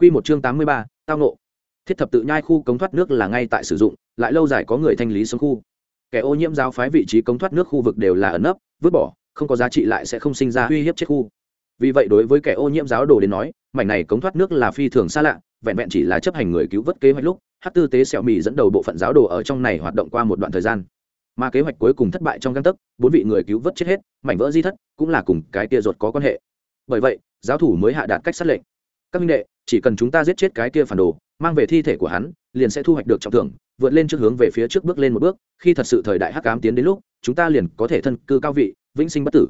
Quy một chương tám mươi ba, tao ngộ. Thiết thập tự nhai khu cống thoát nước là ngay tại sử dụng, lại lâu dài có người thanh lý xuống khu. Kẻ ô nhiễm giáo phái vị trí cống thoát nước khu vực đều là ẩn nấp, vứt bỏ, không có giá trị lại sẽ không sinh ra uy hiếp chết khu. Vì vậy đối với kẻ ô nhiễm giáo đồ đến nói, mảnh này cống thoát nước là phi thường xa lạ, vẹn vẹn chỉ là chấp hành người cứu vớt kế hoạch lúc, Hắc Tư tế Sẹo Mị dẫn đầu bộ phận giáo đồ ở trong này hoạt động qua một đoạn thời gian. Mà kế hoạch cuối cùng thất bại trong gang tấc, bốn vị người cứu vớt chết hết, mảnh vỡ di thất, cũng là cùng cái kia ruột có quan hệ. Bởi vậy, giáo thủ mới hạ đạt cách sát lệnh. Các minh đệ, chỉ cần chúng ta giết chết cái kia phản đồ mang về thi thể của hắn liền sẽ thu hoạch được trọng thưởng vượt lên trước hướng về phía trước bước lên một bước khi thật sự thời đại hắc ám tiến đến lúc chúng ta liền có thể thân cư cao vị vĩnh sinh bất tử.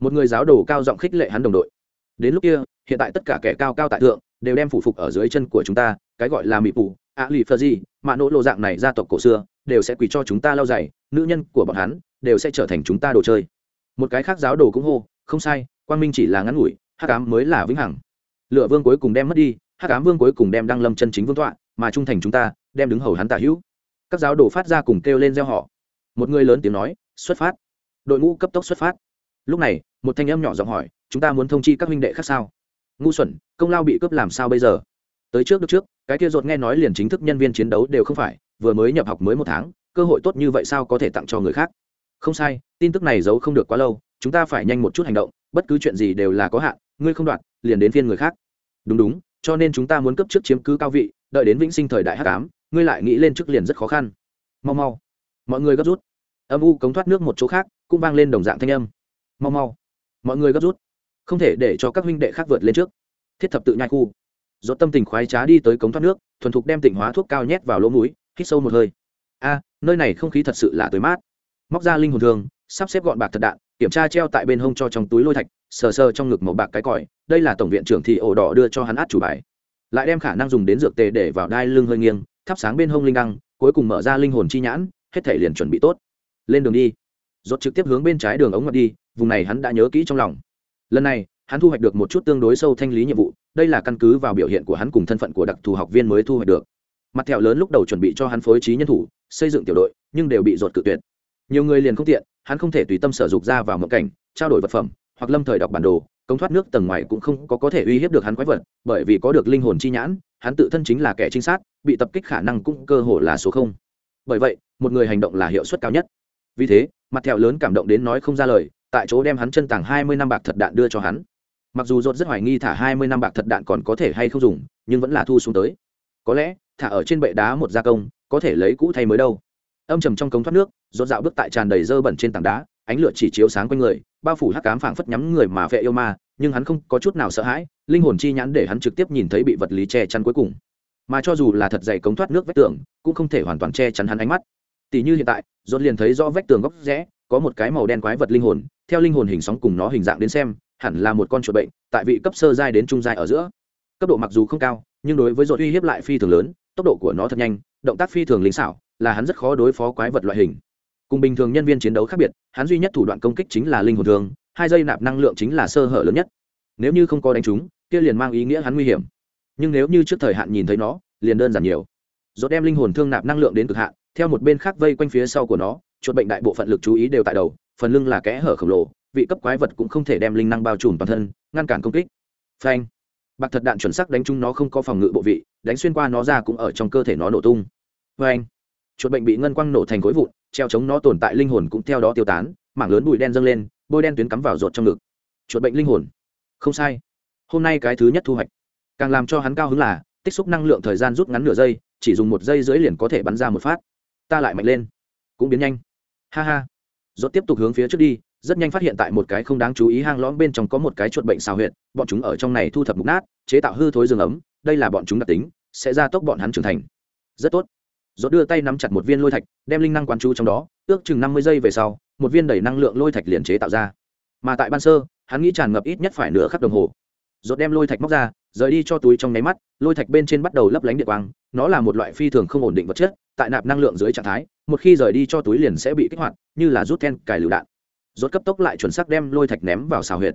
Một người giáo đồ cao giọng khích lệ hắn đồng đội. Đến lúc kia hiện tại tất cả kẻ cao cao tại thượng đều đem phủ phục ở dưới chân của chúng ta cái gọi là mỹ phủ a lì phơ di mạ nỗ lộ dạng này gia tộc cổ xưa đều sẽ quỳ cho chúng ta lau dày nữ nhân của bọn hắn đều sẽ trở thành chúng ta đồ chơi. Một cái khác giáo đồ cũng hô không sai quang minh chỉ là ngắn ngủi hắc ám mới là vĩnh hằng lựa vương cuối cùng đem mất đi, hắc ám vương cuối cùng đem đăng lâm chân chính vương tọa, mà trung thành chúng ta, đem đứng hầu hắn tả hữu. Các giáo đồ phát ra cùng kêu lên gieo họ một người lớn tiếng nói, xuất phát. Đội ngũ cấp tốc xuất phát. Lúc này, một thanh em nhỏ giọng hỏi, chúng ta muốn thông chi các minh đệ khác sao? Ngu xuẩn, công lao bị cướp làm sao bây giờ? Tới trước được trước, cái kia rột nghe nói liền chính thức nhân viên chiến đấu đều không phải, vừa mới nhập học mới một tháng, cơ hội tốt như vậy sao có thể tặng cho người khác? Không sai, tin tức này giấu không được quá lâu, chúng ta phải nhanh một chút hành động, bất cứ chuyện gì đều là có hạn, ngươi không đoạt liền đến phiên người khác đúng đúng, cho nên chúng ta muốn cấp trước chiếm cứ cao vị, đợi đến vĩnh sinh thời đại h tám ngươi lại nghĩ lên trước liền rất khó khăn. Mau mau. Mọi người gấp rút. Âm u cống thoát nước một chỗ khác, cũng vang lên đồng dạng thanh âm. Mau mau. Mọi người gấp rút. Không thể để cho các huynh đệ khác vượt lên trước. Thiết thập tự nhai khu. Do tâm tình khoái trá đi tới cống thoát nước, thuần thục đem tịnh hóa thuốc cao nhét vào lỗ mũi, hít sâu một hơi. A, nơi này không khí thật sự là tươi mát. Móc ra linh hồn thường, sắp xếp gọn bạc thật đạn, kiểm tra treo tại bên hông cho trong túi lôi thạch sờ sờ trong ngực màu bạc cái còi, đây là tổng viện trưởng thị ổ đỏ đưa cho hắn át chủ bài. Lại đem khả năng dùng đến dược tề để vào đai lưng hơi nghiêng, thắp sáng bên hông linh đăng, cuối cùng mở ra linh hồn chi nhãn, hết thể liền chuẩn bị tốt. Lên đường đi. Rốt trực tiếp hướng bên trái đường ống ngặt đi, vùng này hắn đã nhớ kỹ trong lòng. Lần này, hắn thu hoạch được một chút tương đối sâu thanh lý nhiệm vụ, đây là căn cứ vào biểu hiện của hắn cùng thân phận của đặc thù học viên mới thu hoạch được. Mặt thẹo lớn lúc đầu chuẩn bị cho hắn phối trí nhân thủ, xây dựng tiểu đội, nhưng đều bị rột cự tuyệt. Nhiều người liền không tiện, hắn không thể tùy tâm sở dục ra vào mộng cảnh, trao đổi vật phẩm hoặc lâm thời đọc bản đồ công thoát nước tầng ngoài cũng không có có thể uy hiếp được hắn quái vật, bởi vì có được linh hồn chi nhãn, hắn tự thân chính là kẻ trinh sát, bị tập kích khả năng cũng cơ hồ là số không. Bởi vậy, một người hành động là hiệu suất cao nhất. Vì thế, mặt thẹo lớn cảm động đến nói không ra lời, tại chỗ đem hắn chân tàng hai mươi năm bạc thật đạn đưa cho hắn. Mặc dù dốt rất hoài nghi thả hai mươi năm bạc thật đạn còn có thể hay không dùng, nhưng vẫn là thu xuống tới. Có lẽ, thả ở trên bệ đá một gia công, có thể lấy cũ thay mới đâu. Âm trầm trong cống thoát nước dốt dạo bước tại tràn đầy dơ bẩn trên tảng đá ánh lửa chỉ chiếu sáng quanh người, bao phủ hắc cám phảng phất nhắm người mà vệ yêu ma, nhưng hắn không có chút nào sợ hãi, linh hồn chi nhãn để hắn trực tiếp nhìn thấy bị vật lý che chắn cuối cùng. Mà cho dù là thật dày cống thoát nước vách tường, cũng không thể hoàn toàn che chắn hắn ánh mắt. Tỷ như hiện tại dốt liền thấy rõ vách tường góc rẽ, có một cái màu đen quái vật linh hồn, theo linh hồn hình sóng cùng nó hình dạng đến xem, hẳn là một con chuột bệnh, tại vị cấp sơ giai đến trung giai ở giữa. Cấp độ mặc dù không cao, nhưng đối với dột uy hiếp lại phi thường lớn, tốc độ của nó thật nhanh, động tác phi thường linh xảo, là hắn rất khó đối phó quái vật loại hình cùng bình thường nhân viên chiến đấu khác biệt, hắn duy nhất thủ đoạn công kích chính là linh hồn thường, hai giây nạp năng lượng chính là sơ hở lớn nhất. Nếu như không có đánh chúng, kia liền mang ý nghĩa hắn nguy hiểm. Nhưng nếu như trước thời hạn nhìn thấy nó, liền đơn giản nhiều. Dốt đem linh hồn thương nạp năng lượng đến cực hạn, theo một bên khác vây quanh phía sau của nó, chuột bệnh đại bộ phận lực chú ý đều tại đầu, phần lưng là kẽ hở khổng lồ, vị cấp quái vật cũng không thể đem linh năng bao trùm toàn thân, ngăn cản công kích. Phanh! Bạc thật đạn chuẩn xác đánh chung nó không có phòng ngự bộ vị, đánh xuyên qua nó ra cũng ở trong cơ thể nó nổ tung. Phanh! Chuột bệnh bị ngân quăng nổ thành khối vụn treo chống nó tồn tại linh hồn cũng theo đó tiêu tán, mảng lớn bụi đen dâng lên, bôi đen tuyến cắm vào ruột trong ngực. Chuột bệnh linh hồn. Không sai. Hôm nay cái thứ nhất thu hoạch. Càng làm cho hắn cao hứng là, tích xúc năng lượng thời gian rút ngắn nửa giây, chỉ dùng một giây dưới liền có thể bắn ra một phát. Ta lại mạnh lên. Cũng biến nhanh. Ha ha. Rốt tiếp tục hướng phía trước đi, rất nhanh phát hiện tại một cái không đáng chú ý hang lõm bên trong có một cái chuột bệnh xào huyệt, bọn chúng ở trong này thu thập mục nát, chế tạo hư thối rừng ấm, đây là bọn chúng đặc tính, sẽ ra tốc bọn hắn trưởng thành. Rất tốt rốt đưa tay nắm chặt một viên lôi thạch, đem linh năng quán chú trong đó, ước chừng năm mươi giây về sau, một viên đầy năng lượng lôi thạch liền chế tạo ra. Mà tại ban sơ, hắn nghĩ tràn ngập ít nhất phải nửa khắc đồng hồ. Rốt đem lôi thạch móc ra, rời đi cho túi trong nháy mắt, lôi thạch bên trên bắt đầu lấp lánh điện quang, nó là một loại phi thường không ổn định vật chất, tại nạp năng lượng dưới trạng thái, một khi rời đi cho túi liền sẽ bị kích hoạt, như là rút then cài lựu đạn. Rốt cấp tốc lại chuẩn xác đem lôi thạch ném vào xào huyệt.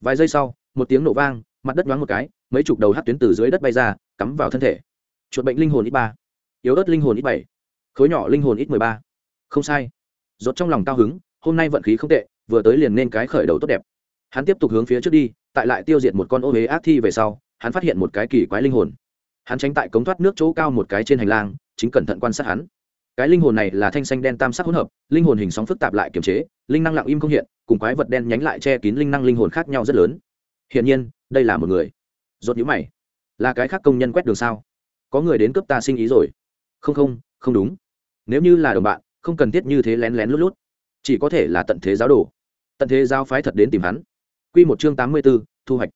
Vài giây sau, một tiếng nổ vang, mặt đất nhoáng một cái, mấy chục đầu hắt tuyến từ dưới đất bay ra, cắm vào thân thể. Chuột bệnh linh hồn ít ba yếu ớt linh hồn ít bảy, khối nhỏ linh hồn ít mười ba. Không sai. Rốt trong lòng cao hứng, hôm nay vận khí không tệ, vừa tới liền nên cái khởi đầu tốt đẹp. Hắn tiếp tục hướng phía trước đi, tại lại tiêu diệt một con ô huế ác thi về sau, hắn phát hiện một cái kỳ quái linh hồn. Hắn tránh tại cống thoát nước chỗ cao một cái trên hành lang, chính cẩn thận quan sát hắn. Cái linh hồn này là thanh xanh đen tam sắc hỗn hợp, linh hồn hình sóng phức tạp lại kiềm chế, linh năng lặng im không hiện, cùng quái vật đen nhánh lại che kín linh năng linh hồn khác nhau rất lớn. Hiển nhiên, đây là một người. Rốt nhũ mày. Là cái khác công nhân quét đường sao? Có người đến cướp ta sinh ý rồi không không không đúng. Nếu như là đồng bạn không cần thiết như thế lén lén lút lút. Chỉ có thể là tận thế giáo đồ. Tận thế giáo phái thật đến tìm hắn. Quy một chương tám mươi 84, thu hoạch.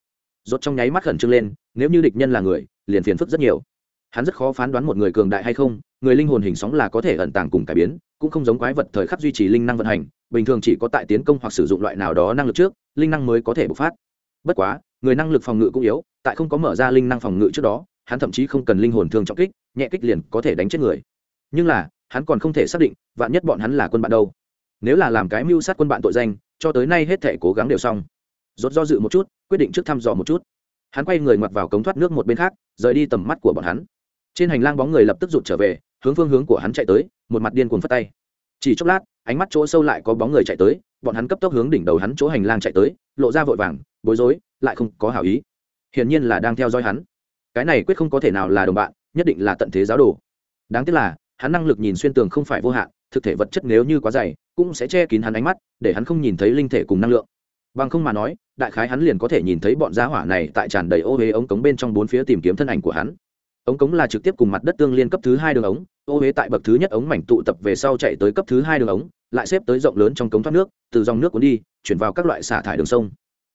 Rốt trong nháy mắt khẩn trương lên nếu như địch nhân là người liền phiền phức rất nhiều. Hắn rất khó phán đoán một người cường đại hay không người linh hồn hình sóng là có thể ẩn tàng cùng cải biến cũng không giống quái vật thời khắc duy trì linh năng vận hành bình thường chỉ có tại tiến công hoặc sử dụng loại nào đó năng lực trước linh năng mới có thể bộc phát. Bất quá người năng lực phòng ngự cũng yếu tại không có mở ra linh năng phòng ngự trước đó hắn thậm chí không cần linh hồn thương trọng kích nhẹ kích liền có thể đánh chết người. Nhưng là, hắn còn không thể xác định vạn nhất bọn hắn là quân bạn đâu. Nếu là làm cái mưu sát quân bạn tội danh, cho tới nay hết thể cố gắng đều xong. Rốt do dự một chút, quyết định trước thăm dò một chút. Hắn quay người ngoặt vào cống thoát nước một bên khác, rời đi tầm mắt của bọn hắn. Trên hành lang bóng người lập tức rụt trở về, hướng phương hướng của hắn chạy tới, một mặt điên cuồng phất tay. Chỉ chốc lát, ánh mắt chỗ sâu lại có bóng người chạy tới, bọn hắn cấp tốc hướng đỉnh đầu hắn chỗ hành lang chạy tới, lộ ra vội vàng, bối rối, lại không có hảo ý. Hiển nhiên là đang theo dõi hắn. Cái này quyết không có thể nào là đồng bạn nhất định là tận thế giáo đồ. Đáng tiếc là, hắn năng lực nhìn xuyên tường không phải vô hạn, thực thể vật chất nếu như quá dày, cũng sẽ che kín hắn ánh mắt, để hắn không nhìn thấy linh thể cùng năng lượng. Bằng không mà nói, đại khái hắn liền có thể nhìn thấy bọn gia hỏa này tại tràn đầy ô huế ống cống bên trong bốn phía tìm kiếm thân ảnh của hắn. Ống cống là trực tiếp cùng mặt đất tương liên cấp thứ hai đường ống, ô huế tại bậc thứ nhất ống mảnh tụ tập về sau chạy tới cấp thứ hai đường ống, lại xếp tới rộng lớn trong cống thoát nước, từ dòng nước cuốn đi, chuyển vào các loại xả thải đường sông.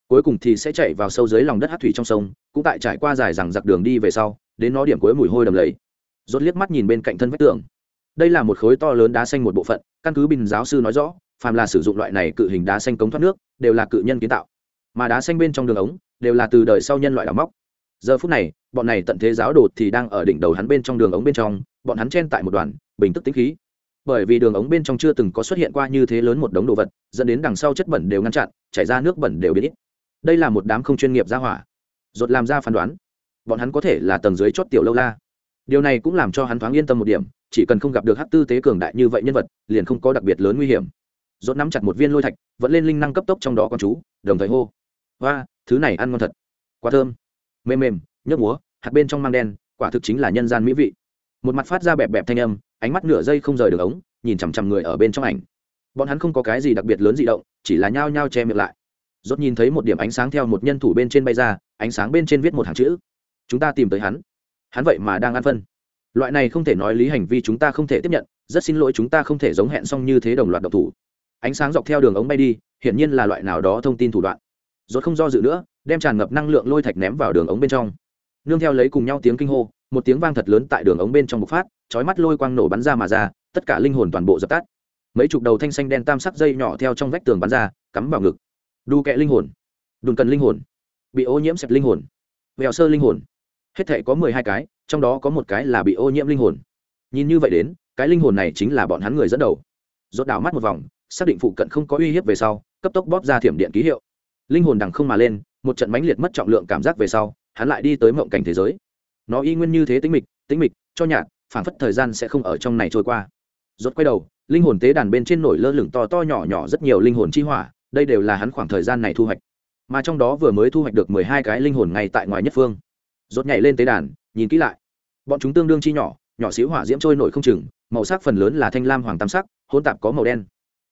Cuối cùng thì sẽ chạy vào sâu dưới lòng đất hát thủy trong sông, cũng tại trải qua dài rằng giặc đường đi về sau đến nó điểm cuối mùi hôi đầm lầy. Rốt liếc mắt nhìn bên cạnh thân vách tường. Đây là một khối to lớn đá xanh một bộ phận, căn cứ bình giáo sư nói rõ, phàm là sử dụng loại này cự hình đá xanh cống thoát nước, đều là cự nhân kiến tạo. Mà đá xanh bên trong đường ống, đều là từ đời sau nhân loại đào móc. Giờ phút này, bọn này tận thế giáo đột thì đang ở đỉnh đầu hắn bên trong đường ống bên trong, bọn hắn chen tại một đoàn, bình tức tính khí. Bởi vì đường ống bên trong chưa từng có xuất hiện qua như thế lớn một đống đồ vật, dẫn đến đằng sau chất bẩn đều ngăn chặn, chảy ra nước bẩn đều biến ít. Đây là một đám không chuyên nghiệp ra hỏa. Dột làm ra phán đoán bọn hắn có thể là tầng dưới chót tiểu lâu la. Điều này cũng làm cho hắn thoáng yên tâm một điểm, chỉ cần không gặp được hát tư tế cường đại như vậy nhân vật, liền không có đặc biệt lớn nguy hiểm. Dốt nắm chặt một viên lôi thạch, vẫn lên linh năng cấp tốc trong đó con chú, đồng thời hô. Và thứ này ăn ngon thật. Quá thơm. Mềm mềm nhớt múa, hạt bên trong mang đen, quả thực chính là nhân gian mỹ vị. Một mặt phát ra bẹp bẹp thanh âm, ánh mắt nửa giây không rời được ống, nhìn chằm chằm người ở bên trong ảnh. Bọn hắn không có cái gì đặc biệt lớn di động, chỉ là nhao nhao che miệng lại. Rốt nhìn thấy một điểm ánh sáng theo một nhân thủ bên trên bay ra, ánh sáng bên trên viết một hàng chữ chúng ta tìm tới hắn. Hắn vậy mà đang ăn phân. Loại này không thể nói lý hành vi chúng ta không thể tiếp nhận, rất xin lỗi chúng ta không thể giống hẹn xong như thế đồng loạt độc thủ. Ánh sáng dọc theo đường ống bay đi, hiển nhiên là loại nào đó thông tin thủ đoạn. Rốt không do dự nữa, đem tràn ngập năng lượng lôi thạch ném vào đường ống bên trong. Nương theo lấy cùng nhau tiếng kinh hô, một tiếng vang thật lớn tại đường ống bên trong bộc phát, chói mắt lôi quang nổ bắn ra mà ra, tất cả linh hồn toàn bộ dập tắt. Mấy chục đầu thanh xanh đen tam sắc dây nhỏ theo trong vách tường bắn ra, cắm vào ngực. Đu kẹ linh hồn. Đùn cần linh hồn. Bị ô nhiễm xẹp linh hồn. Vèo sơ linh hồn hết thể có mười hai cái, trong đó có một cái là bị ô nhiễm linh hồn. Nhìn như vậy đến, cái linh hồn này chính là bọn hắn người dẫn đầu. Rốt đảo mắt một vòng, xác định phụ cận không có uy hiếp về sau, cấp tốc bóp ra thiểm điện ký hiệu. Linh hồn đằng không mà lên, một trận mãnh liệt mất trọng lượng cảm giác về sau, hắn lại đi tới mộng cảnh thế giới. Nó y nguyên như thế tính mịch tính mịch, cho nhạt phản phất thời gian sẽ không ở trong này trôi qua. Rốt quay đầu, linh hồn tế đàn bên trên nổi lơ lửng to to nhỏ nhỏ rất nhiều linh hồn chi hỏa, đây đều là hắn khoảng thời gian này thu hoạch. Mà trong đó vừa mới thu hoạch được mười hai cái linh hồn ngay tại ngoài nhất phương rốt nhảy lên tế đàn, nhìn kỹ lại. Bọn chúng tương đương chi nhỏ nhỏ xíu hỏa diễm trôi nổi không chừng, màu sắc phần lớn là thanh lam hoàng tam sắc, hỗn tạp có màu đen.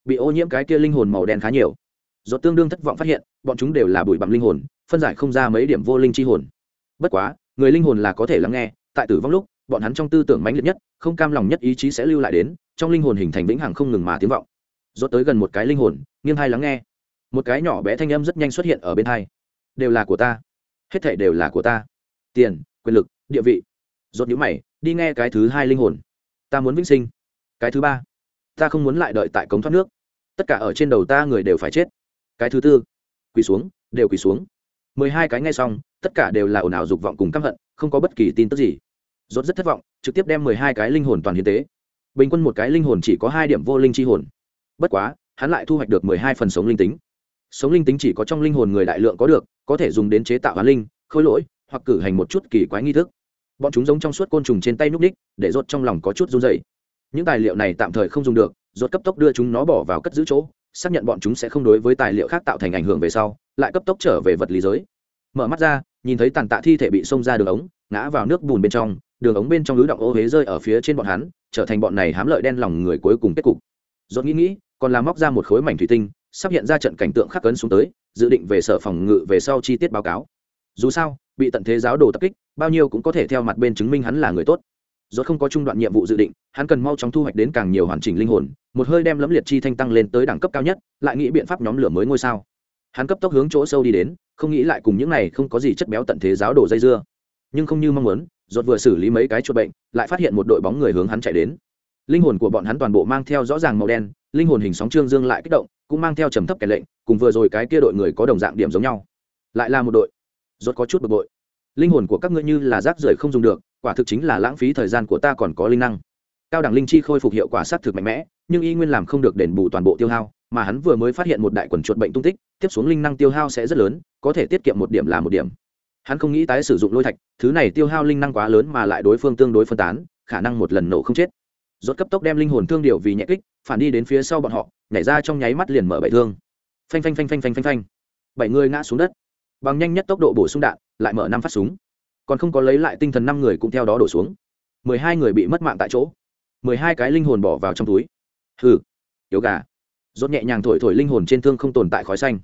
Bị ô nhiễm cái kia linh hồn màu đen khá nhiều. Rốt tương đương thất vọng phát hiện, bọn chúng đều là bụi bặm linh hồn, phân giải không ra mấy điểm vô linh chi hồn. Bất quá, người linh hồn là có thể lắng nghe, tại tử vong lúc, bọn hắn trong tư tưởng mãnh liệt nhất, không cam lòng nhất ý chí sẽ lưu lại đến, trong linh hồn hình thành vĩnh hằng không ngừng mà tiếng vọng. Rốt tới gần một cái linh hồn, nghiêng hai lắng nghe. Một cái nhỏ bé thanh âm rất nhanh xuất hiện ở bên hai đều là của ta. Hết thảy đều là của ta tiền, quyền lực, địa vị. Rốt nhũ mày, đi nghe cái thứ hai linh hồn. Ta muốn vĩnh sinh. Cái thứ ba. Ta không muốn lại đợi tại cống thoát nước. Tất cả ở trên đầu ta người đều phải chết. Cái thứ tư. Quỳ xuống, đều quỳ xuống. Mười hai cái ngay xong, tất cả đều là ồn ào dục vọng cùng căm hận, không có bất kỳ tin tức gì. Rốt rất thất vọng, trực tiếp đem mười hai cái linh hồn toàn hiến tế. Bình quân một cái linh hồn chỉ có hai điểm vô linh chi hồn. Bất quá, hắn lại thu hoạch được mười hai phần sống linh tính. Sống linh tính chỉ có trong linh hồn người đại lượng có được, có thể dùng đến chế tạo hoán linh, khôi lỗi hoặc cử hành một chút kỳ quái nghi thức. Bọn chúng giống trong suốt côn trùng trên tay núp đích, để rốt trong lòng có chút run dày những tài liệu này tạm thời không dùng được, rốt cấp tốc đưa chúng nó bỏ vào cất giữ chỗ, xác nhận bọn chúng sẽ không đối với tài liệu khác tạo thành ảnh hưởng về sau, lại cấp tốc trở về vật lý giới. Mở mắt ra, nhìn thấy tàn tạ thi thể bị xông ra đường ống, ngã vào nước bùn bên trong, đường ống bên trong lưới động ô huế rơi ở phía trên bọn hắn, trở thành bọn này hám lợi đen lòng người cuối cùng kết cục. Dốt nghĩ nghĩ, còn làm móc ra một khối mảnh thủy tinh, sắp hiện ra trận cảnh tượng khắc cấn xuống tới, dự định về sở phòng ngự về sau chi tiết báo cáo. Dù sao bị tận thế giáo đồ tập kích, bao nhiêu cũng có thể theo mặt bên chứng minh hắn là người tốt. Rốt không có trung đoạn nhiệm vụ dự định, hắn cần mau chóng thu hoạch đến càng nhiều hoàn chỉnh linh hồn, một hơi đem lẫm liệt chi thanh tăng lên tới đẳng cấp cao nhất, lại nghĩ biện pháp nhóm lửa mới ngôi sao. Hắn cấp tốc hướng chỗ sâu đi đến, không nghĩ lại cùng những này không có gì chất béo tận thế giáo đồ dây dưa. Nhưng không như mong muốn, rốt vừa xử lý mấy cái chuột bệnh, lại phát hiện một đội bóng người hướng hắn chạy đến. Linh hồn của bọn hắn toàn bộ mang theo rõ ràng màu đen, linh hồn hình sóng trương dương lại kích động, cũng mang theo trầm thấp kẻ lệnh, cùng vừa rồi cái kia đội người có đồng dạng điểm giống nhau. Lại là một đội rốt có chút bực bội. Linh hồn của các ngươi như là rác rưởi không dùng được, quả thực chính là lãng phí thời gian của ta còn có linh năng. Cao đẳng linh chi khôi phục hiệu quả sát thực mạnh mẽ, nhưng y nguyên làm không được đền bù toàn bộ tiêu hao, mà hắn vừa mới phát hiện một đại quần chuột bệnh tung tích, tiếp xuống linh năng tiêu hao sẽ rất lớn, có thể tiết kiệm một điểm là một điểm. Hắn không nghĩ tái sử dụng lôi thạch, thứ này tiêu hao linh năng quá lớn mà lại đối phương tương đối phân tán, khả năng một lần nổ không chết. Rốt cấp tốc đem linh hồn thương điều vì nhẹ kích, phản đi đến phía sau bọn họ, nhảy ra trong nháy mắt liền mở bảy thương. Phanh phanh phanh phanh phanh phanh phanh. Bảy người ngã xuống đất bằng nhanh nhất tốc độ bổ sung đạn, lại mở năm phát súng. Còn không có lấy lại tinh thần năm người cũng theo đó đổ xuống. Mười hai người bị mất mạng tại chỗ. Mười hai cái linh hồn bỏ vào trong túi. Hừ, yếu gà. Rốt nhẹ nhàng thổi thổi linh hồn trên thương không tồn tại khói xanh.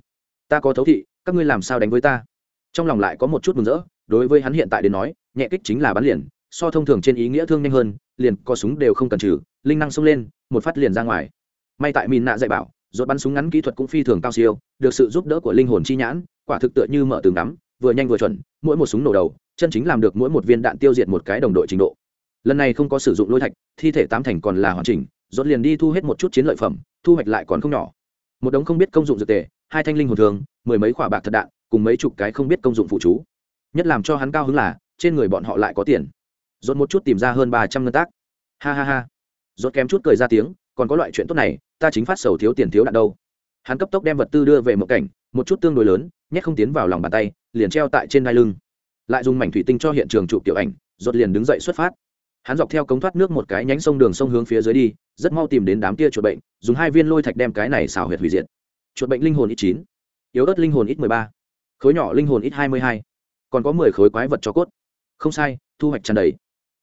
Ta có thấu thị, các ngươi làm sao đánh với ta? Trong lòng lại có một chút mừng rỡ, đối với hắn hiện tại đến nói, nhẹ kích chính là bắn liền, so thông thường trên ý nghĩa thương nhanh hơn, liền có súng đều không cần trừ, linh năng xông lên, một phát liền ra ngoài. May tại mìn nạ dạy bảo rốt bắn súng ngắn kỹ thuật cũng phi thường cao siêu, được sự giúp đỡ của linh hồn chi nhãn, quả thực tựa như mở tường ngắm, vừa nhanh vừa chuẩn, mỗi một súng nổ đầu, chân chính làm được mỗi một viên đạn tiêu diệt một cái đồng đội trình độ. Lần này không có sử dụng lôi thạch, thi thể tám thành còn là hoàn chỉnh, rốt liền đi thu hết một chút chiến lợi phẩm, thu hoạch lại còn không nhỏ. Một đống không biết công dụng dược tề, hai thanh linh hồn thường, mười mấy quả bạc thật đạn, cùng mấy chục cái không biết công dụng phụ chú. Nhất làm cho hắn cao hứng là, trên người bọn họ lại có tiền. Rốt một chút tìm ra hơn ba trăm ngân tác. Ha ha ha. Rốt kém chút cười ra tiếng còn có loại chuyện tốt này, ta chính phát sầu thiếu tiền thiếu đạn đâu. Hắn cấp tốc đem vật tư đưa về một cảnh, một chút tương đối lớn, nhét không tiến vào lòng bàn tay, liền treo tại trên đai lưng. Lại dùng mảnh thủy tinh cho hiện trường chụp tiểu ảnh, rốt liền đứng dậy xuất phát. Hắn dọc theo cống thoát nước một cái nhánh sông đường sông hướng phía dưới đi, rất mau tìm đến đám tia chuột bệnh, dùng hai viên lôi thạch đem cái này xào huyệt hủy diệt. Chuột bệnh linh hồn ít chín, yếu ớt linh hồn ít mười ba, khối nhỏ linh hồn ít hai mươi hai, còn có mười khối quái vật cho cốt. Không sai, thu hoạch tràn đầy.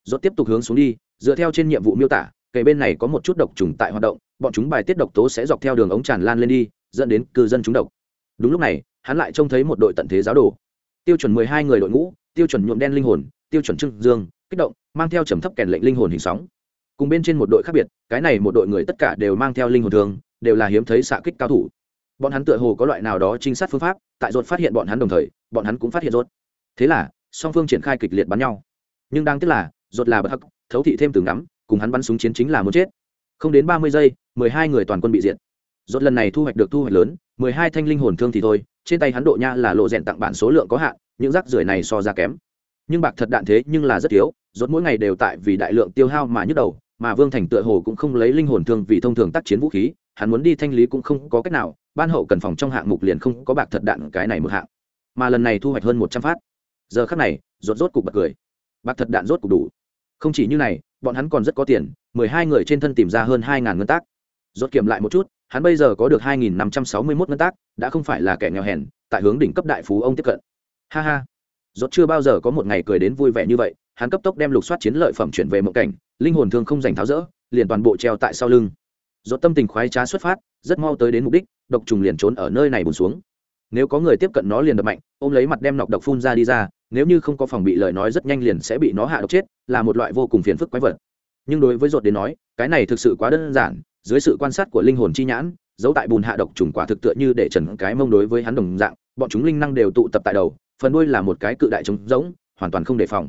Rốt tiếp tục hướng xuống đi, dựa theo trên nhiệm vụ miêu tả kề bên này có một chút độc trùng tại hoạt động, bọn chúng bài tiết độc tố sẽ dọc theo đường ống tràn lan lên đi, dẫn đến cư dân chúng độc. Đúng lúc này, hắn lại trông thấy một đội tận thế giáo đồ. Tiêu chuẩn mười hai người đội ngũ, tiêu chuẩn nhuộm đen linh hồn, tiêu chuẩn trưng dương, kích động, mang theo trầm thấp kèn lệnh linh hồn hình sóng. Cùng bên trên một đội khác biệt, cái này một đội người tất cả đều mang theo linh hồn thường, đều là hiếm thấy xạ kích cao thủ. Bọn hắn tựa hồ có loại nào đó trinh sát phương pháp, tại rốt phát hiện bọn hắn đồng thời, bọn hắn cũng phát hiện rốt thế là, song phương triển khai kịch liệt bắn nhau. Nhưng đáng tiếc là rốt là bất hắc, thấu thị thêm từ ngắm cùng hắn bắn súng chiến chính là muốn chết. Không đến ba mươi giây, mười hai người toàn quân bị diệt. Rốt lần này thu hoạch được thu hoạch lớn, mười hai thanh linh hồn thương thì thôi, trên tay hắn độ nha là lộ rèn tặng bản số lượng có hạn, những rác rưởi này so ra kém. Nhưng bạc thật đạn thế nhưng là rất thiếu, rốt mỗi ngày đều tại vì đại lượng tiêu hao mà nhức đầu, mà vương thành tựa hồ cũng không lấy linh hồn thương vì thông thường tác chiến vũ khí, hắn muốn đi thanh lý cũng không có cách nào, ban hậu cần phòng trong hạng mục liền không có bạc thật đạn cái này một hạng. Mà lần này thu hoạch hơn một trăm phát. Giờ khắc này, rốt rốt cục bật cười. Bạc thật đạn rốt cục đủ không chỉ như này, bọn hắn còn rất có tiền, mười hai người trên thân tìm ra hơn hai ngàn ngân tác. Rốt kiểm lại một chút, hắn bây giờ có được hai nghìn năm trăm sáu mươi mốt ngân tác, đã không phải là kẻ nghèo hèn, tại hướng đỉnh cấp đại phú ông tiếp cận. Ha ha. Rốt chưa bao giờ có một ngày cười đến vui vẻ như vậy, hắn cấp tốc đem lục soát chiến lợi phẩm chuyển về mộng cảnh, linh hồn thương không dành tháo rỡ, liền toàn bộ treo tại sau lưng. Rốt tâm tình khoái trá xuất phát, rất mau tới đến mục đích, độc trùng liền trốn ở nơi này bùn xuống nếu có người tiếp cận nó liền đập mạnh, ôm lấy mặt đem nọc độc phun ra đi ra, nếu như không có phòng bị lời nói rất nhanh liền sẽ bị nó hạ độc chết, là một loại vô cùng phiền phức quái vật. Nhưng đối với rốt đến nói, cái này thực sự quá đơn giản, dưới sự quan sát của linh hồn chi nhãn giấu tại bùn hạ độc trùng quả thực tựa như để trần cái mông đối với hắn đồng dạng, bọn chúng linh năng đều tụ tập tại đầu, phần đuôi là một cái cự đại trống rỗng, hoàn toàn không đề phòng.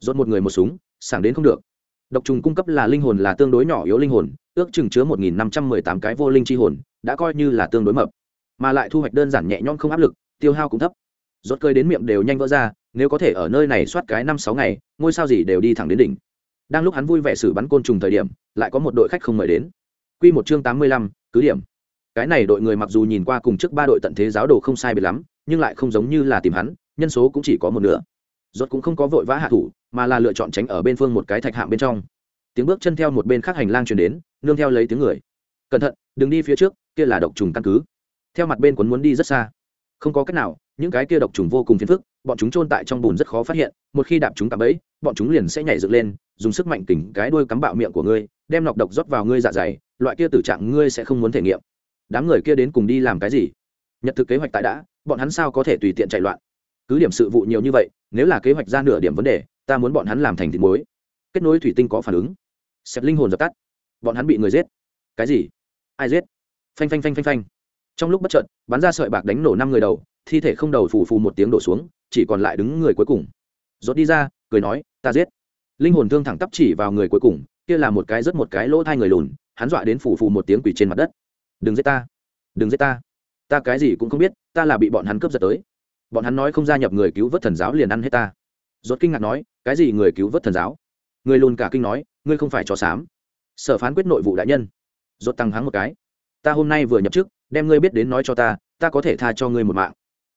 Rốt một người một súng, sảng đến không được. Độc trùng cung cấp là linh hồn là tương đối nhỏ yếu linh hồn, ước chừng chứa 1518 cái vô linh chi hồn, đã coi như là tương đối mập mà lại thu hoạch đơn giản nhẹ nhõm không áp lực tiêu hao cũng thấp. Rốt cơi đến miệng đều nhanh vỡ ra nếu có thể ở nơi này soát cái năm sáu ngày ngôi sao gì đều đi thẳng đến đỉnh. Đang lúc hắn vui vẻ xử bắn côn trùng thời điểm lại có một đội khách không mời đến. Quy một chương tám mươi lăm, cứ điểm. Cái này đội người mặc dù nhìn qua cùng trước ba đội tận thế giáo đồ không sai biệt lắm nhưng lại không giống như là tìm hắn nhân số cũng chỉ có một nửa. Rốt cũng không có vội vã hạ thủ mà là lựa chọn tránh ở bên phương một cái thạch hạng bên trong. Tiếng bước chân theo một bên khác hành lang truyền đến nương theo lấy tiếng người. Cẩn thận đừng đi phía trước kia là độc trùng căn cứ theo mặt bên quấn muốn đi rất xa. Không có cách nào, những cái kia độc trùng vô cùng phiền phức, bọn chúng trôn tại trong bùn rất khó phát hiện, một khi đạp chúng cạm bẫy, bọn chúng liền sẽ nhảy dựng lên, dùng sức mạnh tỉnh cái đuôi cắm bạo miệng của ngươi, đem nọc độc rót vào ngươi dạ dày, loại kia tử trạng ngươi sẽ không muốn thể nghiệm. Đám người kia đến cùng đi làm cái gì? Nhật thực kế hoạch tại đã, bọn hắn sao có thể tùy tiện chạy loạn? Cứ điểm sự vụ nhiều như vậy, nếu là kế hoạch ra nửa điểm vấn đề, ta muốn bọn hắn làm thành thịt muối. Kết nối thủy tinh có phản ứng. Xẹp linh hồn dập tắt. Bọn hắn bị người giết. Cái gì? Ai giết? Phanh phanh phanh phanh phanh trong lúc bất chợt, bắn ra sợi bạc đánh nổ năm người đầu, thi thể không đầu phù phù một tiếng đổ xuống, chỉ còn lại đứng người cuối cùng. Rốt đi ra, cười nói, ta giết. Linh hồn thương thẳng tắp chỉ vào người cuối cùng, kia là một cái rất một cái lỗ thai người lùn, hắn dọa đến phù phù một tiếng quỳ trên mặt đất. Đừng giết ta, đừng giết ta. Ta cái gì cũng không biết, ta là bị bọn hắn cướp giật tới. Bọn hắn nói không gia nhập người cứu vớt thần giáo liền ăn hết ta. Rốt kinh ngạc nói, cái gì người cứu vớt thần giáo? Người lùn cả kinh nói, ngươi không phải chó sám. Sở phán quyết nội vụ đại nhân. Rốt tăng hắng một cái. Ta hôm nay vừa nhập chức đem ngươi biết đến nói cho ta ta có thể tha cho ngươi một mạng.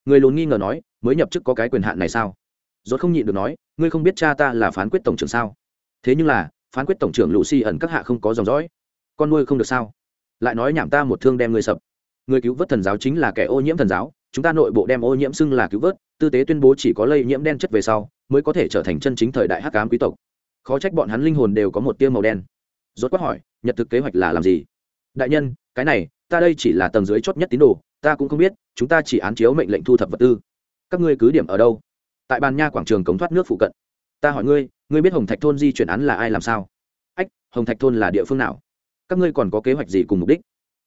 Người lùn nghi ngờ nói, mới nhập chức có cái quyền hạn này sao? Rốt không nhịn được nói, ngươi không biết cha ta là phán quyết tổng trưởng sao? Thế nhưng là, phán quyết tổng trưởng lũ si ẩn các hạ không có dòng dõi. Con nuôi không được sao? Lại nói nhảm ta một thương đem ngươi sập. Người cứu vớt thần giáo chính là kẻ ô nhiễm thần giáo, chúng ta nội bộ đem ô nhiễm xưng là cứu vớt, tư tế tuyên bố chỉ có lây nhiễm đen chất về sau, mới có thể trở thành chân chính thời đại hắc ám quý tộc. Khó trách bọn hắn linh hồn đều có một tia màu đen. Rốt quát hỏi, nhật thực kế hoạch là làm gì? Đại nhân, cái này ta đây chỉ là tầng dưới chót nhất tín đồ, ta cũng không biết, chúng ta chỉ án chiếu mệnh lệnh thu thập vật tư. Các ngươi cứ điểm ở đâu? Tại bàn nha quảng trường cống thoát nước phụ cận. Ta hỏi ngươi ngươi biết hồng thạch thôn di chuyển án là ai làm sao? Ách, hồng thạch thôn là địa phương nào? Các ngươi còn có kế hoạch gì cùng mục đích?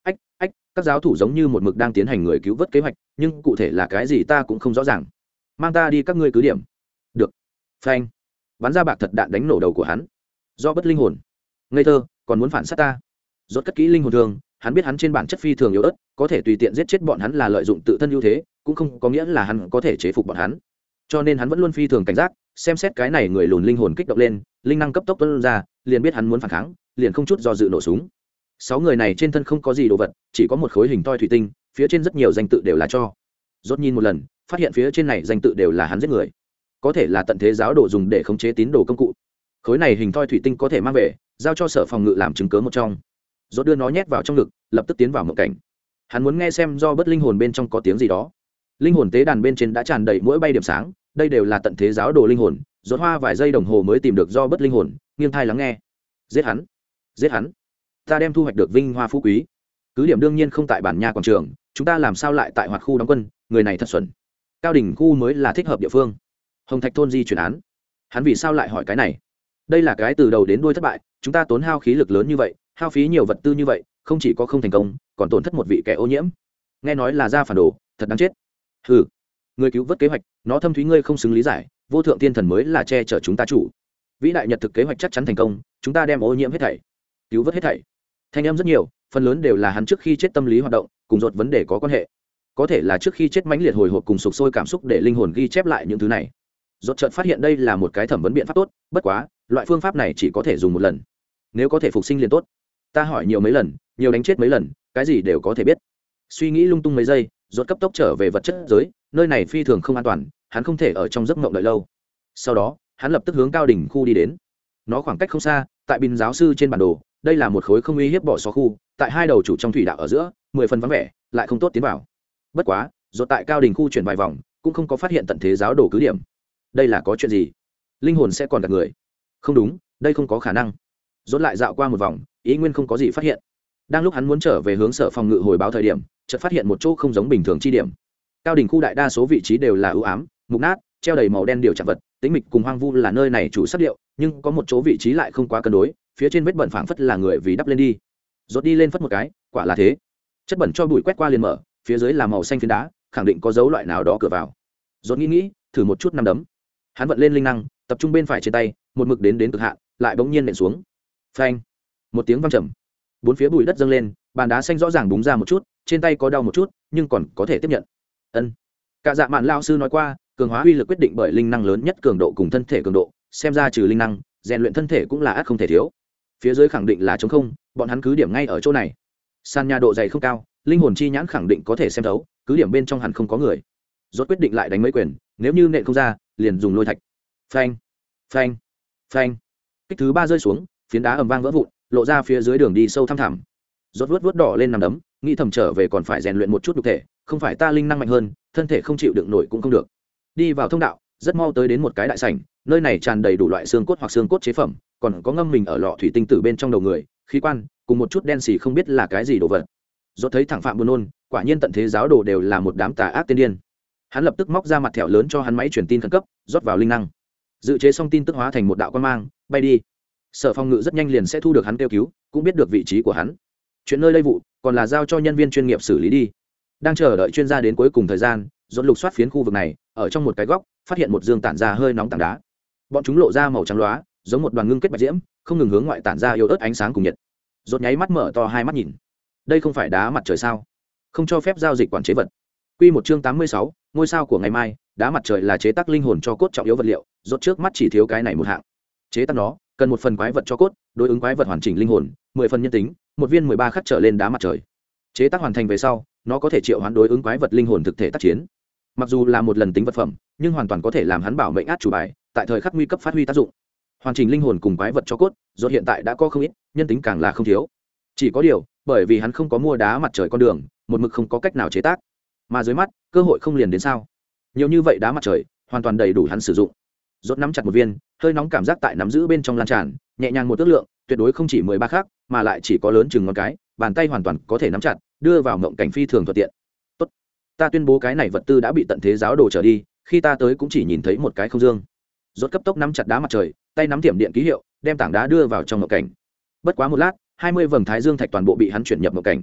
Ách ách, các giáo thủ giống như một mực đang tiến hành người cứu vớt kế hoạch, nhưng cụ thể là cái gì ta cũng không rõ ràng. Mang ta đi các ngươi cứ điểm. Được. Phanh. Bắn ra bạc thật đạn đánh nổ đầu của hắn. Do bất linh hồn. Ngây thơ, còn muốn phản sát ta. Rốt cất kỹ linh hồn thường hắn biết hắn trên bản chất phi thường yếu ớt, có thể tùy tiện giết chết bọn hắn là lợi dụng tự thân ưu thế, cũng không có nghĩa là hắn có thể chế phục bọn hắn. Cho nên hắn vẫn luôn phi thường cảnh giác, xem xét cái này người lùn linh hồn kích động lên, linh năng cấp tốc tuân ra, liền biết hắn muốn phản kháng, liền không chút do dự nổ súng. Sáu người này trên thân không có gì đồ vật, chỉ có một khối hình toi thủy tinh, phía trên rất nhiều danh tự đều là cho. Rốt nhìn một lần, phát hiện phía trên này danh tự đều là hắn giết người. Có thể là tận thế giáo đồ dùng để khống chế tín đồ công cụ. Khối này hình toi thủy tinh có thể mang về, giao cho sở phòng ngự làm chứng cớ một trong rốt đưa nó nhét vào trong ngực, lập tức tiến vào mộng cảnh. Hắn muốn nghe xem do bất linh hồn bên trong có tiếng gì đó. Linh hồn tế đàn bên trên đã tràn đầy mỗi bay điểm sáng, đây đều là tận thế giáo đồ linh hồn, rốt hoa vài giây đồng hồ mới tìm được do bất linh hồn, nghiêng thai lắng nghe. Giết hắn! Giết hắn! Ta đem thu hoạch được vinh hoa phú quý. Cứ điểm đương nhiên không tại bản nhà quảng trường, chúng ta làm sao lại tại hoạt khu đóng quân, người này thật xuẩn. Cao đỉnh khu mới là thích hợp địa phương. Hồng thạch thôn di chuyển án. Hắn vì sao lại hỏi cái này? Đây là cái từ đầu đến đuôi thất bại, chúng ta tốn hao khí lực lớn như vậy hao phí nhiều vật tư như vậy, không chỉ có không thành công, còn tổn thất một vị kẻ ô nhiễm. Nghe nói là ra phản đồ, thật đáng chết. Ừ người cứu vớt kế hoạch, nó thâm thúy ngươi không xứng lý giải, vô thượng tiên thần mới là che chở chúng ta chủ. Vĩ đại nhật thực kế hoạch chắc chắn thành công, chúng ta đem ô nhiễm hết thảy, cứu vớt hết thảy. Thanh em rất nhiều, phần lớn đều là hắn trước khi chết tâm lý hoạt động, cùng dột vấn đề có quan hệ. Có thể là trước khi chết mãnh liệt hồi hộp cùng sục sôi cảm xúc để linh hồn ghi chép lại những thứ này. Dột trợt phát hiện đây là một cái thẩm vấn biện pháp tốt, bất quá, loại phương pháp này chỉ có thể dùng một lần. Nếu có thể phục sinh liền tốt ta hỏi nhiều mấy lần, nhiều đánh chết mấy lần, cái gì đều có thể biết. Suy nghĩ lung tung mấy giây, rốt cấp tốc trở về vật chất giới, nơi này phi thường không an toàn, hắn không thể ở trong giấc mộng đợi lâu. Sau đó, hắn lập tức hướng cao đỉnh khu đi đến. Nó khoảng cách không xa, tại bình giáo sư trên bản đồ, đây là một khối không uy hiếp bỏ xó khu, tại hai đầu chủ trong thủy đạo ở giữa, mười phần vắng vẻ, lại không tốt tiến vào. Bất quá, rốt tại cao đỉnh khu chuyển vài vòng, cũng không có phát hiện tận thế giáo đồ cứ điểm. Đây là có chuyện gì? Linh hồn sẽ còn gặp người. Không đúng, đây không có khả năng dốt lại dạo qua một vòng ý nguyên không có gì phát hiện. Đang lúc hắn muốn trở về hướng sở phòng ngự hồi báo thời điểm chợt phát hiện một chỗ không giống bình thường chi điểm. Cao đỉnh khu đại đa số vị trí đều là ưu ám mục nát treo đầy màu đen điều chạm vật tính mịch cùng hoang vu là nơi này chủ sắc liệu, nhưng có một chỗ vị trí lại không quá cân đối phía trên vết bẩn phảng phất là người vì đắp lên đi. Rốt đi lên phất một cái quả là thế. Chất bẩn cho bụi quét qua liền mở phía dưới là màu xanh phiến đá khẳng định có dấu loại nào đó cửa vào. Rốt nghĩ nghĩ thử một chút năm đấm. Hắn vận lên linh năng tập trung bên phải trên tay một mực đến đến cực hạn lại bỗng nhiên nện xuống phanh. Một tiếng vang trầm. Bốn phía bụi đất dâng lên, bàn đá xanh rõ ràng búng ra một chút, trên tay có đau một chút, nhưng còn có thể tiếp nhận. Ân. Cả dạ mạn lao sư nói qua, cường hóa uy lực quyết định bởi linh năng lớn nhất cường độ cùng thân thể cường độ, xem ra trừ linh năng, rèn luyện thân thể cũng là ác không thể thiếu. Phía dưới khẳng định là chống không, bọn hắn cứ điểm ngay ở chỗ này. Sàn nhà độ dày không cao, linh hồn chi nhãn khẳng định có thể xem thấu, cứ điểm bên trong hẳn không có người. Rốt quyết định lại đánh mấy quyền, nếu như nện không ra, liền dùng lôi thạch. Phanh. Phanh. Phanh. Kích thứ ba rơi xuống phiến đá ầm vang vỡ vụn, lộ ra phía dưới đường đi sâu thăm thẳm. Rốt vớt vớt đỏ lên nằm đấm, nghĩ thầm trở về còn phải rèn luyện một chút đục thể, không phải ta linh năng mạnh hơn, thân thể không chịu đựng nổi cũng không được. Đi vào thông đạo, rất mau tới đến một cái đại sảnh, nơi này tràn đầy đủ loại xương cốt hoặc xương cốt chế phẩm, còn có ngâm mình ở lọ thủy tinh tử bên trong đầu người, khí quan, cùng một chút đen xì không biết là cái gì đồ vật. Do thấy thẳng phạm buồn nôn, quả nhiên tận thế giáo đồ đều là một đám tà ác tiên điên. Hắn lập tức móc ra mặt thẹo lớn cho hắn máy truyền tin khẩn cấp, rót vào linh năng. Dự chế xong tin tức hóa thành một đạo quan mang, bay đi sở phòng ngự rất nhanh liền sẽ thu được hắn kêu cứu cũng biết được vị trí của hắn. Chuyện nơi lây vụ còn là giao cho nhân viên chuyên nghiệp xử lý đi. Đang chờ đợi chuyên gia đến cuối cùng thời gian dọn lục soát phiến khu vực này ở trong một cái góc phát hiện một dương tản ra hơi nóng tảng đá. Bọn chúng lộ ra màu trắng loá giống một đoàn ngưng kết bạch diễm không ngừng hướng ngoại tản ra yếu ớt ánh sáng cùng nhiệt. Rốt nháy mắt mở to hai mắt nhìn. Đây không phải đá mặt trời sao? Không cho phép giao dịch quản chế vật. Quy một chương tám mươi sáu, ngôi sao của ngày mai đá mặt trời là chế tác linh hồn cho cốt trọng yếu vật liệu rốt trước mắt chỉ thiếu cái này một hạng. Chế tác nó cần một phần quái vật cho cốt, đối ứng quái vật hoàn chỉnh linh hồn, mười phần nhân tính, một viên mười ba khắc trở lên đá mặt trời. Chế tác hoàn thành về sau, nó có thể triệu hoán đối ứng quái vật linh hồn thực thể tác chiến. Mặc dù là một lần tính vật phẩm, nhưng hoàn toàn có thể làm hắn bảo mệnh át chủ bài, tại thời khắc nguy cấp phát huy tác dụng. Hoàn chỉnh linh hồn cùng quái vật cho cốt do hiện tại đã có không ít, nhân tính càng là không thiếu. Chỉ có điều, bởi vì hắn không có mua đá mặt trời con đường, một mực không có cách nào chế tác. Mà dưới mắt, cơ hội không liền đến sao? Nhiều như vậy đá mặt trời, hoàn toàn đầy đủ hắn sử dụng rốt nắm chặt một viên, hơi nóng cảm giác tại nắm giữ bên trong lan tràn, nhẹ nhàng một ước lượng, tuyệt đối không chỉ mười ba khác mà lại chỉ có lớn chừng ngón cái, bàn tay hoàn toàn có thể nắm chặt, đưa vào mộng cảnh phi thường thuận tiện. Tốt, ta tuyên bố cái này vật tư đã bị tận thế giáo đồ trở đi, khi ta tới cũng chỉ nhìn thấy một cái không dương. Rốt cấp tốc nắm chặt đá mặt trời, tay nắm tiệm điện ký hiệu, đem tảng đá đưa vào trong mộng cảnh. Bất quá một lát, hai mươi vầng thái dương thạch toàn bộ bị hắn chuyển nhập mộng cảnh.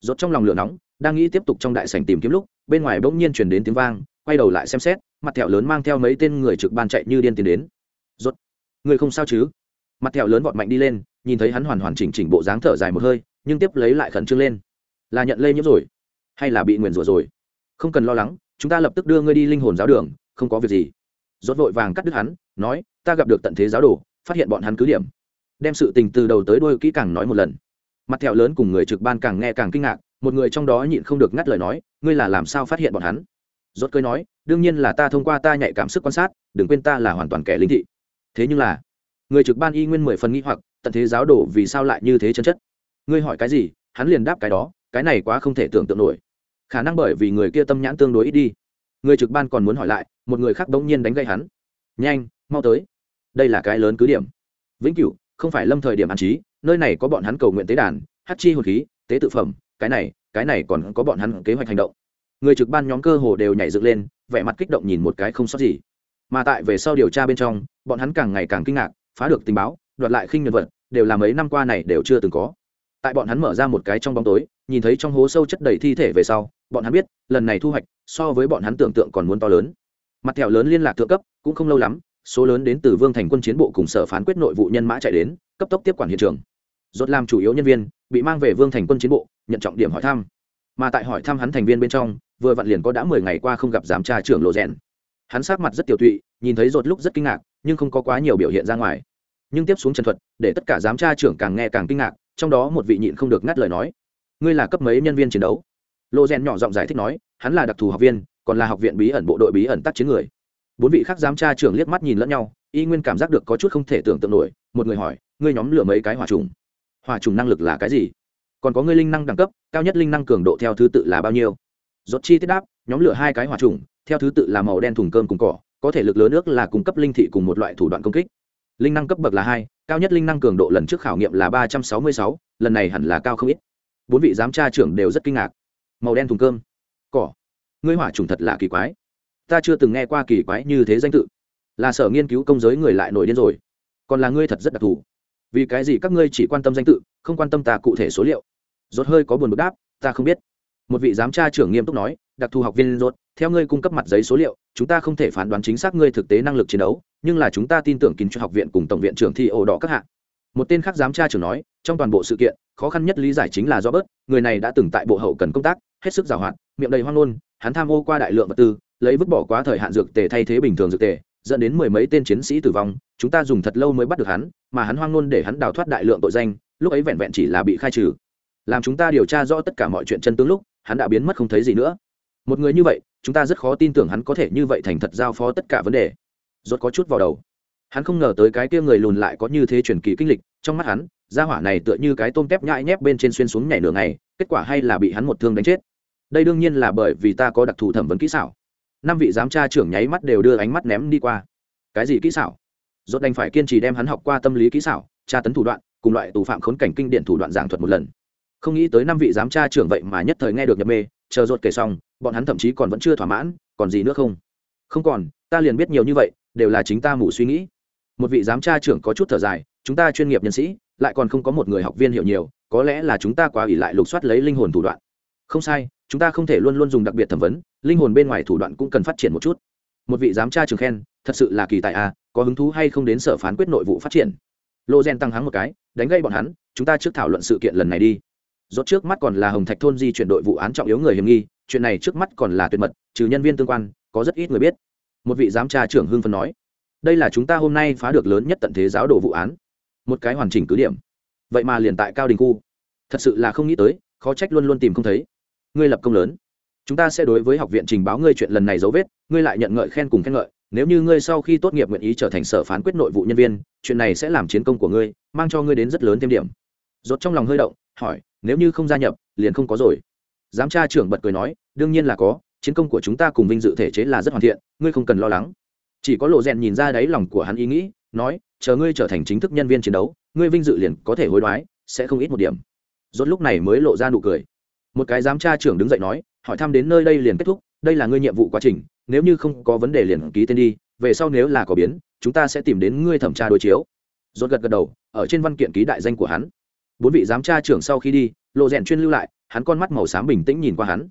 Rốt trong lòng lửa nóng, đang nghĩ tiếp tục trong đại sảnh tìm kiếm lúc, bên ngoài bỗng nhiên truyền đến tiếng vang, quay đầu lại xem xét mặt thẹo lớn mang theo mấy tên người trực ban chạy như điên tiến đến. Rốt. Người không sao chứ? Mặt thẹo lớn vọt mạnh đi lên, nhìn thấy hắn hoàn hoàn chỉnh chỉnh bộ dáng thở dài một hơi, nhưng tiếp lấy lại khẩn trương lên. Là nhận lây nhiễm rồi, hay là bị nguyền rủa rồi? Không cần lo lắng, chúng ta lập tức đưa ngươi đi linh hồn giáo đường, không có việc gì. Rốt vội vàng cắt đứt hắn, nói, ta gặp được tận thế giáo đồ, phát hiện bọn hắn cứ điểm. Đem sự tình từ đầu tới đuôi kỹ càng nói một lần. Mặt thẹo lớn cùng người trực ban càng nghe càng kinh ngạc, một người trong đó nhịn không được ngắt lời nói, ngươi là làm sao phát hiện bọn hắn? Rốt cười nói đương nhiên là ta thông qua ta nhạy cảm sức quan sát, đừng quên ta là hoàn toàn kẻ linh thị. Thế nhưng là, người trực ban y nguyên mười phần nghĩ hoặc, tận thế giáo đồ vì sao lại như thế chân chất? Ngươi hỏi cái gì, hắn liền đáp cái đó, cái này quá không thể tưởng tượng nổi. Khả năng bởi vì người kia tâm nhãn tương đối ít đi. Người trực ban còn muốn hỏi lại, một người khác bỗng nhiên đánh gây hắn. Nhanh, mau tới. Đây là cái lớn cứ điểm. Vĩnh cửu, không phải lâm thời điểm an trí, nơi này có bọn hắn cầu nguyện tế đàn, hát chi hồn khí, tế tự phẩm, cái này cái này còn có bọn hắn kế hoạch hành động. Người trực ban nhóm cơ hồ đều nhảy dựng lên vẻ mặt kích động nhìn một cái không sót gì. Mà tại về sau điều tra bên trong, bọn hắn càng ngày càng kinh ngạc, phá được tình báo, đoạt lại khinh nhân vật, đều là mấy năm qua này đều chưa từng có. Tại bọn hắn mở ra một cái trong bóng tối, nhìn thấy trong hố sâu chất đầy thi thể về sau, bọn hắn biết, lần này thu hoạch, so với bọn hắn tưởng tượng còn muốn to lớn. Mặt thẹo lớn liên lạc thượng cấp, cũng không lâu lắm, số lớn đến từ vương thành quân chiến bộ cùng sở phán quyết nội vụ nhân mã chạy đến, cấp tốc tiếp quản hiện trường. Dốt làm chủ yếu nhân viên, bị mang về vương thành quân chiến bộ, nhận trọng điểm hỏi thăm mà tại hỏi thăm hắn thành viên bên trong, vừa vặn liền có đã mười ngày qua không gặp giám tra trưởng lộ rèn. Hắn sát mặt rất tiểu tụy, nhìn thấy rột lúc rất kinh ngạc, nhưng không có quá nhiều biểu hiện ra ngoài. Nhưng tiếp xuống trần thuật, để tất cả giám tra trưởng càng nghe càng kinh ngạc, trong đó một vị nhịn không được ngắt lời nói, ngươi là cấp mấy nhân viên chiến đấu? Lộ rèn nhỏ giọng giải thích nói, hắn là đặc thù học viên, còn là học viện bí ẩn bộ đội bí ẩn tác chiến người. Bốn vị khác giám tra trưởng liếc mắt nhìn lẫn nhau, y nguyên cảm giác được có chút không thể tưởng tượng nổi, một người hỏi, ngươi nhóm lửa mấy cái hỏa trùng? Hỏa trùng năng lực là cái gì? Còn có ngươi linh năng đẳng cấp, cao nhất linh năng cường độ theo thứ tự là bao nhiêu? Dốt chi tiết đáp, nhóm lửa hai cái hỏa trùng, theo thứ tự là màu đen thùng cơm cùng cỏ, có thể lực lớn nước là cung cấp linh thị cùng một loại thủ đoạn công kích. Linh năng cấp bậc là hai, cao nhất linh năng cường độ lần trước khảo nghiệm là ba trăm sáu mươi sáu, lần này hẳn là cao không ít. Bốn vị giám tra trưởng đều rất kinh ngạc. Màu đen thùng cơm, cỏ. Ngươi hỏa trùng thật là kỳ quái. Ta chưa từng nghe qua kỳ quái như thế danh tự. Là sở nghiên cứu công giới người lại nổi điên rồi. Còn là ngươi thật rất đặc thù vì cái gì các ngươi chỉ quan tâm danh tự không quan tâm ta cụ thể số liệu? Rốt hơi có buồn bực đáp ta không biết. Một vị giám tra trưởng nghiêm túc nói đặc thù học viên rốt theo ngươi cung cấp mặt giấy số liệu chúng ta không thể phán đoán chính xác ngươi thực tế năng lực chiến đấu nhưng là chúng ta tin tưởng kín cho học viện cùng tổng viện trưởng thi ổ đỏ các hạng một tên khác giám tra trưởng nói trong toàn bộ sự kiện khó khăn nhất lý giải chính là do bớt người này đã từng tại bộ hậu cần công tác hết sức giàu hạn, miệng đầy hoang ngôn hắn tham ô qua đại lượng vật tư lấy vứt bỏ quá thời hạn dược tề thay thế bình thường dược tề dẫn đến mười mấy tên chiến sĩ tử vong, chúng ta dùng thật lâu mới bắt được hắn, mà hắn hoang ngôn để hắn đào thoát đại lượng tội danh, lúc ấy vẹn vẹn chỉ là bị khai trừ. Làm chúng ta điều tra rõ tất cả mọi chuyện chân tướng lúc, hắn đã biến mất không thấy gì nữa. Một người như vậy, chúng ta rất khó tin tưởng hắn có thể như vậy thành thật giao phó tất cả vấn đề. Rốt có chút vào đầu. Hắn không ngờ tới cái kia người lùn lại có như thế truyền kỳ kinh lịch, trong mắt hắn, gia hỏa này tựa như cái tôm tép nhãi nhép bên trên xuyên xuống nhảy nửa ngày, kết quả hay là bị hắn một thương đánh chết. Đây đương nhiên là bởi vì ta có đặc thù thẩm vấn kỹ xảo năm vị giám tra trưởng nháy mắt đều đưa ánh mắt ném đi qua. Cái gì kỹ xảo? Rốt đành phải kiên trì đem hắn học qua tâm lý kỹ xảo, tra tấn thủ đoạn, cùng loại tù phạm khốn cảnh kinh điển thủ đoạn giảng thuật một lần. Không nghĩ tới năm vị giám tra trưởng vậy mà nhất thời nghe được nhập mê, chờ rốt kể xong, bọn hắn thậm chí còn vẫn chưa thỏa mãn, còn gì nữa không? Không còn, ta liền biết nhiều như vậy, đều là chính ta mù suy nghĩ. Một vị giám tra trưởng có chút thở dài, chúng ta chuyên nghiệp nhân sĩ, lại còn không có một người học viên hiểu nhiều, có lẽ là chúng ta quá ỷ lại lục soát lấy linh hồn thủ đoạn không sai chúng ta không thể luôn luôn dùng đặc biệt thẩm vấn linh hồn bên ngoài thủ đoạn cũng cần phát triển một chút. Một vị giám tra trường khen thật sự là kỳ tài à, có hứng thú hay không đến sở phán quyết nội vụ phát triển? Lô gen tăng hắng một cái đánh gây bọn hắn chúng ta trước thảo luận sự kiện lần này đi. Rốt trước mắt còn là hồng thạch thôn di chuyển đội vụ án trọng yếu người hiểm nghi chuyện này trước mắt còn là tuyệt mật trừ nhân viên tương quan có rất ít người biết. Một vị giám tra trưởng hưng phân nói đây là chúng ta hôm nay phá được lớn nhất tận thế giáo đồ vụ án. Một cái hoàn chỉnh cứ điểm. Vậy mà liền tại cao đình khu. Thật sự là không nghĩ tới khó trách luôn luôn tìm không thấy ngươi lập công lớn. Chúng ta sẽ đối với học viện trình báo ngươi chuyện lần này dấu vết, ngươi lại nhận ngợi khen cùng khen ngợi. Nếu như ngươi sau khi tốt nghiệp nguyện ý trở thành sở phán quyết nội vụ nhân viên, chuyện này sẽ làm chiến công của ngươi, mang cho ngươi đến rất lớn thêm điểm. Rốt trong lòng hơi động, hỏi, nếu như không gia nhập, liền không có rồi. Giám tra trưởng bật cười nói, đương nhiên là có, chiến công của chúng ta cùng vinh dự thể chế là rất hoàn thiện, ngươi không cần lo lắng. Chỉ có lộ rèn nhìn ra đáy lòng của hắn ý nghĩ, nói, chờ ngươi trở thành chính thức nhân viên chiến đấu, ngươi vinh dự liền có thể hối đoái, sẽ không ít một điểm. Rốt lúc này mới lộ ra nụ cười một cái giám tra trưởng đứng dậy nói, hỏi thăm đến nơi đây liền kết thúc, đây là ngươi nhiệm vụ quá trình, nếu như không có vấn đề liền ký tên đi, về sau nếu là có biến, chúng ta sẽ tìm đến ngươi thẩm tra đối chiếu. Rốt gật gật đầu, ở trên văn kiện ký đại danh của hắn. Bốn vị giám tra trưởng sau khi đi, lộ rèn chuyên lưu lại, hắn con mắt màu xám bình tĩnh nhìn qua hắn.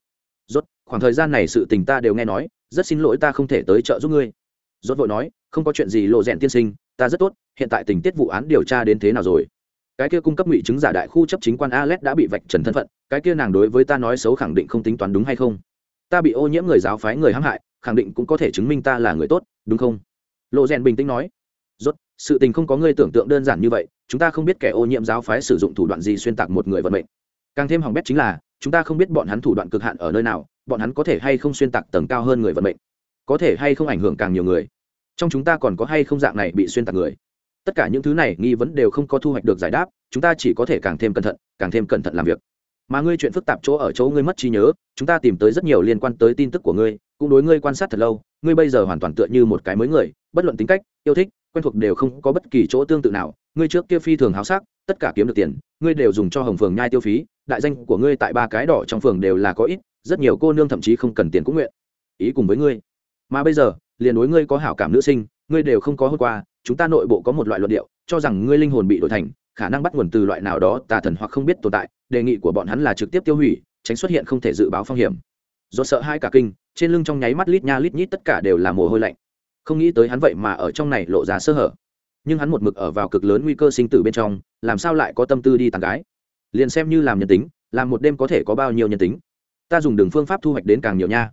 Rốt, khoảng thời gian này sự tình ta đều nghe nói, rất xin lỗi ta không thể tới trợ giúp ngươi. Rốt vội nói, không có chuyện gì, lộ rèn tiên sinh, ta rất tốt, hiện tại tình tiết vụ án điều tra đến thế nào rồi? Cái kia cung cấp ngụy chứng giả đại khu chấp chính quan Alex đã bị vạch trần thân phận, cái kia nàng đối với ta nói xấu khẳng định không tính toán đúng hay không? Ta bị ô nhiễm người giáo phái người hãm hại, khẳng định cũng có thể chứng minh ta là người tốt, đúng không? Lộ Rèn bình tĩnh nói. Rốt, sự tình không có ngươi tưởng tượng đơn giản như vậy, chúng ta không biết kẻ ô nhiễm giáo phái sử dụng thủ đoạn gì xuyên tạc một người vận mệnh. Càng thêm hỏng bét chính là, chúng ta không biết bọn hắn thủ đoạn cực hạn ở nơi nào, bọn hắn có thể hay không xuyên tạc tầng cao hơn người vận mệnh, có thể hay không ảnh hưởng càng nhiều người. Trong chúng ta còn có hay không dạng này bị xuyên tạc người? Tất cả những thứ này nghi vấn đều không có thu hoạch được giải đáp, chúng ta chỉ có thể càng thêm cẩn thận, càng thêm cẩn thận làm việc. Mà ngươi chuyện phức tạp chỗ ở chỗ ngươi mất trí nhớ, chúng ta tìm tới rất nhiều liên quan tới tin tức của ngươi, cũng đối ngươi quan sát thật lâu, ngươi bây giờ hoàn toàn tựa như một cái mới người, bất luận tính cách, yêu thích, quen thuộc đều không có bất kỳ chỗ tương tự nào, ngươi trước kia phi thường háo sắc, tất cả kiếm được tiền, ngươi đều dùng cho hồng phường nhai tiêu phí, đại danh của ngươi tại ba cái đỏ trong phường đều là có ít, rất nhiều cô nương thậm chí không cần tiền cũng nguyện ý cùng với ngươi. Mà bây giờ, liền đối ngươi có hảo cảm nữ sinh ngươi đều không có hôm qua, chúng ta nội bộ có một loại luận điệu, cho rằng ngươi linh hồn bị đổi thành, khả năng bắt nguồn từ loại nào đó, tà thần hoặc không biết tồn tại, đề nghị của bọn hắn là trực tiếp tiêu hủy, tránh xuất hiện không thể dự báo phong hiểm. Do sợ hai cả kinh, trên lưng trong nháy mắt lít nha lít nhít tất cả đều là mồ hôi lạnh. Không nghĩ tới hắn vậy mà ở trong này lộ ra sơ hở. Nhưng hắn một mực ở vào cực lớn nguy cơ sinh tử bên trong, làm sao lại có tâm tư đi tàn gái? Liền xem như làm nhân tính, làm một đêm có thể có bao nhiêu nhân tính? Ta dùng đường phương pháp thu hoạch đến càng nhiều nha.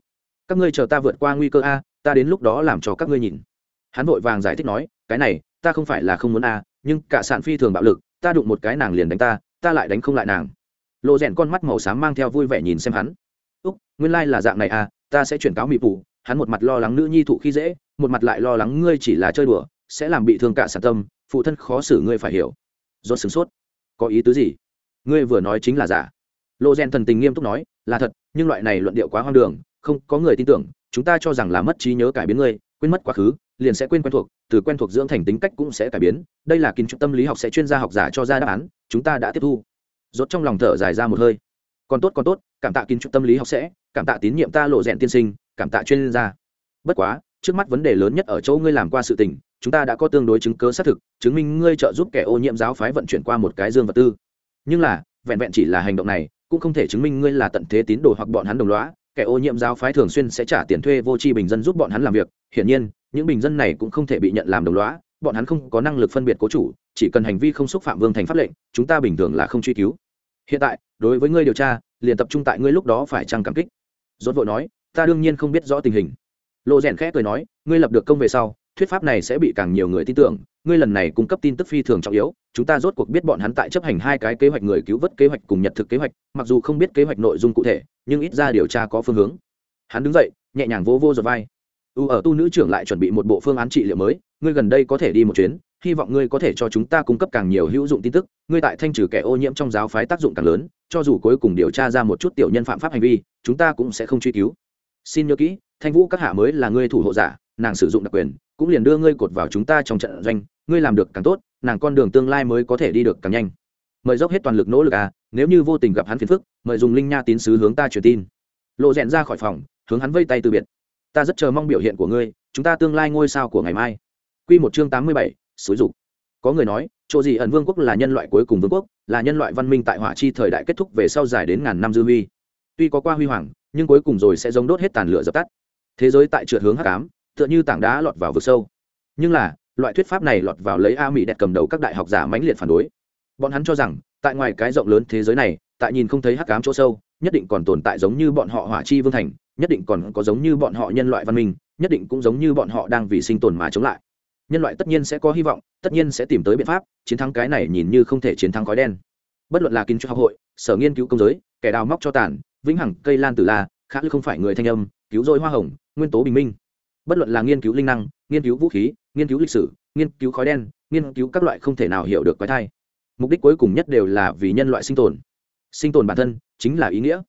Các ngươi chờ ta vượt qua nguy cơ a, ta đến lúc đó làm cho các ngươi nhìn hắn vội vàng giải thích nói, cái này, ta không phải là không muốn a, nhưng cả sạn phi thường bạo lực, ta đụng một cái nàng liền đánh ta ta lại đánh không lại nàng. Lộ rèn con mắt màu xám mang theo vui vẻ nhìn xem hắn. Úc, nguyên lai、like、là dạng này à ta sẽ chuyển cáo mị phủ hắn một mặt lo lắng nữ nhi thụ khi dễ, một mặt lại lo lắng ngươi chỉ là chơi đùa, sẽ làm bị thương cả sản tâm, phụ thân khó xử ngươi phải hiểu. Do sửng sốt. Có ý tứ gì? Ngươi vừa nói chính là giả. Lộ rèn thần tình nghiêm túc nói, là thật, nhưng loại này luận điệu quá hoang đường, không có người tin tưởng, chúng ta cho rằng là mất trí nhớ cải biến ngươi quên mất quá khứ, liền sẽ quên quen thuộc, từ quen thuộc dưỡng thành tính cách cũng sẽ cải biến. Đây là kiến trúc tâm lý học sẽ chuyên gia học giả cho ra đáp án, chúng ta đã tiếp thu. Rốt trong lòng thở dài ra một hơi. Còn tốt còn tốt, cảm tạ kiến trúc tâm lý học sẽ, cảm tạ tín nhiệm ta lộ rèn tiên sinh, cảm tạ chuyên gia. Bất quá, trước mắt vấn đề lớn nhất ở chỗ ngươi làm qua sự tình, chúng ta đã có tương đối chứng cứ xác thực, chứng minh ngươi trợ giúp kẻ ô nhiễm giáo phái vận chuyển qua một cái dương vật tư. Nhưng là, vẹn vẹn chỉ là hành động này, cũng không thể chứng minh ngươi là tận thế tín đồ hoặc bọn hắn đồng lõa kẻ ô nhiễm giáo phái thường xuyên sẽ trả tiền thuê vô tri bình dân giúp bọn hắn làm việc. Hiển nhiên, những bình dân này cũng không thể bị nhận làm đồng lõa, bọn hắn không có năng lực phân biệt cố chủ, chỉ cần hành vi không xúc phạm vương thành pháp lệnh, chúng ta bình thường là không truy cứu. Hiện tại, đối với ngươi điều tra, liền tập trung tại ngươi lúc đó phải trăng cảm kích. Dốt vội nói, ta đương nhiên không biết rõ tình hình. Lộ rèn khẽ cười nói, ngươi lập được công về sau, thuyết pháp này sẽ bị càng nhiều người tin tưởng, ngươi lần này cung cấp tin tức phi thường trọng yếu, chúng ta rốt cuộc biết bọn hắn tại chấp hành hai cái kế hoạch người cứu vớt kế hoạch cùng nhật thực kế hoạch, mặc dù không biết kế hoạch nội dung cụ thể nhưng ít ra điều tra có phương hướng. Hắn đứng dậy, nhẹ nhàng vô vô giật vai. U, ở tu nữ trưởng lại chuẩn bị một bộ phương án trị liệu mới, ngươi gần đây có thể đi một chuyến, hy vọng ngươi có thể cho chúng ta cung cấp càng nhiều hữu dụng tin tức. Ngươi tại thanh trừ kẻ ô nhiễm trong giáo phái tác dụng càng lớn, cho dù cuối cùng điều tra ra một chút tiểu nhân phạm pháp hành vi, chúng ta cũng sẽ không truy cứu. Xin nhớ kỹ, thanh vũ các hạ mới là ngươi thủ hộ giả, nàng sử dụng đặc quyền, cũng liền đưa ngươi cột vào chúng ta trong trận doanh. Ngươi làm được càng tốt, nàng con đường tương lai mới có thể đi được càng nhanh. Mời dốc hết toàn lực nỗ lực à nếu như vô tình gặp hắn phiền phức, mời dùng linh nha tín sứ hướng ta truyền tin. Lộ rèn ra khỏi phòng, hướng hắn vây tay từ biệt. Ta rất chờ mong biểu hiện của ngươi, chúng ta tương lai ngôi sao của ngày mai. Q một chương tám mươi bảy, xúi dục. Có người nói, chỗ gì ẩn vương quốc là nhân loại cuối cùng vương quốc, là nhân loại văn minh tại hỏa chi thời đại kết thúc về sau dài đến ngàn năm dư huy. Tuy có qua huy hoàng, nhưng cuối cùng rồi sẽ giống đốt hết tàn lửa dập tắt. Thế giới tại trượt hướng hắc tám tựa như tảng đá lọt vào vực sâu. Nhưng là, loại thuyết pháp này lọt vào lấy a mỹ đẹp cầm đầu các đại học giả mãnh liệt phản đối. Bọn hắn cho rằng tại ngoài cái rộng lớn thế giới này, tại nhìn không thấy hắc cám chỗ sâu, nhất định còn tồn tại giống như bọn họ hỏa chi vương thành, nhất định còn có giống như bọn họ nhân loại văn minh, nhất định cũng giống như bọn họ đang vì sinh tồn mà chống lại. Nhân loại tất nhiên sẽ có hy vọng, tất nhiên sẽ tìm tới biện pháp, chiến thắng cái này nhìn như không thể chiến thắng khói đen. Bất luận là kinh cho học hội, sở nghiên cứu công giới, kẻ đào móc cho tàn, vĩnh hằng, cây lan tử la khác như không phải người thanh âm, cứu rỗi hoa hồng, nguyên tố bình minh. Bất luận là nghiên cứu linh năng, nghiên cứu vũ khí, nghiên cứu lịch sử, nghiên cứu khói đen, nghiên cứu các loại không thể nào hiểu được quái thai mục đích cuối cùng nhất đều là vì nhân loại sinh tồn. Sinh tồn bản thân chính là ý nghĩa.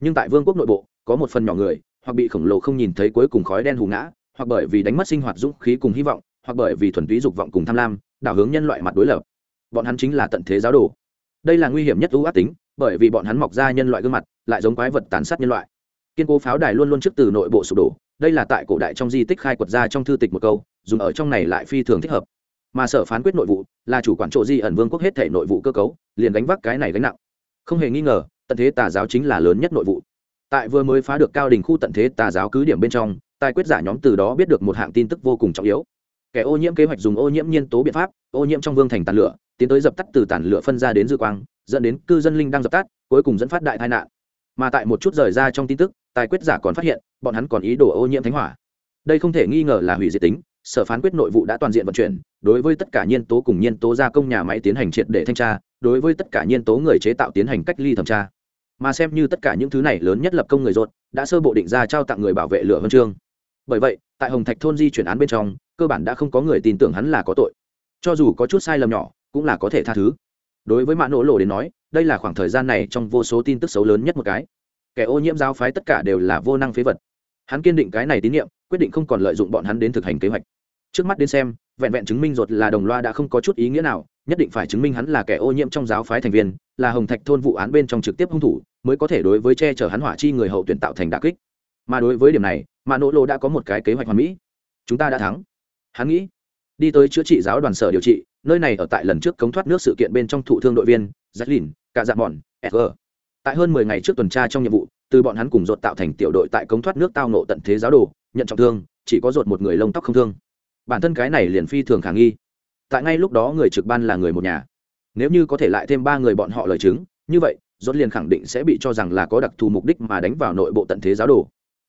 Nhưng tại vương quốc nội bộ, có một phần nhỏ người, hoặc bị khổng lồ không nhìn thấy cuối cùng khói đen hù ngã, hoặc bởi vì đánh mất sinh hoạt dũng khí cùng hy vọng, hoặc bởi vì thuần túy dục vọng cùng tham lam, đảo hướng nhân loại mặt đối lập. Bọn hắn chính là tận thế giáo đồ. Đây là nguy hiểm nhất ưu ác tính, bởi vì bọn hắn mọc ra nhân loại gương mặt, lại giống quái vật tàn sát nhân loại. Kiên cố pháo đài luôn luôn trước từ nội bộ sụp đổ, đây là tại cổ đại trong di tích khai quật ra trong thư tịch một câu, dùng ở trong này lại phi thường thích hợp mà sở phán quyết nội vụ là chủ quản trộ di ẩn vương quốc hết thể nội vụ cơ cấu, liền đánh vác cái này gánh nặng. Không hề nghi ngờ, tận thế tà giáo chính là lớn nhất nội vụ. Tại vừa mới phá được cao đỉnh khu tận thế tà giáo cứ điểm bên trong, tài quyết giả nhóm từ đó biết được một hạng tin tức vô cùng trọng yếu. Kẻ ô nhiễm kế hoạch dùng ô nhiễm nhiên tố biện pháp, ô nhiễm trong vương thành tàn lửa, tiến tới dập tắt từ tàn lửa phân ra đến dư quang, dẫn đến cư dân linh đang dập tắt, cuối cùng dẫn phát đại tai nạn. Mà tại một chút rời ra trong tin tức, tài quyết giả còn phát hiện, bọn hắn còn ý đồ ô nhiễm thánh hỏa. Đây không thể nghi ngờ là hủy diệt tính sở phán quyết nội vụ đã toàn diện vận chuyển, đối với tất cả nhân tố cùng nhân tố gia công nhà máy tiến hành triệt để thanh tra, đối với tất cả nhân tố người chế tạo tiến hành cách ly thẩm tra. Mà xem như tất cả những thứ này lớn nhất lập công người rột đã sơ bộ định ra trao tặng người bảo vệ lửa huân chương. Bởi vậy, tại hồng thạch thôn di chuyển án bên trong, cơ bản đã không có người tin tưởng hắn là có tội. Cho dù có chút sai lầm nhỏ, cũng là có thể tha thứ. Đối với mã nỗ lộ đến nói, đây là khoảng thời gian này trong vô số tin tức xấu lớn nhất một cái. Kẻ ô nhiễm giáo phái tất cả đều là vô năng phế vật. Hắn kiên định cái này tín nhiệm quyết định không còn lợi dụng bọn hắn đến thực hành kế hoạch. Trước mắt đến xem, vẹn vẹn chứng minh ruột là đồng loa đã không có chút ý nghĩa nào, nhất định phải chứng minh hắn là kẻ ô nhiễm trong giáo phái thành viên, là hồng thạch thôn vụ án bên trong trực tiếp hung thủ, mới có thể đối với che chở hắn hỏa chi người hậu tuyển tạo thành đà kích. Mà đối với điểm này mà nỗ lô đã có một cái kế hoạch hoàn mỹ. Chúng ta đã thắng. Hắn nghĩ, đi tới chữa trị giáo đoàn sở điều trị, nơi này ở tại lần trước cống thoát nước sự kiện bên trong thụ thương đội viên jacqueline cả dạng bọn sg tại hơn mười ngày trước tuần tra trong nhiệm vụ, từ bọn hắn cùng dột tạo thành tiểu đội tại cống thoát nước tao nộ tận thế giáo đồ nhận trọng thương, chỉ có ruột một người lông tóc không thương. Bản thân cái này liền phi thường khả nghi. Tại ngay lúc đó người trực ban là người một nhà. Nếu như có thể lại thêm ba người bọn họ lời chứng, như vậy dốt liền khẳng định sẽ bị cho rằng là có đặc thù mục đích mà đánh vào nội bộ tận thế giáo đồ.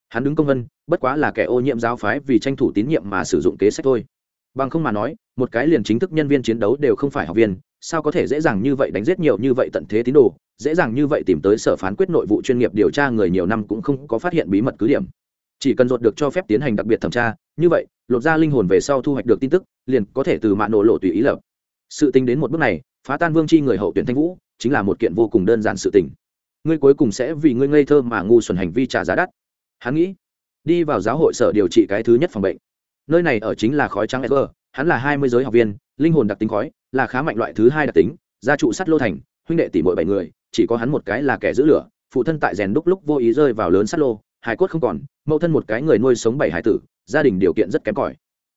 Hắn đứng công vân, bất quá là kẻ ô nhiễm giáo phái vì tranh thủ tín nhiệm mà sử dụng kế sách thôi. Bằng không mà nói, một cái liền chính thức nhân viên chiến đấu đều không phải học viên, sao có thể dễ dàng như vậy đánh giết nhiều như vậy tận thế tín đồ, dễ dàng như vậy tìm tới sở phán quyết nội vụ chuyên nghiệp điều tra người nhiều năm cũng không có phát hiện bí mật cứ điểm chỉ cần rột được cho phép tiến hành đặc biệt thẩm tra, như vậy, lột ra linh hồn về sau thu hoạch được tin tức, liền có thể từ mạng nổ lộ tùy ý lập. Sự tính đến một bước này, phá tan vương chi người hậu tuyển thanh vũ, chính là một kiện vô cùng đơn giản sự tình. Ngươi cuối cùng sẽ vì ngươi ngây thơ mà ngu xuẩn hành vi trả giá đắt. Hắn nghĩ, đi vào giáo hội sở điều trị cái thứ nhất phòng bệnh. Nơi này ở chính là khói trắng sg hắn là hai mươi giới học viên, linh hồn đặc tính khói, là khá mạnh loại thứ hai đặc tính, gia trụ sắt lô thành, huynh đệ tỷ mỗi bảy người, chỉ có hắn một cái là kẻ giữ lửa, phụ thân tại rèn đúc lúc vô ý rơi vào lớn sắt lô hải cốt không còn mẫu thân một cái người nuôi sống bảy hải tử, gia đình điều kiện rất kém cỏi.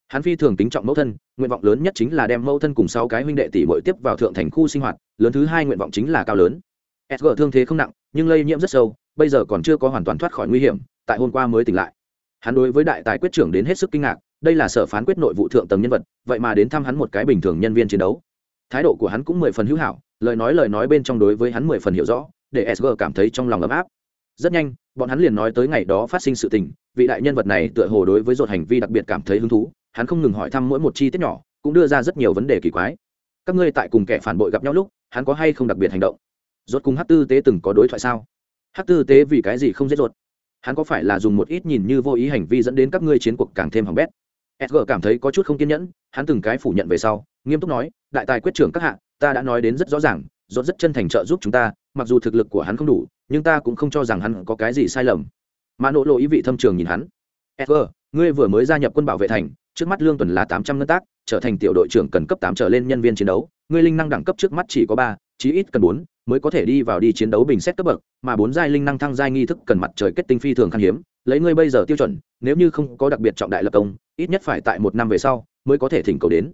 Hắn phi thường tính trọng mẫu thân, nguyện vọng lớn nhất chính là đem mẫu thân cùng sáu cái huynh đệ tỷ bội tiếp vào thượng thành khu sinh hoạt, lớn thứ hai nguyện vọng chính là cao lớn. Sg thương thế không nặng, nhưng lây nhiễm rất sâu, bây giờ còn chưa có hoàn toàn thoát khỏi nguy hiểm, tại hôm qua mới tỉnh lại. Hắn đối với đại tài quyết trưởng đến hết sức kinh ngạc, đây là sở phán quyết nội vụ thượng tầng nhân vật, vậy mà đến thăm hắn một cái bình thường nhân viên chiến đấu. Thái độ của hắn cũng mười phần hữu hảo, lời nói lời nói bên trong đối với hắn mười phần hiểu rõ, để sg cảm thấy trong lòng ấm áp rất nhanh, bọn hắn liền nói tới ngày đó phát sinh sự tình, vị đại nhân vật này tựa hồ đối với dột hành vi đặc biệt cảm thấy hứng thú, hắn không ngừng hỏi thăm mỗi một chi tiết nhỏ, cũng đưa ra rất nhiều vấn đề kỳ quái. Các ngươi tại cùng kẻ phản bội gặp nhau lúc, hắn có hay không đặc biệt hành động? Rốt cùng hát tư tế từng có đối thoại sao? Hát tư tế vì cái gì không giết rột hắn có phải là dùng một ít nhìn như vô ý hành vi dẫn đến các ngươi chiến cuộc càng thêm hỏng bét? Edgar cảm thấy có chút không kiên nhẫn, hắn từng cái phủ nhận về sau, nghiêm túc nói, đại tài quyết trưởng các hạ, ta đã nói đến rất rõ ràng rốt rất chân thành trợ giúp chúng ta mặc dù thực lực của hắn không đủ nhưng ta cũng không cho rằng hắn có cái gì sai lầm. Mã nỗ lộ ý vị thâm trường nhìn hắn. Ever, ngươi vừa mới gia nhập quân bảo vệ thành trước mắt lương tuần là tám trăm ngân tác trở thành tiểu đội trưởng cần cấp tám trở lên nhân viên chiến đấu ngươi linh năng đẳng cấp trước mắt chỉ có ba chí ít cần bốn mới có thể đi vào đi chiến đấu bình xét cấp bậc mà bốn giai linh năng thăng giai nghi thức cần mặt trời kết tinh phi thường khan hiếm lấy ngươi bây giờ tiêu chuẩn nếu như không có đặc biệt trọng đại lập công ít nhất phải tại một năm về sau mới có thể thỉnh cầu đến.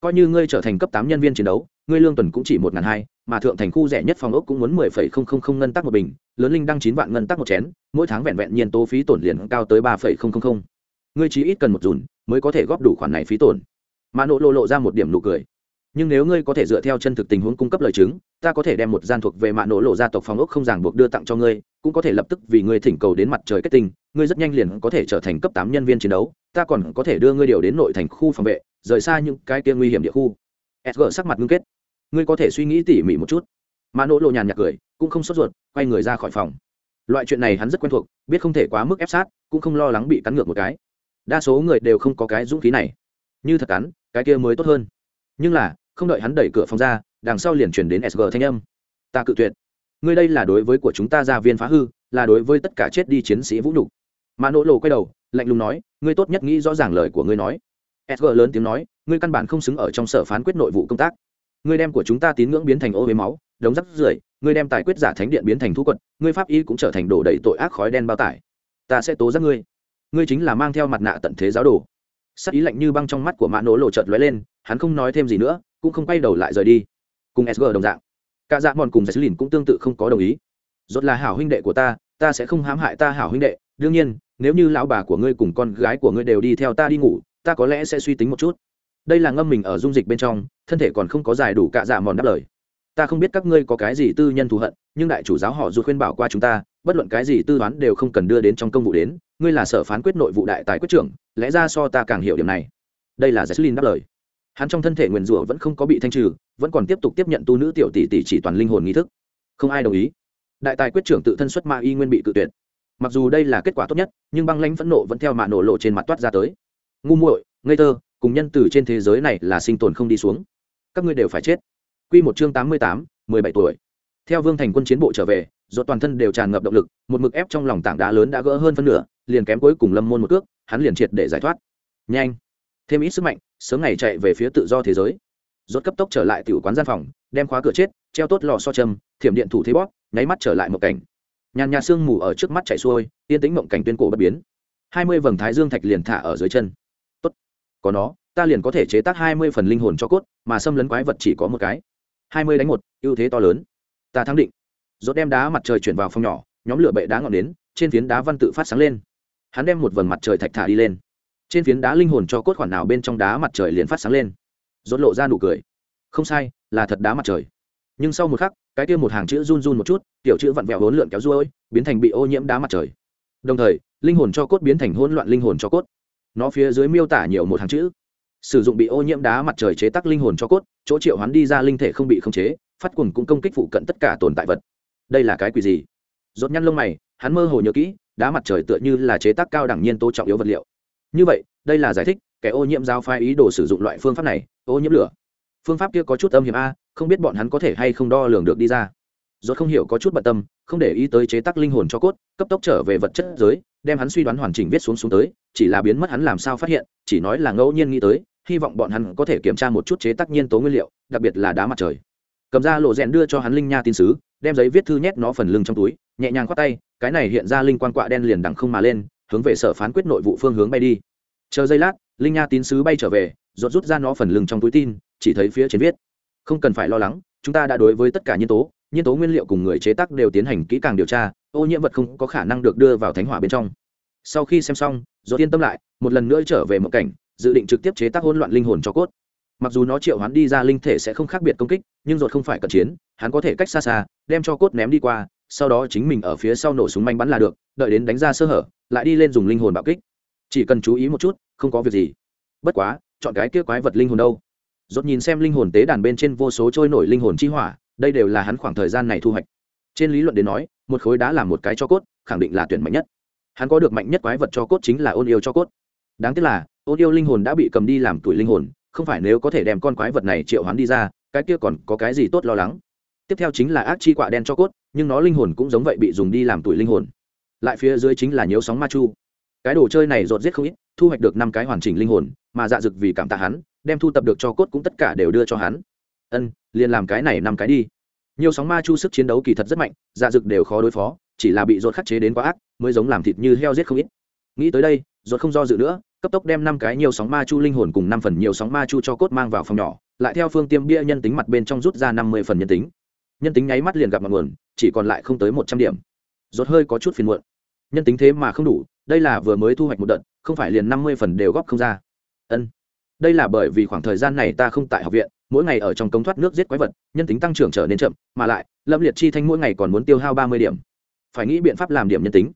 Coi như ngươi trở thành cấp tám nhân viên chiến đấu ngươi lương tuần cũng chỉ một ngàn hai mà thượng thành khu rẻ nhất phòng ốc cũng muốn mười phẩy không không không ngân tắc một bình, lớn linh đăng 9 vạn ngân tắc một chén, mỗi tháng vẹn vẹn nhiên tố phí tổn liền cao tới ba phẩy không không không. Ngươi chỉ ít cần một dùn, mới có thể góp đủ khoản này phí tổn. Mã nộ lộ lộ ra một điểm nụ cười. Nhưng nếu ngươi có thể dựa theo chân thực tình huống cung cấp lời chứng, ta có thể đem một gian thuộc về Mã Nỗ lộ gia tộc phòng ốc không ràng buộc đưa tặng cho ngươi, cũng có thể lập tức vì ngươi thỉnh cầu đến mặt trời kết tinh, ngươi rất nhanh liền có thể trở thành cấp tám nhân viên chiến đấu, ta còn có thể đưa ngươi điều đến nội thành khu phòng vệ, rời xa những cái kia nguy hiểm địa khu. Sg sắc mặt ngưng kết ngươi có thể suy nghĩ tỉ mỉ một chút. Mạ nỗ lộ nhàn nhạt cười, cũng không sốt ruột, quay người ra khỏi phòng. Loại chuyện này hắn rất quen thuộc, biết không thể quá mức ép sát, cũng không lo lắng bị cắn ngược một cái. Đa số người đều không có cái dũng khí này. Như thật cắn, cái kia mới tốt hơn. Nhưng là, không đợi hắn đẩy cửa phòng ra, đằng sau liền chuyển đến sg thanh âm. Ta cự tuyệt. Ngươi đây là đối với của chúng ta gia viên phá hư, là đối với tất cả chết đi chiến sĩ vũ nhục. Mà nỗ lộ quay đầu, lạnh lùng nói, ngươi tốt nhất nghĩ rõ ràng lời của ngươi nói. Sg lớn tiếng nói, ngươi căn bản không xứng ở trong sở phán quyết nội vụ công tác ngươi đem của chúng ta tín ngưỡng biến thành ô huế máu, đống rắc rưởi, ngươi đem tài quyết giả thánh điện biến thành thu quật, ngươi pháp y cũng trở thành đổ đầy tội ác khói đen bao tải. Ta sẽ tố giác ngươi. Ngươi chính là mang theo mặt nạ tận thế giáo đồ. Sắc ý lạnh như băng trong mắt của mã nỗ lộ trợt lóe lên, hắn không nói thêm gì nữa, cũng không quay đầu lại rời đi. Cùng sg đồng dạng. Cả dạ mòn cùng giải lìn cũng tương tự không có đồng ý. Rốt là hảo huynh đệ của ta ta sẽ không hãm hại ta hảo huynh đệ. Đương nhiên, nếu như lão bà của ngươi cùng con gái của ngươi đều đi theo ta đi ngủ, ta có lẽ sẽ suy tính một chút đây là ngâm mình ở dung dịch bên trong, thân thể còn không có dài đủ cạ dạ mòn đáp lời. Ta không biết các ngươi có cái gì tư nhân thù hận, nhưng đại chủ giáo họ dù khuyên bảo qua chúng ta, bất luận cái gì tư toán đều không cần đưa đến trong công vụ đến, ngươi là sở phán quyết nội vụ đại tài quyết trưởng, lẽ ra so ta càng hiểu điểm này. Đây là giải đáp lời. Hắn trong thân thể nguyền rủa vẫn không có bị thanh trừ, vẫn còn tiếp tục tiếp nhận tu nữ tiểu tỷ tỷ chỉ toàn linh hồn nghi thức. Không ai đồng ý. Đại tài quyết trưởng tự thân xuất ma y nguyên bị cự tuyệt. Mặc dù đây là kết quả tốt nhất, nhưng băng lãnh phẫn nộ vẫn theo mạ nổ lộ trên mặt toát ra tới. Ngu muội, ngây thơ cùng nhân từ trên thế giới này là sinh tồn không đi xuống. Các ngươi đều phải chết. Quy một chương tám mươi tám, mười bảy tuổi. Theo vương thành quân chiến bộ trở về do toàn thân đều tràn ngập động lực, một mực ép trong lòng tảng đá lớn đã gỡ hơn phân nửa, liền kém cuối cùng lâm môn một cước, hắn liền triệt để giải thoát. Nhanh! Thêm ít sức mạnh, sớm ngày chạy về phía tự do thế giới. Rốt cấp tốc trở lại tiểu quán gian phòng, đem khóa cửa chết, treo tốt lò so châm, thiểm điện thủ thế bóp, nháy mắt trở lại một cảnh. Nhàn nhà sương mù ở trước mắt chạy xuôi, yên tĩnh mộng cảnh tuyên cổ bất biến. Hai mươi vầng thái dương thạch liền thả ở dưới chân có nó, ta liền có thể chế tác hai mươi phần linh hồn cho cốt, mà xâm lấn quái vật chỉ có một cái. hai mươi đánh một, ưu thế to lớn. Ta thắng định. Rốt đem đá mặt trời chuyển vào phòng nhỏ, nhóm lửa bệ đá ngọn đến trên phiến đá văn tự phát sáng lên. Hắn đem một vầng mặt trời thạch thả đi lên. Trên phiến đá linh hồn cho cốt khoản nào bên trong đá mặt trời liền phát sáng lên. Rốt lộ ra nụ cười. Không sai, là thật đá mặt trời. Nhưng sau một khắc, cái kia một hàng chữ run run một chút, tiểu chữ vặn vẹo hỗn lượn kéo ruôi, biến thành bị ô nhiễm đá mặt trời. Đồng thời, linh hồn cho cốt biến thành hỗn loạn linh hồn cho cốt nó phía dưới miêu tả nhiều một hàng chữ. Sử dụng bị ô nhiễm đá mặt trời chế tác linh hồn cho cốt, chỗ triệu hắn đi ra linh thể không bị khống chế, phát cuồng cũng công kích phụ cận tất cả tồn tại vật. Đây là cái quỷ gì? Rốt nhăn lông mày, hắn mơ hồ nhớ kỹ, đá mặt trời tựa như là chế tác cao đẳng nhiên tố trọng yếu vật liệu. Như vậy, đây là giải thích, kẻ ô nhiễm giao phái ý đồ sử dụng loại phương pháp này, ô nhiễm lửa. Phương pháp kia có chút âm hiểm a, không biết bọn hắn có thể hay không đo lường được đi ra. Rốt không hiểu có chút bận tâm, không để ý tới chế tác linh hồn cho cốt, cấp tốc trở về vật chất giới đem hắn suy đoán hoàn chỉnh viết xuống xuống tới, chỉ là biến mất hắn làm sao phát hiện, chỉ nói là ngẫu nhiên nghĩ tới, hy vọng bọn hắn có thể kiểm tra một chút chế tác nhiên tố nguyên liệu, đặc biệt là đá mặt trời. Cầm ra lộ rèn đưa cho hắn linh nha tin sứ, đem giấy viết thư nhét nó phần lưng trong túi, nhẹ nhàng khoát tay, cái này hiện ra linh quan quạ đen liền đằng không mà lên, hướng về sở phán quyết nội vụ phương hướng bay đi. Chờ giây lát, linh nha tín sứ bay trở về rột rút ra nó phần lưng trong túi tin, chỉ thấy phía trên viết, không cần phải lo lắng, chúng ta đã đối với tất cả nhân tố nhân tố nguyên liệu cùng người chế tác đều tiến hành kỹ càng điều tra, ô nhiễm vật không có khả năng được đưa vào thánh hỏa bên trong. Sau khi xem xong rột yên tâm lại, một lần nữa trở về một cảnh, dự định trực tiếp chế tác hỗn loạn linh hồn cho cốt. Mặc dù nó triệu hắn đi ra linh thể sẽ không khác biệt công kích, nhưng rột không phải cận chiến, hắn có thể cách xa xa, đem cho cốt ném đi qua, sau đó chính mình ở phía sau nổ súng manh bắn là được, đợi đến đánh ra sơ hở, lại đi lên dùng linh hồn bạo kích. Chỉ cần chú ý một chút, không có việc gì. Bất quá, chọn cái kia quái vật linh hồn đâu? Rốt nhìn xem linh hồn tế đàn bên trên vô số trôi nổi linh hồn chi hỏa đây đều là hắn khoảng thời gian này thu hoạch. Trên lý luận đến nói, một khối đá là một cái cho cốt, khẳng định là tuyển mạnh nhất. Hắn có được mạnh nhất quái vật cho cốt chính là ôn yêu cho cốt. Đáng tiếc là, ôn yêu linh hồn đã bị cầm đi làm tuổi linh hồn, không phải nếu có thể đem con quái vật này triệu hoán đi ra, cái kia còn có cái gì tốt lo lắng. Tiếp theo chính là ác chi quạ đen cho cốt, nhưng nó linh hồn cũng giống vậy bị dùng đi làm tuổi linh hồn. Lại phía dưới chính là nhiễu sóng ma chu. Cái đồ chơi này rột giết không ít, thu hoạch được năm cái hoàn chỉnh linh hồn, mà dạ dực vì cảm tạ hắn, đem thu tập được cho cốt cũng tất cả đều đưa cho hắn ân, liền làm cái này năm cái đi. Nhiều sóng ma chu sức chiến đấu kỳ thật rất mạnh dạ dực đều khó đối phó, chỉ là bị rột khắc chế đến quá ác, mới giống làm thịt như heo giết không ít. Nghĩ tới đây rột không do dự nữa, cấp tốc đem năm cái nhiều sóng ma chu linh hồn cùng năm phần nhiều sóng ma chu cho cốt mang vào phòng nhỏ, lại theo phương tiêm bia nhân tính mặt bên trong rút ra năm mươi phần nhân tính. Nhân tính nháy mắt liền gặp mặt nguồn, chỉ còn lại không tới một trăm điểm. Rột hơi có chút phiền muộn. Nhân tính thế mà không đủ, đây là vừa mới thu hoạch một đợt, không phải liền năm mươi phần đều góp không ra. Ân đây là bởi vì khoảng thời gian này ta không tại học viện, mỗi ngày ở trong cống thoát nước giết quái vật, nhân tính tăng trưởng trở nên chậm, mà lại, lâm liệt chi thanh mỗi ngày còn muốn tiêu hao ba mươi điểm. Phải nghĩ biện pháp làm điểm nhân tính.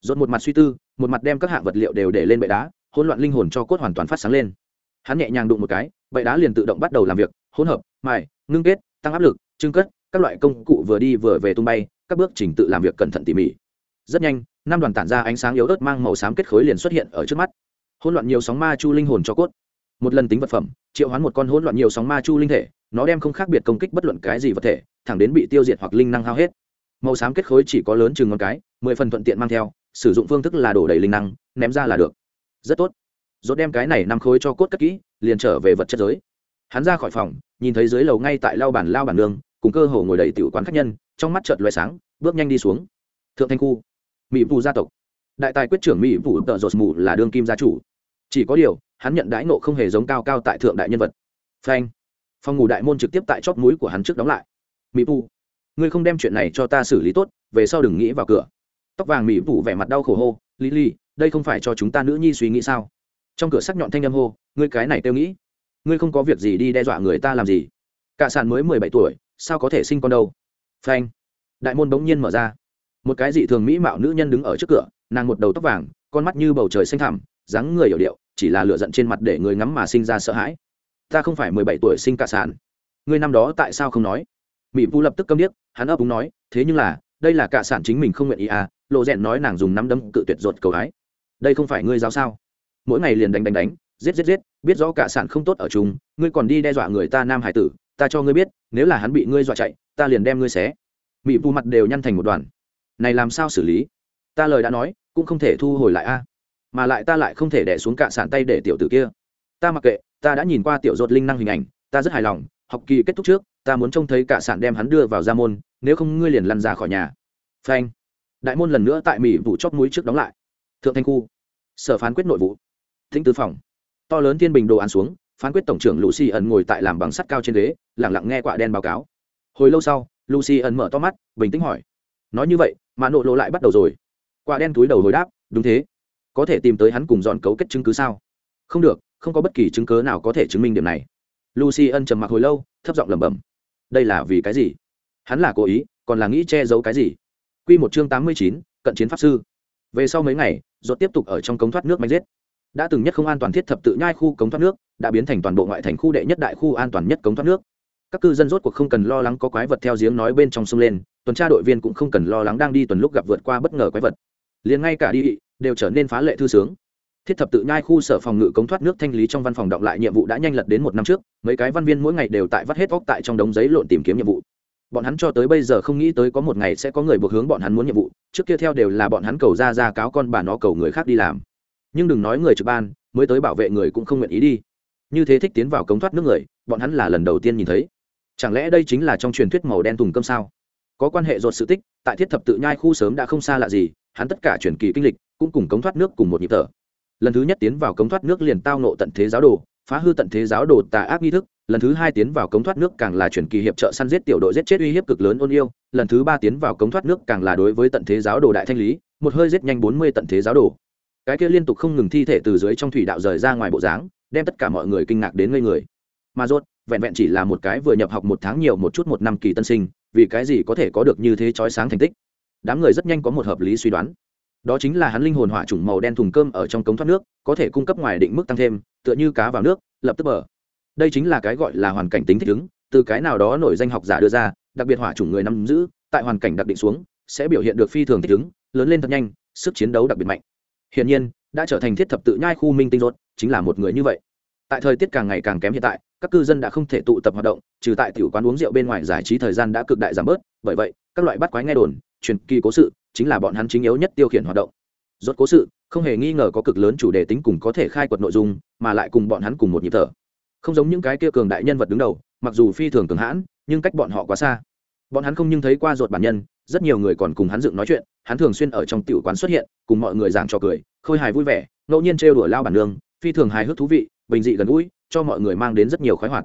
Dồn một mặt suy tư, một mặt đem các hạng vật liệu đều để lên bệ đá, hỗn loạn linh hồn cho cốt hoàn toàn phát sáng lên. Hắn nhẹ nhàng đụng một cái, bệ đá liền tự động bắt đầu làm việc, hỗn hợp, mài, ngưng kết, tăng áp lực, trưng cất, các loại công cụ vừa đi vừa về tung bay, các bước trình tự làm việc cẩn thận tỉ mỉ. Rất nhanh, năm đoàn tản ra ánh sáng yếu ớt mang màu xám kết khối liền xuất hiện ở trước mắt. Hỗn loạn nhiều sóng ma chu linh hồn cho cốt một lần tính vật phẩm, triệu hoán một con hỗn loạn nhiều sóng ma chu linh thể, nó đem không khác biệt công kích bất luận cái gì vật thể, thẳng đến bị tiêu diệt hoặc linh năng hao hết. Màu xám kết khối chỉ có lớn chừng ngón cái, mười phần thuận tiện mang theo, sử dụng phương thức là đổ đầy linh năng, ném ra là được. Rất tốt. Dốt đem cái này năm khối cho cốt cất kỹ, liền trở về vật chất giới. Hắn ra khỏi phòng, nhìn thấy dưới lầu ngay tại lao bản lao bản nương, cùng cơ hồ ngồi đầy tiểu quán khách nhân, trong mắt chợt loé sáng, bước nhanh đi xuống. Thượng thanh khu, mỹ vụ gia tộc. Đại tài quyết trưởng mỹ vụ tợ rột mù là đương kim gia chủ. Chỉ có điều hắn nhận đãi nộ không hề giống cao cao tại thượng đại nhân vật. Phanh. Phòng ngủ đại môn trực tiếp tại chóp mũi của hắn trước đóng lại. Mỹ pu ngươi không đem chuyện này cho ta xử lý tốt, về sau đừng nghĩ vào cửa. Tóc vàng mỹ pu vẻ mặt đau khổ hô, lý lý, đây không phải cho chúng ta nữ nhi suy nghĩ sao? Trong cửa sắc nhọn thanh âm hô, ngươi cái này têu nghĩ, ngươi không có việc gì đi đe dọa người ta làm gì? Cả sàn mới mười bảy tuổi, sao có thể sinh con đâu? Phanh. Đại môn bỗng nhiên mở ra. Một cái dị thường mỹ mạo nữ nhân đứng ở trước cửa, nàng một đầu tóc vàng, con mắt như bầu trời xanh thẳm dáng người hiểu điệu, chỉ là lựa giận trên mặt để người ngắm mà sinh ra sợ hãi. Ta không phải mười bảy tuổi sinh cả sàn ngươi năm đó tại sao không nói? Mỹ vu lập tức câm điếc, hắn ấp úng nói, thế nhưng là, đây là cả sản chính mình không nguyện ý à lộ rẽn nói nàng dùng nắm đấm cự tuyệt ruột cầu hái đây không phải ngươi giáo sao? Mỗi ngày liền đánh đánh đánh, giết giết giết, biết rõ cả sản không tốt ở chúng ngươi còn đi đe dọa người ta nam hải tử, ta cho ngươi biết, nếu là hắn bị ngươi dọa chạy, ta liền đem ngươi xé. Mỹ vu mặt đều nhăn thành một đoàn. Này làm sao xử lý? Ta lời đã nói, cũng không thể thu hồi lại a mà lại ta lại không thể đẻ xuống cả sản tay để tiểu tử kia. Ta mặc kệ, ta đã nhìn qua tiểu dột linh năng hình ảnh, ta rất hài lòng, học kỳ kết thúc trước, ta muốn trông thấy cả sản đem hắn đưa vào ra môn, nếu không ngươi liền lăn ra khỏi nhà. Phanh. Đại môn lần nữa tại mỹ vụ chót núi trước đóng lại. Thượng thanh khu. Sở phán quyết nội vụ. Thính tư phòng. To lớn thiên bình đồ ăn xuống, phán quyết tổng trưởng lucy ẩn ngồi tại làm bằng sắt cao trên ghế, lẳng lặng nghe quả đen báo cáo. Hồi lâu sau, lucy ẩn mở to mắt, bình tĩnh hỏi. Nói như vậy, mà nộ lộ lại bắt đầu rồi. Quả đen túi đầu hồi đáp, đúng thế có thể tìm tới hắn cùng dọn cấu kết chứng cứ sao? Không được, không có bất kỳ chứng cớ nào có thể chứng minh điểm này. Lucy ân trầm mặc hồi lâu, thấp giọng lẩm bẩm. Đây là vì cái gì? Hắn là cố ý, còn là nghĩ che giấu cái gì? Q một chương tám mươi chín, cận chiến pháp sư. Về sau mấy ngày dột tiếp tục ở trong cống thoát nước máy giết. Đã từng nhất không an toàn thiết thập tự nhai khu cống thoát nước, đã biến thành toàn bộ ngoại thành khu đệ nhất đại khu an toàn nhất cống thoát nước. Các cư dân rốt cuộc không cần lo lắng có quái vật theo giếng nói bên trong sông lên, tuần tra đội viên cũng không cần lo lắng đang đi tuần lúc gặp vượt qua bất ngờ quái vật. Liền ngay cả đi đều trở nên phá lệ thư sướng. Thiết thập tự nhai khu sở phòng ngự cống thoát nước thanh lý trong văn phòng động lại nhiệm vụ đã nhanh lật đến một năm trước, mấy cái văn viên mỗi ngày đều tại vắt hết óc tại trong đống giấy lộn tìm kiếm nhiệm vụ. Bọn hắn cho tới bây giờ không nghĩ tới có một ngày sẽ có người buộc hướng bọn hắn muốn nhiệm vụ, trước kia theo đều là bọn hắn cầu ra ra cáo con bà nó cầu người khác đi làm. Nhưng đừng nói người trực ban, mới tới bảo vệ người cũng không nguyện ý đi. Như thế thích tiến vào cống thoát nước người, bọn hắn là lần đầu tiên nhìn thấy. Chẳng lẽ đây chính là trong truyền thuyết màu đen tùng cơm sao? Có quan hệ ruột sự tích, tại thiết thập tự nhai khu sớm đã không xa lạ gì, hắn tất cả truyền kỳ kinh lịch cũng cùng cống thoát nước cùng một nhịp thở. Lần thứ nhất tiến vào cống thoát nước liền tao nộ tận thế giáo đồ, phá hư tận thế giáo đồ tà ác nghi thức, lần thứ hai tiến vào cống thoát nước càng là chuyển kỳ hiệp trợ săn giết tiểu đội giết chết uy hiếp cực lớn ôn yêu, lần thứ ba tiến vào cống thoát nước càng là đối với tận thế giáo đồ đại thanh lý, một hơi giết nhanh bốn mươi tận thế giáo đồ. Cái kia liên tục không ngừng thi thể từ dưới trong thủy đạo rời ra ngoài bộ dáng, đem tất cả mọi người kinh ngạc đến ngây người. Mà rốt, vẹn vẹn chỉ là một cái vừa nhập học một tháng nhiều một chút một năm kỳ tân sinh, vì cái gì có thể có được như thế chói sáng thành tích? Đám người rất nhanh có một hợp lý suy đoán đó chính là hắn linh hồn hỏa chủng màu đen thùng cơm ở trong cống thoát nước, có thể cung cấp ngoài định mức tăng thêm, tựa như cá vào nước, lập tức bờ. Đây chính là cái gọi là hoàn cảnh tính thích ứng, từ cái nào đó nổi danh học giả đưa ra, đặc biệt hỏa chủng người nắm giữ, tại hoàn cảnh đặc định xuống, sẽ biểu hiện được phi thường thích ứng, lớn lên thật nhanh, sức chiến đấu đặc biệt mạnh. Hiển nhiên, đã trở thành thiết thập tự nhai khu minh tinh rốt, chính là một người như vậy. Tại thời tiết càng ngày càng kém hiện tại, các cư dân đã không thể tụ tập hoạt động, trừ tại tiểu quán uống rượu bên ngoài giải trí thời gian đã cực đại giảm bớt, bởi vậy, các loại bắt quái nghe đồn, truyền kỳ cố sự chính là bọn hắn chính yếu nhất tiêu khiển hoạt động. Rốt cố sự, không hề nghi ngờ có cực lớn chủ đề tính cùng có thể khai quật nội dung, mà lại cùng bọn hắn cùng một nhịp thở. Không giống những cái kia cường đại nhân vật đứng đầu, mặc dù phi thường cường hãn, nhưng cách bọn họ quá xa. Bọn hắn không nhưng thấy qua ruột bản nhân, rất nhiều người còn cùng hắn dựng nói chuyện, hắn thường xuyên ở trong tiểu quán xuất hiện, cùng mọi người giảng trò cười, khôi hài vui vẻ, ngẫu nhiên trêu đuổi lao bản nương, phi thường hài hước thú vị, bình dị gần gũi, cho mọi người mang đến rất nhiều khoái hoạt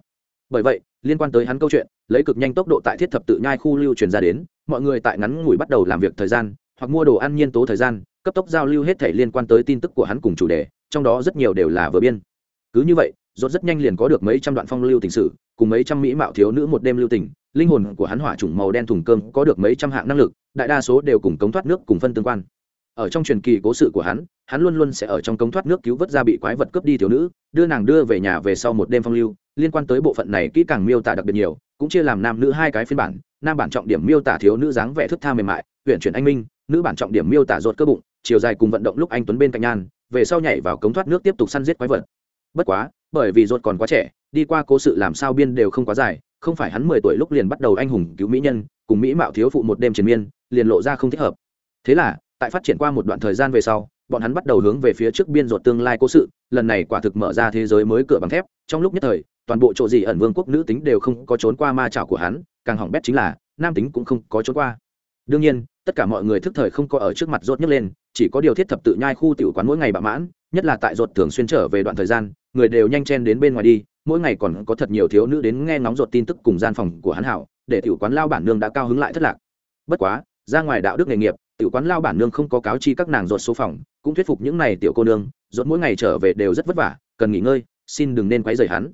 bởi vậy, liên quan tới hắn câu chuyện, lấy cực nhanh tốc độ tại thiết thập tự nhai khu lưu truyền ra đến, mọi người tại ngắn ngủi bắt đầu làm việc thời gian, hoặc mua đồ ăn nhiên tố thời gian, cấp tốc giao lưu hết thể liên quan tới tin tức của hắn cùng chủ đề, trong đó rất nhiều đều là vừa biên. Cứ như vậy, rốt rất nhanh liền có được mấy trăm đoạn phong lưu tình sử, cùng mấy trăm mỹ mạo thiếu nữ một đêm lưu tình, linh hồn của hắn hỏa trùng màu đen thùng cơm có được mấy trăm hạng năng lực, đại đa số đều cùng cống thoát nước cùng phân tương quan. Ở trong truyền kỳ cố sự của hắn hắn luôn luôn sẽ ở trong cống thoát nước cứu vớt ra bị quái vật cướp đi thiếu nữ, đưa nàng đưa về nhà về sau một đêm phong lưu liên quan tới bộ phận này kỹ càng miêu tả đặc biệt nhiều, cũng chia làm nam nữ hai cái phiên bản, nam bản trọng điểm miêu tả thiếu nữ dáng vẻ thức tha mềm mại huyện chuyển anh minh, nữ bản trọng điểm miêu tả ruột cơ bụng, chiều dài cùng vận động lúc anh tuấn bên cạnh nhan, về sau nhảy vào cống thoát nước tiếp tục săn giết quái vật. Bất quá, bởi vì ruột còn quá trẻ, đi qua cố sự làm sao biên đều không quá dài, không phải hắn mười tuổi lúc liền bắt đầu anh hùng cứu mỹ nhân, cùng mỹ mạo thiếu phụ một đêm triền miên, liền lộ ra không thích hợp. Thế là, tại phát triển qua một đoạn thời gian về sau, bọn hắn bắt đầu hướng về phía trước biên ruột tương lai cố sự, lần này quả thực mở ra thế giới mới cửa bằng thép, trong lúc nhất thời toàn bộ chỗ gì ẩn vương quốc nữ tính đều không có trốn qua ma trảo của hắn, càng hỏng bét chính là, nam tính cũng không có trốn qua. Đương nhiên, tất cả mọi người thức thời không có ở trước mặt rốt nhấc lên, chỉ có điều thiết thập tự nhai khu tiểu quán mỗi ngày bạ mãn, nhất là tại rốt thường xuyên trở về đoạn thời gian, người đều nhanh chen đến bên ngoài đi, mỗi ngày còn có thật nhiều thiếu nữ đến nghe ngóng rốt tin tức cùng gian phòng của hắn hảo, để tiểu quán lao bản nương đã cao hứng lại thất lạc. Bất quá, ra ngoài đạo đức nghề nghiệp, tiểu quán lao bản nương không có cáo chi các nàng rốt số phòng, cũng thuyết phục những này tiểu cô nương, rốt mỗi ngày trở về đều rất vất vả, cần nghỉ ngơi, xin đừng nên quấy rầy hắn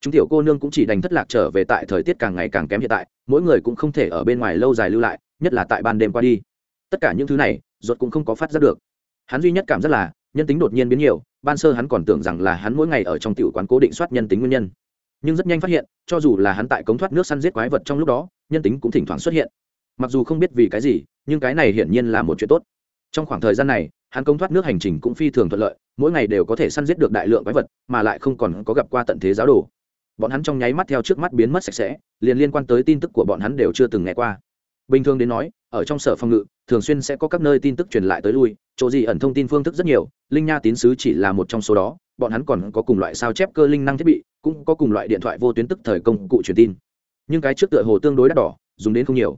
chúng tiểu cô nương cũng chỉ đành thất lạc trở về tại thời tiết càng ngày càng kém hiện tại, mỗi người cũng không thể ở bên ngoài lâu dài lưu lại, nhất là tại ban đêm qua đi. Tất cả những thứ này, ruột cũng không có phát giác được. Hắn duy nhất cảm giác là, nhân tính đột nhiên biến nhiều, ban sơ hắn còn tưởng rằng là hắn mỗi ngày ở trong tiểu quán cố định soát nhân tính nguyên nhân. Nhưng rất nhanh phát hiện, cho dù là hắn tại cống thoát nước săn giết quái vật trong lúc đó, nhân tính cũng thỉnh thoảng xuất hiện. Mặc dù không biết vì cái gì, nhưng cái này hiển nhiên là một chuyện tốt. Trong khoảng thời gian này, hắn công thoát nước hành trình cũng phi thường thuận lợi, mỗi ngày đều có thể săn giết được đại lượng quái vật, mà lại không còn có gặp qua tận thế giáo đồ bọn hắn trong nháy mắt theo trước mắt biến mất sạch sẽ, liền liên quan tới tin tức của bọn hắn đều chưa từng nghe qua. Bình thường đến nói, ở trong sở phòng ngự, thường xuyên sẽ có các nơi tin tức truyền lại tới lui, chỗ gì ẩn thông tin phương thức rất nhiều, linh nha tín sứ chỉ là một trong số đó, bọn hắn còn có cùng loại sao chép cơ linh năng thiết bị, cũng có cùng loại điện thoại vô tuyến tức thời công cụ truyền tin. Nhưng cái trước tựa hồ tương đối đắt đỏ, dùng đến không nhiều.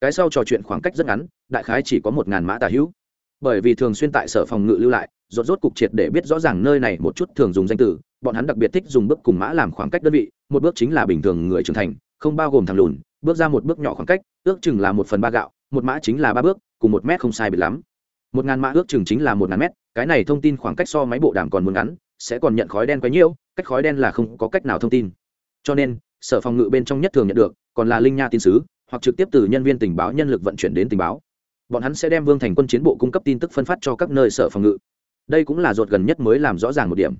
Cái sau trò chuyện khoảng cách rất ngắn, đại khái chỉ có một ngàn mã tà hữu bởi vì thường xuyên tại sở phòng ngự lưu lại, rốt rốt cục triệt để biết rõ ràng nơi này một chút thường dùng danh từ, bọn hắn đặc biệt thích dùng bước cùng mã làm khoảng cách đơn vị, một bước chính là bình thường người trưởng thành, không bao gồm thằng lùn, bước ra một bước nhỏ khoảng cách, ước chừng là một phần ba gạo, một mã chính là ba bước, cùng một mét không sai biệt lắm. Một ngàn mã ước chừng chính là một ngàn mét, cái này thông tin khoảng cách so máy bộ đàm còn muốn ngắn, sẽ còn nhận khói đen quá nhiều, cách khói đen là không có cách nào thông tin. Cho nên, sở phòng ngự bên trong nhất thường nhận được, còn là linh nha tin sứ, hoặc trực tiếp từ nhân viên tình báo nhân lực vận chuyển đến tình báo bọn hắn sẽ đem vương thành quân chiến bộ cung cấp tin tức phân phát cho các nơi sở phòng ngự. Đây cũng là ruột gần nhất mới làm rõ ràng một điểm.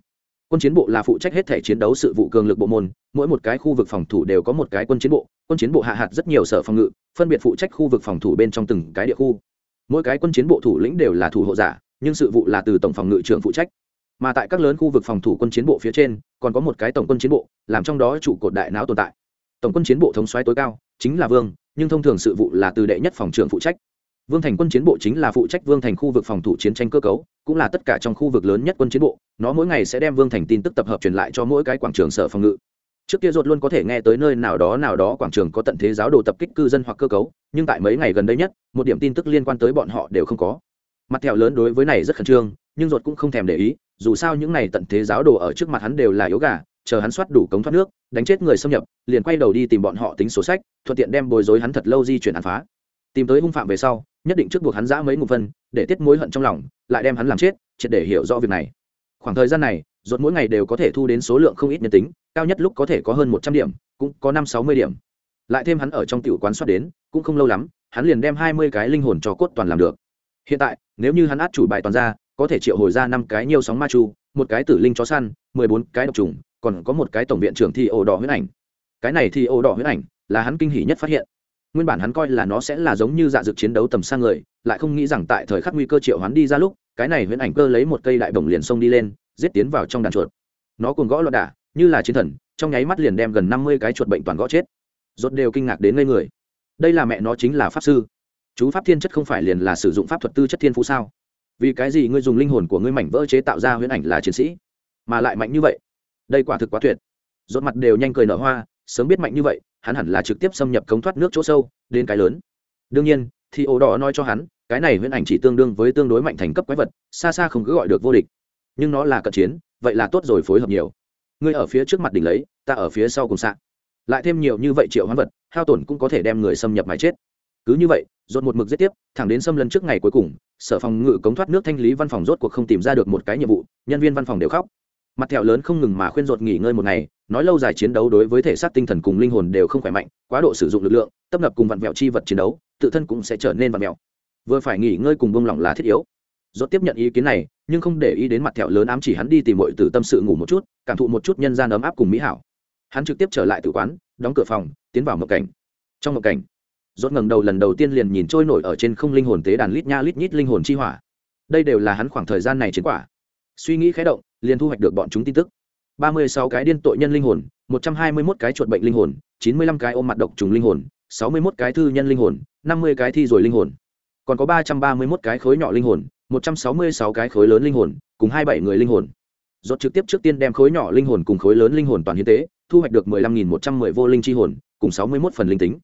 Quân chiến bộ là phụ trách hết thể chiến đấu sự vụ cường lực bộ môn, mỗi một cái khu vực phòng thủ đều có một cái quân chiến bộ, quân chiến bộ hạ hạt rất nhiều sở phòng ngự, phân biệt phụ trách khu vực phòng thủ bên trong từng cái địa khu. Mỗi cái quân chiến bộ thủ lĩnh đều là thủ hộ giả, nhưng sự vụ là từ tổng phòng ngự trưởng phụ trách. Mà tại các lớn khu vực phòng thủ quân chiến bộ phía trên, còn có một cái tổng quân chiến bộ, làm trong đó trụ cột đại não tồn tại. Tổng quân chiến bộ thống soái tối cao, chính là vương, nhưng thông thường sự vụ là từ đệ nhất phòng trưởng phụ trách vương thành quân chiến bộ chính là phụ trách vương thành khu vực phòng thủ chiến tranh cơ cấu, cũng là tất cả trong khu vực lớn nhất quân chiến bộ. Nó mỗi ngày sẽ đem vương thành tin tức tập hợp truyền lại cho mỗi cái quảng trường sở phòng ngự. Trước kia ruột luôn có thể nghe tới nơi nào đó nào đó quảng trường có tận thế giáo đồ tập kích cư dân hoặc cơ cấu, nhưng tại mấy ngày gần đây nhất, một điểm tin tức liên quan tới bọn họ đều không có. Mặt thẹo lớn đối với này rất khẩn trương, nhưng ruột cũng không thèm để ý, dù sao những này tận thế giáo đồ ở trước mặt hắn đều là yếu gà, chờ hắn soát đủ cống thoát nước, đánh chết người xâm nhập, liền quay đầu đi tìm bọn họ tính sổ sách, thuận tiện đem bồi dối hắn thật lâu di chuyển án phá tìm tới hung phạm về sau, nhất định trước buộc hắn giã mấy ngụ phân, để tiết mối hận trong lòng, lại đem hắn làm chết, triệt để hiểu rõ việc này. Khoảng thời gian này rốt mỗi ngày đều có thể thu đến số lượng không ít nhân tính, cao nhất lúc có thể có hơn một trăm điểm, cũng có năm sáu mươi điểm. Lại thêm hắn ở trong tiểu quán soát đến, cũng không lâu lắm, hắn liền đem hai mươi cái linh hồn cho cốt toàn làm được. Hiện tại, nếu như hắn át chủ bài toàn ra, có thể triệu hồi ra năm cái nhiều sóng ma chu, một cái tử linh chó săn, mười bốn cái độc trùng, còn có một cái tổng viện trưởng thi ổ đỏ huyết ảnh. Cái này thì ổ đỏ huyết ảnh là hắn kinh hỉ nhất phát hiện nguyên bản hắn coi là nó sẽ là giống như dạ dược chiến đấu tầm xa người, lại không nghĩ rằng tại thời khắc nguy cơ triệu hắn đi ra lúc, cái này huyễn ảnh cơ lấy một cây đại bổng liền xông đi lên, giết tiến vào trong đàn chuột. Nó cùng gõ loạn đả, như là chiến thần, trong nháy mắt liền đem gần năm mươi cái chuột bệnh toàn gõ chết. Rốt đều kinh ngạc đến ngây người. Đây là mẹ nó chính là pháp sư. Chú pháp thiên chất không phải liền là sử dụng pháp thuật tư chất thiên phú sao? Vì cái gì ngươi dùng linh hồn của ngươi mảnh vỡ chế tạo ra huyễn ảnh là chiến sĩ, mà lại mạnh như vậy? Đây quả thực quá tuyệt. Rốt mặt đều nhanh cười nở hoa sớm biết mạnh như vậy, hắn hẳn là trực tiếp xâm nhập cống thoát nước chỗ sâu, đến cái lớn. Đương nhiên, thì ổ đỏ nói cho hắn, cái này huyễn ảnh chỉ tương đương với tương đối mạnh thành cấp quái vật, xa xa không cứ gọi được vô địch. Nhưng nó là cận chiến, vậy là tốt rồi phối hợp nhiều. Ngươi ở phía trước mặt đỉnh lấy, ta ở phía sau cùng sạn lại thêm nhiều như vậy triệu hoán vật, hao tổn cũng có thể đem người xâm nhập mà chết. Cứ như vậy dồn một mực giết tiếp, thẳng đến xâm lấn trước ngày cuối cùng, sở phòng ngự cống thoát nước thanh lý văn phòng rốt cuộc không tìm ra được một cái nhiệm vụ, nhân viên văn phòng đều khóc mặt thẹo lớn không ngừng mà khuyên ruột nghỉ ngơi một ngày, nói lâu dài chiến đấu đối với thể xác tinh thần cùng linh hồn đều không khỏe mạnh, quá độ sử dụng lực lượng tập nập cùng vặn vẹo chi vật chiến đấu, tự thân cũng sẽ trở nên vặn vẹo vừa phải nghỉ ngơi cùng bông lỏng là thiết yếu. Rốt tiếp nhận ý kiến này, nhưng không để ý đến mặt thẹo lớn ám chỉ hắn đi tìm mọi từ tâm sự ngủ một chút, cảm thụ một chút nhân gian ấm áp cùng mỹ hảo. Hắn trực tiếp trở lại tử quán, đóng cửa phòng, tiến vào mộng cảnh. Trong mộng cảnh rốt ngẩng đầu lần đầu tiên liền nhìn trôi nổi ở trên không linh hồn tế đàn lít nha lít nhít linh hồn chi hỏa. Đây đều là hắn khoảng thời gian này chiến quả suy nghĩ khẽ động, liền thu hoạch được bọn chúng tin tức. Ba mươi sáu cái điên tội nhân linh hồn, một trăm hai mươi 121 cái chuột bệnh linh hồn, chín mươi lăm cái ôm mặt độc trùng linh hồn, sáu mươi 61 cái thư nhân linh hồn, năm mươi cái thi rồi linh hồn. Còn có ba trăm ba mươi 331 cái khối nhỏ linh hồn, một trăm sáu mươi sáu cái khối lớn linh hồn, cùng hai bảy người linh hồn. Rốt trực tiếp trước tiên đem khối nhỏ linh hồn cùng khối lớn linh hồn toàn hiến tế, thu hoạch được mười lăm nghìn một trăm mười vô linh chi hồn, cùng sáu mươi 61 phần linh tính.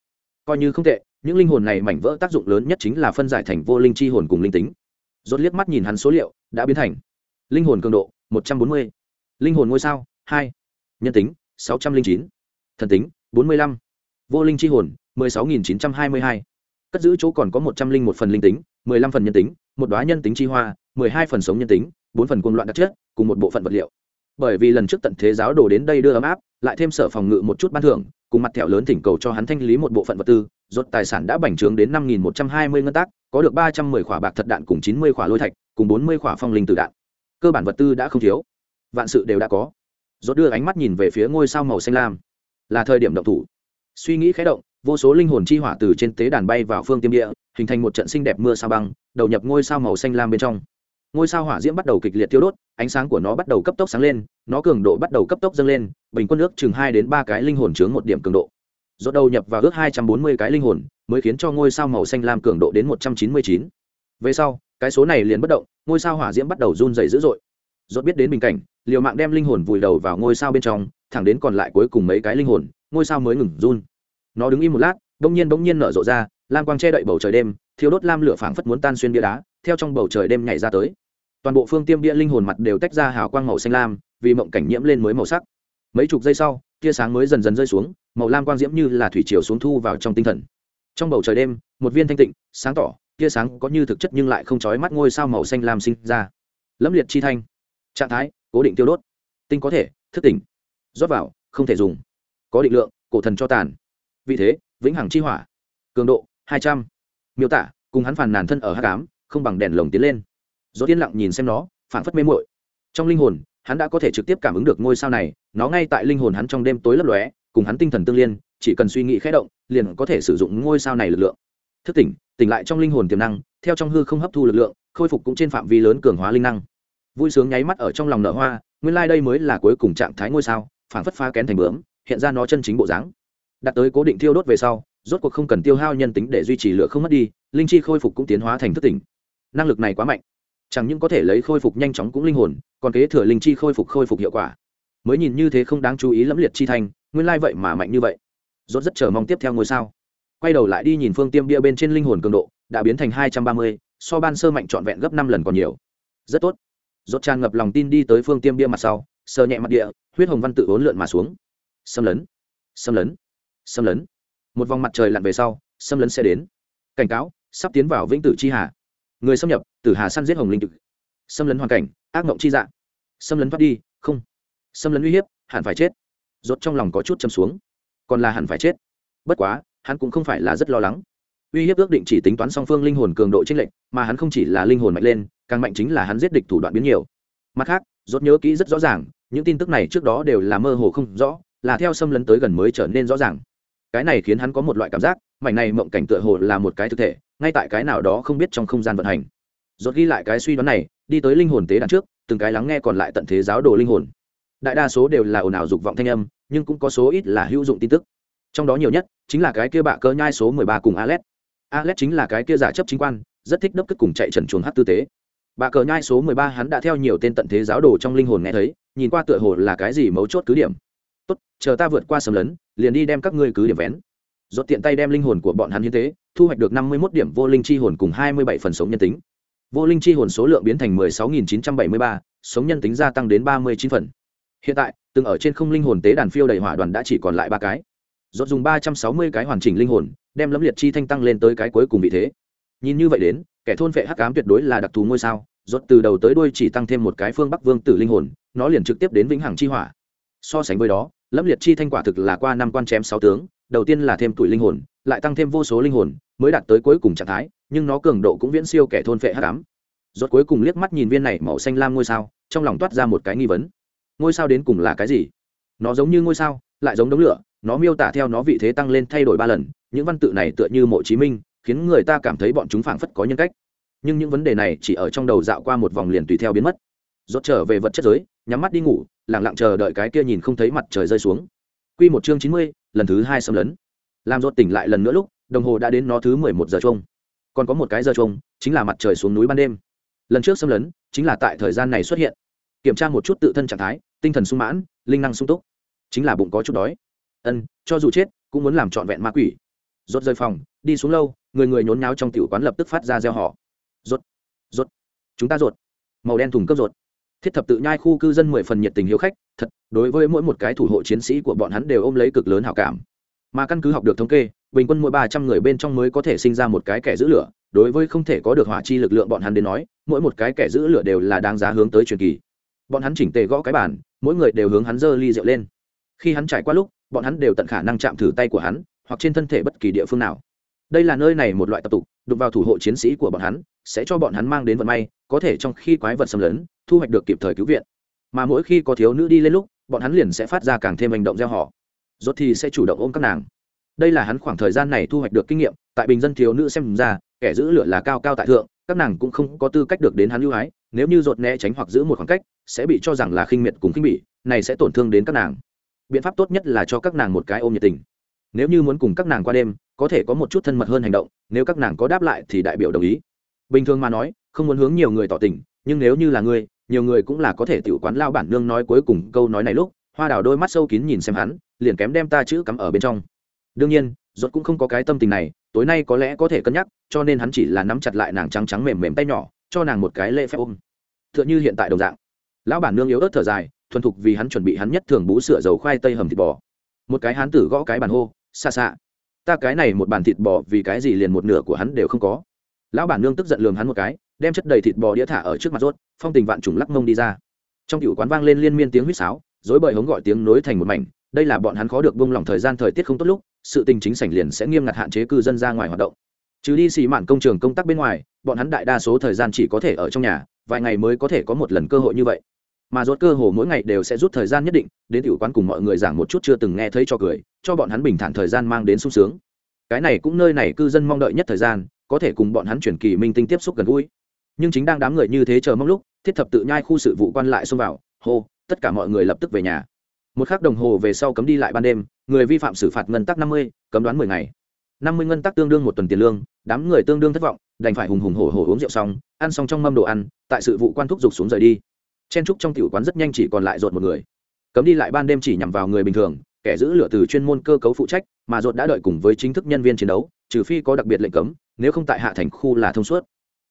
Coi như không tệ, những linh hồn này mảnh vỡ tác dụng lớn nhất chính là phân giải thành vô linh chi hồn cùng linh tính. Rốt liếc mắt nhìn hắn số liệu, đã biến thành linh hồn cường độ, một trăm bốn mươi. Linh hồn ngôi sao, hai. Nhân tính, sáu trăm linh chín. Thần tính, bốn mươi lăm. Vô linh chi hồn, mười sáu nghìn chín trăm hai mươi hai. Cất giữ chỗ còn có một trăm linh một phần linh tính, mười lăm phần nhân tính, một đoá nhân tính chi hoa, mười hai phần sống nhân tính, bốn phần cuồng loạn đặc chất, cùng một bộ phận vật liệu. Bởi vì lần trước tận thế giáo đồ đến đây đưa ấm áp, lại thêm sở phòng ngự một chút ban thưởng, cùng mặt thẹo lớn thỉnh cầu cho hắn thanh lý một bộ phận vật tư, rốt tài sản đã bành trướng đến năm nghìn một trăm hai mươi ngân tác, có được ba trăm mười khỏa bạc thật đạn cùng chín mươi khỏa lôi thạch, cùng bốn mươi khỏa phong linh tử đạn cơ bản vật tư đã không thiếu. Vạn sự đều đã có. Rốt đưa ánh mắt nhìn về phía ngôi sao màu xanh lam. Là thời điểm động thủ. Suy nghĩ khẽ động, vô số linh hồn chi hỏa từ trên tế đàn bay vào phương tiêm địa, hình thành một trận xinh đẹp mưa sao băng, đầu nhập ngôi sao màu xanh lam bên trong. Ngôi sao hỏa diễm bắt đầu kịch liệt tiêu đốt, ánh sáng của nó bắt đầu cấp tốc sáng lên, nó cường độ bắt đầu cấp tốc dâng lên, bình quân ước chừng hai đến ba cái linh hồn chướng một điểm cường độ. Rốt đầu nhập vào ước hai trăm bốn mươi cái linh hồn, mới khiến cho ngôi sao màu xanh lam cường độ đến một trăm chín mươi chín. Về sau cái số này liền bất động, ngôi sao hỏa diễm bắt đầu run dày dữ dội. Rốt biết đến bình cảnh, liều mạng đem linh hồn vùi đầu vào ngôi sao bên trong, thẳng đến còn lại cuối cùng mấy cái linh hồn, ngôi sao mới ngừng run. Nó đứng im một lát, bỗng nhiên bỗng nhiên nở rộ ra, lam quang che đậy bầu trời đêm thiếu đốt lam lửa phảng phất muốn tan xuyên bia đá, theo trong bầu trời đêm nhảy ra tới. Toàn bộ phương tiêm bia linh hồn mặt đều tách ra hào quang màu xanh lam, vì mộng cảnh nhiễm lên mới màu sắc. Mấy chục giây sau, tia sáng mới dần dần rơi xuống, màu lam quang diễm như là thủy triều xuống thu vào trong tinh thần. Trong bầu trời đêm, một viên thanh tịnh, sáng tỏ tia sáng có như thực chất nhưng lại không chói mắt ngôi sao màu xanh lam sinh ra. Lẫm liệt chi thanh. Trạng thái, cố định tiêu đốt. Tinh có thể, thức tỉnh. Rót vào, không thể dùng. Có định lượng, cổ thần cho tàn. Vị thế, vĩnh hằng chi hỏa. Cường độ, hai trăm. Miêu tả, cùng hắn phàn nàn thân ở hắc ám, không bằng đèn lồng tiến lên. Do yên lặng nhìn xem nó phản phất mê muội. Trong linh hồn, hắn đã có thể trực tiếp cảm ứng được ngôi sao này, nó ngay tại linh hồn hắn trong đêm tối lấp lóe, cùng hắn tinh thần tương liên, chỉ cần suy nghĩ khẽ động, liền có thể sử dụng ngôi sao này lực lượng. Thức tỉnh tỉnh lại trong linh hồn tiềm năng, theo trong hư không hấp thu lực lượng, khôi phục cũng trên phạm vi lớn cường hóa linh năng. Vui sướng nháy mắt ở trong lòng nở hoa, nguyên lai、like、đây mới là cuối cùng trạng thái ngôi sao phản phất phá kén thành bướm, hiện ra nó chân chính bộ dáng. Đạt tới cố định thiêu đốt về sau, rốt cuộc không cần tiêu hao nhân tính để duy trì lửa không mất đi, linh chi khôi phục cũng tiến hóa thành thức tỉnh. Năng lực này quá mạnh. Chẳng những có thể lấy khôi phục nhanh chóng cũng linh hồn, còn kế thừa linh chi khôi phục khôi phục hiệu quả. Mới nhìn như thế không đáng chú ý lẫm liệt chi thành, nguyên lai vậy mà mạnh như vậy. Rốt rất chờ mong tiếp theo ngôi sao quay đầu lại đi nhìn phương tiêm bia bên trên linh hồn cường độ, đã biến thành hai trăm ba mươi, so ban sơ mạnh trọn vẹn gấp năm lần còn nhiều. Rất tốt. Rốt tràn ngập lòng tin đi tới phương tiêm bia mặt sau, sờ nhẹ mặt địa, huyết hồng văn tự uốn lượn mà xuống. Xâm lấn. Xâm lấn. Xâm lấn. Một vòng mặt trời lặn về sau, xâm lấn sẽ đến. Cảnh cáo, sắp tiến vào vĩnh tử chi hà. Người xâm nhập, tử hà săn giết hồng linh tự. Xâm lấn hoàn cảnh, ác mộng chi dạng. Xâm lấn thoát đi, không. Xâm lấn uy hiếp, hẳn phải chết. Rốt trong lòng có chút châm xuống. Còn là hẳn phải chết. Bất quá hắn cũng không phải là rất lo lắng. Uy hiếp ước định chỉ tính toán song phương linh hồn cường độ chênh lệch, mà hắn không chỉ là linh hồn mạnh lên, càng mạnh chính là hắn giết địch thủ đoạn biến nhiều. Mặt khác, rốt nhớ kỹ rất rõ ràng, những tin tức này trước đó đều là mơ hồ không rõ, là theo xâm lấn tới gần mới trở nên rõ ràng. Cái này khiến hắn có một loại cảm giác, mảnh này mộng cảnh tựa hồ là một cái thực thể, ngay tại cái nào đó không biết trong không gian vận hành. Rốt ghi lại cái suy đoán này, đi tới linh hồn tế đàn trước, từng cái lắng nghe còn lại tận thế giáo đồ linh hồn. Đại đa số đều là ồn ào dục vọng thanh âm, nhưng cũng có số ít là hữu dụng tin tức. Trong đó nhiều nhất chính là cái kia bạ cơ nhai số mười ba cùng Alet. alex chính là cái kia giả chấp chính quan, rất thích đốc cất cùng chạy trần chuồng hát tư tế. Bạ cờ nhai số mười ba hắn đã theo nhiều tên tận thế giáo đồ trong linh hồn nghe thấy, nhìn qua tựa hồ là cái gì mấu chốt cứ điểm. Tốt, chờ ta vượt qua sầm lấn, liền đi đem các ngươi cứ điểm vén. Rốt tiện tay đem linh hồn của bọn hắn hiến tế, thu hoạch được năm mươi 51 điểm vô linh chi hồn cùng hai mươi bảy phần sống nhân tính. Vô linh chi hồn số lượng biến thành mười sáu nghìn chín trăm bảy mươi ba, sống nhân tính gia tăng đến ba mươi chín phần. Hiện tại, từng ở trên không linh hồn tế đàn phiêu đầy hỏa đoàn đã chỉ còn lại ba cái rốt dùng ba trăm sáu mươi cái hoàn chỉnh linh hồn, đem lâm liệt chi thanh tăng lên tới cái cuối cùng vị thế. Nhìn như vậy đến, kẻ thôn vệ hắc ám tuyệt đối là đặc thù ngôi sao, rốt từ đầu tới đuôi chỉ tăng thêm một cái phương bắc vương tử linh hồn, nó liền trực tiếp đến vĩnh hằng chi hỏa. So sánh với đó lâm liệt chi thanh quả thực là qua năm quan chém sáu tướng, đầu tiên là thêm tuổi linh hồn, lại tăng thêm vô số linh hồn, mới đạt tới cuối cùng trạng thái, nhưng nó cường độ cũng viễn siêu kẻ thôn vệ hắc ám. Rốt cuối cùng liếc mắt nhìn viên này màu xanh lam ngôi sao, trong lòng toát ra một cái nghi vấn. Ngôi sao đến cùng là cái gì? Nó giống như ngôi sao, lại giống đống lửa nó miêu tả theo nó vị thế tăng lên thay đổi ba lần những văn tự này tựa như mộ chí minh khiến người ta cảm thấy bọn chúng phảng phất có nhân cách. Nhưng những vấn đề này chỉ ở trong đầu dạo qua một vòng liền tùy theo biến mất. Rốt trở về vật chất giới nhắm mắt đi ngủ lặng lặng chờ đợi cái kia nhìn không thấy mặt trời rơi xuống. Quy một chương chín mươi, lần thứ hai xâm lấn. Làm rốt tỉnh lại lần nữa lúc đồng hồ đã đến nó thứ mười một giờ chung còn có một cái giờ chung chính là mặt trời xuống núi ban đêm. Lần trước xâm lấn chính là tại thời gian này xuất hiện. Kiểm tra một chút tự thân trạng thái tinh thần sung mãn linh năng sung túc. Chính là bụng có chút đói ân cho dù chết cũng muốn làm trọn vẹn ma quỷ. Rốt rơi phòng đi xuống lâu người người nhốn nháo trong tiểu quán lập tức phát ra gieo họ rốt rốt chúng ta rốt. Màu đen thùng cấp rốt. Thiết thập tự nhai khu cư dân mười phần nhiệt tình hiếu khách thật đối với mỗi một cái thủ hộ chiến sĩ của bọn hắn đều ôm lấy cực lớn hảo cảm. Mà căn cứ học được thống kê bình quân mỗi ba trăm người bên trong mới có thể sinh ra một cái kẻ giữ lửa đối với không thể có được hỏa chi lực lượng bọn hắn đến nói mỗi một cái kẻ giữ lửa đều là đáng giá hướng tới truyền kỳ. Bọn hắn chỉnh tề gõ cái bản, mỗi người đều hướng hắn dơ ly rượu lên. Khi hắn trải qua lúc bọn hắn đều tận khả năng chạm thử tay của hắn, hoặc trên thân thể bất kỳ địa phương nào. Đây là nơi này một loại tập tục, đụng vào thủ hộ chiến sĩ của bọn hắn, sẽ cho bọn hắn mang đến vận may, có thể trong khi quái vật xâm lấn, thu hoạch được kịp thời cứu viện. Mà mỗi khi có thiếu nữ đi lên lúc, bọn hắn liền sẽ phát ra càng thêm hành động gieo họ. Rốt thì sẽ chủ động ôm các nàng. Đây là hắn khoảng thời gian này thu hoạch được kinh nghiệm, tại bình dân thiếu nữ xem ra, kẻ giữ lửa là cao cao tại thượng, các nàng cũng không có tư cách được đến hắn lưu hái nếu như rột né tránh hoặc giữ một khoảng cách, sẽ bị cho rằng là khinh miệt cùng khinh bỉ, này sẽ tổn thương đến các nàng biện pháp tốt nhất là cho các nàng một cái ôm nhiệt tình. Nếu như muốn cùng các nàng qua đêm, có thể có một chút thân mật hơn hành động, nếu các nàng có đáp lại thì đại biểu đồng ý. Bình thường mà nói, không muốn hướng nhiều người tỏ tình, nhưng nếu như là ngươi, nhiều người cũng là có thể tiểu quán lao bản nương nói cuối cùng câu nói này lúc, hoa đào đôi mắt sâu kín nhìn xem hắn, liền kém đem ta chữ cắm ở bên trong. Đương nhiên, ruột cũng không có cái tâm tình này, tối nay có lẽ có thể cân nhắc, cho nên hắn chỉ là nắm chặt lại nàng trắng trắng mềm mềm tay nhỏ, cho nàng một cái lễ phép ôm. Tựa như hiện tại đồng dạng. Lão bản nương yếu ớt thở dài thuần thục vì hắn chuẩn bị hắn nhất thường bú sữa dầu khoai tây hầm thịt bò. Một cái hán tử gõ cái bàn hô xa xa ta cái này một bàn thịt bò vì cái gì liền một nửa của hắn đều không có? Lão bản nương tức giận lườm hắn một cái, đem chất đầy thịt bò đĩa thả ở trước mặt rốt, phong tình vạn trùng lắc mông đi ra. Trong cựu quán vang lên liên miên tiếng huýt sáo dối bời hống gọi tiếng nối thành một mảnh, đây là bọn hắn khó được bông lỏng thời gian thời tiết không tốt lúc, sự tình chính sảnh liền sẽ nghiêm ngặt hạn chế cư dân ra ngoài hoạt động. Trừ đi xì mạn công trường công tác bên ngoài, bọn hắn đại đa số thời gian chỉ có thể ở trong nhà, vài ngày mới có thể có một lần cơ hội như vậy mà rốt cơ hồ mỗi ngày đều sẽ rút thời gian nhất định, đến tiểu quán cùng mọi người giảng một chút chưa từng nghe thấy cho cười, cho bọn hắn bình thản thời gian mang đến sung sướng. Cái này cũng nơi này cư dân mong đợi nhất thời gian, có thể cùng bọn hắn chuyển kỳ minh tinh tiếp xúc gần gũi. Nhưng chính đang đám người như thế chờ mong lúc, thiết thập tự nhai khu sự vụ quan lại xông vào, hô, tất cả mọi người lập tức về nhà. Một khắc đồng hồ về sau cấm đi lại ban đêm, người vi phạm xử phạt ngân tắc năm mươi, cấm đoán mười ngày. năm mươi ngân tắc tương đương một tuần tiền lương, đám người tương đương thất vọng, đành phải hùng hùng hổ hổ uống rượu xong, ăn xong trong mâm đồ ăn, tại sự vụ quan thúc giục xuống rời đi chen trúc trong tiểu quán rất nhanh chỉ còn lại rột một người. Cấm đi lại ban đêm chỉ nhằm vào người bình thường, kẻ giữ lửa từ chuyên môn cơ cấu phụ trách, mà rột đã đợi cùng với chính thức nhân viên chiến đấu, trừ phi có đặc biệt lệnh cấm, nếu không tại hạ thành khu là thông suốt.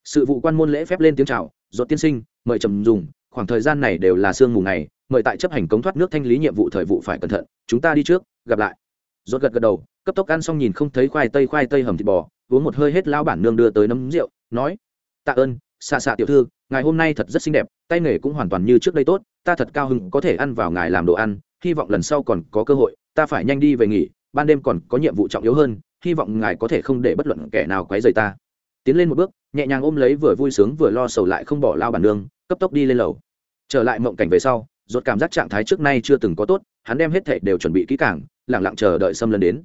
Sự vụ quan môn lễ phép lên tiếng chào rột tiên sinh, mời trầm dùng, khoảng thời gian này đều là sương mù ngày, mời tại chấp hành cống thoát nước thanh lý nhiệm vụ thời vụ phải cẩn thận, chúng ta đi trước, gặp lại. Rột gật gật đầu, cấp tốc ăn xong nhìn không thấy khoai tây khoai tây hầm thịt bò, uống một hơi hết lao bản nương đưa tới nấm rượu, nói, tạ ơn xa xạ tiểu thư ngài hôm nay thật rất xinh đẹp, tay nghề cũng hoàn toàn như trước đây tốt, ta thật cao hứng có thể ăn vào ngài làm đồ ăn, hy vọng lần sau còn có cơ hội, ta phải nhanh đi về nghỉ, ban đêm còn có nhiệm vụ trọng yếu hơn, hy vọng ngài có thể không để bất luận kẻ nào quấy rầy ta. Tiến lên một bước, nhẹ nhàng ôm lấy vừa vui sướng vừa lo sầu lại không bỏ lao bản nương, cấp tốc đi lên lầu. Trở lại mộng cảnh về sau, rốt cảm giác trạng thái trước nay chưa từng có tốt, hắn đem hết thệ đều chuẩn bị kỹ càng lẳng lặng chờ đợi xâm lấn đến.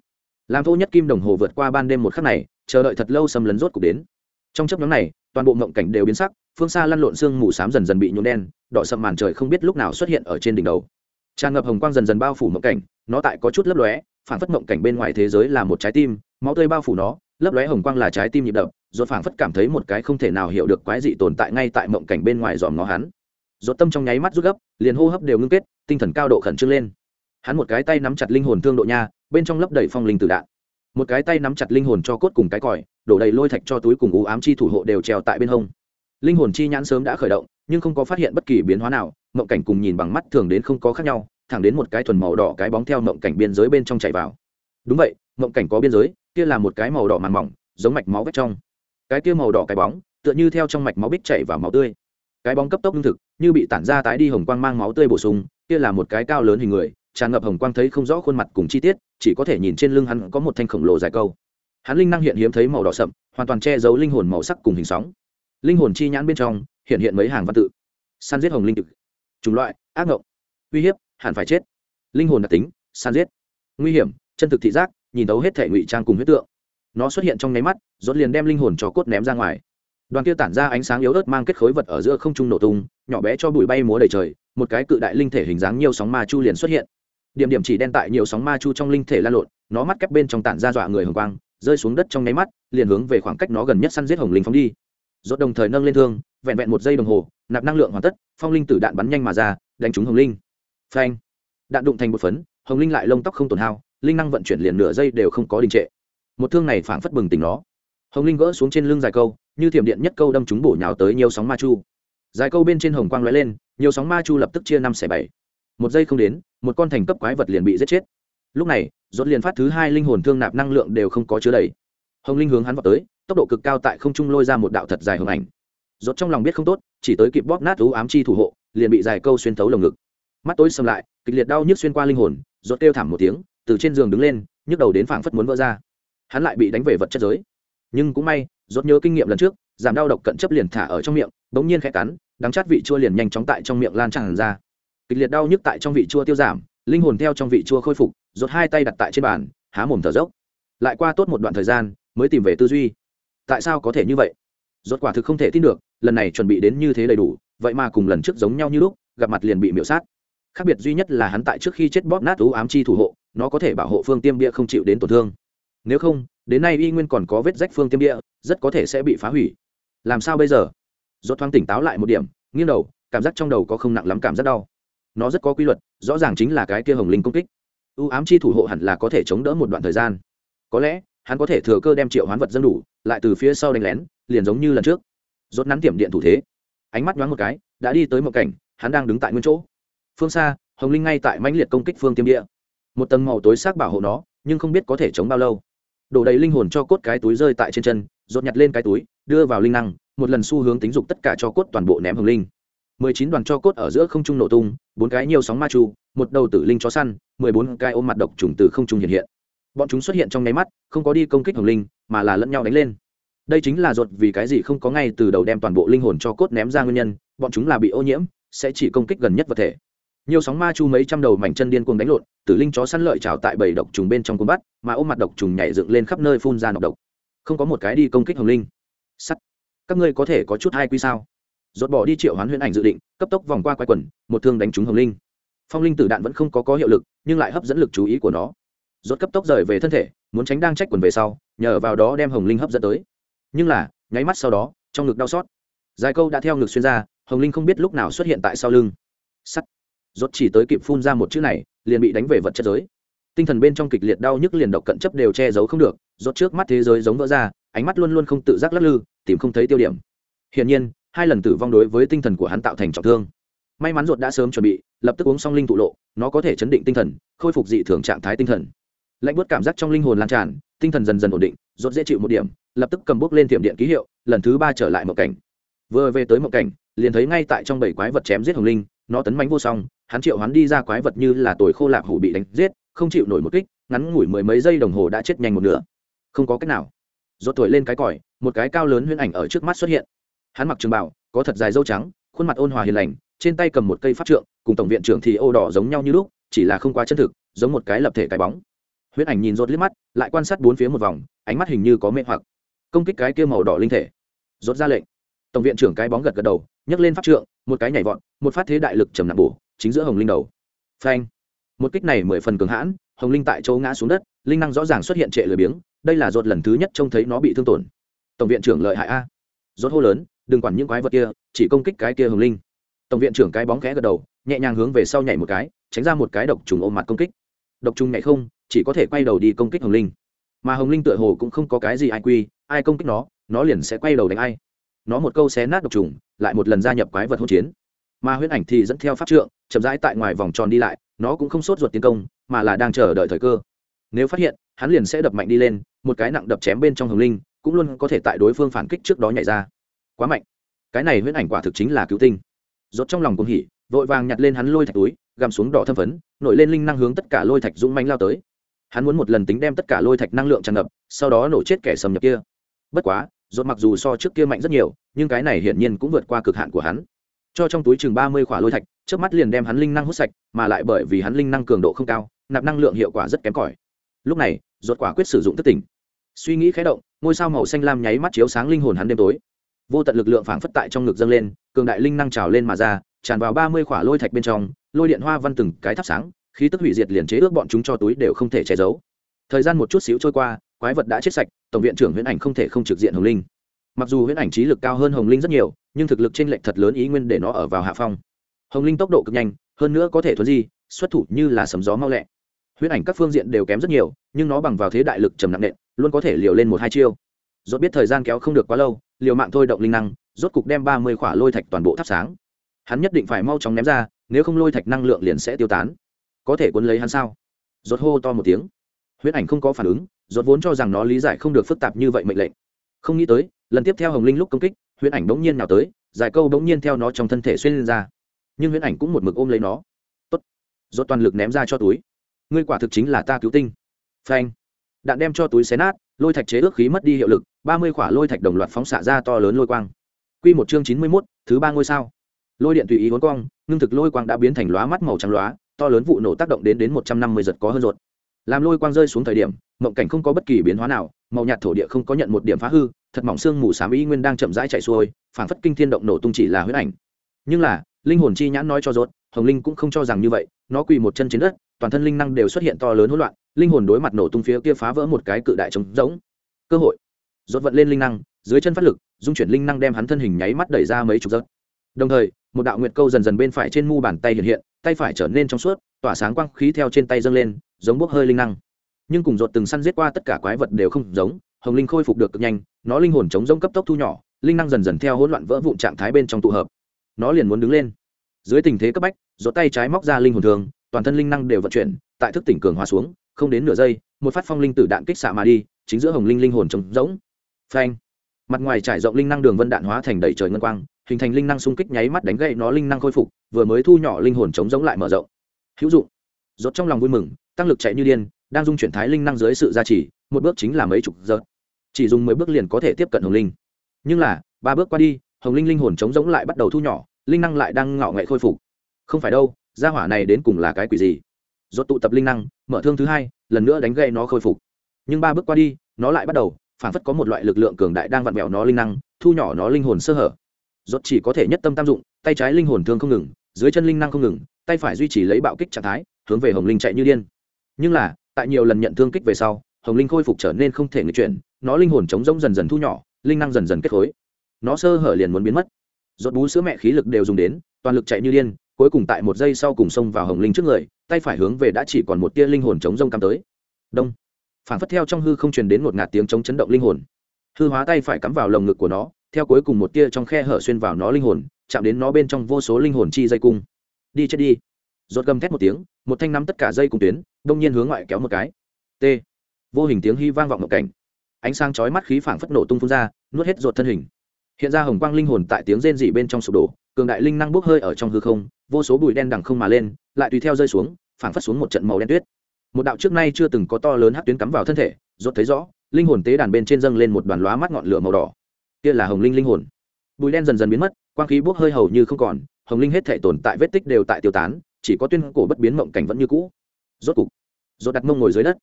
Làm thô nhất kim đồng hồ vượt qua ban đêm một khắc này, chờ đợi thật lâu xâm lấn rốt cục đến. Trong chấp nhóm này toàn bộ mộng cảnh đều biến sắc, phương xa lăn lộn sương mù xám dần dần bị nhuộm đen, đỏ sậm màn trời không biết lúc nào xuất hiện ở trên đỉnh đầu. Tràn ngập hồng quang dần dần bao phủ mộng cảnh, nó tại có chút lấp lóe phản phất mộng cảnh bên ngoài thế giới là một trái tim, máu tươi bao phủ nó, lấp lóe hồng quang là trái tim nhịp đập, rồi phảng phất cảm thấy một cái không thể nào hiểu được quái dị tồn tại ngay tại mộng cảnh bên ngoài dòm ngó hắn. Rồi tâm trong nháy mắt rút gấp, liền hô hấp đều ngưng kết, tinh thần cao độ khẩn trương lên. Hắn một cái tay nắm chặt linh hồn thương độ nha, bên trong lấp đầy phong linh tử đạn một cái tay nắm chặt linh hồn cho cốt cùng cái còi, đổ đầy lôi thạch cho túi cùng u ám chi thủ hộ đều treo tại bên hông. Linh hồn chi nhãn sớm đã khởi động, nhưng không có phát hiện bất kỳ biến hóa nào, mộng cảnh cùng nhìn bằng mắt thường đến không có khác nhau, thẳng đến một cái thuần màu đỏ cái bóng theo mộng cảnh biên giới bên trong chạy vào. Đúng vậy, mộng cảnh có biên giới, kia là một cái màu đỏ màn mỏng, giống mạch máu vách trong. Cái kia màu đỏ cái bóng, tựa như theo trong mạch máu bích chảy vào máu tươi. Cái bóng cấp tốc lương thực, như bị tản ra tái đi hồng quang mang máu tươi bổ sung, kia là một cái cao lớn hình người tràn ngập hồng quang thấy không rõ khuôn mặt cùng chi tiết, chỉ có thể nhìn trên lưng hắn có một thanh khổng lồ dài câu. Hắn linh năng hiện hiếm thấy màu đỏ sậm, hoàn toàn che giấu linh hồn màu sắc cùng hình sóng. Linh hồn chi nhãn bên trong hiện hiện mấy hàng văn tự. San giết hồng linh thực chủng loại, ác ngộng. Uy hiếp, hẳn phải chết. Linh hồn đặc tính, san giết. Nguy hiểm, chân thực thị giác, nhìn thấu hết thể ngụy trang cùng huyết tượng. Nó xuất hiện trong nháy mắt, rốt liền đem linh hồn cho cốt ném ra ngoài. Đoàn kia tản ra ánh sáng yếu ớt mang kết khối vật ở giữa không trung nổ tung, nhỏ bé cho bụi bay múa đầy trời, một cái cự đại linh thể hình dáng nhiều sóng ma chu liền xuất hiện điểm điểm chỉ đen tại nhiều sóng ma chu trong linh thể lan lộn, nó mắt kép bên trong tản ra dọa người hồng quang, rơi xuống đất trong nháy mắt, liền hướng về khoảng cách nó gần nhất săn giết hồng linh phóng đi. Rốt đồng thời nâng lên thương, vẹn vẹn một giây đồng hồ, nạp năng lượng hoàn tất, phong linh tử đạn bắn nhanh mà ra, đánh trúng hồng linh. Phanh! Đạn đụng thành một phấn, hồng linh lại lông tóc không tổn hao, linh năng vận chuyển liền nửa giây đều không có đình trệ. Một thương này phảng phất bừng tỉnh nó. Hồng linh gỡ xuống trên lưng dài câu, như thiểm điện nhất câu đâm trúng bổ nhào tới nhiều sóng ma chu. Dài câu bên trên hồng quang lóe lên, nhiều sóng ma chu lập tức chia năm xẻ bảy một giây không đến, một con thành cấp quái vật liền bị giết chết. Lúc này dốt liền phát thứ hai linh hồn thương nạp năng lượng đều không có chứa đầy. Hồng linh hướng hắn vào tới, tốc độ cực cao tại không trung lôi ra một đạo thật dài hồng ảnh. Dốt trong lòng biết không tốt, chỉ tới kịp bóp nát thú ám chi thủ hộ, liền bị dài câu xuyên thấu lồng ngực. Mắt tối sầm lại, kịch liệt đau nhức xuyên qua linh hồn dốt kêu thảm một tiếng, từ trên giường đứng lên, nhức đầu đến phảng phất muốn vỡ ra. Hắn lại bị đánh về vật chất giới. Nhưng cũng may dốt nhớ kinh nghiệm lần trước, giảm đau độc cận chấp liền thả ở trong miệng, bỗng nhiên khẽ cắn, đắng chát vị chua liền nhanh chóng tại trong miệng lan tràn ra kịch liệt đau nhức tại trong vị chua tiêu giảm, linh hồn theo trong vị chua khôi phục rột hai tay đặt tại trên bàn, há mồm thở dốc. Lại qua tốt một đoạn thời gian, mới tìm về tư duy. Tại sao có thể như vậy? Rốt quả thực không thể tin được, lần này chuẩn bị đến như thế đầy đủ, vậy mà cùng lần trước giống nhau như lúc, gặp mặt liền bị miễu sát. Khác biệt duy nhất là hắn tại trước khi chết bóp nát ú ám chi thủ hộ, nó có thể bảo hộ phương tiêm bia không chịu đến tổn thương. Nếu không, đến nay y nguyên còn có vết rách phương tiêm bia, rất có thể sẽ bị phá hủy. Làm sao bây giờ? Rốt thoáng tỉnh táo lại một điểm, nghiêng đầu, cảm giác trong đầu có không nặng lắm cảm giác đau nó rất có quy luật, rõ ràng chính là cái kia hồng linh công kích. Ưu ám chi thủ hộ hẳn là có thể chống đỡ một đoạn thời gian. Có lẽ, hắn có thể thừa cơ đem triệu hoán vật dân đủ, lại từ phía sau đánh lén, liền giống như lần trước. Rốt nắn tiệm điện thủ thế. Ánh mắt nhoáng một cái, đã đi tới một cảnh, hắn đang đứng tại nguyên chỗ. Phương xa, hồng linh ngay tại mãnh liệt công kích phương tiêm địa. Một tầng màu tối xác bảo hộ nó, nhưng không biết có thể chống bao lâu. Đổ đầy linh hồn cho cốt cái túi rơi tại trên chân, rốt nhặt lên cái túi, đưa vào linh năng, một lần xu hướng tính dục tất cả cho cốt toàn bộ ném hồng linh mười chín đoàn cho cốt ở giữa không trung nổ tung, bốn cái nhiều sóng ma chu, một đầu tử linh chó săn, mười bốn cái ôm mặt độc trùng từ không trung hiện hiện. Bọn chúng xuất hiện trong nháy mắt, không có đi công kích hồng linh, mà là lẫn nhau đánh lên. Đây chính là ruột vì cái gì không có ngay từ đầu đem toàn bộ linh hồn cho cốt ném ra nguyên nhân, bọn chúng là bị ô nhiễm, sẽ chỉ công kích gần nhất vật thể. Nhiều sóng ma chu mấy trăm đầu mảnh chân điên cuồng đánh lộn, tử linh chó săn lợi trào tại bầy độc trùng bên trong cuốn bắt, mà ôm mặt độc trùng nhảy dựng lên khắp nơi phun ra nọc độc. Không có một cái đi công kích hồng linh. Sắt. Các ngươi có thể có chút hai quy sao? Rốt bỏ đi triệu hoán huyễn ảnh dự định, cấp tốc vòng qua quái quần, một thương đánh trúng hồng linh. Phong linh tử đạn vẫn không có có hiệu lực, nhưng lại hấp dẫn lực chú ý của nó. Rốt cấp tốc rời về thân thể, muốn tránh đang trách quần về sau, nhờ vào đó đem hồng linh hấp dẫn tới. Nhưng là, nháy mắt sau đó, trong ngực đau xót. Dài câu đã theo ngực xuyên ra, hồng linh không biết lúc nào xuất hiện tại sau lưng. Sắt. Rốt chỉ tới kịp phun ra một chữ này, liền bị đánh về vật chất giới. Tinh thần bên trong kịch liệt đau nhức liền độc cận chấp đều che giấu không được, rốt trước mắt thế giới giống vỡ ra, ánh mắt luôn luôn không tự giác lắc lư, tìm không thấy tiêu điểm. Hiển nhiên hai lần tử vong đối với tinh thần của hắn tạo thành trọng thương. May mắn ruột đã sớm chuẩn bị, lập tức uống xong linh tụ lộ, nó có thể chấn định tinh thần, khôi phục dị thường trạng thái tinh thần. Lạnh bớt cảm giác trong linh hồn lan tràn, tinh thần dần dần ổn định, ruột dễ chịu một điểm, lập tức cầm bước lên tiệm điện ký hiệu, lần thứ ba trở lại một cảnh. Vừa về tới một cảnh, liền thấy ngay tại trong bảy quái vật chém giết hồng linh, nó tấn mánh vô song, hắn triệu hắn đi ra quái vật như là tồi khô lạc hủ bị đánh giết, không chịu nổi một kích, ngắn ngủi mười mấy giây đồng hồ đã chết nhanh một nửa. Không có cách nào. Rốt tuổi lên cái còi, một cái cao lớn huyễn ảnh ở trước mắt xuất hiện hắn mặc trường bảo có thật dài dâu trắng, khuôn mặt ôn hòa hiền lành, trên tay cầm một cây pháp trượng, cùng tổng viện trưởng thì ô đỏ giống nhau như lúc, chỉ là không quá chân thực, giống một cái lập thể cái bóng. Huyết ảnh nhìn rột liếc mắt, lại quan sát bốn phía một vòng, ánh mắt hình như có mê hoặc. Công kích cái kia màu đỏ linh thể. Rột ra lệnh. Tổng viện trưởng cái bóng gật gật đầu, nhấc lên pháp trượng, một cái nhảy vọt, một phát thế đại lực trầm nặng bổ, chính giữa hồng linh đầu. Phanh. Một kích này mười phần cường hãn, hồng linh tại chỗ ngã xuống đất, linh năng rõ ràng xuất hiện trệ lười biếng, đây là rột lần thứ nhất trông thấy nó bị thương tổn. Tổng viện trưởng lợi hại a. Rốt hô lớn đừng quản những quái vật kia, chỉ công kích cái kia hồng linh. Tổng viện trưởng cái bóng khẽ gật đầu, nhẹ nhàng hướng về sau nhảy một cái, tránh ra một cái độc trùng ôm mặt công kích. Độc trùng nhảy không, chỉ có thể quay đầu đi công kích hồng linh. Mà hồng linh tựa hồ cũng không có cái gì ai quy, ai công kích nó nó liền sẽ quay đầu đánh ai. Nó một câu xé nát độc trùng, lại một lần gia nhập quái vật hỗn chiến. Mà huyễn ảnh thì dẫn theo pháp trượng, chậm rãi tại ngoài vòng tròn đi lại, nó cũng không sốt ruột tiến công, mà là đang chờ đợi thời cơ. Nếu phát hiện, hắn liền sẽ đập mạnh đi lên, một cái nặng đập chém bên trong hồng linh, cũng luôn có thể tại đối phương phản kích trước đó nhảy ra quá mạnh. Cái này huyễn ảnh quả thực chính là cứu tinh. Rốt trong lòng cũng hỉ, vội vàng nhặt lên hắn lôi thạch túi gầm xuống đỏ thâm phấn, nổi lên linh năng hướng tất cả lôi thạch dũng mãnh lao tới. Hắn muốn một lần tính đem tất cả lôi thạch năng lượng tràn ngập, sau đó nổ chết kẻ xâm nhập kia. Bất quá, rốt mặc dù so trước kia mạnh rất nhiều, nhưng cái này hiển nhiên cũng vượt qua cực hạn của hắn. Cho trong túi chừng ba mươi khỏa lôi thạch, chớp mắt liền đem hắn linh năng hút sạch, mà lại bởi vì hắn linh năng cường độ không cao, nạp năng lượng hiệu quả rất kém cỏi. Lúc này, rốt quả quyết sử dụng thất tỉnh. Suy nghĩ khẽ động, ngôi sao màu xanh lam nháy mắt chiếu sáng linh hồn hắn đêm tối vô tận lực lượng phảng phất tại trong ngực dâng lên, cường đại linh năng trào lên mà ra, tràn vào ba mươi khỏa lôi thạch bên trong, lôi điện hoa văn từng cái thắp sáng, khí tức hủy diệt liền chế ước bọn chúng cho túi đều không thể che giấu. Thời gian một chút xíu trôi qua, quái vật đã chết sạch, tổng viện trưởng huyễn ảnh không thể không trực diện hồng linh. Mặc dù huyễn ảnh trí lực cao hơn hồng linh rất nhiều, nhưng thực lực trên lệch thật lớn ý nguyên để nó ở vào hạ phong. Hồng linh tốc độ cực nhanh, hơn nữa có thể thuận di, xuất thủ như là sấm gió mau lẹ. Huyễn ảnh các phương diện đều kém rất nhiều, nhưng nó bằng vào thế đại lực trầm nặng nện, luôn có thể liều lên một hai chiêu rốt biết thời gian kéo không được quá lâu, liều mạng thôi động linh năng, rốt cục đem ba mươi khỏa lôi thạch toàn bộ thắp sáng. Hắn nhất định phải mau chóng ném ra, nếu không lôi thạch năng lượng liền sẽ tiêu tán. Có thể cuốn lấy hắn sao? Rốt hô to một tiếng. Huyễn ảnh không có phản ứng, rốt vốn cho rằng nó lý giải không được phức tạp như vậy mệnh lệnh. Không nghĩ tới, lần tiếp theo hồng linh lúc công kích huyễn ảnh bỗng nhiên nào tới giải câu bỗng nhiên theo nó trong thân thể xuyên lên ra. Nhưng huyễn ảnh cũng một mực ôm lấy nó. Tốt. Rốt toàn lực ném ra cho túi. Ngươi quả thực chính là ta cứu tinh. Phanh. Đạn đem cho túi xé nát lôi thạch chế ước khí mất đi hiệu lực, ba mươi khỏa lôi thạch đồng loạt phóng xạ ra to lớn lôi quang. Q một chương chín mươi mốt, thứ ba ngôi sao. Lôi điện tùy ý hốn quang, ngưng thực lôi quang đã biến thành lóa mắt màu trắng lóa, to lớn vụ nổ tác động đến đến một trăm năm mươi giật có hơn ruột. Làm lôi quang rơi xuống thời điểm, mộng cảnh không có bất kỳ biến hóa nào, màu nhạt thổ địa không có nhận một điểm phá hư, thật mỏng xương mù xám y nguyên đang chậm rãi chạy xuôi, phảng phất kinh thiên động nổ tung chỉ là huyết ảnh. Nhưng là, linh hồn chi nhãn nói cho rốt, hồng linh cũng không cho rằng như vậy, nó quỳ một chân trên đất, toàn thân linh năng đều xuất hiện to lớn hỗn loạn linh hồn đối mặt nổ tung phía kia phá vỡ một cái cự đại trống rỗng. Cơ hội. Rốt vận lên linh năng, dưới chân phát lực, dung chuyển linh năng đem hắn thân hình nháy mắt đẩy ra mấy chục giật đồng thời, một đạo nguyệt câu dần dần bên phải trên mu bàn tay hiện hiện, tay phải trở nên trong suốt, tỏa sáng quang khí theo trên tay dâng lên, giống bốc hơi linh năng. Nhưng cùng dột từng săn giết qua tất cả quái vật đều không giống, hồng linh khôi phục được cực nhanh, nó linh hồn chống rỗng cấp tốc thu nhỏ, linh năng dần dần theo hỗn loạn vỡ vụn trạng thái bên trong tụ hợp. Nó liền muốn đứng lên. Dưới tình thế cấp bách dột tay trái móc ra linh hồn thường, toàn thân linh năng đều vận chuyển, tại thức tỉnh cường hóa xuống không đến nửa giây, một phát phong linh tử đạn kích xạ mà đi, chính giữa hồng linh linh hồn trống rỗng. Phanh. Mặt ngoài trải rộng linh năng đường vân đạn hóa thành đầy trời ngân quang, hình thành linh năng xung kích nháy mắt đánh gậy nó linh năng khôi phục, vừa mới thu nhỏ linh hồn trống rỗng lại mở rộng. Hữu dụng. Rốt trong lòng vui mừng, tăng lực chạy như điên, đang dung chuyển thái linh năng dưới sự gia trì, một bước chính là mấy chục giờ. Chỉ dùng mười bước liền có thể tiếp cận hồng linh. Nhưng là, ba bước qua đi, hồng linh linh hồn trống rỗng lại bắt đầu thu nhỏ, linh năng lại đang ngạo nghệ khôi phục. Không phải đâu, gia hỏa này đến cùng là cái quỷ gì? Rốt tụ tập linh năng mở thương thứ hai, lần nữa đánh gây nó khôi phục. Nhưng ba bước qua đi, nó lại bắt đầu, phản phất có một loại lực lượng cường đại đang vặn vẹo nó linh năng, thu nhỏ nó linh hồn sơ hở. Rốt chỉ có thể nhất tâm tam dụng, tay trái linh hồn thương không ngừng, dưới chân linh năng không ngừng, tay phải duy trì lấy bạo kích trạng thái, hướng về hồng linh chạy như điên. Nhưng là, tại nhiều lần nhận thương kích về sau, hồng linh khôi phục trở nên không thể người chuyển, nó linh hồn chống rỗng dần dần thu nhỏ, linh năng dần dần kết khối. Nó sơ hở liền muốn biến mất. Rốt bú sữa mẹ khí lực đều dùng đến, toàn lực chạy như điên cuối cùng tại một giây sau cùng xông vào hồng linh trước người, tay phải hướng về đã chỉ còn một tia linh hồn chống rông cắm tới. Đông. Phản phất theo trong hư không truyền đến một ngạt tiếng chống chấn động linh hồn. Hư hóa tay phải cắm vào lồng ngực của nó, theo cuối cùng một tia trong khe hở xuyên vào nó linh hồn, chạm đến nó bên trong vô số linh hồn chi dây cung. Đi chết đi. Rột gầm thét một tiếng, một thanh nắm tất cả dây cung tuyến, đông nhiên hướng ngoại kéo một cái. T. Vô hình tiếng hy vang vọng một cảnh. Ánh sáng chói mắt khí phảng phất nổ tung phun ra, nuốt hết rột thân hình. Hiện ra hồng quang linh hồn tại tiếng rên rỉ bên trong sụp đổ cường đại linh năng bốc hơi ở trong hư không, vô số bụi đen đằng không mà lên, lại tùy theo rơi xuống, phảng phất xuống một trận màu đen tuyết. Một đạo trước nay chưa từng có to lớn hát tuyến cắm vào thân thể, rốt thấy rõ, linh hồn tế đàn bên trên dâng lên một đoàn lóa mắt ngọn lửa màu đỏ. Kia là hồng linh linh hồn. Bụi đen dần dần biến mất, quang khí bốc hơi hầu như không còn, hồng linh hết thể tồn tại vết tích đều tại tiêu tán, chỉ có tuyên cổ bất biến mộng cảnh vẫn như cũ. Rốt cục, rốt đặt mông ngồi dưới đất,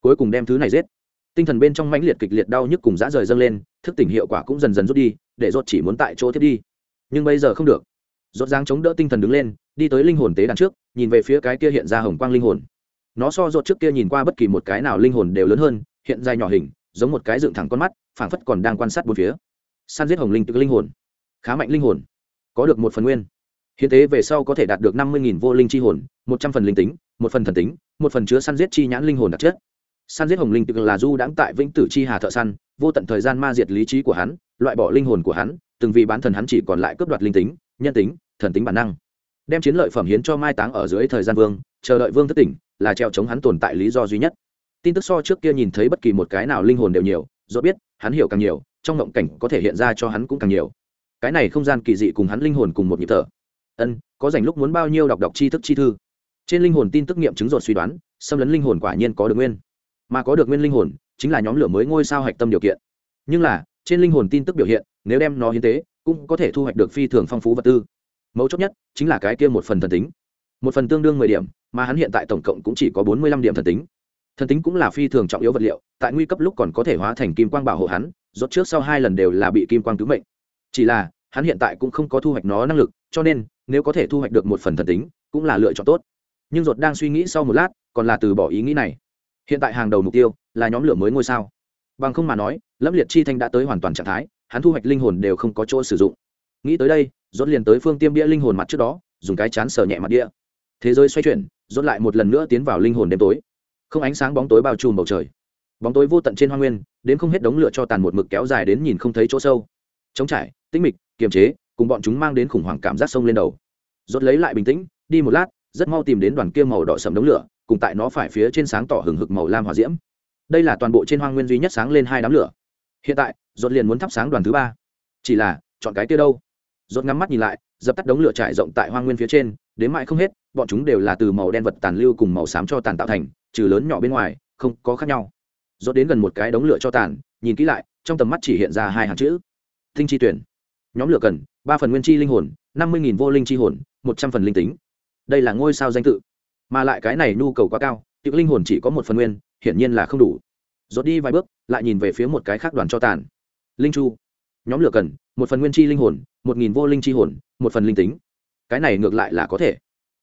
cuối cùng đem thứ này giết. Tinh thần bên trong mãnh liệt kịch liệt đau nhức cùng dã rời dâng lên, thức tỉnh hiệu quả cũng dần dần rút đi, để rốt chỉ muốn tại chỗ thiết đi nhưng bây giờ không được. Rốt dáng chống đỡ tinh thần đứng lên, đi tới linh hồn tế đàn trước, nhìn về phía cái kia hiện ra hồng quang linh hồn. Nó so rốt trước kia nhìn qua bất kỳ một cái nào linh hồn đều lớn hơn, hiện dài nhỏ hình, giống một cái dựng thẳng con mắt, phảng phất còn đang quan sát bốn phía. San giết hồng linh tự linh hồn. Khá mạnh linh hồn. Có được một phần nguyên. Hiến tế về sau có thể đạt được năm mươi vô linh chi hồn, một trăm phần linh tính, một phần thần tính, một phần chứa săn giết chi nhãn linh hồn đặc chất. Săn giết hồng linh tự là du đãng tại vĩnh tử chi hà thợ săn, vô tận thời gian ma diệt lý trí của hắn, loại bỏ linh hồn của hắn từng vì bán thần hắn chỉ còn lại cướp đoạt linh tính, nhân tính, thần tính bản năng. Đem chiến lợi phẩm hiến cho mai táng ở dưới thời gian vương, chờ đợi vương thất tỉnh, là treo chống hắn tồn tại lý do duy nhất. Tin tức so trước kia nhìn thấy bất kỳ một cái nào linh hồn đều nhiều do biết, hắn hiểu càng nhiều, trong ngộng cảnh có thể hiện ra cho hắn cũng càng nhiều. Cái này không gian kỳ dị cùng hắn linh hồn cùng một nhịp thở. Ân, có dành lúc muốn bao nhiêu đọc đọc tri thức chi thư? Trên linh hồn tin tức nghiệm chứng rồi suy đoán, xâm lấn linh hồn quả nhiên có được nguyên. Mà có được nguyên linh hồn, chính là nhóm lửa mới ngôi sao hạch tâm điều kiện. Nhưng là trên linh hồn tin tức biểu hiện, nếu đem nó hiến tế, cũng có thể thu hoạch được phi thường phong phú vật tư. Mấu chốt nhất chính là cái kia một phần thần tính. Một phần tương đương mười điểm, mà hắn hiện tại tổng cộng cũng chỉ có bốn mươi lăm điểm thần tính. Thần tính cũng là phi thường trọng yếu vật liệu, tại nguy cấp lúc còn có thể hóa thành kim quang bảo hộ hắn, rốt trước sau hai lần đều là bị kim quang cứu mệnh. Chỉ là, hắn hiện tại cũng không có thu hoạch nó năng lực, cho nên, nếu có thể thu hoạch được một phần thần tính, cũng là lựa chọn tốt. Nhưng rốt đang suy nghĩ sau một lát, còn là từ bỏ ý nghĩ này. Hiện tại hàng đầu mục tiêu là nhóm lửa mới ngôi sao. Bằng không mà nói lâm liệt chi thanh đã tới hoàn toàn trạng thái, hắn thu hoạch linh hồn đều không có chỗ sử dụng. Nghĩ tới đây, rốt liền tới phương tiêm bia linh hồn mặt trước đó, dùng cái chán sờ nhẹ mặt địa. Thế giới xoay chuyển, rốt lại một lần nữa tiến vào linh hồn đêm tối. Không ánh sáng bóng tối bao trùm bầu trời. Bóng tối vô tận trên hoa nguyên, đến không hết đống lửa cho tàn một mực kéo dài đến nhìn không thấy chỗ sâu. Chống trải, tĩnh mịch, kiềm chế, cùng bọn chúng mang đến khủng hoảng cảm giác sông lên đầu. Rốt lấy lại bình tĩnh, đi một lát, rất mau tìm đến đoàn kia màu đỏ sầm đống lửa, cùng tại nó phải phía trên sáng tỏ hừng hực màu lam hỏa diễm. Đây là toàn bộ trên hoang nguyên duy nhất sáng lên hai đám lửa hiện tại rốt liền muốn thắp sáng đoàn thứ ba. Chỉ là, chọn cái kia đâu? Rốt ngắm mắt nhìn lại, dập tắt đống lửa trải rộng tại hoang nguyên phía trên, đến mãi không hết, bọn chúng đều là từ màu đen vật tàn lưu cùng màu xám cho tàn tạo thành, trừ lớn nhỏ bên ngoài, không có khác nhau. Rốt đến gần một cái đống lửa cho tàn, nhìn kỹ lại, trong tầm mắt chỉ hiện ra hai hàng chữ. Tinh chi tuyển. Nhóm lửa cần, ba phần nguyên chi linh hồn, năm mươi vô linh chi hồn, một trăm phần linh tính. Đây là ngôi sao danh tự. Mà lại cái này nhu cầu quá cao, tiểu linh hồn chỉ có một phần nguyên, hiển nhiên là không đủ rốt đi vài bước, lại nhìn về phía một cái khác đoàn cho tàn. Linh chu. Nhóm lửa cần, một phần nguyên chi linh hồn, một nghìn vô linh chi hồn, một phần linh tính. Cái này ngược lại là có thể.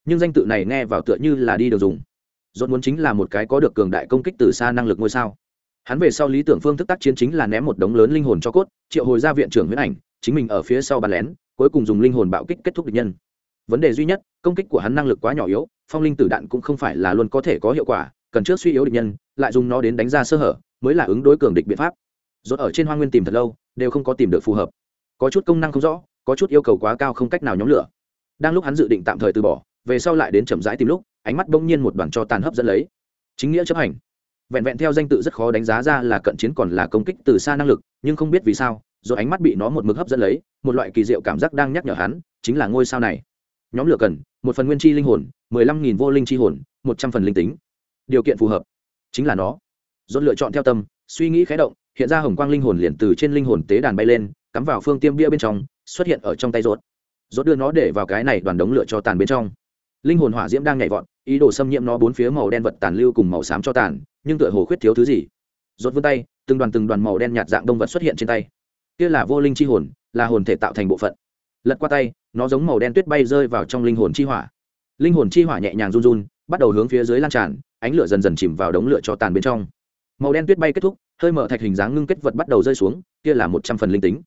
Nhưng danh tự này nghe vào tựa như là đi được dùng. Rốt muốn chính là một cái có được cường đại công kích từ xa năng lực ngôi sao. Hắn về sau lý tưởng phương thức tác chiến chính là ném một đống lớn linh hồn cho cốt, triệu hồi ra viện trưởng huyễn ảnh, chính mình ở phía sau bàn lén, cuối cùng dùng linh hồn bạo kích kết thúc địch nhân. Vấn đề duy nhất, công kích của hắn năng lực quá nhỏ yếu, phong linh tử đạn cũng không phải là luôn có thể có hiệu quả cần trước suy yếu địch nhân, lại dùng nó đến đánh ra sơ hở, mới là ứng đối cường địch biện pháp. Rốt ở trên hoa nguyên tìm thật lâu, đều không có tìm được phù hợp. Có chút công năng không rõ, có chút yêu cầu quá cao không cách nào nhóm lửa. Đang lúc hắn dự định tạm thời từ bỏ, về sau lại đến chậm rãi tìm lúc, ánh mắt bỗng nhiên một đoàn cho tàn hấp dẫn lấy. Chính nghĩa chấp hành. Vẹn vẹn theo danh tự rất khó đánh giá ra là cận chiến còn là công kích từ xa năng lực, nhưng không biết vì sao rồi ánh mắt bị nó một mực hấp dẫn lấy, một loại kỳ diệu cảm giác đang nhắc nhở hắn, chính là ngôi sao này. Nhóm lửa cần một phần nguyên chi linh hồn, mười lăm nghìn vô linh chi hồn, một trăm phần linh tính điều kiện phù hợp. Chính là nó. Dốt lựa chọn theo tâm, suy nghĩ khé động, hiện ra hồng quang linh hồn liền từ trên linh hồn tế đàn bay lên, cắm vào phương tiêm bia bên trong, xuất hiện ở trong tay rốt. Rốt đưa nó để vào cái này đoàn đống lửa cho tàn bên trong. Linh hồn hỏa diễm đang nhảy vọt, ý đồ xâm nhiễm nó bốn phía màu đen vật tàn lưu cùng màu xám cho tàn, nhưng tựa hồ khuyết thiếu thứ gì. Rốt vươn tay, từng đoàn từng đoàn màu đen nhạt dạng đông vật xuất hiện trên tay. Kia là vô linh chi hồn, là hồn thể tạo thành bộ phận. Lật qua tay, nó giống màu đen tuyết bay rơi vào trong linh hồn chi hỏa. Linh hồn chi hỏa nhẹ nhàng run run, bắt đầu hướng phía dưới lan tràn ánh lửa dần dần chìm vào đống lửa cho tàn bên trong. Màu đen tuyết bay kết thúc, hơi mở thạch hình dáng ngưng kết vật bắt đầu rơi xuống, kia là một trăm phần linh tính.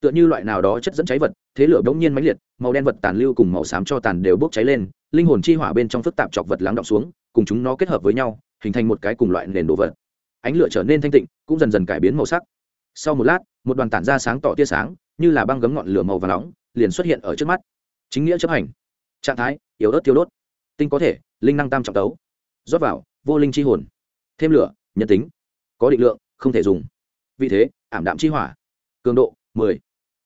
Tựa như loại nào đó chất dẫn cháy vật, thế lửa bỗng nhiên mãnh liệt, màu đen vật tàn lưu cùng màu xám cho tàn đều bốc cháy lên, linh hồn chi hỏa bên trong phức tạp chọc vật lắng đọng xuống, cùng chúng nó kết hợp với nhau, hình thành một cái cùng loại nền đồ vật. Ánh lửa trở nên thanh tịnh, cũng dần dần cải biến màu sắc. Sau một lát, một đoàn tản ra sáng tỏ tia sáng, như là băng gấm ngọn lửa màu và nóng, liền xuất hiện ở trước mắt. Chính nghĩa chấp hành. Trạng thái, yếu ớt, tiêu đốt. Tinh có thể, linh năng tam trọng tấu rót vào, vô linh chi hồn. Thêm lửa, nhân tính. Có định lượng, không thể dùng. Vì thế, ảm đạm chi hỏa. Cường độ, mười.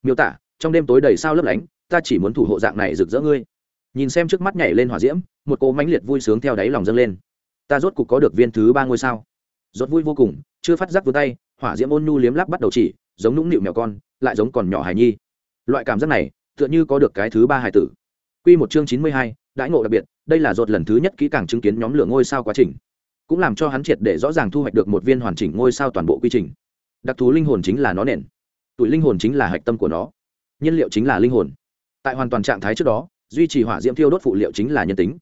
Miêu tả, trong đêm tối đầy sao lấp lánh, ta chỉ muốn thủ hộ dạng này rực rỡ ngươi. Nhìn xem trước mắt nhảy lên hỏa diễm, một cô mãnh liệt vui sướng theo đáy lòng dâng lên. Ta rốt cục có được viên thứ ba ngôi sao. Rốt vui vô cùng, chưa phát giác vươn tay, hỏa diễm ôn nhu liếm lắp bắt đầu chỉ, giống nũng nịu mèo con, lại giống còn nhỏ hài nhi. Loại cảm giác này, tựa như có được cái thứ ba hài tử. Quy một chương chín mươi hai đãi ngộ đặc biệt, đây là dột lần thứ nhất kỹ càng chứng kiến nhóm lửa ngôi sao quá trình. Cũng làm cho hắn triệt để rõ ràng thu hoạch được một viên hoàn chỉnh ngôi sao toàn bộ quy trình. Đặc thú linh hồn chính là nó nền. Tuổi linh hồn chính là hạch tâm của nó. Nhiên liệu chính là linh hồn. Tại hoàn toàn trạng thái trước đó, duy trì hỏa diễm thiêu đốt phụ liệu chính là nhân tính.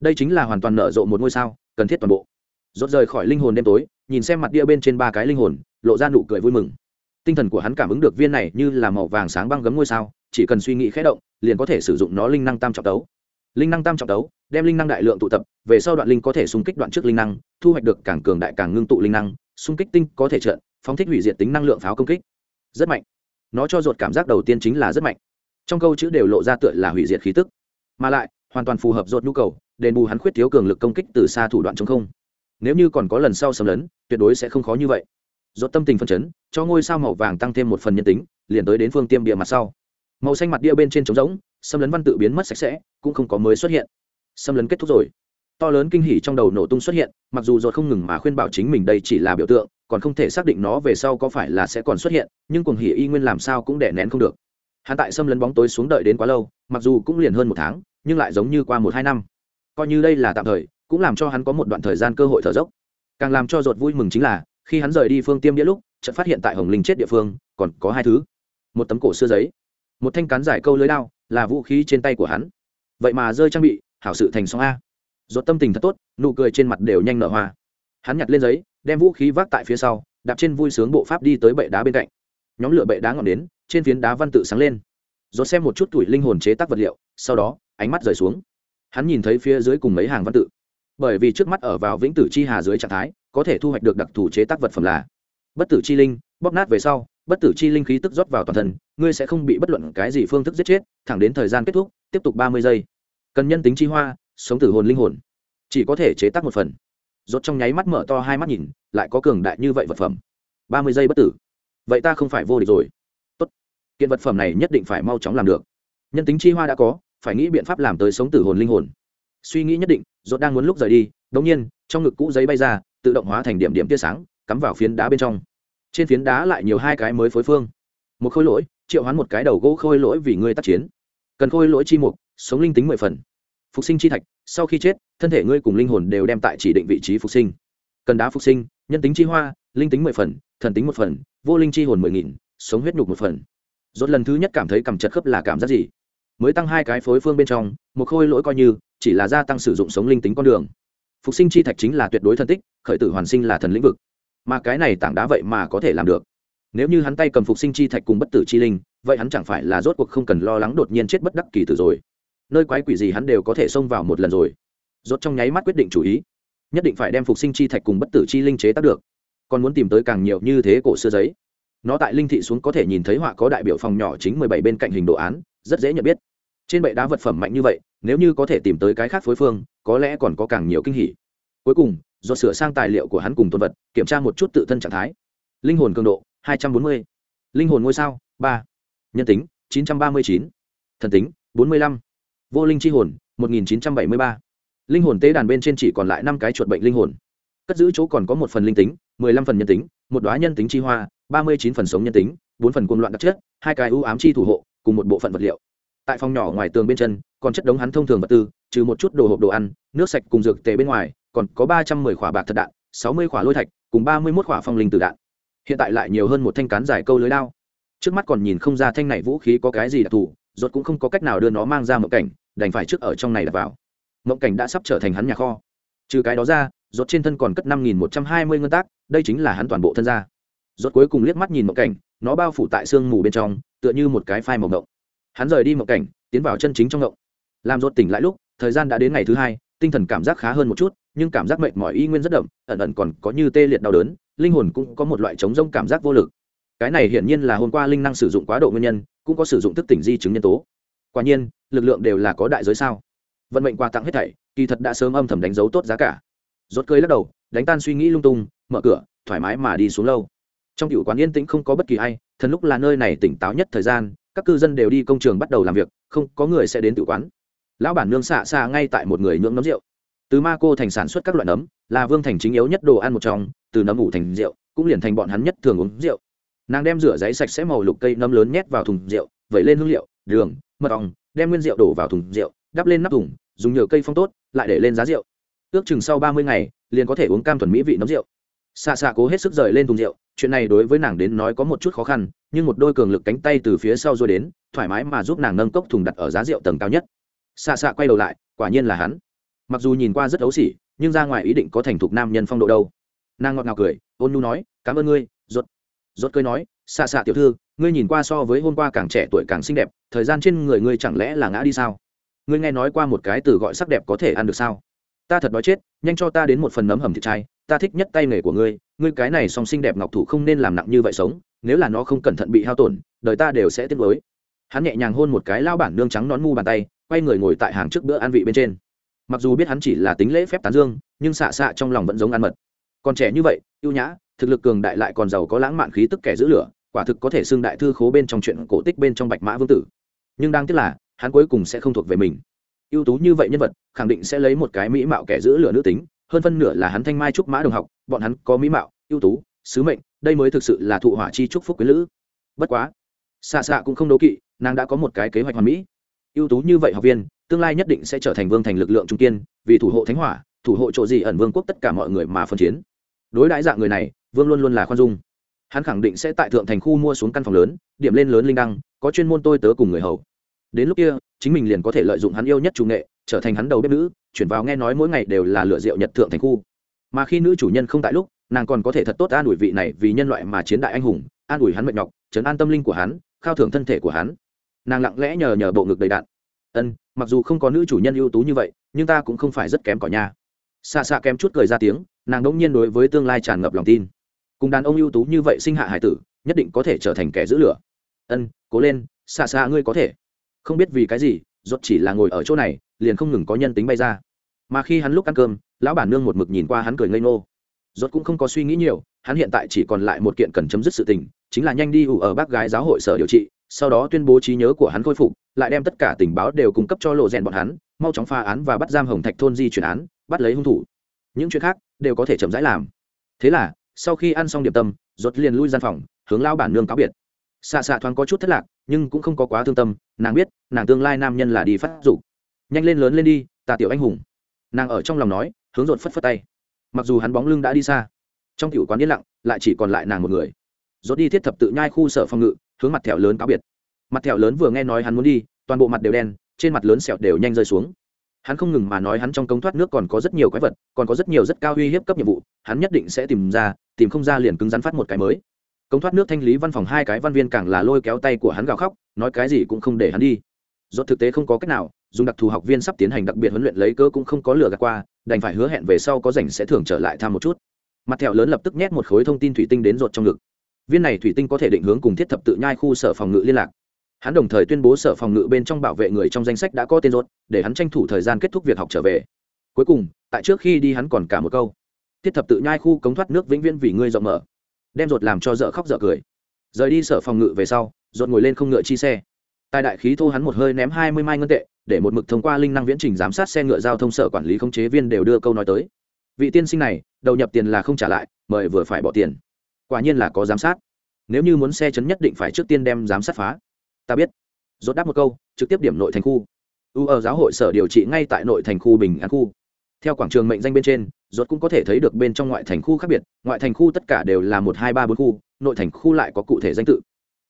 Đây chính là hoàn toàn nở rộ một ngôi sao, cần thiết toàn bộ. Rốt rời khỏi linh hồn đêm tối, nhìn xem mặt địa bên trên ba cái linh hồn, lộ ra nụ cười vui mừng. Tinh thần của hắn cảm ứng được viên này như là màu vàng sáng băng gấm ngôi sao, chỉ cần suy nghĩ khẽ động, liền có thể sử dụng nó linh năng tam trọng tấu linh năng tam trọng tấu đem linh năng đại lượng tụ tập về sau đoạn linh có thể xung kích đoạn trước linh năng thu hoạch được càng cường đại càng ngưng tụ linh năng xung kích tinh có thể trợn, phóng thích hủy diệt tính năng lượng pháo công kích. Rất mạnh. Nó cho ruột cảm giác đầu tiên chính là rất mạnh. Trong câu chữ đều lộ ra tựa là hủy diệt khí tức. Mà lại hoàn toàn phù hợp ruột nhu cầu đền bù hắn khuyết thiếu cường lực công kích từ xa thủ đoạn chống không. Nếu như còn có lần sau xâm lấn tuyệt đối sẽ không khó như vậy. Ruột tâm tình phân chấn cho ngôi sao màu vàng tăng thêm một phần nhân tính liền tới đến phương tiêm bia mặt sau màu xanh mặt đĩa bên trên trống rỗng, xâm lấn văn tự biến mất sạch sẽ, cũng không có mới xuất hiện. Xâm lấn kết thúc rồi. To lớn kinh hỉ trong đầu nổ tung xuất hiện, mặc dù rồi không ngừng mà khuyên bảo chính mình đây chỉ là biểu tượng, còn không thể xác định nó về sau có phải là sẽ còn xuất hiện, nhưng cuồng hỉ y nguyên làm sao cũng đè nén không được. Hắn tại xâm lấn bóng tối xuống đợi đến quá lâu, mặc dù cũng liền hơn một tháng, nhưng lại giống như qua một hai năm. Coi như đây là tạm thời, cũng làm cho hắn có một đoạn thời gian cơ hội thở dốc. Càng làm cho ruột vui mừng chính là, khi hắn rời đi phương tiêm đĩa lúc, chợt phát hiện tại hồng linh chết địa phương, còn có hai thứ. Một tấm cổ xưa giấy một thanh cán giải câu lưới đao là vũ khí trên tay của hắn. Vậy mà rơi trang bị, hảo sự thành song a. Dột tâm tình thật tốt, nụ cười trên mặt đều nhanh nở hoa. Hắn nhặt lên giấy, đem vũ khí vác tại phía sau, đạp trên vui sướng bộ pháp đi tới bệ đá bên cạnh. Nhóm lửa bệ đá ngọn đến, trên phiến đá văn tự sáng lên. Rồi xem một chút tuổi linh hồn chế tác vật liệu, sau đó, ánh mắt rời xuống. Hắn nhìn thấy phía dưới cùng mấy hàng văn tự. Bởi vì trước mắt ở vào vĩnh tử chi hà dưới trạng thái, có thể thu hoạch được đặc thù chế tác vật phẩm là bất tử chi linh, bóp nát về sau bất tử chi linh khí tức rót vào toàn thân, ngươi sẽ không bị bất luận cái gì phương thức giết chết, thẳng đến thời gian kết thúc, tiếp tục ba mươi giây. Cần nhân tính chi hoa, sống tử hồn linh hồn. Chỉ có thể chế tác một phần. Rốt trong nháy mắt mở to hai mắt nhìn, lại có cường đại như vậy vật phẩm. Ba mươi giây bất tử. Vậy ta không phải vô địch rồi. Tốt. Kiện vật phẩm này nhất định phải mau chóng làm được. Nhân tính chi hoa đã có, phải nghĩ biện pháp làm tới sống tử hồn linh hồn. Suy nghĩ nhất định, rốt đang muốn lúc rời đi đống nhiên, trong ngực cũ giấy bay ra, tự động hóa thành điểm điểm tia sáng, cắm vào phiến đá bên trong trên phiến đá lại nhiều hai cái mới phối phương. Một khôi lỗi, triệu hoán một cái đầu gỗ khôi lỗi vì ngươi tác chiến. Cần khôi lỗi chi mục, sống linh tính mười phần. Phục sinh chi thạch, sau khi chết, thân thể ngươi cùng linh hồn đều đem tại chỉ định vị trí phục sinh. Cần đá phục sinh, nhân tính chi hoa, linh tính mười phần, thần tính một phần, vô linh chi hồn mười nghìn, sống huyết nhục một phần. Dốt lần thứ nhất cảm thấy cầm chật khớp là cảm giác gì? Mới tăng hai cái phối phương bên trong, một khôi lỗi coi như, chỉ là gia tăng sử dụng sống linh tính con đường. Phục sinh chi thạch chính là tuyệt đối thân tích, khởi tử hoàn sinh là thần lĩnh vực mà cái này tảng đá vậy mà có thể làm được. Nếu như hắn tay cầm phục sinh chi thạch cùng bất tử chi linh, vậy hắn chẳng phải là rốt cuộc không cần lo lắng đột nhiên chết bất đắc kỳ tử rồi. Nơi quái quỷ gì hắn đều có thể xông vào một lần rồi. Rốt trong nháy mắt quyết định chủ ý. Nhất định phải đem phục sinh chi thạch cùng bất tử chi linh chế tác được. Còn muốn tìm tới càng nhiều như thế cổ xưa giấy. Nó tại linh thị xuống có thể nhìn thấy họa có đại biểu phòng nhỏ chính mười bảy bên cạnh hình đồ án, rất dễ nhận biết. Trên bệ đá vật phẩm mạnh như vậy, nếu như có thể tìm tới cái khác phối phương, có lẽ còn có càng nhiều kinh hỉ. Cuối cùng do sửa sang tài liệu của hắn cùng tôn vật, kiểm tra một chút tự thân trạng thái linh hồn cường độ 240. linh hồn ngôi sao 3. nhân tính 939. thần tính 45. vô linh chi hồn 1973. linh hồn tế đàn bên trên chỉ còn lại năm cái chuột bệnh linh hồn cất giữ chỗ còn có một phần linh tính 15 phần nhân tính, một đoá nhân tính chi hoa 39 phần sống nhân tính, bốn phần côn loạn đặc chất, hai cái ưu ám chi thủ hộ, cùng một bộ phận vật liệu tại phòng nhỏ ngoài tường bên chân, còn chất đống hắn thông thường vật tư, trừ một chút đồ hộp đồ ăn, nước sạch cùng dược tề bên ngoài còn có ba trăm mười khỏa bạc thật đạn, sáu mươi khỏa lôi thạch, cùng ba mươi mốt khỏa phong linh tử đạn. Hiện tại lại nhiều hơn một thanh cán dài câu lưới lao trước mắt còn nhìn không ra thanh này vũ khí có cái gì đặc thù, rốt cũng không có cách nào đưa nó mang ra mộng cảnh, đành phải trước ở trong này đặt vào. Mộng cảnh đã sắp trở thành hắn nhà kho. Trừ cái đó ra, rốt trên thân còn cất năm nghìn một trăm hai mươi ngân tác, đây chính là hắn toàn bộ thân gia. Rốt cuối cùng liếc mắt nhìn mộng cảnh, nó bao phủ tại sương mù bên trong, tựa như một cái phai mộng động hắn rời đi mộng cảnh, tiến vào chân chính trong động làm rốt tỉnh lại lúc, thời gian đã đến ngày thứ hai, tinh thần cảm giác khá hơn một chút nhưng cảm giác mệt mỏi y nguyên rất đậm, ẩn ẩn còn có như tê liệt đau đớn, linh hồn cũng có một loại chống rông cảm giác vô lực. Cái này hiển nhiên là hôm qua linh năng sử dụng quá độ nguyên nhân, cũng có sử dụng thức tỉnh di chứng nhân tố. Quả nhiên, lực lượng đều là có đại giới sao? Vận mệnh quà tặng hết thảy, kỳ thật đã sớm âm thầm đánh dấu tốt giá cả. Rốt cơi lắc đầu, đánh tan suy nghĩ lung tung, mở cửa, thoải mái mà đi xuống lâu. Trong cựu quán yên tĩnh không có bất kỳ ai, thần lúc là nơi này tỉnh táo nhất thời gian, các cư dân đều đi công trường bắt đầu làm việc, không có người sẽ đến tự quán. Lão bản nương xạ xa ngay tại một người nhượng nấm rượu từ ma cô thành sản xuất các loại nấm, là vương thành chính yếu nhất đồ ăn một trong, từ nấm ủ thành rượu, cũng liền thành bọn hắn nhất thường uống rượu. Nàng đem rửa giấy sạch sẽ màu lục cây nấm lớn nhét vào thùng rượu, vẩy lên hương liệu, đường, mật ong, đem nguyên rượu đổ vào thùng rượu, đắp lên nắp thùng, dùng nhựa cây phong tốt, lại để lên giá rượu. Ước chừng sau ba mươi ngày, liền có thể uống cam thuần mỹ vị nấm rượu. Xa xa cố hết sức rời lên thùng rượu, chuyện này đối với nàng đến nói có một chút khó khăn, nhưng một đôi cường lực cánh tay từ phía sau rồi đến, thoải mái mà giúp nàng nâng cốc thùng đặt ở giá rượu tầng cao nhất. Xa xa quay đầu lại, quả nhiên là hắn mặc dù nhìn qua rất ấu xỉ, nhưng ra ngoài ý định có thành thục nam nhân phong độ đâu. Nàng ngọt ngào cười, ôn nhu nói, cảm ơn ngươi, rốt. Rốt cười nói, xạ xạ tiểu thư, ngươi nhìn qua so với hôm qua càng trẻ tuổi càng xinh đẹp, thời gian trên người ngươi chẳng lẽ là ngã đi sao? Ngươi nghe nói qua một cái từ gọi sắc đẹp có thể ăn được sao? Ta thật đói chết, nhanh cho ta đến một phần nấm hầm thịt trai ta thích nhất tay nghề của ngươi ngươi cái này song xinh đẹp ngọc thủ không nên làm nặng như vậy sống, nếu là nó không cẩn thận bị hao tổn, đời ta đều sẽ tiếc với hắn nhẹ nhàng hôn một cái lao bản nương trắng nón mu bàn tay, quay người ngồi tại hàng trước bữa ăn vị bên trên mặc dù biết hắn chỉ là tính lễ phép tán dương, nhưng xạ xạ trong lòng vẫn giống ăn mật. Còn trẻ như vậy, ưu nhã, thực lực cường đại lại còn giàu có lãng mạn khí tức kẻ giữ lửa, quả thực có thể xưng đại thư khố bên trong chuyện cổ tích bên trong bạch mã vương tử. Nhưng đang tiếc là, hắn cuối cùng sẽ không thuộc về mình. Ưu tú như vậy nhân vật, khẳng định sẽ lấy một cái mỹ mạo kẻ giữ lửa nữ tính, hơn phân nửa là hắn thanh mai trúc mã đồng học, bọn hắn có mỹ mạo, ưu tú, sứ mệnh, đây mới thực sự là thụ hỏa chi trúc phúc quyến lữ. Bất quá, xạ xạ cũng không đấu kỵ, nàng đã có một cái kế hoạch hoàn mỹ. Ưu tú như vậy học viên tương lai nhất định sẽ trở thành vương thành lực lượng trung kiên, vì thủ hộ thánh hỏa, thủ hộ chỗ gì ẩn vương quốc tất cả mọi người mà phân chiến. Đối đãi dạng người này, vương luôn luôn là khoan dung. Hắn khẳng định sẽ tại thượng thành khu mua xuống căn phòng lớn, điểm lên lớn linh đăng, có chuyên môn tôi tớ cùng người hầu. Đến lúc kia, chính mình liền có thể lợi dụng hắn yêu nhất chủ nghệ, trở thành hắn đầu bếp nữ, chuyển vào nghe nói mỗi ngày đều là lựa rượu nhật thượng thành khu. Mà khi nữ chủ nhân không tại lúc, nàng còn có thể thật tốt an ủi vị này vì nhân loại mà chiến đại anh hùng, an ủi hắn mệt nhọc chấn an tâm linh của hắn, khao thưởng thân thể của hắn. Nàng lặng lẽ nhờ nhờ bộ ngực đầy đạn ân, mặc dù không có nữ chủ nhân ưu tú như vậy, nhưng ta cũng không phải rất kém cỏi nha. Xa xa kém chút cười ra tiếng, nàng đ ỗ n g nhiên đối với tương lai tràn ngập lòng tin. Cùng đàn ông ưu tú như vậy sinh hạ hải tử, nhất định có thể trở thành kẻ giữ lửa. Ân, cố lên xa xa ngươi có thể. Không biết vì cái gì, rốt chỉ là ngồi ở chỗ này, liền không ngừng có nhân tính bay ra. Mà khi hắn lúc ăn cơm, lão bản nương một mực nhìn qua hắn cười ngây ngô. Rốt cũng không có suy nghĩ nhiều, hắn hiện tại chỉ còn lại một kiện cần chấm dứt sự tình, chính là nhanh đi ủ ở bác gái giáo hội sở điều trị sau đó tuyên bố trí nhớ của hắn khôi phục, lại đem tất cả tình báo đều cung cấp cho lộ rèn bọn hắn, mau chóng pha án và bắt giam hồng thạch thôn di chuyển án, bắt lấy hung thủ. Những chuyện khác đều có thể chậm rãi làm. Thế là, sau khi ăn xong điệp tâm rốt liền lui gian phòng, hướng lao bản nương cáo biệt. Xạ xạ thoáng có chút thất lạc, nhưng cũng không có quá thương tâm, nàng biết, nàng tương lai nam nhân là đi phát dục. Nhanh lên lớn lên đi, tà tiểu anh hùng. Nàng ở trong lòng nói, hướng rột phất phất tay. Mặc dù hắn bóng lưng đã đi xa, trong tiểu quán yên lặng, lại chỉ còn lại nàng một người. Rốt đi thiết thập tự nhai khu sở phòng ngự hướng mặt thẹo lớn cáo biệt. Mặt thẹo lớn vừa nghe nói hắn muốn đi, toàn bộ mặt đều đen, trên mặt lớn sẹo đều nhanh rơi xuống. Hắn không ngừng mà nói hắn trong công thoát nước còn có rất nhiều quái vật, còn có rất nhiều rất cao uy hiếp cấp nhiệm vụ, hắn nhất định sẽ tìm ra, tìm không ra liền cứng rắn phát một cái mới. Công thoát nước thanh lý văn phòng hai cái văn viên càng là lôi kéo tay của hắn gào khóc, nói cái gì cũng không để hắn đi. Rốt thực tế không có cách nào, dùng đặc thù học viên sắp tiến hành đặc biệt huấn luyện lấy cơ cũng không có lừa gạt qua, đành phải hứa hẹn về sau có rảnh sẽ thường trở lại thăm một chút. Mặt thẹo lớn lập tức nhét một khối thông tin thủy tinh đến ruột trong ngực viên này thủy tinh có thể định hướng cùng thiết thập tự nhai khu sở phòng ngự liên lạc. Hắn đồng thời tuyên bố sở phòng ngự bên trong bảo vệ người trong danh sách đã có tên rốt để hắn tranh thủ thời gian kết thúc việc học trở về. Cuối cùng, tại trước khi đi hắn còn cả một câu. Thiết thập tự nhai khu cống thoát nước vĩnh viễn vì ngươi rộng mở. Đem rột làm cho dở khóc dở cười. Rời đi sở phòng ngự về sau rột ngồi lên không ngựa chi xe. Tài đại khí thô hắn một hơi ném hai mươi mai ngân tệ, để một mực thông qua linh năng viễn trình giám sát xe ngựa giao thông sở quản lý khống chế viên đều đưa câu nói tới. Vị tiên sinh này, đầu nhập tiền là không trả lại, mời vừa phải bỏ tiền quả nhiên là có giám sát. Nếu như muốn xe chấn nhất định phải trước tiên đem giám sát phá. Ta biết. Rốt đáp một câu, trực tiếp điểm nội thành khu. U ở giáo hội sở điều trị ngay tại nội thành khu bình an khu. Theo quảng trường mệnh danh bên trên, rốt cũng có thể thấy được bên trong ngoại thành khu khác biệt. Ngoại thành khu tất cả đều là một, hai, ba, bốn khu, nội thành khu lại có cụ thể danh tự.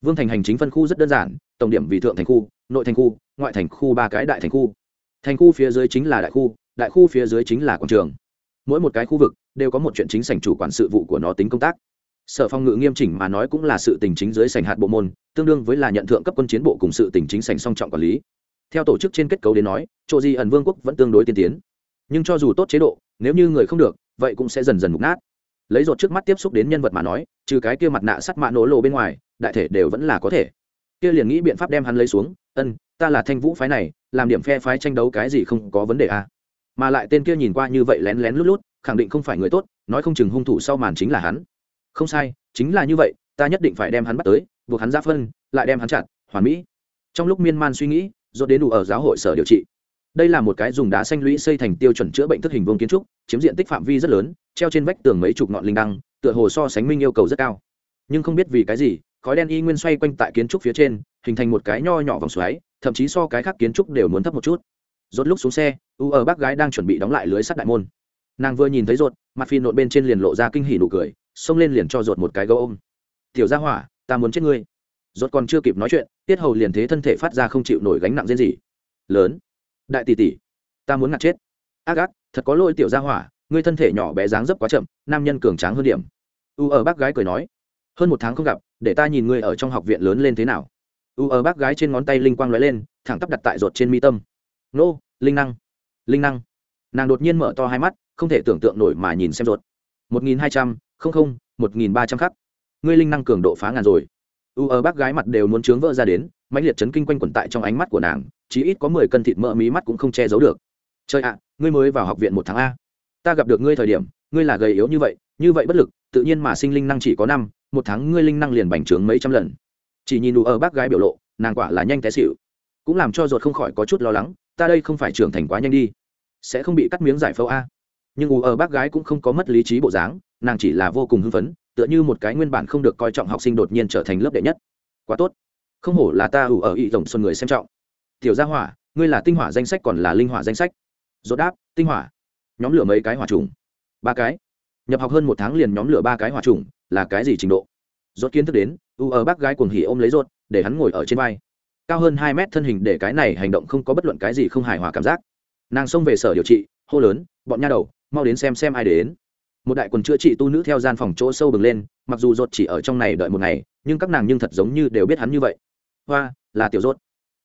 Vương thành hành chính phân khu rất đơn giản, tổng điểm vì thượng thành khu, nội thành khu, ngoại thành khu ba cái đại thành khu. Thành khu phía dưới chính là đại khu đại khu phía dưới chính là quảng trường. Mỗi một cái khu vực đều có một chuyện chính sảnh chủ quản sự vụ của nó tính công tác sở phòng ngự nghiêm chỉnh mà nói cũng là sự tình chính dưới sảnh hạt bộ môn, tương đương với là nhận thượng cấp quân chiến bộ cùng sự tình chính sảnh song trọng quản lý. Theo tổ chức trên kết cấu đến nói, chỗ di ẩn vương quốc vẫn tương đối tiên tiến. Nhưng cho dù tốt chế độ, nếu như người không được, vậy cũng sẽ dần dần mục nát. Lấy rột trước mắt tiếp xúc đến nhân vật mà nói, trừ cái kia mặt nạ sắt mạ nổ lộ bên ngoài, đại thể đều vẫn là có thể. Kia liền nghĩ biện pháp đem hắn lấy xuống, ân, ta là thanh vũ phái này, làm điểm phe phái tranh đấu cái gì không có vấn đề à. mà lại tên kia nhìn qua như vậy lén lén lút lút, khẳng định không phải người tốt, nói không chừng hung thủ sau màn chính là hắn không sai, chính là như vậy, ta nhất định phải đem hắn bắt tới, buộc hắn ra phân, lại đem hắn chặt, hoàn mỹ. Trong lúc miên man suy nghĩ dốt đến đủ ở giáo hội sở điều trị. Đây là một cái dùng đá xanh lũy xây thành tiêu chuẩn chữa bệnh thức hình vương kiến trúc, chiếm diện tích phạm vi rất lớn, treo trên vách tường mấy chục ngọn linh đăng, tựa hồ so sánh minh yêu cầu rất cao. Nhưng không biết vì cái gì, khói đen y nguyên xoay quanh tại kiến trúc phía trên, hình thành một cái nho nhỏ vòng xoáy, thậm chí so cái khác kiến trúc đều muốn thấp một chút. Rốt lúc xuống xe, u ở bác gái đang chuẩn bị đóng lại lưới sắt đại môn. Nàng vừa nhìn thấy rột mặt phi nộn bên trên liền lộ ra kinh hỉ nụ cười xông lên liền cho ruột một cái gấu ôm. Tiểu gia hỏa, ta muốn chết ngươi. Ruột còn chưa kịp nói chuyện, tiết hầu liền thế thân thể phát ra không chịu nổi gánh nặng riêng gì lớn, đại tỷ tỷ, ta muốn ngạt chết. Ác ác, thật có lỗi tiểu gia hỏa, ngươi thân thể nhỏ bé dáng dấp quá chậm, nam nhân cường tráng hơn điểm. U ở bác gái cười nói. Hơn một tháng không gặp, để ta nhìn ngươi ở trong học viện lớn lên thế nào. U ở bác gái trên ngón tay linh quang lóe lên, thẳng tắp đặt tại ruột trên mi tâm. Nô, linh năng linh năng. Nàng đột nhiên mở to hai mắt, không thể tưởng tượng nổi mà nhìn xem ruột. Một nghìn hai trăm không không, một nghìn ba trăm khắc. Ngươi linh năng cường độ phá ngàn rồi. U ở bác gái mặt đều muốn trướng vỡ ra đến, mãnh liệt chấn kinh quanh quẩn tại trong ánh mắt của nàng chỉ ít có mười cân thịt mỡ mí mắt cũng không che giấu được. Trời ạ, ngươi mới vào học viện một tháng a. Ta gặp được ngươi thời điểm, ngươi là gầy yếu như vậy như vậy bất lực, tự nhiên mà sinh linh năng chỉ có năm, một tháng ngươi linh năng liền bành trướng mấy trăm lần. Chỉ nhìn đủ ở bác gái biểu lộ, nàng quả là nhanh té xịu cũng làm cho ruột không khỏi có chút lo lắng, ta đây không phải trưởng thành quá nhanh đi. Sẽ không bị cắt miếng giải phẫu a. Nhưng ù ở bác gái cũng không có mất lý trí bộ dáng nàng chỉ là vô cùng hưng phấn, tựa như một cái nguyên bản không được coi trọng học sinh đột nhiên trở thành lớp đệ nhất. Quá tốt. Không hổ là ta ủ ở ý tổng xuân người xem trọng. Tiểu gia hỏa, ngươi là tinh hỏa danh sách còn là linh hỏa danh sách? Dốt đáp, tinh hỏa. Nhóm lửa mấy cái hỏa trùng? Ba cái. Nhập học hơn một tháng liền nhóm lửa ba cái hỏa trùng, là cái gì trình độ? Rốt kiến thức đến, u ở bác gái cuồng hỉ ôm lấy rốt, để hắn ngồi ở trên vai. Cao hơn hai mét thân hình để cái này hành động không có bất luận cái gì không hài hòa cảm giác. Nàng xông về sở điều trị, hô lớn, bọn nha đầu, mau đến xem xem ai đến một đại quần chữa trị tu nữ theo gian phòng chỗ sâu bừng lên, mặc dù rốt chỉ ở trong này đợi một ngày, nhưng các nàng nhưng thật giống như đều biết hắn như vậy. Hoa, là tiểu rốt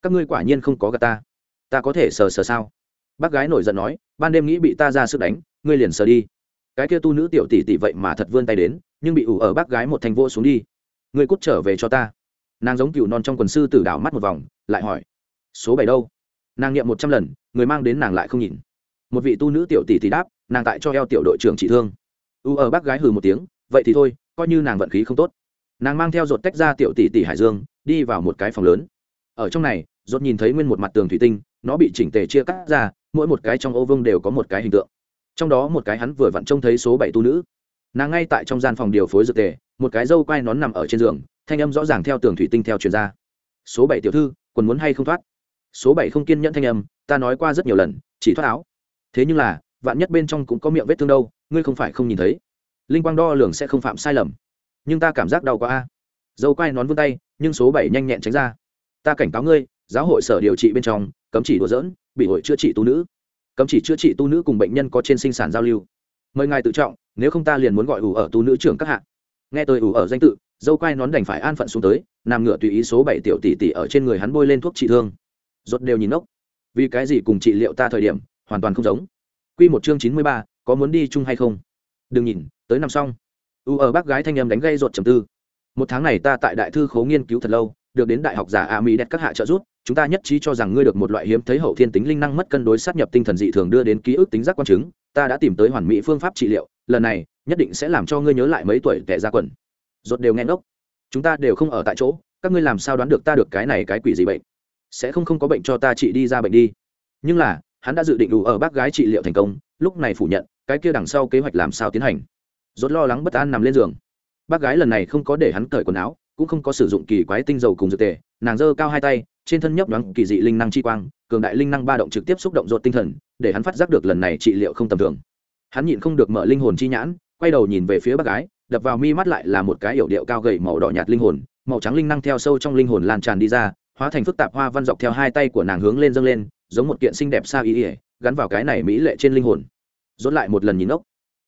các ngươi quả nhiên không có gà ta. Ta có thể sờ sờ sao? Bác gái nổi giận nói, ban đêm nghĩ bị ta ra sức đánh, ngươi liền sờ đi. Cái kia tu nữ tiểu tỷ tỷ vậy mà thật vươn tay đến, nhưng bị ủ ở bác gái một thành vô xuống đi. Ngươi cút trở về cho ta. Nàng giống cựu non trong quần sư tử đảo mắt một vòng, lại hỏi, số bảy đâu? Nàng nghiệm một trăm lần, người mang đến nàng lại không nhìn. Một vị tu nữ tiểu tỷ tỷ đáp, nàng tại cho eo tiểu đội trưởng trị thương u ở bác gái hừ một tiếng, vậy thì thôi, coi như nàng vận khí không tốt. Nàng mang theo rột tách ra tiểu tỷ tỷ hải dương, đi vào một cái phòng lớn. Ở trong này rột nhìn thấy nguyên một mặt tường thủy tinh, nó bị chỉnh tề chia cắt ra, mỗi một cái trong ô vương đều có một cái hình tượng. Trong đó một cái hắn vừa vặn trông thấy số bảy tu nữ. Nàng ngay tại trong gian phòng điều phối dược tề, một cái dâu quai nón nằm ở trên giường, thanh âm rõ ràng theo tường thủy tinh theo truyền ra. Số bảy tiểu thư quần muốn hay không thoát? Số bảy không kiên nhẫn thanh âm, ta nói qua rất nhiều lần, chỉ thoát áo. Thế nhưng là, vạn nhất bên trong cũng có miệng vết thương đâu ngươi không phải không nhìn thấy. Linh quang đo lường sẽ không phạm sai lầm. Nhưng ta cảm giác đau quá a. Dâu quai nón vươn tay, nhưng số bảy nhanh nhẹn tránh ra. Ta cảnh cáo ngươi, giáo hội sở điều trị bên trong, cấm chỉ đùa dỡn bị hội chữa trị tu nữ. Cấm chỉ chữa trị tu nữ cùng bệnh nhân có trên sinh sản giao lưu. Mời ngài tự trọng, nếu không ta liền muốn gọi ủ ở tu nữ trưởng các hạ. Nghe tôi ủ ở danh tự, dâu quai nón đành phải an phận xuống tới, nằm ngửa tùy ý số bảy tiểu tỷ tỷ ở trên người hắn bôi lên thuốc trị thương. Rốt đều nhìn ốc. Vì cái gì cùng trị liệu ta thời điểm, hoàn toàn không giống. Quy một chương chín mươi ba có muốn đi chung hay không? Đừng nhìn, tới năm xong. U ở bác gái thanh âm đánh gây ruột trầm tư. Một tháng này ta tại đại thư khố nghiên cứu thật lâu, được đến đại học giả a mỹ đẹp các hạ trợ giúp, chúng ta nhất trí cho rằng ngươi được một loại hiếm thấy hậu thiên tính linh năng mất cân đối sát nhập tinh thần dị thường đưa đến ký ức tính giác quan chứng, ta đã tìm tới hoàn mỹ phương pháp trị liệu, lần này, nhất định sẽ làm cho ngươi nhớ lại mấy tuổi kẻ ra quần. Rốt đều nghe ngốc. Chúng ta đều không ở tại chỗ, các ngươi làm sao đoán được ta được cái này cái quỷ gì bệnh? Sẽ không không có bệnh cho ta trị đi ra bệnh đi. Nhưng là, hắn đã dự định đủ ở bác gái trị liệu thành công, lúc này phủ nhận cái kia đằng sau kế hoạch làm sao tiến hành. Rốt lo lắng bất an nằm lên giường. Bác gái lần này không có để hắn cởi quần áo, cũng không có sử dụng kỳ quái tinh dầu cùng dược tề, nàng giơ cao hai tay, trên thân nhấp đoán kỳ dị linh năng chi quang, cường đại linh năng ba động trực tiếp xúc động rột tinh thần, để hắn phát giác được lần này trị liệu không tầm thường. Hắn nhịn không được mở linh hồn chi nhãn, quay đầu nhìn về phía bác gái, đập vào mi mắt lại là một cái yểu điệu cao gầy màu đỏ nhạt linh hồn, màu trắng linh năng theo sâu trong linh hồn lan tràn đi ra, hóa thành phức tạp hoa văn dọc theo hai tay của nàng hướng lên dâng lên, giống một kiện xinh đẹp xa ý ỉa gắn vào cái này mỹ lệ trên linh hồn dốt lại một lần nhìn ốc.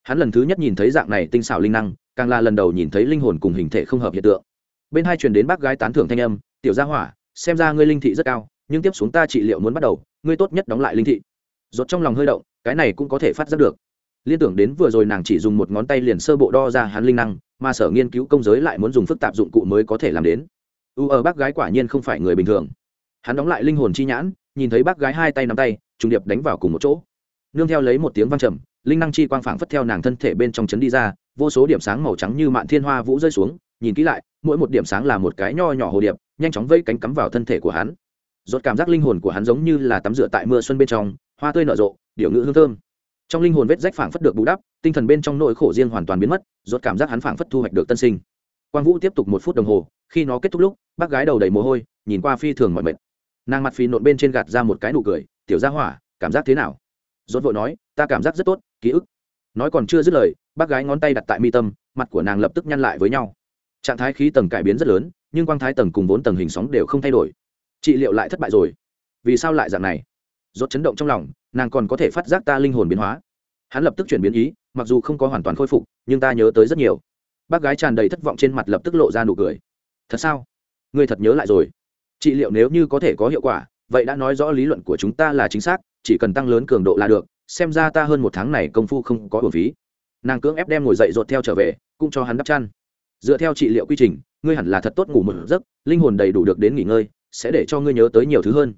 Hắn lần thứ nhất nhìn thấy dạng này tinh xảo linh năng, càng là lần đầu nhìn thấy linh hồn cùng hình thể không hợp hiện tượng. Bên hai truyền đến bác gái tán thưởng thanh âm, tiểu gia hỏa, xem ra ngươi linh thị rất cao, nhưng tiếp xuống ta trị liệu muốn bắt đầu, ngươi tốt nhất đóng lại linh thị. Rốt trong lòng hơi động, cái này cũng có thể phát giác được. Liên tưởng đến vừa rồi nàng chỉ dùng một ngón tay liền sơ bộ đo ra hắn linh năng, mà sở nghiên cứu công giới lại muốn dùng phức tạp dụng cụ mới có thể làm đến. U ở bác gái quả nhiên không phải người bình thường. Hắn đóng lại linh hồn chi nhãn, nhìn thấy bác gái hai tay nắm tay, trùng điệp đánh vào cùng một chỗ nương theo lấy một tiếng vang trầm, linh năng chi quang phảng phất theo nàng thân thể bên trong chấn đi ra, vô số điểm sáng màu trắng như mạn thiên hoa vũ rơi xuống, nhìn kỹ lại, mỗi một điểm sáng là một cái nho nhỏ hồ điệp, nhanh chóng vây cánh cắm vào thân thể của hắn. Rốt cảm giác linh hồn của hắn giống như là tắm rửa tại mưa xuân bên trong, hoa tươi nở rộ điệu ngữ hương thơm. Trong linh hồn vết rách phảng phất được bù đắp, tinh thần bên trong nỗi khổ riêng hoàn toàn biến mất, rốt cảm giác hắn phảng phất thu hoạch được tân sinh. Quang vũ tiếp tục một phút đồng hồ, khi nó kết thúc lúc, bác gái đầu đầy mồ hôi, nhìn qua phi thường mọi mệt. Nàng mặt phì nộn bên trên gạt ra một cái nụ cười, tiểu gia hỏa, cảm giác thế nào? Rốt vội nói, ta cảm giác rất tốt, ký ức. Nói còn chưa dứt lời, bác gái ngón tay đặt tại mi tâm, mặt của nàng lập tức nhăn lại với nhau. Trạng thái khí tầng cải biến rất lớn, nhưng quang thái tầng cùng vốn tầng hình sóng đều không thay đổi. Trị liệu lại thất bại rồi? Vì sao lại dạng này? Rốt chấn động trong lòng, nàng còn có thể phát giác ta linh hồn biến hóa. Hắn lập tức chuyển biến ý, mặc dù không có hoàn toàn khôi phục, nhưng ta nhớ tới rất nhiều. Bác gái tràn đầy thất vọng trên mặt lập tức lộ ra nụ cười. Thật sao? Ngươi thật nhớ lại rồi? Trị liệu nếu như có thể có hiệu quả vậy đã nói rõ lý luận của chúng ta là chính xác, chỉ cần tăng lớn cường độ là được, xem ra ta hơn một tháng này công phu không có bổn phí. Nàng cưỡng ép đem ngồi dậy rột theo trở về, cũng cho hắn đắp chăn. Dựa theo trị liệu quy trình, ngươi hẳn là thật tốt ngủ một giấc, linh hồn đầy đủ được đến nghỉ ngơi, sẽ để cho ngươi nhớ tới nhiều thứ hơn.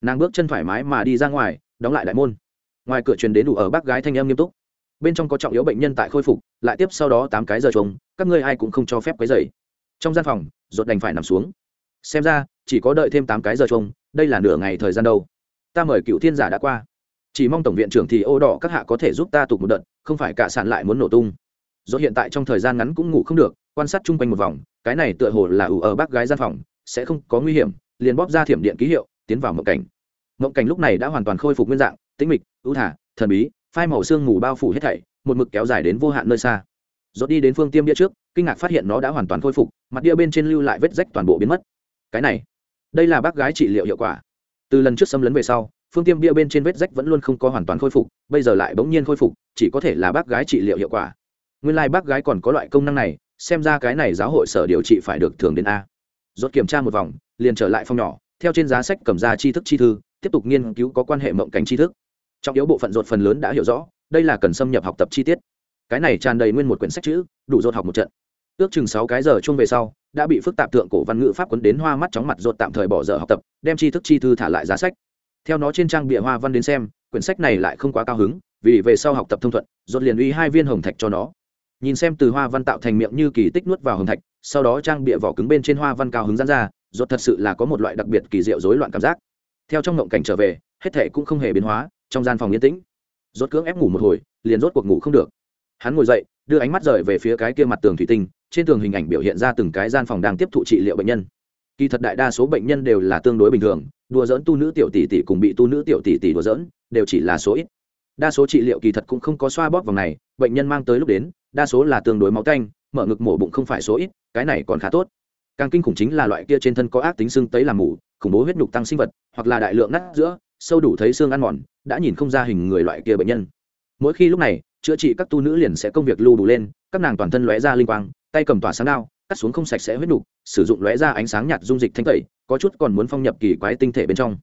Nàng bước chân thoải mái mà đi ra ngoài, đóng lại đại môn. Ngoài cửa truyền đến đủ ở bác gái thanh em nghiêm túc. Bên trong có trọng yếu bệnh nhân tại khôi phục, lại tiếp sau đó tám cái giờ trống, các ngươi ai cũng không cho phép quấy dày trong gian phòng rột đành phải nằm xuống. Xem ra, chỉ có đợi thêm tám cái giờ trống đây là nửa ngày thời gian đâu? Ta mời cựu thiên giả đã qua. Chỉ mong tổng viện trưởng thì ô đỏ các hạ có thể giúp ta tục một đợt, không phải cả sản lại muốn nổ tung. Do hiện tại trong thời gian ngắn cũng ngủ không được, quan sát chung quanh một vòng, cái này tựa hồ là ủ ở bác gái gian phòng, sẽ không có nguy hiểm, liền bóp ra thiểm điện ký hiệu, tiến vào mộng cảnh. Mộng cảnh lúc này đã hoàn toàn khôi phục nguyên dạng, tĩnh mịch, ưu thả, thần bí, phai màu xương mù bao phủ hết thảy, một mực kéo dài đến vô hạn nơi xa. Dốt đi đến phương tiêm đĩa trước, kinh ngạc phát hiện nó đã hoàn toàn khôi phục, mặt đĩa bên trên lưu lại vết rách toàn bộ biến mất. Cái này đây là bác gái trị liệu hiệu quả. Từ lần trước xâm lấn về sau, phương tiêm bia bên trên vết rách vẫn luôn không có hoàn toàn khôi phục, bây giờ lại bỗng nhiên khôi phục, chỉ có thể là bác gái trị liệu hiệu quả. Nguyên lai、like、bác gái còn có loại công năng này, xem ra cái này giáo hội sở điều trị phải được thường đến a. Rốt kiểm tra một vòng, liền trở lại phòng nhỏ, theo trên giá sách cầm ra tri thức chi thư, tiếp tục nghiên cứu có quan hệ mộng cảnh tri thức. Trong yếu bộ phận rột phần lớn đã hiểu rõ, đây là cần xâm nhập học tập chi tiết. Cái này tràn đầy nguyên một quyển sách chữ, đủ rột học một trận. Ước chừng sáu cái giờ chung về sau đã bị phức tạp tượng cổ văn ngữ pháp quấn đến hoa mắt chóng mặt rột tạm thời bỏ dở học tập, đem tri thức chi thư thả lại giá sách. Theo nó trên trang bìa hoa văn đến xem, quyển sách này lại không quá cao hứng, vì về sau học tập thông thuận rốt liền uy hai viên hồng thạch cho nó. Nhìn xem từ hoa văn tạo thành miệng như kỳ tích nuốt vào hồng thạch, sau đó trang bịa vỏ cứng bên trên hoa văn cao hứng dán ra rốt thật sự là có một loại đặc biệt kỳ diệu rối loạn cảm giác. Theo trong ngộng cảnh trở về, hết thể cũng không hề biến hóa, trong gian phòng yên tĩnh. Rốt cưỡng ép ngủ một hồi, liền rốt cuộc ngủ không được. Hắn ngồi dậy, đưa ánh mắt rời về phía cái kia mặt tường thủy tinh trên tường hình ảnh biểu hiện ra từng cái gian phòng đang tiếp thụ trị liệu bệnh nhân. Kỳ thật đại đa số bệnh nhân đều là tương đối bình thường, đùa dỡn tu nữ tiểu tỷ tỷ cùng bị tu nữ tiểu tỷ tỷ đùa dỡn đều chỉ là số ít. Đa số trị liệu kỳ thật cũng không có xoa bóp vòng này, bệnh nhân mang tới lúc đến, đa số là tương đối máu canh mở ngực mổ bụng không phải số ít, cái này còn khá tốt. Càng kinh khủng chính là loại kia trên thân có ác tính xương tấy làm mủ, khủng bố huyết nhục tăng sinh vật, hoặc là đại lượng nát giữa, sâu đủ thấy xương ăn mòn, đã nhìn không ra hình người loại kia bệnh nhân. Mỗi khi lúc này, chữa trị các tu nữ liền sẽ công việc lưu đủ lên, các nàng toàn thân lóe ra linh quang tay cầm tỏa sáng đao, cắt xuống không sạch sẽ huyết nhục sử dụng lóe ra ánh sáng nhạt dung dịch thanh tẩy, có chút còn muốn phong nhập kỳ quái tinh thể bên trong.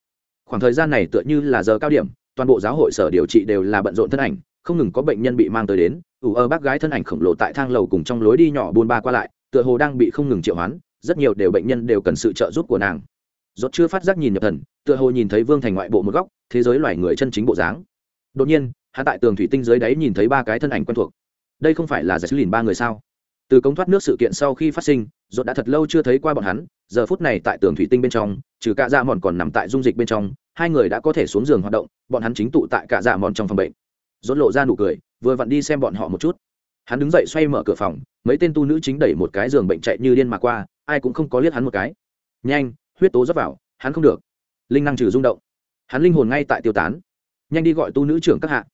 Khoảng thời gian này tựa như là giờ cao điểm, toàn bộ giáo hội sở điều trị đều là bận rộn thân ảnh, không ngừng có bệnh nhân bị mang tới đến, ủ ơ bác gái thân ảnh khổng lồ tại thang lầu cùng trong lối đi nhỏ buôn ba qua lại, tựa hồ đang bị không ngừng triệu hoán, rất nhiều đều bệnh nhân đều cần sự trợ giúp của nàng. Dốt chưa phát giác nhìn nhập thần, tựa hồ nhìn thấy vương thành ngoại bộ một góc, thế giới loài người chân chính bộ dáng. Đột nhiên hạ tại tường thủy tinh dưới đáy nhìn thấy ba cái thân ảnh quen thuộc. Đây không phải là giải lìn ba người sao? Từ cống thoát nước sự kiện sau khi phát sinh dốt đã thật lâu chưa thấy qua bọn hắn, giờ phút này tại tường thủy tinh bên trong, trừ cả dạ mòn còn nằm tại dung dịch bên trong, hai người đã có thể xuống giường hoạt động, bọn hắn chính tụ tại cả dạ mòn trong phòng bệnh. Dốt lộ ra nụ cười, vừa vặn đi xem bọn họ một chút. Hắn đứng dậy xoay mở cửa phòng, mấy tên tu nữ chính đẩy một cái giường bệnh chạy như điên mà qua, ai cũng không có liếc hắn một cái. Nhanh, huyết tố rót vào, hắn không được. Linh năng trừ rung động. Hắn linh hồn ngay tại tiêu tán. Nhanh đi gọi tu nữ trưởng các hạ.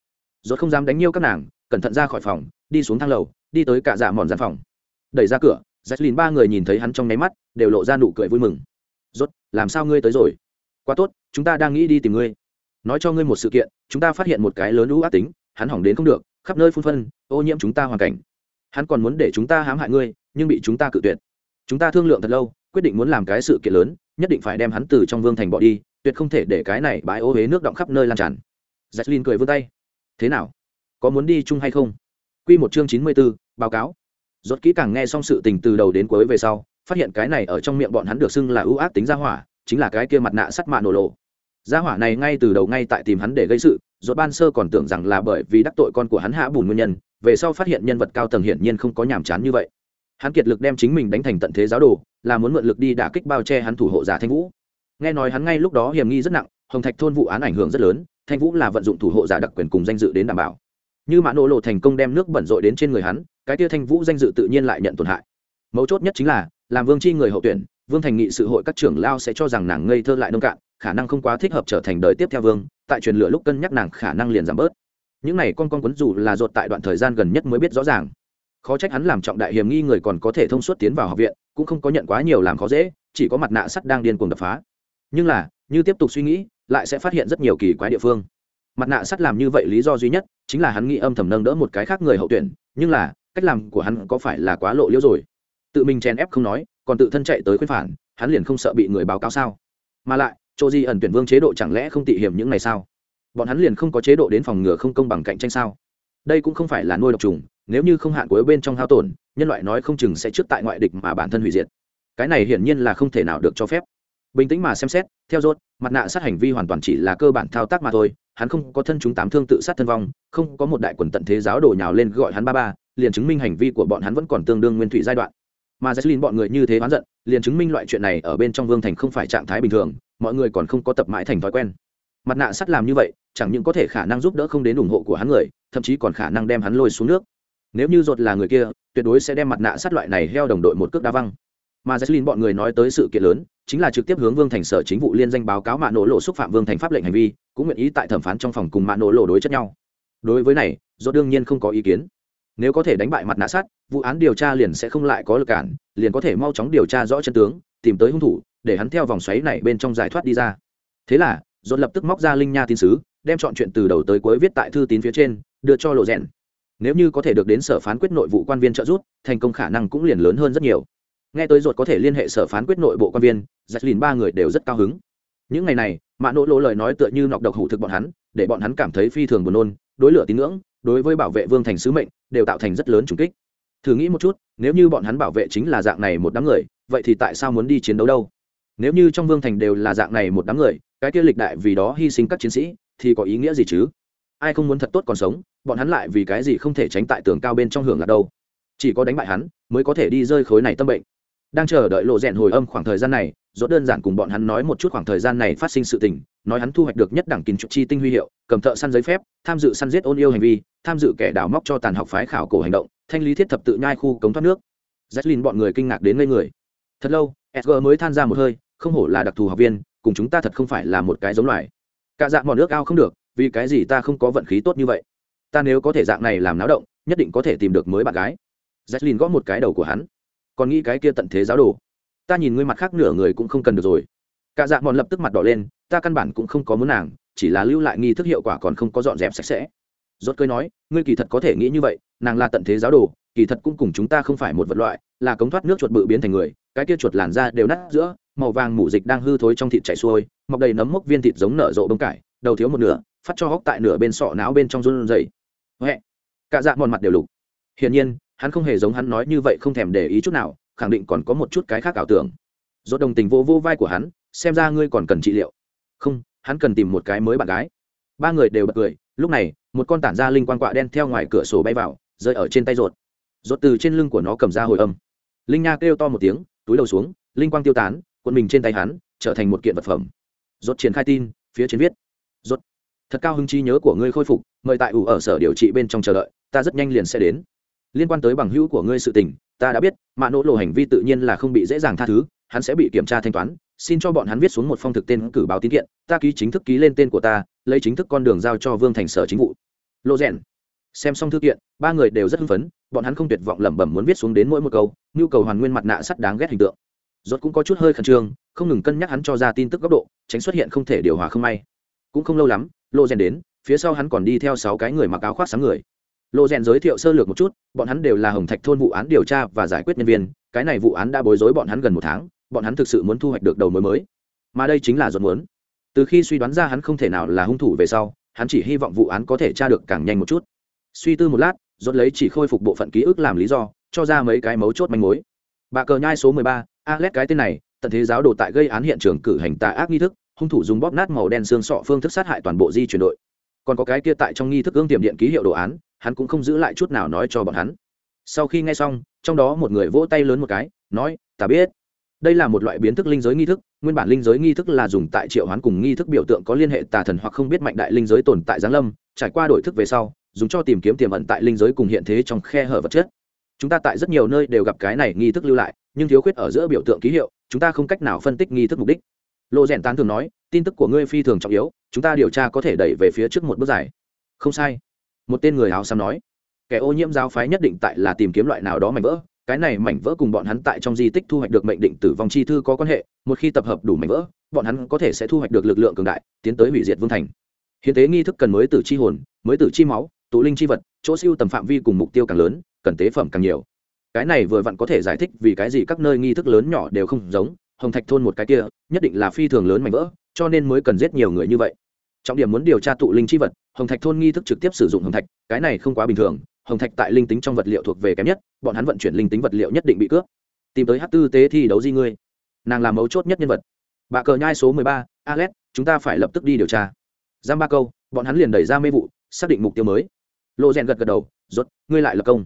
Rốt không dám đánh nhiêu các nàng, cẩn thận ra khỏi phòng đi xuống thang lầu, đi tới cả dạ mòn gian phòng. Đẩy ra cửa, Jacqueline ba người nhìn thấy hắn trong nháy mắt, đều lộ ra nụ cười vui mừng. Rốt, làm sao ngươi tới rồi? Quá tốt, chúng ta đang nghĩ đi tìm ngươi. Nói cho ngươi một sự kiện, chúng ta phát hiện một cái lớn lũ ác tính, hắn hỏng đến không được, khắp nơi phun phân, ô nhiễm chúng ta hoàn cảnh. Hắn còn muốn để chúng ta hãm hại ngươi, nhưng bị chúng ta cự tuyệt. Chúng ta thương lượng thật lâu, quyết định muốn làm cái sự kiện lớn, nhất định phải đem hắn từ trong vương thành bỏ đi, tuyệt không thể để cái này bãi ô huế nước động khắp nơi lan tràn. Jacqueline cười vươn tay. Thế nào? Có muốn đi chung hay không? Quy một chương chín mươi b ố báo cáo. Rốt kỹ càng nghe xong sự tình từ đầu đến cuối về sau, phát hiện cái này ở trong miệng bọn hắn được xưng là ưu ác tính gia hỏa, chính là cái kia mặt nạ sắt mạ nổ lộ. Gia hỏa này ngay từ đầu ngay tại tìm hắn để gây sự, rốt ban sơ còn tưởng rằng là bởi vì đắc tội con của hắn hạ bùn nguyên nhân, về sau phát hiện nhân vật cao tầng hiển nhiên không có nhàm chán như vậy. Hắn kiệt lực đem chính mình đánh thành tận thế giáo đồ, là muốn mượn lực đi đả kích bao che hắn thủ hộ giả thanh vũ. Nghe nói hắn ngay lúc đó hiểm nghi rất nặng, hồng thạch thôn vụ án ảnh hưởng rất lớn, thanh vũ là vận dụng thủ hộ giả đặc quyền cùng danh dự đến đảm bảo như mã nổ lộ thành công đem nước bẩn rội đến trên người hắn, cái tia thanh vũ danh dự tự nhiên lại nhận tổn hại. Mấu chốt nhất chính là, làm vương chi người hậu tuyển, vương thành nghị sự hội các trưởng lao sẽ cho rằng nàng ngây thơ lại nông cạn, khả năng không quá thích hợp trở thành đời tiếp theo vương, tại truyền lửa lúc cân nhắc nàng khả năng liền giảm bớt. Những này con con quấn dù là ruột tại đoạn thời gian gần nhất mới biết rõ ràng. Khó trách hắn làm trọng đại hiểm nghi người còn có thể thông suốt tiến vào học viện, cũng không có nhận quá nhiều làm khó dễ, chỉ có mặt nạ sắt đang điên cuồng đập phá. Nhưng là, như tiếp tục suy nghĩ, lại sẽ phát hiện rất nhiều kỳ quái địa phương mặt nạ sắt làm như vậy lý do duy nhất chính là hắn nghĩ âm thầm nâng đỡ một cái khác người hậu tuyển, nhưng là, cách làm của hắn có phải là quá lộ liễu rồi? Tự mình chèn ép không nói, còn tự thân chạy tới khuyên phản, hắn liền không sợ bị người báo cáo sao? Mà lại, chỗ di ẩn tuyển vương chế độ chẳng lẽ không tị hiểm những ngày sao bọn hắn liền không có chế độ đến phòng ngừa không công bằng cạnh tranh sao? Đây cũng không phải là nuôi độc trùng, nếu như không hạn cuối bên trong hao tổn, nhân loại nói không chừng sẽ trước tại ngoại địch mà bản thân hủy diệt. Cái này hiển nhiên là không thể nào được cho phép. Bình tĩnh mà xem xét, theo dốt mặt nạ sát hành vi hoàn toàn chỉ là cơ bản thao tác mà thôi hắn không có thân chúng tám thương tự sát thân vong, không có một đại quần tận thế giáo đổ nhào lên gọi hắn ba ba, liền chứng minh hành vi của bọn hắn vẫn còn tương đương nguyên thủy giai đoạn. Mà j bọn người như thế oán giận, liền chứng minh loại chuyện này ở bên trong vương thành không phải trạng thái bình thường, mọi người còn không có tập mãi thành thói quen. Mặt nạ sắt làm như vậy, chẳng những có thể khả năng giúp đỡ không đến ủng hộ của hắn người, thậm chí còn khả năng đem hắn lôi xuống nước. Nếu như ruột là người kia, tuyệt đối sẽ đem mặt nạ sắt loại này heo đồng đội một cước đá văng. Mà j bọn người nói tới sự kiện lớn, chính là trực tiếp hướng vương thành sở chính vụ liên danh báo cáo mạ nổ lộ xúc phạm vương thành pháp lệnh hành vi cũng nguyện ý tại thẩm phán trong phòng cùng mạ nổ lộ đối chất nhau. Đối với này do đương nhiên không có ý kiến. Nếu có thể đánh bại mặt nạ sắt vụ án điều tra liền sẽ không lại có lực cản, liền có thể mau chóng điều tra rõ chân tướng, tìm tới hung thủ, để hắn theo vòng xoáy này bên trong giải thoát đi ra. Thế là dồn lập tức móc ra linh nha tin sứ, đem chọn chuyện từ đầu tới cuối viết tại thư tín phía trên, đưa cho lộ rèn. Nếu như có thể được đến sở phán quyết nội vụ quan viên trợ giúp, thành công khả năng cũng liền lớn hơn rất nhiều. Nghe tới ruột có thể liên hệ sở phán quyết nội bộ quan viên giặc lìn ba người đều rất cao hứng những ngày này mạ nỗ lỗ lời nói tựa như nọc độc hủ thực bọn hắn, để bọn hắn cảm thấy phi thường buồn nôn, đối lửa tín ngưỡng, đối với bảo vệ vương thành sứ mệnh, đều tạo thành rất lớn trùng kích. Thử nghĩ một chút, nếu như bọn hắn bảo vệ chính là dạng này một đám người, vậy thì tại sao muốn đi chiến đấu đâu? Nếu như trong vương thành đều là dạng này một đám người, cái kia lịch đại vì đó hy sinh các chiến sĩ, thì có ý nghĩa gì chứ? Ai không muốn thật tốt còn sống, bọn hắn lại vì cái gì không thể tránh tại tường cao bên trong hưởng là đâu? Chỉ có đánh bại hắn, mới có thể đi rơi khối này tâm bệnh. Đang chờ đợi lộ rèn hồi âm khoảng thời gian này rốt đơn giản cùng bọn hắn nói một chút khoảng thời gian này phát sinh sự tình, nói hắn thu hoạch được nhất đẳng kín trục chi tinh huy hiệu, cầm thợ săn giấy phép, tham dự săn giết ôn yêu hành vi, tham dự kẻ đào móc cho tàn học phái khảo cổ hành động, thanh lý thiết thập tự nhai khu cống thoát nước. Jacqueline bọn người kinh ngạc đến ngây người. Thật lâu edgar mới than ra một hơi, không hổ là đặc thù học viên, cùng chúng ta thật không phải là một cái giống loài. Cả dạng bọn nước ao không được, vì cái gì ta không có vận khí tốt như vậy? Ta nếu có thể dạng này làm náo động, nhất định có thể tìm được mới bạn gái. Jacqueline gõ một cái đầu của hắn. Còn nghĩ cái kia tận thế giáo đồ ta nhìn ngươi mặt khác nửa người cũng không cần được rồi. Cả dạ mòn lập tức mặt đỏ lên, ta căn bản cũng không có muốn nàng, chỉ là lưu lại nghi thức hiệu quả còn không có dọn dẹp sạch sẽ. Rốt cơi nói, ngươi kỳ thật có thể nghĩ như vậy, nàng là tận thế giáo đồ, kỳ thật cũng cùng chúng ta không phải một vật loại, là cống thoát nước chuột bự biến thành người, cái kia chuột làn da đều nát giữa, màu vàng mủ dịch đang hư thối trong thịt chảy xuôi, mọc đầy nấm mốc viên thịt giống nở rộ bông cải, đầu thiếu một nửa, phát cho hốc tại nửa bên sọ não bên trong run rẩy. Huệ cả dạ mòn mặt đều lục. Hiển nhiên, hắn không hề giống hắn nói như vậy không thèm để ý chút nào khẳng định còn có một chút cái khác ảo tưởng. Dốt đồng tình vô vô vai của hắn, xem ra ngươi còn cần trị liệu. Không, hắn cần tìm một cái mới bạn gái. Ba người đều bật cười, lúc này, một con tản ra linh quang quạ đen theo ngoài cửa sổ bay vào, rơi ở trên tay rột rột từ trên lưng của nó cầm ra hồi âm. Linh nha kêu to một tiếng, túi đầu xuống, linh quang tiêu tán quân mình trên tay hắn, trở thành một kiện vật phẩm. Rột triển khai tin, phía trên viết. Rột thật cao hứng trí nhớ của ngươi khôi phục, mời tại ủ ở sở điều trị bên trong chờ đợi, ta rất nhanh liền sẽ đến. Liên quan tới bằng hữu của ngươi sự tình ta đã biết, mạ nỗ lộ hành vi tự nhiên là không bị dễ dàng tha thứ, hắn sẽ bị kiểm tra thanh toán, xin cho bọn hắn viết xuống một phong thực tên cử báo tín kiện, ta ký chính thức ký lên tên của ta, lấy chính thức con đường giao cho vương thành sở chính vụ. Lộ rèn. Xem xong thư kiện, ba người đều rất hưng phấn, bọn hắn không tuyệt vọng lẩm bẩm muốn viết xuống đến mỗi một câu, nhu cầu hoàn nguyên mặt nạ sắt đáng ghét hình tượng. Rốt cũng có chút hơi khẩn trương, không ngừng cân nhắc hắn cho ra tin tức góc độ, tránh xuất hiện không thể điều hòa không may. Cũng không lâu lắm, lộ rèn đến, phía sau hắn còn đi theo sáu cái người mặc áo khoác sáng người lộ rèn giới thiệu sơ lược một chút, bọn hắn đều là hồng thạch thôn vụ án điều tra và giải quyết nhân viên, cái này vụ án đã bối rối bọn hắn gần một tháng, bọn hắn thực sự muốn thu hoạch được đầu mối mới. Mà đây chính là ruột muốn. Từ khi suy đoán ra hắn không thể nào là hung thủ về sau, hắn chỉ hy vọng vụ án có thể tra được càng nhanh một chút. Suy tư một lát, ruột lấy chỉ khôi phục bộ phận ký ức làm lý do, cho ra mấy cái mấu chốt manh mối. Bà cờ nhai số mười ba, alex cái tên này, tận thế giáo đồ tại gây án hiện trường cử hành tà ác nghi thức, hung thủ dùng bóp nát màu đen xương sọ phương thức sát hại toàn bộ di chuyển đội. Còn có cái kia tại trong nghi thức ương tiềm điện ký hiệu đồ án hắn cũng không giữ lại chút nào nói cho bọn hắn. Sau khi nghe xong, trong đó một người vỗ tay lớn một cái, nói, ta biết. Đây là một loại biến thức linh giới nghi thức, nguyên bản linh giới nghi thức là dùng tại triệu hoán cùng nghi thức biểu tượng có liên hệ, tà thần hoặc không biết mạnh đại linh giới tồn tại giáng lâm, trải qua đổi thức về sau, dùng cho tìm kiếm tiềm ẩn tại linh giới cùng hiện thế trong khe hở vật chất. Chúng ta tại rất nhiều nơi đều gặp cái này nghi thức lưu lại, nhưng thiếu khuyết ở giữa biểu tượng ký hiệu, chúng ta không cách nào phân tích nghi thức mục đích. Lộ rèn tán thường nói, tin tức của ngươi phi thường trọng yếu, chúng ta điều tra có thể đẩy về phía trước một bước dài. Không sai một tên người áo xám nói, kẻ ô nhiễm giáo phái nhất định tại là tìm kiếm loại nào đó mảnh vỡ. Cái này mảnh vỡ cùng bọn hắn tại trong di tích thu hoạch được mệnh định tử vong chi thư có quan hệ. Một khi tập hợp đủ mảnh vỡ, bọn hắn có thể sẽ thu hoạch được lực lượng cường đại, tiến tới hủy diệt vương thành. Hiến tế nghi thức cần mới tử chi hồn, mới tử chi máu, tụ linh chi vật, chỗ siêu tầm phạm vi cùng mục tiêu càng lớn, cần tế phẩm càng nhiều. Cái này vừa vặn có thể giải thích vì cái gì các nơi nghi thức lớn nhỏ đều không giống, hồng thạch thôn một cái kia, nhất định là phi thường lớn mảnh vỡ, cho nên mới cần giết nhiều người như vậy. Trọng điểm muốn điều tra tụ linh chi vật hồng thạch thôn nghi thức trực tiếp sử dụng hồng thạch, cái này không quá bình thường, hồng thạch tại linh tính trong vật liệu thuộc về kém nhất, bọn hắn vận chuyển linh tính vật liệu nhất định bị cướp. Tìm tới h tư tế thi đấu di ngươi. Nàng làm mấu chốt nhất nhân vật. Bà cờ nhai số mười ba, alex, chúng ta phải lập tức đi điều tra. Giam ba câu, bọn hắn liền đẩy ra mê vụ, xác định mục tiêu mới. Lộ rèn gật gật đầu, rốt, ngươi lại lập công.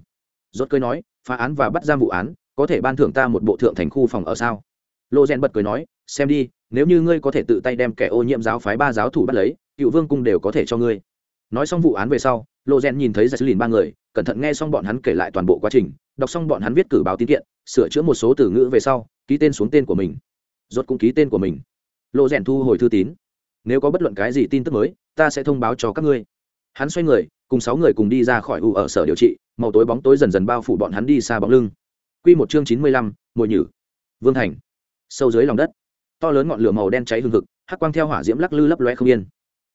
Rốt cười nói, phá án và bắt giam vụ án, có thể ban thưởng ta một bộ thượng thành khu phòng ở sao? Lộ rèn bật cười nói, xem đi, nếu như ngươi có thể tự tay đem kẻ ô nhiễm giáo phái ba giáo thủ bắt lấy, cựu vương cung đều có thể cho ngươi nói xong vụ án về sau lộ rèn nhìn thấy giải sứ lìn ba người, cẩn thận nghe xong bọn hắn kể lại toàn bộ quá trình, đọc xong bọn hắn viết cử báo tín kiện, sửa chữa một số từ ngữ về sau, ký tên xuống tên của mình. Rốt cũng ký tên của mình. Lộ rèn thu hồi thư tín. Nếu có bất luận cái gì tin tức mới, ta sẽ thông báo cho các ngươi. Hắn xoay người, cùng sáu người cùng đi ra khỏi u ở sở điều trị, màu tối bóng tối dần dần bao phủ bọn hắn đi xa bóng lưng. Quy một chương chín mươi lăm mùi nhử. Vương thành. Sâu dưới lòng đất. To lớn ngọn lửa màu đen cháy hừng hực, hắc quang theo hỏa diễm lắc lư lấp loe không yên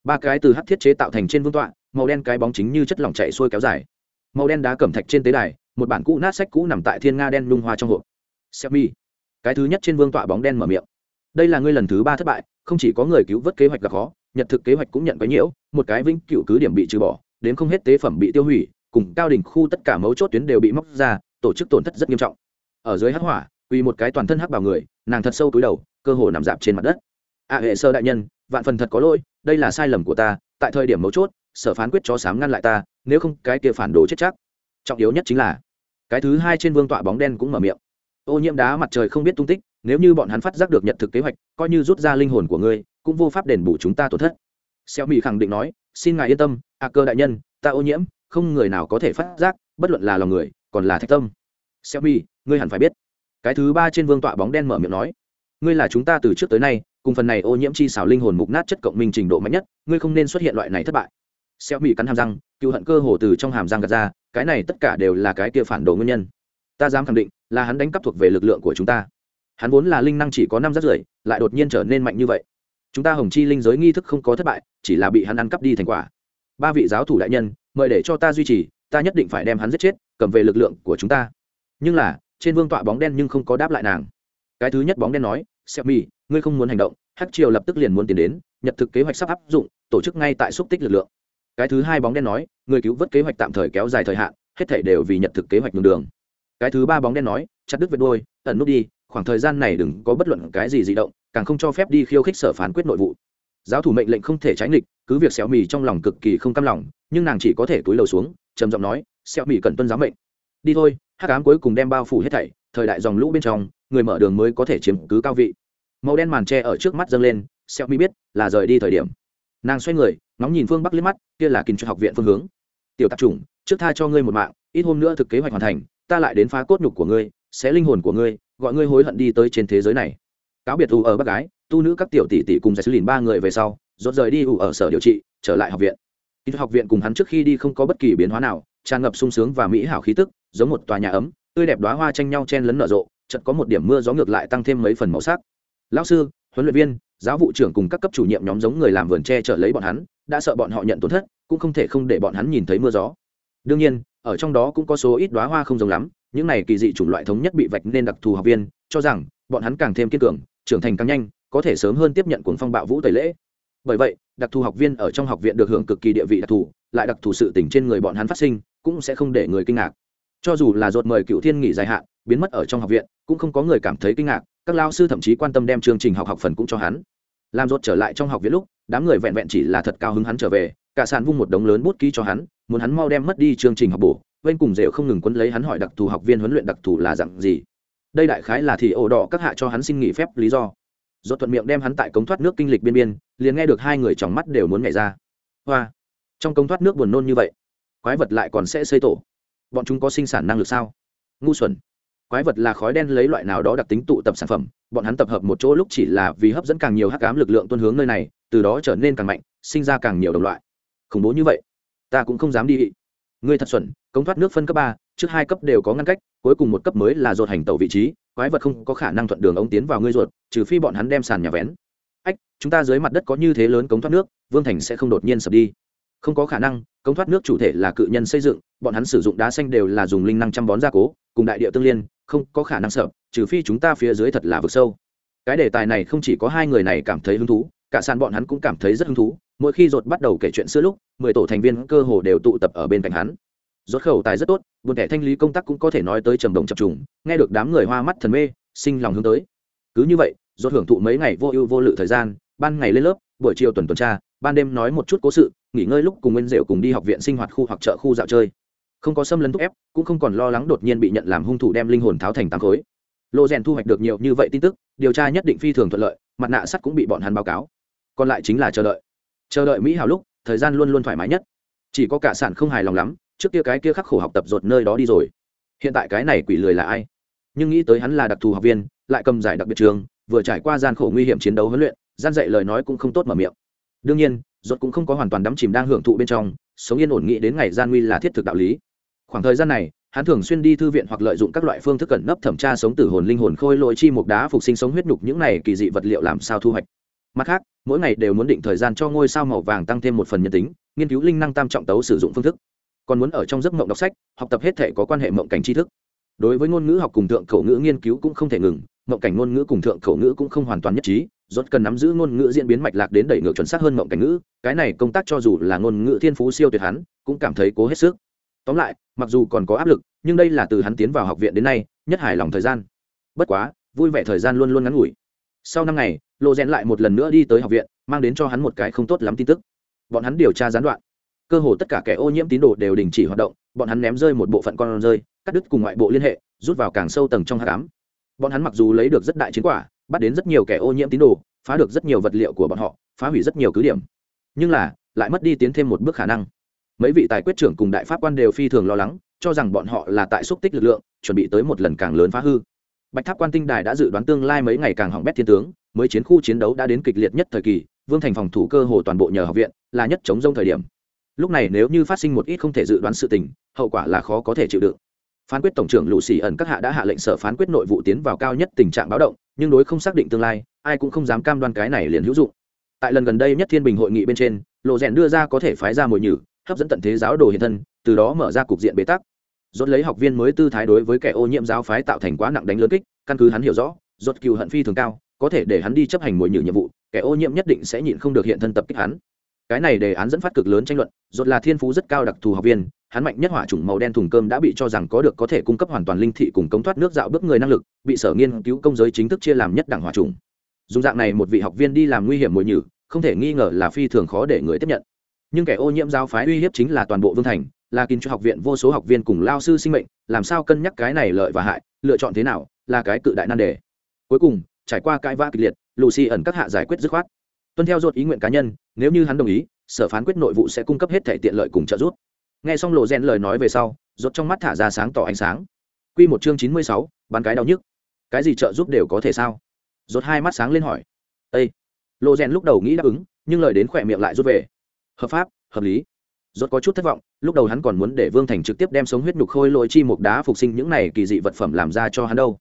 ba cái từ hắc thiết chế tạo thành trên vương tọa, màu đen cái bóng chính như chất lỏng chạy xuôi kéo dài. Màu đen đá cẩm thạch trên tế đài, một bản cũ nát sách cũ nằm tại thiên nga đen nhung hoa trong hộp. Xem mi. Cái thứ nhất trên vương tọa bóng đen mở miệng. Đây là ngươi lần thứ ba thất bại, không chỉ có người cứu vớt kế hoạch gặp khó, nhật thực kế hoạch cũng nhận quấy nhiễu, một cái vĩnh cựu cứ điểm bị trừ bỏ, đến không hết tế phẩm bị tiêu hủy, cùng cao đỉnh khu tất cả mấu chốt tuyến đều bị móc ra, tổ chức tổn thất rất nghiêm trọng. Ở dưới hắc hỏa vì một cái toàn thân hắc vào người, nàng thật sâu túi đầu, cơ hồ nằm dạp trên mặt đất. A hệ sơ đại nhân, vạn phần thật có lỗi đây là sai lầm của ta, tại thời điểm mấu chốt, sở phán quyết cho sám ngăn lại ta, nếu không cái kia phản đồ chết chắc. Trọng yếu nhất chính là, cái thứ hai trên vương tọa bóng đen cũng mở miệng. Ô nhiễm đá mặt trời không biết tung tích, nếu như bọn hắn phát giác được nhận thực kế hoạch, coi như rút ra linh hồn của ngươi, cũng vô pháp đền bù chúng ta tổn thất. Xeo mỹ khẳng định nói, xin ngài yên tâm, a cơ đại nhân, ta ô nhiễm, không người nào có thể phát giác, bất luận là lòng người, còn là thạch tâm. Xeo mỹ ngươi hẳn phải biết. Cái thứ ba trên vương tọa bóng đen mở miệng nói, ngươi là chúng ta từ trước tới nay cùng phần này ô nhiễm chi xảo linh hồn mục nát chất cộng minh trình độ mạnh nhất, ngươi không nên xuất hiện loại này thất bại. Xeo mỹ cắn hàm răng, cựu hận cơ hồ từ trong hàm răng gạt ra, cái này tất cả đều là cái kia phản đồ nguyên nhân. Ta dám khẳng định, là hắn đánh cắp thuộc về lực lượng của chúng ta. Hắn vốn là linh năng chỉ có năm rất rưỡi lại đột nhiên trở nên mạnh như vậy. Chúng ta hồng chi linh giới nghi thức không có thất bại, chỉ là bị hắn ăn cắp đi thành quả. Ba vị giáo thủ đại nhân, mời để cho ta duy trì, ta nhất định phải đem hắn giết chết, cầm về lực lượng của chúng ta. Nhưng là, trên vương tọa bóng đen nhưng không có đáp lại nàng. Cái thứ nhất bóng đen nói xeo mi ngươi không muốn hành động, hắc triều lập tức liền muốn tiến đến, nhật thực kế hoạch sắp áp dụng, tổ chức ngay tại xúc tích lực lượng. Cái thứ hai bóng đen nói, người cứu vớt kế hoạch tạm thời kéo dài thời hạn, hết thể đều vì nhật thực kế hoạch đường đường. Cái thứ ba bóng đen nói, chặt đứt vệt đôi ẩn nút đi, khoảng thời gian này đừng có bất luận cái gì di động, càng không cho phép đi khiêu khích sở phán quyết nội vụ. Giáo thủ mệnh lệnh không thể tránh nghịch, cứ việc xéo mì trong lòng cực kỳ không cam lòng, nhưng nàng chỉ có thể túi lầu xuống, trầm giọng nói xéo mì cần tuân giáo mệnh. Đi thôi. Hát cám cuối cùng đem bao phủ hết thảy, thời đại dòng lũ bên trong, người mở đường mới có thể chiếm cứ cao vị màu đen màn tre ở trước mắt dâng lên xeo mi biết là rời đi thời điểm. Nàng xoay người, ngóng nhìn phương bắc liếc mắt, kia là kinh cho học viện phương hướng. Tiểu tạp chủng, trước tha cho ngươi một mạng, ít hôm nữa thực kế hoạch hoàn thành, ta lại đến phá cốt nhục của ngươi sẽ linh hồn của ngươi, gọi ngươi hối hận đi tới trên thế giới này. Cáo biệt ủ ở bác gái, tu nữ các tiểu tỷ tỷ cùng giải sứ lìn ba người về sau, rốt rời đi ủ ở sở điều trị, trở lại học viện. Kinh học viện cùng hắn trước khi đi không có bất kỳ biến hóa nào, tràn ngập sung sướng và mỹ hảo khí tức, giống một tòa nhà ấm, tươi đẹp đóa hoa tranh nhau chen lấn nở rộ, chợt có một điểm mưa gió ngược lại tăng thêm mấy phần màu sắc lão sư, huấn luyện viên, giáo vụ trưởng cùng các cấp chủ nhiệm nhóm giống người làm vườn tre trở lấy bọn hắn, đã sợ bọn họ nhận tổn thất, cũng không thể không để bọn hắn nhìn thấy mưa gió. Đương nhiên, ở trong đó cũng có số ít đóa hoa không giống lắm, những này kỳ dị chủng loại thống nhất bị vạch nên đặc thù học viên, cho rằng bọn hắn càng thêm kiên cường, trưởng thành càng nhanh, có thể sớm hơn tiếp nhận cuốn phong bạo vũ tẩy lễ. Bởi vậy, đặc thù học viên ở trong học viện được hưởng cực kỳ địa vị đặc thù, lại đặc thù sự tình trên người bọn hắn phát sinh, cũng sẽ không để người kinh ngạc. Cho dù là ruột mời cựu thiên nghỉ dài hạn, biến mất ở trong học viện, cũng không có người cảm thấy kinh ngạc các lao sư thậm chí quan tâm đem chương trình học học phần cũng cho hắn. Làm rốt trở lại trong học viện lúc, đám người vẹn vẹn chỉ là thật cao hứng hắn trở về, cả sàn vung một đống lớn bút ký cho hắn, muốn hắn mau đem mất đi chương trình học bổ bên cùng rượu không ngừng quấn lấy hắn hỏi đặc thù học viên huấn luyện đặc thù là dạng gì. Đây đại khái là thì ổ đỏ các hạ cho hắn xin nghỉ phép lý do. Dốt thuận miệng đem hắn tại cống thoát nước kinh lịch biên biên, liền nghe được hai người trong mắt đều muốn nhảy ra. Hoa! Trong cống thoát nước buồn nôn như vậy, quái vật lại còn sẽ xây tổ. Bọn chúng có sinh sản năng lực sao? Ngu xuẩn quái vật là khói đen lấy loại nào đó đặc tính tụ tập sản phẩm, bọn hắn tập hợp một chỗ lúc chỉ là vì hấp dẫn càng nhiều hắc ám lực lượng tuân hướng nơi này, từ đó trở nên càng mạnh, sinh ra càng nhiều đồng loại. Khủng bố như vậy, ta cũng không dám đi ngươi thật xuẩn, cống thoát nước phân cấp ba, trước hai cấp đều có ngăn cách, cuối cùng một cấp mới là ruột hành tàu vị trí, quái vật không có khả năng thuận đường ống tiến vào ngươi ruột, trừ phi bọn hắn đem sàn nhà vén. Ách, chúng ta dưới mặt đất có như thế lớn cống thoát nước, vương thành sẽ không đột nhiên sập đi. Không có khả năng, cống thoát nước chủ thể là cự nhân xây dựng, bọn hắn sử dụng đá xanh đều là dùng linh năng chăm bón gia cố, cùng đại địa tương liên không có khả năng sợ, trừ phi chúng ta phía dưới thật là vực sâu. Cái đề tài này không chỉ có hai người này cảm thấy hứng thú, cả sàn bọn hắn cũng cảm thấy rất hứng thú. Mỗi khi dột bắt đầu kể chuyện xưa lúc, mười tổ thành viên cơ hồ đều tụ tập ở bên cạnh hắn. Rốt khẩu tài rất tốt, buồn kẻ thanh lý công tác cũng có thể nói tới trầm đồng chập trùng, nghe được đám người hoa mắt thần mê, sinh lòng hướng tới. Cứ như vậy rốt hưởng thụ mấy ngày vô ưu vô lự thời gian, ban ngày lên lớp, buổi chiều tuần tuần tra, ban đêm nói một chút cố sự, nghỉ ngơi lúc cùng nguyên rượu cùng đi học viện sinh hoạt khu hoặc chợ khu dạo chơi không có xâm lấn thúc ép, cũng không còn lo lắng đột nhiên bị nhận làm hung thủ đem linh hồn tháo thành tám khối. Lộ rèn thu hoạch được nhiều như vậy tin tức, điều tra nhất định phi thường thuận lợi, mặt nạ sắt cũng bị bọn hắn báo cáo. Còn lại chính là chờ đợi. Chờ đợi mỹ hào lúc, thời gian luôn luôn thoải mái nhất. Chỉ có cả sản không hài lòng lắm, trước kia cái kia khắc khổ học tập rột nơi đó đi rồi. Hiện tại cái này quỷ lười là ai? Nhưng nghĩ tới hắn là đặc thù học viên, lại cầm giải đặc biệt trường, vừa trải qua gian khổ nguy hiểm chiến đấu huấn luyện, gian dạy lời nói cũng không tốt mở miệng. Đương nhiên rột cũng không có hoàn toàn đắm chìm đang hưởng thụ bên trong, sống yên ổn nghĩ đến ngày gian nguy là thiết thực đạo lý khoảng thời gian này, hắn thường xuyên đi thư viện hoặc lợi dụng các loại phương thức cẩn nấp thẩm tra sống tử hồn linh hồn khôi lỗi chi mục đá phục sinh sống huyết nhục những này kỳ dị vật liệu làm sao thu hoạch. Mặt khác, mỗi ngày đều muốn định thời gian cho ngôi sao màu vàng tăng thêm một phần nhân tính, nghiên cứu linh năng tam trọng tấu sử dụng phương thức. Còn muốn ở trong giấc mộng đọc sách, học tập hết thể có quan hệ mộng cảnh tri thức. Đối với ngôn ngữ học cùng thượng khẩu ngữ nghiên cứu cũng không thể ngừng, mộng cảnh ngôn ngữ cùng thượng khẩu ngữ cũng không hoàn toàn nhất trí, rốt cần nắm giữ ngôn ngữ diễn biến mạch lạc đến đẩy ngược chuẩn xác hơn mộng cảnh ngữ, cái này công tác cho dù là ngôn ngữ thiên phú siêu tuyệt hắn, cũng cảm thấy cố hết sức tóm lại, mặc dù còn có áp lực, nhưng đây là từ hắn tiến vào học viện đến nay, nhất hài lòng thời gian. Bất quá, vui vẻ thời gian luôn luôn ngắn ngủi. Sau năm ngày lộ rèn lại một lần nữa đi tới học viện, mang đến cho hắn một cái không tốt lắm tin tức. Bọn hắn điều tra gián đoạn. Cơ hồ tất cả kẻ ô nhiễm tín đồ đều đình chỉ hoạt động, bọn hắn ném rơi một bộ phận con rơi, cắt đứt cùng ngoại bộ liên hệ, rút vào càng sâu tầng trong hạ cám bọn hắn mặc dù lấy được rất đại chiến quả, bắt đến rất nhiều kẻ ô nhiễm tín đồ, phá được rất nhiều vật liệu của bọn họ, phá hủy rất nhiều cứ điểm. Nhưng là, lại mất đi tiến thêm một bước khả năng mấy vị tài quyết trưởng cùng đại pháp quan đều phi thường lo lắng, cho rằng bọn họ là tại xúc tích lực lượng, chuẩn bị tới một lần càng lớn phá hư. Bạch tháp quan tinh đài đã dự đoán tương lai mấy ngày càng hỏng bét thiên tướng, mới chiến khu chiến đấu đã đến kịch liệt nhất thời kỳ, vương thành phòng thủ cơ hồ toàn bộ nhờ học viện, là nhất chống rông thời điểm. Lúc này nếu như phát sinh một ít không thể dự đoán sự tình, hậu quả là khó có thể chịu đựng. Phán quyết tổng trưởng lũ xì ẩn các hạ đã hạ lệnh sở phán quyết nội vụ tiến vào cao nhất tình trạng báo động, nhưng đối không xác định tương lai, ai cũng không dám cam đoan cái này liền hữu dụng. Tại lần gần đây nhất thiên bình hội nghị bên trên lộ rèn đưa ra có thể phái ra mồi nhử hấp dẫn tận thế giáo đồ hiện thân, từ đó mở ra cục diện bế tắc. Rốt lấy học viên mới tư thái đối với kẻ ô nhiễm giáo phái tạo thành quá nặng đánh lớn kích, căn cứ hắn hiểu rõ, rốt cừu hận phi thường cao, có thể để hắn đi chấp hành mỗi nhử nhiệm vụ, kẻ ô nhiễm nhất định sẽ nhịn không được hiện thân tập kích hắn. Cái này đề án dẫn phát cực lớn tranh luận, rốt là thiên phú rất cao đặc thù học viên, hắn mạnh nhất hỏa chủng màu đen thùng cơm đã bị cho rằng có được có thể cung cấp hoàn toàn linh thị cùng cống thoát nước dạo bước người năng lực, bị sở nghiên cứu công giới chính thức chia làm nhất đẳng hỏa chủng. Dùng dạng này một vị học viên đi làm nguy hiểm mỗi nhử, không thể nghi ngờ là phi thường khó để người tiếp nhận nhưng kẻ ô nhiễm giáo phái uy hiếp chính là toàn bộ vương thành là kín cho học viện vô số học viên cùng lao sư sinh mệnh làm sao cân nhắc cái này lợi và hại lựa chọn thế nào là cái cự đại nan đề. Cuối cùng trải qua cãi vã kịch liệt lucy ẩn các hạ giải quyết dứt khoát. Tuân theo ruột ý nguyện cá nhân nếu như hắn đồng ý sở phán quyết nội vụ sẽ cung cấp hết thể tiện lợi cùng trợ giúp. Nghe xong lộ rèn lời nói về sau rốt trong mắt thả ra sáng tỏ ánh sáng. Quy một chương chín mươi sáu, bán cái đau nhức. Cái gì trợ giúp đều có thể sao? Rốt hai mắt sáng lên hỏi. Ê! lộ rèn lúc đầu nghĩ đáp ứng nhưng lời đến khỏe miệng lại rút về hợp pháp, hợp lý. Rốt có chút thất vọng, lúc đầu hắn còn muốn để vương thành trực tiếp đem sống huyết nhục khôi lỗi chi mục đá phục sinh những này kỳ dị vật phẩm làm ra cho hắn đâu.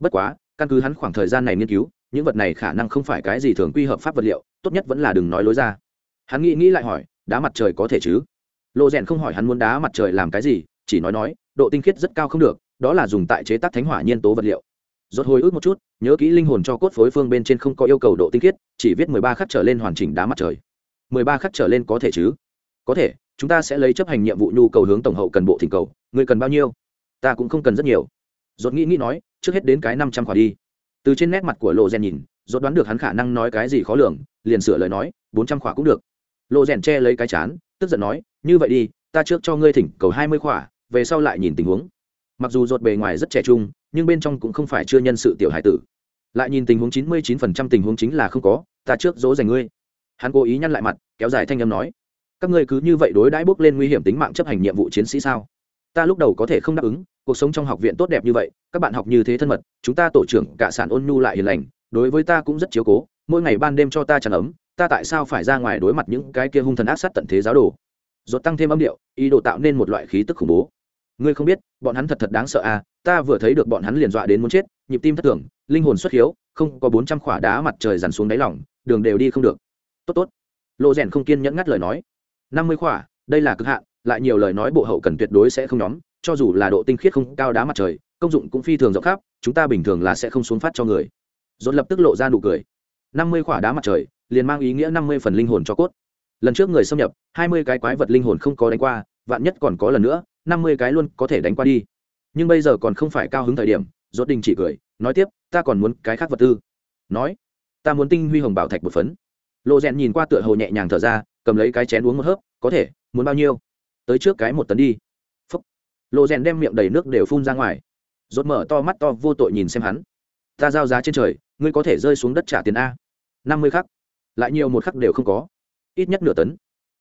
Bất quá, căn cứ hắn khoảng thời gian này nghiên cứu, những vật này khả năng không phải cái gì thường quy hợp pháp vật liệu, tốt nhất vẫn là đừng nói lối ra. Hắn nghĩ nghĩ lại hỏi, đá mặt trời có thể chứ? Lộ rèn không hỏi hắn muốn đá mặt trời làm cái gì, chỉ nói nói, độ tinh khiết rất cao không được, đó là dùng tại chế tác thánh hỏa nhiên tố vật liệu. Rốt hồi ức một chút, nhớ kỹ linh hồn cho cốt phối phương bên trên không có yêu cầu độ tinh khiết, chỉ viết mười ba khắc trở lên hoàn chỉnh đá mặt trời mười ba khắc trở lên có thể chứ? Có thể, chúng ta sẽ lấy chấp hành nhiệm vụ nhu cầu hướng tổng hậu cần bộ thỉnh cầu người cần bao nhiêu? Ta cũng không cần rất nhiều. Rốt nghĩ nghĩ nói, trước hết đến cái năm trăm khỏa đi. Từ trên nét mặt của lộ rèn nhìn, rốt đoán được hắn khả năng nói cái gì khó lường, liền sửa lời nói, bốn trăm khỏa cũng được. Lộ rèn che lấy cái chán, tức giận nói, như vậy đi, ta trước cho ngươi thỉnh cầu hai mươi khỏa, về sau lại nhìn tình huống. Mặc dù rốt bề ngoài rất trẻ trung, nhưng bên trong cũng không phải chưa nhân sự tiểu hải tử. Lại nhìn tình huống chín mươi chín phần trăm tình huống chính là không có, ta trước dỗ dành ngươi hắn cố ý nhăn lại mặt, kéo dài thanh âm nói, các ngươi cứ như vậy đối đãi bước lên nguy hiểm tính mạng chấp hành nhiệm vụ chiến sĩ sao? Ta lúc đầu có thể không đáp ứng, cuộc sống trong học viện tốt đẹp như vậy, các bạn học như thế thân mật, chúng ta tổ trưởng cả sản ôn nhu lại hiền lành, đối với ta cũng rất chiếu cố, mỗi ngày ban đêm cho ta tràn ấm, ta tại sao phải ra ngoài đối mặt những cái kia hung thần ác sát tận thế giáo đồ? Dột tăng thêm âm điệu, ý đồ tạo nên một loại khí tức khủng bố. Ngươi không biết, bọn hắn thật thật đáng sợ à ta vừa thấy được bọn hắn liền dọa đến muốn chết, nhịp tim thất thường, linh hồn xuất hiếu, không có bốn trăm khỏa đá mặt trời dằn xuống đáy lỏng đường đều đi không được tốt tốt. Lộ rèn không kiên nhẫn ngắt lời nói. Năm mươi khỏa, đây là cực hạn, lại nhiều lời nói bộ hậu cần tuyệt đối sẽ không nhóm, cho dù là độ tinh khiết không cao đá mặt trời, công dụng cũng phi thường rộng khắp, chúng ta bình thường là sẽ không xuống phát cho người. Dồn lập tức lộ ra nụ cười. Năm mươi khỏa đá mặt trời, liền mang ý nghĩa năm mươi phần linh hồn cho cốt. Lần trước người xâm nhập, hai mươi cái quái vật linh hồn không có đánh qua, vạn nhất còn có lần nữa, năm mươi cái luôn có thể đánh qua đi. Nhưng bây giờ còn không phải cao hứng thời điểm dốt đình chỉ cười, nói tiếp, ta còn muốn cái khác vật tư. Nói, ta muốn tinh huy hồng bảo thạch một phấn lộ rèn nhìn qua tựa hồ nhẹ nhàng thở ra, cầm lấy cái chén uống một hớp, có thể, muốn bao nhiêu? Tới trước cái một tấn đi. Phúc. Lộ rèn đem miệng đầy nước đều phun ra ngoài. Rốt mở to mắt to, vô tội nhìn xem hắn. Ta giao giá trên trời, ngươi có thể rơi xuống đất trả tiền a. Năm mươi khắc. Lại nhiều một khắc đều không có. Ít nhất nửa tấn.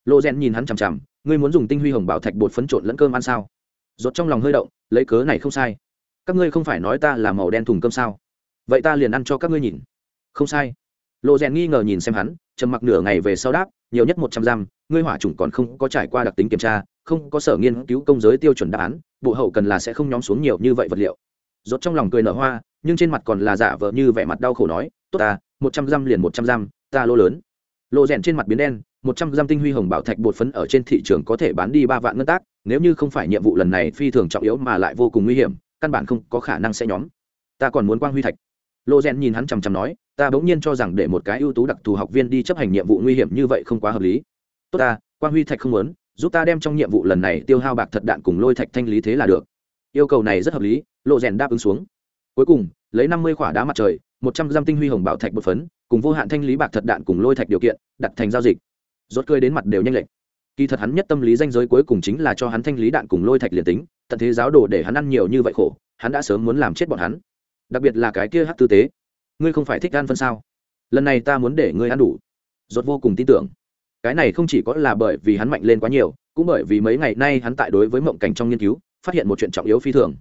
Lộ rèn nhìn hắn chằm chằm, ngươi muốn dùng tinh huy hồng bảo thạch bột phấn trộn lẫn cơm ăn sao? Rốt trong lòng hơi động, lấy cớ này không sai. Các ngươi không phải nói ta là màu đen thùng cơm sao? Vậy ta liền ăn cho các ngươi nhìn. Không sai. Lộ rèn nghi ngờ nhìn xem hắn trầm mặc nửa ngày về sau đáp, nhiều nhất một trăm giam, ngươi hỏa chủng còn không có trải qua đặc tính kiểm tra, không có sở nghiên cứu công giới tiêu chuẩn đáp án, bộ hậu cần là sẽ không nhóm xuống nhiều như vậy vật liệu. Rốt trong lòng cười nở hoa, nhưng trên mặt còn là giả vờ như vẻ mặt đau khổ nói, tốt ta, một trăm giam liền một trăm giam, ta lô lớn. Lộ rèn trên mặt biến đen, một trăm giam tinh huy hồng bảo thạch bột phấn ở trên thị trường có thể bán đi ba vạn ngân tác, nếu như không phải nhiệm vụ lần này phi thường trọng yếu mà lại vô cùng nguy hiểm, căn bản không có khả năng sẽ nhóm. Ta còn muốn quang huy thạch lộ rèn nhìn hắn chằm chằm nói, ta bỗng nhiên cho rằng để một cái ưu tú đặc thù học viên đi chấp hành nhiệm vụ nguy hiểm như vậy không quá hợp lý. Tốt ta Quan huy thạch không muốn, giúp ta đem trong nhiệm vụ lần này tiêu hao bạc thật đạn cùng lôi thạch thanh lý thế là được. Yêu cầu này rất hợp lý lộ rèn đáp ứng xuống. Cuối cùng, lấy năm mươi khỏa đá mặt trời, một trăm giam tinh huy hồng bảo thạch bột phấn, cùng vô hạn thanh lý bạc thật đạn cùng lôi thạch điều kiện, đặt thành giao dịch. Rốt cười đến mặt đều nhanh lệch. Kỳ thật hắn nhất tâm lý danh giới cuối cùng chính là cho hắn thanh lý đạn cùng lôi thạch liền tính, tận thế giáo đồ để hắn ăn nhiều như vậy khổ, hắn đã sớm muốn làm chết bọn hắn đặc biệt là cái kia hát tư tế. Ngươi không phải thích ăn phân sao? Lần này ta muốn để ngươi ăn đủ. Rốt vô cùng tin tưởng. Cái này không chỉ có là bởi vì hắn mạnh lên quá nhiều, cũng bởi vì mấy ngày nay hắn tại đối với mộng cảnh trong nghiên cứu, phát hiện một chuyện trọng yếu phi thường.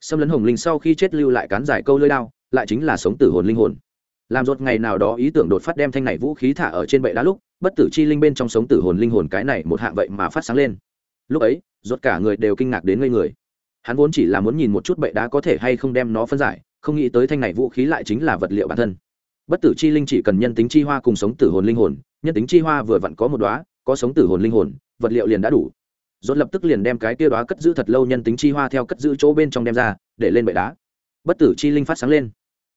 Xâm lấn hồng linh sau khi chết lưu lại cán giải câu lưỡi đao, lại chính là sống tử hồn linh hồn. Làm rốt ngày nào đó ý tưởng đột phát đem thanh này vũ khí thả ở trên bệ đá lúc, bất tử chi linh bên trong sống tử hồn linh hồn cái này một hạng vậy mà phát sáng lên. Lúc ấy, rốt cả người đều kinh ngạc đến ngây người. Hắn vốn chỉ là muốn nhìn một chút bệ đá có thể hay không đem nó phân giải không nghĩ tới thanh này vũ khí lại chính là vật liệu bản thân. Bất tử chi linh chỉ cần nhân tính chi hoa cùng sống tử hồn linh hồn, nhân tính chi hoa vừa vặn có một đóa, có sống tử hồn linh hồn, vật liệu liền đã đủ. Rốt lập tức liền đem cái tiêu đóa cất giữ thật lâu nhân tính chi hoa theo cất giữ chỗ bên trong đem ra, để lên bệ đá. Bất tử chi linh phát sáng lên.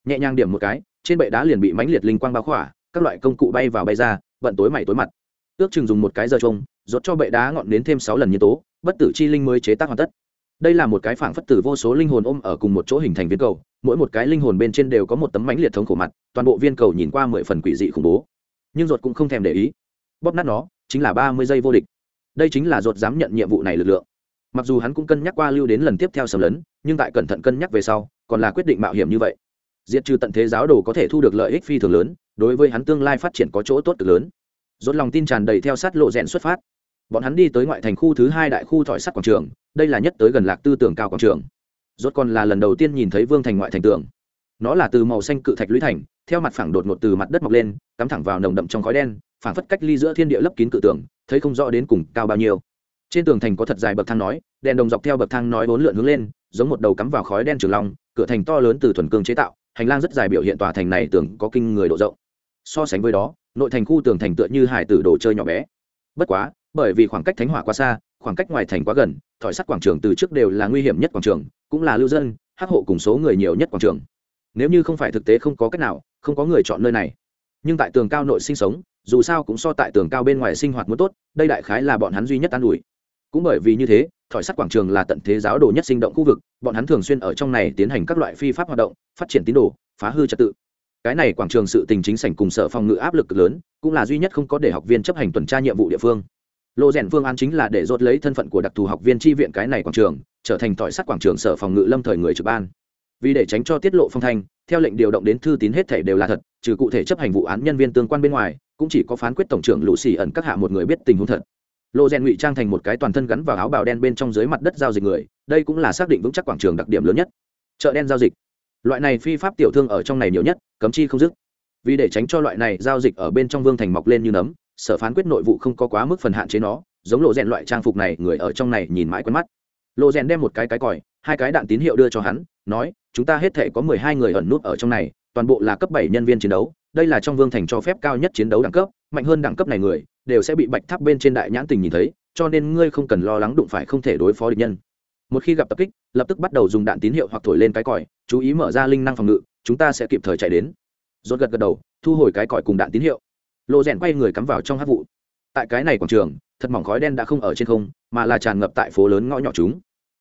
Nhẹ nhàng điểm một cái, trên bệ đá liền bị mãnh liệt linh quang bao khỏa, các loại công cụ bay vào bay ra, vận tối mày tối mặt. Ước chừng dùng một cái giờ trông, rốt cho bệ đá ngọn đến thêm sáu lần nhân tố, bất tử chi linh mới chế tác hoàn tất. Đây là một cái phảng phất tử vô số linh hồn ôm ở cùng một chỗ hình thành viên cầu mỗi một cái linh hồn bên trên đều có một tấm mãnh liệt thống khổ mặt, toàn bộ viên cầu nhìn qua mười phần quỷ dị khủng bố. Nhưng ruột cũng không thèm để ý. Bóp nát nó, chính là ba mươi giây vô địch. Đây chính là ruột dám nhận nhiệm vụ này lực lượng. Mặc dù hắn cũng cân nhắc qua lưu đến lần tiếp theo sầm lấn, nhưng tại cẩn thận cân nhắc về sau, còn là quyết định mạo hiểm như vậy. Diệt trừ tận thế giáo đồ có thể thu được lợi ích phi thường lớn, đối với hắn tương lai phát triển có chỗ tốt cực lớn. Dốt lòng tin tràn đầy theo sát lộ rèn xuất phát. Bọn hắn đi tới ngoại thành khu thứ hai đại khu thỏi sắt quảng trường, đây là nhất tới gần lạc tư tưởng cao quảng trường rốt còn là lần đầu tiên nhìn thấy vương thành ngoại thành tường. Nó là từ màu xanh cự thạch lũy thành, theo mặt phẳng đột ngột từ mặt đất mọc lên, cắm thẳng vào nồng đậm trong khói đen, phảng phất cách ly giữa thiên địa lấp kín cự tường, thấy không rõ đến cùng cao bao nhiêu. Trên tường thành có thật dài bậc thang nói, đèn đồng dọc theo bậc thang nói bốn lượn hướng lên, giống một đầu cắm vào khói đen trường long, cửa thành to lớn từ thuần cương chế tạo, hành lang rất dài biểu hiện tòa thành này tường có kinh người độ rộng. So sánh với đó, nội thành khu tường thành tựa như hải tử đồ chơi nhỏ bé. Bất quá, bởi vì khoảng cách thánh hỏa quá xa khoảng cách ngoài thành quá gần, thỏi sắt quảng trường từ trước đều là nguy hiểm nhất quảng trường, cũng là lưu dân, hắc hộ cùng số người nhiều nhất quảng trường. Nếu như không phải thực tế không có cách nào, không có người chọn nơi này. Nhưng tại tường cao nội sinh sống, dù sao cũng so tại tường cao bên ngoài sinh hoạt muốn tốt, đây đại khái là bọn hắn duy nhất an ủi. Cũng bởi vì như thế, thỏi sắt quảng trường là tận thế giáo đồ nhất sinh động khu vực, bọn hắn thường xuyên ở trong này tiến hành các loại phi pháp hoạt động, phát triển tín đồ, phá hư trật tự. Cái này quảng trường sự tình chính sảnh cùng sở phòng ngự áp lực lớn, cũng là duy nhất không có để học viên chấp hành tuần tra nhiệm vụ địa phương lộ rèn phương án chính là để dốt lấy thân phận của đặc thù học viên tri viện cái này quảng trường, trở thành tỏi sắt quảng trường sở phòng ngự lâm thời người trực ban. Vì để tránh cho tiết lộ phong thanh, theo lệnh điều động đến thư tín hết thể đều là thật, trừ cụ thể chấp hành vụ án nhân viên tương quan bên ngoài, cũng chỉ có phán quyết tổng trưởng lũ xì ẩn các hạ một người biết tình huống thật. Lộ rèn ngụy trang thành một cái toàn thân gắn vào áo bào đen bên trong dưới mặt đất giao dịch người, đây cũng là xác định vững chắc quảng trường đặc điểm lớn nhất. Chợ đen giao dịch. Loại này phi pháp tiểu thương ở trong này nhiều nhất, cấm chi không dứt. Vì để tránh cho loại này giao dịch ở bên trong vương thành mọc lên như nấm sở phán quyết nội vụ không có quá mức phần hạn chế nó, giống lộ rèn loại trang phục này, người ở trong này nhìn mãi quen mắt. Lộ rèn đem một cái cái còi, hai cái đạn tín hiệu đưa cho hắn, nói, chúng ta hết thể có mười hai người ẩn nút ở trong này, toàn bộ là cấp bảy nhân viên chiến đấu, đây là trong vương thành cho phép cao nhất chiến đấu đẳng cấp, mạnh hơn đẳng cấp này người, đều sẽ bị bạch tháp bên trên đại nhãn tình nhìn thấy, cho nên ngươi không cần lo lắng đụng phải không thể đối phó địch nhân. Một khi gặp tập kích, lập tức bắt đầu dùng đạn tín hiệu hoặc thổi lên cái còi, chú ý mở ra linh năng phòng ngự, chúng ta sẽ kịp thời chạy đến. Rốt gật gật đầu, thu hồi cái còi cùng đạn tín hiệu lộ rèn quay người cắm vào trong hát vụ. Tại cái này quảng trường, thật mỏng khói đen đã không ở trên không, mà là tràn ngập tại phố lớn ngõ nhỏ chúng.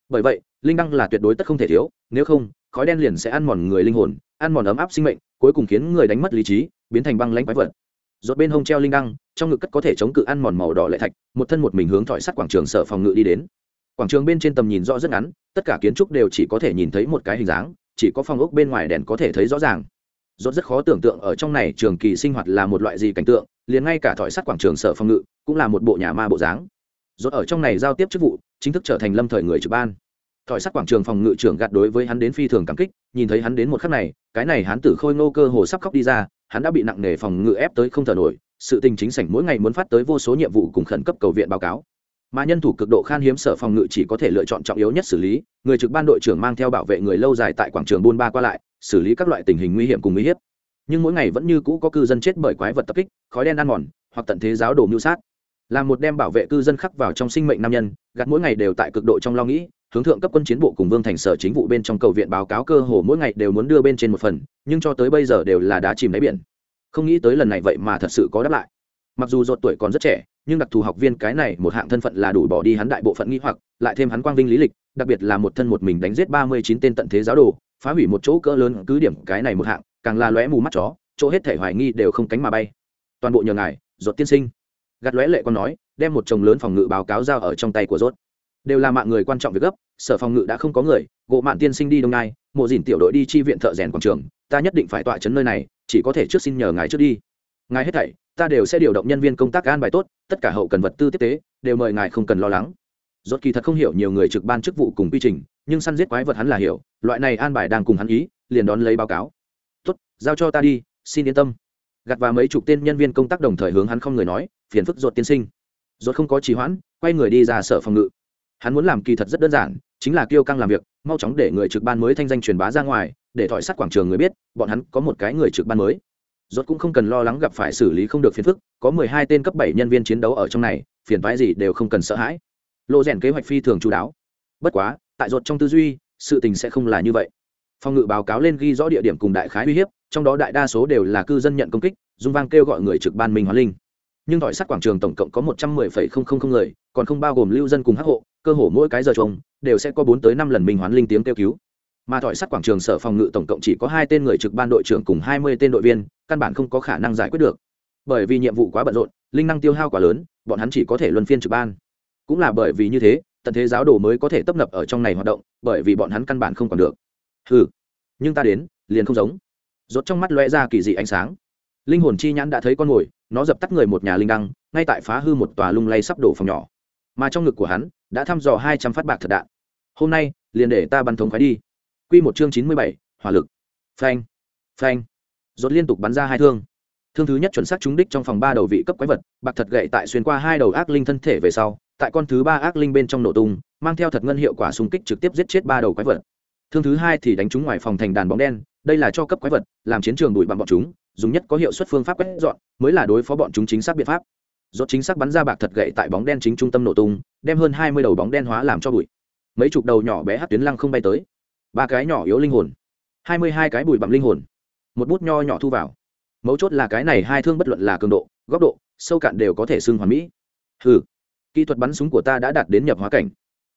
Bởi vậy, linh đăng là tuyệt đối tất không thể thiếu, nếu không, khói đen liền sẽ ăn mòn người linh hồn, ăn mòn ấm áp sinh mệnh, cuối cùng khiến người đánh mất lý trí, biến thành băng lãnh quái vật. Rốt bên hông treo linh đăng, trong ngực cất có thể chống cự ăn mòn màu đỏ lệ thạch, một thân một mình hướng thỏi sắt quảng trường sở phòng ngự đi đến. Quảng trường bên trên tầm nhìn rõ rất ngắn, tất cả kiến trúc đều chỉ có thể nhìn thấy một cái hình dáng, chỉ có phòng ốc bên ngoài đèn có thể thấy rõ ràng rốt rất khó tưởng tượng ở trong này trường kỳ sinh hoạt là một loại gì cảnh tượng, liền ngay cả thỏi sắt quảng trường sở phòng ngự cũng là một bộ nhà ma bộ dáng. Rốt ở trong này giao tiếp chức vụ, chính thức trở thành lâm thời người trực ban. Thỏi sắt quảng trường phòng ngự trưởng gạt đối với hắn đến phi thường cảm kích, nhìn thấy hắn đến một khắc này, cái này hắn tử khôi ngô cơ hồ sắp khóc đi ra, hắn đã bị nặng nề phòng ngự ép tới không thở nổi, sự tình chính sảnh mỗi ngày muốn phát tới vô số nhiệm vụ cùng khẩn cấp cầu viện báo cáo. Mà nhân thủ cực độ khan hiếm sở phòng ngự chỉ có thể lựa chọn trọng yếu nhất xử lý, người trực ban đội trưởng mang theo bảo vệ người lâu dài tại quảng trường buôn ba qua lại xử lý các loại tình hình nguy hiểm cùng uy hiếp. Nhưng mỗi ngày vẫn như cũ có cư dân chết bởi quái vật tập kích, khói đen ăn mòn, hoặc tận thế giáo đồ mưu sát. Là một đem bảo vệ cư dân khắc vào trong sinh mệnh nam nhân gặt mỗi ngày đều tại cực độ trong lo nghĩ, hướng thượng cấp quân chiến bộ cùng vương thành sở chính vụ bên trong cầu viện báo cáo cơ hồ mỗi ngày đều muốn đưa bên trên một phần, nhưng cho tới bây giờ đều là đá chìm đáy biển. Không nghĩ tới lần này vậy mà thật sự có đáp lại. Mặc dù ruột tuổi còn rất trẻ, nhưng đặc thù học viên cái này một hạng thân phận là đủ bỏ đi hắn đại bộ phận nghi hoặc, lại thêm hắn quang vinh lý lịch, đặc biệt là một thân một mình đánh giết ba mươi chín tên tận thế giáo đồ phá hủy một chỗ cỡ lớn cứ điểm cái này một hạng, càng là lóe mù mắt chó, chỗ hết thể hoài nghi đều không cánh mà bay. Toàn bộ nhờ ngài, ruột tiên sinh. Gạt lóe lệ con nói, đem một chồng lớn phòng ngự báo cáo giao ở trong tay của rốt đều là mạng người quan trọng việc gấp, sở phòng ngự đã không có người, gộ mạn tiên sinh đi đông nai, mộ dìn tiểu đội đi chi viện thợ rèn quảng trường, ta nhất định phải tọa chấn nơi này, chỉ có thể trước xin nhờ ngài trước đi. Ngài hết thảy, ta đều sẽ điều động nhân viên công tác an bài tốt, tất cả hậu cần vật tư tiếp tế, đều mời ngài không cần lo lắng rốt kỳ thật không hiểu nhiều người trực ban chức vụ cùng quy trình, nhưng săn giết quái vật hắn là hiểu, loại này an bài đang cùng hắn ý, liền đón lấy báo cáo. Tốt, giao cho ta đi, xin yên tâm. Gặt và mấy chục tên nhân viên công tác đồng thời hướng hắn không người nói, phiền phức ruột tiên sinh. Ruột không có trì hoãn, quay người đi ra sở phòng ngự. Hắn muốn làm kỳ thật rất đơn giản, chính là kêu căng làm việc, mau chóng để người trực ban mới thanh danh truyền bá ra ngoài, để thỏi sát quảng trường người biết, bọn hắn có một cái người trực ban mới. Rốt cũng không cần lo lắng gặp phải xử lý không được phiền phức, có mười hai tên cấp bảy nhân viên chiến đấu ở trong này, phiền phái gì đều không cần sợ hãi lộ rèn kế hoạch phi thường chú đáo. Bất quá, tại ruột trong tư duy, sự tình sẽ không là như vậy. Phòng ngự báo cáo lên ghi rõ địa điểm cùng đại khái uy hiếp, trong đó đại đa số đều là cư dân nhận công kích, dung vang kêu gọi người trực ban minh hóa linh. Nhưng thỏi sắt quảng trường tổng cộng có một trăm mười phẩy không không không người, còn không bao gồm lưu dân cùng hắc hộ, cơ hồ mỗi cái giờ trông đều sẽ có bốn tới năm lần minh hoán linh tiếng kêu cứu. Mà thỏi sắt quảng trường sở phòng ngự tổng cộng chỉ có hai tên người trực ban đội trưởng cùng hai mươi tên đội viên, căn bản không có khả năng giải quyết được. Bởi vì nhiệm vụ quá bận rộn, linh năng tiêu hao quá lớn, bọn hắn chỉ có thể luân phiên trực ban cũng là bởi vì như thế, tận thế giáo đồ mới có thể tấp nập ở trong này hoạt động, bởi vì bọn hắn căn bản không còn được. Ừ nhưng ta đến, liền không giống. Rốt trong mắt lóe ra kỳ dị ánh sáng. Linh hồn chi nhãn đã thấy con mồi, nó dập tắt người một nhà linh đăng, ngay tại phá hư một tòa lung lay sắp đổ phòng nhỏ. Mà trong ngực của hắn, đã thăm dò hai trăm phát bạc thật đạn. Hôm nay, liền để ta bắn thống khoái đi. Q một chương chín mươi bảy, hỏa lực. Phanh phanh. Rốt liên tục bắn ra hai thương. Thương thứ nhất chuẩn xác trúng đích trong phòng ba đầu vị cấp quái vật, bạc thật gậy tại xuyên qua hai đầu ác linh thân thể về sau tại con thứ ba ác linh bên trong nổ tung, mang theo thật ngân hiệu quả xung kích trực tiếp giết chết ba đầu quái vật. Thương thứ hai thì đánh trúng ngoài phòng thành đàn bóng đen, đây là cho cấp quái vật, làm chiến trường đuổi bằng bọn chúng, dùng nhất có hiệu suất phương pháp quét dọn, mới là đối phó bọn chúng chính xác biện pháp. Do chính xác bắn ra bạc thật gậy tại bóng đen chính trung tâm nổ tung, đem hơn hai mươi đầu bóng đen hóa làm cho bụi. Mấy chục đầu nhỏ bé hát tuyến lăng không bay tới. Ba cái nhỏ yếu linh hồn, hai mươi hai cái bụi bằng linh hồn, một bút nho nhỏ thu vào. Mấu chốt là cái này hai thương bất luận là cường độ, góc độ, sâu cạn đều có thể xưng hoàn mỹ. Ừ kỹ thuật bắn súng của ta đã đạt đến nhập hóa cảnh.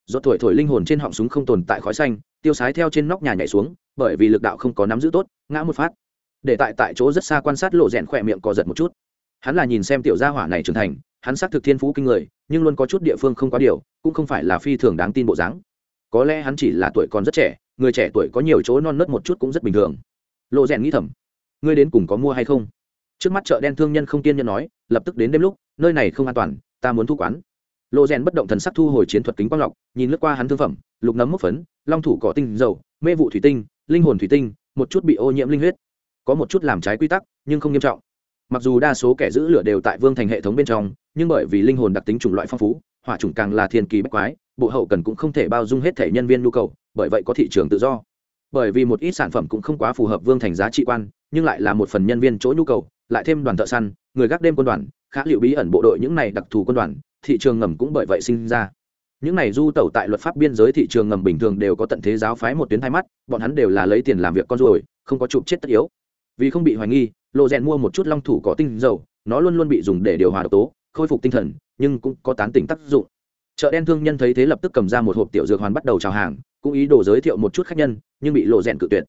Do thổi thổi linh hồn trên họng súng không tồn tại khói xanh, tiêu sái theo trên nóc nhà nhảy xuống, bởi vì lực đạo không có nắm giữ tốt, ngã một phát. Để tại tại chỗ rất xa quan sát lộ rèn khỏe miệng cò giật một chút. Hắn là nhìn xem tiểu gia hỏa này trưởng thành, hắn xác thực thiên phú kinh người, nhưng luôn có chút địa phương không có điều, cũng không phải là phi thường đáng tin bộ dáng. Có lẽ hắn chỉ là tuổi còn rất trẻ, người trẻ tuổi có nhiều chỗ non nớt một chút cũng rất bình thường. Lộ rèn nghĩ thầm, ngươi đến cùng có mua hay không? Trước mắt chợ đen thương nhân không kiên nhân nói, lập tức đến đêm lúc, nơi này không an toàn, ta muốn thu quán lộ rèn bất động thần sắc thu hồi chiến thuật kính quang lọc, nhìn lướt qua hắn thương phẩm, lục nấm mốc phấn, long thủ cỏ tinh dầu, mê vụ thủy tinh, linh hồn thủy tinh, một chút bị ô nhiễm linh huyết. Có một chút làm trái quy tắc, nhưng không nghiêm trọng. Mặc dù đa số kẻ giữ lửa đều tại vương thành hệ thống bên trong, nhưng bởi vì linh hồn đặc tính chủng loại phong phú, hỏa chủng càng là thiên kỳ bách quái, bộ hậu cần cũng không thể bao dung hết thể nhân viên nhu cầu, bởi vậy có thị trường tự do. Bởi vì một ít sản phẩm cũng không quá phù hợp vương thành giá trị quan, nhưng lại là một phần nhân viên chỗ nhu cầu, lại thêm đoàn thợ săn, người gác đêm quân đoàn, khá liệu bí ẩn bộ đội những này đặc thù quân đoàn thị trường ngầm cũng bởi vậy sinh ra. Những này du tẩu tại luật pháp biên giới thị trường ngầm bình thường đều có tận thế giáo phái một tuyến thay mắt, bọn hắn đều là lấy tiền làm việc con ruồi, không có chụp chết tất yếu. Vì không bị hoài nghi lộ rèn mua một chút long thủ có tinh dầu, nó luôn luôn bị dùng để điều hòa độc tố, khôi phục tinh thần, nhưng cũng có tán tỉnh tác dụng. Chợ đen thương nhân thấy thế lập tức cầm ra một hộp tiểu dược hoàn bắt đầu chào hàng, cũng ý đồ giới thiệu một chút khách nhân, nhưng bị lộ rèn cự tuyệt.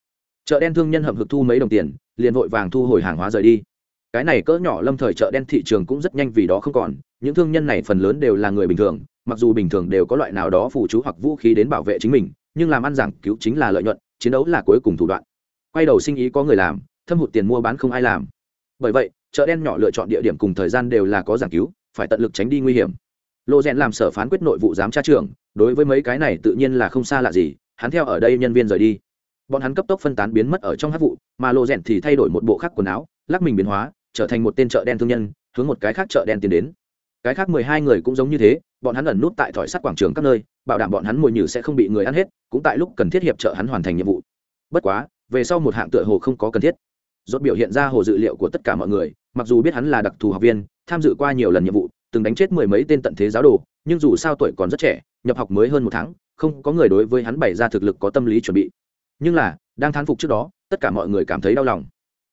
Chợ đen thương nhân hậm hực thu mấy đồng tiền, liền vội vàng thu hồi hàng hóa rời đi cái này cỡ nhỏ lâm thời chợ đen thị trường cũng rất nhanh vì đó không còn, những thương nhân này phần lớn đều là người bình thường, mặc dù bình thường đều có loại nào đó phụ chú hoặc vũ khí đến bảo vệ chính mình, nhưng làm ăn giảng cứu chính là lợi nhuận, chiến đấu là cuối cùng thủ đoạn. Quay đầu sinh ý có người làm, thâm hụt tiền mua bán không ai làm. Bởi vậy, chợ đen nhỏ lựa chọn địa điểm cùng thời gian đều là có giảng cứu, phải tận lực tránh đi nguy hiểm. Lộ rèn làm sở phán quyết nội vụ giám tra trưởng, đối với mấy cái này tự nhiên là không xa lạ gì, hắn theo ở đây nhân viên rời đi. Bọn hắn cấp tốc phân tán biến mất ở trong hát vụ, mà lộ rèn thì thay đổi một bộ khác quần áo, lắc mình biến hóa trở thành một tên chợ đen thương nhân, hướng một cái khác chợ đen tiến đến. Cái khác mười hai người cũng giống như thế, bọn hắn ẩn nút tại thỏi sắt quảng trường các nơi, bảo đảm bọn hắn mùi nhử sẽ không bị người ăn hết, cũng tại lúc cần thiết hiệp trợ hắn hoàn thành nhiệm vụ. Bất quá, về sau một hạng tựa hồ không có cần thiết. Rốt biểu hiện ra hồ dự liệu của tất cả mọi người, mặc dù biết hắn là đặc thù học viên, tham dự qua nhiều lần nhiệm vụ, từng đánh chết mười mấy tên tận thế giáo đồ, nhưng dù sao tuổi còn rất trẻ, nhập học mới hơn một tháng, không có người đối với hắn bày ra thực lực có tâm lý chuẩn bị. Nhưng là, đang thán phục trước đó, tất cả mọi người cảm thấy đau lòng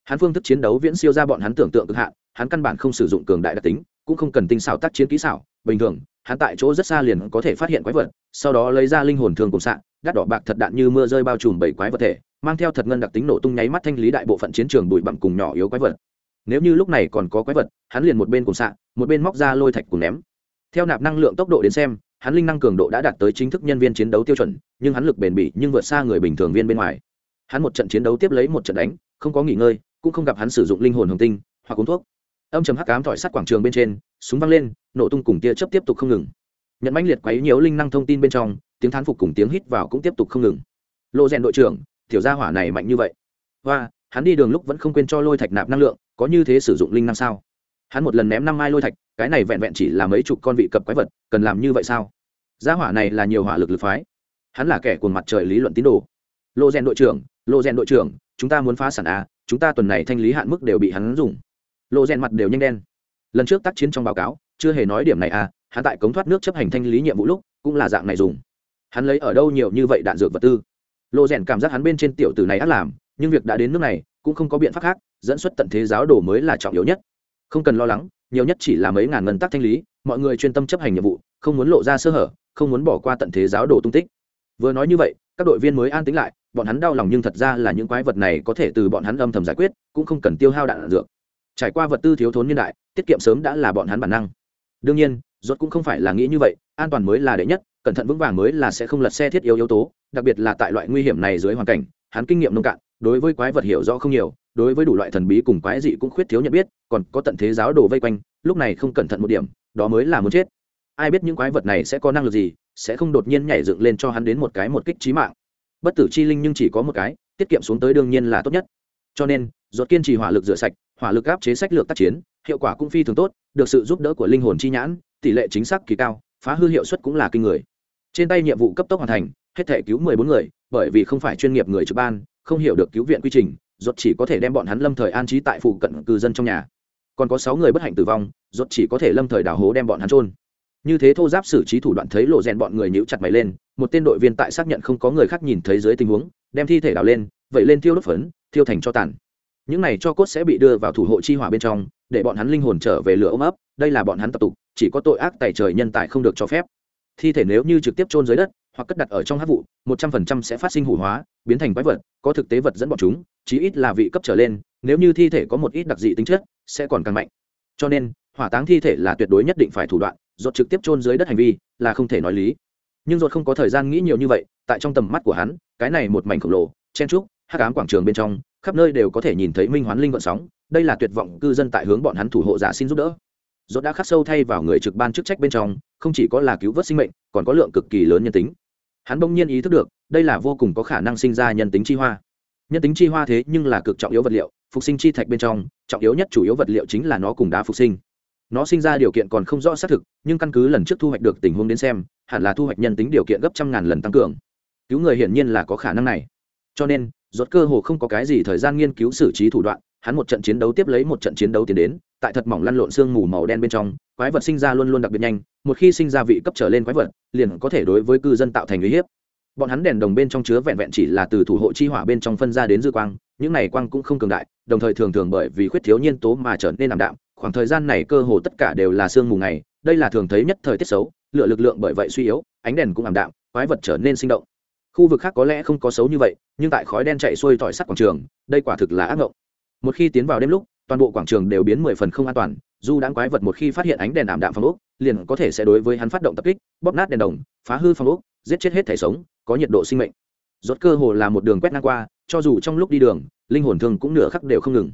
hắn phương thức chiến đấu viễn siêu ra bọn hắn tưởng tượng cực hạn, hắn căn bản không sử dụng cường đại đặc tính, cũng không cần tinh xảo tác chiến kỹ xảo. Bình thường, hắn tại chỗ rất xa liền có thể phát hiện quái vật, sau đó lấy ra linh hồn thường cùng xạ, đắt đỏ bạc thật đạn như mưa rơi bao trùm bảy quái vật thể, mang theo thật ngân đặc tính nổ tung nháy mắt thanh lý đại bộ phận chiến trường bụi bặm cùng nhỏ yếu quái vật. Nếu như lúc này còn có quái vật, hắn liền một bên cùng xạ, một bên móc ra lôi thạch cùng ném. Theo nạp năng lượng tốc độ đến xem, hắn linh năng cường độ đã đạt tới chính thức nhân viên chiến đấu tiêu chuẩn, nhưng hắn lực bền bỉ nhưng vượt xa người bình thường viên bên ngoài. Hắn một trận chiến đấu tiếp lấy một trận đánh, không có nghỉ ngơi cũng không gặp hắn sử dụng linh hồn hồng tinh hoặc uống thuốc. Âm chầm hắc cám thỏi sắt quảng trường bên trên, súng văng lên, nổ tung cùng tia chớp tiếp tục không ngừng. Nhận mãnh liệt quấy nhiều linh năng thông tin bên trong, tiếng thán phục cùng tiếng hít vào cũng tiếp tục không ngừng. Lộ rèn đội trưởng, tiểu gia hỏa này mạnh như vậy. Và hắn đi đường lúc vẫn không quên cho lôi thạch nạp năng lượng, có như thế sử dụng linh năng sao? Hắn một lần ném năm mai lôi thạch, cái này vẹn vẹn chỉ là mấy chục con vị cập quái vật, cần làm như vậy sao? Gia hỏa này là nhiều hỏa lực lực phái. Hắn là kẻ cuồng mặt trời lý luận tín đồ. Lộ rèn đội trưởng lộ rèn đội trưởng, chúng ta muốn phá sản à? Chúng ta tuần này thanh lý hạn mức đều bị hắn dùng. Lộ rèn mặt đều nhanh đen. Lần trước tác chiến trong báo cáo, chưa hề nói điểm này à hắn tại cống thoát nước chấp hành thanh lý nhiệm vụ lúc, cũng là dạng này dùng. Hắn lấy ở đâu nhiều như vậy đạn dược vật tư? Lộ rèn cảm giác hắn bên trên tiểu tử này ác làm, nhưng việc đã đến nước này, cũng không có biện pháp khác, dẫn xuất tận thế giáo đồ mới là trọng yếu nhất. Không cần lo lắng, nhiều nhất chỉ là mấy ngàn ngân tắc thanh lý, mọi người chuyên tâm chấp hành nhiệm vụ, không muốn lộ ra sơ hở, không muốn bỏ qua tận thế giáo đồ tung tích. Vừa nói như vậy, các đội viên mới an tính lại bọn hắn đau lòng nhưng thật ra là những quái vật này có thể từ bọn hắn âm thầm giải quyết, cũng không cần tiêu hao đạn dược. Trải qua vật tư thiếu thốn niên đại, tiết kiệm sớm đã là bọn hắn bản năng. Đương nhiên, rốt cũng không phải là nghĩ như vậy, an toàn mới là đệ nhất, cẩn thận vững vàng mới là sẽ không lật xe thiết yếu yếu tố, đặc biệt là tại loại nguy hiểm này dưới hoàn cảnh, hắn kinh nghiệm nông cạn, đối với quái vật hiểu rõ không nhiều, đối với đủ loại thần bí cùng quái dị cũng khuyết thiếu nhận biết, còn có tận thế giáo đồ vây quanh, lúc này không cẩn thận một điểm, đó mới là muốn chết. Ai biết những quái vật này sẽ có năng lực gì, sẽ không đột nhiên nhảy dựng lên cho hắn đến một cái một kích trí mạng bất tử chi linh nhưng chỉ có một cái, tiết kiệm xuống tới đương nhiên là tốt nhất. Cho nên, ruột kiên trì hỏa lực rửa sạch, hỏa lực áp chế sách lược tác chiến, hiệu quả cũng phi thường tốt, được sự giúp đỡ của linh hồn chi nhãn, tỷ lệ chính xác kỳ cao, phá hư hiệu suất cũng là kinh người. Trên tay nhiệm vụ cấp tốc hoàn thành, hết thể cứu mười bốn người, bởi vì không phải chuyên nghiệp người trực ban, không hiểu được cứu viện quy trình, ruột chỉ có thể đem bọn hắn lâm thời an trí tại phụ cận cư dân trong nhà. Còn có sáu người bất hạnh tử vong, ruột chỉ có thể lâm thời đào hố đem bọn hắn trôn như thế thô giáp xử trí thủ đoạn thấy lộ rèn bọn người nhíu chặt mày lên, một tên đội viên tại xác nhận không có người khác nhìn thấy dưới tình huống, đem thi thể đào lên vậy lên thiêu đốt phấn, thiêu thành cho tàn. Những này cho cốt sẽ bị đưa vào thủ hộ chi hỏa bên trong, để bọn hắn linh hồn trở về lửa ôm ấp, đây là bọn hắn tập tục, chỉ có tội ác tài trời nhân tài không được cho phép. Thi thể nếu như trực tiếp chôn dưới đất, hoặc cất đặt ở trong hát vụ, một trăm phần trăm sẽ phát sinh hủ hóa, biến thành quái vật, có thực tế vật dẫn bọn chúng, chí ít là vị cấp trở lên, nếu như thi thể có một ít đặc dị tính chất, sẽ còn càng mạnh. Cho nên, hỏa táng thi thể là tuyệt đối nhất định phải thủ đoạn dột trực tiếp chôn dưới đất hành vi, là không thể nói lý. Nhưng dột không có thời gian nghĩ nhiều như vậy, tại trong tầm mắt của hắn, cái này một mảnh khổng lồ, chen trúc, hắc ám quảng trường bên trong, khắp nơi đều có thể nhìn thấy minh hoán linh vận sóng, đây là tuyệt vọng cư dân tại hướng bọn hắn thủ hộ giả xin giúp đỡ. Rốt đã khắc sâu thay vào người trực ban chức trách bên trong, không chỉ có là cứu vớt sinh mệnh, còn có lượng cực kỳ lớn nhân tính. Hắn bỗng nhiên ý thức được, đây là vô cùng có khả năng sinh ra nhân tính chi hoa. Nhân tính chi hoa thế nhưng là cực trọng yếu vật liệu, phục sinh chi thạch bên trong, trọng yếu nhất chủ yếu vật liệu chính là nó cùng đá phục sinh nó sinh ra điều kiện còn không rõ xác thực, nhưng căn cứ lần trước thu hoạch được tình huống đến xem, hẳn là thu hoạch nhân tính điều kiện gấp trăm ngàn lần tăng cường. Cứu người hiển nhiên là có khả năng này. Cho nên rốt cơ hồ không có cái gì thời gian nghiên cứu xử trí thủ đoạn, hắn một trận chiến đấu tiếp lấy một trận chiến đấu tiến đến, tại thật mỏng lăn lộn xương mù màu đen bên trong, quái vật sinh ra luôn luôn đặc biệt nhanh, một khi sinh ra vị cấp trở lên quái vật, liền có thể đối với cư dân tạo thành uy hiếp. Bọn hắn đèn đồng bên trong chứa vẹn vẹn chỉ là từ thủ hộ chi hỏa bên trong phân ra đến dư quang, những này quang cũng không cường đại, đồng thời thường thường bởi vì khuyết thiếu nhiên tố mà trở nên ảm đạm khoảng thời gian này cơ hồ tất cả đều là sương mù ngày đây là thường thấy nhất thời tiết xấu lựa lực lượng bởi vậy suy yếu ánh đèn cũng ảm đạm quái vật trở nên sinh động. Khu vực khác có lẽ không có xấu như vậy nhưng tại khói đen chạy xuôi tỏi sắt quảng trường đây quả thực là ác ngộng. Một khi tiến vào đêm lúc toàn bộ quảng trường đều biến mười phần không an toàn dù đáng quái vật một khi phát hiện ánh đèn ảm đạm phong ốc liền có thể sẽ đối với hắn phát động tập kích bóp nát đèn đồng phá hư phong ốc giết chết hết thể sống có nhiệt độ sinh mệnh. Rốt cơ hồ là một đường quét ngang qua cho dù trong lúc đi đường linh hồn thương cũng nửa khắc đều không ngừng.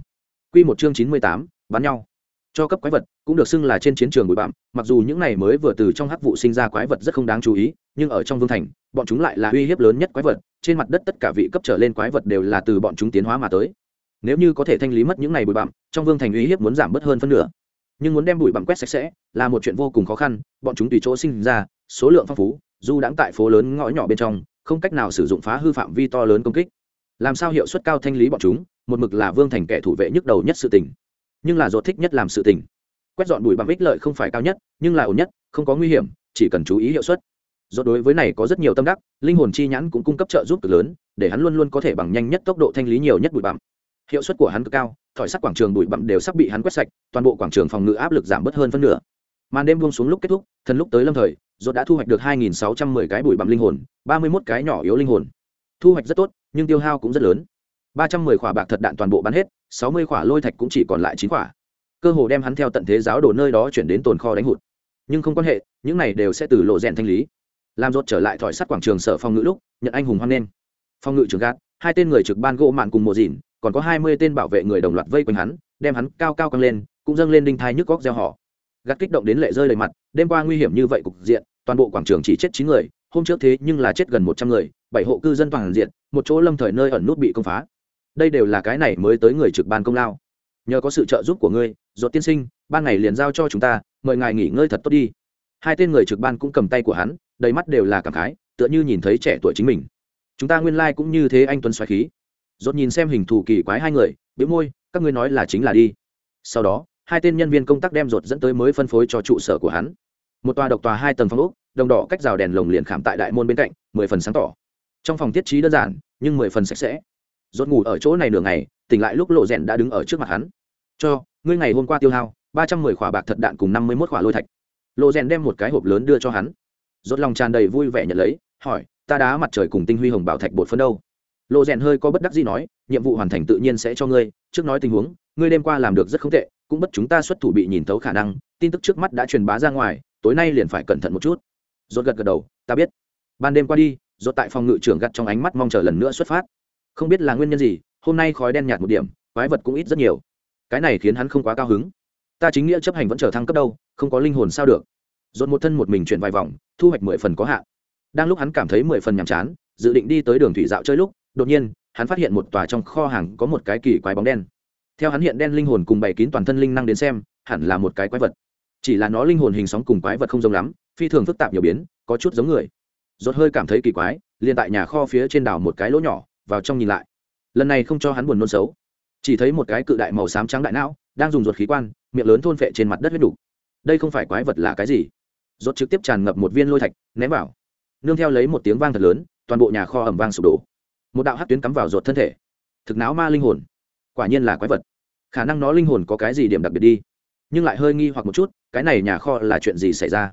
Quy một chương chín mươi tám, bắn nhau cho cấp quái vật, cũng được xưng là trên chiến trường bụi bặm, mặc dù những này mới vừa từ trong hắc vụ sinh ra quái vật rất không đáng chú ý, nhưng ở trong vương thành, bọn chúng lại là uy hiếp lớn nhất quái vật, trên mặt đất tất cả vị cấp trở lên quái vật đều là từ bọn chúng tiến hóa mà tới. Nếu như có thể thanh lý mất những này bụi bặm, trong vương thành uy hiếp muốn giảm bớt hơn phân nửa. Nhưng muốn đem bụi bặm quét sạch sẽ, là một chuyện vô cùng khó khăn, bọn chúng tùy chỗ sinh ra, số lượng phong phú, dù đáng tại phố lớn ngõ nhỏ bên trong, không cách nào sử dụng phá hư phạm vi to lớn công kích. Làm sao hiệu suất cao thanh lý bọn chúng, một mực là vương thành kẻ thủ vệ nhức đầu nhất sự tình nhưng là dột thích nhất làm sự tình. Quét dọn bụi bằng ích lợi không phải cao nhất, nhưng là ổn nhất, không có nguy hiểm, chỉ cần chú ý hiệu suất. Do đối với này có rất nhiều tâm đắc, linh hồn chi nhãn cũng cung cấp trợ giúp cực lớn, để hắn luôn luôn có thể bằng nhanh nhất tốc độ thanh lý nhiều nhất bụi bặm. Hiệu suất của hắn cực cao, thỏi sắc quảng trường bụi bặm đều sắp bị hắn quét sạch, toàn bộ quảng trường phòng ngự áp lực giảm bớt hơn phân nửa. Màn đêm buông xuống lúc kết thúc, thần lúc tới lâm thời, ruột đã thu hoạch được 2.610 cái bụi bặm linh hồn 31 cái nhỏ yếu linh hồn. Thu hoạch rất tốt, nhưng tiêu hao cũng rất lớn. 310 khỏa bạc thật đạn toàn bộ bắn hết 60 khỏa lôi thạch cũng chỉ còn lại 9 khỏa. Cơ hồ đem hắn theo tận thế giáo đồ nơi đó chuyển đến tồn kho đánh hụt. Nhưng không quan hệ, những này đều sẽ từ lộ rèn thanh lý. Làm rốt trở lại thỏi sắt quảng trường sở phòng ngự lúc, nhận anh hùng hoan nghênh. Phòng ngự trường gạt, hai tên người trực ban gỗ mạn cùng mùa dìn còn có hai mươi tên bảo vệ người đồng loạt vây quanh hắn, đem hắn cao cao căng lên, cũng dâng lên đinh thai nhức góc gieo họ. Gạt kích động đến lệ rơi đầy mặt, đêm qua nguy hiểm như vậy cục diện, toàn bộ quảng trường chỉ chết chín người, hôm trước thế nhưng là chết gần một trăm người, bảy hộ cư dân toàn diện, một chỗ lâm thời nơi ẩn nút bị công phá đây đều là cái này mới tới người trực ban công lao. Nhờ có sự trợ giúp của ngươi dột tiên sinh, ban ngày liền giao cho chúng ta, mời ngài nghỉ ngơi thật tốt đi. Hai tên người trực ban cũng cầm tay của hắn, đầy mắt đều là cảm khái, tựa như nhìn thấy trẻ tuổi chính mình. Chúng ta nguyên lai、like、cũng như thế anh tuấn xoáy khí. Dốt nhìn xem hình thù kỳ quái hai người biếu môi, các ngươi nói là chính là đi. Sau đó, hai tên nhân viên công tác đem dột dẫn tới mới phân phối cho trụ sở của hắn. Một tòa độc tòa hai tầng phòng úc đồng đỏ cách rào đèn lồng liền khảm tại đại môn bên cạnh, mười phần sáng tỏ. Trong phòng tiết trí đơn giản, nhưng mười phần sạch sẽ rốt ngủ ở chỗ này nửa ngày, tỉnh lại lúc lộ rèn đã đứng ở trước mặt hắn. Cho, ngươi ngày hôm qua tiêu hao ba trăm mười khỏa bạc thật đạn cùng năm mươi mốt khỏa lôi thạch. Lộ rèn đem một cái hộp lớn đưa cho hắn. Rốt lòng tràn đầy vui vẻ nhận lấy, hỏi, ta đá mặt trời cùng tinh huy hồng bảo thạch bột phấn đâu? Lộ rèn hơi có bất đắc gì nói, nhiệm vụ hoàn thành tự nhiên sẽ cho ngươi, trước nói tình huống, ngươi đêm qua làm được rất không tệ, cũng bất chúng ta xuất thủ bị nhìn thấu khả năng, tin tức trước mắt đã truyền bá ra ngoài, tối nay liền phải cẩn thận một chút. Rốt gật gật đầu, ta biết. Ban đêm qua đi, rốt tại phòng ngự trưởng gắt trong ánh mắt mong chờ lần nữa xuất phát không biết là nguyên nhân gì, hôm nay khói đen nhạt một điểm, quái vật cũng ít rất nhiều. Cái này khiến hắn không quá cao hứng. Ta chính nghĩa chấp hành vẫn trở thăng cấp đâu, không có linh hồn sao được. Dồn một thân một mình chuyển vài vòng, thu hoạch mười phần có hạn. Đang lúc hắn cảm thấy mười phần nhàm chán, dự định đi tới đường thủy dạo chơi lúc, đột nhiên, hắn phát hiện một tòa trong kho hàng có một cái kỳ quái bóng đen. Theo hắn hiện đen linh hồn cùng bày kín toàn thân linh năng đến xem, hẳn là một cái quái vật. Chỉ là nó linh hồn hình sóng cùng quái vật không giống lắm, phi thường phức tạp nhiều biến, có chút giống người. Rốt hơi cảm thấy kỳ quái, liền tại nhà kho phía trên đảo một cái lỗ nhỏ vào trong nhìn lại. Lần này không cho hắn buồn nôn xấu. Chỉ thấy một cái cự đại màu xám trắng đại não, đang dùng ruột khí quan, miệng lớn thôn phệ trên mặt đất huyết đủ đây không phải quái vật là cái gì? Rốt trực tiếp tràn ngập một viên lôi thạch, ném vào. Nương theo lấy một tiếng vang thật lớn, toàn bộ nhà kho ẩm vang sụp đổ. Một đạo hắc tuyến cắm vào ruột thân thể. Thực não ma linh hồn. Quả nhiên là quái vật. Khả năng nó linh hồn có cái gì điểm đặc biệt đi. Nhưng lại hơi nghi hoặc một chút, cái này nhà kho là chuyện gì xảy ra?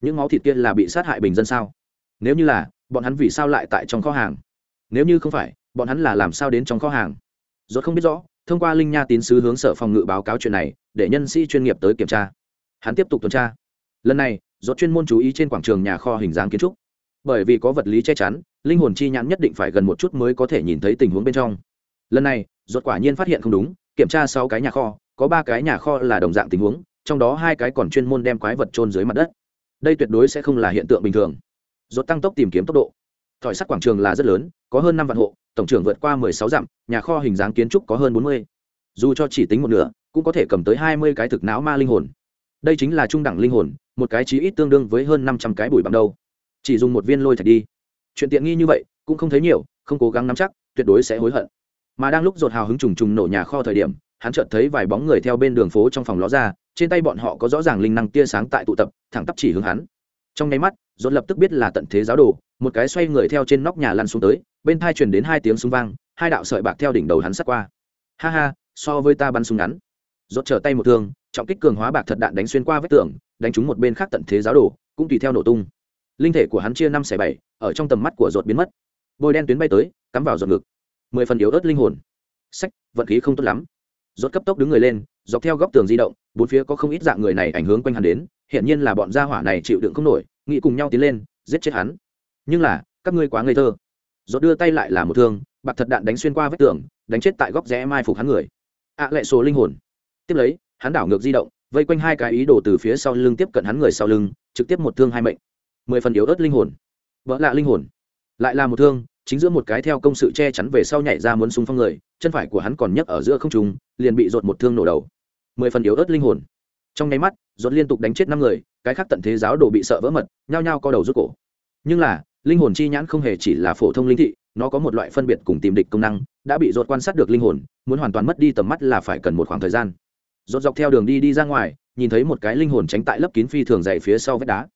Những máu thịt kia là bị sát hại bình dân sao? Nếu như là, bọn hắn vì sao lại tại trong kho hàng? Nếu như không phải, bọn hắn là làm sao đến trong kho hàng? Rốt không biết rõ, thông qua linh nha tín sứ hướng sở phòng ngự báo cáo chuyện này, để nhân sĩ chuyên nghiệp tới kiểm tra. Hắn tiếp tục tuần tra. Lần này, rốt chuyên môn chú ý trên quảng trường nhà kho hình dáng kiến trúc. Bởi vì có vật lý che chắn, linh hồn chi nhãn nhất định phải gần một chút mới có thể nhìn thấy tình huống bên trong. Lần này, rốt quả nhiên phát hiện không đúng, kiểm tra sáu cái nhà kho, có ba cái nhà kho là đồng dạng tình huống, trong đó hai cái còn chuyên môn đem quái vật trôn dưới mặt đất. Đây tuyệt đối sẽ không là hiện tượng bình thường. Rốt tăng tốc tìm kiếm tốc độ thỏi sắt quảng trường là rất lớn, có hơn năm vạn hộ, tổng trưởng vượt qua mười sáu dặm, nhà kho hình dáng kiến trúc có hơn bốn mươi. Dù cho chỉ tính một nửa, cũng có thể cầm tới hai mươi cái thực não ma linh hồn. Đây chính là trung đẳng linh hồn, một cái chí ít tương đương với hơn năm trăm cái bụi bằng đâu. Chỉ dùng một viên lôi thạch đi. Chuyện tiện nghi như vậy, cũng không thấy nhiều, không cố gắng nắm chắc, tuyệt đối sẽ hối hận. Mà đang lúc dột hào hứng trùng trùng nổ nhà kho thời điểm, hắn chợt thấy vài bóng người theo bên đường phố trong phòng ló ra, trên tay bọn họ có rõ ràng linh năng tia sáng tại tụ tập, thẳng tắp chỉ hướng hắn. Trong nháy mắt dột lập tức biết là tận thế giáo đồ một cái xoay người theo trên nóc nhà lăn xuống tới, bên thai truyền đến hai tiếng súng vang, hai đạo sợi bạc theo đỉnh đầu hắn sắt qua. Ha ha, so với ta bắn súng ngắn. Rốt trở tay một thương, trọng kích cường hóa bạc thật đạn đánh xuyên qua vách tường, đánh trúng một bên khác tận thế giáo đồ, cũng tùy theo nổ tung. Linh thể của hắn chia năm xẻ bảy, ở trong tầm mắt của rột biến mất. Bôi đen tuyến bay tới, cắm vào rột ngực. Mười phần yếu ớt linh hồn. Sách, vận khí không tốt lắm. Rốt cấp tốc đứng người lên, dọc theo góc tường di động, bốn phía có không ít dạng người này ảnh hưởng quanh hắn đến hiện nhiên là bọn gia hỏa này chịu đựng không nổi, nghĩ cùng nhau tiến lên, giết chết hắn nhưng là, các ngươi quá ngây thơ. Rốt đưa tay lại là một thương, bạc thật đạn đánh xuyên qua vách tường, đánh chết tại góc rẽ mai phục hắn người. Ạ lệ số linh hồn. Tiếp lấy, hắn đảo ngược di động, vây quanh hai cái ý đồ từ phía sau lưng tiếp cận hắn người sau lưng, trực tiếp một thương hai mệnh. Mười phần yếu ớt linh hồn. Vỡ lạ linh hồn. Lại là một thương, chính giữa một cái theo công sự che chắn về sau nhảy ra muốn xung phong người, chân phải của hắn còn nhấc ở giữa không trung, liền bị dột một thương nổ đầu. Mười phần yếu ớt linh hồn. Trong nháy mắt dột liên tục đánh chết năm người, cái khác tận thế giáo đồ bị sợ vỡ mật, nhao nhao co đầu rút cổ. Nhưng là linh hồn chi nhãn không hề chỉ là phổ thông linh thị, nó có một loại phân biệt cùng tìm địch công năng, đã bị dột quan sát được linh hồn, muốn hoàn toàn mất đi tầm mắt là phải cần một khoảng thời gian. Dột dọc theo đường đi đi ra ngoài, nhìn thấy một cái linh hồn tránh tại lấp kín phi thường dày phía sau vách đá.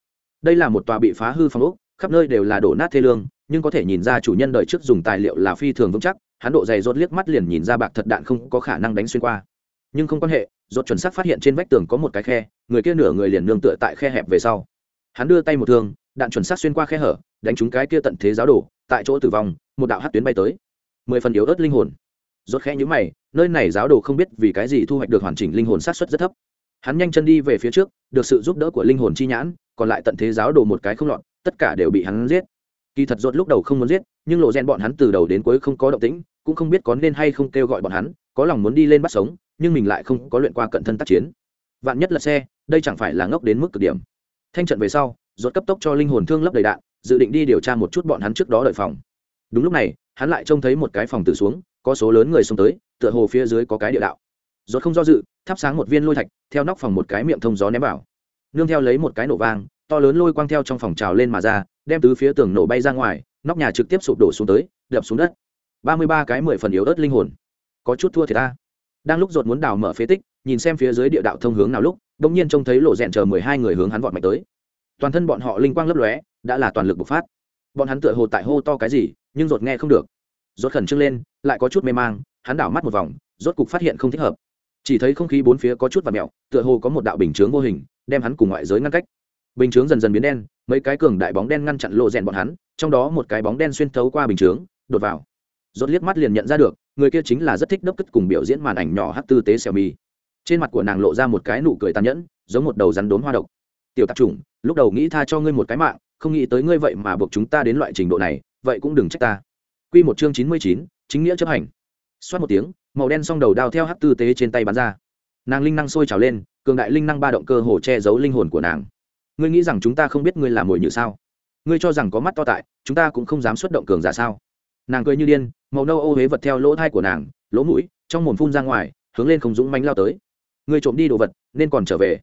Đây là một tòa bị phá hư phong ốc, khắp nơi đều là đổ nát thê lương, nhưng có thể nhìn ra chủ nhân đời trước dùng tài liệu là phi thường vững chắc, hắn độ dày rốt liếc mắt liền nhìn ra bạc thật đạn không có khả năng đánh xuyên qua. Nhưng không quan hệ rốt chuẩn xác phát hiện trên vách tường có một cái khe, người kia nửa người liền nương tựa tại khe hẹp về sau. Hắn đưa tay một thương, đạn chuẩn xác xuyên qua khe hở đánh trúng cái kia tận thế giáo đổ tại chỗ tử vong, một đạo hắc tuyến bay tới. Mười phần yếu ớt linh hồn. Rốt khẽ nhíu mày, nơi này giáo đồ không biết vì cái gì thu hoạch được hoàn chỉnh linh hồn sát suất rất thấp. Hắn nhanh chân đi về phía trước, được sự giúp đỡ của linh hồn chi nhãn, còn lại tận thế giáo đồ một cái không lọt, tất cả đều bị hắn giết. Kỳ thật rốt lúc đầu không muốn giết, nhưng lộ gen bọn hắn từ đầu đến cuối không có động tĩnh, cũng không biết có nên hay không kêu gọi bọn hắn, có lòng muốn đi lên bắt sống, nhưng mình lại không có luyện qua cận thân tác chiến. Vạn nhất là xe, đây chẳng phải là ngốc đến mức cực điểm. Thanh trận về sau, rốt cấp tốc cho linh hồn thương lấp đầy đạn dự định đi điều tra một chút bọn hắn trước đó đợi phòng. Đúng lúc này, hắn lại trông thấy một cái phòng từ xuống, có số lớn người xông tới, tựa hồ phía dưới có cái địa đạo. Rốt không do dự, thắp sáng một viên lôi thạch, theo nóc phòng một cái miệng thông gió ném vào. Nương theo lấy một cái nổ vang, to lớn lôi quang theo trong phòng trào lên mà ra, đem tứ phía tường nổ bay ra ngoài, nóc nhà trực tiếp sụp đổ xuống tới, đập xuống đất. Ba mươi ba cái mười phần yếu ớt linh hồn. Có chút thua thì ta. Đang lúc rột muốn đào mở phế tích, nhìn xem phía dưới địa đạo thông hướng nào lúc đ ỗ n g nhiên trông thấy lộ rèn chờ mười hai người hướng hắn vọt mạnh tới toàn thân bọn họ linh quang lấp lóe, đã là toàn lực bộc phát. Bọn hắn tựa hồ tại hô to cái gì, nhưng rột nghe không được. Rột khẩn trương lên, lại có chút mê mang, hắn đảo mắt một vòng, rốt cục phát hiện không thích hợp. Chỉ thấy không khí bốn phía có chút và mẹo tựa hồ có một đạo bình chướng vô hình, đem hắn cùng ngoại giới ngăn cách. Bình chướng dần dần biến đen, mấy cái cường đại bóng đen ngăn chặn lộ rèn bọn hắn, trong đó một cái bóng đen xuyên thấu qua bình chướng, đột vào. Rốt liếc mắt liền nhận ra được, người kia chính là rất thích đốc cất cùng biểu diễn màn ảnh nhỏ hát tư tế xèo mi trên mặt của nàng lộ ra một cái nụ cười tàn nhẫn, giống một đầu rắn đốn hoa độc tiểu tạp chủng lúc đầu nghĩ tha cho ngươi một cái mạng không nghĩ tới ngươi vậy mà buộc chúng ta đến loại trình độ này vậy cũng đừng trách ta. Quy một chương chín mươi chín, chính nghĩa chấp hành. Xoát một tiếng màu đen song đầu đao theo hát tư tế trên tay bắn ra. Nàng linh năng sôi trào lên cường đại linh năng ba động cơ hồ che giấu linh hồn của nàng. Ngươi nghĩ rằng chúng ta không biết ngươi là mồi như sao? Ngươi cho rằng có mắt to tại chúng ta cũng không dám xuất động cường giả sao? Nàng cười như điên màu nâu ô huế vật theo lỗ thai của nàng lỗ mũi trong mồm phun ra ngoài hướng lên không dũng mánh lao tới. Ngươi trộm đi đồ vật nên còn trở về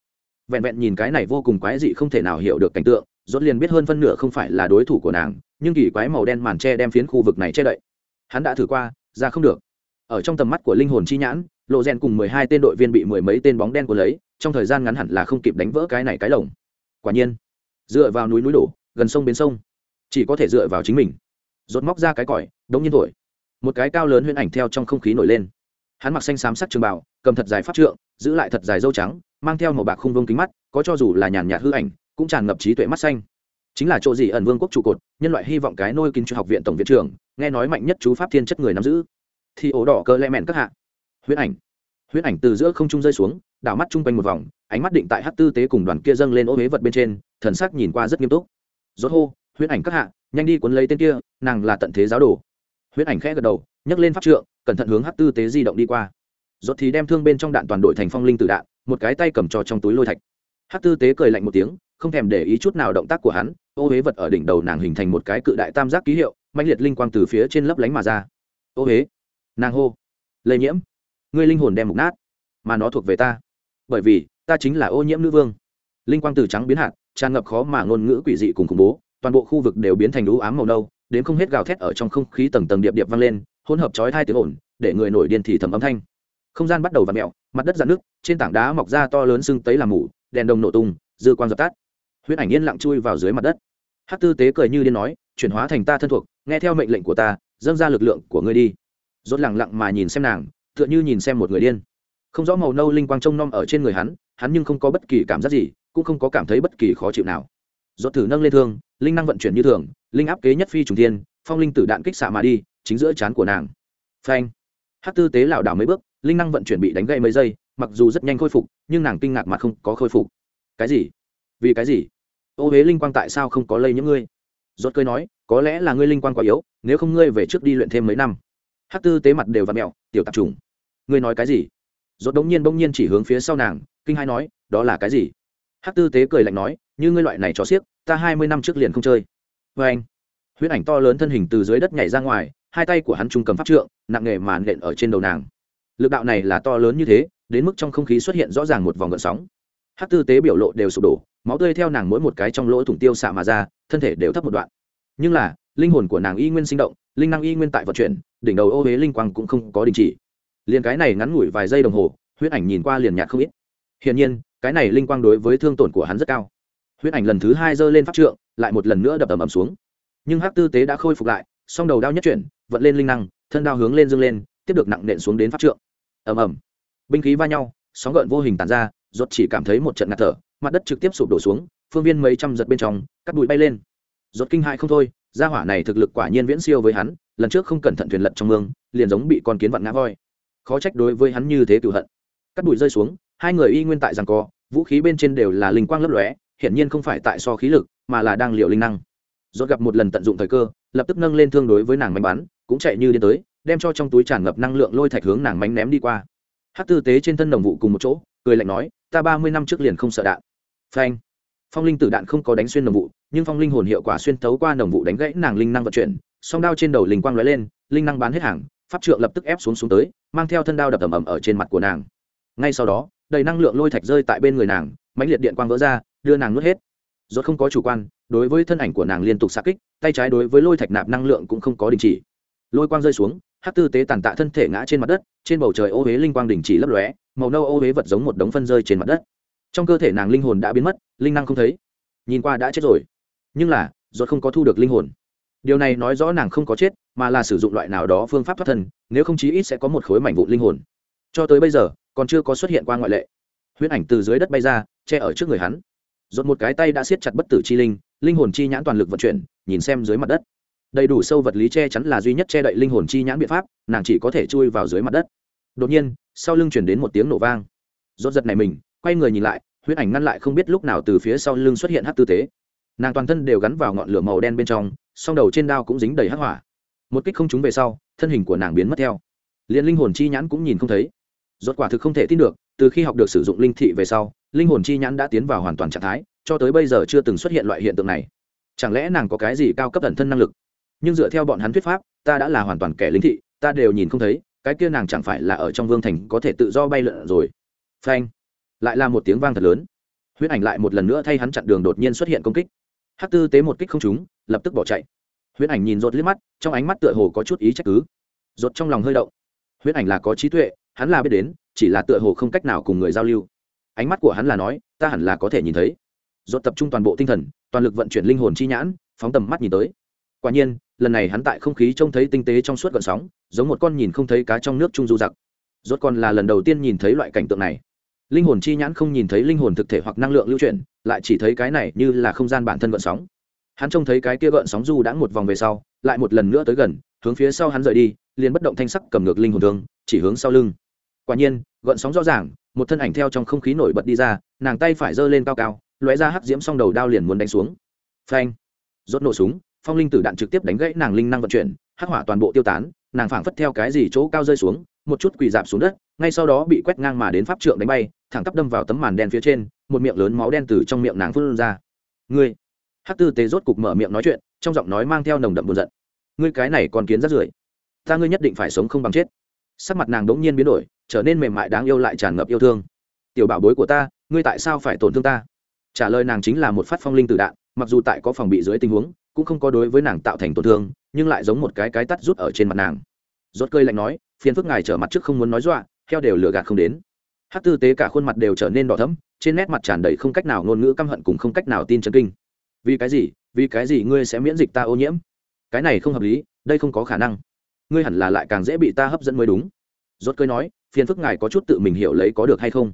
vẹn vẹn nhìn cái này vô cùng quái dị không thể nào hiểu được cảnh tượng dốt liền biết hơn phân nửa không phải là đối thủ của nàng, nhưng kỳ quái màu đen màn tre đem phiến khu vực này che đậy. Hắn đã thử qua, ra không được. Ở trong tầm mắt của linh hồn chi nhãn, lộ rèn cùng mười hai tên đội viên bị mười mấy tên bóng đen của lấy, trong thời gian ngắn hẳn là không kịp đánh vỡ cái này cái lồng. Quả nhiên, dựa vào núi núi đổ, gần sông bến sông, chỉ có thể dựa vào chính mình. Rốt móc ra cái còi, đống nhiên thổi. Một cái cao lớn huyễn ảnh theo trong không khí nổi lên hắn mặc xanh xám sắc trường bảo cầm thật dài pháp trượng, giữ lại thật dài dâu trắng, mang theo màu bạc khung vương kính mắt, có cho dù là nhàn nhạt hư ảnh, cũng tràn ngập trí tuệ mắt xanh. Chính là chỗ gì ẩn vương quốc trụ cột, nhân loại hy vọng cái nôi kinh cho học viện tổng viện trưởng, nghe nói mạnh nhất chú pháp thiên chất người nắm giữ. Thì ổ đỏ cơ lẹ mẹn các hạ. Huyễn ảnh. Huyễn ảnh từ giữa không trung rơi xuống, đảo mắt chung quanh một vòng, ánh mắt định tại hát tư tế cùng đoàn kia dâng lên ô huế vật bên trên, thần sắc nhìn qua rất nghiêm túc. Rốt hô, huyễn ảnh các hạ, nhanh đi cuốn lấy tên kia, nàng là tận thế giáo đồ. Huyễn ảnh khẽ gật đầu, nhấc lên pháp trượng cẩn thận hướng hát tư tế di động đi qua. Rốt thì đem thương bên trong đạn toàn đội thành phong linh tử đạn, một cái tay cầm cho trong túi lôi thạch. Hát tư tế cười lạnh một tiếng, không thèm để ý chút nào động tác của hắn, ô huế vật ở đỉnh đầu nàng hình thành một cái cự đại tam giác ký hiệu mạnh liệt linh quang từ phía trên lấp lánh mà ra. Ô huế, nàng hô, lây nhiễm, ngươi linh hồn đem mục nát, mà nó thuộc về ta, bởi vì ta chính là ô nhiễm nữ vương. Linh quang từ trắng biến hạt, tràn ngập khó mà ngôn ngữ quỷ dị cùng khủng bố, toàn bộ khu vực đều biến thành lũ ám màu nâu, đến không hết gào thét ở trong không khí tầng tầng điệp điệp vang lên hỗn hợp chói thai tiếng ồn, để người nổi điên thì thầm âm thanh. Không gian bắt đầu v ặ mẹo mặt đất dạn nước trên tảng đá mọc ra to lớn sưng tấy làm mủ đèn đồng nổ tung, dư quang dập tắt. Huyết ảnh yên lặng chui vào dưới mặt đất. Hát tư tế cười như điên nói, chuyển hóa thành ta thân thuộc, nghe theo mệnh lệnh của ta, dâng ra lực lượng của ngươi đi. Rốt lẳng lặng mà nhìn xem nàng, tựa như nhìn xem một người điên. Không rõ màu nâu linh quang trông nom ở trên người hắn hắn nhưng không có bất kỳ cảm giác gì, cũng không có cảm thấy bất kỳ khó chịu nào. Rốt thử nâng lên thương, linh năng vận chuyển như thường, linh áp kế nhất phi trùng thiên, phong linh tử đạn kích xạ mà đi chính giữa chán của nàng. Phanh. Hát tư tế lảo đảo mấy bước linh năng vận chuyển bị đánh gãy mấy giây mặc dù rất nhanh khôi phục nhưng nàng kinh ngạc mà không có khôi phục. Cái gì? Vì cái gì? Ô huế linh quang tại sao không có lây những ngươi? Rốt cười nói có lẽ là ngươi linh quang quá yếu nếu không ngươi về trước đi luyện thêm mấy năm. Hát tư tế mặt đều vặn mèo, mẹo tiểu tạp trùng. Ngươi nói cái gì? Rốt đống nhiên bỗng nhiên chỉ hướng phía sau nàng kinh hai nói đó là cái gì? Hát tư tế cười lạnh nói như ngươi loại này cho xiếc ta hai mươi năm trước liền không chơi. Vâng. Vê anh huyễn ảnh to lớn thân hình từ dưới đất nhảy ra ngoài hai tay của hắn trung cầm pháp trượng, nặng nề màn nện ở trên đầu nàng. Lực đạo này là to lớn như thế, đến mức trong không khí xuất hiện rõ ràng một vòng gợn sóng. Hát tư tế biểu lộ đều sụp đổ, máu tươi theo nàng mỗi một cái trong lỗ thủng tiêu xạ mà ra, thân thể đều thấp một đoạn. Nhưng là, linh hồn của nàng y nguyên sinh động, linh năng y nguyên tại vận chuyển, đỉnh đầu ô huế linh quang cũng không có đình chỉ. Liền cái này ngắn ngủi vài giây đồng hồ, huyết ảnh nhìn qua liền nhạt không ít. Hiển nhiên, cái này linh quang đối với thương tổn của hắn rất cao. Huyết ảnh lần thứ hai giơ lên pháp trượng, lại một lần nữa đập ầm ầm xuống. Nhưng hắc tư tế đã khôi phục lại, song đầu đao nhất chuyển vận lên linh năng, thân đao hướng lên dâng lên, tiếp được nặng nện xuống đến pháp trượng. Ầm ầm. Binh khí va nhau, sóng gợn vô hình tàn ra, rốt chỉ cảm thấy một trận ngạt thở, mặt đất trực tiếp sụp đổ xuống, phương viên mấy trăm giật bên trong cắt bụi bay lên. Rốt kinh hại không thôi, gia hỏa này thực lực quả nhiên viễn siêu với hắn, lần trước không cẩn thận thuyền lật trong mương, liền giống bị con kiến vặn ngã voi. Khó trách đối với hắn như thế tiêu hận. Cắt bụi rơi xuống, hai người y nguyên tại rằng co, vũ khí bên trên đều là linh quang lấp lóe, hiển nhiên không phải tại so khí lực, mà là đang liệu linh năng. Rốt gặp một lần tận dụng thời cơ, lập tức nâng lên thương đối với nàng mánh bắn cũng chạy như điên tới, đem cho trong túi tràn ngập năng lượng lôi thạch hướng nàng mánh ném đi qua. Hát tư tế trên thân đồng vụ cùng một chỗ, cười lạnh nói, ta ba mươi năm trước liền không sợ đạn. Phanh. Phong linh tử đạn không có đánh xuyên đồng vụ, nhưng phong linh hồn hiệu quả xuyên thấu qua đồng vụ đánh gãy nàng linh năng vận chuyển, song đao trên đầu linh quang lóe lên, linh năng bán hết hàng, pháp trượng lập tức ép xuống xuống tới, mang theo thân đao đập ầm ầm ở trên mặt của nàng. Ngay sau đó, đầy năng lượng lôi thạch rơi tại bên người nàng, mãnh liệt điện quang vỡ ra, đưa nàng nuốt hết. Rốt không có chủ quan, đối với thân ảnh của nàng liên tục sát kích, tay trái đối với lôi thạch nạp năng lượng cũng không có đình chỉ lôi quang rơi xuống hát tư tế tàn tạ thân thể ngã trên mặt đất, trên bầu trời ô huế linh quang đình chỉ lấp lóe, màu nâu ô huế vật giống một đống phân rơi trên mặt đất. Trong cơ thể nàng linh hồn đã biến mất, linh năng không thấy. Nhìn qua đã chết rồi. Nhưng là ruột không có thu được linh hồn. Điều này nói rõ nàng không có chết, mà là sử dụng loại nào đó phương pháp thoát thân, nếu không chí ít sẽ có một khối mảnh vụn linh hồn. Cho tới bây giờ, còn chưa có xuất hiện qua ngoại lệ. Huyễn ảnh từ dưới đất bay ra, che ở trước người hắn. Dột một cái tay đã siết chặt bất tử chi linh linh hồn chi nhãn toàn lực vận chuyển, nhìn xem dưới mặt đất đầy đủ sâu vật lý che chắn là duy nhất che đậy linh hồn chi nhãn biện pháp, nàng chỉ có thể chui vào dưới mặt đất. Đột nhiên, sau lưng chuyển đến một tiếng nổ vang. Rốt giật này mình, quay người nhìn lại, huyết ảnh ngăn lại không biết lúc nào từ phía sau lưng xuất hiện hát tư tế. Nàng toàn thân đều gắn vào ngọn lửa màu đen bên trong, song đầu trên đao cũng dính đầy hắc hỏa. Một kích không trúng về sau, thân hình của nàng biến mất theo. Liền linh hồn chi nhãn cũng nhìn không thấy. Rốt quả thực không thể tin được, từ khi học được sử dụng linh thị về sau, linh hồn chi nhãn đã tiến vào hoàn toàn trạng thái, cho tới bây giờ chưa từng xuất hiện loại hiện tượng này. Chẳng lẽ nàng có cái gì cao cấp ẩn thân năng lực? Nhưng dựa theo bọn hắn thuyết pháp, ta đã là hoàn toàn kẻ linh thị, ta đều nhìn không thấy, cái kia nàng chẳng phải là ở trong vương thành có thể tự do bay lượn rồi. Phanh. Lại là một tiếng vang thật lớn. Huyết ảnh lại một lần nữa thay hắn chặn đường đột nhiên xuất hiện công kích. Hắc tư tế một kích không trúng, lập tức bỏ chạy. Huyết ảnh nhìn rột liếc mắt, trong ánh mắt tựa hồ có chút ý trách cứ. Rột trong lòng hơi động. Huyết ảnh là có trí tuệ, hắn là biết đến, chỉ là tựa hồ không cách nào cùng người giao lưu. Ánh mắt của hắn là nói, ta hẳn là có thể nhìn thấy. Rột tập trung toàn bộ tinh thần, toàn lực vận chuyển linh hồn chi nhãn, phóng tầm mắt nhìn tới. Quả nhiên lần này hắn tại không khí trông thấy tinh tế trong suốt gợn sóng, giống một con nhìn không thấy cá trong nước trung du giặc. Rốt còn là lần đầu tiên nhìn thấy loại cảnh tượng này. Linh hồn chi nhãn không nhìn thấy linh hồn thực thể hoặc năng lượng lưu chuyển, lại chỉ thấy cái này như là không gian bản thân gợn sóng. Hắn trông thấy cái kia gợn sóng du đã một vòng về sau, lại một lần nữa tới gần, hướng phía sau hắn rời đi, liền bất động thanh sắc cầm ngược linh hồn thương, chỉ hướng sau lưng. Quả nhiên, gợn sóng rõ ràng, một thân ảnh theo trong không khí nổi bật đi ra, nàng tay phải giơ lên cao cao, lóe ra hắc diễm song đầu đao liền muốn đánh xuống. Phanh! Rốt nổ súng phong linh tử đạn trực tiếp đánh gãy nàng linh năng vận chuyển, hắc hỏa toàn bộ tiêu tán, nàng phảng phất theo cái gì chỗ cao rơi xuống, một chút quỳ dạp xuống đất, ngay sau đó bị quét ngang mà đến pháp trượng đánh bay, thẳng tắp đâm vào tấm màn đen phía trên, một miệng lớn máu đen từ trong miệng nàng phun ra. Ngươi! Hắc tư tế rốt cục mở miệng nói chuyện, trong giọng nói mang theo nồng đậm buồn giận. Ngươi cái này còn kiến rất rưởi. Ta ngươi nhất định phải sống không bằng chết. Sắc mặt nàng đống nhiên biến đổi, trở nên mềm mại đáng yêu lại tràn ngập yêu thương. Tiểu bảo bối của ta, ngươi tại sao phải tổn thương ta? Trả lời nàng chính là một phát phong linh tử đạn, mặc dù tại có phòng bị dưới tình huống cũng không có đối với nàng tạo thành tổn thương, nhưng lại giống một cái cái tắt rút ở trên mặt nàng. Rốt cơi lạnh nói, phiền phức ngài trở mặt trước không muốn nói dọa, heo đều lừa gạt không đến. Hát tư tế cả khuôn mặt đều trở nên đỏ thẫm, trên nét mặt tràn đầy không cách nào ngôn ngữ căm hận cùng không cách nào tin chân kinh. Vì cái gì? Vì cái gì ngươi sẽ miễn dịch ta ô nhiễm? Cái này không hợp lý, đây không có khả năng. Ngươi hẳn là lại càng dễ bị ta hấp dẫn mới đúng. Rốt cơi nói, phiền phức ngài có chút tự mình hiểu lấy có được hay không?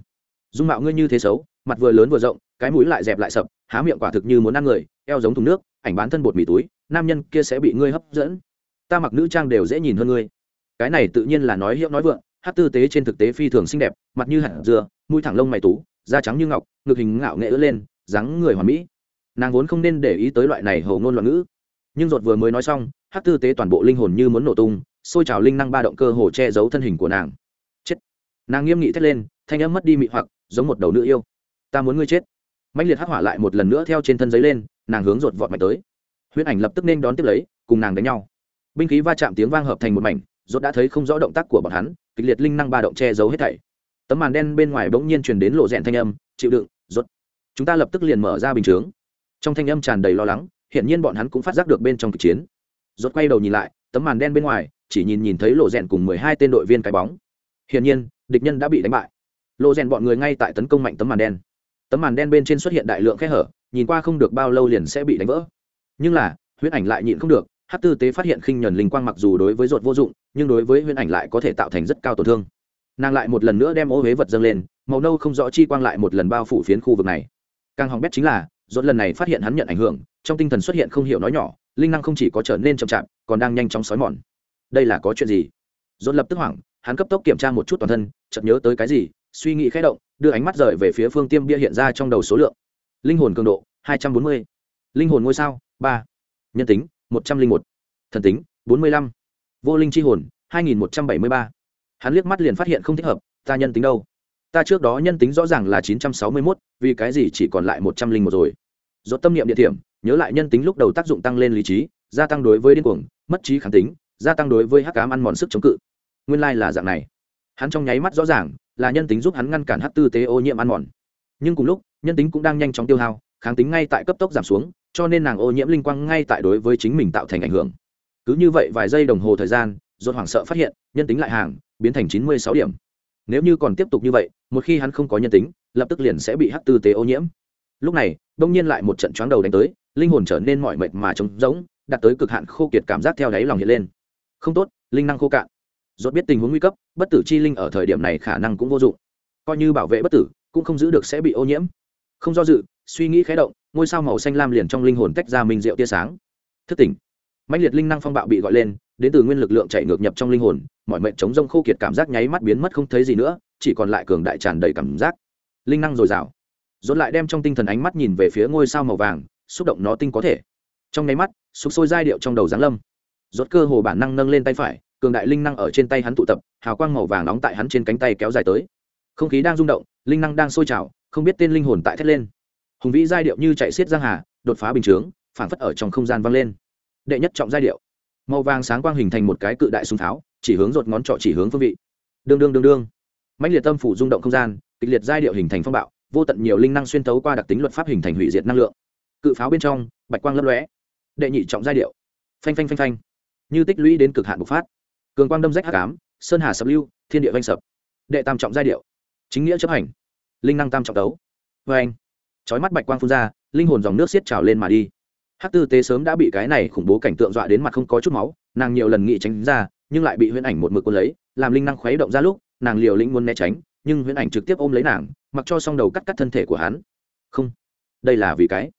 Dung mạo ngươi như thế xấu, mặt vừa lớn vừa rộng cái mũi lại dẹp lại sập, há miệng quả thực như muốn ăn người, eo giống thùng nước, ảnh bán thân bột mì túi, nam nhân kia sẽ bị ngươi hấp dẫn. Ta mặc nữ trang đều dễ nhìn hơn ngươi. Cái này tự nhiên là nói hiệu nói vượng, hát tư tế trên thực tế phi thường xinh đẹp, mặt như hạt dừa, mũi thẳng lông mày tú, da trắng như ngọc, ngực hình ngạo nghệ ứa lên, dáng người hoàn mỹ. Nàng vốn không nên để ý tới loại này hầu ngôn loạn ngữ. Nhưng ruột vừa mới nói xong, hát tư tế toàn bộ linh hồn như muốn nổ tung xôi trào linh năng ba động cơ hồ che giấu thân hình của nàng. Chết. Nàng nghiêm nghị thét lên, thanh âm mất đi mị hoặc, giống một đầu nữ yêu. Ta muốn ngươi chết mạnh liệt hắc hỏa lại một lần nữa theo trên thân giấy lên, nàng hướng rột vọt mạnh tới. Huyễn ảnh lập tức nên đón tiếp lấy, cùng nàng đánh nhau. Binh khí va chạm tiếng vang hợp thành một mảnh rốt đã thấy không rõ động tác của bọn hắn, kịch liệt linh năng ba động che giấu hết thảy. Tấm màn đen bên ngoài bỗng nhiên truyền đến lộ rẹn thanh âm, chịu đựng rốt chúng ta lập tức liền mở ra bình chướng. Trong thanh âm tràn đầy lo lắng, hiển nhiên bọn hắn cũng phát giác được bên trong cuộc chiến. Rốt quay đầu nhìn lại, tấm màn đen bên ngoài, chỉ nhìn nhìn thấy lộ rẹn cùng mười hai tên đội viên cái bóng. Hiển nhiên, địch nhân đã bị đánh bại. Lộ rẹn bọn người ngay tại tấn công mạnh tấm màn đen tấm màn đen bên trên xuất hiện đại lượng khe hở, nhìn qua không được bao lâu liền sẽ bị đánh vỡ. Nhưng là, huyễn ảnh lại nhịn không được hát tư tế phát hiện khinh nhuần linh quang mặc dù đối với ruột vô dụng, nhưng đối với huyễn ảnh lại có thể tạo thành rất cao tổn thương. Nàng lại một lần nữa đem ô huế vật dâng lên, màu nâu không rõ chi quang lại một lần bao phủ phiến khu vực này. Càng hỏng bét chính là dốt lần này phát hiện hắn nhận ảnh hưởng, trong tinh thần xuất hiện không hiểu nói nhỏ, linh năng không chỉ có trở nên chậm chạp, còn đang nhanh chóng xói mòn. Đây là có chuyện gì? Dốt lập tức hoảng, hắn cấp tốc kiểm tra một chút toàn thân, chợt nhớ tới cái gì suy nghĩ khẽ động, đưa ánh mắt rời về phía phương tiêm bia hiện ra trong đầu số lượng. Linh hồn cường độ, hai trăm bốn mươi. Linh hồn ngôi sao, ba. Nhân tính, một trăm linh một. Thần tính, bốn mươi lăm. Vô linh c h i hồn, hai nghìn một trăm bảy mươi ba. Hắn liếc mắt liền phát hiện không thích hợp, ta nhân tính đâu? Ta trước đó nhân tính rõ ràng là chín trăm sáu mươi mốt, vì cái gì chỉ còn lại một trăm linh một rồi? Do tâm niệm địa điểm, nhớ lại nhân tính lúc đầu tác dụng tăng lên lý trí, gia tăng đối với điên cuồng, mất trí kháng tính, gia tăng đối với hắc cám ăn mòn sức chống cự. Nguyên lai、like、là dạng này hắn trong nháy mắt rõ ràng là nhân tính giúp hắn ngăn cản hát tư tế ô nhiễm ăn mòn. Nhưng cùng lúc, nhân tính cũng đang nhanh chóng tiêu hao, kháng tính ngay tại cấp tốc giảm xuống, cho nên nàng ô nhiễm linh quang ngay tại đối với chính mình tạo thành ảnh hưởng. Cứ như vậy vài giây đồng hồ thời gian dồn hoảng sợ phát hiện, nhân tính lại hàng, biến thành chín mươi sáu điểm. Nếu như còn tiếp tục như vậy, một khi hắn không có nhân tính, lập tức liền sẽ bị hát tư tế ô nhiễm. Lúc này đông nhiên lại một trận choáng đầu đánh tới, linh hồn trở nên mỏi mệt mà trống rỗng, đạt tới cực hạn khô kiệt cảm giác theo đáy lòng hiện lên. Không tốt, linh năng khô cạn. Rốt biết tình huống nguy cấp, bất tử chi linh ở thời điểm này khả năng cũng vô dụng. Coi như bảo vệ bất tử, cũng không giữ được sẽ bị ô nhiễm. Không do dự, suy nghĩ khé động, ngôi sao màu xanh lam liền trong linh hồn tách ra minh rượu tia sáng. Thức tỉnh. Mạnh liệt linh năng phong bạo bị gọi lên, đến từ nguyên lực lượng chạy ngược nhập trong linh hồn, mọi mệnh chống rông khô kiệt cảm giác nháy mắt biến mất không thấy gì nữa, chỉ còn lại cường đại tràn đầy cảm giác. Linh năng dồi dào. Rốt lại đem trong tinh thần ánh mắt nhìn về phía ngôi sao màu vàng, xúc động nó tinh có thể. Trong nháy mắt sụp sôi giai điệu trong đầu giáng lâm. Rốt cơ hồ bản năng nâng lên tay phải cường đại linh năng ở trên tay hắn tụ tập, hào quang màu vàng nóng tại hắn trên cánh tay kéo dài tới. Không khí đang rung động, linh năng đang sôi trào, không biết tên linh hồn tại thét lên. Hùng vĩ giai điệu như chạy xiết giang hà, đột phá bình chướng phản phất ở trong không gian vang lên. Đệ nhất trọng giai điệu. Màu vàng sáng quang hình thành một cái cự đại súng tháo, chỉ hướng rột ngón trọ chỉ hướng phương vị. Đương đương đương đương. Mạnh liệt tâm phủ rung động không gian, kịch liệt giai điệu hình thành phong bạo, vô tận nhiều linh năng xuyên tấu qua đặc tính luật pháp hình thành hủy diệt năng lượng. Cự pháo bên trong, bạch quang lấp lóe. Đệ nhị trọng giai điệu. Phanh phanh phanh phanh. Như tích lũy đến cực hạn bộc phát cường quang đâm rách hắc ám, sơn hà sập lưu, thiên địa vanh sập. Đệ tam trọng giai điệu, chính nghĩa chấp hành, linh năng tam trọng tấu vê anh, chói mắt bạch quang phun ra, linh hồn dòng nước xiết trào lên mà đi. Hắc tư tế sớm đã bị cái này khủng bố cảnh tượng dọa đến mặt không có chút máu, nàng nhiều lần nghị tránh ra, nhưng lại bị huyễn ảnh một mực quân lấy, làm linh năng khuấy động ra lúc, nàng liều lĩnh muốn né tránh, nhưng huyễn ảnh trực tiếp ôm lấy nàng, mặc cho s đầu cắt cắt thân thể của hắn. Không, đây là vì cái?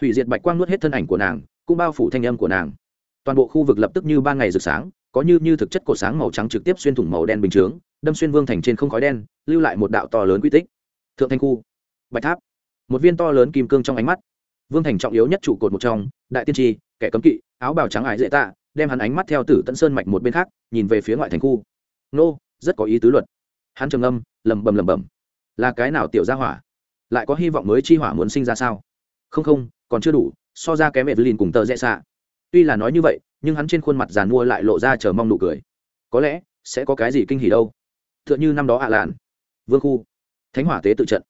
Hủy diệt bạch quang nuốt hết thân ảnh của nàng, cũng bao phủ thanh âm của nàng. Toàn bộ khu vực lập tức như ba ngày rực sáng có như như thực chất cổ sáng màu trắng trực tiếp xuyên thủng màu đen bình chướng, đâm xuyên vương thành trên không khói đen, lưu lại một đạo to lớn quy tích. Thượng thanh khu, bạch tháp, một viên to lớn kim cương trong ánh mắt. Vương thành trọng yếu nhất trụ cột một trong, đại tiên tri, kẻ cấm kỵ, áo bào trắng ải dễ tạ, đem hắn ánh mắt theo tử tận sơn mạch một bên khác, nhìn về phía ngoại thành khu. Nô, rất có ý tứ luật. Hắn trầm âm lầm bầm lầm bầm là cái nào tiểu ra hỏa? Lại có hy vọng mới chi hỏa muốn sinh ra sao? Không không, còn chưa đủ, so ra kém evelyn cùng tờ dễ xạ tuy là nói như vậy nhưng hắn trên khuôn mặt giàn mua lại lộ ra chờ mong nụ cười. Có lẽ, sẽ có cái gì kinh hỉ đâu. T h ư ợ n h ư năm đó ạ à lạn. Vương khu. Thánh hỏa tế tự trận.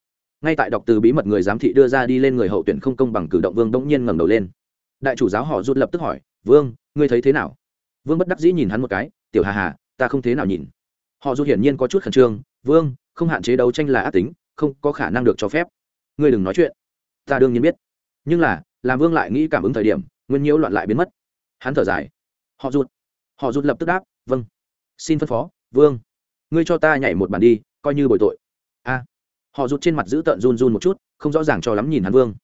Ngay tại đọc từ bí mật người giám thị đưa ra đi lên người hậu tuyển không công bằng cử động, vương đống nhiên ngẩng đầu lên. Đại chủ giáo họ rút lập tức hỏi, vương, ngươi thấy thế nào? Vương bất đắc dĩ nhìn hắn một cái, tiểu hà hà, ta không thế nào nhìn. Họ rút hiển nhiên có chút khẩn trương, vương, không hạn chế đấu tranh là ác tính, không có khả năng được cho phép. Ngươi đừng nói chuyện. Ta đương nhiên biết. Nhưng là, làm vương lại nghĩ cảm ứng thời điểm, nguyên nhiễu loạn lại biến mất hắn thở dài. Họ rụt. Họ rụt lập tức đáp vâng. Xin phân phó, vương. Ngươi cho ta nhảy một bản đi, coi như bồi tội. A. Họ rụt trên mặt giữ tợn run run một chút, không rõ ràng cho lắm nhìn hắn vương.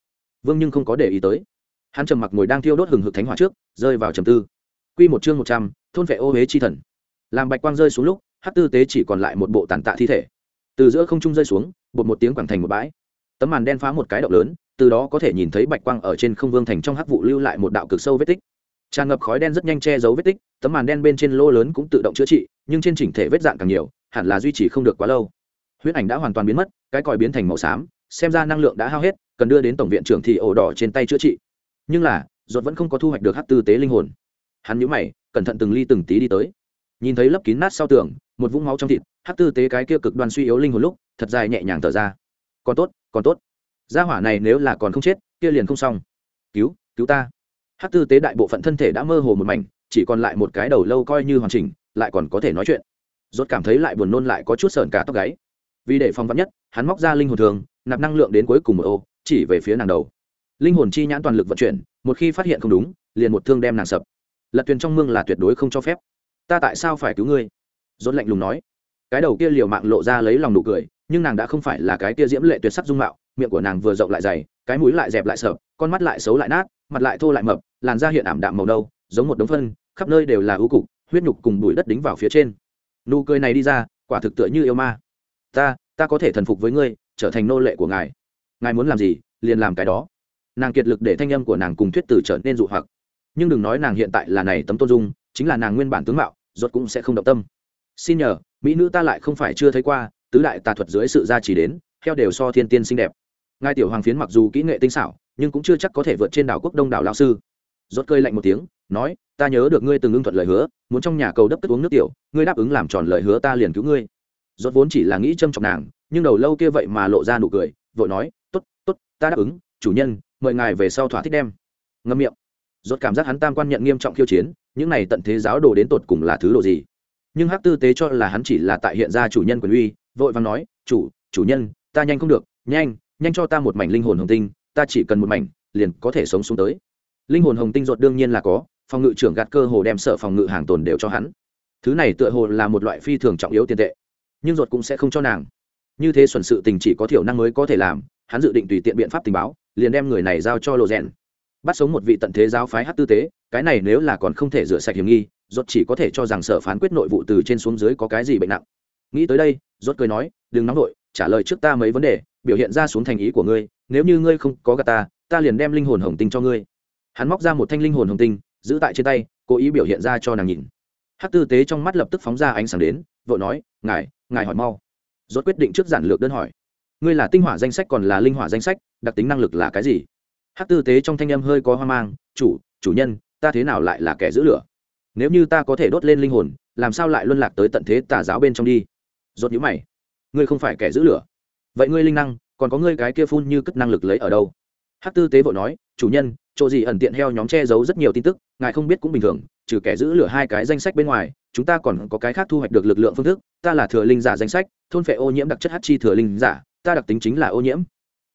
Vương nhưng không có để ý tới. Hắn trầm mặc ngồi đang thiêu đốt hừng hực thánh hỏa trước, rơi vào trầm tư. Q một chương một trăm, thôn vệ ô huế chi thần. Làm bạch quang rơi xuống lúc hát tư tế chỉ còn lại một bộ tàn tạ thi thể. Từ giữa không trung rơi xuống, bột một tiếng quảng thành một bãi. Tấm màn đen phá một cái động lớn, từ đó có thể nhìn thấy bạch quang ở trên không vương thành trong hắc vụ lưu lại một đạo cực sâu vết tích tràn ngập khói đen rất nhanh che giấu vết tích, tấm màn đen bên trên lô lớn cũng tự động chữa trị, nhưng trên chỉnh thể vết dạng càng nhiều, hẳn là duy trì không được quá lâu. Huyết ảnh đã hoàn toàn biến mất, cái còi biến thành màu xám, xem ra năng lượng đã hao hết, cần đưa đến tổng viện trưởng thì ổ đỏ trên tay chữa trị. Nhưng là, ruột vẫn không có thu hoạch được hát tư tế linh hồn. Hắn nhíu mày, cẩn thận từng ly từng tí đi tới. Nhìn thấy lấp kín nát sau tường, một vũng máu trong thịt hát tư tế cái kia cực đoan suy yếu linh hồn lúc, thật dài nhẹ nhàng thở ra. Còn tốt còn tốt. Gia hỏa này nếu là còn không chết, kia liền không xong. Cứu cứu ta hát tư tế đại bộ phận thân thể đã mơ hồ một mảnh, chỉ còn lại một cái đầu lâu coi như hoàn chỉnh, lại còn có thể nói chuyện. Rốt cảm thấy lại buồn nôn lại có chút sờn cả tóc gáy. Vì để phòng vắn nhất, hắn móc ra linh hồn thường, nạp năng lượng đến cuối cùng một ô, chỉ về phía nàng đầu. Linh hồn chi nhãn toàn lực vận chuyển, một khi phát hiện không đúng, liền một thương đem nàng sập. Lật thuyền trong mương là tuyệt đối không cho phép. Ta tại sao phải cứu ngươi? Rốt lạnh lùng nói. Cái đầu kia liều mạng lộ ra lấy lòng nụ cười, nhưng nàng đã không phải là cái kia diễm lệ tuyệt sắc dung mạo, miệng của nàng vừa rộng lại dày, cái mũi lại dẹp lại sợ con mắt lại xấu lại nát mặt lại thô lại mập, làn da hiện ảm đạm màu nâu, giống một đống phân, khắp nơi đều là ưu cục, huyết nhục cùng bụi đất đính vào phía trên. Nụ cười này đi ra, quả thực tựa như yêu ma. Ta ta có thể thần phục với ngươi, trở thành nô lệ của ngài. Ngài muốn làm gì, liền làm cái đó. Nàng kiệt lực để thanh âm của nàng cùng thuyết tử trở nên dụ hoặc. Nhưng đừng nói nàng hiện tại là này tấm tôn dung, chính là nàng nguyên bản tướng mạo ruột cũng sẽ không động tâm. Xin nhờ, mỹ nữ ta lại không phải chưa thấy qua, tứ đại tà thuật dưới sự gia trì đến theo đều so thiên tiên xinh đẹp. Ngài tiểu hoàng phiến mặc dù kỹ nghệ tinh xảo nhưng cũng chưa chắc có thể vượt trên đảo quốc đông đảo lao sư. Rốt cơi lạnh một tiếng, nói, ta nhớ được ngươi từng ưng thuận lời hứa, muốn trong nhà cầu đắp cất uống nước tiểu, ngươi đáp ứng làm tròn lời hứa ta liền cứu ngươi. Rốt vốn chỉ là nghĩ châm trọng nàng, nhưng đầu lâu kia vậy mà lộ ra nụ cười, vội nói, tốt tốt, ta đáp ứng, chủ nhân, mời ngài về sau thỏa thích đem. Ngâm miệng. Rốt cảm giác hắn tam quan nhận nghiêm trọng khiêu chiến, những này tận thế giáo đồ đến tột cùng là thứ đồ gì? Nhưng hắc tư tế cho là hắn chỉ là tại hiện ra chủ nhân quyền uy, vội vàng nói, chủ chủ nhân, ta nhanh không được, nhanh nhanh cho ta một mảnh linh hồn hồng tinh ta chỉ cần một mảnh, liền có thể sống xuống tới. Linh hồn hồng tinh ruột đương nhiên là có, phòng ngự trưởng gạt cơ hồ đem sở phòng ngự hàng tồn đều cho hắn. Thứ này tựa hồ là một loại phi thường trọng yếu tiền tệ, nhưng ruột cũng sẽ không cho nàng. Như thế xuẩn sự tình chỉ có thiểu năng mới có thể làm, hắn dự định tùy tiện biện pháp tình báo, liền đem người này giao cho lộ rèn. Bắt sống một vị tận thế giáo phái hát tư tế, cái này nếu là còn không thể rửa sạch hiểm nghi, ruột chỉ có thể cho rằng sở phán quyết nội vụ từ trên xuống dưới có cái gì bệnh nặng. Nghĩ tới đây, ruột cười nói, đừng nóng vội, trả lời trước ta mấy vấn đề biểu hiện ra xuống thành ý của ngươi, nếu như ngươi không có gà ta ta liền đem linh hồn hồng tinh cho ngươi. Hắn móc ra một thanh linh hồn hồng tinh, giữ tại trên tay, cố ý biểu hiện ra cho nàng nhìn. Hát tư tế trong mắt lập tức phóng ra ánh sáng đến, vội nói, ngài ngài hỏi mau. Rốt quyết định trước giản lược đơn hỏi. Ngươi là tinh hỏa danh sách còn là linh hỏa danh sách, đặc tính năng lực là cái gì? Hát tư tế trong thanh âm hơi có hoang mang, chủ chủ nhân, ta thế nào lại là kẻ giữ lửa? Nếu như ta có thể đốt lên linh hồn, làm sao lại luân lạc tới tận thế tà giáo bên trong đi? Rốt nhữ mày. Ngươi không phải kẻ giữ lửa? Vậy ngươi linh năng, còn có ngươi cái kia phun như cất năng lực lấy ở đâu? Hát tư tế vội nói, chủ nhân, chỗ gì ẩn tiện heo nhóm che giấu rất nhiều tin tức, ngài không biết cũng bình thường, trừ kẻ giữ lửa hai cái danh sách bên ngoài, chúng ta còn có cái khác thu hoạch được lực lượng phương thức, ta là thừa linh giả danh sách, thôn phệ ô nhiễm đặc chất hát chi thừa linh giả, ta đặc tính chính là ô nhiễm.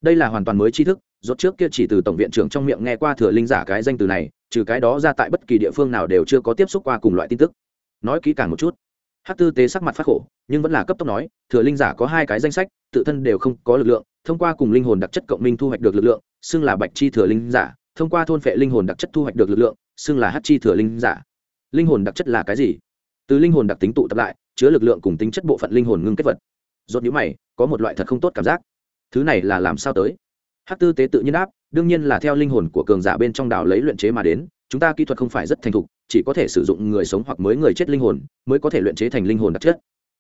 Đây là hoàn toàn mới tri thức, rốt trước kia chỉ từ tổng viện trưởng trong miệng nghe qua thừa linh giả cái danh từ này, trừ cái đó ra tại bất kỳ địa phương nào đều chưa có tiếp xúc qua cùng loại tin tức. Nói kỹ càng một chút hát tư tế sắc mặt phát khổ, nhưng vẫn là cấp tốc nói, thừa linh giả có hai cái danh sách, tự thân đều không có lực lượng, thông qua cùng linh hồn đặc chất cộng minh thu hoạch được lực lượng, xưng là bạch chi thừa linh giả, thông qua thôn phệ linh hồn đặc chất thu hoạch được lực lượng, xưng là hát chi thừa linh giả. Linh hồn đặc chất là cái gì? Từ linh hồn đặc tính tụ tập lại, chứa lực lượng cùng tính chất bộ phận linh hồn ngưng kết vật. Rốt nhíu mày, có một loại thật không tốt cảm giác. Thứ này là làm sao tới? Hát tư tế tự nhiên đáp, đương nhiên là theo linh hồn của cường giả bên trong đảo lấy luyện chế mà đến, chúng ta kỹ thuật không phải rất thành thục chỉ có thể sử dụng người sống hoặc mới người chết linh hồn, mới có thể luyện chế thành linh hồn đặc chất.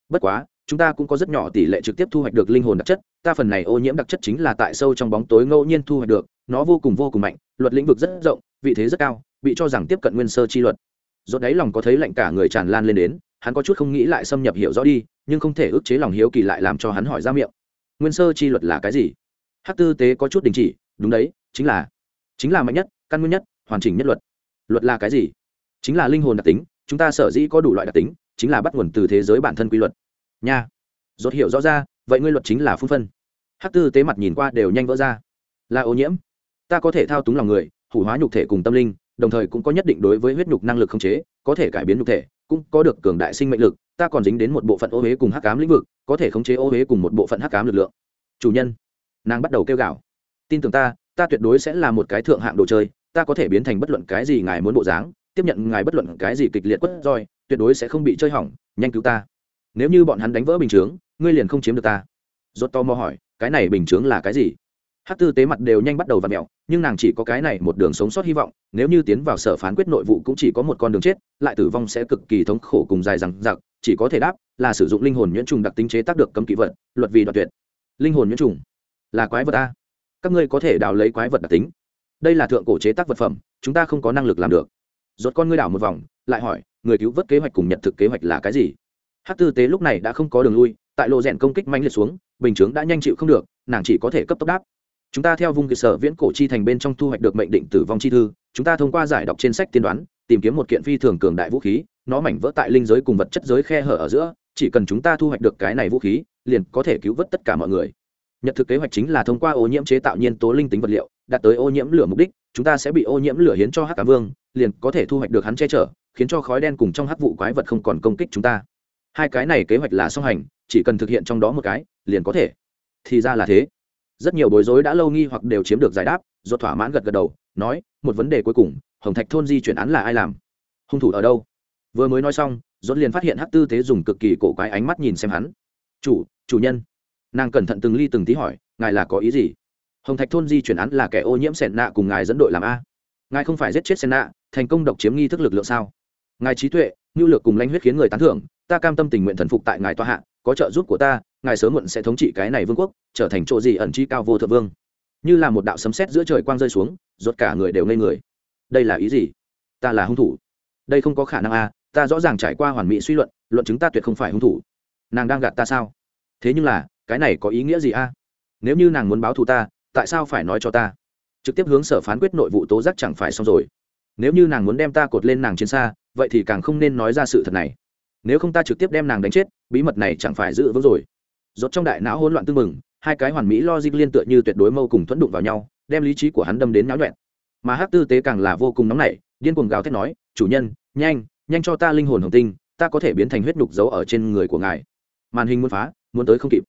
Bất quá, chúng ta cũng có rất nhỏ tỷ lệ trực tiếp thu hoạch được linh hồn đặc chất, ta phần này ô nhiễm đặc chất chính là tại sâu trong bóng tối ngẫu nhiên thu hoạch được, nó vô cùng vô cùng mạnh, luật lĩnh vực rất rộng, vị thế rất cao, bị cho rằng tiếp cận nguyên sơ chi luật. Rốt đáy lòng có thấy lạnh cả người tràn lan lên đến, hắn có chút không nghĩ lại xâm nhập hiểu rõ đi, nhưng không thể ức chế lòng hiếu kỳ lại làm cho hắn hỏi ra miệng. Nguyên sơ chi luật là cái gì? Hát tư tế có chút đình chỉ, đúng đấy, chính là chính là mạnh nhất, căn nguyên nhất, hoàn chỉnh nhất luật. Luật là cái gì? Chính là linh hồn đặc tính, chúng ta sở dĩ có đủ loại đặc tính, chính là bắt nguồn từ thế giới bản thân quy luật. Nha. Rốt hiểu rõ ra, vậy ngươi luật chính là phun phân. Hắc tư tế mặt nhìn qua đều nhanh vỡ ra. Là ô nhiễm. Ta có thể thao túng lòng người, hủ hóa nhục thể cùng tâm linh, đồng thời cũng có nhất định đối với huyết nhục năng lực khống chế, có thể cải biến nhục thể, cũng có được cường đại sinh mệnh lực, ta còn dính đến một bộ phận ô huế cùng hắc cám lĩnh vực, có thể khống chế ô huế cùng một bộ phận hắc cám lực lượng. Chủ nhân. Nàng bắt đầu kêu gào. Tin tưởng ta ta tuyệt đối sẽ là một cái thượng hạng đồ chơi, ta có thể biến thành bất luận cái gì ngài muốn bộ dáng tiếp nhận ngài bất luận cái gì kịch liệt quất roi, tuyệt đối sẽ không bị chơi hỏng, nhanh cứu ta. Nếu như bọn hắn đánh vỡ bình chướng, ngươi liền không chiếm được ta. Rốt to mò hỏi, cái này bình chướng là cái gì? Hát tư tế mặt đều nhanh bắt đầu vặn mẹo, nhưng nàng chỉ có cái này một đường sống sót hy vọng, nếu như tiến vào sở phán quyết nội vụ cũng chỉ có một con đường chết, lại tử vong sẽ cực kỳ thống khổ cùng dài rằng giặc chỉ có thể đáp là sử dụng linh hồn nhuyễn trùng đặc tính chế tác được cấm kỵ vật, luật vì đoạt tuyệt. Linh hồn nhuyễn trùng là quái vật ta các ngươi có thể đào lấy quái vật đặc tính. Đây là thượng cổ chế tác vật phẩm, chúng ta không có năng lực làm được rốt con ngươi đảo một vòng, lại hỏi, người cứu vớt kế hoạch cùng nhật thực kế hoạch là cái gì? Hát tư tế lúc này đã không có đường lui, tại lộ rèn công kích mạnh liệt xuống, bình chướng đã nhanh chịu không được, nàng chỉ có thể cấp tốc đáp. Chúng ta theo vùng cơ sở viễn cổ chi thành bên trong thu hoạch được mệnh định tử vong chi thư, chúng ta thông qua giải đọc trên sách tiên đoán, tìm kiếm một kiện phi thường cường đại vũ khí, nó mảnh vỡ tại linh giới cùng vật chất giới khe hở ở giữa, chỉ cần chúng ta thu hoạch được cái này vũ khí, liền có thể cứu vớt tất cả mọi người. Nhật thực kế hoạch chính là thông qua ô nhiễm chế tạo nhiên tố linh tính vật liệu, đạt tới ô nhiễm lửa mục đích chúng ta sẽ bị ô nhiễm lửa hiến cho hắc cá vương, liền có thể thu hoạch được hắn che chở, khiến cho khói đen cùng trong hắc vụ quái vật không còn công kích chúng ta. Hai cái này kế hoạch là song hành, chỉ cần thực hiện trong đó một cái, liền có thể. Thì ra là thế. Rất nhiều bối rối đã lâu nghi hoặc đều chiếm được giải đáp, do thỏa mãn gật gật đầu, nói, một vấn đề cuối cùng, hồng thạch thôn di chuyển án là ai làm? Hung thủ ở đâu? Vừa mới nói xong, dốt liền phát hiện hắc tư thế dùng cực kỳ cổ quái ánh mắt nhìn xem hắn. Chủ chủ nhân. Nàng cẩn thận từng ly từng tí hỏi, ngài là có ý gì? Hồng thạch thôn di chuyển án là kẻ ô nhiễm sẹn nạ cùng ngài dẫn đội làm a. Ngài không phải giết chết sẹn nạ thành công độc chiếm nghi thức lực lượng sao? Ngài trí tuệ, nhu lược cùng lanh huyết khiến người tán thưởng, ta cam tâm tình nguyện thần phục tại ngài toa hạ, có trợ giúp của ta, ngài sớm muộn sẽ thống trị cái này vương quốc, trở thành chỗ gì ẩn chi cao vô thượng vương. Như là một đạo sấm sét giữa trời quang rơi xuống, rốt cả người đều ngây người. Đây là ý gì? Ta là hung thủ. Đây không có khả năng a, ta rõ ràng trải qua hoàn mỹ suy luận luận chứng ta tuyệt không phải hung thủ. Nàng đang gạt ta sao? Thế nhưng là, cái này có ý nghĩa gì a? Nếu như nàng muốn báo thù ta tại sao phải nói cho ta? Trực tiếp hướng sở phán quyết nội vụ tố giác chẳng phải xong rồi. Nếu như nàng muốn đem ta cột lên nàng trên xa, vậy thì càng không nên nói ra sự thật này. Nếu không ta trực tiếp đem nàng đánh chết, bí mật này chẳng phải giữ vững rồi. Rốt trong đại não hỗn loạn tương mừng hai cái hoàn mỹ logic liên tựa như tuyệt đối mâu cùng thuẫn đụng vào nhau, đem lý trí của hắn đâm đến náo nhuẹn. Mà hát tư tế càng là vô cùng nóng nảy, điên cuồng gào thét nói, chủ nhân, nhanh nhanh cho ta linh hồn hồng tinh, ta có thể biến thành huyết nhục giấu ở trên người của ngài. Màn hình muốn phá, muốn tới không kịp.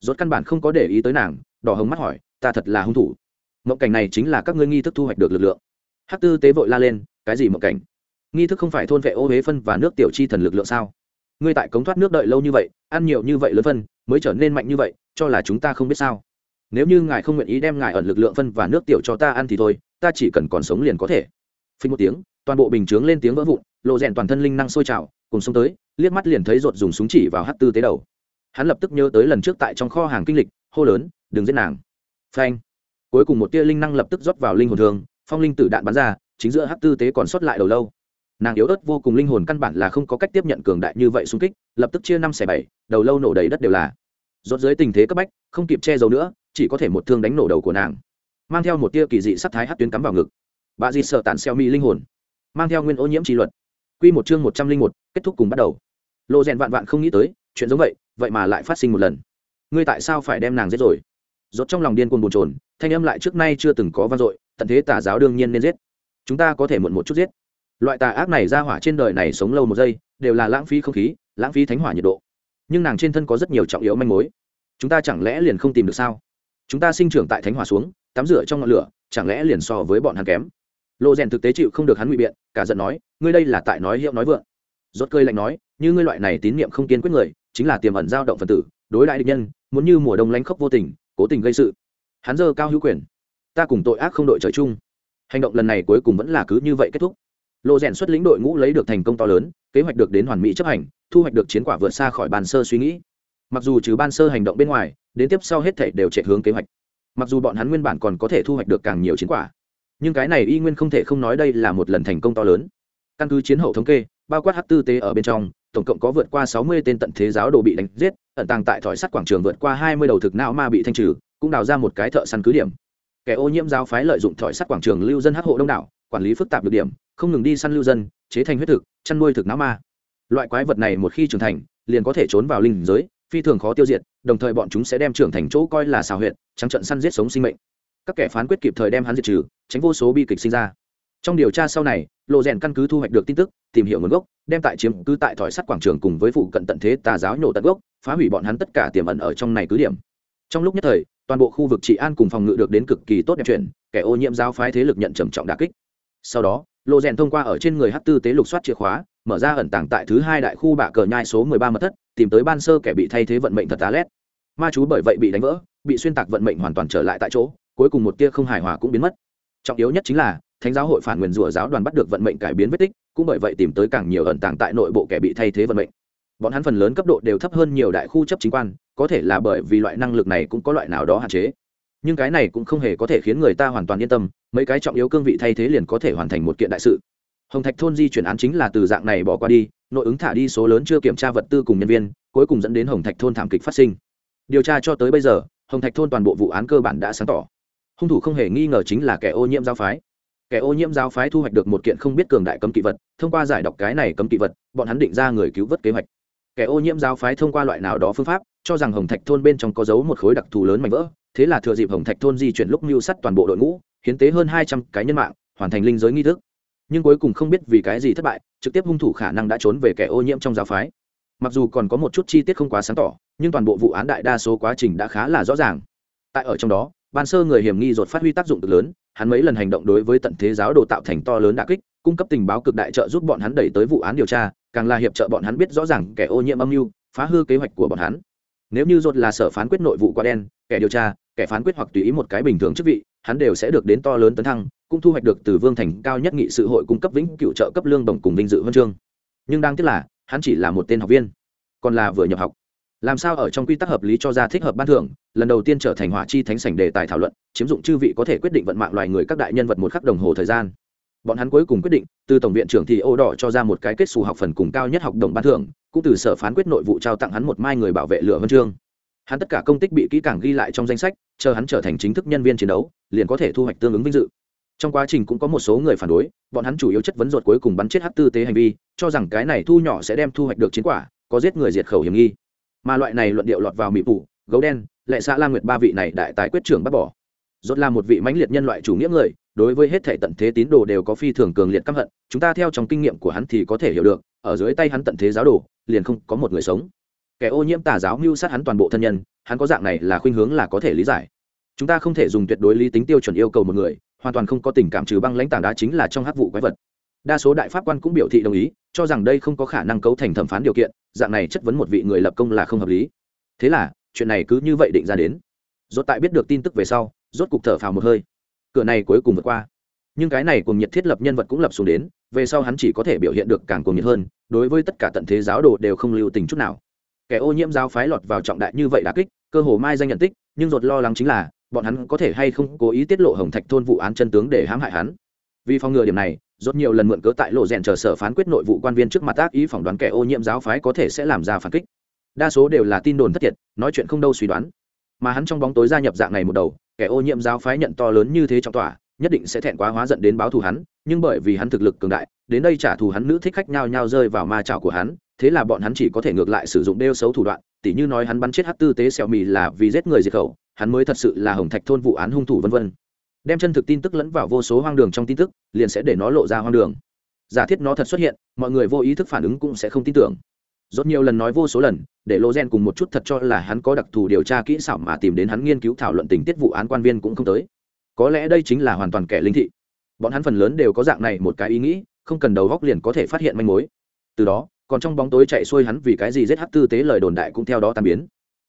Rốt căn bản không có để ý tới nàng, đỏ hồng mắt hỏi ta thật là hung thủ. Mộng cảnh này chính là các ngươi nghi thức thu hoạch được lực lượng. Hát tư tế vội la lên, cái gì mộng cảnh? Nghi thức không phải thôn vệ ô huế phân và nước tiểu chi thần lực lượng sao? Ngươi tại cống thoát nước đợi lâu như vậy, ăn nhiều như vậy lớn phân, mới trở nên mạnh như vậy, cho là chúng ta không biết sao? Nếu như ngài không nguyện ý đem ngài ẩn lực lượng phân và nước tiểu cho ta ăn thì thôi, ta chỉ cần còn sống liền có thể. Phình một tiếng, toàn bộ bình chướng lên tiếng vỡ vụn, lộ rèn toàn thân linh năng sôi trào, cùng xuống tới, liếc mắt liền thấy ruột dùng súng chỉ vào hát tư tế đầu. Hắn lập tức nhớ tới lần trước tại trong kho hàng kinh lịch, hô lớn, đừng giết nàng phanh. Cuối cùng một tia linh năng lập tức rót vào linh hồn thường, phong linh tử đạn bắn ra, chính giữa hát tư tế còn sót lại đầu lâu. Nàng yếu ớt vô cùng linh hồn căn bản là không có cách tiếp nhận cường đại như vậy xung kích, lập tức chia năm xẻ bảy, đầu lâu nổ đầy đất đều là. Rốt dưới tình thế cấp bách, không kịp che giấu nữa, chỉ có thể một thương đánh nổ đầu của nàng. Mang theo một tia kỳ dị sắc thái hát tuyến cắm vào ngực. Bà di sợ tàn xeo mi linh hồn. Mang theo nguyên ô nhiễm trí luật. Quy một chương một trăm linh một, kết thúc cùng bắt đầu. Lộ rèn vạn vạn không nghĩ tới, chuyện giống vậy vậy mà lại phát sinh một lần. Ngươi tại sao phải đem nàng giết rồi? Rốt trong lòng điên cuồng bồn chồn, thanh âm lại trước nay chưa từng có vang dội, tận thế tà giáo đương nhiên nên giết. Chúng ta có thể muộn một chút giết. Loại tà ác này ra hỏa trên đời này sống lâu một giây, đều là lãng phí không khí, lãng phí thánh hỏa nhiệt độ. Nhưng nàng trên thân có rất nhiều trọng yếu manh mối. Chúng ta chẳng lẽ liền không tìm được sao? Chúng ta sinh trưởng tại thánh hỏa xuống, tắm rửa trong ngọn lửa, chẳng lẽ liền so với bọn hắn kém? Lộ rèn thực tế chịu không được hắn ngụy biện, cả giận nói, ngươi đây là tại nói hiệu nói vượng. Rốt cơi lạnh nói, như ngươi loại này tín niệm không kiên quyết người, chính là tiềm ẩn dao động phần tử, đối đại địch nhân, muốn như mùa đông lánh khốc vô tình cố tình gây sự. Hắn dơ cao hữu quyền. Ta cùng tội ác không đội trời chung. Hành động lần này cuối cùng vẫn là cứ như vậy kết thúc. Lộ rèn xuất lĩnh đội ngũ lấy được thành công to lớn, kế hoạch được đến hoàn mỹ chấp hành, thu hoạch được chiến quả vượt xa khỏi bàn sơ suy nghĩ. Mặc dù trừ ban sơ hành động bên ngoài, đến tiếp sau hết thể đều chạy hướng kế hoạch. Mặc dù bọn hắn nguyên bản còn có thể thu hoạch được càng nhiều chiến quả, nhưng cái này y nguyên không thể không nói đây là một lần thành công to lớn. Căn cứ chiến hậu thống kê, bao quát h tư tế ở bên trong tổng cộng có vượt qua sáu mươi tên tận thế giáo đồ bị đánh giết, ẩn tàng tại thỏi sắt quảng trường vượt qua hai mươi đầu thực não ma bị thanh trừ, cũng đào ra một cái thợ săn cứ điểm. Kẻ ô nhiễm giáo phái lợi dụng thỏi sắt quảng trường lưu dân hắc hộ đông đảo, quản lý phức tạp được điểm, không ngừng đi săn lưu dân, chế thành huyết thực, chăn nuôi thực não ma. Loại quái vật này một khi trưởng thành, liền có thể trốn vào linh giới, phi thường khó tiêu diệt, đồng thời bọn chúng sẽ đem trưởng thành chỗ coi là xào huyệt, trắng trận săn giết sống sinh mệnh. Các kẻ phán quyết kịp thời đem hắn diệt trừ, tránh vô số bi kịch sinh ra. Trong điều tra sau này lộ rèn căn cứ thu hoạch được tin tức tìm hiểu nguồn gốc, đem tại chiếm cứ tại thỏi sắt quảng trường cùng với phụ cận tận thế tà giáo nhổ tận gốc, phá hủy bọn hắn tất cả tiềm ẩn ở trong này cứ điểm. Trong lúc nhất thời, toàn bộ khu vực trị an cùng phòng ngự được đến cực kỳ tốt đẹp chuyển, kẻ ô nhiễm giáo phái thế lực nhận trầm trọng đà kích. Sau đó, lộ rèn thông qua ở trên người h tư tế lục soát chìa khóa, mở ra ẩn tàng tại thứ hai đại khu bạ cờ nhai số mười ba mật thất, tìm tới ban sơ kẻ bị thay thế vận mệnh thật tá lét ma chú bởi vậy bị đánh vỡ, bị xuyên tạc vận mệnh hoàn toàn trở lại tại chỗ, cuối cùng một tia không hài hòa cũng biến mất. Trọng yếu nhất chính là thánh giáo hội phản nguyền rủa giáo đoàn bắt được vận mệnh cải biến vết tích, cũng bởi vậy tìm tới càng nhiều ẩn tàng tại nội bộ kẻ bị thay thế vận mệnh. Bọn hắn phần lớn cấp độ đều thấp hơn nhiều đại khu chấp chính quan, có thể là bởi vì loại năng lực này cũng có loại nào đó hạn chế. Nhưng cái này cũng không hề có thể khiến người ta hoàn toàn yên tâm, mấy cái trọng yếu cương vị thay thế liền có thể hoàn thành một kiện đại sự. Hồng thạch thôn di chuyển án chính là từ dạng này bỏ qua đi, nội ứng thả đi số lớn chưa kiểm tra vật tư cùng nhân viên, cuối cùng dẫn đến hồng thạch thôn thảm kịch phát sinh. Điều tra cho tới bây giờ, hồng thạch thôn toàn bộ vụ án cơ bản đã sáng tỏ. Hung thủ không hề nghi ngờ chính là kẻ ô nhiễm giáo phái kẻ ô nhiễm giáo phái thu hoạch được một kiện không biết cường đại cấm kỵ vật, thông qua giải đọc cái này cấm kỵ vật, bọn hắn định ra người cứu vớt kế hoạch. Kẻ ô nhiễm giáo phái thông qua loại nào đó phương pháp, cho rằng hồng thạch thôn bên trong có giấu một khối đặc thù lớn mạnh vỡ, thế là thừa dịp hồng thạch thôn di chuyển lúc mưu sắt toàn bộ đội ngũ, hiến tế hơn hai trăm cái nhân mạng, hoàn thành linh giới nghi thức. Nhưng cuối cùng không biết vì cái gì thất bại, trực tiếp hung thủ khả năng đã trốn về kẻ ô nhiễm trong giáo phái. Mặc dù còn có một chút chi tiết không quá sáng tỏ, nhưng toàn bộ vụ án đại đa số quá trình đã khá là rõ ràng. Tại ở trong đó, ban sơ người hiểm nghi dột phát huy tác dụng cực lớn hắn mấy lần hành động đối với tận thế giáo đồ tạo thành to lớn đả kích, cung cấp tình báo cực đại trợ giúp bọn hắn đẩy tới vụ án điều tra, càng là hiệp trợ bọn hắn biết rõ ràng kẻ ô nhiễm âm mưu, phá hư kế hoạch của bọn hắn. Nếu như dột là sở phán quyết nội vụ quá đen, kẻ điều tra, kẻ phán quyết hoặc tùy ý một cái bình thường chức vị, hắn đều sẽ được đến to lớn tấn thăng, cũng thu hoạch được từ vương thành cao nhất nghị sự hội cung cấp vĩnh cựu trợ cấp lương bổng cùng vinh dự huân chương. Nhưng đang tiếc là, hắn chỉ là một tên học viên, còn là vừa nhập học làm sao ở trong quy tắc hợp lý cho ra thích hợp ban thưởng, lần đầu tiên trở thành hỏa chi thánh sảnh đề tài thảo luận, chiếm dụng chư vị có thể quyết định vận mạng loài người các đại nhân vật một khắc đồng hồ thời gian. Bọn hắn cuối cùng quyết định, từ tổng viện trưởng thì ô đỏ cho ra một cái kết xù học phần cùng cao nhất học đồng ban thưởng, cũng từ sở phán quyết nội vụ trao tặng hắn một mai người bảo vệ lửa huân chương. Hắn tất cả công tích bị kỹ càng ghi lại trong danh sách, chờ hắn trở thành chính thức nhân viên chiến đấu, liền có thể thu hoạch tương ứng vinh dự. Trong quá trình cũng có một số người phản đối, bọn hắn chủ yếu chất vấn ruột cuối cùng bắn chết hát tư tế hành vi, cho rằng cái này thu nhỏ sẽ đem thu hoạch được chiến quả, có giết người diệt khẩu hiểm nghi mà loại này luận điệu lọt vào mỹ phủ, gấu đen, lệ xã la nguyệt ba vị này đại tài quyết trưởng bác bỏ. Rốt là một vị mãnh liệt nhân loại chủ nghĩa người, đối với hết thể tận thế tín đồ đều có phi thường cường liệt căm hận, chúng ta theo trong kinh nghiệm của hắn thì có thể hiểu được, ở dưới tay hắn tận thế giáo đồ, liền không có một người sống. Kẻ ô nhiễm tà giáo mưu sát hắn toàn bộ thân nhân, hắn có dạng này là khuynh hướng là có thể lý giải. Chúng ta không thể dùng tuyệt đối lý tính tiêu chuẩn yêu cầu một người, hoàn toàn không có tình cảm trừ băng lãnh tảng đá chính là trong hắc vụ quái vật đa số đại pháp quan cũng biểu thị đồng ý, cho rằng đây không có khả năng cấu thành thẩm phán điều kiện, dạng này chất vấn một vị người lập công là không hợp lý. Thế là, chuyện này cứ như vậy định ra đến. Rốt tại biết được tin tức về sau, rốt cục thở phào một hơi. Cửa này cuối cùng vượt qua. Nhưng cái này cùng nhiệt thiết lập nhân vật cũng lập xuống đến, về sau hắn chỉ có thể biểu hiện được càng cuồng nhiệt hơn, đối với tất cả tận thế giáo đồ đều không lưu tình chút nào. Kẻ ô nhiễm giáo phái lọt vào trọng đại như vậy đã kích, cơ hồ mai danh nhận tích, nhưng rốt lo lắng chính là, bọn hắn có thể hay không cố ý tiết lộ hồng thạch thôn vụ án chân tướng để hãm hại hắn. Vì phòng ngừa điểm này rốt nhiều lần mượn cớ tại lộ rèn chờ sở phán quyết nội vụ quan viên trước mặt tác ý phỏng đoán kẻ ô nhiễm giáo phái có thể sẽ làm ra phản kích. Đa số đều là tin đồn thất thiệt, nói chuyện không đâu suy đoán. Mà hắn trong bóng tối gia nhập dạng này một đầu, kẻ ô nhiễm giáo phái nhận to lớn như thế trong tòa nhất định sẽ thẹn quá hóa giận đến báo thù hắn, nhưng bởi vì hắn thực lực cường đại, đến đây trả thù hắn nữ thích khách nhau nhau rơi vào ma trảo của hắn, thế là bọn hắn chỉ có thể ngược lại sử dụng đeo xấu thủ đoạn, tỉ như nói hắn bắn chết hát tư tế xẹo mì là vì giết người diệt khẩu, hắn mới thật sự là hồng thạch thôn vụ án hung thủ vân vân đem chân thực tin tức lẫn vào vô số hoang đường trong tin tức, liền sẽ để nó lộ ra hoang đường. Giả thiết nó thật xuất hiện, mọi người vô ý thức phản ứng cũng sẽ không tin tưởng. Rốt nhiều lần nói vô số lần, để lô gen cùng một chút thật cho là hắn có đặc thù điều tra kỹ xảo mà tìm đến hắn nghiên cứu thảo luận tình tiết vụ án quan viên cũng không tới. Có lẽ đây chính là hoàn toàn kẻ linh thị. Bọn hắn phần lớn đều có dạng này một cái ý nghĩ, không cần đầu góc liền có thể phát hiện manh mối. Từ đó, còn trong bóng tối chạy xuôi hắn vì cái gì giết hắc tư tế lời đồn đại cũng theo đó tan biến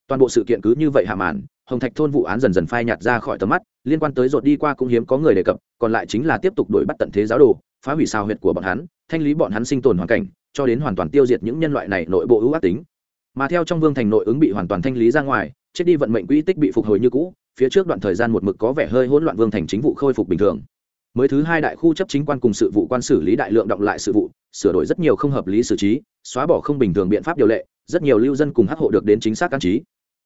toàn bộ sự kiện cứ như vậy hạ màn, hồng thạch thôn vụ án dần dần phai nhạt ra khỏi tầm mắt, liên quan tới rột đi qua cũng hiếm có người đề cập, còn lại chính là tiếp tục đuổi bắt tận thế giáo đồ, phá hủy sao huyệt của bọn hắn, thanh lý bọn hắn sinh tồn hoàn cảnh, cho đến hoàn toàn tiêu diệt những nhân loại này nội bộ ưu ác tính. Mà theo trong vương thành nội ứng bị hoàn toàn thanh lý ra ngoài, chết đi vận mệnh quỹ tích bị phục hồi như cũ, phía trước đoạn thời gian một mực có vẻ hơi hỗn loạn vương thành chính vụ khôi phục bình thường. Mới thứ hai đại khu chấp chính quan cùng sự vụ quan xử lý đại lượng động lại sự vụ, sửa đổi rất nhiều không hợp lý xử trí, xóa bỏ không bình thường biện pháp điều lệ rất nhiều lưu dân cùng hắc hộ được đến chính xác căn trí.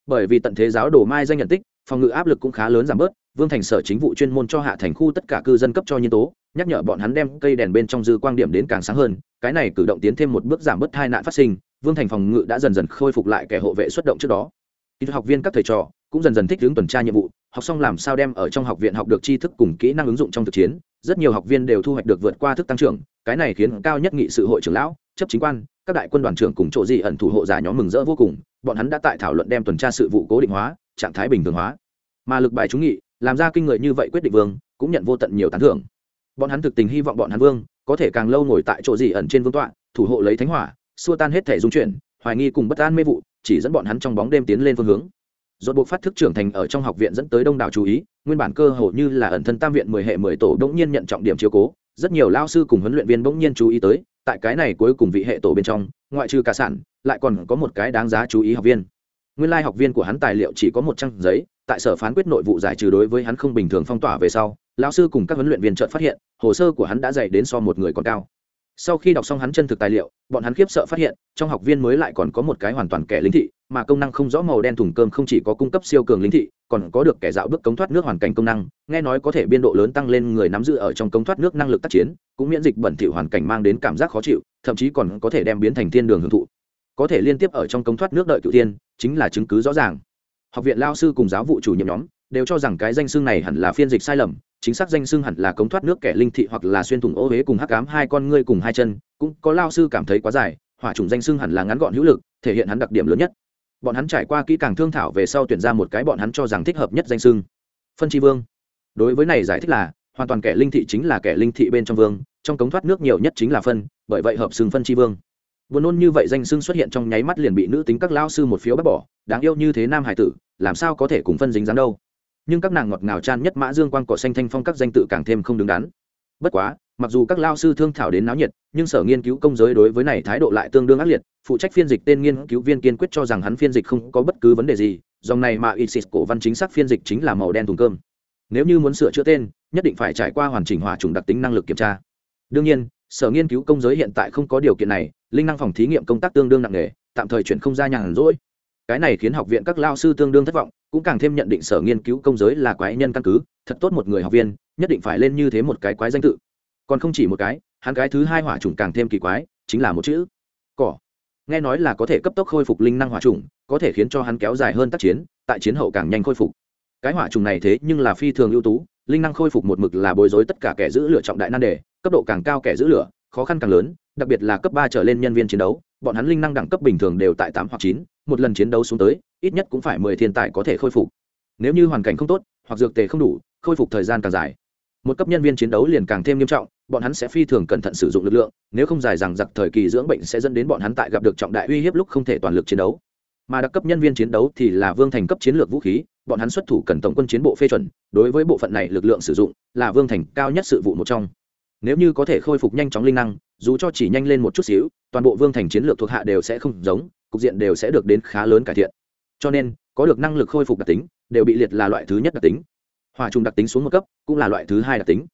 Bởi vì tận thế giáo đồ mai danh nhận tích, phòng ngự áp lực cũng khá lớn giảm bớt, vương thành sở chính vụ chuyên môn cho hạ thành khu tất cả cư dân cấp cho nhân tố, nhắc nhở bọn hắn đem cây đèn bên trong dư quang điểm đến càng sáng hơn, cái này cử động tiến thêm một bước giảm bớt hai nạn phát sinh, vương thành phòng ngự đã dần dần khôi phục lại kẻ hộ vệ xuất động trước đó. Kỹ thuật học viên các thầy trò cũng dần dần thích hướng tuần tra nhiệm vụ, học xong làm sao đem ở trong học viện học được tri thức cùng kỹ năng ứng dụng trong thực chiến, rất nhiều học viên đều thu hoạch được vượt qua thức tăng trưởng, cái này khiến cao nhất nghị sự hội trưởng lão, chấp chính quan các đại quân đoàn trưởng cùng chỗ gì ẩn thủ hộ giả nhóm mừng rỡ vô cùng, bọn hắn đã tại thảo luận đem tuần tra sự vụ cố định hóa, trạng thái bình thường hóa. Mà lực bài chúng nghị, làm ra kinh người như vậy quyết định vương, cũng nhận vô tận nhiều tán thưởng. Bọn hắn thực tình hy vọng bọn hắn vương, có thể càng lâu ngồi tại chỗ gì ẩn trên vương tọa, thủ hộ lấy thánh hỏa, xua tan hết thể dung chuyển, hoài nghi cùng bất an mê vụ, chỉ dẫn bọn hắn trong bóng đêm tiến lên phương hướng. Rốt buộc phát thức trưởng thành ở trong học viện dẫn tới đông đảo chú ý, nguyên bản cơ hồ như là ẩn thân tam viện mười hệ mười tổ đ ỗ n g nhiên nhận trọng điểm chiếu cố, rất nhiều lao sư cùng huấn luyện viên bỗng nhiên chú ý tới tại cái này cuối cùng vị hệ tổ bên trong, ngoại trừ cả sản, lại còn có một cái đáng giá chú ý học viên. Nguyên lai học viên của hắn tài liệu chỉ có một trang giấy, tại sở phán quyết nội vụ giải trừ đối với hắn không bình thường phong tỏa về sau, lão sư cùng các huấn luyện viên trợt phát hiện, hồ sơ của hắn đã dày đến so một người còn cao sau khi đọc xong hắn chân thực tài liệu, bọn hắn khiếp sợ phát hiện, trong học viên mới lại còn có một cái hoàn toàn kẻ lính thị, mà công năng không rõ màu đen thùng cơm không chỉ có cung cấp siêu cường lính thị, còn có được kẻ dạo bước cống thoát nước hoàn cảnh công năng, nghe nói có thể biên độ lớn tăng lên người nắm giữ ở trong cống thoát nước năng lực tác chiến, cũng miễn dịch bẩn thỉu hoàn cảnh mang đến cảm giác khó chịu, thậm chí còn có thể đem biến thành thiên đường hưởng thụ. Có thể liên tiếp ở trong cống thoát nước đợi cựu tiên chính là chứng cứ rõ ràng. Học viện lao sư cùng giáo vụ chủ nhiệm nhóm đều cho rằng cái danh xưng này hẳn là phiên dịch sai lầm, chính xác danh xưng hẳn là cống thoát nước kẻ linh thị hoặc là xuyên thủng ô huế cùng hắc cám hai con ngươi cùng hai chân, cũng có lao sư cảm thấy quá dài, hỏa trùng danh xưng hẳn là ngắn gọn hữu lực, thể hiện hắn đặc điểm lớn nhất. Bọn hắn trải qua kỹ càng thương thảo về sau tuyển ra một cái bọn hắn cho rằng thích hợp nhất danh xưng. Phân tri vương. Đối với này giải thích là, hoàn toàn kẻ linh thị chính là kẻ linh thị bên trong vương, trong cống thoát nước nhiều nhất chính là phân, bởi vậy hợp xưng phân tri vương. Buồn nôn như vậy danh xưng xuất hiện trong nháy mắt liền bị nữ tính các lao sư một phiếu bác bỏ, đáng yêu như thế nam hải tử, làm sao có thể cùng phân dính dáng đâu? Nhưng các nàng ngọt ngào chan nhất mã dương quang cỏ xanh thanh phong các danh tự càng thêm không đứng đắn. Bất quá, mặc dù các lao sư thương thảo đến náo nhiệt, nhưng sở nghiên cứu công giới đối với này thái độ lại tương đương ác liệt, phụ trách phiên dịch tên nghiên cứu viên kiên quyết cho rằng hắn phiên dịch không có bất cứ vấn đề gì, dòng này mà isis cổ văn chính xác phiên dịch chính là màu đen thùng cơm. Nếu như muốn sửa chữa tên, nhất định phải trải qua hoàn chỉnh hòa trùng đặc tính năng lực kiểm tra. Đương nhiên, sở nghiên cứu công giới hiện tại không có điều kiện này, linh năng phòng thí nghiệm công tác tương đương nặng nề, tạm thời chuyển không ra nhàn rỗi cái này khiến học viện các lao sư tương đương thất vọng, cũng càng thêm nhận định sở nghiên cứu công giới là quái nhân căn cứ, thật tốt một người học viên, nhất định phải lên như thế một cái quái danh tự. Còn không chỉ một cái, hắn cái thứ hai hỏa trùng càng thêm kỳ quái, chính là một chữ, cỏ. Nghe nói là có thể cấp tốc khôi phục linh năng hỏa trùng có thể khiến cho hắn kéo dài hơn tác chiến, tại chiến hậu càng nhanh khôi phục. Cái hỏa trùng này thế nhưng là phi thường ưu tú, linh năng khôi phục một mực là bối rối tất cả kẻ giữ lửa trọng đại nan đề, cấp độ càng cao kẻ giữ lửa, khó khăn càng lớn, đặc biệt là cấp ba trở lên nhân viên chiến đấu bọn hắn linh năng đẳng cấp bình thường đều tại tám hoặc chín, một lần chiến đấu xuống tới, ít nhất cũng phải mười thiên tài có thể khôi phục. Nếu như hoàn cảnh không tốt, hoặc dược tề không đủ, khôi phục thời gian càng dài. Một cấp nhân viên chiến đấu liền càng thêm nghiêm trọng, bọn hắn sẽ phi thường cẩn thận sử dụng lực lượng, nếu không dài rằng giặc thời kỳ dưỡng bệnh sẽ dẫn đến bọn hắn tại gặp được trọng đại uy hiếp lúc không thể toàn lực chiến đấu. Mà đặc cấp nhân viên chiến đấu thì là vương thành cấp chiến lược vũ khí, bọn hắn xuất thủ cần tổng quân chiến bộ phê chuẩn, đối với bộ phận này lực lượng sử dụng là vương thành cao nhất sự vụ một trong. Nếu như có thể khôi phục nhanh chóng linh năng dù cho chỉ nhanh lên một chút xíu, toàn bộ vương thành chiến lược thuộc hạ đều sẽ không giống, cục diện đều sẽ được đến khá lớn cải thiện. Cho nên, có được năng lực khôi phục đặc tính, đều bị liệt là loại thứ nhất đặc tính. Hòa trùng đặc tính xuống một cấp, cũng là loại thứ hai đặc tính.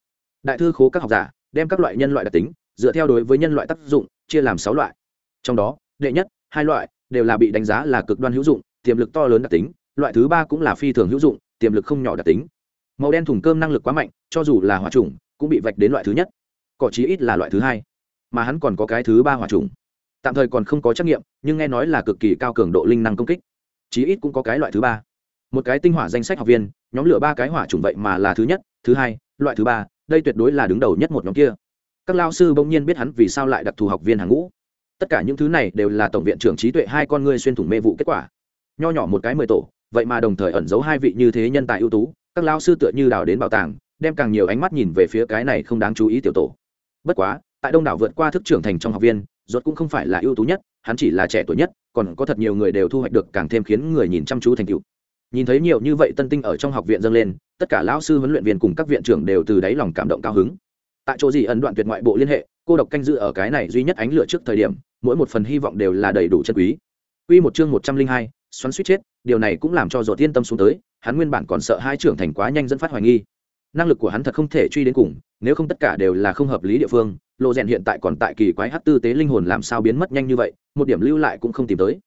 Đại thư khố các học giả, đem các loại nhân loại đặc tính, dựa theo đối với nhân loại tác dụng, chia làm sáu loại. Trong đó, đệ nhất, hai loại, đều là bị đánh giá là cực đoan hữu dụng, tiềm lực to lớn đặc tính, loại thứ ba cũng là phi thường hữu dụng, tiềm lực không nhỏ đặc tính. Màu đen thùng cơm năng lực quá mạnh, cho dù là hỏa trùng, cũng bị vạch đến loại thứ nhất. Cỏ chí ít là loại thứ hai mà hắn còn có cái thứ ba hỏa trùng tạm thời còn không có trắc nghiệm, nhưng nghe nói là cực kỳ cao cường độ linh năng công kích. Chí ít cũng có cái loại thứ ba. Một cái tinh hỏa danh sách học viên, nhóm lửa ba cái hỏa trùng vậy mà là thứ nhất, thứ hai, loại thứ ba, đây tuyệt đối là đứng đầu nhất một nhóm kia. Các lao sư bỗng nhiên biết hắn vì sao lại đặc thù học viên hàng ngũ. Tất cả những thứ này đều là tổng viện trưởng trí tuệ hai con ngươi xuyên thủng mê vụ kết quả. Nho nhỏ một cái mười tổ, vậy mà đồng thời ẩn giấu hai vị như thế nhân tài ưu tú, các lao sư tựa như đào đến bảo tàng, đem càng nhiều ánh mắt nhìn về phía cái này không đáng chú ý tiểu tổ. Bất quá tại đông đảo vượt qua thức trưởng thành trong học viên rốt cũng không phải là ưu tú nhất hắn chỉ là trẻ tuổi nhất còn có thật nhiều người đều thu hoạch được càng thêm khiến người nhìn chăm chú thành tựu. Nhìn thấy nhiều như vậy tân tinh ở trong học viện dâng lên tất cả lão sư huấn luyện viên cùng các viện trưởng đều từ đáy lòng cảm động cao hứng. Tại chỗ gì ẩn đoạn tuyệt ngoại bộ liên hệ cô độc canh dự ở cái này duy nhất ánh lửa trước thời điểm mỗi một phần hy vọng đều là đầy đủ chân quý. Quy một chương một trăm linh hai, xoắn suýt chết, điều này cũng làm cho Dột yên tâm xuống tới, hắn nguyên bản còn sợ hai trưởng thành quá nhanh dẫn phát hoài nghi. Năng lực của hắn thật không thể truy đến cùng, nếu không tất cả đều là không hợp lý địa phương, lộ rèn hiện tại còn tại kỳ quái hát tư tế linh hồn làm sao biến mất nhanh như vậy, một điểm lưu lại cũng không tìm tới.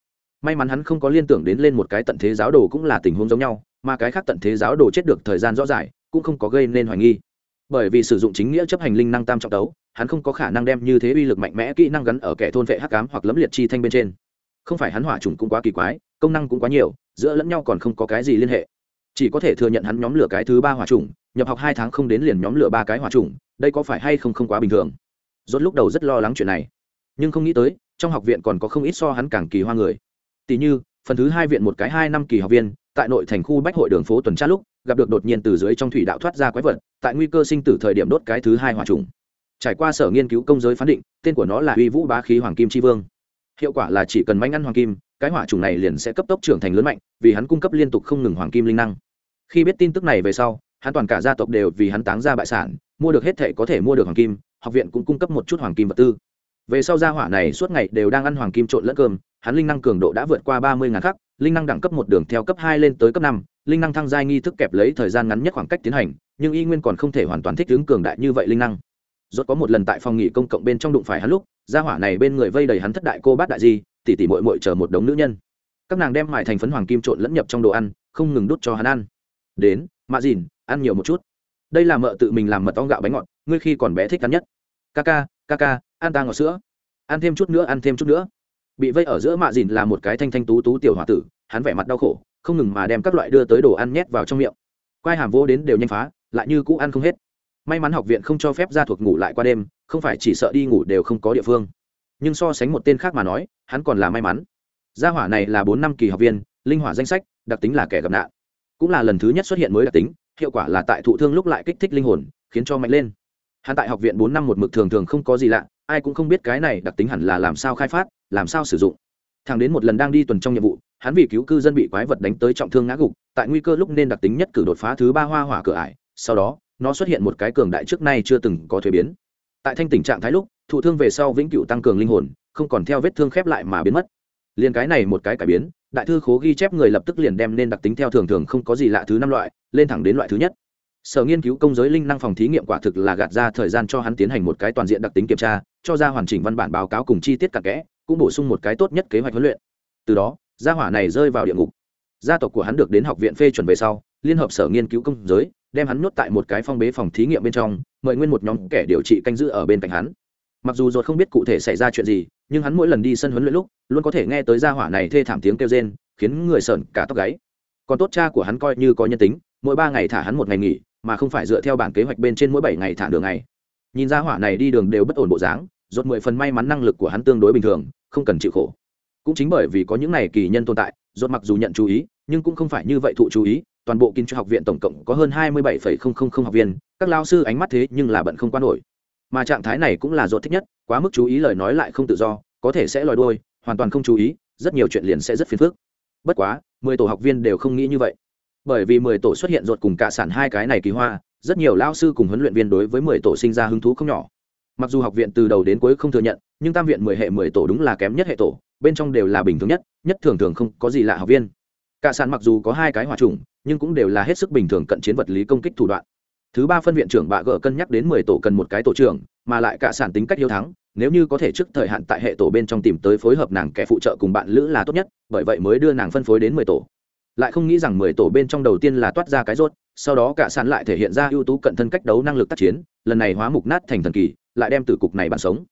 May mắn hắn không có liên tưởng đến lên một cái tận thế giáo đồ cũng là tình huống giống nhau mà cái khác tận thế giáo đồ chết được thời gian rõ rải cũng không có gây nên hoài nghi. Bởi vì sử dụng chính nghĩa chấp hành linh năng tam trọng tấu hắn không có khả năng đem như thế uy lực mạnh mẽ kỹ năng gắn ở kẻ thôn vệ hắc cám hoặc lấm liệt chi thanh bên trên. Không phải hắn hỏa trùng cũng quá kỳ quái công năng cũng quá nhiều giữa lẫn nhau còn không có cái gì liên hệ chỉ có thể thừa nhận hắn nhóm lửa cái thứ ba hỏa trùng, nhập học hai tháng không đến liền nhóm lửa ba cái hỏa trùng, đây có phải hay không không quá bình thường? Rốt lúc đầu rất lo lắng chuyện này, nhưng không nghĩ tới, trong học viện còn có không ít so hắn càng kỳ hoa người. Tỷ như, phần thứ hai viện một cái hai năm kỳ học viên, tại nội thành khu bách hội đường phố tuần tra lúc, gặp được đột nhiên từ dưới trong thủy đạo thoát ra quái vật, tại nguy cơ sinh tử thời điểm đốt cái thứ hai hỏa trùng. Trải qua sở nghiên cứu công giới phán định, tên của nó là uy vũ bá khí hoàng kim tri vương. Hiệu quả là chỉ cần manh ăn hoàng kim, cái hỏa trùng này liền sẽ cấp tốc trưởng thành lớn mạnh, vì hắn cung cấp liên tục không ngừng hoàng kim linh năng khi biết tin tức này về sau, hắn toàn cả gia tộc đều vì hắn táng ra bại sản, mua được hết thể có thể mua được hoàng kim, học viện cũng cung cấp một chút hoàng kim vật tư. Về sau gia hỏa này suốt ngày đều đang ăn hoàng kim trộn lẫn cơm, hắn linh năng cường độ đã vượt qua ba mươi ngàn khắc, linh năng đẳng cấp một đường theo cấp hai lên tới cấp năm, linh năng thăng giai nghi thức kẹp lấy thời gian ngắn nhất khoảng cách tiến hành, nhưng y nguyên còn không thể hoàn toàn thích ứng cường đại như vậy linh năng. Rốt có một lần tại phòng nghỉ công cộng bên trong đụng phải hắn lúc, gia hỏa này bên người vây đầy hắn thất đại cô bát đại di tỷ tỷ muội muội chờ một đống nữ nhân. Các nàng đem mại thành phấn hoàng kim trộn lẫn nhập trong đồ ăn, không ngừng đút cho hắn ăn đến, mạ dìn, ăn nhiều một chút. Đây là mợ tự mình làm mật ong gạo bánh ngọt, ngươi khi còn bé thích ăn nhất. Ca ca ca ca, ăn ta ngọt sữa. Ăn thêm chút nữa, ăn thêm chút nữa. Bị vây ở giữa mạ dìn là một cái thanh thanh tú tú tiểu h o a tử, hắn vẻ mặt đau khổ, không ngừng mà đem các loại đưa tới đồ ăn nhét vào trong miệng. Quai hàm vô đến đều nhanh phá, lại như cũ ăn không hết. May mắn học viện không cho phép ra thuộc ngủ lại qua đêm, không phải chỉ sợ đi ngủ đều không có địa phương. Nhưng so sánh một tên khác mà nói, hắn còn là may mắn. Gia hỏa này là bốn năm kỳ học viên, linh hỏa danh sách, đặc tính là kẻ gặp nạn cũng là lần thứ nhất xuất hiện mới đặc tính, hiệu quả là tại thụ thương lúc lại kích thích linh hồn, khiến cho mạnh lên. Hắn tại học viện bốn năm một mực thường thường không có gì lạ, ai cũng không biết cái này đặc tính hẳn là làm sao khai phát, làm sao sử dụng. Thằng đến một lần đang đi tuần trong nhiệm vụ, hắn vì cứu cư dân bị quái vật đánh tới trọng thương ngã gục, tại nguy cơ lúc nên đặc tính nhất cử đột phá thứ ba hoa hỏa cửa ải, sau đó, nó xuất hiện một cái cường đại trước nay chưa từng có thuế biến. Tại thanh tình trạng thái lúc, thụ thương về sau vĩnh cửu tăng cường linh hồn, không còn theo vết thương khép lại mà biến mất. Liền cái này một cái cải biến đại thư khố ghi chép người lập tức liền đem nên đặc tính theo thường thường không có gì lạ thứ năm loại, lên thẳng đến loại thứ nhất. Sở nghiên cứu công giới linh năng phòng thí nghiệm quả thực là gạt ra thời gian cho hắn tiến hành một cái toàn diện đặc tính kiểm tra, cho ra hoàn chỉnh văn bản báo cáo cùng chi tiết cặn kẽ, cũng bổ sung một cái tốt nhất kế hoạch huấn luyện. Từ đó, gia hỏa này rơi vào địa ngục. Gia tộc của hắn được đến học viện phê chuẩn về sau, liên hợp sở nghiên cứu công giới, đem hắn nhốt tại một cái phong bế phòng thí nghiệm bên trong, mời nguyên một nhóm kẻ điều trị canh giữ ở bên cạnh hắn mặc dù ruột không biết cụ thể xảy ra chuyện gì, nhưng hắn mỗi lần đi sân huấn luyện lúc, luôn có thể nghe tới gia hỏa này thê thảm tiếng kêu rên, khiến người sợn cả tóc gáy. Còn tốt cha của hắn coi như có nhân tính, mỗi ba ngày thả hắn một ngày nghỉ, mà không phải dựa theo bản kế hoạch bên trên mỗi bảy ngày thả đường ngày. Nhìn gia hỏa này đi đường đều bất ổn bộ dáng rốt mười phần may mắn năng lực của hắn tương đối bình thường, không cần chịu khổ. Cũng chính bởi vì có những này kỳ nhân tồn tại rốt mặc dù nhận chú ý, nhưng cũng không phải như vậy thụ chú ý, toàn bộ kinh cho học viện tổng cộng có hơn hai mươi bảy học viên, các lao sư ánh mắt thế nhưng là bận không quan nổi mà trạng thái này cũng là rốt thích nhất, quá mức chú ý lời nói lại không tự do, có thể sẽ lòi đuôi, hoàn toàn không chú ý, rất nhiều chuyện liền sẽ rất phiền phức. Bất quá, mười tổ học viên đều không nghĩ như vậy. Bởi vì mười tổ xuất hiện rột cùng cả sản hai cái này kỳ hoa, rất nhiều lao sư cùng huấn luyện viên đối với mười tổ sinh ra hứng thú không nhỏ. Mặc dù học viện từ đầu đến cuối không thừa nhận, nhưng tam viện mười hệ mười tổ đúng là kém nhất hệ tổ, bên trong đều là bình thường nhất nhất thường thường không có gì lạ học viên. Cả sản mặc dù có hai cái hòa trùng nhưng cũng đều là hết sức bình thường cận chiến vật lý công kích thủ đoạn thứ ba phân viện trưởng bạ gỡ cân nhắc đến mười tổ cần một cái tổ trưởng, mà lại cả sản tính cách hiếu thắng, nếu như có thể trước thời hạn tại hệ tổ bên trong tìm tới phối hợp nàng kẻ phụ trợ cùng bạn lữ là tốt nhất, bởi vậy mới đưa nàng phân phối đến mười tổ. Lại không nghĩ rằng mười tổ bên trong đầu tiên là toát ra cái rốt, sau đó cả sản lại thể hiện ra ưu tú cận thân cách đấu năng lực tác chiến, lần này hóa mục nát thành thần kỳ, lại đem từ cục này bàn sống.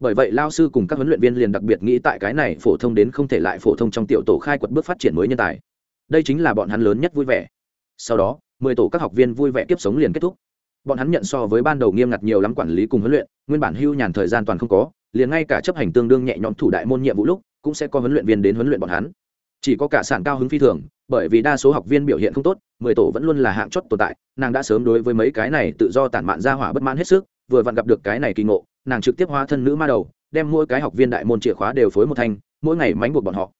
Bởi vậy lao sư cùng các huấn luyện viên liền đặc biệt nghĩ tại cái này phổ thông đến không thể lại phổ thông trong tiểu tổ khai quật bước phát triển mới nhân tài. Đây chính là bọn hắn lớn nhất vui vẻ. Sau đó mười tổ các học viên vui vẻ tiếp sống liền kết thúc. Bọn hắn nhận so với ban đầu nghiêm ngặt nhiều lắm quản lý cùng huấn luyện, nguyên bản hưu nhàn thời gian toàn không có, liền ngay cả chấp hành tương đương nhẹ nhõm thủ đại môn nhiệm vụ lúc, cũng sẽ có huấn luyện viên đến huấn luyện bọn hắn. Chỉ có cả sản cao hứng phi thường, bởi vì đa số học viên biểu hiện không tốt, mười tổ vẫn luôn là hạng chót tồn tại, nàng đã sớm đối với mấy cái này tự do tản mạn ra hỏa bất mãn hết sức, vừa vặn gặp được cái này kỳ ngộ, nàng trực tiếp hóa thân nữ ma đầu, đem mỗi cái học viên đại môn chìa khóa đều phối một thanh, mỗi ngày mánh buộc bọn họ.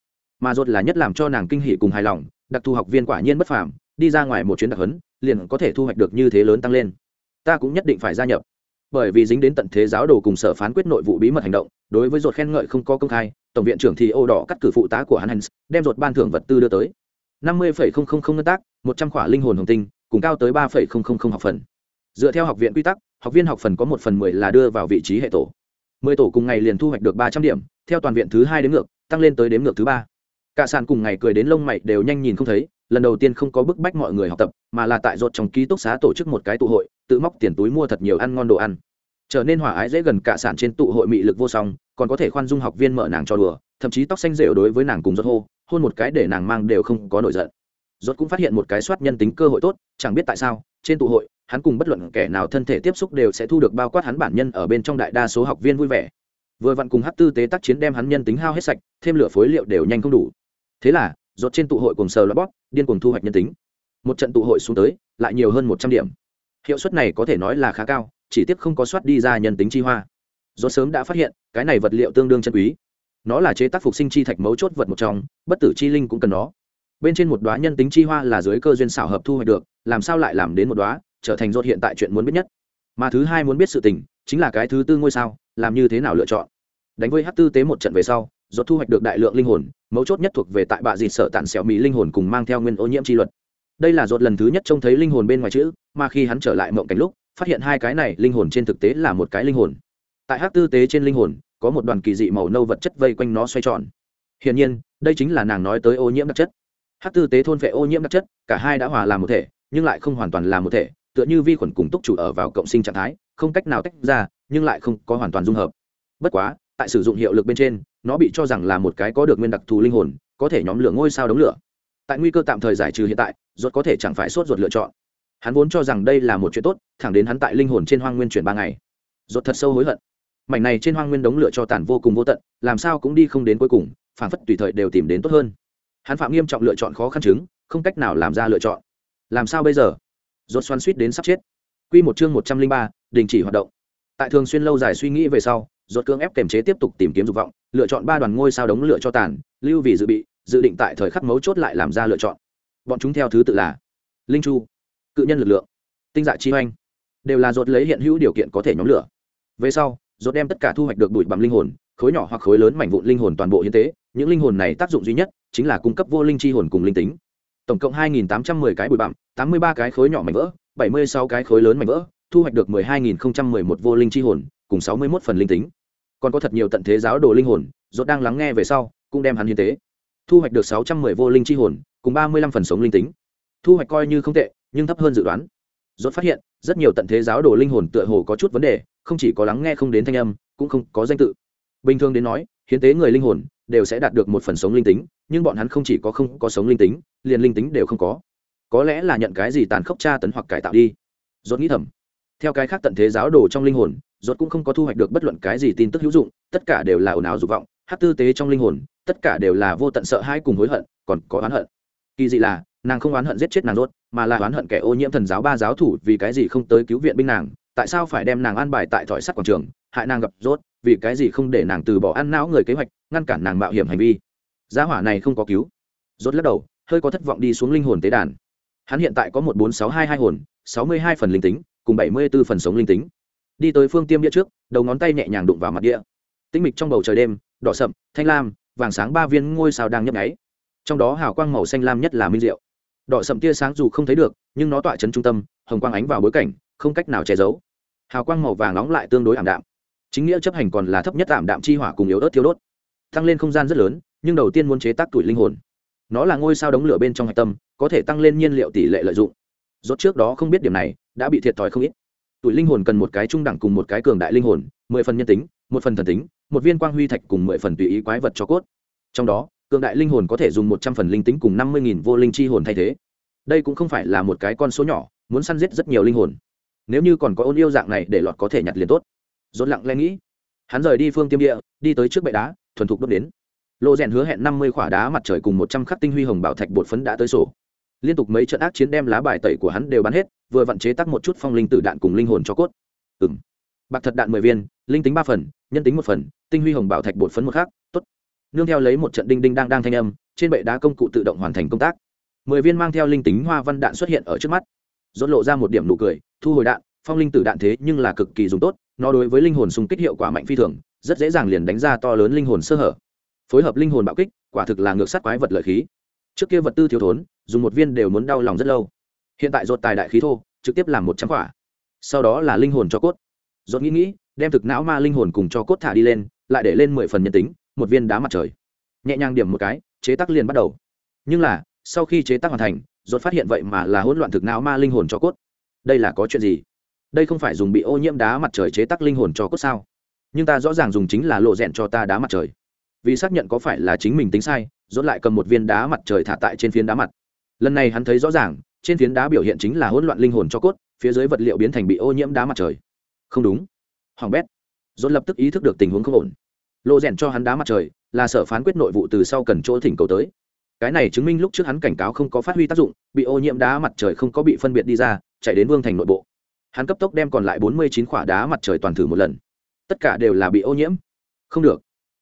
Mà rốt là nhất làm cho nàng kinh hỉ cùng hài lòng, đặc thù học viên quả nhiên bất phàm đi ra ngoài một chuyến đặc huấn, liền có thể thu hoạch được như thế lớn tăng lên. Ta cũng nhất định phải gia nhập. Bởi vì dính đến tận thế giáo đồ cùng sở phán quyết nội vụ bí mật hành động, đối với ruột khen ngợi không có công khai, tổng viện trưởng thì ô đỏ cắt cử phụ tá của hắn hans đem ruột ban thưởng vật tư đưa tới. năm mươi ngân tác, một trăm khỏa linh hồn hồng tinh, cùng cao tới ba học phần. Dựa theo học viện quy tắc, học viên học phần có một phần mười là đưa vào vị trí hệ tổ. Mười tổ cùng ngày liền thu hoạch được ba trăm điểm, theo toàn viện thứ hai đến ngược, tăng lên tới đếm ngược thứ ba. Cả sàn cùng ngày cười đến lông mày đều nhanh nhìn không thấy lần đầu tiên không có bức bách mọi người học tập, mà là tại rột trong ký túc xá tổ chức một cái tụ hội, tự móc tiền túi mua thật nhiều ăn ngon đồ ăn. Trở nên hòa ái dễ gần cả sản trên tụ hội mị lực vô song, còn có thể khoan dung học viên mở nàng cho đùa, thậm chí tóc xanh rệu đối với nàng cùng rốt hô, hôn một cái để nàng mang đều không có nổi giận. Rốt cũng phát hiện một cái soát nhân tính cơ hội tốt, chẳng biết tại sao, trên tụ hội, hắn cùng bất luận kẻ nào thân thể tiếp xúc đều sẽ thu được bao quát hắn bản nhân ở bên trong đại đa số học viên vui vẻ. Vừa vặn cùng hát tư tế tác chiến đem hắn nhân tính hao hết sạch, thêm lửa phối liệu đều nhanh không đủ. Thế là rốt trên tụ hội cùng sờ lót bóp, điên cuồng thu hoạch nhân tính. Một trận tụ hội xuống tới, lại nhiều hơn một trăm điểm. Hiệu suất này có thể nói là khá cao, chỉ tiếc không có soát đi ra nhân tính chi hoa. Rốt sớm đã phát hiện, cái này vật liệu tương đương chân quý. Nó là chế tác phục sinh chi thạch mấu chốt vật một trong, bất tử chi linh cũng cần nó. Bên trên một đóa nhân tính chi hoa là dưới cơ duyên xảo hợp thu hoạch được, làm sao lại làm đến một đóa, trở thành rốt hiện tại chuyện muốn biết nhất. Mà thứ hai muốn biết sự tình, chính là cái thứ tư ngôi sao, làm như thế nào lựa chọn. Đánh với hát tư tế một trận về sau rốt thu hoạch được đại lượng linh hồn, mấu chốt nhất thuộc về tại bạ dịt sở tản xẻo mỹ linh hồn cùng mang theo nguyên ô nhiễm chi luật. Đây là rốt lần thứ nhất trông thấy linh hồn bên ngoài chữ, mà khi hắn trở lại mộng cảnh lúc, phát hiện hai cái này linh hồn trên thực tế là một cái linh hồn. Tại hát tư tế trên linh hồn, có một đoàn kỳ dị màu nâu vật chất vây quanh nó xoay tròn. Hiển nhiên, đây chính là nàng nói tới ô nhiễm đặc chất. Hát tư tế thôn vệ ô nhiễm đặc chất, cả hai đã hòa làm một thể, nhưng lại không hoàn toàn là một thể, tựa như vi khuẩn cùng túc chủ ở vào cộng sinh trạng thái, không cách nào tách ra, nhưng lại không có hoàn toàn dung hợp. Bất quá tại sử dụng hiệu lực bên trên, nó bị cho rằng là một cái có được nguyên đặc thù linh hồn, có thể nhóm lửa ngôi sao đống lửa. Tại nguy cơ tạm thời giải trừ hiện tại ruột có thể chẳng phải sốt ruột lựa chọn. Hắn vốn cho rằng đây là một chuyện tốt, thẳng đến hắn tại linh hồn trên hoang nguyên chuyển ba ngày. Ruột thật sâu hối hận. Mảnh này trên hoang nguyên đống lửa cho tàn vô cùng vô tận, làm sao cũng đi không đến cuối cùng, phản phất tùy thời đều tìm đến tốt hơn. Hắn phạm nghiêm trọng lựa chọn khó khăn chứng, không cách nào làm ra lựa chọn. Làm sao bây giờ? Rốt xoắn suýt đến sắp chết. Quy một chương một trăm linh ba, đình chỉ hoạt động. Tại thường xuyên lâu dài suy nghĩ về sau rốt cưỡng ép kềm chế tiếp tục tìm kiếm dục vọng, lựa chọn ba đoàn ngôi sao đống lửa cho tàn, lưu vì dự bị, dự định tại thời khắc mấu chốt lại làm ra lựa chọn. Bọn chúng theo thứ tự là linh chu, cự nhân lực lượng, tinh dạ chi hoanh đều là rốt lấy hiện hữu điều kiện có thể nhóm lửa. Về sau, rốt đem tất cả thu hoạch được bụi bặm linh hồn, khối nhỏ hoặc khối lớn mảnh vụn linh hồn toàn bộ hiến tế, những linh hồn này tác dụng duy nhất chính là cung cấp vô linh chi hồn cùng linh tính. Tổng cộng 2.810 cái bụi bặm 83 cái khối nhỏ mảnh vỡ 76 cái khối lớn mảnh vỡ, thu hoạch được 12.011 vô linh chi hồn cùng 61 phần linh tính. Còn có thật nhiều tận thế giáo đồ linh hồn, rốt đang lắng nghe về sau, cũng đem hắn hiến tế. Thu hoạch được 610 vô linh chi hồn, cùng 35 phần sống linh tính. Thu hoạch coi như không tệ, nhưng thấp hơn dự đoán. Rốt phát hiện, rất nhiều tận thế giáo đồ linh hồn tựa hồ có chút vấn đề, không chỉ có lắng nghe không đến thanh âm, cũng không có danh tự. Bình thường đến nói, hiến tế người linh hồn, đều sẽ đạt được một phần sống linh tính, nhưng bọn hắn không chỉ có không có sống linh tính, liền linh tính đều không có. Có lẽ là nhận cái gì tàn khốc tra tấn hoặc cải tạo đi. Rốt nghĩ thầm, theo cái khác tận thế giáo đồ trong linh hồn rốt cũng không có thu hoạch được bất luận cái gì tin tức hữu dụng, tất cả đều là ồn ào dục vọng, hát tư tế trong linh hồn, tất cả đều là vô tận sợ hãi cùng hối hận, còn có oán hận. Kỳ dị là, nàng không oán hận giết chết nàng rốt, mà là oán hận kẻ ô nhiễm thần giáo ba giáo thủ vì cái gì không tới cứu viện binh nàng, tại sao phải đem nàng an bài tại thỏi sắt quảng trường, hại nàng gặp rốt, vì cái gì không để nàng từ bỏ ăn não người kế hoạch, ngăn cản nàng mạo hiểm hành vi. Giá hỏa này không có cứu. Rốt lắc đầu, hơi có thất vọng đi xuống linh hồn tế đàn. Hắn hiện tại có một bốn sáu hai hai hồn, sáu mươi hai phần linh tính, cùng bảy mươi b ố phần sống linh tính đi tới phương tiêm địa trước, đầu ngón tay nhẹ nhàng đụng vào mặt địa. Tĩnh mịch trong bầu trời đêm, đỏ sậm, thanh lam, vàng sáng ba viên ngôi sao đang nhấp nháy. Trong đó hào quang màu xanh lam nhất là minh diệu. Đỏ sậm tia sáng dù không thấy được, nhưng nó tỏa chấn trung tâm, hồng quang ánh vào bối cảnh, không cách nào che giấu. Hào quang màu vàng nóng lại tương đối ảm đạm. Chính nghĩa chấp hành còn là thấp nhất ảm đạm chi hỏa cùng yếu ớt thiếu đốt. Tăng lên không gian rất lớn, nhưng đầu tiên muốn chế tác tuổi linh hồn. Nó là ngôi sao đống lửa bên trong hạch tâm, có thể tăng lên nhiên liệu tỷ lệ lợi dụng. Rốt trước đó không biết điểm này, đã bị thiệt thòi không ít tuổi linh hồn cần một cái trung đẳng cùng một cái cường đại linh hồn, mười phần nhân tính, một phần thần tính, một viên quang huy thạch cùng mười phần tùy ý quái vật cho cốt. Trong đó, cường đại linh hồn có thể dùng một trăm phần linh tính cùng năm mươi nghìn vô linh chi hồn thay thế. Đây cũng không phải là một cái con số nhỏ, muốn săn giết rất nhiều linh hồn. Nếu như còn có ôn yêu dạng này để lọt có thể nhặt liền tốt. Rốt lặng lẽ nghĩ, hắn rời đi phương tiêm địa, đi tới trước bệ đá, thuần thục đốt đến. Lộ rèn hứa hẹn năm mươi khỏa đá mặt trời cùng một trăm khắc tinh huy hồng bảo thạch bột phấn đã tới sổ. Liên tục mấy trận ác chiến đem lá bài tẩy của hắn đều bắn hết vừa vận chế tác một chút phong linh tử đạn cùng linh hồn cho cốt. Ừng bạc thật đạn mười viên, linh tính ba phần, nhân tính một phần, tinh huy hồng bảo thạch bột phấn một khác, tốt. Nương theo lấy một trận đinh đinh đang đang thanh âm, trên bệ đá công cụ tự động hoàn thành công tác. Mười viên mang theo linh tính hoa văn đạn xuất hiện ở trước mắt. Rốt lộ ra một điểm nụ cười, thu hồi đạn, phong linh tử đạn thế nhưng là cực kỳ dùng tốt, nó đối với linh hồn xung kích hiệu quả mạnh phi thường, rất dễ dàng liền đánh ra to lớn linh hồn sơ hở. Phối hợp linh hồn bạo kích, quả thực là ngược sát quái vật lợi khí. Trước kia vật tư thiếu thốn, dùng một viên đều muốn đau lòng rất lâu hiện tại rột tài đại khí thô, trực tiếp làm một trăm quả. Sau đó là linh hồn cho cốt. Rột nghĩ nghĩ, đem thực não ma linh hồn cùng cho cốt thả đi lên, lại để lên mười phần nhân tính, một viên đá mặt trời. Nhẹ nhàng điểm một cái, chế tác liền bắt đầu. Nhưng là, sau khi chế tác hoàn thành, rốt phát hiện vậy mà là hỗn loạn thực não ma linh hồn cho cốt. Đây là có chuyện gì? Đây không phải dùng bị ô nhiễm đá mặt trời chế tác linh hồn cho cốt sao? Nhưng ta rõ ràng dùng chính là lộ rẽn cho ta đá mặt trời. Vì xác nhận có phải là chính mình tính sai, rốt lại cầm một viên đá mặt trời thả tại trên phiến đá mặt. Lần này hắn thấy rõ ràng trên phiến đá biểu hiện chính là hỗn loạn linh hồn cho cốt, phía dưới vật liệu biến thành bị ô nhiễm đá mặt trời. Không đúng. Hoàng bét. Dồn lập tức ý thức được tình huống không ổn. Lộ rèn cho hắn đá mặt trời, là sở phán quyết nội vụ từ sau cần chỗ thỉnh cầu tới. Cái này chứng minh lúc trước hắn cảnh cáo không có phát huy tác dụng, bị ô nhiễm đá mặt trời không có bị phân biệt đi ra, chạy đến vương thành nội bộ. Hắn cấp tốc đem còn lại bốn mươi chín quả đá mặt trời toàn thử một lần. Tất cả đều là bị ô nhiễm. Không được.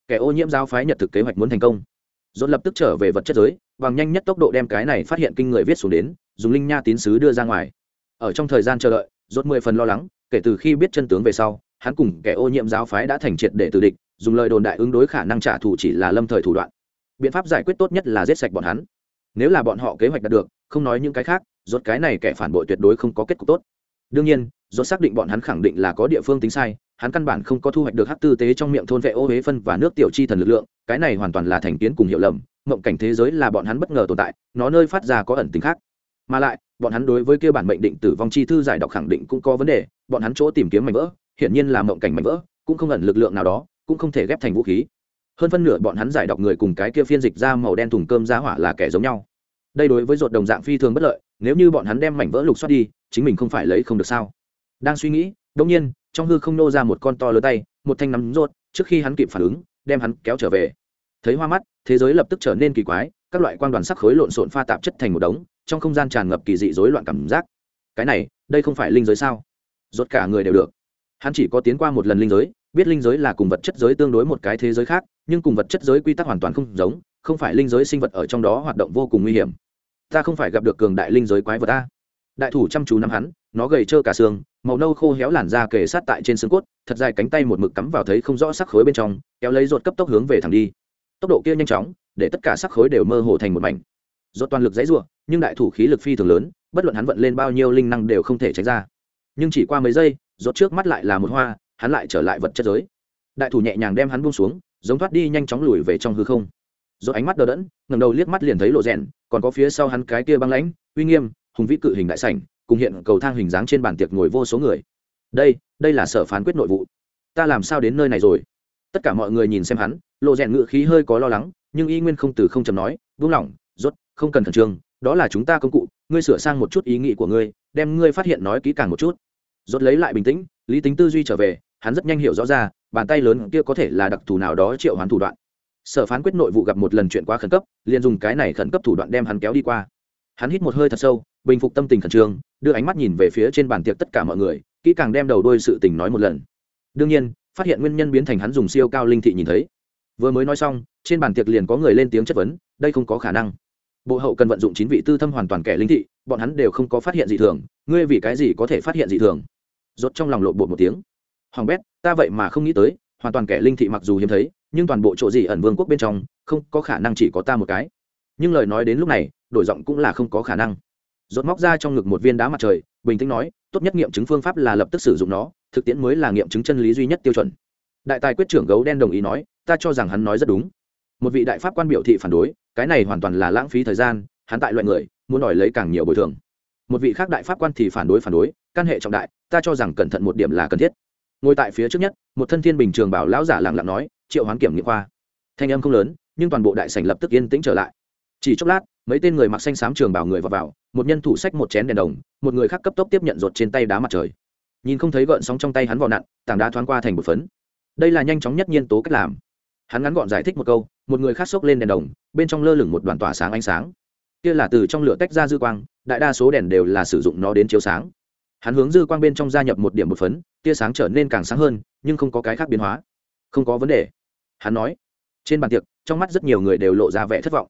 Kẻ ô nhiễm giáo phái nhật thực kế hoạch muốn thành công dồn lập tức trở về vật chất giới, bằng nhanh nhất tốc độ đem cái này phát hiện kinh người viết xuống đến, dùng linh nha tín sứ đưa ra ngoài. Ở trong thời gian chờ đợi dốt mười phần lo lắng, kể từ khi biết chân tướng về sau, hắn cùng kẻ ô nhiễm giáo phái đã thành triệt để từ địch, dùng lời đồn đại ứng đối khả năng trả thù chỉ là lâm thời thủ đoạn. Biện pháp giải quyết tốt nhất là giết sạch bọn hắn. Nếu là bọn họ kế hoạch đạt được, không nói những cái khác rốt cái này kẻ phản bội tuyệt đối không có kết cục tốt. Đương nhiên rốt xác định bọn hắn khẳng định là có địa phương tính sai hắn căn bản không có thu hoạch được hắc tư tế trong miệng thôn vệ ô huế phân và nước tiểu chi thần lực lượng, cái này hoàn toàn là thành kiến cùng hiểu lầm, mộng cảnh thế giới là bọn hắn bất ngờ tồn tại, nó nơi phát ra có ẩn tính khác. Mà lại, bọn hắn đối với kia bản mệnh định tử vong chi thư giải đọc khẳng định cũng có vấn đề, bọn hắn chỗ tìm kiếm mảnh vỡ, hiển nhiên là mộng cảnh mảnh vỡ, cũng không ẩn lực lượng nào đó, cũng không thể ghép thành vũ khí. Hơn phân nửa bọn hắn giải đọc người cùng cái kia phiên dịch ra màu đen thùng cơm giá hỏa là kẻ giống nhau. Đây đối với ruột đồng dạng phi thường bất lợi, nếu như bọn hắn đem mảnh vỡ lục xoát đi, chính mình không phải lấy không được sao? Đang suy nghĩ đông nhiên trong hư không nô ra một con to lớn tay, một thanh nắm rốt, trước khi hắn kịp phản ứng, đem hắn kéo trở về. Thấy hoa mắt, thế giới lập tức trở nên kỳ quái, các loại quan đoàn sắc khối lộn xộn pha tạp chất thành một đống, trong không gian tràn ngập kỳ dị rối loạn cảm giác. Cái này, đây không phải linh giới sao? Rốt cả người đều được. Hắn chỉ có tiến qua một lần linh giới, biết linh giới là cùng vật chất giới tương đối một cái thế giới khác, nhưng cùng vật chất giới quy tắc hoàn toàn không giống, không phải linh giới sinh vật ở trong đó hoạt động vô cùng nguy hiểm. Ta không phải gặp được cường đại linh giới quái vật ta đại thủ chăm chú nắm hắn nó gầy trơ cả xương, màu nâu khô héo làn da kề sát tại trên xương cốt, thật dài cánh tay một mực cắm vào thấy không rõ sắc khối bên trong, kéo lấy ruột cấp tốc hướng về thẳng đi. Tốc độ kia nhanh chóng, để tất cả sắc khối đều mơ hồ thành một mảnh. Ruột toàn lực dãy ruộng nhưng đại thủ khí lực phi thường lớn, bất luận hắn vận lên bao nhiêu linh năng đều không thể tránh ra. Nhưng chỉ qua mấy giây, ruột trước mắt lại là một hoa, hắn lại trở lại vật chất giới. Đại thủ nhẹ nhàng đem hắn buông xuống, giống thoát đi nhanh chóng lùi về trong hư không. Rồi ánh mắt đờ đẫn, ngẩng đầu liếc mắt liền thấy lộ rèn, còn có phía sau hắn cái kia băng lãnh, uy nghiêm, hùng vĩ cự hình đại sảnh cùng hiện cầu thang hình dáng trên bàn tiệc ngồi vô số người. Đây đây là sở phán quyết nội vụ. Ta làm sao đến nơi này rồi? Tất cả mọi người nhìn xem hắn, lộ rèn ngự khí hơi có lo lắng, nhưng y nguyên không từ không chầm nói buông lỏng, rốt, không cần khẩn trương, đó là chúng ta công cụ, ngươi sửa sang một chút ý nghĩ của ngươi, đem ngươi phát hiện nói kỹ càng một chút. Rốt lấy lại bình tĩnh, lý tính tư duy trở về, hắn rất nhanh hiểu rõ ra, bàn tay lớn kia có thể là đặc thù nào đó triệu hoán thủ đoạn. Sở phán quyết nội vụ gặp một lần chuyện quá khẩn cấp, liền dùng cái này khẩn cấp thủ đoạn đem hắn kéo đi qua hắn hít một hơi thật sâu, bình phục tâm tình khẩn trương, đưa ánh mắt nhìn về phía trên bàn tiệc tất cả mọi người, kỹ càng đem đầu đôi sự tình nói một lần. Đương nhiên, phát hiện nguyên nhân biến thành hắn dùng siêu cao linh thị nhìn thấy. Vừa mới nói xong, trên bàn tiệc liền có người lên tiếng chất vấn, đây không có khả năng. Bộ hậu cần vận dụng chín vị tư thâm hoàn toàn kẻ linh thị, bọn hắn đều không có phát hiện gì thường, ngươi vì cái gì có thể phát hiện gì thường? Rốt trong lòng lộ bộ một tiếng. Hoàng bét, ta vậy mà không nghĩ tới, hoàn toàn kẻ linh thị mặc dù hiếm thấy, nhưng toàn bộ chỗ gì ẩn vương quốc bên trong, không có khả năng chỉ có ta một cái nhưng lời nói đến lúc này, đổi giọng cũng là không có khả năng. Rốt móc ra trong ngực một viên đá mặt trời, bình tĩnh nói, tốt nhất nghiệm chứng phương pháp là lập tức sử dụng nó, thực tiễn mới là nghiệm chứng chân lý duy nhất tiêu chuẩn. Đại tài quyết trưởng gấu đen đồng ý nói, ta cho rằng hắn nói rất đúng. Một vị đại pháp quan biểu thị phản đối, cái này hoàn toàn là lãng phí thời gian, hắn tại loại người, muốn đòi lấy càng nhiều bồi thường. Một vị khác đại pháp quan thì phản đối phản đối, căn hệ trọng đại, ta cho rằng cẩn thận một điểm là cần thiết. Ngồi tại phía trước nhất, một thân thiên bình trường bảo lão giả lặng lặng nói, triệu hoán kiểm nghiệm khoa. Thanh âm không lớn, nhưng toàn bộ đại sảnh lập tức yên tĩnh trở lại chỉ chốc lát, mấy tên người mặc xanh xám trường bảo người vào vào, một nhân thủ sách một chén đèn đồng, một người khác cấp tốc tiếp nhận rột trên tay đá mặt trời. Nhìn không thấy gợn sóng trong tay hắn vào nặn, tảng đá thoáng qua thành một phấn. Đây là nhanh chóng nhất nhiên tố cách làm. Hắn ngắn gọn giải thích một câu, một người khác xốc lên đèn đồng, bên trong lơ lửng một đoàn tỏa sáng ánh sáng. Kia là từ trong lửa tách ra dư quang, đại đa số đèn đều là sử dụng nó đến chiếu sáng. Hắn hướng dư quang bên trong gia nhập một điểm một phấn, tia sáng trở nên càng sáng hơn, nhưng không có cái khác biến hóa. Không có vấn đề. Hắn nói, trên bàn tiệc, trong mắt rất nhiều người đều lộ ra vẻ thất vọng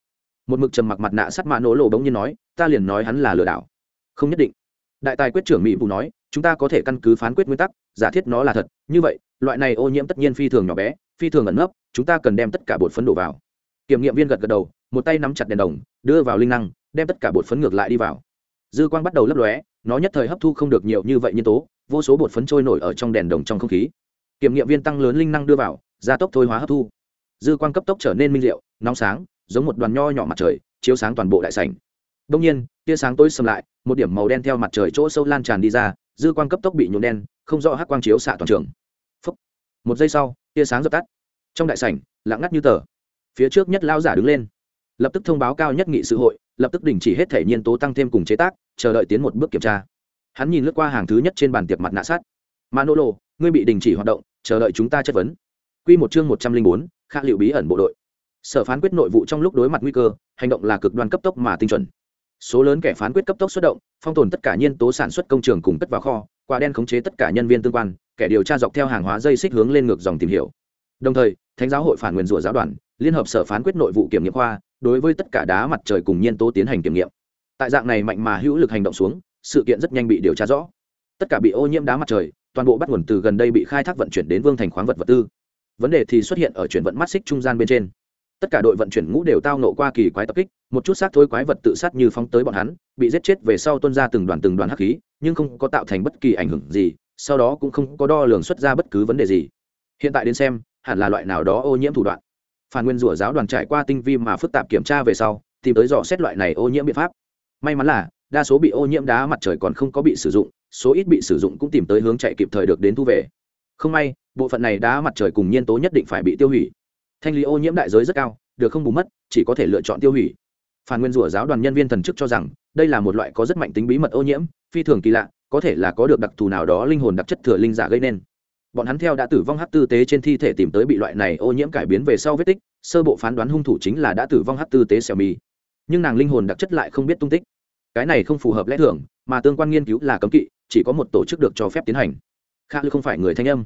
một mực trầm mặc mặt nạ sắt mạ nổ lộ bỗng nhiên nói, ta liền nói hắn là lừa đảo. Không nhất định. Đại tài quyết trưởng mỹ vụ nói, chúng ta có thể căn cứ phán quyết nguyên tắc, giả thiết nó là thật. Như vậy, loại này ô nhiễm tất nhiên phi thường nhỏ bé, phi thường ẩn nấp, chúng ta cần đem tất cả bột phấn đổ vào. Kiểm nghiệm viên gật gật đầu, một tay nắm chặt đèn đồng, đưa vào linh năng, đem tất cả bột phấn ngược lại đi vào. Dư quang bắt đầu lấp lóe, nó nhất thời hấp thu không được nhiều như vậy nhân tố, vô số bột phấn trôi nổi ở trong đèn đồng trong không khí. Kiểm nghiệm viên tăng lớn linh năng đưa vào, gia tốc thôi hóa hấp thu. Dư quang cấp tốc trở nên minh liệu, nóng sáng giống một đoàn nho nhỏ mặt trời, chiếu sáng toàn bộ đại sảnh. Đông nhiên, tia sáng tối sầm lại, một điểm màu đen theo mặt trời chỗ sâu lan tràn đi ra, dư quang cấp tốc bị nhuộm đen, không rõ hắc quang chiếu xạ toàn trường. Phúc. một giây sau, tia sáng dập tắt. Trong đại sảnh, lặng ngắt như tờ. Phía trước nhất lao giả đứng lên. Lập tức thông báo cao nhất nghị sự hội, lập tức đình chỉ hết thể nhiên tố tăng thêm cùng chế tác, chờ đợi tiến một bước kiểm tra. Hắn nhìn lướt qua hàng thứ nhất trên bàn tiệc mặt nạ sát. Manolo, ngươi bị đình chỉ hoạt động, chờ đợi chúng ta chất vấn. Q một chương một trăm linh bốn, khả liệu bí ẩn bộ đội sở phán quyết nội vụ trong lúc đối mặt nguy cơ, hành động là cực đoan cấp tốc mà tinh chuẩn. Số lớn kẻ phán quyết cấp tốc xuất động, phong tồn tất cả nhân tố sản xuất công trường cùng tất vào kho, quả đen khống chế tất cả nhân viên tương quan, kẻ điều tra dọc theo hàng hóa dây xích hướng lên ngược dòng tìm hiểu. Đồng thời, thánh giáo hội phản nguyền rủa giáo đoàn, liên hợp sở phán quyết nội vụ kiểm nghiệm khoa, đối với tất cả đá mặt trời cùng nhân tố tiến hành kiểm nghiệm. Tại dạng này mạnh mà hữu lực hành động xuống, sự kiện rất nhanh bị điều tra rõ. Tất cả bị ô nhiễm đá mặt trời, toàn bộ bắt nguồn từ gần đây bị khai thác vận chuyển đến vương thành khoáng vật vật tư. Vấn đề thì xuất hiện ở chuyển vận mắt xích trung gian bên trên tất cả đội vận chuyển ngũ đều tao nộ qua kỳ quái tập kích, một chút xác thối quái vật tự sát như phóng tới bọn hắn, bị giết chết về sau tuân ra từng đoàn từng đoàn hắc khí, nhưng không có tạo thành bất kỳ ảnh hưởng gì, sau đó cũng không có đo lường xuất ra bất cứ vấn đề gì. Hiện tại đến xem, hẳn là loại nào đó ô nhiễm thủ đoạn. Phản nguyên rủa giáo đoàn trải qua tinh vi mà phức tạp kiểm tra về sau, tìm tới dò xét loại này ô nhiễm biện pháp. May mắn là, đa số bị ô nhiễm đá mặt trời còn không có bị sử dụng, số ít bị sử dụng cũng tìm tới hướng chạy kịp thời được đến thu về. Không may, bộ phận này đá mặt trời cùng nhiên tố nhất định phải bị tiêu hủy thanh lý ô nhiễm đại giới rất cao, được không bù mất, chỉ có thể lựa chọn tiêu hủy. Phản nguyên rủa giáo đoàn nhân viên thần chức cho rằng, đây là một loại có rất mạnh tính bí mật ô nhiễm, phi thường kỳ lạ, có thể là có được đặc thù nào đó linh hồn đặc chất thừa linh giả gây nên. Bọn hắn theo đã tử vong hát tư tế trên thi thể tìm tới bị loại này ô nhiễm cải biến về sau vết tích, sơ bộ phán đoán hung thủ chính là đã tử vong hát tư tế xẻo mì nhưng nàng linh hồn đặc chất lại không biết tung tích. Cái này không phù hợp lẽ thường, mà tương quan nghiên cứu là cấm kỵ, chỉ có một tổ chức được cho phép tiến hành. Kha lư không phải người thanh âm.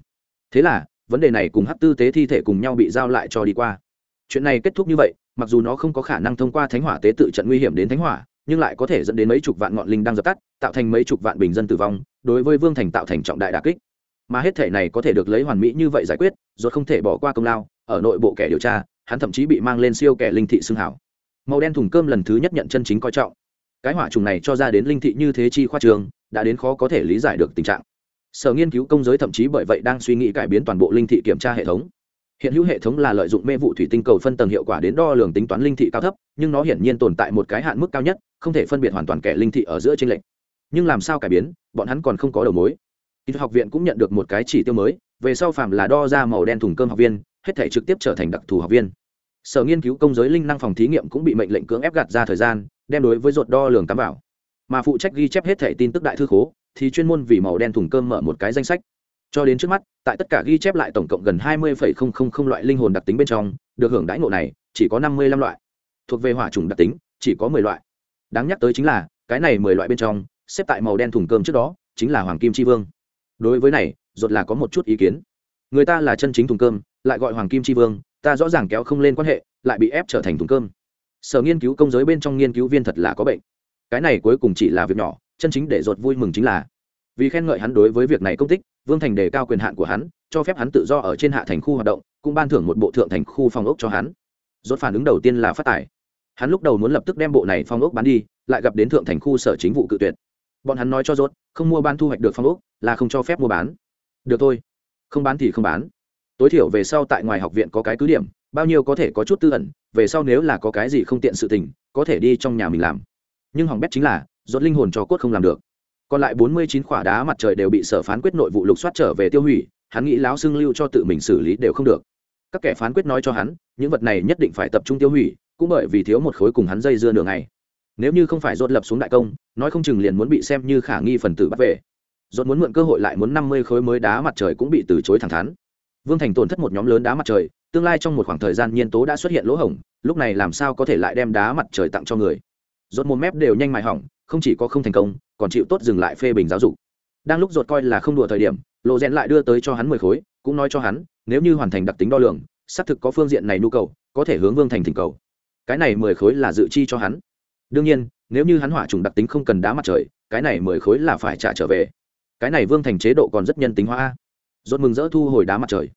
Thế là vấn đề này cùng hát tư tế thi thể cùng nhau bị giao lại cho đi qua. Chuyện này kết thúc như vậy, mặc dù nó không có khả năng thông qua thánh hỏa tế tự trận nguy hiểm đến thánh hỏa, nhưng lại có thể dẫn đến mấy chục vạn ngọn linh đang dập tắt, tạo thành mấy chục vạn bình dân tử vong, đối với vương thành tạo thành trọng đại đà kích. Mà hết thể này có thể được lấy hoàn mỹ như vậy giải quyết, rồi không thể bỏ qua công lao, ở nội bộ kẻ điều tra, hắn thậm chí bị mang lên siêu kẻ linh thị xương hảo. Màu đen thùng cơm lần thứ nhất nhận chân chính coi trọng. Cái hỏa trùng này cho ra đến linh thị như thế chi khoa trường, đã đến khó có thể lý giải được tình trạng sở nghiên cứu công giới thậm chí bởi vậy đang suy nghĩ cải biến toàn bộ linh thị kiểm tra hệ thống. Hiện hữu hệ thống là lợi dụng mê vụ thủy tinh cầu phân tầng hiệu quả đến đo lường tính toán linh thị cao thấp, nhưng nó hiển nhiên tồn tại một cái hạn mức cao nhất, không thể phân biệt hoàn toàn kẻ linh thị ở giữa trên lệnh nhưng làm sao cải biến, bọn hắn còn không có đầu mối. Kỹ học viện cũng nhận được một cái chỉ tiêu mới, về sau phạm là đo ra màu đen thùng cơm học viên, hết thể trực tiếp trở thành đặc thù học viên. Sở nghiên cứu công giới linh năng phòng thí nghiệm cũng bị mệnh lệnh cưỡng ép gạt ra thời gian, đem đối với ruột đo lường cắm vào. Mà phụ trách ghi chép hết thể tin tức đại thư khố thì chuyên môn vì màu đen thùng cơm mở một cái danh sách. Cho đến trước mắt, tại tất cả ghi chép lại tổng cộng gần hai mươi loại linh hồn đặc tính bên trong, được hưởng đãi ngộ này, chỉ có năm mươi lăm loại. Thuộc về hỏa trùng đặc tính, chỉ có mười loại. Đáng nhắc tới chính là, cái này mười loại bên trong, xếp tại màu đen thùng cơm trước đó, chính là hoàng kim chi vương. Đối với này ruột là có một chút ý kiến. Người ta là chân chính thùng cơm, lại gọi hoàng kim chi vương, ta rõ ràng kéo không lên quan hệ, lại bị ép trở thành thùng cơm. Sở nghiên cứu công giới bên trong nghiên cứu viên thật là có bệnh. Cái này cuối cùng chỉ là việc nhỏ chân chính để ruột vui mừng chính là, vì khen ngợi hắn đối với việc này công tích, vương thành đề cao quyền hạn của hắn, cho phép hắn tự do ở trên hạ thành khu hoạt động, cũng ban thưởng một bộ thượng thành khu phòng ốc cho hắn. Rốt phản ứng đầu tiên là phát tài. Hắn lúc đầu muốn lập tức đem bộ này phòng ốc bán đi, lại gặp đến thượng thành khu sở chính vụ cự tuyệt. Bọn hắn nói cho rốt, không mua ban thu hoạch được phòng ốc, là không cho phép mua bán. Được thôi, không bán thì không bán. Tối thiểu về sau tại ngoài học viện có cái cứ điểm, bao nhiêu có thể có chút tư ẩn, về sau nếu là có cái gì không tiện sự tình, có thể đi trong nhà mình làm. Nhưng hỏng bét chính là rốt linh hồn cho cốt không làm được. Còn lại bốn mươi chín khỏa đá mặt trời đều bị sở phán quyết nội vụ lục soát trở về tiêu hủy, hắn nghĩ láo xưng lưu cho tự mình xử lý đều không được. Các kẻ phán quyết nói cho hắn, những vật này nhất định phải tập trung tiêu hủy, cũng bởi vì thiếu một khối cùng hắn dây dưa nửa ngày. Nếu như không phải dốt lập xuống đại công, nói không chừng liền muốn bị xem như khả nghi phần tử bắt về. Dốt muốn mượn cơ hội lại muốn năm mươi khối mới đá mặt trời cũng bị từ chối thẳng thắn. Vương thành tổn thất một nhóm lớn đá mặt trời, tương lai trong một khoảng thời gian nhiên tố đã xuất hiện lỗ hổng, lúc này làm sao có thể lại đem đá mặt trời tặng cho người? Dốt một mép đều nhanh mài hỏng không chỉ có không thành công, còn chịu tốt dừng lại phê bình giáo dục. Đang lúc ruột coi là không đùa thời điểm lộ rèn lại đưa tới cho hắn mười khối, cũng nói cho hắn, nếu như hoàn thành đặc tính đo lường, xác thực có phương diện này nhu cầu, có thể hướng vương thành thỉnh cầu. Cái này mười khối là dự chi cho hắn. Đương nhiên, nếu như hắn hỏa trùng đặc tính không cần đá mặt trời, cái này mười khối là phải trả trở về. Cái này vương thành chế độ còn rất nhân tính hóa. Rốt mừng rỡ thu hồi đá mặt trời.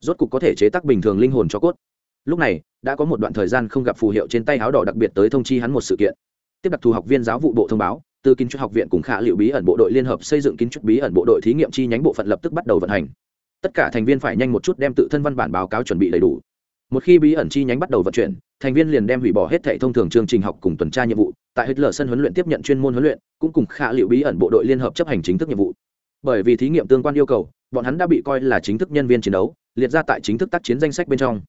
Rốt cục có thể chế tác bình thường linh hồn cho cốt. Lúc này, đã có một đoạn thời gian không gặp phù hiệu trên tay áo đỏ đặc biệt tới thông chi hắn một sự kiện tiếp đặc thù học viên giáo vụ bộ thông báo, từ kiến trúc học viện cùng khả liệu bí ẩn bộ đội liên hợp xây dựng kiến trúc bí ẩn bộ đội thí nghiệm chi nhánh bộ phận lập tức bắt đầu vận hành. Tất cả thành viên phải nhanh một chút đem tự thân văn bản báo cáo chuẩn bị đầy đủ. Một khi bí ẩn chi nhánh bắt đầu vận chuyển, thành viên liền đem hủy bỏ hết thẻ thông thường chương trình học cùng tuần tra nhiệm vụ, tại hết lở sân huấn luyện tiếp nhận chuyên môn huấn luyện, cũng cùng khả liệu bí ẩn bộ đội liên hợp chấp hành chính thức nhiệm vụ. Bởi vì thí nghiệm tương quan yêu cầu, bọn hắn đã bị coi là chính thức nhân viên chiến đấu, liệt ra tại chính thức tác chiến danh sách bên trong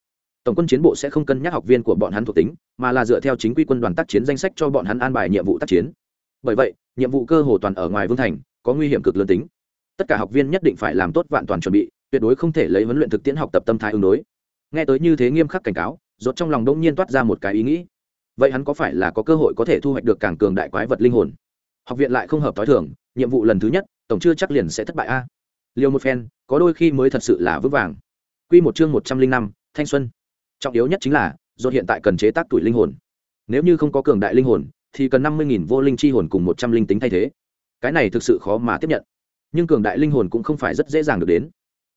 tổng quân chiến bộ sẽ không cân nhắc học viên của bọn hắn thuộc tính, mà là dựa theo chính quy quân đoàn tác chiến danh sách cho bọn hắn an bài nhiệm vụ tác chiến. Bởi vậy, nhiệm vụ cơ hồ toàn ở ngoài vương thành, có nguy hiểm cực lớn tính. Tất cả học viên nhất định phải làm tốt vạn toàn chuẩn bị, tuyệt đối không thể lấy huấn luyện thực tiễn học tập tâm thái ứng đối. Nghe tới như thế nghiêm khắc cảnh cáo, rốt trong lòng đông nhiên toát ra một cái ý nghĩ. Vậy hắn có phải là có cơ hội có thể thu hoạch được càng cường đại quái vật linh hồn? Học viện lại không hợp tối thường, nhiệm vụ lần thứ nhất, tổng chưa chắc liền sẽ thất bại a. Liều một phen, có đôi khi mới thật sự là vững vàng. Quy một chương một trăm linh năm, thanh xuân trọng yếu nhất chính là do hiện tại cần chế tác tuổi linh hồn. Nếu như không có cường đại linh hồn, thì cần năm mươi vô linh chi hồn cùng một trăm linh tính thay thế. Cái này thực sự khó mà tiếp nhận. Nhưng cường đại linh hồn cũng không phải rất dễ dàng được đến.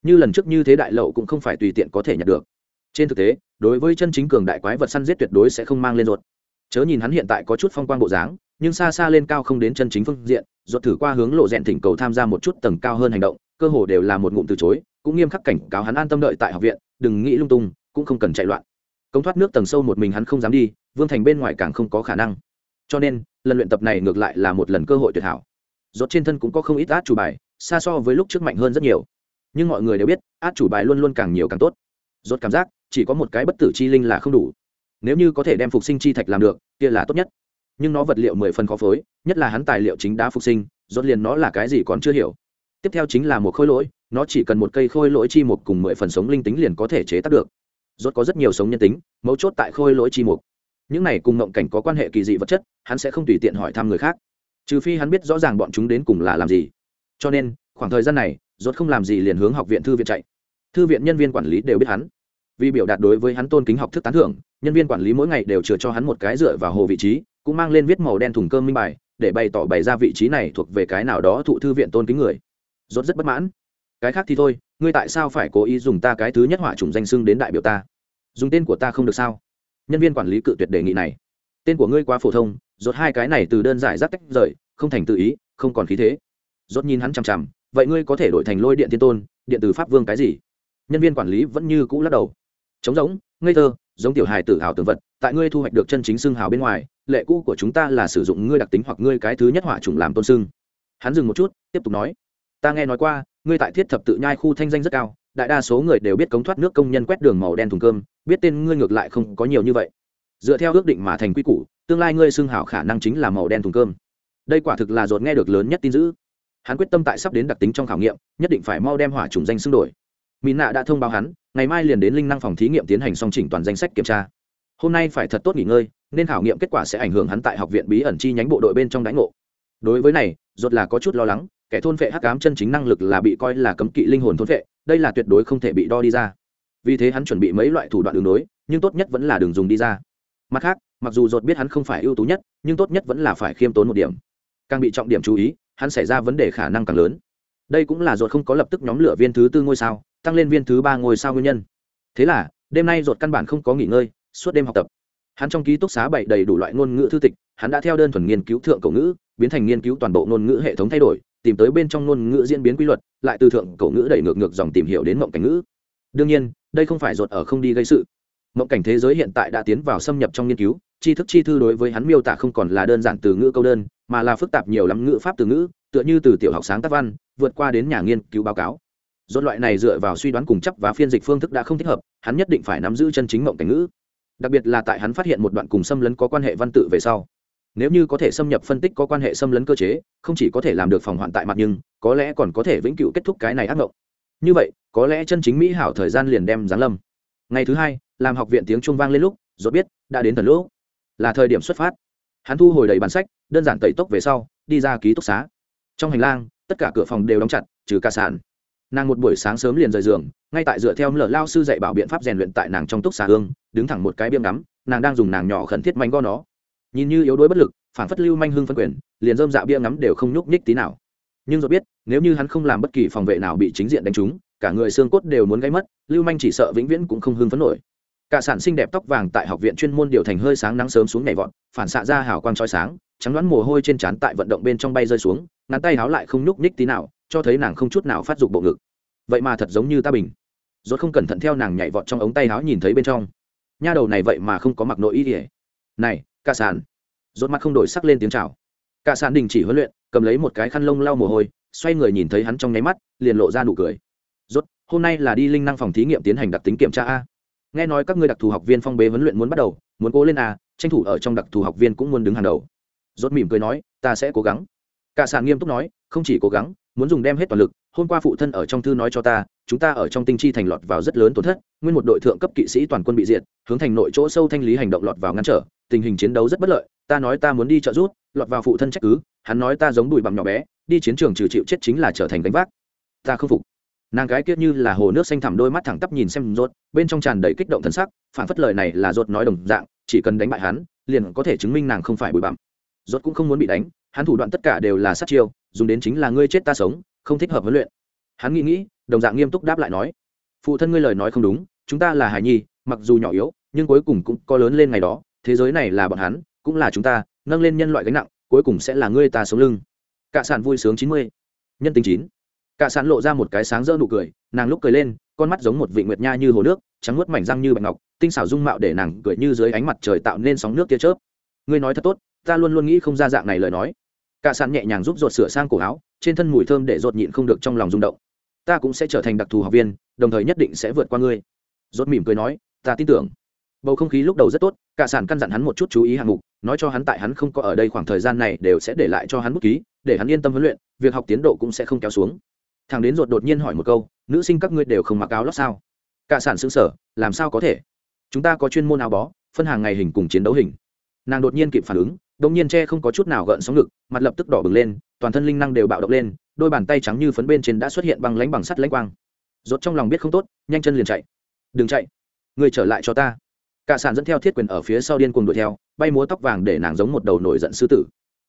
Như lần trước như thế đại lậu cũng không phải tùy tiện có thể nhận được. Trên thực tế, đối với chân chính cường đại quái vật săn giết tuyệt đối sẽ không mang lên ruột. Chớ nhìn hắn hiện tại có chút phong quang bộ dáng, nhưng xa xa lên cao không đến chân chính phương diện ruột thử qua hướng lộ rèn thỉnh cầu tham gia một chút tầng cao hơn hành động, cơ hồ đều là một ngụm từ chối, cũng nghiêm khắc cảnh cáo hắn an tâm đợi tại học viện, đừng nghĩ lung tung cũng không cần chạy loạn. Công thoát nước tầng sâu một mình hắn không dám đi, vương thành bên ngoài càng không có khả năng. Cho nên, lần luyện tập này ngược lại là một lần cơ hội tuyệt hảo. Rốt trên thân cũng có không ít át chủ bài, xa so với lúc trước mạnh hơn rất nhiều. Nhưng mọi người đều biết, át chủ bài luôn luôn càng nhiều càng tốt. Rốt cảm giác, chỉ có một cái bất tử chi linh là không đủ. Nếu như có thể đem phục sinh chi thạch làm được, kia là tốt nhất. Nhưng nó vật liệu mười phần khó phối, nhất là hắn tài liệu chính đá phục sinh, rốt liền nó là cái gì còn chưa hiểu. Tiếp theo chính là một khối lỗi, nó chỉ cần một cây khôi lỗi chi một cùng mười phần sống linh tính liền có thể chế tác được rốt có rất nhiều sống nhân tính, mấu chốt tại khôi lỗi chi một những này cùng mộng cảnh có quan hệ kỳ dị vật chất, hắn sẽ không tùy tiện hỏi thăm người khác. Trừ phi hắn biết rõ ràng bọn chúng đến cùng là làm gì. Cho nên, khoảng thời gian này, rốt không làm gì liền hướng học viện thư viện chạy. Thư viện nhân viên quản lý đều biết hắn. Vì biểu đạt đối với hắn tôn kính học thức tán thưởng, nhân viên quản lý mỗi ngày đều chừa cho hắn một cái dựa vào hồ vị trí, cũng mang lên viết màu đen thùng cơm minh bài, để bày tỏ bày ra vị trí này thuộc về cái nào đó thụ thư viện tôn kính người. Rốt rất bất mãn. Cái khác thì thôi ngươi tại sao phải cố ý dùng ta cái thứ nhất hỏa chủng danh xưng đến đại biểu ta? Dùng tên của ta không được sao? Nhân viên quản lý cự tuyệt đề nghị này. Tên của ngươi quá phổ thông, rốt hai cái này từ đơn giải rác tách rời, không thành tự ý, không còn khí thế. Rốt nhìn hắn chằm chằm, vậy ngươi có thể đổi thành lôi điện thiên tôn, điện từ pháp vương cái gì? Nhân viên quản lý vẫn như cũ lắc đầu. Trống rỗng, ngây thơ, giống tiểu hài tử hào tưởng vật, tại ngươi thu hoạch được chân chính xương hào bên ngoài, lệ cũ của chúng ta là sử dụng ngươi đặc tính hoặc ngươi cái thứ nhất hỏa chủng làm tôn xưng. Hắn dừng một chút, tiếp tục nói. Ta nghe nói qua ngươi tại thiết thập tự nhai khu thanh danh rất cao, đại đa số người đều biết cống thoát nước công nhân quét đường màu đen thùng cơm, biết tên ngươi ngược lại không có nhiều như vậy. Dựa theo ước định mà thành quy củ, tương lai ngươi xưng hảo khả năng chính là màu đen thùng cơm. Đây quả thực là dột nghe được lớn nhất tin dữ. Hắn quyết tâm tại sắp đến đặc tính trong khảo nghiệm, nhất định phải mau đem hỏa chủng danh xưng đổi. Mỹ nạ đã thông báo hắn, ngày mai liền đến linh năng phòng thí nghiệm tiến hành song chỉnh toàn danh sách kiểm tra. Hôm nay phải thật tốt nghỉ ngơi, nên khảo nghiệm kết quả sẽ ảnh hưởng hắn tại học viện bí ẩn chi nhánh bộ đội bên trong đánh ngộ. Đối với này dột là có chút lo lắng kẻ thôn phệ hắc ám chân chính năng lực là bị coi là cấm kỵ linh hồn thôn phệ, đây là tuyệt đối không thể bị đo đi ra. Vì thế hắn chuẩn bị mấy loại thủ đoạn đường đối nhưng tốt nhất vẫn là đường dùng đi ra. Mặt khác mặc dù dột biết hắn không phải ưu tú nhất nhưng tốt nhất vẫn là phải khiêm tốn một điểm. Càng bị trọng điểm chú ý hắn xảy ra vấn đề khả năng càng lớn. Đây cũng là dột không có lập tức nhóm lửa viên thứ tư ngôi sao tăng lên viên thứ ba ngôi sao nguyên nhân. Thế là đêm nay dột căn bản không có nghỉ ngơi suốt đêm học tập. Hắn trong ký túc xá bày đầy đủ loại ngôn ngữ thư tịch hắn đã theo đơn thuần nghiên cứu thượng cổ ngữ biến thành nghiên cứu toàn bộ ngôn ngữ hệ thống thay đổi tìm tới bên trong ngôn ngữ diễn biến quy luật, lại từ thượng cổ ngữ đẩy ngược ngược dòng tìm hiểu đến mộng cảnh ngữ. Đương nhiên, đây không phải ruột ở không đi gây sự. Mộng cảnh thế giới hiện tại đã tiến vào xâm nhập trong nghiên cứu, tri thức chi thư đối với hắn miêu tả không còn là đơn giản từ ngữ câu đơn, mà là phức tạp nhiều lắm ngữ pháp từ ngữ, tựa như từ tiểu học sáng tác văn, vượt qua đến nhà nghiên cứu báo cáo. Dốt loại này dựa vào suy đoán cùng chấp và phiên dịch phương thức đã không thích hợp, hắn nhất định phải nắm giữ chân chính mộng cảnh ngữ. Đặc biệt là tại hắn phát hiện một đoạn cùng xâm lấn có quan hệ văn tự về sau nếu như có thể xâm nhập phân tích có quan hệ xâm lấn cơ chế không chỉ có thể làm được phòng hoạn tại mặt nhưng có lẽ còn có thể vĩnh cửu kết thúc cái này ác mộng. Như vậy có lẽ chân chính mỹ hảo thời gian liền đem giáng lâm. Ngày thứ hai làm học viện tiếng trung vang lên lúc dốt biết đã đến thần lũ, là thời điểm xuất phát. Hắn thu hồi đầy bản sách đơn giản tẩy tốc về sau đi ra ký túc xá. Trong hành lang tất cả cửa phòng đều đóng chặt trừ ca sản nàng một buổi sáng sớm liền rời giường ngay tại dựa theo lở lao sư dạy bảo biện pháp rèn luyện tại nàng trong túc xà hương đứng thẳng một cái biêm ngắm nàng đang dùng nàng nhỏ khẩn thiết manh go nó nhìn như yếu đuối bất lực, phản phất lưu manh hưng phân quyền, liền dơm dạ bia ngắm đều không nhúc nhích tí nào. Nhưng do biết, nếu như hắn không làm bất kỳ phòng vệ nào bị chính diện đánh trúng, cả người xương cốt đều muốn gáy mất, lưu manh chỉ sợ vĩnh viễn cũng không hưng phấn nổi. Cả sản sinh đẹp tóc vàng tại học viện chuyên môn điều thành hơi sáng nắng sớm xuống nhảy vọt, phản xạ ra hào quang trói sáng, trắng đoán mồ hôi trên trán tại vận động bên trong bay rơi xuống, ngắn tay háo lại không nhúc nhích tí nào, cho thấy nàng không chút nào phát dục bộ ngực. Vậy mà thật giống như ta bình. Rốt không cẩn thận theo nàng nhảy vọt trong ống tay áo nhìn thấy bên trong. Nha đầu này vậy mà không có mặc nội y ỉa này Cả sàn. Rốt mắt không đổi sắc lên tiếng chào. Cả sàn đình chỉ huấn luyện, cầm lấy một cái khăn lông lau mồ hôi, xoay người nhìn thấy hắn trong nháy mắt, liền lộ ra nụ cười. Rốt, hôm nay là đi linh năng phòng thí nghiệm tiến hành đặc tính kiểm tra a. Nghe nói các ngươi đặc thù học viên phong bế huấn luyện muốn bắt đầu, muốn cố lên a, tranh thủ ở trong đặc thù học viên cũng muốn đứng hàng đầu. Rốt mỉm cười nói, ta sẽ cố gắng. Cả sàn nghiêm túc nói, không chỉ cố gắng, muốn dùng đem hết toàn lực, hôm qua phụ thân ở trong thư nói cho ta chúng ta ở trong tinh chi thành lọt vào rất lớn tổn thất, nguyên một đội thượng cấp kỵ sĩ toàn quân bị diệt, hướng thành nội chỗ sâu thanh lý hành động lọt vào ngăn trở, tình hình chiến đấu rất bất lợi, ta nói ta muốn đi trợ giúp, lọt vào phụ thân trách cứ, hắn nói ta giống đùi bằng nhỏ bé, đi chiến trường trừ chịu chết chính là trở thành gánh vác. Ta không phục. Nàng gái kia như là hồ nước xanh thẳm đôi mắt thẳng tắp nhìn xem rốt bên trong tràn đầy kích động thần sắc, phản phất lời này là rốt nói đồng dạng, chỉ cần đánh bại hắn, liền có thể chứng minh nàng không phải bụi bặm. Rốt cũng không muốn bị đánh, hắn thủ đoạn tất cả đều là sát chiêu, dùng đến chính là ngươi chết ta sống, không thích hợp huấn luyện. Hắn nghĩ nghĩ đồng dạng nghiêm túc đáp lại nói, phụ thân ngươi lời nói không đúng, chúng ta là hải nhi, mặc dù nhỏ yếu, nhưng cuối cùng cũng có lớn lên ngày đó, thế giới này là bọn hắn, cũng là chúng ta, nâng lên nhân loại gánh nặng, cuối cùng sẽ là ngươi ta sống lưng. Cả sản vui sướng chín mươi. Nhân tình chín. Cả sản lộ ra một cái sáng rỡ nụ cười, nàng lúc cười lên, con mắt giống một vị nguyệt nha như hồ nước, trắng nuốt mảnh răng như bạch ngọc, tinh xảo dung mạo để nàng cười như dưới ánh mặt trời tạo nên sóng nước tia chớp. Ngươi nói thật tốt, ta luôn luôn nghĩ không ra dạng này lời nói. Cả sản nhẹ nhàng giúp ruột sửa sang cổ áo, trên thân mùi thơm để ruột nhịn không được trong lòng rung động ta cũng sẽ trở thành đặc thù học viên, đồng thời nhất định sẽ vượt qua ngươi. Rốt mỉm cười nói, ta tin tưởng. Bầu không khí lúc đầu rất tốt, cả sản căn dặn hắn một chút chú ý hạng mục, nói cho hắn tại hắn không có ở đây khoảng thời gian này đều sẽ để lại cho hắn bút ký, để hắn yên tâm huấn luyện, việc học tiến độ cũng sẽ không kéo xuống. Thằng đến ruột đột nhiên hỏi một câu, nữ sinh các ngươi đều không mặc áo lót sao? Cả sản xứng sở làm sao có thể? Chúng ta có chuyên môn áo bó, phân hàng ngày hình cùng chiến đấu hình. Nàng đột nhiên kịp phản ứng đông nhiên che không có chút nào gợn sóng ngực, mặt lập tức đỏ bừng lên toàn thân linh năng đều bạo động lên, đôi bàn tay trắng như phấn bên trên đã xuất hiện bằng lánh bằng sắt lãnh quang. Rốt trong lòng biết không tốt, nhanh chân liền chạy. Đừng chạy, người trở lại cho ta. Cả sản dẫn theo thiết quyền ở phía sau điên cuồng đuổi theo, bay múa tóc vàng để nàng giống một đầu nổi giận sư tử.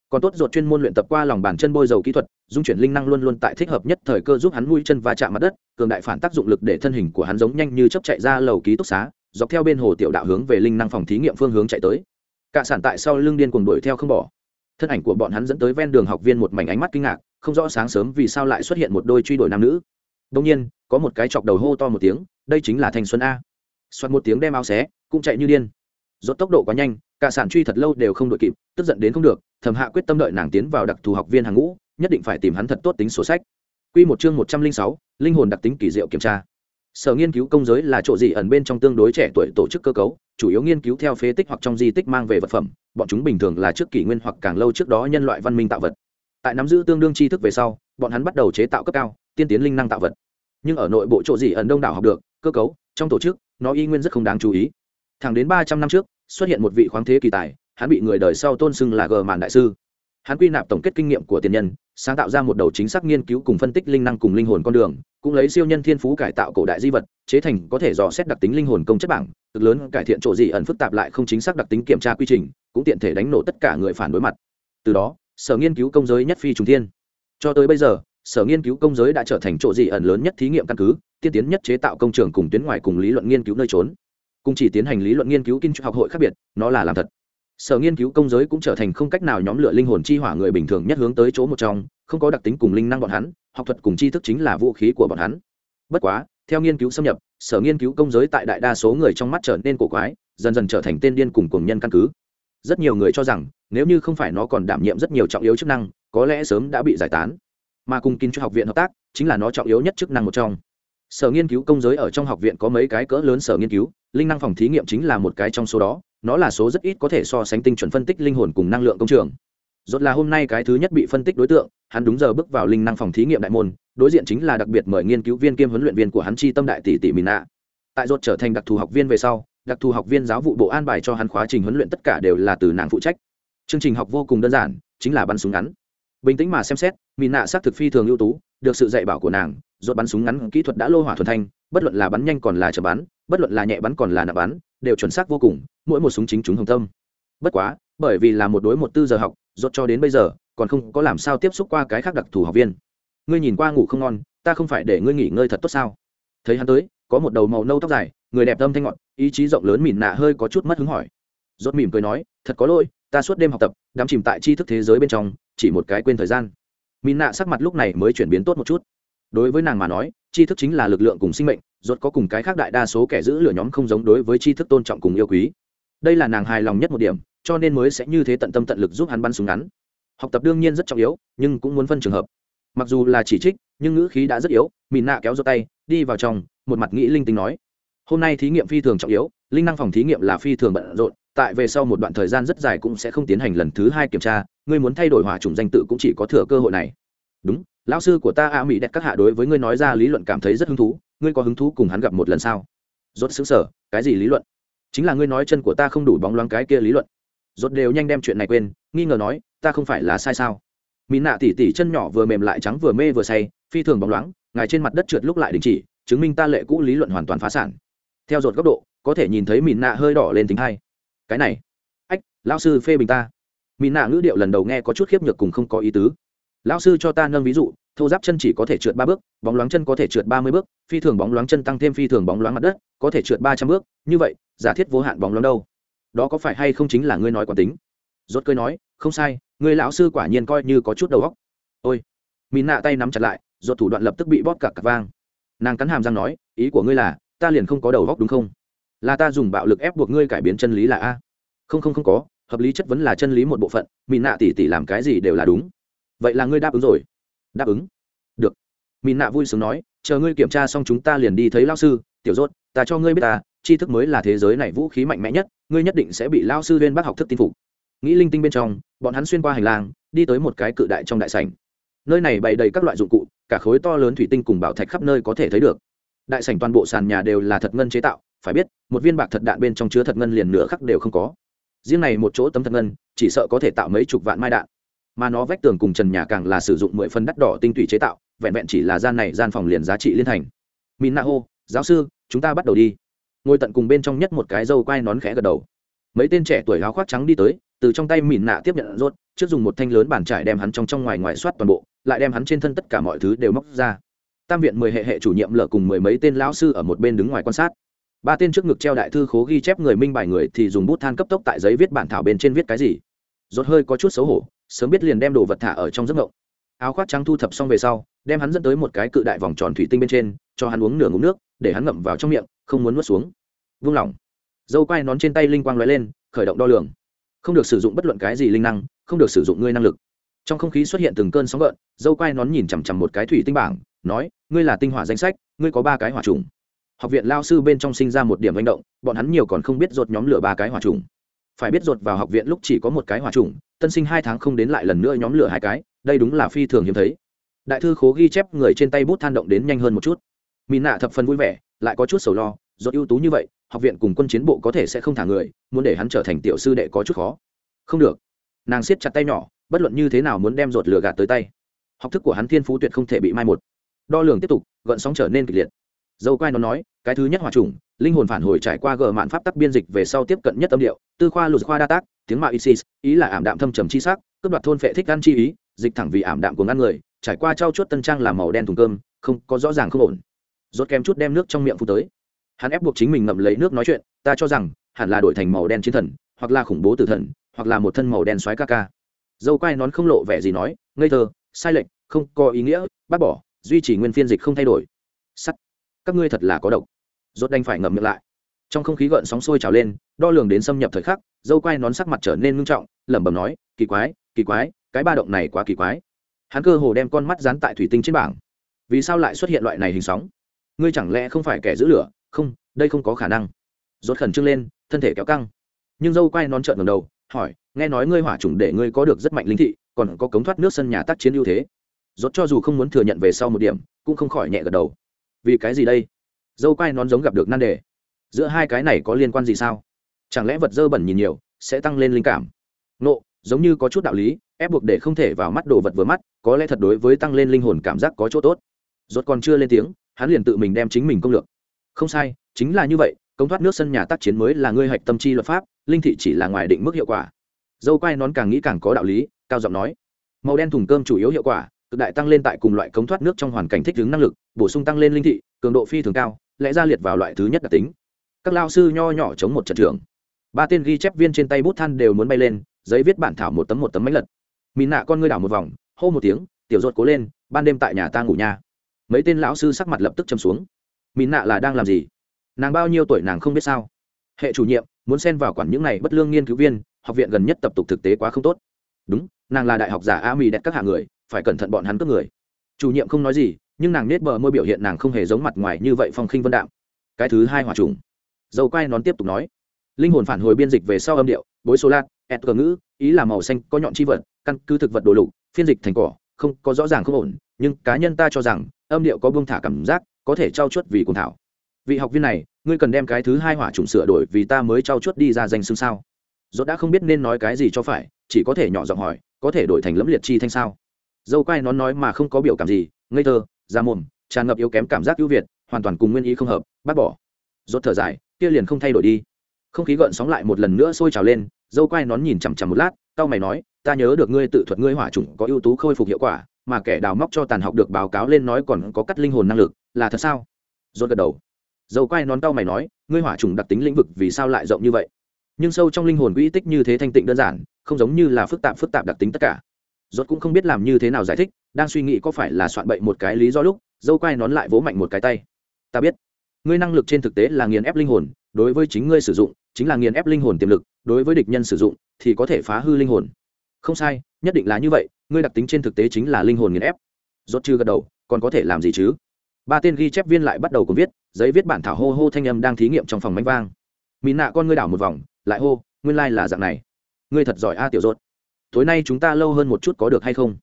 Còn tốt ruột chuyên môn luyện tập qua lòng bàn chân bôi dầu kỹ thuật, dung chuyển linh năng luôn luôn tại thích hợp nhất thời cơ giúp hắn mũi chân và chạm mặt đất, cường đại phản tác dụng lực để thân hình của hắn giống nhanh như chấp chạy ra lầu ký túc xá, dọc theo bên hồ tiểu đạo hướng về linh năng phòng thí nghiệm phương hướng chạy tới. Cả sản tại sau lưng điên cuồng đuổi theo không bỏ thân ảnh của bọn hắn dẫn tới ven đường học viên một mảnh ánh mắt kinh ngạc không rõ sáng sớm vì sao lại xuất hiện một đôi truy đuổi nam nữ. Đông nhiên có một cái chọc đầu hô to một tiếng đây chính là thanh xuân a. Xoát một tiếng đem áo xé cũng chạy như điên. Rốt tốc độ quá nhanh cả sản truy thật lâu đều không đội kịp tức giận đến không được thẩm hạ quyết tâm đợi nàng tiến vào đặc thù học viên hàng ngũ nhất định phải tìm hắn thật tốt tính sổ sách. Quy một chương một trăm linh sáu, linh hồn đặc tính kỳ diệu kiểm tra sở nghiên cứu công giới là chỗ gì ẩn bên trong tương đối trẻ tuổi tổ chức cơ cấu, chủ yếu nghiên cứu theo phế tích hoặc trong di tích mang về vật phẩm, bọn chúng bình thường là trước kỷ nguyên hoặc càng lâu trước đó nhân loại văn minh tạo vật. Tại nắm giữ tương đương tri thức về sau, bọn hắn bắt đầu chế tạo cấp cao, tiên tiến linh năng tạo vật. Nhưng ở nội bộ chỗ gì ẩn đông đảo học được, cơ cấu, trong tổ chức, nó y nguyên rất không đáng chú ý. Thẳng đến ba trăm năm trước, xuất hiện một vị khoáng thế kỳ tài, hắn bị người đời sau tôn xưng là gờ màn đại sư hắn quy nạp tổng kết kinh nghiệm của tiền nhân, sáng tạo ra một đầu chính xác nghiên cứu cùng phân tích linh năng cùng linh hồn con đường, cũng lấy siêu nhân thiên phú cải tạo cổ đại di vật, chế thành có thể dò xét đặc tính linh hồn công chất bảng, cực lớn cải thiện chỗ gì ẩn phức tạp lại không chính xác đặc tính kiểm tra quy trình, cũng tiện thể đánh nổ tất cả người phản đối mặt. Từ đó, sở nghiên cứu công giới nhất phi trùng thiên. Cho tới bây giờ, sở nghiên cứu công giới đã trở thành chỗ gì ẩn lớn nhất thí nghiệm căn cứ, tiên tiến nhất chế tạo công trường cùng tuyến ngoài cùng lý luận nghiên cứu nơi trốn. Cùng chỉ tiến hành lý luận nghiên cứu kinh học hội khác biệt, nó là làm thật sở nghiên cứu công giới cũng trở thành không cách nào nhóm lửa linh hồn chi hỏa người bình thường nhất hướng tới chỗ một trong, không có đặc tính cùng linh năng bọn hắn, học thuật cùng tri thức chính là vũ khí của bọn hắn. Bất quá, theo nghiên cứu xâm nhập, sở nghiên cứu công giới tại đại đa số người trong mắt trở nên cổ quái, dần dần trở thành tên điên cùng cùng nhân căn cứ. Rất nhiều người cho rằng, nếu như không phải nó còn đảm nhiệm rất nhiều trọng yếu chức năng, có lẽ sớm đã bị giải tán. Mà cùng kinh cho học viện hợp tác, chính là nó trọng yếu nhất chức năng một trong. Sở nghiên cứu công giới ở trong học viện có mấy cái cỡ lớn sở nghiên cứu, linh năng phòng thí nghiệm chính là một cái trong số đó nó là số rất ít có thể so sánh tinh chuẩn phân tích linh hồn cùng năng lượng công trường. Rốt là hôm nay cái thứ nhất bị phân tích đối tượng, hắn đúng giờ bước vào linh năng phòng thí nghiệm đại môn, đối diện chính là đặc biệt mời nghiên cứu viên kiêm huấn luyện viên của hắn chi tâm đại tỷ tỷ mỹ nạ. Tại rốt trở thành đặc thù học viên về sau, đặc thù học viên giáo vụ bộ an bài cho hắn khóa trình huấn luyện tất cả đều là từ nàng phụ trách. Chương trình học vô cùng đơn giản, chính là bắn súng ngắn. Bình tĩnh mà xem xét mỹ nạ xác thực phi thường ưu tú, được sự dạy bảo của nàng, rốt bắn súng ngắn kỹ thuật đã lô hỏa thuần thanh, bất luận là bắn nhanh còn là chậm bắn, bất luận là nhẹ bắn còn là nặng bắn, đều chuẩn xác vô cùng mỗi một súng chính chúng hồng tâm. Bất quá, bởi vì là một đối một tư giờ học dốt cho đến bây giờ, còn không có làm sao tiếp xúc qua cái khác đặc thù học viên. Ngươi nhìn qua ngủ không ngon, ta không phải để ngươi nghỉ ngơi thật tốt sao? Thấy hắn tới, có một đầu màu nâu tóc dài, người đẹp tâm thanh ngọn ý chí rộng lớn mỉn nạ hơi có chút mất hứng hỏi. Dốt mỉm cười nói, thật có lỗi, ta suốt đêm học tập, đắm chìm tại tri thức thế giới bên trong, chỉ một cái quên thời gian. Mỉm nạ sắc mặt lúc này mới chuyển biến tốt một chút. Đối với nàng mà nói, tri thức chính là lực lượng cùng sinh mệnh, rốt có cùng cái khác đại đa số kẻ giữ lửa nhóm không giống đối với tri thức tôn trọng cùng yêu quý đây là nàng hài lòng nhất một điểm, cho nên mới sẽ như thế tận tâm tận lực giúp hắn bắn súng ngắn. Học tập đương nhiên rất trọng yếu, nhưng cũng muốn phân trường hợp. Mặc dù là chỉ trích, nhưng ngữ khí đã rất yếu mìn nạ kéo giơ tay, đi vào trong, một mặt nghĩ linh tính nói. Hôm nay thí nghiệm phi thường trọng yếu, linh năng phòng thí nghiệm là phi thường bận rộn, tại về sau một đoạn thời gian rất dài cũng sẽ không tiến hành lần thứ hai kiểm tra, ngươi muốn thay đổi hỏa chủng danh tự cũng chỉ có thừa cơ hội này. Đúng, lão sư của ta a mỹ đẹp các hạ đối với ngươi nói ra lý luận cảm thấy rất hứng thú, ngươi có hứng thú cùng hắn gặp một lần sao? Rốt xứng sở, cái gì lý luận? Chính là ngươi nói chân của ta không đủ bóng loáng cái kia lý luận. Rốt đều nhanh đem chuyện này quên, nghi ngờ nói, ta không phải là sai sao? Mỹ nạ tỉ tỉ chân nhỏ vừa mềm lại trắng vừa mê vừa say, phi thường bóng loáng, ngài trên mặt đất trượt lúc lại đình chỉ, chứng minh ta lệ cũ lý luận hoàn toàn phá sản. Theo dột góc độ, có thể nhìn thấy mỹ nạ hơi đỏ lên tính hai cái này, ách, lão sư phê bình ta. Mỹ nạ ngữ điệu lần đầu nghe có chút khiếp nhược cùng không có ý tứ. Lão sư cho ta nâng ví dụ thô giáp chân chỉ có thể trượt ba bước, bóng loáng chân có thể trượt ba mươi bước, phi thường bóng loáng chân tăng thêm phi thường bóng loáng mặt đất, có thể trượt ba trăm bước. Như vậy, giả thiết vô hạn bóng loáng đâu? Đó có phải hay không chính là ngươi nói quả tính? Rốt cơi nói, không sai người lão sư quả nhiên coi như có chút đầu óc. Ôi. Mỹ nạ tay nắm chặt lại, rốt thủ đoạn lập tức bị bóp cả cặp vang. Nàng cắn hàm răng nói, ý của ngươi là, ta liền không có đầu óc đúng không? Là ta dùng bạo lực ép buộc ngươi cải biến chân lý là a? Không không không có, hợp lý chất vấn là chân lý một bộ phận mỹ nạ tỉ tỉ làm cái gì đều là đúng. Vậy là ngươi đáp ứng rồi đáp ứng. Được. Mỹ nạ vui sướng nói, chờ ngươi kiểm tra xong chúng ta liền đi thấy lao sư, tiểu rốt, ta cho ngươi biết ta, tri thức mới là thế giới này vũ khí mạnh mẽ nhất, ngươi nhất định sẽ bị lao sư lên bác học thức tin phục. Nghĩ linh tinh bên trong, bọn hắn xuyên qua hành lang, đi tới một cái cự đại trong đại sảnh. Nơi này bày đầy các loại dụng cụ, cả khối to lớn thủy tinh cùng bảo thạch khắp nơi có thể thấy được. Đại sảnh toàn bộ sàn nhà đều là thật ngân chế tạo, phải biết, một viên bạc thật đạn bên trong chứa thật ngân liền nửa khắc đều không có. Riêng này một chỗ tấm thật ngân, chỉ sợ có thể tạo mấy chục vạn mai đạn mà nó vách tường cùng trần nhà càng là sử dụng mười phân đắt đỏ tinh tủy chế tạo, vẹn vẹn chỉ là gian này gian phòng liền giá trị liên thành. Min na hô giáo sư, chúng ta bắt đầu đi. Ngồi tận cùng bên trong nhất một cái dâu quai nón khẽ gật đầu. Mấy tên trẻ tuổi áo khoác trắng đi tới, từ trong tay mìn nạ tiếp nhận rốt, trước dùng một thanh lớn bàn trải đem hắn trong trong ngoài ngoài soát toàn bộ, lại đem hắn trên thân tất cả mọi thứ đều móc ra. Tam viện mười hệ hệ chủ nhiệm lở cùng mười mấy tên lão sư ở một bên đứng ngoài quan sát. Ba tên trước ngực treo đại thư khố ghi chép người minh bài người thì dùng bút than cấp tốc tại giấy viết bản thảo bên trên viết cái gì. Rốt hơi có chút xấu hổ sớm biết liền đem đồ vật thả ở trong giấc ngộng. Áo khoác trắng thu thập xong về sau, đem hắn dẫn tới một cái cự đại vòng tròn thủy tinh bên trên, cho hắn uống nửa ngụm nước, để hắn ngậm vào trong miệng, không muốn nuốt xuống. Vung lỏng dâu quai nón trên tay linh quang lóe lên, khởi động đo lường. Không được sử dụng bất luận cái gì linh năng, không được sử dụng ngươi năng lực. Trong không khí xuất hiện từng cơn sóng gợn, dâu quai nón nhìn chằm chằm một cái thủy tinh bảng, nói, ngươi là tinh hỏa danh sách, ngươi có ba cái hỏa trùng. Học viện lao sư bên trong sinh ra một điểm manh động, bọn hắn nhiều còn không biết rột nhóm lửa ba cái hỏa trùng. Phải biết rột vào học viện lúc chỉ có một cái hỏa trùng tân sinh hai tháng không đến lại lần nữa nhóm lửa hai cái, đây đúng là phi thường hiếm thấy. Đại thư khố ghi chép người trên tay bút than động đến nhanh hơn một chút. Mỹ nạ thập phần vui vẻ, lại có chút sầu lo do ưu tú như vậy, học viện cùng quân chiến bộ có thể sẽ không thả người, muốn để hắn trở thành tiểu sư đệ có chút khó. Không được. Nàng siết chặt tay nhỏ, bất luận như thế nào muốn đem rột lửa gạt tới tay. Học thức của hắn thiên phú tuyệt không thể bị mai một. Đo lường tiếp tục, gợn sóng trở nên kịch liệt dâu quai nó nói, cái thứ nhất hòa trùng linh hồn phản hồi trải qua gờ mạn pháp tắc biên dịch về sau tiếp cận nhất âm điệu, tư khoa lụt khoa đa tác, tiếng mạo isis, ý là ảm đạm thâm trầm chi sắc, cướp đoạt thôn phệ thích ăn chi ý, dịch thẳng vì ảm đạm của ngăn người, trải qua trao chuốt tân trang làm màu đen thùng cơm, không có rõ ràng không ổn. Rốt kém chút đem nước trong miệng phụ tới. Hắn ép buộc chính mình ngậm lấy nước nói chuyện, ta cho rằng, hẳn là đổi thành màu đen chiến thần, hoặc là khủng bố tử thần, hoặc là một thân màu đen xoáy ca ca. Dâu quai nón không lộ vẻ gì nói, ngây thơ, sai lệch, không có ý nghĩa, bác bỏ, duy trì nguyên phiên dịch không thay đổi. Sắt các ngươi thật là có độc. Rốt đành phải ngậm miệng lại. Trong không khí gợn sóng sôi trào lên, đo lường đến xâm nhập thời khắc, dâu quai nón sắc mặt trở nên ngưng trọng, lẩm bẩm nói, kỳ quái kỳ quái, cái ba động này quá kỳ quái. Hắn cơ hồ đem con mắt dán tại thủy tinh trên bảng. Vì sao lại xuất hiện loại này hình sóng? Ngươi chẳng lẽ không phải kẻ giữ lửa? Không, đây không có khả năng. Rốt khẩn trương lên, thân thể kéo căng. Nhưng dâu quai nón trợn ngẩng đầu, hỏi, nghe nói ngươi hỏa trùng để ngươi có được rất mạnh linh thị, còn có cống thoát nước sân nhà tác chiến ưu thế? Rốt cho dù không muốn thừa nhận về sau một điểm, cũng không khỏi nhẹ gật đầu vì cái gì đây? Dâu quai nón giống gặp được nan đề. Giữa hai cái này có liên quan gì sao? Chẳng lẽ vật dơ bẩn nhìn nhiều, sẽ tăng lên linh cảm? Nộ, giống như có chút đạo lý, ép buộc để không thể vào mắt đồ vật vừa mắt, có lẽ thật đối với tăng lên linh hồn cảm giác có chỗ tốt. Rốt còn chưa lên tiếng, hắn liền tự mình đem chính mình công lược. Không sai, chính là như vậy công thoát nước sân nhà tác chiến mới là ngươi hạch tâm chi luật pháp, linh thị chỉ là ngoài định mức hiệu quả. Dâu quai nón càng nghĩ càng có đạo lý, cao giọng nói. Màu đen thùng cơm chủ yếu hiệu quả cực đại tăng lên tại cùng loại cống thoát nước trong hoàn cảnh thích ứng năng lực, bổ sung tăng lên linh thị, cường độ phi thường cao, lẽ ra liệt vào loại thứ nhất đặc tính. Các lao sư nho nhỏ chống một trận trưởng. Ba tên ghi chép viên trên tay bút than đều muốn bay lên, giấy viết bản thảo một tấm một tấm máy lật. Mìn nạ con ngươi đảo một vòng, hô một tiếng, tiểu ruột cố lên, ban đêm tại nhà ta ngủ nha. Mấy tên lão sư sắc mặt lập tức châm xuống. Mỹ nạ là đang làm gì? Nàng bao nhiêu tuổi nàng không biết sao? Hệ chủ nhiệm, muốn xen vào quản những này bất lương nghiên cứu viên, học viện gần nhất tập tục thực tế quá không tốt. Đúng, nàng là đại học giả a mỹ đẹp các hạng người phải cẩn thận bọn hắn cướp người. Chủ nhiệm không nói gì, nhưng nàng nết bờ môi biểu hiện nàng không hề giống mặt ngoài như vậy phong khinh vân đạm. Cái thứ hai hòa trùng. Dầu quay nón tiếp tục nói. Linh hồn phản hồi biên dịch về sau âm điệu, bối số lát, ẹt cờ ngữ, ý là màu xanh, có nhọn chi vật, căn cứ thực vật đồ lục, phiên dịch thành cỏ, không, có rõ ràng không ổn, nhưng cá nhân ta cho rằng, âm điệu có buông thả cảm giác, có thể trao chuốt vì cùng thảo. Vị học viên này, ngươi cần đem cái thứ hai hỏa trùng sửa đổi vì ta mới trao chuốt đi ra danh xương sao? Dốt đã không biết nên nói cái gì cho phải, chỉ có thể nhỏ giọng hỏi, có thể đổi thành lẫm liệt chi thanh sao? Dâu quai nón nói mà không có biểu cảm gì, ngây thơ, da mồm, tràn ngập yếu kém cảm giác ưu việt, hoàn toàn cùng nguyên ý không hợp, bác bỏ. Rốt thở dài, kia liền không thay đổi đi. Không khí gợn sóng lại một lần nữa sôi trào lên, dâu quai nón nhìn chằm chằm một lát tao mày nói, ta nhớ được ngươi tự thuật ngươi hỏa chủng có ưu tú khôi phục hiệu quả, mà kẻ đào móc cho tàn học được báo cáo lên nói còn có cắt linh hồn năng lực, là thật sao? Rốt gật đầu. Dâu quai nón tao mày nói, ngươi hỏa chủng đặc tính lĩnh vực vì sao lại rộng như vậy? Nhưng sâu trong linh hồn quỹ tích như thế thanh tịnh đơn giản, không giống như là phức tạp phức tạp đặc tính tất cả rốt cũng không biết làm như thế nào giải thích, đang suy nghĩ có phải là soạn bậy một cái lý do lúc, dâu quai nón lại vỗ mạnh một cái tay. Ta biết. Ngươi năng lực trên thực tế là nghiền ép linh hồn, đối với chính ngươi sử dụng, chính là nghiền ép linh hồn tiềm lực, đối với địch nhân sử dụng, thì có thể phá hư linh hồn. Không sai, nhất định là như vậy, ngươi đặc tính trên thực tế chính là linh hồn nghiền ép. Rốt chưa gật đầu, còn có thể làm gì chứ? Ba tên ghi chép viên lại bắt đầu cùng viết, giấy viết bản thảo hô hô thanh âm đang thí nghiệm trong phòng máy vang. Mỹ nạ con ngươi đảo một vòng, lại hô, nguyên lai là dạng này. Ngươi thật giỏi a, tiểu rốt tối nay chúng ta lâu hơn một chút có được hay không?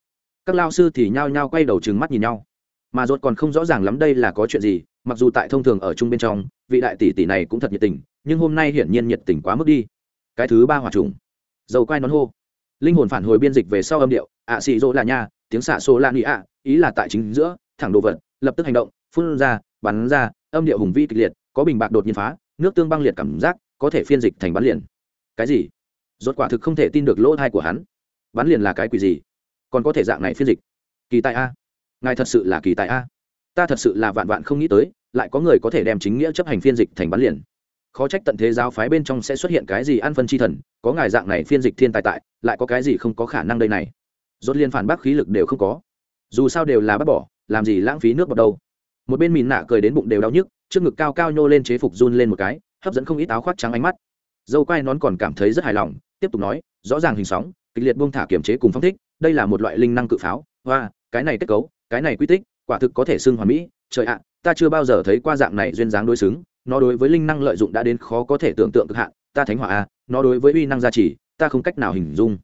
Các lao sư thì nhao nhao quay đầu trừng mắt nhìn nhau. Mà rốt còn không rõ ràng lắm đây là có chuyện gì, mặc dù tại thông thường ở chung bên trong, vị đại tỷ tỷ này cũng thật nhiệt tình, nhưng hôm nay hiển nhiên nhiệt tình quá mức đi. Cái thứ ba hòa trùng. Dầu quai nón hô. Linh hồn phản hồi biên dịch về sau âm điệu, ạ xì rỗ là nha, tiếng xạ xô là nghĩ ạ, ý là tại chính giữa, thẳng đồ vật, lập tức hành động, phun ra, bắn ra, âm điệu hùng vi kịch liệt, có bình bạc đột nhiên phá, nước tương băng liệt cảm giác, có thể phiên dịch thành bắn liền. Cái gì? Rốt quả thực không thể tin được lỗ thai của hắn bắn liền là cái quỷ gì? Còn có thể dạng này phiên dịch? Kỳ tài a. Ngài thật sự là kỳ tài a. Ta thật sự là vạn vạn không nghĩ tới, lại có người có thể đem chính nghĩa chấp hành phiên dịch thành bắn liền. Khó trách tận thế giáo phái bên trong sẽ xuất hiện cái gì ăn phân chi thần, có ngài dạng này phiên dịch thiên tài tại, lại có cái gì không có khả năng đây này. Rốt liên phản bác khí lực đều không có. Dù sao đều là bắt bỏ, làm gì lãng phí nước vào đâu. Một bên mìn nạ cười đến bụng đều đau nhức, trước ngực cao cao nhô lên chế phục run lên một cái, hấp dẫn không ít áo khoác trắng ánh mắt. Dâu quai nón còn cảm thấy rất hài lòng, tiếp tục nói, rõ ràng hình sóng kịch liệt buông thả kiểm chế cùng phong thích, đây là một loại linh năng cự pháo. Và cái này kết cấu, cái này quy tích, quả thực có thể xưng hoàn mỹ. Trời ạ, ta chưa bao giờ thấy qua dạng này duyên dáng đối xứng. Nó đối với linh năng lợi dụng đã đến khó có thể tưởng tượng cực hạn. Ta thánh hỏa a à, nó đối với uy năng gia trì, ta không cách nào hình dung.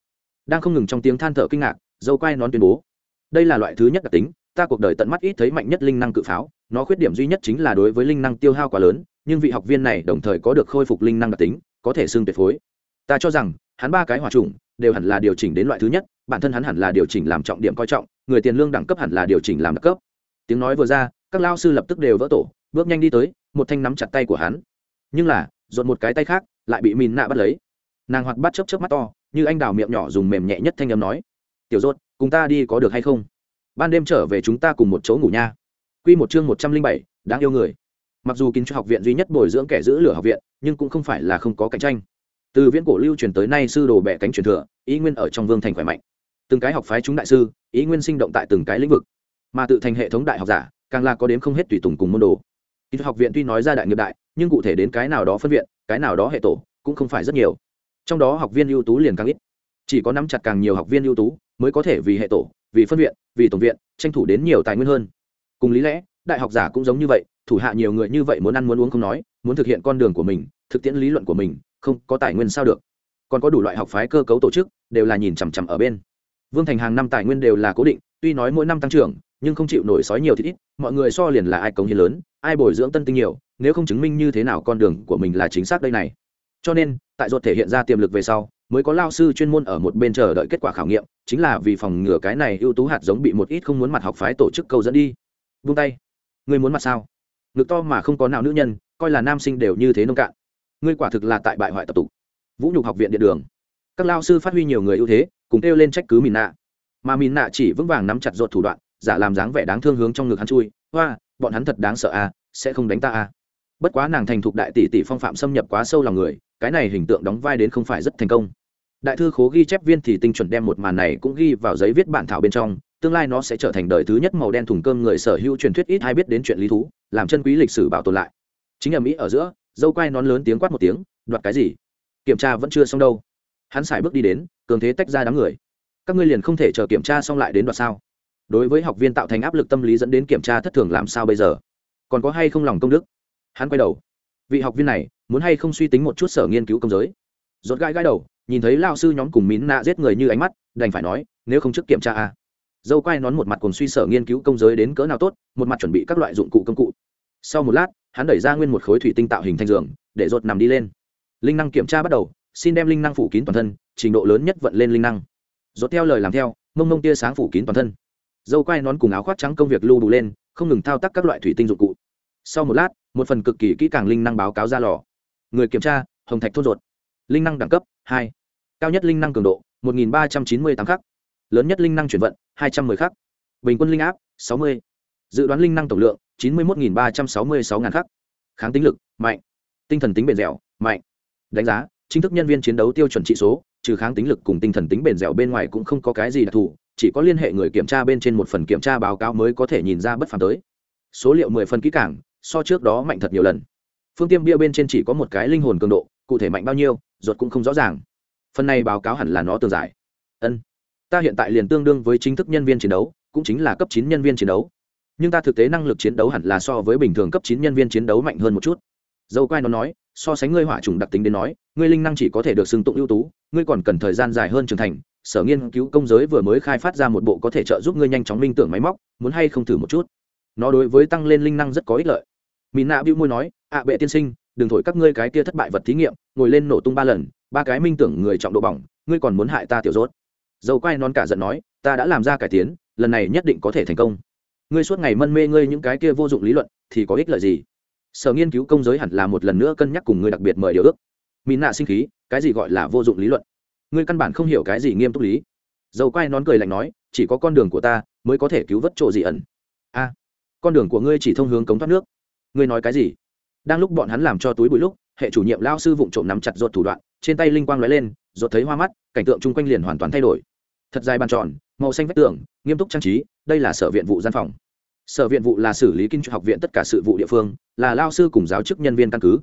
Đang không ngừng trong tiếng than thở kinh ngạc, dâu quai nón tuyên bố. Đây là loại thứ nhất đặc tính, ta cuộc đời tận mắt ít thấy mạnh nhất linh năng cự pháo. Nó khuyết điểm duy nhất chính là đối với linh năng tiêu hao quá lớn, nhưng vị học viên này đồng thời có được khôi phục linh năng đặc tính, có thể xưng tuyệt phối. Ta cho rằng, hắn ba cái hỏa trùng đều hẳn là điều chỉnh đến loại thứ nhất, bản thân hắn hẳn là điều chỉnh làm trọng điểm coi trọng, người tiền lương đẳng cấp hẳn là điều chỉnh làm đặc cấp. Tiếng nói vừa ra, các lao sư lập tức đều vỡ tổ, bước nhanh đi tới, một thanh nắm chặt tay của hắn. Nhưng là, dột một cái tay khác, lại bị mìn nạ bắt lấy. Nàng hoạt bắt chấp chấp mắt to, như anh đào miệng nhỏ dùng mềm nhẹ nhất thanh âm nói, tiểu dốt cùng ta đi có được hay không? Ban đêm trở về chúng ta cùng một chỗ ngủ nha. Q một chương một trăm linh bảy, đáng yêu người. Mặc dù kiến trúc học viện duy nhất bồi dưỡng kẻ giữ lửa học viện, nhưng cũng không phải là không có cạnh tranh từ viễn cổ lưu truyền tới nay sư đồ bẻ cánh truyền thừa, ý nguyên ở trong vương thành khỏe mạnh. Từng cái học phái chúng đại sư, ý nguyên sinh động tại từng cái lĩnh vực. Mà tự thành hệ thống đại học giả, càng là có đến không hết tùy tùng cùng môn đồ. Kỹ thuật học viện tuy nói ra đại nghiệp đại, nhưng cụ thể đến cái nào đó phân viện, cái nào đó hệ tổ, cũng không phải rất nhiều. Trong đó học viên ưu tú liền càng ít. Chỉ có nắm chặt càng nhiều học viên ưu tú, mới có thể vì hệ tổ, vì phân viện, vì tổng viện, tranh thủ đến nhiều tài nguyên hơn. Cùng lý lẽ, đại học giả cũng giống như vậy, thủ hạ nhiều người như vậy muốn ăn muốn uống không nói, muốn thực hiện con đường của mình, thực tiễn lý luận của mình không có tài nguyên sao được. Còn có đủ loại học phái cơ cấu tổ chức, đều là nhìn chằm chằm ở bên. Vương thành hàng năm tài nguyên đều là cố định, tuy nói mỗi năm tăng trưởng, nhưng không chịu nổi sói nhiều thì ít, mọi người so liền là ai cống hiến lớn, ai bồi dưỡng tân tinh nhiều, nếu không chứng minh như thế nào con đường của mình là chính xác đây này. Cho nên, tại ruột thể hiện ra tiềm lực về sau, mới có lao sư chuyên môn ở một bên chờ đợi kết quả khảo nghiệm, chính là vì phòng ngừa cái này ưu tú hạt giống bị một ít không muốn mặt học phái tổ chức câu dẫn đi. Vung tay. Ngươi muốn mặt sao? Ngực to mà không có nào nữ nhân, coi là nam sinh đều như thế nông cạn ngươi quả thực là tại bại hoại tập tục. Vũ nhục học viện điện đường. Các lao sư phát huy nhiều người ưu thế, cùng kêu lên trách cứ mìn nạ. Mà mìn nạ chỉ vững vàng nắm chặt ruột thủ đoạn, giả làm dáng vẻ đáng thương hướng trong ngực hắn chui. Hoa, bọn hắn thật đáng sợ à sẽ không đánh ta à? Bất quá nàng thành thục đại tỷ tỷ phong phạm xâm nhập quá sâu lòng người, cái này hình tượng đóng vai đến không phải rất thành công. Đại thư khố ghi chép viên thì tinh chuẩn đem một màn này cũng ghi vào giấy viết bản thảo bên trong, tương lai nó sẽ trở thành đời thứ nhất màu đen thùng cơm người sở hữu truyền thuyết ít hay biết đến chuyện lý thú, làm chân quý lịch sử bảo tồn lại. Chính ở mỹ ở giữa dâu quai nón lớn tiếng quát một tiếng, đoạt cái gì? Kiểm tra vẫn chưa xong đâu. Hắn xài bước đi đến, cường thế tách ra đám người. Các ngươi liền không thể chờ kiểm tra xong lại đến đoạt sao? Đối với học viên tạo thành áp lực tâm lý dẫn đến kiểm tra thất thường làm sao bây giờ? Còn có hay không lòng công đức? Hắn quay đầu. Vị học viên này, muốn hay không suy tính một chút sở nghiên cứu công giới? Rốt gai gai đầu, nhìn thấy lao sư nhóm cùng mín nạ giết người như ánh mắt, đành phải nói, nếu không trước kiểm tra à? dâu quay nón một mặt cùng suy sở nghiên cứu công giới đến cỡ nào tốt, một mặt chuẩn bị các loại dụng cụ công cụ. Sau một lát hắn đẩy ra nguyên một khối thủy tinh tạo hình thành giường, để rột nằm đi lên. Linh năng kiểm tra bắt đầu, xin đem linh năng phủ kín toàn thân, trình độ lớn nhất vận lên linh năng. Rột theo lời làm theo, mông mông tia sáng phủ kín toàn thân. Dâu quai nón cùng áo khoác trắng công việc lưu đủ lên, không ngừng thao tác các loại thủy tinh dụng cụ. Sau một lát, một phần cực kỳ kỹ càng linh năng báo cáo ra lò. Người kiểm tra, hồng thạch thôn ruột linh năng đẳng cấp, hai. Cao nhất linh năng cường độ, một nghìn ba trăm chín mươi tám khắc. Lớn nhất linh năng chuyển vận, hai trăm m ư ơ i khắc. Bình quân linh áp, sáu mươi dự đoán linh năng tổng lượng, chín mươi một ba trăm sáu mươi sáu ngàn khắc. Kháng tính lực, mạnh. Tinh thần tính bền dẻo, mạnh. Đánh giá, chính thức nhân viên chiến đấu tiêu chuẩn trị số, trừ kháng tính lực cùng tinh thần tính bền dẻo bên ngoài cũng không có cái gì đặc thù, chỉ có liên hệ người kiểm tra bên trên một phần kiểm tra báo cáo mới có thể nhìn ra bất phản tới. Số liệu mười phần kỹ cảng so trước đó mạnh thật nhiều lần. Phương tiêm bia bên trên chỉ có một cái linh hồn cường độ, cụ thể mạnh bao nhiêu, ruột cũng không rõ ràng. Phần này báo cáo hẳn là nó tương giải. Ân. Ta hiện tại liền tương đương với chính thức nhân viên chiến đấu, cũng chính là cấp chín nhân viên chiến đấu nhưng ta thực tế năng lực chiến đấu hẳn là so với bình thường cấp chín nhân viên chiến đấu mạnh hơn một chút. Dâu quai nó nói, so sánh ngươi hỏa trùng đặc tính đến nói, ngươi linh năng chỉ có thể được xưng tụng ưu tú, ngươi còn cần thời gian dài hơn trưởng thành, sở nghiên cứu công giới vừa mới khai phát ra một bộ có thể trợ giúp ngươi nhanh chóng minh tưởng máy móc, muốn hay không thử một chút. Nó đối với tăng lên linh năng rất có ích lợi. Mỹ nạ bĩu môi nói, ạ, bệ tiên sinh, đừng thổi các ngươi cái kia thất bại vật thí nghiệm, ngồi lên nổ tung ba lần, ba cái minh tưởng người trọng độ bỏng, ngươi còn muốn hại ta tiểu rốt. Dầu quay non cả giận nói, ta đã làm ra cải tiến, lần này nhất định có thể thành công ngươi suốt ngày mân mê ngươi những cái kia vô dụng lý luận, thì có ích lợi gì? Sở nghiên cứu công giới hẳn là một lần nữa cân nhắc cùng ngươi đặc biệt mời điều ước. Mỹ nạ sinh khí, cái gì gọi là vô dụng lý luận? Ngươi căn bản không hiểu cái gì nghiêm túc lý. Dầu quay nón cười lạnh nói, chỉ có con đường của ta mới có thể cứu vớt chỗ gì ẩn. A, con đường của ngươi chỉ thông hướng cống thoát nước. Ngươi nói cái gì? Đang lúc bọn hắn làm cho túi bụi lúc, hệ chủ nhiệm lao sư vụng trộm nắm chặt ruột thủ đoạn, trên tay linh quang lóe lên, ruột thấy hoa mắt, cảnh tượng chung quanh liền hoàn toàn thay đổi. Thật dài bàn tròn màu xanh vách tường, nghiêm túc trang trí, đây là sở viện vụ gian phòng. Sở viện vụ là xử lý kinh học viện tất cả sự vụ địa phương, là lao sư cùng giáo chức nhân viên căn cứ.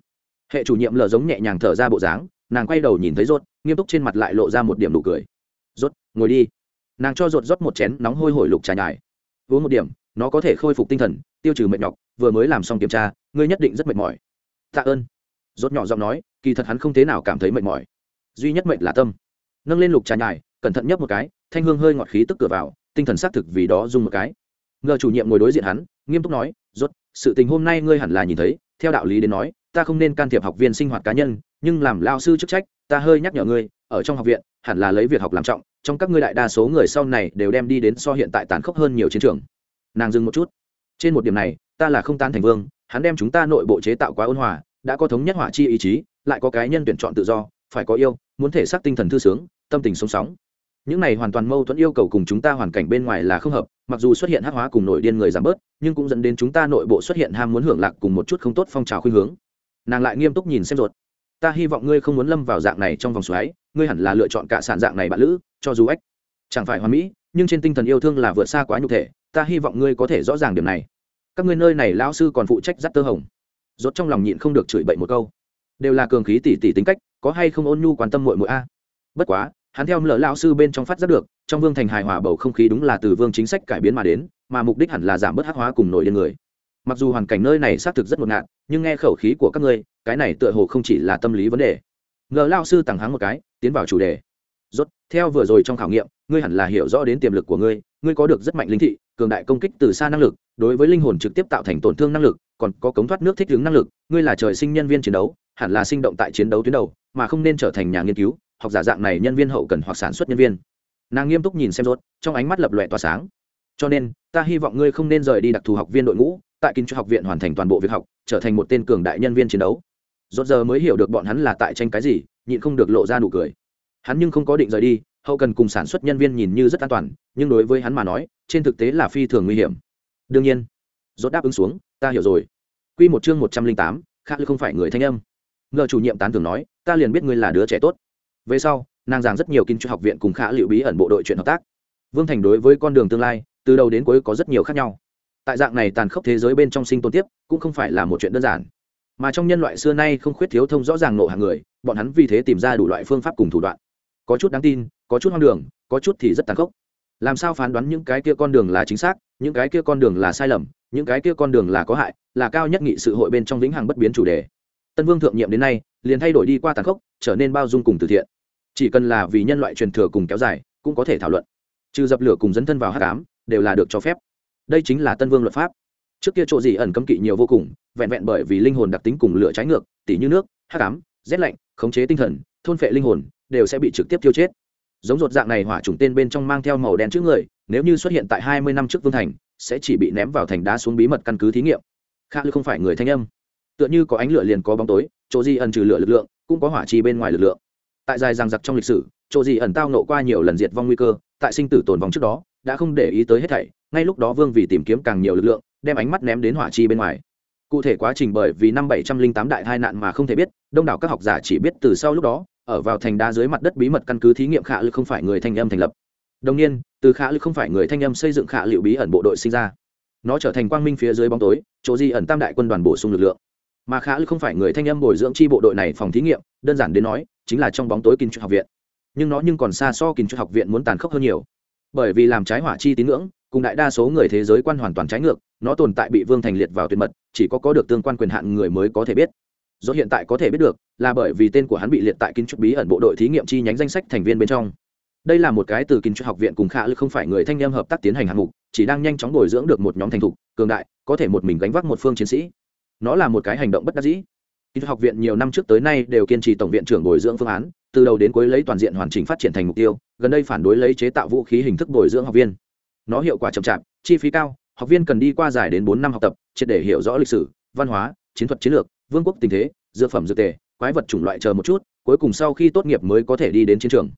Hệ chủ nhiệm lờ giống nhẹ nhàng thở ra bộ dáng, nàng quay đầu nhìn thấy rốt, nghiêm túc trên mặt lại lộ ra một điểm nụ cười. Rốt, ngồi đi. Nàng cho rột rót một chén nóng hôi hổi lục trà nhài. Uống một điểm, nó có thể khôi phục tinh thần, tiêu trừ mệt nhọc, vừa mới làm xong kiểm tra, ngươi nhất định rất mệt mỏi. Tạ ơn. Rốt nhỏ giọng nói, kỳ thật hắn không thế nào cảm thấy mệt mỏi. Duy nhất mệt là tâm. Nâng lên lục trà nhài, cẩn thận nhấp một cái thanh hương hơi ngọt khí tức cửa vào, tinh thần xác thực vì đó dùng một cái. Ngờ chủ nhiệm ngồi đối diện hắn, nghiêm túc nói, rốt, sự tình hôm nay ngươi hẳn là nhìn thấy, theo đạo lý đến nói, ta không nên can thiệp học viên sinh hoạt cá nhân, nhưng làm lao sư chức trách, ta hơi nhắc nhở ngươi, ở trong học viện, hẳn là lấy việc học làm trọng, trong các ngươi đại đa số người sau này đều đem đi đến so hiện tại tàn khốc hơn nhiều chiến trường. Nàng dừng một chút. Trên một điểm này, ta là không tan thành vương, hắn đem chúng ta nội bộ chế tạo quá ôn hòa, đã có thống nhất hỏa chi ý chí, lại có cái nhân tuyển chọn tự do, phải có yêu, muốn thể xác tinh thần thư sướng, tâm tình sống sóng những này hoàn toàn mâu thuẫn yêu cầu cùng chúng ta hoàn cảnh bên ngoài là không hợp, mặc dù xuất hiện hắc hóa cùng nội điên người giảm bớt, nhưng cũng dẫn đến chúng ta nội bộ xuất hiện ham muốn hưởng lạc cùng một chút không tốt phong trào khuynh hướng. Nàng lại nghiêm túc nhìn xem ruột. Ta hy vọng ngươi không muốn lâm vào dạng này trong vòng xoáy, ngươi hẳn là lựa chọn cả sản dạng này bạn lữ, cho dù ếch chẳng phải hoàn mỹ, nhưng trên tinh thần yêu thương là vượt xa quá nhục thể, ta hy vọng ngươi có thể rõ ràng điểm này. Các ngươi nơi này lão sư còn phụ trách dắt tơ hồng. Rốt trong lòng nhịn không được chửi bậy một câu. Đều là cường khí tỷ tỷ tính cách, có hay không ôn nhu quan tâm muội muội a? Bất quá hắn theo lỡ lão sư bên trong phát giác được, trong vương thành hài hòa bầu không khí đúng là từ vương chính sách cải biến mà đến, mà mục đích hẳn là giảm bớt hắc hóa cùng nổi lên người. Mặc dù hoàn cảnh nơi này xác thực rất ngột ngạt, nhưng nghe khẩu khí của các ngươi, cái này tựa hồ không chỉ là tâm lý vấn đề. Ngờ lao sư tặng hắng một cái, tiến vào chủ đề. Rốt, theo vừa rồi trong khảo nghiệm, ngươi hẳn là hiểu rõ đến tiềm lực của ngươi ngươi có được rất mạnh linh thị, cường đại công kích từ xa năng lực, đối với linh hồn trực tiếp tạo thành tổn thương năng lực, còn có cống thoát nước thích ứng năng lực, ngươi là trời sinh nhân viên chiến đấu, hẳn là sinh động tại chiến đấu tuyến đầu, mà không nên trở thành nhà nghiên cứu học giả dạng này nhân viên hậu cần hoặc sản xuất nhân viên. Nàng nghiêm túc nhìn xem rốt, trong ánh mắt lập lòe tỏa sáng. Cho nên, ta hy vọng ngươi không nên rời đi đặc thù học viên đội ngũ, tại kinh cho học viện hoàn thành toàn bộ việc học, trở thành một tên cường đại nhân viên chiến đấu. Rốt giờ mới hiểu được bọn hắn là tại tranh cái gì, nhịn không được lộ ra nụ cười. Hắn nhưng không có định rời đi, hậu cần cùng sản xuất nhân viên nhìn như rất an toàn, nhưng đối với hắn mà nói, trên thực tế là phi thường nguy hiểm. Đương nhiên, rốt đáp ứng xuống, ta hiểu rồi. Quy một chương một trăm linh tám, khác không phải người thanh âm. Ngờ chủ nhiệm tán thường nói, ta liền biết ngươi là đứa trẻ tốt về sau, nàng giảng rất nhiều kinh cho học viện cùng khả liệu bí ẩn bộ đội chuyện hợp tác. Vương thành đối với con đường tương lai, từ đầu đến cuối có rất nhiều khác nhau. Tại dạng này tàn khốc thế giới bên trong sinh tồn tiếp, cũng không phải là một chuyện đơn giản. Mà trong nhân loại xưa nay không khuyết thiếu thông rõ ràng nộ hàng người, bọn hắn vì thế tìm ra đủ loại phương pháp cùng thủ đoạn. Có chút đáng tin, có chút hoang đường, có chút thì rất tàn khốc. Làm sao phán đoán những cái kia con đường là chính xác, những cái kia con đường là sai lầm, những cái kia con đường là có hại, là cao nhất nghị sự hội bên trong vĩnh hằng bất biến chủ đề. Tân vương thượng nhiệm đến nay, liền thay đổi đi qua tàn khốc, trở nên bao dung cùng từ thiện chỉ cần là vì nhân loại truyền thừa cùng kéo dài, cũng có thể thảo luận. Trừ dập lửa cùng dấn thân vào hát cám đều là được cho phép. Đây chính là tân vương luật pháp. Trước kia chỗ gì ẩn cấm kỵ nhiều vô cùng, vẹn vẹn bởi vì linh hồn đặc tính cùng lửa trái ngược, tỉ như nước hát cám rét lạnh, khống chế tinh thần, thôn phệ linh hồn, đều sẽ bị trực tiếp tiêu chết. Giống rột dạng này hỏa trùng tên bên trong mang theo màu đen trước người, nếu như xuất hiện tại hai mươi năm trước vương thành, sẽ chỉ bị ném vào thành đá xuống bí mật căn cứ thí nghiệm. Khác như không phải người thanh âm. Tựa như có ánh lửa liền có bóng tối, chỗ gì ẩn trừ lửa lực lượng, cũng có hỏa chi bên ngoài lực lượng tại dài rằng giặc trong lịch sử, chỗ gì ẩn tao nộ qua nhiều lần diệt vong nguy cơ, tại sinh tử tồn vong trước đó, đã không để ý tới hết thảy, ngay lúc đó vương vì tìm kiếm càng nhiều lực lượng, đem ánh mắt ném đến hỏa chi bên ngoài. Cụ thể quá trình bởi vì năm bảy trăm linh tám đại tai nạn mà không thể biết, đông đảo các học giả chỉ biết từ sau lúc đó, ở vào thành đá dưới mặt đất bí mật căn cứ thí nghiệm khả lực không phải người thanh âm thành lập. Đồng nhiên, từ khả lực không phải người thanh âm xây dựng khả liệu bí ẩn bộ đội sinh ra. Nó trở thành quang minh phía dưới bóng tối, chỗ di ẩn tam đại quân đoàn bổ sung lực lượng mà khả lư không phải người thanh âm bồi dưỡng chi bộ đội này phòng thí nghiệm, đơn giản đến nói, chính là trong bóng tối kinh trục học viện. Nhưng nó nhưng còn xa so kinh trục học viện muốn tàn khốc hơn nhiều. Bởi vì làm trái hỏa chi tín ngưỡng, cùng đại đa số người thế giới quan hoàn toàn trái ngược, nó tồn tại bị vương thành liệt vào tuyệt mật, chỉ có có được tương quan quyền hạn người mới có thể biết. Do hiện tại có thể biết được, là bởi vì tên của hắn bị liệt tại kinh trúc bí ẩn bộ đội thí nghiệm chi nhánh danh sách thành viên bên trong. Đây là một cái từ kinh trúc học viện cùng khả lư không phải người thanh em hợp tác tiến hành hạng mục, chỉ đang nhanh chóng bồi dưỡng được một nhóm thành thục, cường đại, có thể một mình gánh vác một phương chiến sĩ nó là một cái hành động bất đắc dĩ. Kỹ thuật học viện nhiều năm trước tới nay đều kiên trì tổng viện trưởng bồi dưỡng phương án, từ đầu đến cuối lấy toàn diện hoàn chỉnh phát triển thành mục tiêu, gần đây phản đối lấy chế tạo vũ khí hình thức bồi dưỡng học viên. Nó hiệu quả chậm chạp, chi phí cao, học viên cần đi qua dài đến bốn năm học tập, triệt để hiểu rõ lịch sử, văn hóa, chiến thuật chiến lược, vương quốc tình thế, dược phẩm dược tề, quái vật chủng loại chờ một chút, cuối cùng sau khi tốt nghiệp mới có thể đi đến chiến trường.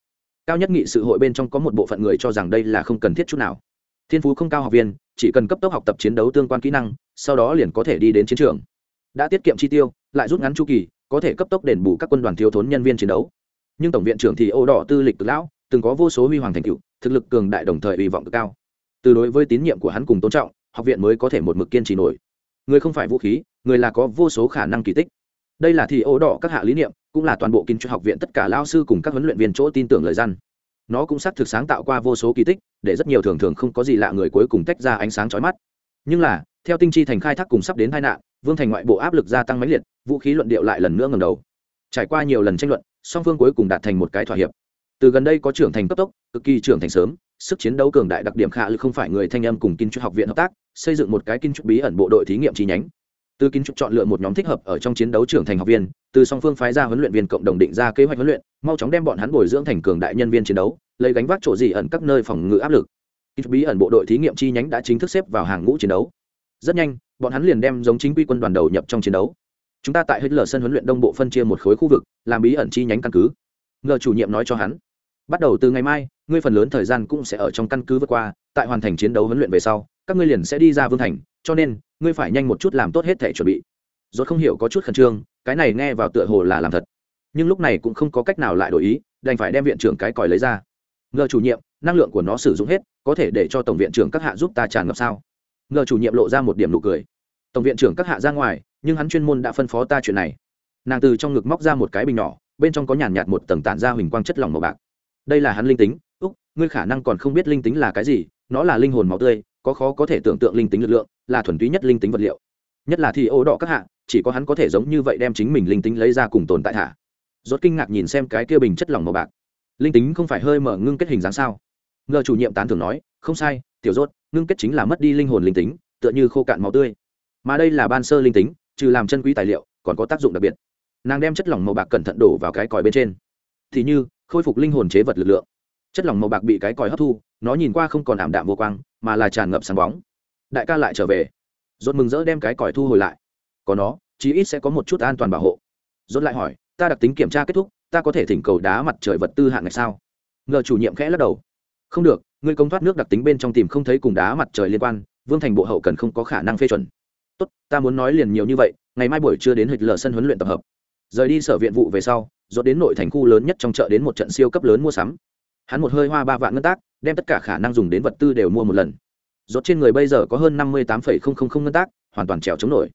Cao nhất nghị sự hội bên trong có một bộ phận người cho rằng đây là không cần thiết chút nào. Thiên phú không cao học viên chỉ cần cấp tốc học tập chiến đấu tương quan kỹ năng, sau đó liền có thể đi đến chiến trường. Đã tiết kiệm chi tiêu, lại rút ngắn chu kỳ, có thể cấp tốc đền bù các quân đoàn thiếu thốn nhân viên chiến đấu. Nhưng tổng viện trưởng thì ô đỏ tư lịch cực lão, từng có vô số huy hoàng thành tựu, thực lực cường đại đồng thời hy vọng cực cao. Từ đối với tín nhiệm của hắn cùng tôn trọng, học viện mới có thể một mực kiên trì nổi. Người không phải vũ khí, người là có vô số khả năng kỳ tích. Đây là thì ô đỏ các hạ lý niệm, cũng là toàn bộ kinh chuyên học viện tất cả lao sư cùng các huấn luyện viên chỗ tin tưởng lời dân nó cũng xác thực sáng tạo qua vô số kỳ tích, để rất nhiều thường thường không có gì lạ người cuối cùng tách ra ánh sáng chói mắt. Nhưng là, theo tinh chi thành khai thác cùng sắp đến tai nạn, vương thành ngoại bộ áp lực gia tăng mãnh liệt, vũ khí luận điệu lại lần nữa ngầm đầu. Trải qua nhiều lần tranh luận, song phương cuối cùng đạt thành một cái thỏa hiệp. Từ gần đây có trưởng thành cấp tốc, cực kỳ trưởng thành sớm, sức chiến đấu cường đại đặc điểm khả lực không phải người thanh âm cùng kinh trúc học viện hợp tác, xây dựng một cái kinh trúc bí ẩn bộ đội thí nghiệm chi nhánh từ kinh trúc chọn lựa một nhóm thích hợp ở trong chiến đấu trưởng thành học viên, từ song phương phái ra huấn luyện viên cộng đồng định ra kế hoạch huấn luyện, mau chóng đem bọn hắn bồi dưỡng thành cường đại nhân viên chiến đấu, lấy gánh vác chỗ gì ẩn các nơi phòng ngự áp lực. Bí ẩn bộ đội thí nghiệm chi nhánh đã chính thức xếp vào hàng ngũ chiến đấu. Rất nhanh, bọn hắn liền đem giống chính quy quân đoàn đầu nhập trong chiến đấu. Chúng ta tại hết lở sân huấn luyện đông bộ phân chia một khối khu vực, làm bí ẩn chi nhánh căn cứ. Ngờ chủ nhiệm nói cho hắn, bắt đầu từ ngày mai, ngươi phần lớn thời gian cũng sẽ ở trong căn cứ vượt qua, tại hoàn thành chiến đấu huấn luyện về sau, các ngươi liền sẽ đi ra vương thành, cho nên ngươi phải nhanh một chút làm tốt hết thể chuẩn bị. Rốt không hiểu có chút khẩn trương, cái này nghe vào tựa hồ là làm thật. Nhưng lúc này cũng không có cách nào lại đổi ý, đành phải đem viện trưởng cái còi lấy ra. Ngờ chủ nhiệm, năng lượng của nó sử dụng hết, có thể để cho tổng viện trưởng các hạ giúp ta tràn ngập sao? Ngờ chủ nhiệm lộ ra một điểm nụ cười. Tổng viện trưởng các hạ ra ngoài, nhưng hắn chuyên môn đã phân phó ta chuyện này. Nàng từ trong ngực móc ra một cái bình nhỏ, bên trong có nhàn nhạt một tầng tản ra huỳnh quang chất lỏng màu bạc. Đây là hắn linh tính. Úc, ngươi khả năng còn không biết linh tính là cái gì, nó là linh hồn máu tươi có khó có thể tưởng tượng linh tính lực lượng, là thuần túy nhất linh tính vật liệu. Nhất là thì ô đỏ các hạ, chỉ có hắn có thể giống như vậy đem chính mình linh tính lấy ra cùng tồn tại thả rốt kinh ngạc nhìn xem cái kia bình chất lỏng màu bạc. Linh tính không phải hơi mở ngưng kết hình dáng sao? Ngờ chủ nhiệm tán thường nói, không sai, tiểu rốt, ngưng kết chính là mất đi linh hồn linh tính, tựa như khô cạn máu tươi. Mà đây là ban sơ linh tính, trừ làm chân quý tài liệu, còn có tác dụng đặc biệt. Nàng đem chất lỏng màu bạc cẩn thận đổ vào cái còi bên trên. Thì như, khôi phục linh hồn chế vật lực lượng chất lỏng màu bạc bị cái còi hấp thu, nó nhìn qua không còn ảm đạm vô quang, mà là tràn ngập sáng bóng. Đại ca lại trở về. Dốt mừng rỡ đem cái còi thu hồi lại. Có nó, chí ít sẽ có một chút an toàn bảo hộ. Dốt lại hỏi, ta đặc tính kiểm tra kết thúc, ta có thể thỉnh cầu đá mặt trời vật tư hạng ngày sao? Ngờ chủ nhiệm khẽ lắc đầu. Không được, ngươi công thoát nước đặc tính bên trong tìm không thấy cùng đá mặt trời liên quan, vương thành bộ hậu cần không có khả năng phê chuẩn. Tốt, ta muốn nói liền nhiều như vậy, ngày mai buổi trưa đến hịch lờ sân huấn luyện tập hợp. Rời đi sở viện vụ về sau dốt đến nội thành khu lớn nhất trong chợ đến một trận siêu cấp lớn mua sắm hắn một hơi hoa ba vạn ngân tác, đem tất cả khả năng dùng đến vật tư đều mua một lần. Rốt trên người bây giờ có hơn năm mươi tám ngân tác, hoàn toàn trèo chống nổi.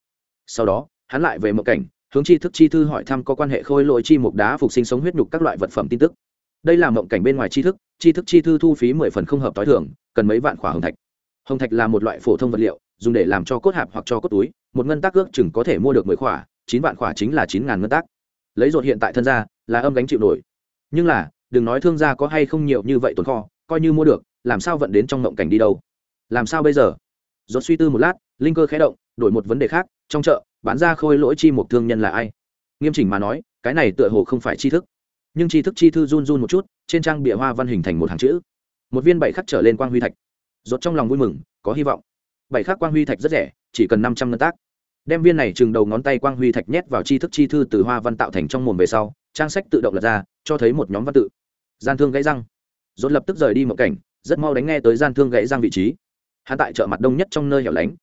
Sau đó, hắn lại về mộng cảnh, hướng chi thức chi thư hỏi thăm có quan hệ khôi lỗi chi mục đá phục sinh sống huyết nhục các loại vật phẩm tin tức. Đây là mộng cảnh bên ngoài chi thức chi thức chi thư thu phí mười phần không hợp t h i thường cần mấy vạn khỏa hồng thạch. Hồng thạch là một loại phổ thông vật liệu, dùng để làm cho cốt hạp hoặc cho cốt túi, một ngân tác ước chừng có thể mua được mười khỏa, chín vạn khỏa chính là chín ngàn ngân tác. Lấy dột hiện tại thân ra, là âm gánh chịu nổi. Nhưng là đừng nói thương gia có hay không nhiều như vậy tồn kho, coi như mua được, làm sao vận đến trong ngộng cảnh đi đâu? Làm sao bây giờ? Rột suy tư một lát, linh cơ khé động, đổi một vấn đề khác, trong chợ, bán ra khôi lỗi chi một thương nhân là ai? Nghiêm chỉnh mà nói, cái này tựa hồ không phải tri thức. Nhưng tri thức chi thư run run một chút, trên trang bìa hoa văn hình thành một hàng chữ. Một viên bảy khắc trở lên quang huy thạch. Rốt trong lòng vui mừng, có hy vọng. Bảy khắc quang huy thạch rất rẻ, chỉ cần năm trăm ngân tác. Đem viên này chừng đầu ngón tay quang huy thạch nhét vào tri thức chi thư từ hoa văn tạo thành trong mồm về sau, trang sách tự động lật ra, cho thấy một nhóm văn tự gian thương gãy răng. Dồn lập tức rời đi một cảnh, rất mau đánh nghe tới gian thương gãy răng vị trí. Hắn tại chợ mặt đông nhất trong nơi hẻo lánh.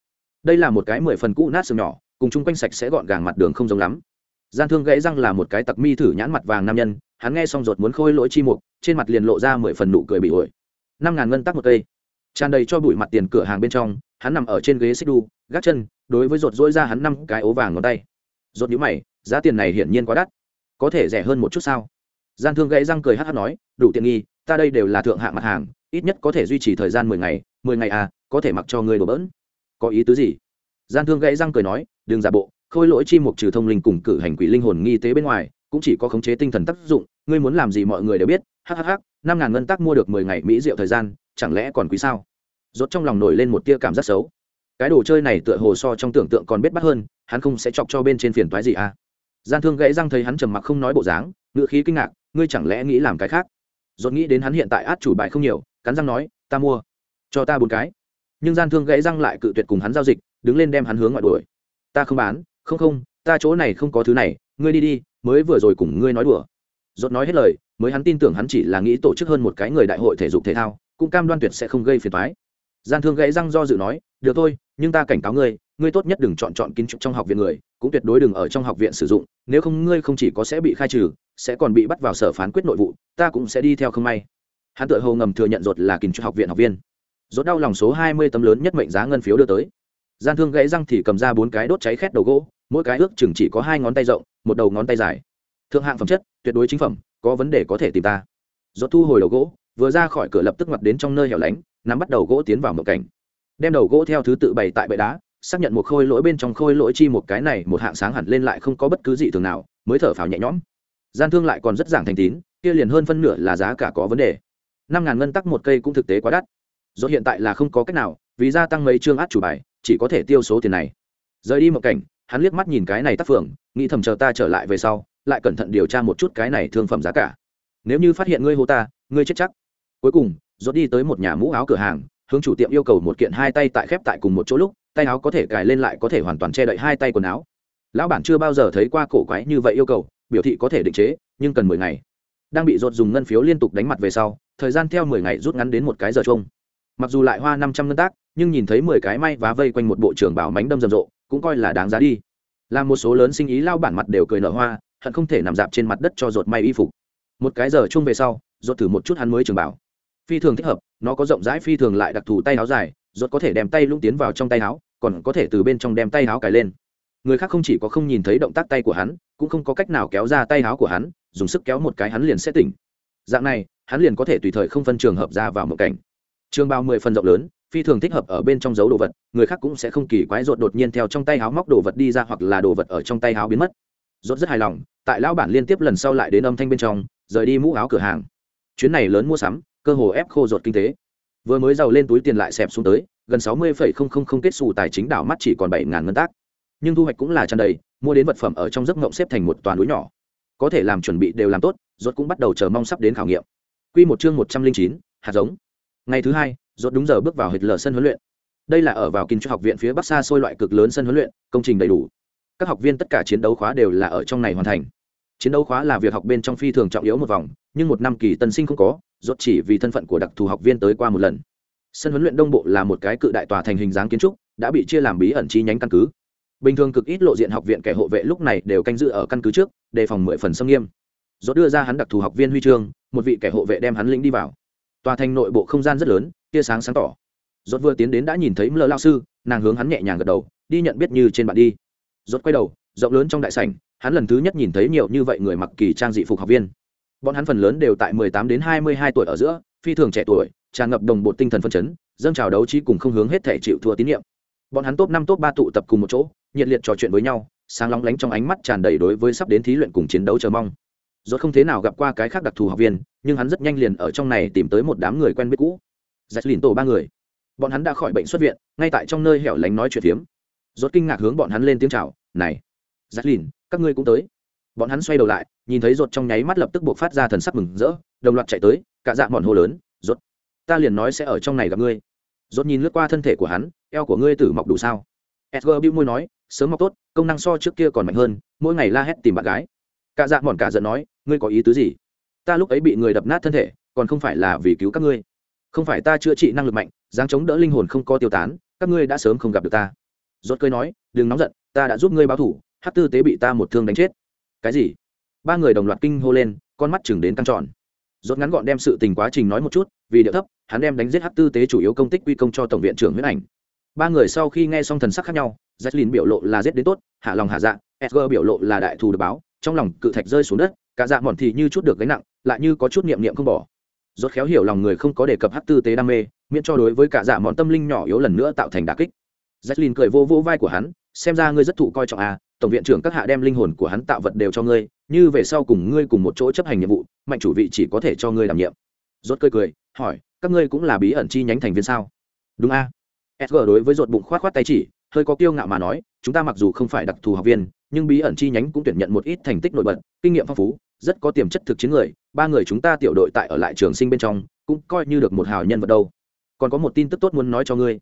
Đây là một cái mười phần cũ nát sừng nhỏ, cùng chung quanh sạch sẽ gọn gàng mặt đường không giống lắm. Gian thương gãy răng là một cái tặc mi thử nhãn mặt vàng nam nhân, hắn nghe xong ruột muốn khôi lỗi chi mục, trên mặt liền lộ ra mười phần nụ cười bị ổi. Năm ngàn ngân tắc một cây. Tràn đầy cho bụi mặt tiền cửa hàng bên trong, hắn nằm ở trên ghế xích đu, gác chân, đối với ruột dỗi ra hắn năm cái ố vàng ngón tay. Ruột nhũ mày, giá tiền này hiển nhiên quá đắt. Có thể rẻ hơn một chút sao? Gian thương gãy răng cười hát hát nói, đủ tiện nghi, ta đây đều là thượng hạng mặt hàng, ít nhất có thể duy trì thời gian mười ngày mười ngày à có thể mặc cho người đổ bỡn. Có ý tứ gì? Gian thương gãy răng cười nói, đừng giả bộ, khôi lỗi chi mục trừ thông linh cùng cử hành quỷ linh hồn nghi tế bên ngoài, cũng chỉ có khống chế tinh thần tác dụng, ngươi muốn làm gì mọi người đều biết hhh năm ngàn ngân tắc mua được mười ngày mỹ rượu thời gian, chẳng lẽ còn quý sao? Rốt trong lòng nổi lên một tia cảm giác xấu. Cái đồ chơi này tựa hồ so trong tưởng tượng còn biết bắt hơn, hắn không sẽ chọc cho bên trên phiền toái gì à. Gian thương gãy răng thấy hắn trầm mặc không nói bộ dáng, ngựa khí kinh ngạc ngươi chẳng lẽ nghĩ làm cái khác? Rốt nghĩ đến hắn hiện tại át chủ bài không nhiều, cắn răng nói, ta mua, cho ta bốn cái. Nhưng gian thương gãy răng lại cự tuyệt cùng hắn giao dịch, đứng lên đem hắn hướng ngoại đuổi. Ta không bán, không không, ta chỗ này không có thứ này, ngươi đi đi, mới vừa rồi cùng ngươi nói đùa. Dốt nói hết lời, mới hắn tin tưởng hắn chỉ là nghĩ tổ chức hơn một cái người đại hội thể dục thể thao, cũng cam đoan tuyệt sẽ không gây phiền toái. Gian thương gãy răng do dự nói, được thôi, nhưng ta cảnh cáo ngươi ngươi tốt nhất đừng chọn chọn kiến trúc trong học viện người cũng tuyệt đối đừng ở trong học viện sử dụng, nếu không ngươi không chỉ có sẽ bị khai trừ, sẽ còn bị bắt vào sở phán quyết nội vụ, ta cũng sẽ đi theo không may. Hắn tự hồ ngầm thừa nhận rột là kình cho học viện học viên. Rốt đau lòng số hai mươi tấm lớn nhất mệnh giá ngân phiếu đưa tới. Gian thương gãy răng thì cầm ra bốn cái đốt cháy khét đầu gỗ, mỗi cái ước chừng chỉ có hai ngón tay rộng, một đầu ngón tay dài. Thượng hạng phẩm chất, tuyệt đối chính phẩm, có vấn đề có thể tìm ta. Rốt thu hồi đầu gỗ, vừa ra khỏi cửa lập tức ngoặt đến trong nơi hẻo lánh, nắm bắt đầu gỗ tiến vào một cảnh. Đem đầu gỗ theo thứ tự bày tại bệ đá xác nhận một khôi lỗi bên trong khôi lỗi chi một cái này, một hạng sáng hẳn lên lại không có bất cứ gì thường nào, mới thở phào nhẹ nhõm. Gian thương lại còn rất giảng thành tín, kia liền hơn phân nửa là giá cả có vấn đề. Năm ngàn ngân tắc một cây cũng thực tế quá đắt. Do hiện tại là không có cách nào, vì gia tăng mấy chương át chủ bài, chỉ có thể tiêu số tiền này. Rời đi một cảnh, hắn liếc mắt nhìn cái này tác phượng nghĩ thầm chờ ta trở lại về sau, lại cẩn thận điều tra một chút cái này thương phẩm giá cả. Nếu như phát hiện ngươi hô ta, ngươi chết chắc. Cuối cùng dốt đi tới một nhà mũ áo cửa hàng, hướng chủ tiệm yêu cầu một kiện hai tay tại khép tại cùng một chỗ lúc tay áo có thể cài lên lại có thể hoàn toàn che đậy hai tay quần áo. Lão bản chưa bao giờ thấy qua cổ quái như vậy yêu cầu, biểu thị có thể định chế, nhưng cần mười ngày. Đang bị dột dùng ngân phiếu liên tục đánh mặt về sau, thời gian theo mười ngày rút ngắn đến một cái giờ chung. Mặc dù lại hoa năm trăm ngân tác, nhưng nhìn thấy mười cái may vá vây quanh một bộ trưởng bảo mánh đâm rầm rộ, cũng coi là đáng giá đi. Làm một số lớn sinh ý lao bản mặt đều cười nở hoa, hận không thể nằm dạp trên mặt đất cho rột may y phục. Một cái giờ chung về sau rột thử một chút hắn mới trường bảo phi thường thích hợp, nó có rộng rãi phi thường lại đặc thù tay áo dài, rốt có thể đem tay lũng tiến vào trong tay áo, còn có thể từ bên trong đem tay áo cài lên. Người khác không chỉ có không nhìn thấy động tác tay của hắn, cũng không có cách nào kéo ra tay áo của hắn, dùng sức kéo một cái hắn liền sẽ tỉnh. Dạng này, hắn liền có thể tùy thời không phân trường hợp ra vào một cảnh. Trường bao mười phần rộng lớn, phi thường thích hợp ở bên trong dấu đồ vật, người khác cũng sẽ không kỳ quái rột đột nhiên theo trong tay háo móc đồ vật đi ra hoặc là đồ vật ở trong tay háo biến mất. Rốt rất hài lòng, tại lão bản liên tiếp lần sau lại đến âm thanh bên trong, rời đi mũ áo cửa hàng. Chuyến này lớn mua sắm cơ hồ ép khô ruột kinh tế. Vừa mới giàu lên túi tiền lại xẹp xuống tới, gần sáu mươi kết xù tài chính đảo mắt chỉ còn bảy ngàn ngân tác. Nhưng thu hoạch cũng là tràn đầy, mua đến vật phẩm ở trong giấc ngộng xếp thành một toàn núi nhỏ. Có thể làm chuẩn bị đều làm tốt, ruột cũng bắt đầu chờ mong sắp đến khảo nghiệm. Quy một chương một trăm linh chín, hạt giống. Ngày thứ hai, ruột đúng giờ bước vào hệt lờ sân huấn luyện. Đây là ở vào kinh cho học viện phía bắc xa xôi loại cực lớn sân huấn luyện, công trình đầy đủ. Các học viên tất cả chiến đấu khóa đều là ở trong này hoàn thành. Chiến đấu khóa là việc học bên trong phi thường trọng yếu một vòng nhưng một năm kỳ tân sinh không có, rốt chỉ vì thân phận của đặc thù học viên tới qua một lần. Sân huấn luyện đông bộ là một cái cự đại tòa thành hình dáng kiến trúc, đã bị chia làm bí ẩn chi nhánh căn cứ. Bình thường cực ít lộ diện học viện kẻ hộ vệ lúc này đều canh giữ ở căn cứ trước, đề phòng mười phần xâm nghiêm. Rốt đưa ra hắn đặc thù học viên huy chương, một vị kẻ hộ vệ đem hắn lĩnh đi vào. Tòa thành nội bộ không gian rất lớn, tia sáng sáng tỏ. Rốt vừa tiến đến đã nhìn thấy mờ lao sư, nàng hướng hắn nhẹ nhàng gật đầu, đi nhận biết như trên bạn đi. Rốt quay đầu, rộng lớn trong đại sảnh, hắn lần thứ nhất nhìn thấy nhiều như vậy người mặc kỳ trang dị phục học viên bọn hắn phần lớn đều tại 18 đến 22 tuổi ở giữa, phi thường trẻ tuổi, tràn ngập đồng bộ tinh thần phân chấn, dâng trào đấu trí cùng không hướng hết thể chịu thua tín nhiệm. Bọn hắn top năm, top ba tụ tập cùng một chỗ, nhiệt liệt trò chuyện với nhau, sáng lóng lánh trong ánh mắt tràn đầy đối với sắp đến thí luyện cùng chiến đấu chờ mong. Rốt không thế nào gặp qua cái khác đặc thù học viên, nhưng hắn rất nhanh liền ở trong này tìm tới một đám người quen biết cũ. Dạch lìn tổ ba người. Bọn hắn đã khỏi bệnh xuất viện, ngay tại trong nơi hẻo lánh nói chuyện phiếm. Rốt kinh ngạc hướng bọn hắn lên tiếng chào, này dạch lìn, các ngươi cũng tới bọn hắn xoay đầu lại, nhìn thấy rốt trong nháy mắt lập tức buộc phát ra thần sắc mừng rỡ, đồng loạt chạy tới, cả dạ bọn hô lớn rốt ta liền nói sẽ ở trong này gặp ngươi. Rốt nhìn lướt qua thân thể của hắn, eo của ngươi tử mọc đủ sao? Edgar bĩu môi nói, sớm mọc tốt, công năng so trước kia còn mạnh hơn, mỗi ngày la hét tìm bạn gái. Cả dạ bọn cả giận nói, ngươi có ý tứ gì? Ta lúc ấy bị người đập nát thân thể, còn không phải là vì cứu các ngươi. Không phải ta chữa trị năng lực mạnh, dáng chống đỡ linh hồn không có tiêu tán, các ngươi đã sớm không gặp được ta. Rốt cười nói, đừng nóng giận, ta đã giúp ngươi báo thủ hát tư tế bị ta một thương đánh chết cái gì? Ba người đồng loạt kinh hô lên, con mắt chừng đến căng tròn. Rốt ngắn gọn đem sự tình quá trình nói một chút, vì địa thấp, hắn đem đánh giết hắc tư tế chủ yếu công tích quy công cho tổng viện trưởng huyết ảnh. Ba người sau khi nghe xong thần sắc khác nhau Jacqueline biểu lộ là giết đến tốt, hạ lòng hạ dạ sg biểu lộ là đại thù được báo, trong lòng cự thạch rơi xuống đất, cả dạ mòn thì như chút được gánh nặng, lại như có chút niệm niệm không bỏ. Rốt khéo hiểu lòng người không có đề cập hắc tư tế đam mê, miễn cho đối với cả dạ mòn tâm linh nhỏ yếu lần nữa tạo thành đả kích. Jacqueline cười vô vô vai của hắn, xem ra ngươi rất thụ coi trọng à tổng viện trưởng các hạ đem linh hồn của hắn tạo vật đều cho ngươi, như về sau cùng ngươi cùng một chỗ chấp hành nhiệm vụ, mạnh chủ vị chỉ có thể cho ngươi đảm nhiệm. Rốt cười cười, hỏi, các ngươi cũng là bí ẩn chi nhánh thành viên sao? Đúng a. À? sg đối với rột bụng khoát khoát tay chỉ, hơi có kiêu ngạo mà nói, chúng ta mặc dù không phải đặc thù học viên, nhưng bí ẩn chi nhánh cũng tuyển nhận một ít thành tích nổi bật, kinh nghiệm phong phú, rất có tiềm chất thực chiến người, ba người chúng ta tiểu đội tại ở lại trường sinh bên trong, cũng coi như được một hào nhân vật đâu. Còn có một tin tức tốt muốn nói cho ngươi.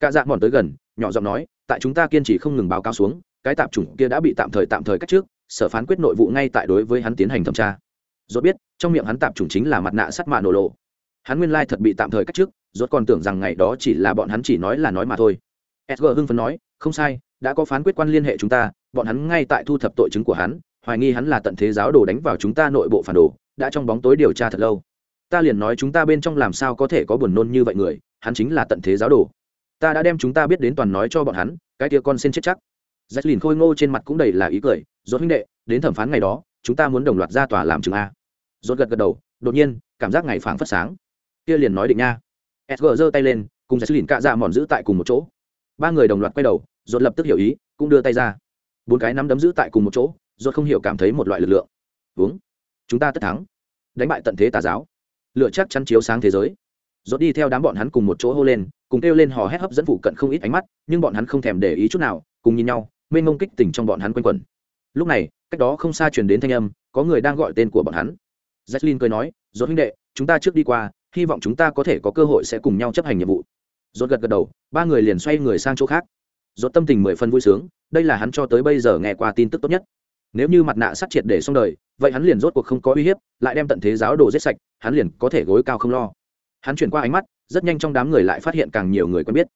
Cả dạng mòn tới gần, nhỏ giọng nói, tại chúng ta kiên trì không ngừng báo cáo xuống cái tạm chủng kia đã bị tạm thời tạm thời cách trước, sở phán quyết nội vụ ngay tại đối với hắn tiến hành thẩm tra. Rốt biết, trong miệng hắn tạm chủng chính là mặt nạ sắt mạ nổ lộ. Hắn nguyên lai thật bị tạm thời cách trước, rốt còn tưởng rằng ngày đó chỉ là bọn hắn chỉ nói là nói mà thôi. Edgar hưng phấn nói, không sai, đã có phán quyết quan liên hệ chúng ta, bọn hắn ngay tại thu thập tội chứng của hắn, hoài nghi hắn là tận thế giáo đồ đánh vào chúng ta nội bộ phản đồ, đã trong bóng tối điều tra thật lâu. Ta liền nói chúng ta bên trong làm sao có thể có buồn nôn như vậy người, hắn chính là tận thế giáo đồ. Ta đã đem chúng ta biết đến toàn nói cho bọn hắn, cái kia con xin chết chắc dạch lìn khôi ngô trên mặt cũng đầy là ý cười dốt huynh đệ, đến thẩm phán ngày đó, chúng ta muốn đồng loạt ra tòa làm chứng a. Dốt gật gật đầu, đột nhiên, cảm giác ngày phảng phất sáng. Kia liền nói định nha. Sg giơ tay lên, cùng dạch lìn cạ dạ mòn giữ tại cùng một chỗ. Ba người đồng loạt quay đầu dốt lập tức hiểu ý, cũng đưa tay ra. Bốn cái nắm đấm giữ tại cùng một chỗ dốt không hiểu cảm thấy một loại lực lượng. Uống chúng ta tất thắng. Đánh bại tận thế tà giáo. Lựa chắc chắn chiếu sáng thế giới. Dốt đi theo đám bọn hắn cùng một chỗ hô lên, cùng kêu lên hò hét hấp dẫn phụ cận không ít ánh mắt, nhưng bọn hắn không thèm để ý chút nào cùng nhìn nhau, mênh mông kích tỉnh trong bọn hắn quanh quẩn. Lúc này, cách đó không xa truyền đến thanh âm, có người đang gọi tên của bọn hắn. Jacqueline cười nói dốt huynh đệ, chúng ta trước đi qua, hy vọng chúng ta có thể có cơ hội sẽ cùng nhau chấp hành nhiệm vụ. Dốt gật gật đầu, ba người liền xoay người sang chỗ khác. Dốt tâm tình mười phân vui sướng, đây là hắn cho tới bây giờ nghe qua tin tức tốt nhất. Nếu như mặt nạ sát triệt để xong đời, vậy hắn liền rốt cuộc không có uy hiếp, lại đem tận thế giáo đồ giết sạch, hắn liền có thể gối cao không lo. Hắn chuyển qua ánh mắt, rất nhanh trong đám người lại phát hiện càng nhiều người quen biết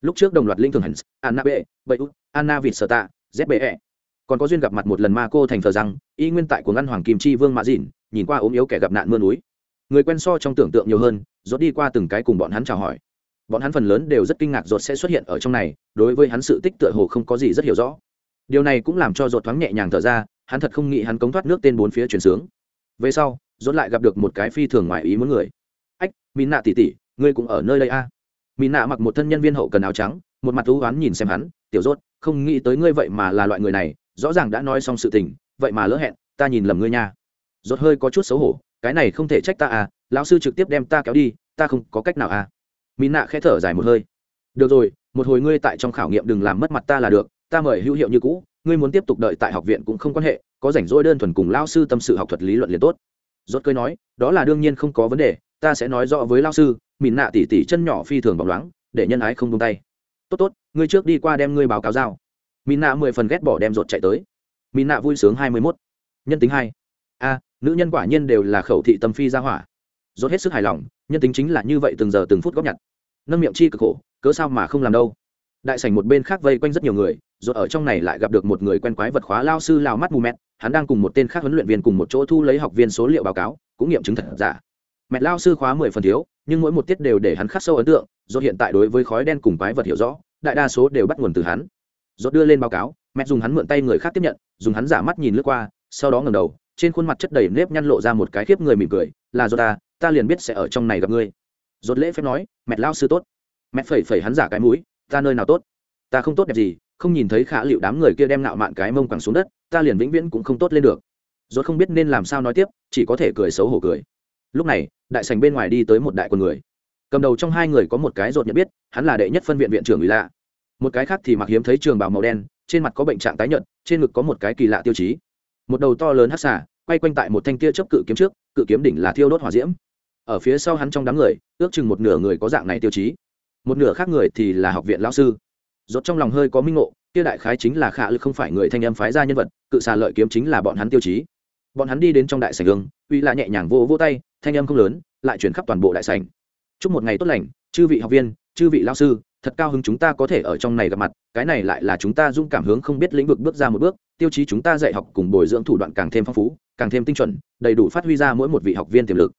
lúc trước đồng loạt linh thường hẳn anna b bậy anna vịt sở tạ zbe còn có duyên gặp mặt một lần ma cô thành thờ rằng, y nguyên tại của ngăn hoàng kim chi vương mã dìn, nhìn qua ốm yếu kẻ gặp nạn mưa núi. Người quen so trong tưởng tượng nhiều hơn, rốt đi qua từng cái cùng bọn hắn chào hỏi. Bọn hắn phần lớn đều rất kinh ngạc rốt sẽ xuất hiện ở trong này, đối với hắn sự tích tựa hồ không có gì rất hiểu rõ. Điều này cũng làm cho rốt thoáng nhẹ nhàng thở ra, hắn thật không nghĩ hắn cống thoát nước tên bốn phía chuyển sướng. Về sau, rốt lại gặp được một cái phi thường ngoài ý muốn người. Ách min nạ tỷ tỷ, ngươi cũng ở nơi đây a à? Mỹ nạ mặc một thân nhân viên hậu cần áo trắng, một mặt thú oán nhìn xem hắn, tiểu rốt, không nghĩ tới ngươi vậy mà là loại người này, rõ ràng đã nói xong sự tình, vậy mà lỡ hẹn, ta nhìn lầm ngươi nha. Rốt hơi có chút xấu hổ, cái này không thể trách ta à lão sư trực tiếp đem ta kéo đi, ta không có cách nào à. Mỹ nạ khẽ thở dài một hơi, được rồi, một hồi ngươi tại trong khảo nghiệm đừng làm mất mặt ta là được, ta mời hữu hiệu như cũ, ngươi muốn tiếp tục đợi tại học viện cũng không quan hệ, có rảnh rỗi đơn thuần cùng lao sư tâm sự học thuật lý luận liền tốt. Rốt cười nói, đó là đương nhiên không có vấn đề ta sẽ nói rõ với lao sư, mìn nạ tỉ tỉ chân nhỏ phi thường bóng loáng, để nhân ái không tung tay. Tốt tốt, ngươi trước đi qua đem ngươi báo cáo giao. Mìn nạ mười phần ghét bỏ đem rột chạy tới. Mìn nạ vui sướng hai mươi mốt. Nhân tính hai. A, nữ nhân quả nhiên đều là khẩu thị tâm phi ra hỏa. Rốt hết sức hài lòng, nhân tính chính là như vậy từng giờ từng phút góp nhặt. Nâng miệng chi cực khổ, cớ sao mà không làm đâu. Đại sảnh một bên khác vây quanh rất nhiều người rồi ở trong này lại gặp được một người quen quái vật khóa lao sư lao mắt mù mẹt, hắn đang cùng một tên khác huấn luyện viên cùng một chỗ thu lấy học viên số liệu báo cáo, cũng nghiệm chứng thật giả mẹ lao sư khóa mười phần thiếu, nhưng mỗi một tiết đều để hắn khắc sâu ấn tượng, do hiện tại đối với khói đen cùng quái vật hiểu rõ, đại đa số đều bắt nguồn từ hắn. Dốt đưa lên báo cáo, mẹ dùng hắn mượn tay người khác tiếp nhận, dùng hắn giả mắt nhìn lướt qua, sau đó ngầm đầu, trên khuôn mặt chất đầy nếp nhăn lộ ra một cái khiếp người mỉm cười, là do ta à, ta liền biết sẽ ở trong này gặp ngươi. Dốt lễ phép nói, mẹ lao sư tốt. Mẹ phẩy phẩy hắn giả cái mũi, ta nơi nào tốt? Ta không tốt đẹp gì, không nhìn thấy khả liệu đám người kia đem nạo mạn cái mông quẳng xuống đất, ta liền vĩnh viễn cũng không tốt lên được. Dốt không biết nên làm sao nói tiếp, chỉ có thể cười xấu hổ cười lúc này, đại sành bên ngoài đi tới một đại quân người. Cầm đầu trong hai người có một cái rột nhận biết, hắn là đệ nhất phân viện viện trưởng ủy lạ. Một cái khác thì mặc hiếm thấy trường bào màu đen, trên mặt có bệnh trạng tái nhợt, trên ngực có một cái kỳ lạ tiêu chí. Một đầu to lớn hắc xả quay quanh tại một thanh tia chấp cự kiếm trước, cự kiếm đỉnh là thiêu đốt hỏa diễm. Ở phía sau hắn trong đám người, ước chừng một nửa người có dạng này tiêu chí. Một nửa khác người thì là học viện lão sư. Rốt trong lòng hơi có minh ngộ, kia đại khái chính là khả lực không phải người thanh âm phái ra nhân vật, cự xà lợi kiếm chính là bọn hắn tiêu chí bọn hắn đi đến trong đại sảnh gương, uy là nhẹ nhàng vô vô tay, thanh âm không lớn, lại chuyển khắp toàn bộ đại sảnh. Chúc một ngày tốt lành, chư vị học viên, chư vị lao sư, thật cao hứng chúng ta có thể ở trong này gặp mặt, cái này lại là chúng ta dung cảm hướng không biết lĩnh vực bước ra một bước, tiêu chí chúng ta dạy học cùng bồi dưỡng thủ đoạn càng thêm phong phú, càng thêm tinh chuẩn, đầy đủ phát huy ra mỗi một vị học viên tiềm lực.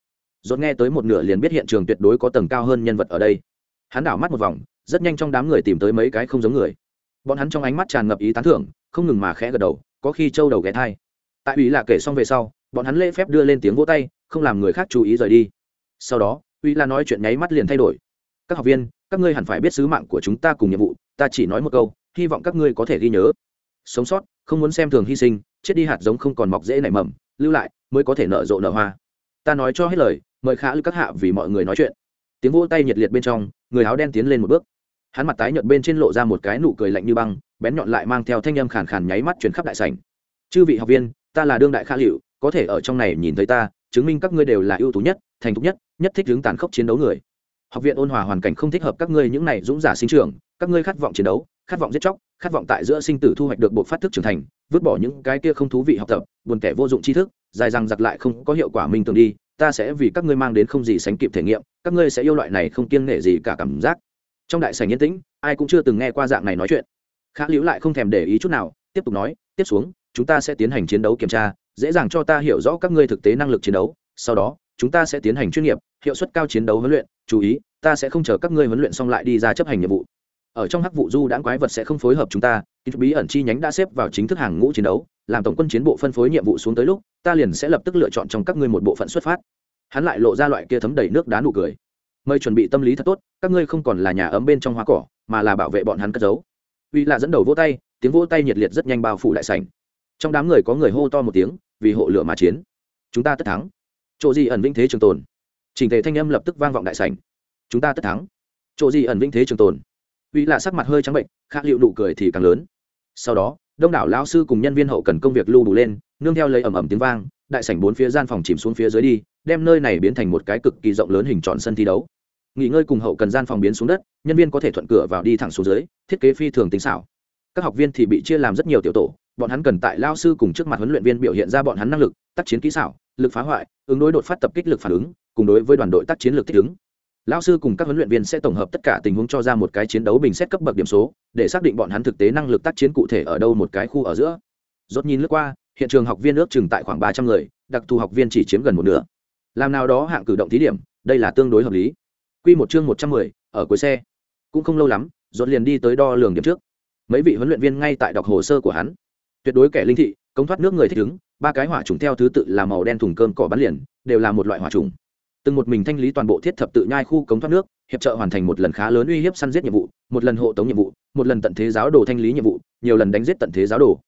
Dốt nghe tới một nửa liền biết hiện trường tuyệt đối có tầng cao hơn nhân vật ở đây. Hắn đảo mắt một vòng, rất nhanh trong đám người tìm tới mấy cái không giống người. Bọn hắn trong ánh mắt tràn ngập ý tán thưởng, không ngừng mà khẽ gật đầu, có khi trâu đầu ghé thai tại ủy là kể xong về sau, bọn hắn lễ phép đưa lên tiếng vỗ tay, không làm người khác chú ý rời đi. Sau đó ủy là nói chuyện nháy mắt liền thay đổi. Các học viên, các ngươi hẳn phải biết sứ mạng của chúng ta cùng nhiệm vụ, ta chỉ nói một câu, hy vọng các ngươi có thể ghi nhớ. Sống sót, không muốn xem thường hy sinh, chết đi hạt giống không còn mọc dễ nảy mầm, lưu lại, mới có thể nở rộ nở hoa. Ta nói cho hết lời, mời khả lưu các hạ vì mọi người nói chuyện. Tiếng vỗ tay nhiệt liệt bên trong, người áo đen tiến lên một bước. Hắn mặt tái nhợt bên trên lộ ra một cái nụ cười lạnh như băng, bén nhọn lại mang theo thanh âm khàn khàn nháy mắt chuyển khắp đại sảnh. Chư vị học viên ta là đương đại khả liệu có thể ở trong này nhìn thấy ta, chứng minh các ngươi đều là ưu tú nhất, thành thục nhất nhất thích hướng tàn khốc chiến đấu người. Học viện ôn hòa hoàn cảnh không thích hợp các ngươi những này dũng giả sinh trưởng, các ngươi khát vọng chiến đấu, khát vọng giết chóc, khát vọng tại giữa sinh tử thu hoạch được bộ phát thức trưởng thành, vứt bỏ những cái kia không thú vị học tập, buồn kẻ vô dụng tri thức, dài rằng giặc lại không có hiệu quả minh tưởng đi, ta sẽ vì các ngươi mang đến không gì sánh kịp thể nghiệm, các ngươi sẽ yêu loại này không kiêng nể gì cả cảm giác. Trong đại sảnh yên tĩnh, ai cũng chưa từng nghe qua dạng này nói chuyện. Khá liễu lại không thèm để ý chút nào, tiếp tục nói, tiếp xuống chúng ta sẽ tiến hành chiến đấu kiểm tra, dễ dàng cho ta hiểu rõ các ngươi thực tế năng lực chiến đấu, sau đó, chúng ta sẽ tiến hành chuyên nghiệp, hiệu suất cao chiến đấu huấn luyện, chú ý, ta sẽ không chờ các ngươi huấn luyện xong lại đi ra chấp hành nhiệm vụ. Ở trong hắc vụ du đãng quái vật sẽ không phối hợp chúng ta ít bí ẩn chi nhánh đã xếp vào chính thức hàng ngũ chiến đấu, làm tổng quân chiến bộ phân phối nhiệm vụ xuống tới lúc, ta liền sẽ lập tức lựa chọn trong các ngươi một bộ phận xuất phát. Hắn lại lộ ra loại kia thấm đầy nước đá nụ cười. Mời chuẩn bị tâm lý thật tốt, các ngươi không còn là nhà ấm bên trong hoa cỏ, mà là bảo vệ bọn hắn cất giấu. Uy là dẫn đầu vỗ tay, tiếng vỗ tay nhiệt liệt rất nhanh bao phủ lại sảnh trong đám người có người hô to một tiếng, vì hộ lửa mà chiến. Chúng ta tất thắng. Chỗ gì ẩn vinh thế trường tồn. Trình thể thanh âm lập tức vang vọng đại sảnh. Chúng ta tất thắng. Chỗ gì ẩn vinh thế trường tồn. Uy là sắc mặt hơi trắng bệnh khác liệu nụ cười thì càng lớn. Sau đó, đông đảo lão sư cùng nhân viên hậu cần công việc lưu đủ lên, nương theo lấy ầm ầm tiếng vang, đại sảnh bốn phía gian phòng chìm xuống phía dưới đi, đem nơi này biến thành một cái cực kỳ rộng lớn hình tròn sân thi đấu. Nghỉ ngơi cùng hậu cần gian phòng biến xuống đất, nhân viên có thể thuận cửa vào đi thẳng xuống dưới, thiết kế phi thường tính xảo. Các học viên thì bị chia làm rất nhiều tiểu tổ bọn hắn cần tại lao sư cùng trước mặt huấn luyện viên biểu hiện ra bọn hắn năng lực, tác chiến kỹ xảo, lực phá hoại, ứng đối đột phát tập kích lực phản ứng, cùng đối với đoàn đội tác chiến lực thích ứng. Lao sư cùng các huấn luyện viên sẽ tổng hợp tất cả tình huống cho ra một cái chiến đấu bình xét cấp bậc điểm số, để xác định bọn hắn thực tế năng lực tác chiến cụ thể ở đâu một cái khu ở giữa. Rốt nhìn lướt qua, hiện trường học viên ước chừng tại khoảng ba trăm người, đặc thù học viên chỉ chiếm gần một nửa. Làm nào đó hạng cử động thí điểm, đây là tương đối hợp lý. Quy một chương một trăm mười, ở cuối xe. Cũng không lâu lắm, rốt liền đi tới đo lường điểm trước. Mấy vị huấn luyện viên ngay tại đọc hồ sơ của hắn tuyệt đối kẻ linh thị, cống thoát nước người thích ứng, ba cái hỏa trùng theo thứ tự là màu đen thùng cơm cỏ bắn liền, đều là một loại hỏa trùng. Từng một mình thanh lý toàn bộ thiết thập tự nhai khu cống thoát nước, hiệp trợ hoàn thành một lần khá lớn uy hiếp săn giết nhiệm vụ, một lần hộ tống nhiệm vụ, một lần tận thế giáo đồ thanh lý nhiệm vụ, nhiều lần đánh giết tận thế giáo đồ.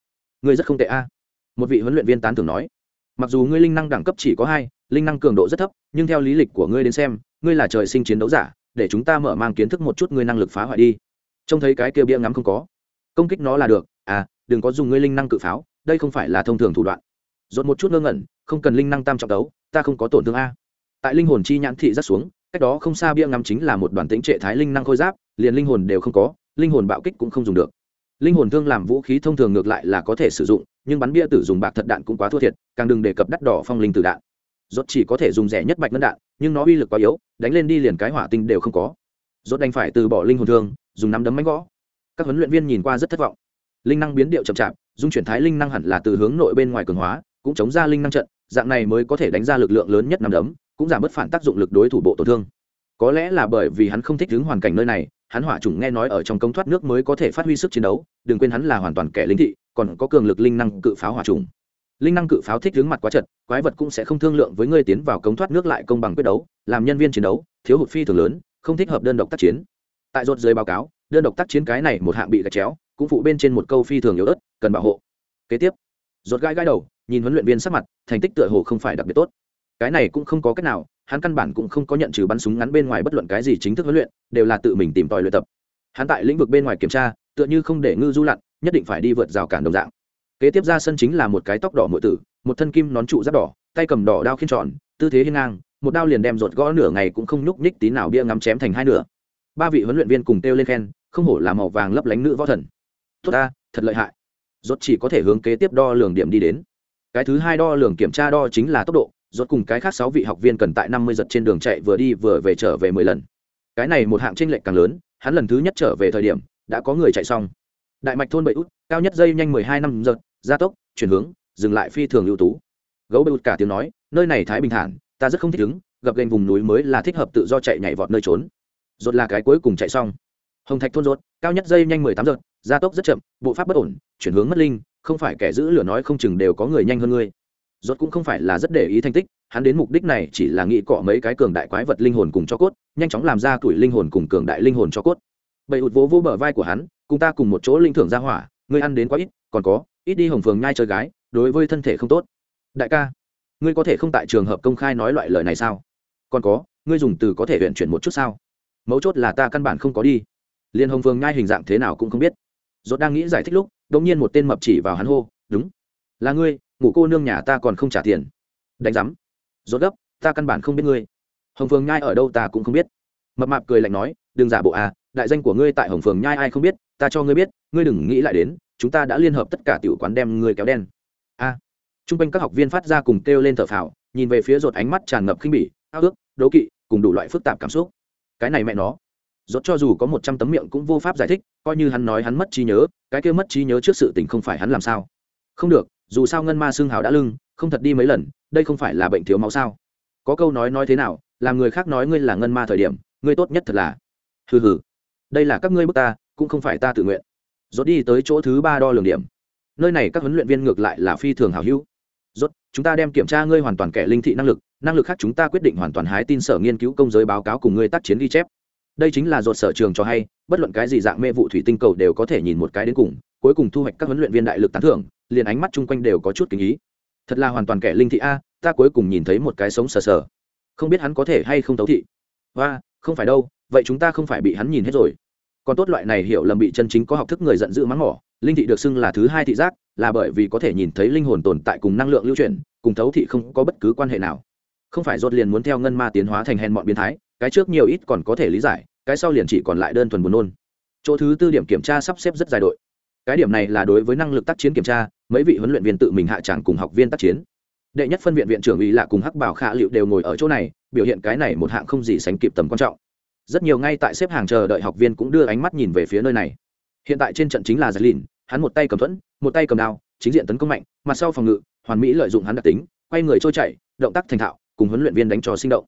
Ngươi rất không tệ a. Một vị huấn luyện viên tán thưởng nói, mặc dù ngươi linh năng đẳng cấp chỉ có hai, linh năng cường độ rất thấp, nhưng theo lý lịch của ngươi đến xem, ngươi là trời sinh chiến đấu giả, để chúng ta mở mang kiến thức một chút ngươi năng lực phá hoại đi. Trông thấy cái kia bia ngắm không có. Công kích nó là được à đừng có dùng ngươi linh năng cự pháo, đây không phải là thông thường thủ đoạn. Dồn một chút ngơ ngẩn, không cần linh năng tam trọng đấu, ta không có tổn thương a. Tại linh hồn chi nhãn thị rất xuống, cách đó không xa bia ngắm chính là một đoàn tĩnh trệ thái linh năng khôi giáp, liền linh hồn đều không có, linh hồn bạo kích cũng không dùng được. Linh hồn thương làm vũ khí thông thường ngược lại là có thể sử dụng, nhưng bắn bia tử dùng bạc thật đạn cũng quá thua thiệt, càng đừng đề cập đắt đỏ phong linh tử đạn. Rốt chỉ có thể dùng rẻ nhất bạch ngân đạn, nhưng nó uy lực quá yếu, đánh lên đi liền cái hỏa tinh đều không có. Rốt đành phải từ bỏ linh hồn thương, dùng nắm đấm đánh gõ. Các huấn luyện viên nhìn qua rất thất vọng linh năng biến điệu chậm chạp, dung chuyển thái linh năng hẳn là từ hướng nội bên ngoài cường hóa, cũng chống ra linh năng trận, dạng này mới có thể đánh ra lực lượng lớn nhất nắm đấm, cũng giảm bớt phản tác dụng lực đối thủ bộ tổn thương. Có lẽ là bởi vì hắn không thích đứng hoàn cảnh nơi này, hắn hỏa trùng nghe nói ở trong cống thoát nước mới có thể phát huy sức chiến đấu, đừng quên hắn là hoàn toàn kẻ linh thị, còn có cường lực linh năng cự pháo hỏa trùng linh năng cự pháo thích đứng mặt quá chật, quái vật cũng sẽ không thương lượng với ngươi tiến vào cống thoát nước lại công bằng quyết đấu, làm nhân viên chiến đấu, thiếu hụt phi thường lớn, không thích hợp đơn độc tác chiến. Tại rốt dưới báo cáo, đơn độc tác chiến cái này một hạng bị gạch chéo cũng phụ bên trên một câu phi thường yếu ớt, cần bảo hộ. Kế tiếp rột gai gai đầu, nhìn huấn luyện viên sắc mặt, thành tích tựa hồ không phải đặc biệt tốt. Cái này cũng không có cách nào, hắn căn bản cũng không có nhận trừ bắn súng ngắn bên ngoài bất luận cái gì chính thức huấn luyện, đều là tự mình tìm tòi luyện tập. Hắn tại lĩnh vực bên ngoài kiểm tra, tựa như không để ngư du lặn, nhất định phải đi vượt rào cản đồng dạng. Kế tiếp ra sân chính là một cái tóc đỏ mượn tử, một thân kim nón trụ giáp đỏ, tay cầm đỏ đao khiên tròn, tư thế hiên ngang, một đao liền đem rột gõ nửa ngày cũng không nhúc nhích tí nào bia ngắm chém thành hai nửa. Ba vị huấn luyện viên cùng kêu lên khen, không hổ là màu vàng lấp lánh nữ võ thần tốt ta, thật lợi hại. Rốt chỉ có thể hướng kế tiếp đo lường điểm đi đến. Cái thứ hai đo lường kiểm tra đo chính là tốc độ, rốt cùng cái khác sáu vị học viên cần tại năm mươi giật trên đường chạy vừa đi vừa về trở về mười lần. Cái này một hạng trên lệch càng lớn, hắn lần thứ nhất trở về thời điểm, đã có người chạy xong. Đại mạch thôn bảy út, cao nhất dây nhanh mười hai năm giật, gia tốc, chuyển hướng, dừng lại phi thường ưu tú. Gấu bảy út cả tiếng nói, nơi này thái bình thản, ta rất không thích ứng gặp gành vùng núi mới là thích hợp tự do chạy nhảy vọt nơi trốn. Rốt là cái cuối cùng chạy xong. Hồng thạch thôn rốt, cao nhất dây nhanh mười tám giật gia tốc rất chậm, bộ pháp bất ổn, chuyển hướng mất linh, không phải kẻ giữ lửa nói không chừng đều có người nhanh hơn ngươi. Rốt cũng không phải là rất để ý thành tích, hắn đến mục đích này chỉ là nghĩ cọ mấy cái cường đại quái vật linh hồn cùng cho cốt, nhanh chóng làm ra tuổi linh hồn cùng cường đại linh hồn cho cốt. Bầy ụt vỗ vỗ bờ vai của hắn, cùng ta cùng một chỗ linh thưởng ra hỏa, ngươi ăn đến quá ít, còn có, ít đi hồng phường nhai chơi gái, đối với thân thể không tốt. Đại ca, ngươi có thể không tại trường hợp công khai nói loại lời này sao? Còn có, ngươi dùng từ có thể huyện chuyển một chút sao? Mấu chốt là ta căn bản không có đi. Liên hồng phường nhai hình dạng thế nào cũng không biết dốt đang nghĩ giải thích lúc đột nhiên một tên mập chỉ vào hắn hô đúng là ngươi ngủ cô nương nhà ta còn không trả tiền. Đánh rắm rốt gấp ta căn bản không biết ngươi. Hồng phường nhai ở đâu ta cũng không biết. Mập mạp cười lạnh nói đừng giả bộ à đại danh của ngươi tại hồng phường nhai ai không biết ta cho ngươi biết ngươi đừng nghĩ lại đến chúng ta đã liên hợp tất cả tiểu quán đem ngươi kéo đen. A. À, trung quanh các học viên phát ra cùng kêu lên thở phào nhìn về phía rột ánh mắt tràn ngập khinh bỉ ao ước đố kỵ cùng đủ loại phức tạp cảm xúc. Cái này mẹ nó rốt cho dù có một trăm tấm miệng cũng vô pháp giải thích, coi như hắn nói hắn mất trí nhớ, cái kia mất trí nhớ trước sự tình không phải hắn làm sao. Không được, dù sao ngân ma xương hào đã lưng, không thật đi mấy lần, đây không phải là bệnh thiếu máu sao? Có câu nói nói thế nào, làm người khác nói ngươi là ngân ma thời điểm, ngươi tốt nhất thật là. Hừ hừ. Đây là các ngươi bức ta, cũng không phải ta tự nguyện. Rốt đi tới chỗ thứ ba đo lường điểm. Nơi này các huấn luyện viên ngược lại là phi thường hảo hữu. Rốt, chúng ta đem kiểm tra ngươi hoàn toàn kẻ linh thị năng lực năng lực khác chúng ta quyết định hoàn toàn hái tin sở nghiên cứu công giới báo cáo cùng ngươi tác chiến ghi chép đây chính là ruột sở trường cho hay, bất luận cái gì dạng mê vụ thủy tinh cầu đều có thể nhìn một cái đến cùng, cuối cùng thu hoạch các huấn luyện viên đại lực tán thưởng, liền ánh mắt chung quanh đều có chút kính ý. Thật là hoàn toàn kẻ linh thị a, ta cuối cùng nhìn thấy một cái sống sờ sờ. Không biết hắn có thể hay không tấu thị. Và không phải đâu, vậy chúng ta không phải bị hắn nhìn hết rồi. Còn tốt loại này hiểu lầm bị chân chính có học thức người giận dữ mắng mỏ, linh thị được xưng là thứ hai thị giác, là bởi vì có thể nhìn thấy linh hồn tồn tại cùng năng lượng lưu chuyển, cùng thấu thị không có bất cứ quan hệ nào. Không phải rốt liền muốn theo ngân ma tiến hóa thành hèn mọn biến thái, cái trước nhiều ít còn có thể lý giải cái sau liền chỉ còn lại đơn thuần buồn nôn. Chỗ thứ tư điểm kiểm tra sắp xếp rất dài đội. Cái điểm này là đối với năng lực tác chiến kiểm tra, mấy vị huấn luyện viên tự mình hạ tràng cùng học viên tác chiến. Đệ nhất phân viện viện trưởng ủy lạ cùng hắc bảo khả liệu đều ngồi ở chỗ này, biểu hiện cái này một hạng không gì sánh kịp tầm quan trọng. Rất nhiều ngay tại xếp hàng chờ đợi học viên cũng đưa ánh mắt nhìn về phía nơi này. Hiện tại trên trận chính là giải lìn hắn một tay cầm thuẫn, một tay cầm đao, chính diện tấn công mạnh, mặt sau phòng ngự, hoàn mỹ lợi dụng hắn đặc tính, quay người trôi chạy động tác thành thạo, cùng huấn luyện viên đánh trò sinh động.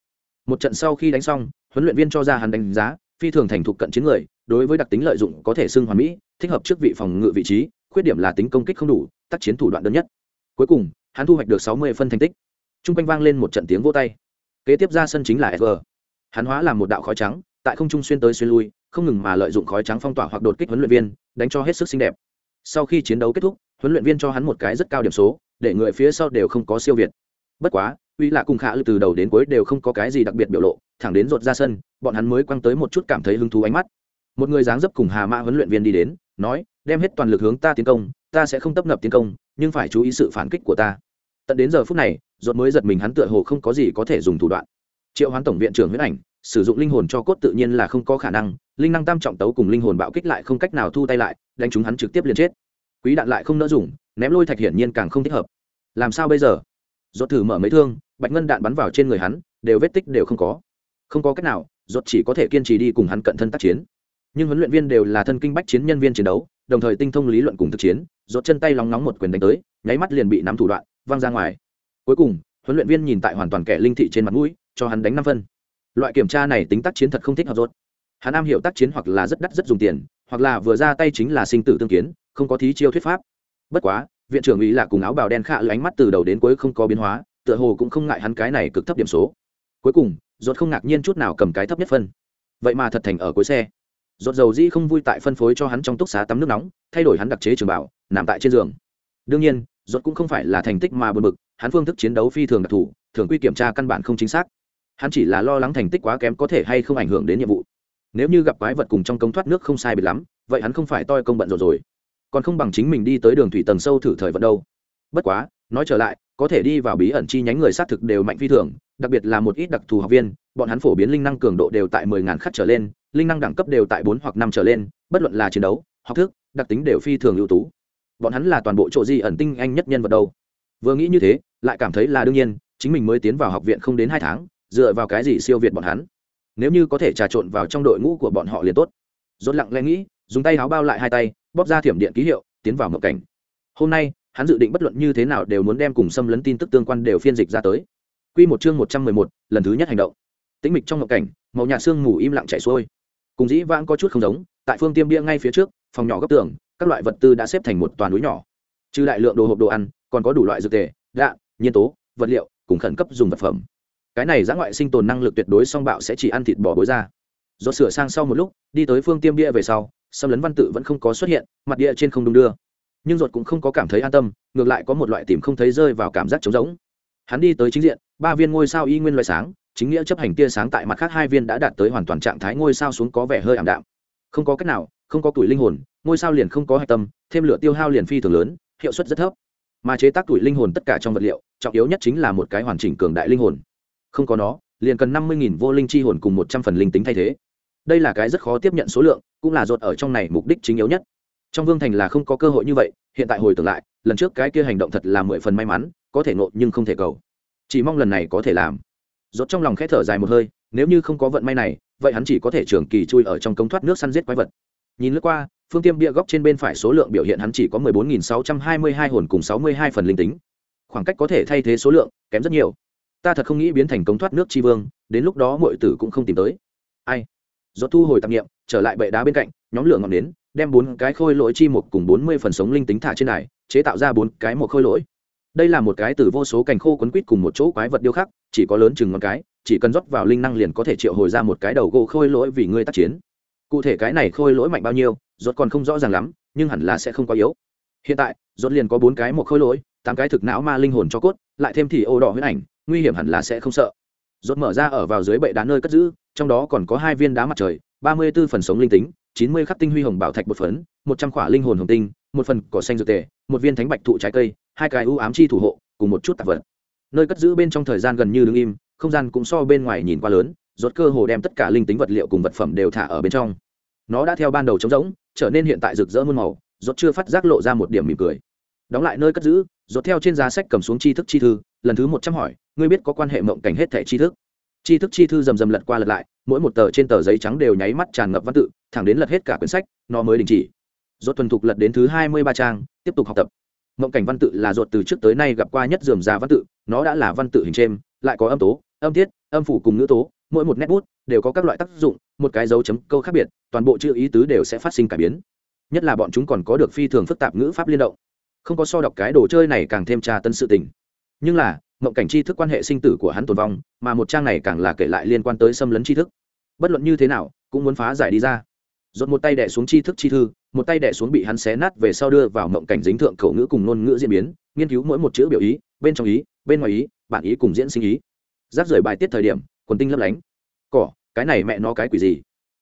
Một trận sau khi đánh xong, huấn luyện viên cho ra hắn đánh giá phi thường thành thục cận chiến người, đối với đặc tính lợi dụng có thể xưng hoàn mỹ, thích hợp trước vị phòng ngự vị trí, khuyết điểm là tính công kích không đủ, tác chiến thủ đoạn đơn nhất. Cuối cùng, hắn thu hoạch được sáu mươi phân thành tích. T r u n g quanh vang lên một trận tiếng vô tay. Kế tiếp ra sân chính là sg hắn hóa làm một đạo khói trắng, tại không trung xuyên tới xuyên lui, không ngừng mà lợi dụng khói trắng phong tỏa hoặc đột kích huấn luyện viên, đánh cho hết sức xinh đẹp. Sau khi chiến đấu kết thúc, huấn luyện viên cho hắn một cái rất cao điểm số, để người phía sau đều không có siêu việt. Bất quá uy lạ cùng khả từ đầu đến cuối đều không có cái gì đặc biệt biểu lộ, thẳng đến rột ra sân, bọn hắn mới quăng tới một chút cảm thấy hứng thú ánh mắt. Một người dáng dấp cùng hà mã huấn luyện viên đi đến, nói, đem hết toàn lực hướng ta tiến công, ta sẽ không tấp nập tiến công, nhưng phải chú ý sự phản kích của ta. Tận đến giờ phút này rột mới giật mình hắn tựa hồ không có gì có thể dùng thủ đoạn. Triệu hoán tổng viện trưởng huyết ảnh, sử dụng linh hồn cho cốt tự nhiên là không có khả năng, linh năng tam trọng tấu cùng linh hồn bạo kích lại không cách nào thu tay lại, đánh chúng hắn trực tiếp liền chết. Quý đạn lại không nỡ dùng, ném lôi thạch hiển nhiên càng không thích hợp. Làm sao bây giờ? Rốt thử mở mấy thương bạch ngân đạn bắn vào trên người hắn, đều vết tích đều không có. Không có cách nào, ruột chỉ có thể kiên trì đi cùng hắn cận thân tác chiến. Nhưng huấn luyện viên đều là thân kinh bách chiến nhân viên chiến đấu, đồng thời tinh thông lý luận cùng thực chiến, Ruột chân tay lóng nóng một quyền đánh tới, nháy mắt liền bị nắm thủ đoạn, văng ra ngoài. Cuối cùng, huấn luyện viên nhìn tại hoàn toàn kẻ linh thị trên mặt mũi, cho hắn đánh năm phân. Loại kiểm tra này tính tác chiến thật không thích hợp ruột. hắn am hiểu tác chiến hoặc là rất đắt rất dùng tiền, hoặc là vừa ra tay chính là sinh tử tương kiến, không có thí chiêu thuyết pháp. Bất quá, viện trưởng ý là cùng áo bào đen khạ ánh mắt từ đầu đến cuối không có biến hóa tựa hồ cũng không ngại hắn cái này cực thấp điểm số. Cuối cùng rốt không ngạc nhiên chút nào cầm cái thấp nhất phân. Vậy mà thật thành ở cuối xe. Rốt dầu dĩ không vui tại phân phối cho hắn trong túc xá tắm nước nóng, thay đổi hắn đặc chế trường bảo, nằm tại trên giường. Đương nhiên rốt cũng không phải là thành tích mà buồn bực, hắn phương thức chiến đấu phi thường đặc thù, thường quy kiểm tra căn bản không chính xác. Hắn chỉ là lo lắng thành tích quá kém có thể hay không ảnh hưởng đến nhiệm vụ. Nếu như gặp quái vật cùng trong công thoát nước không sai biệt lắm, vậy hắn không phải toi công bận rồi rồi. Còn không bằng chính mình đi tới đường thủy tầng sâu thử thời vận đâu. Bất quá nói trở lại, có thể đi vào bí ẩn chi nhánh người xác thực đều mạnh phi thường, đặc biệt là một ít đặc thù học viên, bọn hắn phổ biến linh năng cường độ đều tại mười ngàn khắc trở lên, linh năng đẳng cấp đều tại bốn hoặc năm trở lên, bất luận là chiến đấu, học thức, đặc tính đều phi thường ưu tú. Bọn hắn là toàn bộ chỗ di ẩn tinh anh nhất nhân vật đâu. Vừa nghĩ như thế, lại cảm thấy là đương nhiên, chính mình mới tiến vào học viện không đến hai tháng, dựa vào cái gì siêu việt bọn hắn? Nếu như có thể trà trộn vào trong đội ngũ của bọn họ liền tốt. Dốt lặng lẽ nghĩ, dùng tay áo bao lại hai tay, bóp ra thiểm điện ký hiệu, tiến vào mộng cảnh. Hôm nay hắn dự định bất luận như thế nào đều muốn đem cùng xâm lấn tin tức tương quan đều phiên dịch ra tới Quy một chương một trăm mười một, lần thứ nhất hành động. Tĩnh mịch trong mộng cảnh, màu nhạt xương ngủ im lặng chảy xuôi. Cùng dĩ vãng có chút không giống, tại phương tiêm bia ngay phía trước, phòng nhỏ góc tường, các loại vật tư đã xếp thành một toàn núi nhỏ. Trừ đại lượng đồ hộp đồ ăn, còn có đủ loại dược tề, đạn, nhiên tố, vật liệu, cùng khẩn cấp dùng vật phẩm. Cái này giã ngoại sinh tồn năng lực tuyệt đối song bạo sẽ chỉ ăn thịt bò bối ra. Do sửa sang sau một lúc, đi tới phương tiêm bia về sau, xâm lấn văn tự vẫn không có xuất hiện, mặt địa trên không đung đưa. Nhưng ruột cũng không có cảm thấy an tâm, ngược lại có một loại tìm không thấy rơi vào cảm giác trống rỗng. Hắn đi tới chính diện ba viên ngôi sao y nguyên loại sáng chính nghĩa chấp hành tia sáng tại mặt khác hai viên đã đạt tới hoàn toàn trạng thái ngôi sao xuống có vẻ hơi ảm đạm. Không có cách nào không có tuổi linh hồn ngôi sao liền không có hạch tâm thêm lửa tiêu hao liền phi thường lớn hiệu suất rất thấp. Mà chế tác tuổi linh hồn tất cả trong vật liệu trọng yếu nhất chính là một cái hoàn chỉnh cường đại linh hồn. Không có nó liền cần năm mươi vô linh chi hồn cùng một trăm phần linh tính thay thế. Đây là cái rất khó tiếp nhận số lượng cũng là ruột ở trong này mục đích chính yếu nhất trong vương thành là không có cơ hội như vậy, hiện tại hồi tưởng lại, lần trước cái kia hành động thật là mười phần may mắn, có thể nộ nhưng không thể cầu. Chỉ mong lần này có thể làm. Rốt trong lòng khẽ thở dài một hơi, nếu như không có vận may này, vậy hắn chỉ có thể trường kỳ chui ở trong công thoát nước săn giết quái vật. Nhìn lướt qua, phương tiêm bia góc trên bên phải số lượng biểu hiện hắn chỉ có 14.622 hồn cùng 62 phần linh tính. Khoảng cách có thể thay thế số lượng, kém rất nhiều. Ta thật không nghĩ biến thành công thoát nước tri vương, đến lúc đó mọi tử cũng không tìm tới. Ai? Rốt thu hồi tạp nghiệm trở lại bệ đá bên cạnh, nhóm lửa ngọn nến đem bốn cái khôi lỗi chi một cùng 40 phần sống linh tính thả trên này chế tạo ra bốn cái một khôi lỗi. Đây là một cái từ vô số cành khô quấn quít cùng một chỗ quái vật điêu khắc, chỉ có lớn chừng ngón cái, chỉ cần rót vào linh năng liền có thể triệu hồi ra một cái đầu gỗ khôi lỗi vì ngươi tác chiến. Cụ thể cái này khôi lỗi mạnh bao nhiêu, rốt còn không rõ ràng lắm, nhưng hẳn là sẽ không quá yếu. Hiện tại, rốt liền có bốn cái một khôi lỗi, tám cái thực não ma linh hồn cho cốt, lại thêm thì ô đỏ huyết ảnh, nguy hiểm hẳn là sẽ không sợ. Rốt mở ra ở vào dưới bệ đá nơi cất giữ, trong đó còn có hai viên đá mặt trời, ba mươi 34 phần sống linh tính chín mươi khắc tinh huy hồng bảo thạch bột phấn, một trăm khỏa linh hồn hồng tinh, một phần cỏ xanh dược tề, một viên thánh bạch thụ trái cây, hai cái ưu ám chi thủ hộ, cùng một chút tạp vật. Nơi cất giữ bên trong thời gian gần như đứng im, không gian cũng so bên ngoài nhìn qua lớn, rốt cơ hồ đem tất cả linh tính vật liệu cùng vật phẩm đều thả ở bên trong. Nó đã theo ban đầu trống rỗng, trở nên hiện tại rực rỡ muôn màu, rốt chưa phát giác lộ ra một điểm mỉm cười. Đóng lại nơi cất giữ, rốt theo trên giá sách cầm xuống tri thức chi thư, lần thứ một trăm hỏi, ngươi biết có quan hệ mộng cảnh hết thẻ tri thức? Tri thức chi thư rầm rầm lật qua lật lại, mỗi một tờ trên tờ giấy trắng đều nháy mắt tràn ngập văn tự, thẳng đến lật hết cả quyển sách, nó mới đình chỉ. Rốt thuần thục lật đến thứ hai mươi ba trang, tiếp tục học tập. Mộng cảnh văn tự là ruột từ trước tới nay gặp qua nhất dườm già văn tự, nó đã là văn tự hình trên, lại có âm tố, âm tiết, âm phủ cùng ngữ tố, mỗi một nét bút đều có các loại tác dụng, một cái dấu chấm câu khác biệt, toàn bộ chữ ý tứ đều sẽ phát sinh cải biến. Nhất là bọn chúng còn có được phi thường phức tạp ngữ pháp liên động. Không có so đọc cái đồ chơi này càng thêm tra tân sự tình. Nhưng là mộng cảnh tri thức quan hệ sinh tử của hắn tồn vong, mà một trang này càng là kể lại liên quan tới xâm lấn tri thức. Bất luận như thế nào, cũng muốn phá giải đi ra. Dột một tay đẻ xuống tri thức chi thư, một tay đẻ xuống bị hắn xé nát về sau đưa vào mộng cảnh dính thượng khẩu ngữ cùng ngôn ngữ diễn biến, nghiên cứu mỗi một chữ biểu ý, bên trong ý, bên ngoài ý, bản ý cùng diễn sinh ý. Rác rời bài tiết thời điểm, quần tinh lấp lánh. Cỏ, cái này mẹ nó cái quỷ gì?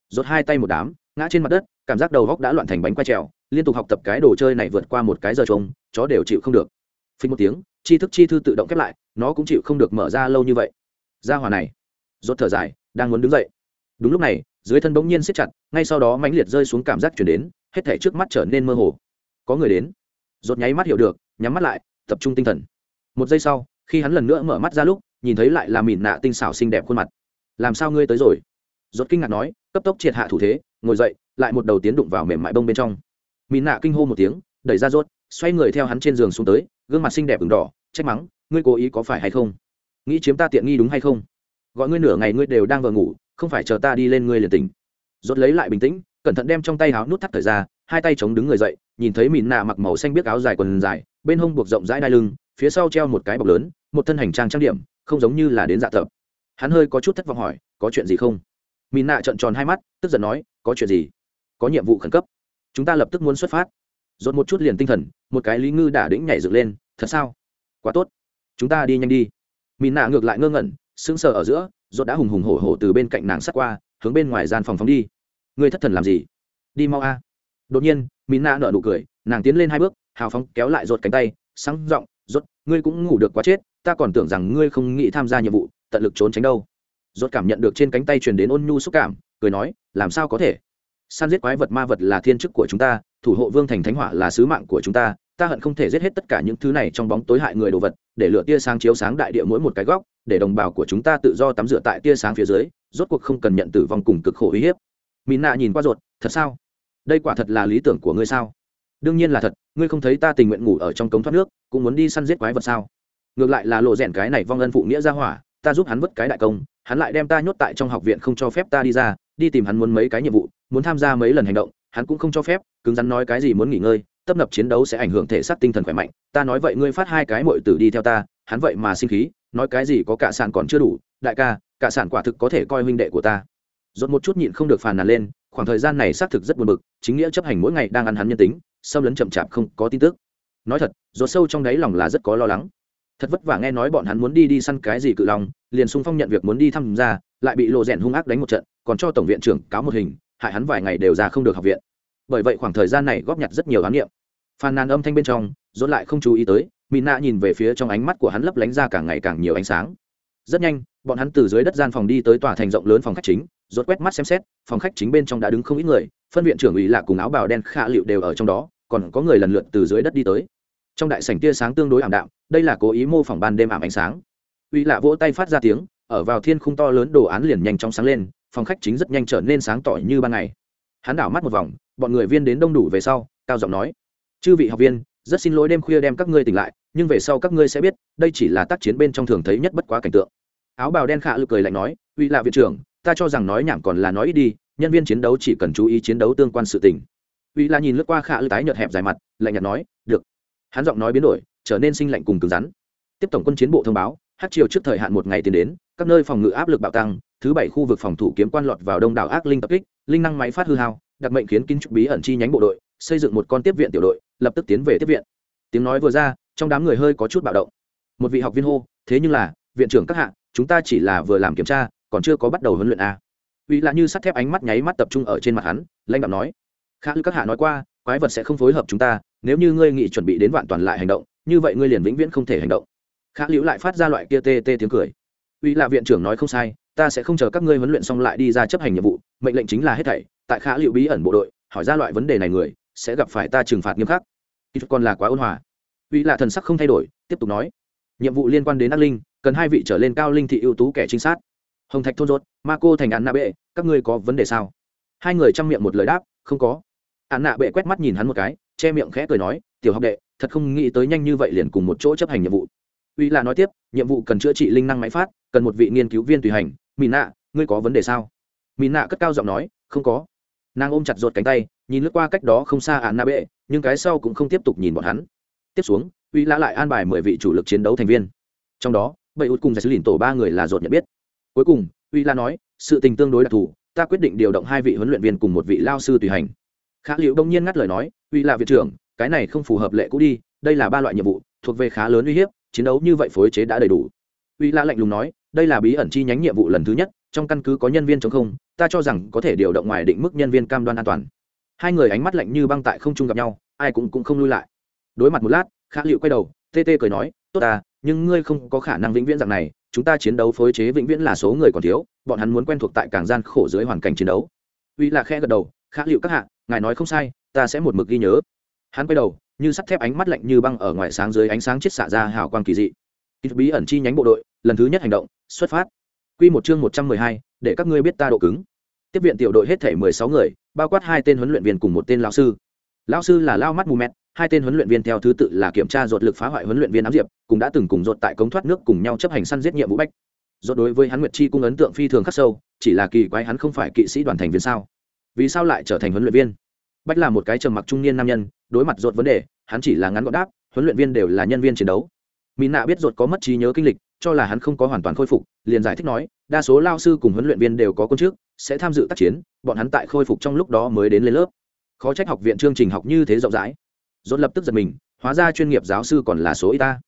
Dột hai tay một đám, ngã trên mặt đất, cảm giác đầu góc đã loạn thành bánh quay trèo, liên tục học tập cái đồ chơi này vượt qua một cái giờ trông chó đều chịu không được phình một tiếng, chi thức chi thư tự động khép lại, nó cũng chịu không được mở ra lâu như vậy. Ra hòa này, rốt thở dài, đang muốn đứng dậy. Đúng lúc này, dưới thân bỗng nhiên siết chặt, ngay sau đó mãnh liệt rơi xuống cảm giác chuyển đến, hết thể trước mắt trở nên mơ hồ. Có người đến. Rốt nháy mắt hiểu được, nhắm mắt lại, tập trung tinh thần. Một giây sau, khi hắn lần nữa mở mắt ra lúc, nhìn thấy lại là mỉn nạ tinh xảo xinh đẹp khuôn mặt. Làm sao ngươi tới rồi? Rốt kinh ngạc nói, cấp tốc triệt hạ thủ thế, ngồi dậy, lại một đầu tiến đụng vào mềm mại bông bên trong. Mỉn nạ kinh hô một tiếng, đẩy ra rốt, xoay người theo hắn trên giường xuống tới gương mặt xinh đẹp ửng đỏ, trách mắng, ngươi cố ý có phải hay không? Nghĩ chiếm ta tiện nghi đúng hay không? Gọi ngươi nửa ngày ngươi đều đang vừa ngủ, không phải chờ ta đi lên ngươi liền tỉnh. Rốt lấy lại bình tĩnh, cẩn thận đem trong tay áo nút thắt thời ra, hai tay chống đứng người dậy, nhìn thấy mìn nạ mặc màu xanh biết áo dài quần dài, bên hông buộc rộng rãi đai lưng, phía sau treo một cái bọc lớn, một thân hành trang trang điểm, không giống như là đến dạ tập. Hắn hơi có chút thất vọng hỏi, có chuyện gì không? Mìn nạ trợn tròn hai mắt, tức giận nói, có chuyện gì? Có nhiệm vụ khẩn cấp. Chúng ta lập tức muốn xuất phát dồn một chút liền tinh thần, một cái lý ngư đả đĩnh nhảy dựng lên, thật sao? Quá tốt. Chúng ta đi nhanh đi. Mìn nạ ngược lại ngơ ngẩn, sững sờ ở giữa dồn đã hùng hùng hổ hổ từ bên cạnh nàng sắt qua, hướng bên ngoài gian phòng phóng đi. Ngươi thất thần làm gì? Đi mau a. Đột nhiên, mìn nạ nở nụ cười, nàng tiến lên hai bước, hào phóng kéo lại rột cánh tay, sáng giọng ộ rốt, ngươi cũng ngủ được quá chết, ta còn tưởng rằng ngươi không nghĩ tham gia nhiệm vụ, tận lực trốn tránh đâu. Rốt cảm nhận được trên cánh tay truyền đến ôn nhu xúc cảm, cười nói, làm sao có thể? Săn giết quái vật ma vật là thiên chức của chúng ta, thủ hộ vương thành thánh hỏa là sứ mạng của chúng ta ta hận không thể giết hết tất cả những thứ này trong bóng tối hại người đồ vật, để lửa tia sáng chiếu sáng đại địa mỗi một cái góc, để đồng bào của chúng ta tự do tắm rửa tại tia sáng phía dưới, rốt cuộc không cần nhận tử vong cùng cực khổ uy hiếp. Mỹ nạ nhìn qua ruột, thật sao? Đây quả thật là lý tưởng của ngươi sao? Đương nhiên là thật, ngươi không thấy ta tình nguyện ngủ ở trong cống thoát nước, cũng muốn đi săn giết quái vật sao? Ngược lại là lộ rèn cái này vong ân phụ nghĩa ra hỏa, ta giúp hắn vứt cái đại công, hắn lại đem ta nhốt tại trong học viện không cho phép ta đi ra đi tìm hắn muốn mấy cái nhiệm vụ, muốn tham gia mấy lần hành động, hắn cũng không cho phép, cứng rắn nói cái gì muốn nghỉ ngơi, tấp nập chiến đấu sẽ ảnh hưởng thể xác tinh thần khỏe mạnh. Ta nói vậy ngươi phát hai cái mội tử đi theo ta, hắn vậy mà sinh khí, nói cái gì có cả sản còn chưa đủ, đại ca, cả sản quả thực có thể coi huynh đệ của ta. Dốt một chút nhịn không được phàn nàn lên, khoảng thời gian này xác thực rất buồn bực, chính nghĩa chấp hành mỗi ngày đang ăn hắn nhân tính, xâm lấn chậm chạp không có tin tức. Nói thật dốt sâu trong đáy lòng là rất có lo lắng. Thật vất vả nghe nói bọn hắn muốn đi đi săn cái gì cự lòng liền sung phong nhận việc muốn đi tham gia, lại bị lộ rèn hung ác đánh một trận còn cho tổng viện trưởng cáo một hình, hại hắn vài ngày đều ra không được học viện. Bởi vậy khoảng thời gian này góp nhặt rất nhiều khám nghiệm phàn nàn âm thanh bên trong dốt lại không chú ý tới mỹ nạ nhìn về phía trong ánh mắt của hắn lấp lánh ra càng ngày càng nhiều ánh sáng. Rất nhanh, bọn hắn từ dưới đất gian phòng đi tới tòa thành rộng lớn phòng khách chính, rốt quét mắt xem xét, phòng khách chính bên trong đã đứng không ít người, phân viện trưởng ủy lạc cùng áo bào đen khạ liệu đều ở trong đó, còn có người lần lượt từ dưới đất đi tới. Trong đại sảnh tia sáng tương đối ảm đạm, đây là cố ý mô phỏng ban đêm ảm ánh sáng. Ủy lạ vỗ tay phát ra tiếng, ở vào thiên khung to lớn đồ án liền nhanh chóng sáng lên phòng khách chính rất nhanh trở nên sáng tỏ như ban ngày. Hắn đảo mắt một vòng, bọn người viên đến đông đủ về sau, cao giọng nói, chư vị học viên, rất xin lỗi đêm khuya đem các ngươi tỉnh lại, nhưng về sau các ngươi sẽ biết, đây chỉ là tác chiến bên trong thường thấy nhất bất quá cảnh tượng. Áo bào đen khạ lực cười lạnh nói, uy là viện trưởng, ta cho rằng nói nhảm còn là nói ít đi, nhân viên chiến đấu chỉ cần chú ý chiến đấu tương quan sự tình. Uy là nhìn lướt qua khạ lực tái nhợt hẹp dài mặt, lạnh nhạt nói, được. Hắn giọng nói biến đổi, trở nên sinh lạnh cùng cứng rắn. Tiếp tổng quân chiến bộ thông báo, hát chiều trước thời hạn một ngày tiến đến, các nơi phòng ngự áp lực bạo tăng thứ bảy khu vực phòng thủ kiếm quan lọt vào đông đảo ác linh tập kích, linh năng máy phát hư hao, đặc mệnh khiến kinh trúc bí ẩn chi nhánh bộ đội, xây dựng một con tiếp viện tiểu đội, lập tức tiến về tiếp viện. Tiếng nói vừa ra, trong đám người hơi có chút bạo động. Một vị học viên hô, thế nhưng là, viện trưởng các hạ, chúng ta chỉ là vừa làm kiểm tra, còn chưa có bắt đầu huấn luyện a uy lạ như sắt thép ánh mắt nháy mắt tập trung ở trên mặt hắn, lãnh đạo nói khá ư các hạ nói qua, quái vật sẽ không phối hợp chúng ta, nếu như ngươi nghĩ chuẩn bị đến vạn toàn lại hành động, như vậy ngươi liền vĩnh viễn không thể hành động. Khá liễu lại phát ra loại kia tê tê tiếng cười. Uy là viện trưởng nói không sai ta sẽ không chờ các ngươi huấn luyện xong lại đi ra chấp hành nhiệm vụ, mệnh lệnh chính là hết thảy. Tại khá Liệu bí ẩn bộ đội, hỏi ra loại vấn đề này người, sẽ gặp phải ta trừng phạt nghiêm khắc. Ít còn là quá ôn hòa. Uy là thần sắc không thay đổi, tiếp tục nói. Nhiệm vụ liên quan đến ác linh, cần hai vị trở lên cao linh thị ưu tú kẻ trinh sát. Hồng thạch thôn rốt ma cô thành án nạ bệ, các ngươi có vấn đề sao? Hai người chăm miệng một lời đáp, không có. Án nạ bệ quét mắt nhìn hắn một cái, che miệng khẽ cười nói, tiểu học đệ, thật không nghĩ tới nhanh như vậy liền cùng một chỗ chấp hành nhiệm vụ uy là nói tiếp, nhiệm vụ cần chữa trị linh năng máy phát, cần một vị nghiên cứu viên tùy hành. Mỹ nạ, ngươi có vấn đề sao? Mỹ nạ cất cao giọng nói, không có. Nàng ôm chặt ruột cánh tay, nhìn lướt qua cách đó không xa ạn na bệ, nhưng cái sau cũng không tiếp tục nhìn bọn hắn. Tiếp xuống, uy lã lại an bài mười vị chủ lực chiến đấu thành viên. Trong đó bậy út cùng giải sứ lìn tổ ba người là ruột nhận biết. Cuối cùng, uy la nói, sự tình tương đối đặc thù, ta quyết định điều động hai vị huấn luyện viên cùng một vị lao sư tùy hành. Khá liệu đông nhiên ngắt lời nói, uy là viện trưởng, cái này không phù hợp lệ cũ đi, đây là ba loại nhiệm vụ, thuộc về khá lớn uy hiếp chiến đấu như vậy phối chế đã đầy đủ. Uy la lạnh lùng nói, đây là bí ẩn chi nhánh nhiệm vụ lần thứ nhất, trong căn cứ có nhân viên chống không, ta cho rằng có thể điều động ngoài định mức nhân viên cam đoan an toàn. Hai người ánh mắt lạnh như băng tại không trung gặp nhau, ai cũng cũng không lui lại. Đối mặt một lát, Khả liệu quay đầu tê tê cười nói, tốt ta, nhưng ngươi không có khả năng vĩnh viễn dạng này, chúng ta chiến đấu phối chế vĩnh viễn là số người còn thiếu, bọn hắn muốn quen thuộc tại càng gian khổ dưới hoàn cảnh chiến đấu. Uy là khẽ gật đầu, Khả liệu các hạ, ngài nói không sai, ta sẽ một mực ghi nhớ. Hắn quay đầu như sắt thép ánh mắt lạnh như băng ở ngoài sáng dưới ánh sáng chết xạ ra hào quang kỳ dị. Ít bí ẩn chi nhánh bộ đội, lần thứ nhất hành động, xuất phát. Q một chương một trăm mười hai, để các ngươi biết ta độ cứng. Tiếp viện tiểu đội hết thể mười sáu người, bao quát hai tên huấn luyện viên cùng một tên lão sư. Lão sư là lao mắt mù mẹt, hai tên huấn luyện viên theo thứ tự là kiểm tra dột lực phá hoại huấn luyện viên ám diệp cũng đã từng cùng dột tại cống thoát nước cùng nhau chấp hành săn giết nhiệm vụ bách. Do đối với hắn nguyệt chi cung ấn tượng phi thường khắc sâu, chỉ là kỳ quái hắn không phải kỵ sĩ đoàn thành viên sao? Vì sao lại trở thành huấn luyện viên? Bách là một cái trầm mặc trung niên nam nhân, đối mặt dột vấn đề, hắn chỉ là ngắn gọn đáp, huấn luyện viên đều là nhân viên chiến đấu. Mỹ nạ biết dột có mất trí nhớ kinh lịch, cho là hắn không có hoàn toàn khôi phục, liền giải thích nói, đa số lao sư cùng huấn luyện viên đều có công chức, sẽ tham dự tác chiến, bọn hắn tại khôi phục trong lúc đó mới đến lên lớp. Khó trách học viện chương trình học như thế rộng rãi. Dốt lập tức giật mình, hóa ra chuyên nghiệp giáo sư còn là số y ta.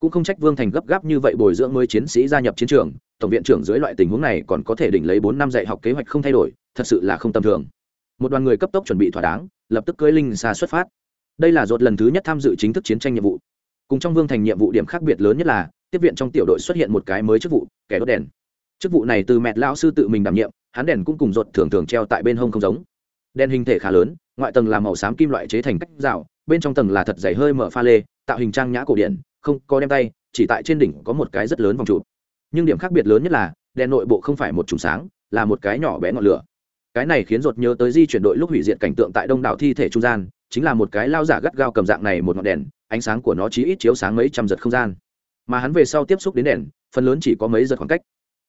Cũng không trách vương thành gấp gáp như vậy bồi dưỡng mới chiến sĩ gia nhập chiến trường, tổng viện trưởng dưới loại tình huống này còn có thể đỉnh lấy bốn năm dạy học kế hoạch không thay đổi, thật sự là không tầm thường một đoàn người cấp tốc chuẩn bị thỏa đáng, lập tức cưỡi linh xa xuất phát. Đây là dột lần thứ nhất tham dự chính thức chiến tranh nhiệm vụ. Cùng trong vương thành nhiệm vụ điểm khác biệt lớn nhất là, tiếp viện trong tiểu đội xuất hiện một cái mới chức vụ, kẻ đốt đèn. Chức vụ này từ mẹ lão sư tự mình đảm nhiệm, hắn đèn cũng cùng dột thường thường treo tại bên hông không giống. Đèn hình thể khá lớn, ngoại tầng là màu xám kim loại chế thành cách rào, bên trong tầng là thật dày hơi mở pha lê, tạo hình trang nhã cổ điển, không có đem tay, chỉ tại trên đỉnh có một cái rất lớn vòng trụ. Nhưng điểm khác biệt lớn nhất là, đèn nội bộ không phải một chùm sáng, là một cái nhỏ bé ngọn lửa cái này khiến ruột nhớ tới di chuyển đội lúc hủy diệt cảnh tượng tại đông đảo thi thể trung gian, chính là một cái lao giả gắt gao cầm dạng này một ngọn đèn, ánh sáng của nó chỉ ít chiếu sáng mấy trăm giật không gian. Mà hắn về sau tiếp xúc đến đèn, phần lớn chỉ có mấy giật khoảng cách.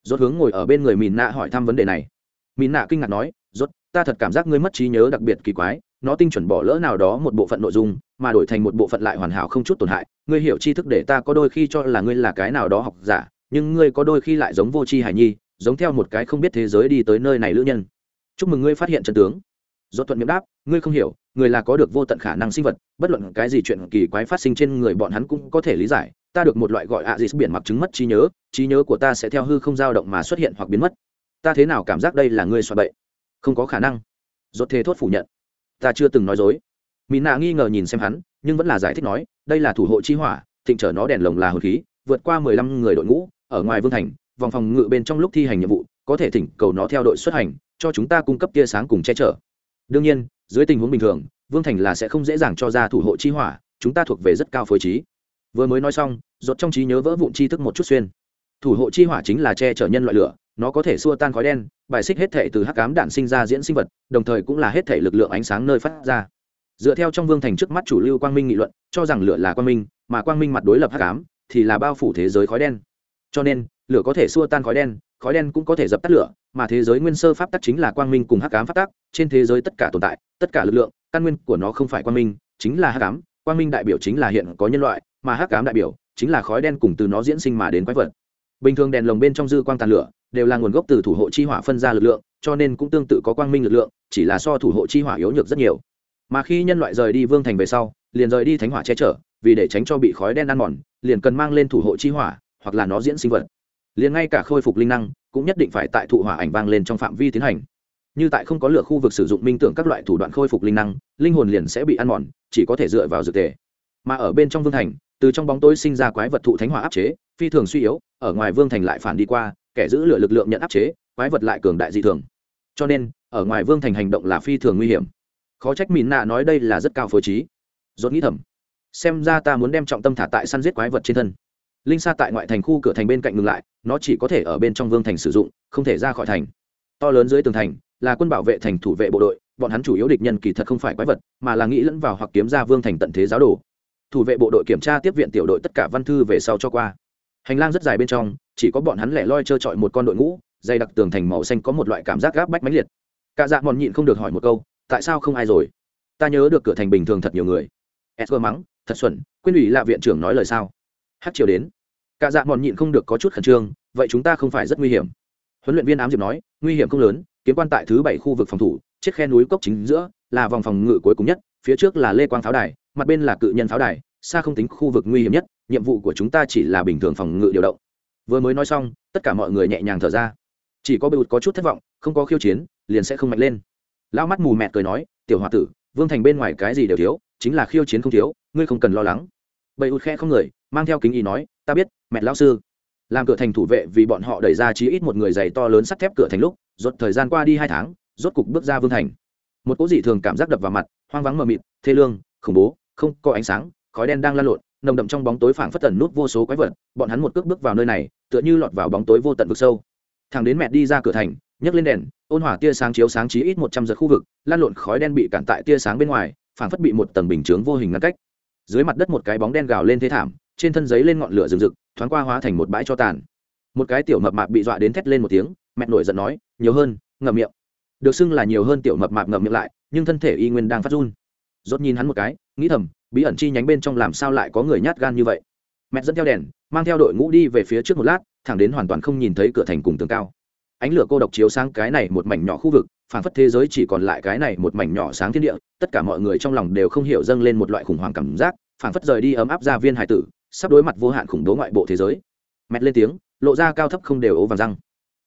Dốt hướng ngồi ở bên người mìn nạ hỏi thăm vấn đề này. Mìn nạ kinh ngạc nói dốt ta thật cảm giác ngươi mất trí nhớ đặc biệt kỳ quái, nó tinh chuẩn bỏ lỡ nào đó một bộ phận nội dung, mà đổi thành một bộ phận lại hoàn hảo không chút tổn hại. Ngươi hiểu tri thức để ta có đôi khi cho là ngươi là cái nào đó học giả, nhưng ngươi có đôi khi lại giống vô tri hải nhi, giống theo một cái không biết thế giới đi tới nơi này lữ nhân chúc mừng ngươi phát hiện chân tướng. Do thuận miệng đáp, ngươi không hiểu, người là có được vô tận khả năng sinh vật, bất luận cái gì chuyện kỳ quái phát sinh trên người bọn hắn cũng có thể lý giải, ta được một loại gọi ạ à gì biển mặc chứng mất trí nhớ trí nhớ của ta sẽ theo hư không dao động mà xuất hiện hoặc biến mất. Ta thế nào cảm giác đây là ngươi soạn bậy? Không có khả năng. Dốt thế thốt phủ nhận. Ta chưa từng nói dối. Mỹ nạ nghi ngờ nhìn xem hắn, nhưng vẫn là giải thích nói, đây là thủ hộ chi hỏa, thịnh trở nó đèn lồng là hồn khí, vượt qua mười lăm người đội ngũ, ở ngoài vương thành, vòng phòng ngự bên trong lúc thi hành nhiệm vụ, có thể thỉnh cầu nó theo đội xuất hành cho chúng ta cung cấp tia sáng cùng che chở. Đương nhiên, dưới tình huống bình thường, vương thành là sẽ không dễ dàng cho ra thủ hộ chi hỏa, chúng ta thuộc về rất cao phối trí. Vừa mới nói xong rột trong trí nhớ vỡ vụn chi thức một chút xuyên. Thủ hộ chi hỏa chính là che chở nhân loại lửa, nó có thể xua tan khói đen, bài xích hết thể từ hắc cám đạn sinh ra diễn sinh vật, đồng thời cũng là hết thể lực lượng ánh sáng nơi phát ra. Dựa theo trong vương thành trước mắt chủ lưu quang minh nghị luận, cho rằng lửa là quang minh, mà quang minh mặt đối lập hắc cám thì là bao phủ thế giới khói đen. Cho nên, lửa có thể xua tan khói đen khói đen cũng có thể dập tắt lửa, mà thế giới nguyên sơ pháp tắc chính là quang minh cùng hắc ám pháp tắc, trên thế giới tất cả tồn tại, tất cả lực lượng, căn nguyên của nó không phải quang minh, chính là hắc ám, quang minh đại biểu chính là hiện có nhân loại, mà hắc ám đại biểu chính là khói đen cùng từ nó diễn sinh mà đến quái vật. Bình thường đèn lồng bên trong dư quang tàn lửa đều là nguồn gốc từ thủ hộ chi hỏa phân ra lực lượng, cho nên cũng tương tự có quang minh lực lượng, chỉ là so thủ hộ chi hỏa yếu nhược rất nhiều. Mà khi nhân loại rời đi vương thành về sau, liền rời đi thánh hỏa che chở, vì để tránh cho bị khói đen ăn mòn, liền cần mang lên thủ hộ chi hỏa, hoặc là nó diễn sinh vật liền ngay cả khôi phục linh năng cũng nhất định phải tại thụ hỏa ảnh vang lên trong phạm vi tiến hành. Như tại không có lửa khu vực sử dụng minh tưởng các loại thủ đoạn khôi phục linh năng, linh hồn liền sẽ bị ăn mòn, chỉ có thể dựa vào dược tề. Mà ở bên trong vương thành, từ trong bóng tối sinh ra quái vật thụ thánh hỏa áp chế, phi thường suy yếu, ở ngoài vương thành lại phản đi qua, kẻ giữ lửa lực lượng nhận áp chế, quái vật lại cường đại dị thường. Cho nên, ở ngoài vương thành hành động là phi thường nguy hiểm. Khó trách mìn nạ nói đây là rất cao phối trí. Dốt nghĩ thầm, xem ra ta muốn đem trọng tâm thả tại săn giết quái vật trên thân linh sa tại ngoại thành khu cửa thành bên cạnh ngừng lại, nó chỉ có thể ở bên trong vương thành sử dụng, không thể ra khỏi thành. To lớn dưới tường thành, là quân bảo vệ thành thủ vệ bộ đội, bọn hắn chủ yếu địch nhân kỳ thật không phải quái vật, mà là nghĩ lẫn vào hoặc kiếm ra vương thành tận thế giáo đồ. Thủ vệ bộ đội kiểm tra tiếp viện tiểu đội tất cả văn thư về sau cho qua. Hành lang rất dài bên trong, chỉ có bọn hắn lẻ loi trơ trọi một con đội ngũ, dày đặc tường thành màu xanh có một loại cảm giác gáp bách mãnh liệt. Cả dạ mòn nhịn không được hỏi một câu, tại sao không ai rồi? Ta nhớ được cửa thành bình thường thật nhiều người. S mắng, thật xuẩn quyên ủy là viện trưởng nói lời sao? Hát chiều đến. Cả dạ mòn nhịn không được có chút khẩn trương, vậy chúng ta không phải rất nguy hiểm. Huấn luyện viên ám diệp nói, nguy hiểm không lớn, kiếm quan tại thứ bảy khu vực phòng thủ, chiếc khe núi cốc chính giữa, là vòng phòng ngự cuối cùng nhất, phía trước là lê quang pháo đài, mặt bên là cự nhân pháo đài, xa không tính khu vực nguy hiểm nhất, nhiệm vụ của chúng ta chỉ là bình thường phòng ngự điều động. Vừa mới nói xong, tất cả mọi người nhẹ nhàng thở ra. Chỉ có bê có chút thất vọng, không có khiêu chiến, liền sẽ không mạnh lên. Lão mắt mù mẹ cười nói, tiểu h o a tử, vương thành bên ngoài cái gì đều thiếu, chính là khiêu chiến không thiếu, ngươi không cần lo lắng bầy ụt khe không người, mang theo kính ý nói, ta biết, mẹ lão sư. Làm cửa thành thủ vệ vì bọn họ đẩy ra chí ít một người giày to lớn sắt thép cửa thành lúc, rốt thời gian qua đi hai tháng, rốt cục bước ra vương thành. Một cỗ dị thường cảm giác đập vào mặt, hoang vắng mờ mịt, thê lương, khủng bố, không có ánh sáng, khói đen đang lan lộn, nồng đậm trong bóng tối phảng phất tần nút vô số quái vật, bọn hắn một cước bước vào nơi này, tựa như lọt vào bóng tối vô tận vực sâu. Thằng đến mẹ đi ra cửa thành, nhấc lên đèn, ôn hỏa tia sáng chiếu sáng chí ít một trăm giật khu vực, lan lộn khói đen bị cản tại tia sáng bên ngoài, phảng phất bị một tầng bình chướng vô hình ngăn cách dưới mặt đất một cái bóng đen gào lên thế thảm, trên thân giấy lên ngọn lửa rừng rực, thoáng qua hóa thành một bãi cho tàn. Một cái tiểu mập mạp bị dọa đến thét lên một tiếng, mẹ nổi giận nói, nhiều hơn, ngậm miệng. Được xưng là nhiều hơn tiểu mập mạp ngậm miệng lại, nhưng thân thể y nguyên đang phát run. Rốt nhìn hắn một cái, nghĩ thầm, bí ẩn chi nhánh bên trong làm sao lại có người nhát gan như vậy. Mẹ dẫn theo đèn, mang theo đội ngũ đi về phía trước một lát, thẳng đến hoàn toàn không nhìn thấy cửa thành cùng tường cao ánh lửa cô độc chiếu sáng cái này một mảnh nhỏ khu vực phản phất thế giới chỉ còn lại cái này một mảnh nhỏ sáng thiên địa, tất cả mọi người trong lòng đều không hiểu dâng lên một loại khủng hoảng cảm giác phản phất rời đi ấm áp ra viên hải tử, sắp đối mặt vô hạn khủng bố ngoại bộ thế giới. Mẹt lên tiếng, lộ ra cao thấp không đều ố vàng răng.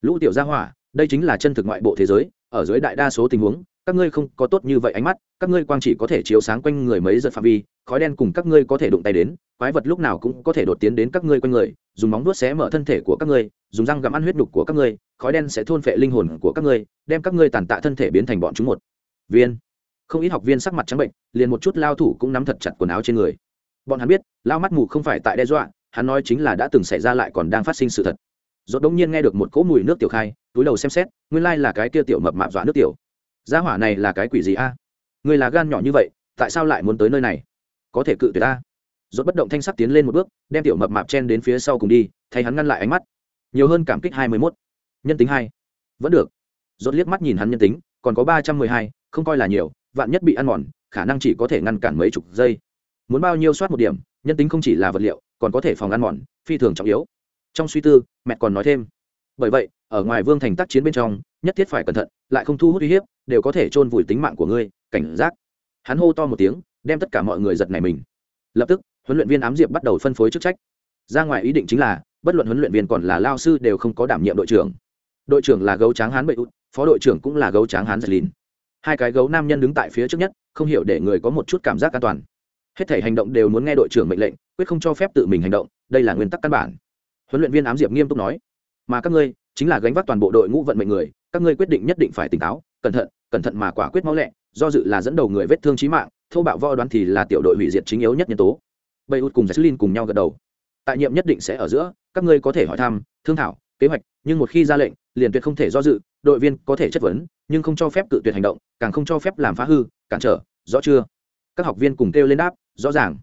Lũ tiểu gia hỏa, đây chính là chân thực ngoại bộ thế giới, ở dưới đại đa số tình huống các ngươi không có tốt như vậy ánh mắt, các ngươi quang chỉ có thể chiếu sáng quanh người mấy giật phạm vi, khói đen cùng các ngươi có thể đụng tay đến, quái vật lúc nào cũng có thể đột tiến đến các ngươi quanh người, dùng móng vuốt xé mở thân thể của các ngươi, dùng răng gặm ăn huyết đục của các ngươi, khói đen sẽ thôn phệ linh hồn của các ngươi, đem các ngươi tàn tạ thân thể biến thành bọn chúng một viên. Không ít học viên sắc mặt trắng bệnh, liền một chút lao thủ cũng nắm thật chặt quần áo trên người. Bọn hắn biết, lao mắt mù không phải tại đe dọa, hắn nói chính là đã từng xảy ra lại còn đang phát sinh sự thật. Dốt đống nhiên nghe được một cỗ mùi nước tiểu khai, túi đầu xem xét, nguyên lai là cái kia tiểu mập mạp dọa nước tiểu gia hỏa này là cái quỷ gì a? Người là gan nhỏ như vậy, tại sao lại muốn tới nơi này? Có thể cự tuyệt ta. Dốt bất động thanh sắc tiến lên một bước, đem tiểu mập mạp chen đến phía sau cùng đi, thay hắn ngăn lại ánh mắt. Nhiều hơn cảm kích hai mươi mốt. Nhân tính hai. Vẫn được. Dốt liếc mắt nhìn hắn nhân tính, còn có ba trăm mười hai, không coi là nhiều, vạn nhất bị ăn mòn, khả năng chỉ có thể ngăn cản mấy chục giây. Muốn bao nhiêu soát một điểm, nhân tính không chỉ là vật liệu, còn có thể phòng ăn mòn, phi thường trọng yếu. Trong suy tư, mẹ còn nói thêm. Bởi vậy, ở ngoài vương thành tác chiến bên trong, nhất thiết phải cẩn thận, lại không thu hút uy hiếp đều có thể chôn vùi tính mạng của ngươi, cảnh giác. Hắn hô to một tiếng, đem tất cả mọi người giật này mình. Lập tức, huấn luyện viên ám diệp bắt đầu phân phối chức trách. Ra ngoài ý định chính là, bất luận huấn luyện viên còn là lao sư đều không có đảm nhiệm đội trưởng. Đội trưởng là gấu tráng hán bậy út, phó đội trưởng cũng là gấu tráng hán giật lìn. Hai cái gấu nam nhân đứng tại phía trước nhất, không hiểu để người có một chút cảm giác an toàn. Hết thể hành động đều muốn nghe đội trưởng mệnh lệnh, quyết không cho phép tự mình hành động, đây là nguyên tắc căn bản. Huấn luyện viên ám diệp nghiêm túc nói, mà các ngươi, chính là gánh vác toàn bộ đội ngũ vận mệnh người, các ngươi quyết định nhất định phải tỉnh táo cẩn thận cẩn thận mà quả quyết máu lẹ, do dự là dẫn đầu người vết thương trí mạng, thô bạo võ đoán thì là tiểu đội hủy diệt chính yếu nhất nhân tố. Bầy út cùng jesslin cùng nhau gật đầu. Tại nhiệm nhất định sẽ ở giữa, các ngươi có thể hỏi thăm, thương thảo, kế hoạch, nhưng một khi ra lệnh, liền tuyệt không thể do dự, đội viên có thể chất vấn, nhưng không cho phép tự tuyệt hành động, càng không cho phép làm phá hư, cản trở, rõ chưa? Các học viên cùng kêu lên đáp, rõ ràng.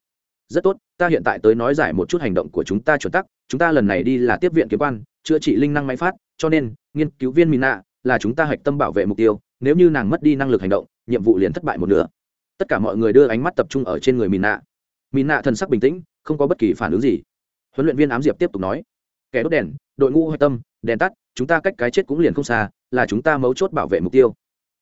Rất tốt, ta hiện tại tới nói giải một chút hành động của chúng ta chuẩn tắc, chúng ta lần này đi là tiếp viện kế quan, chữa trị linh năng máy phát, cho nên, nghiên cứu viên mina là chúng ta hạch tâm bảo vệ mục tiêu nếu như nàng mất đi năng lực hành động, nhiệm vụ liền thất bại một nửa. Tất cả mọi người đưa ánh mắt tập trung ở trên người mìn nạ mìn nạ thần sắc bình tĩnh, không có bất kỳ phản ứng gì. Huấn luyện viên ám diệp tiếp tục nói, kẻ đốt đèn, đội ngũ hạch tâm, đèn tắt, chúng ta cách cái chết cũng liền không xa, là chúng ta mấu chốt bảo vệ mục tiêu.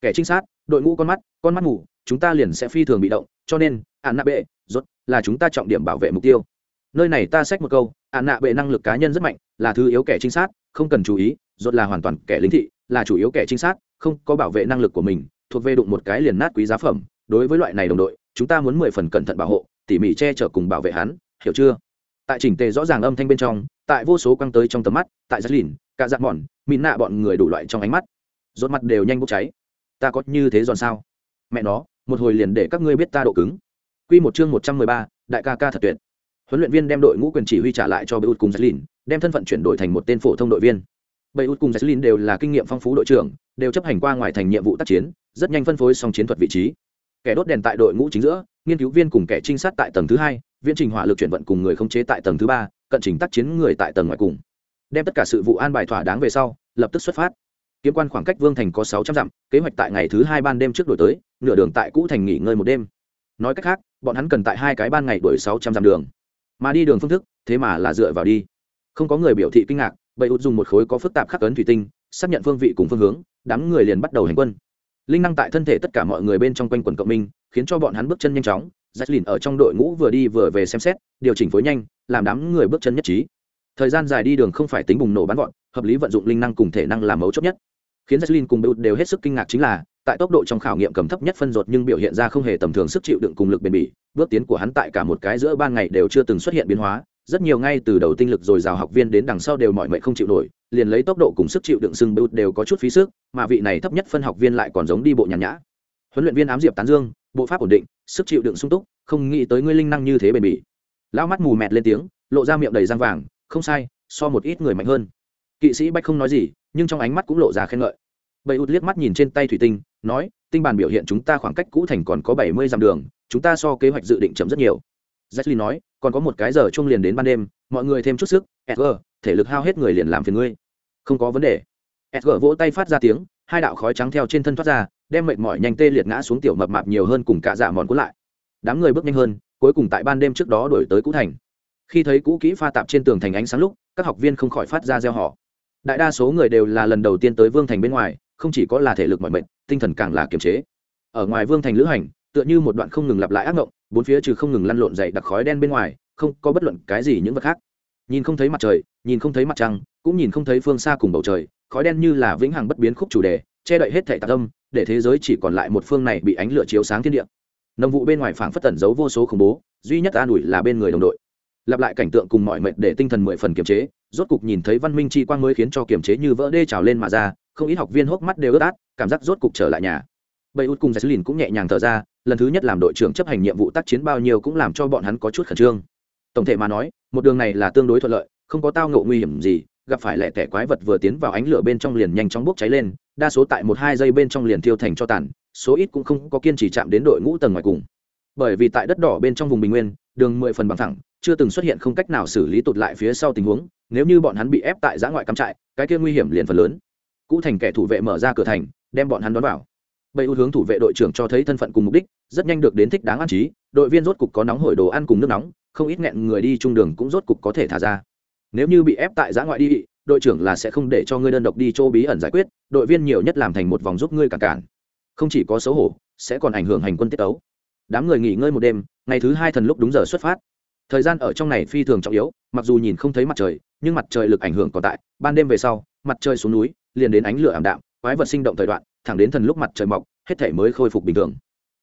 Kẻ trinh sát, đội ngũ con mắt con mắt ngủ chúng ta liền sẽ phi thường bị động, cho nên ạn nạ bệ rốt, là chúng ta trọng điểm bảo vệ mục tiêu. Nơi này ta xách một câu ạn nạ bệ năng lực cá nhân rất mạnh, là thứ yếu kẻ trinh sát, không cần chú ý rốt là hoàn toàn kẻ lính thị là chủ yếu kẻ trinh sát không có bảo vệ năng lực của mình thuộc về đụng một cái liền nát quý giá phẩm. Đối với loại này đồng đội chúng ta muốn mười phần cẩn thận bảo hộ tỉ mỉ che chở cùng bảo vệ hắn hiểu chưa? Tại chỉnh tề rõ ràng âm thanh bên trong tại vô số quăng tới trong tầm mắt tại giắt lìn cả dạng mòn mịn nạ bọn người đủ loại trong ánh mắt. Rốt mặt đều nhanh bốc cháy. Ta có như thế giòn sao? Mẹ nó một hồi liền để các ngươi biết ta độ cứng. Quy một chương một trăm mười ba, đại ca ca thật tuyệt. Huấn luyện viên đem đội ngũ quyền chỉ huy trả lại cho Beut cùng Jesslyn, đem thân phận chuyển đổi thành một tên phổ thông đội viên bầy út cùng Jesslyn đều là kinh nghiệm phong phú đội trưởng, đều chấp hành qua ngoài thành nhiệm vụ tác chiến, rất nhanh phân phối xong chiến thuật vị trí. Kẻ đốt đèn tại đội ngũ chính giữa, nghiên cứu viên cùng kẻ trinh sát tại tầng thứ hai, viên trình hỏa lực chuyển vận cùng người khống chế tại tầng thứ ba, cận trình tác chiến người tại tầng ngoài cùng. Đem tất cả sự vụ an bài thỏa đáng về sau, lập tức xuất phát. Kiếm quan khoảng cách Vương thành có sáu trăm dặm, kế hoạch tại ngày thứ hai ban đêm trước đổi tới, nửa đường tại cũ thành nghỉ ngơi một đêm. Nói cách khác, bọn hắn cần tại hai cái ban ngày đuổi sáu trăm dặm đường mà đi đường phương thức thế mà là dựa vào đi không có người biểu thị kinh ngạc bầy út dùng một khối có phức tạp khắc ấn thủy tinh, xác nhận phương vị cùng phương hướng, đám người liền bắt đầu hành quân. Linh năng tại thân thể tất cả mọi người bên trong quanh quần cộng minh, khiến cho bọn hắn bước chân nhanh chóng. Jacqueline ở trong đội ngũ vừa đi vừa về xem xét, điều chỉnh phối nhanh, làm đám người bước chân nhất trí. Thời gian dài đi đường không phải tính bùng nổ bắn gọn hợp lý vận dụng linh năng cùng thể năng làm mấu chốt nhất. Khiến Jacqueline cùng Bưu đều hết sức kinh ngạc chính là, tại tốc độ trong khảo nghiệm cầm thấp nhất phân ruột nhưng biểu hiện ra không hề tầm thường sức chịu đựng cùng lực bền bỉ, bước tiến của hắn tại cả một cái giữa ban ngày đều chưa từng xuất hiện biến hóa rất nhiều ngay từ đầu tinh lực rồi rào học viên đến đằng sau đều mọi mệnh không chịu nổi, liền lấy tốc độ cùng sức chịu đựng sưng bút đều có chút phí sức, mà vị này thấp nhất phân học viên lại còn giống đi bộ nhàn nhã. Huấn luyện viên ám diệp tán dương, bộ pháp ổn định, sức chịu đựng sung túc, không nghĩ tới ngươi linh năng như thế bền bỉ. Lão mắt mù mẹt lên tiếng, lộ ra miệng đầy răng vàng, không sai, so một ít người mạnh hơn. Kỵ sĩ bách không nói gì, nhưng trong ánh mắt cũng lộ ra khen ngợi. Bầy út liếc mắt nhìn trên tay thủy tinh, nói, tinh bản biểu hiện chúng ta khoảng cách cũ thành còn có bảy mươi dặm đường, chúng ta so kế hoạch dự định chậm rất nhiều. Jessley nói còn có một cái giờ chung liền đến ban đêm, mọi người thêm chút sức, edgar, thể lực hao hết người liền làm phiền ngươi. Không có vấn đề. Edgar vỗ tay phát ra tiếng, hai đạo khói trắng theo trên thân thoát ra, đem mệt mỏi nhanh tê liệt ngã xuống tiểu mập mạp nhiều hơn cùng cả dạ mòn cuốn lại. Đám người bước nhanh hơn, cuối cùng tại ban đêm trước đó đổi tới cũ thành. Khi thấy cũ kỹ pha tạp trên tường thành ánh sáng lúc, các học viên không khỏi phát ra gieo họ đại đa số người đều là lần đầu tiên tới vương thành bên ngoài, không chỉ có là thể lực mọi mệnh tinh thần càng là kiềm chế. Ở ngoài vương thành lữ hành tựa như một đoạn không ngừng lặp lại ác ngộng, bốn phía trừ không ngừng lăn lộn dày đặc khói đen bên ngoài, không có bất luận cái gì những vật khác. Nhìn không thấy mặt trời, nhìn không thấy mặt trăng, cũng nhìn không thấy phương xa cùng bầu trời, khói đen như là vĩnh hằng bất biến khúc chủ đề, che đậy hết thảy tạc âm, để thế giới chỉ còn lại một phương này bị ánh lửa chiếu sáng thiên địa. Nông vụ bên ngoài phảng phất tẩn giấu vô số khủng bố, duy nhất an ủi là bên người đồng đội. Lặp lại cảnh tượng cùng mọi mệnh để tinh thần mười phần kiềm chế, rốt cục nhìn thấy văn minh chi quang mới khiến cho kiềm chế như vỡ đê trào lên mà ra, không ít học viên hốc mắt đều ướt át, cảm giác rốt cục trở lại nhà bầy út cùng giải lìn cũng nhẹ nhàng thở ra, lần thứ nhất làm đội trưởng chấp hành nhiệm vụ tác chiến bao nhiêu cũng làm cho bọn hắn có chút khẩn trương. Tổng thể mà nói, một đường này là tương đối thuận lợi, không có tao ngộ nguy hiểm gì, gặp phải lẻ tẻ quái vật vừa tiến vào ánh lửa bên trong liền nhanh chóng bốc cháy lên, đa số tại một hai giây bên trong liền thiêu thành cho tàn, số ít cũng không có kiên trì chạm đến đội ngũ tầng ngoài cùng. Bởi vì tại đất đỏ bên trong vùng bình nguyên, đường mười phần bằng thẳng, chưa từng xuất hiện không cách nào xử lý tụt lại phía sau tình huống, nếu như bọn hắn bị ép tại giã ngoại cắm trại, cái kia nguy hiểm liền phần lớn. Cũ thành kẻ thủ vệ mở ra cửa thành, đem bọn hắn đón vào bầy ưu hướng thủ vệ đội trưởng cho thấy thân phận cùng mục đích, rất nhanh được đến thích đáng an trí, đội viên rốt cục có nóng hổi đồ ăn cùng nước nóng, không ít nghẹn người đi trung đường cũng rốt cục có thể thả ra. Nếu như bị ép tại giã ngoại đi, đội trưởng là sẽ không để cho ngươi đơn độc đi chỗ bí ẩn giải quyết, đội viên nhiều nhất làm thành một vòng giúp ngươi cản cản. Không chỉ có xấu hổ, sẽ còn ảnh hưởng hành quân tiết ấu đám người nghỉ ngơi một đêm, ngày thứ hai thần lúc đúng giờ xuất phát. Thời gian ở trong này phi thường trọng yếu, mặc dù nhìn không thấy mặt trời, nhưng mặt trời lực ảnh hưởng còn tại. Ban đêm về sau, mặt trời xuống núi, liền đến ánh lửa ảm đạm, quái vật sinh động thời đoạn thẳng đến thần lúc mặt trời mọc, hết thể mới khôi phục bình thường.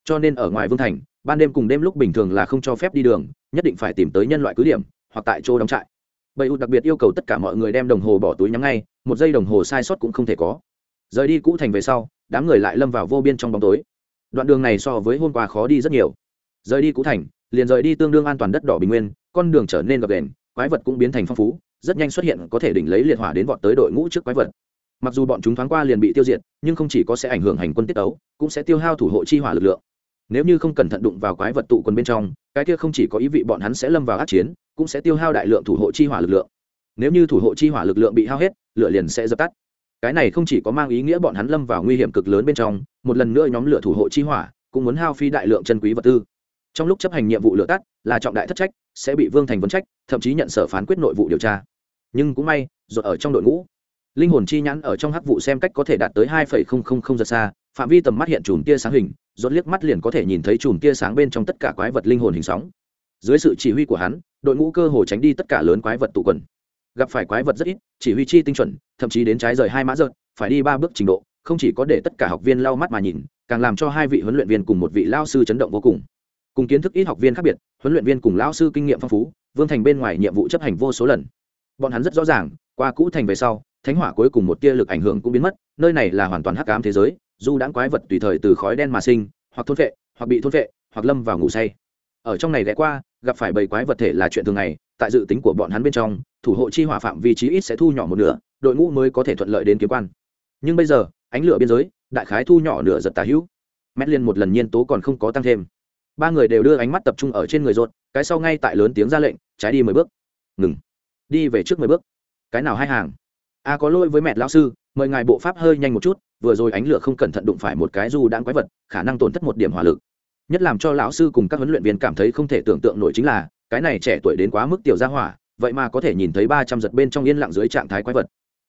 Cho nên ở ngoài vương thành, ban đêm cùng đêm lúc bình thường là không cho phép đi đường, nhất định phải tìm tới nhân loại cứ điểm, hoặc tại chỗ đóng trại. Bầy út đặc biệt yêu cầu tất cả mọi người đem đồng hồ bỏ túi nhắm ngay, một giây đồng hồ sai sót cũng không thể có. Rời đi cũ thành về sau, đám người lại lâm vào vô biên trong bóng tối. Đoạn đường này so với hôm qua khó đi rất nhiều. Rời đi cũ thành, liền rời đi tương đương an toàn đất đỏ bình nguyên, con đường trở nên gập đền quái vật cũng biến thành phong phú, rất nhanh xuất hiện có thể đỉnh lấy liệt hỏa đến vọt tới đội ngũ trước quái vật mặc dù bọn chúng thoáng qua liền bị tiêu diệt, nhưng không chỉ có sẽ ảnh hưởng hành quân tiết ấu cũng sẽ tiêu hao thủ hộ chi hỏa lực lượng. Nếu như không cẩn thận đụng vào quái vật tụ quân bên trong, cái kia không chỉ có ý vị bọn hắn sẽ lâm vào át chiến, cũng sẽ tiêu hao đại lượng thủ hộ chi hỏa lực lượng. Nếu như thủ hộ chi hỏa lực lượng bị hao hết, lửa liền sẽ dập tắt. Cái này không chỉ có mang ý nghĩa bọn hắn lâm vào nguy hiểm cực lớn bên trong, một lần nữa nhóm lửa thủ hộ chi hỏa, cũng muốn hao phi đại lượng chân quý vật tư. Trong lúc chấp hành nhiệm vụ lửa tắt, là trọng đại thất trách, sẽ bị vương thành vấn trách, thậm chí nhận sở phán quyết nội vụ điều tra. Nhưng cũng may rồi ở trong đội ngũ linh hồn chi nhãn ở trong hắc vụ xem cách có thể đạt tới hai phẩy không không không giật xa, phạm vi tầm mắt hiện chùm tia sáng hình, rốt liếc mắt liền có thể nhìn thấy chùm tia sáng bên trong tất cả quái vật linh hồn hình sóng. Dưới sự chỉ huy của hắn, đội ngũ cơ hồ tránh đi tất cả lớn quái vật tụ quần. Gặp phải quái vật rất ít, chỉ huy chi tinh chuẩn, thậm chí đến trái rời hai mã giật phải đi ba bước trình độ, không chỉ có để tất cả học viên lau mắt mà nhìn, càng làm cho hai vị huấn luyện viên cùng một vị lao sư chấn động vô cùng. Cùng kiến thức ít học viên khác biệt, huấn luyện viên cùng lao sư kinh nghiệm phong phú, vương thành bên ngoài nhiệm vụ chấp hành vô số lần. Bọn hắn rất rõ ràng, qua cũ thành về sau thánh hỏa cuối cùng một tia lực ảnh hưởng cũng biến mất, nơi này là hoàn toàn hắc ám thế giới, dù đãng quái vật tùy thời từ khói đen mà sinh, hoặc thôn vệ, hoặc bị thôn vệ, hoặc lâm vào ngủ say. Ở trong này ghé qua, gặp phải bầy quái vật thể là chuyện thường ngày, tại dự tính của bọn hắn bên trong, thủ hộ chi hỏa phạm vị trí ít sẽ thu nhỏ một nửa, đội ngũ mới có thể thuận lợi đến kiếm quan. Nhưng bây giờ, ánh lửa biên giới, đại khái thu nhỏ nửa giật tà hữu. Mét liên một lần nhiên tố còn không có tăng thêm. Ba người đều đưa ánh mắt tập trung ở trên người rột cái sau ngay tại lớn tiếng ra lệnh, trái đi mười bước. Ngừng. Đi về trước mười bước. Cái nào hai hàng? A có lỗi với mẹ lão sư, mời ngài bộ pháp hơi nhanh một chút, vừa rồi ánh lửa không cẩn thận đụng phải một cái du đang quái vật, khả năng tổn thất một điểm hỏa lực. Nhất làm cho lão sư cùng các huấn luyện viên cảm thấy không thể tưởng tượng nổi chính là, cái này trẻ tuổi đến quá mức tiểu gia hỏa, vậy mà có thể nhìn thấy ba trăm giật bên trong yên lặng dưới trạng thái quái vật.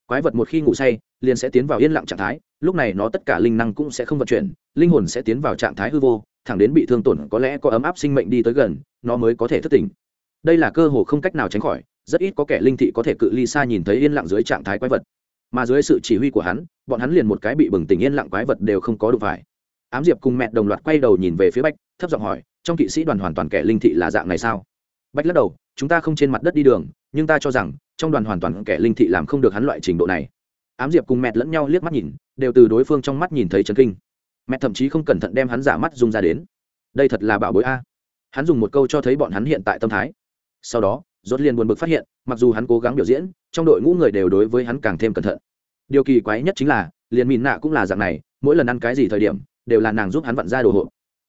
Quái vật một khi ngủ say, liền sẽ tiến vào yên lặng trạng thái, lúc này nó tất cả linh năng cũng sẽ không vận chuyển, linh hồn sẽ tiến vào trạng thái hư vô, thẳng đến bị thương tổn có lẽ có ấm áp sinh mệnh đi tới gần, nó mới có thể thức tỉnh. Đây là cơ hồ không cách nào tránh khỏi rất ít có kẻ linh thị có thể cự ly xa nhìn thấy yên lặng dưới trạng thái quái vật. Mà dưới sự chỉ huy của hắn, bọn hắn liền một cái bị bừng tỉnh yên lặng quái vật đều không có đủ phải. Ám diệp cùng mẹ đồng loạt quay đầu nhìn về phía bách thấp giọng hỏi, trong kỵ sĩ đoàn hoàn toàn kẻ linh thị là dạng này sao? Bách lắc đầu, chúng ta không trên mặt đất đi đường, nhưng ta cho rằng, trong đoàn hoàn toàn kẻ linh thị làm không được hắn loại trình độ này. Ám diệp cùng mẹ lẫn nhau liếc mắt nhìn, đều từ đối phương trong mắt nhìn thấy chấn kinh. Mẹ thậm chí không cẩn thận đem hắn giả mắt dùng ra đến. Đây thật là bảo bối a. Hắn dùng một câu cho thấy bọn hắn hiện tại tâm thái. Sau đó rốt liền buồn bực phát hiện, mặc dù hắn cố gắng biểu diễn, trong đội ngũ người đều đối với hắn càng thêm cẩn thận. Điều kỳ quái nhất chính là, liền mìn nạ cũng là dạng này, mỗi lần ăn cái gì thời điểm, đều là nàng giúp hắn vặn ra đồ hộp.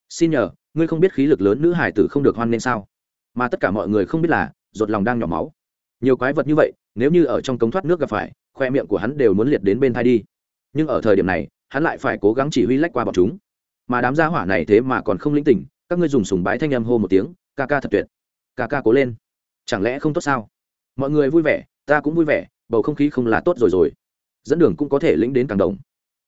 Xin nhờ, ngươi không biết khí lực lớn nữ hải tử không được hoan nên sao? Mà tất cả mọi người không biết là ruột lòng đang nhỏ máu. Nhiều quái vật như vậy, nếu như ở trong cống thoát nước gặp phải, khoe miệng của hắn đều muốn liệt đến bên tai đi. Nhưng ở thời điểm này, hắn lại phải cố gắng chỉ huy lách qua bọn chúng. Mà đám gia hỏa này thế mà còn không lĩnh tỉnh, các ngươi dùng sùng bái thanh âm hô một tiếng, ca ca thật tuyệt. Ca ca cố lên chẳng lẽ không tốt sao? Mọi người vui vẻ, ta cũng vui vẻ, bầu không khí không là tốt rồi rồi. Dẫn đường cũng có thể lĩnh đến càng đồng.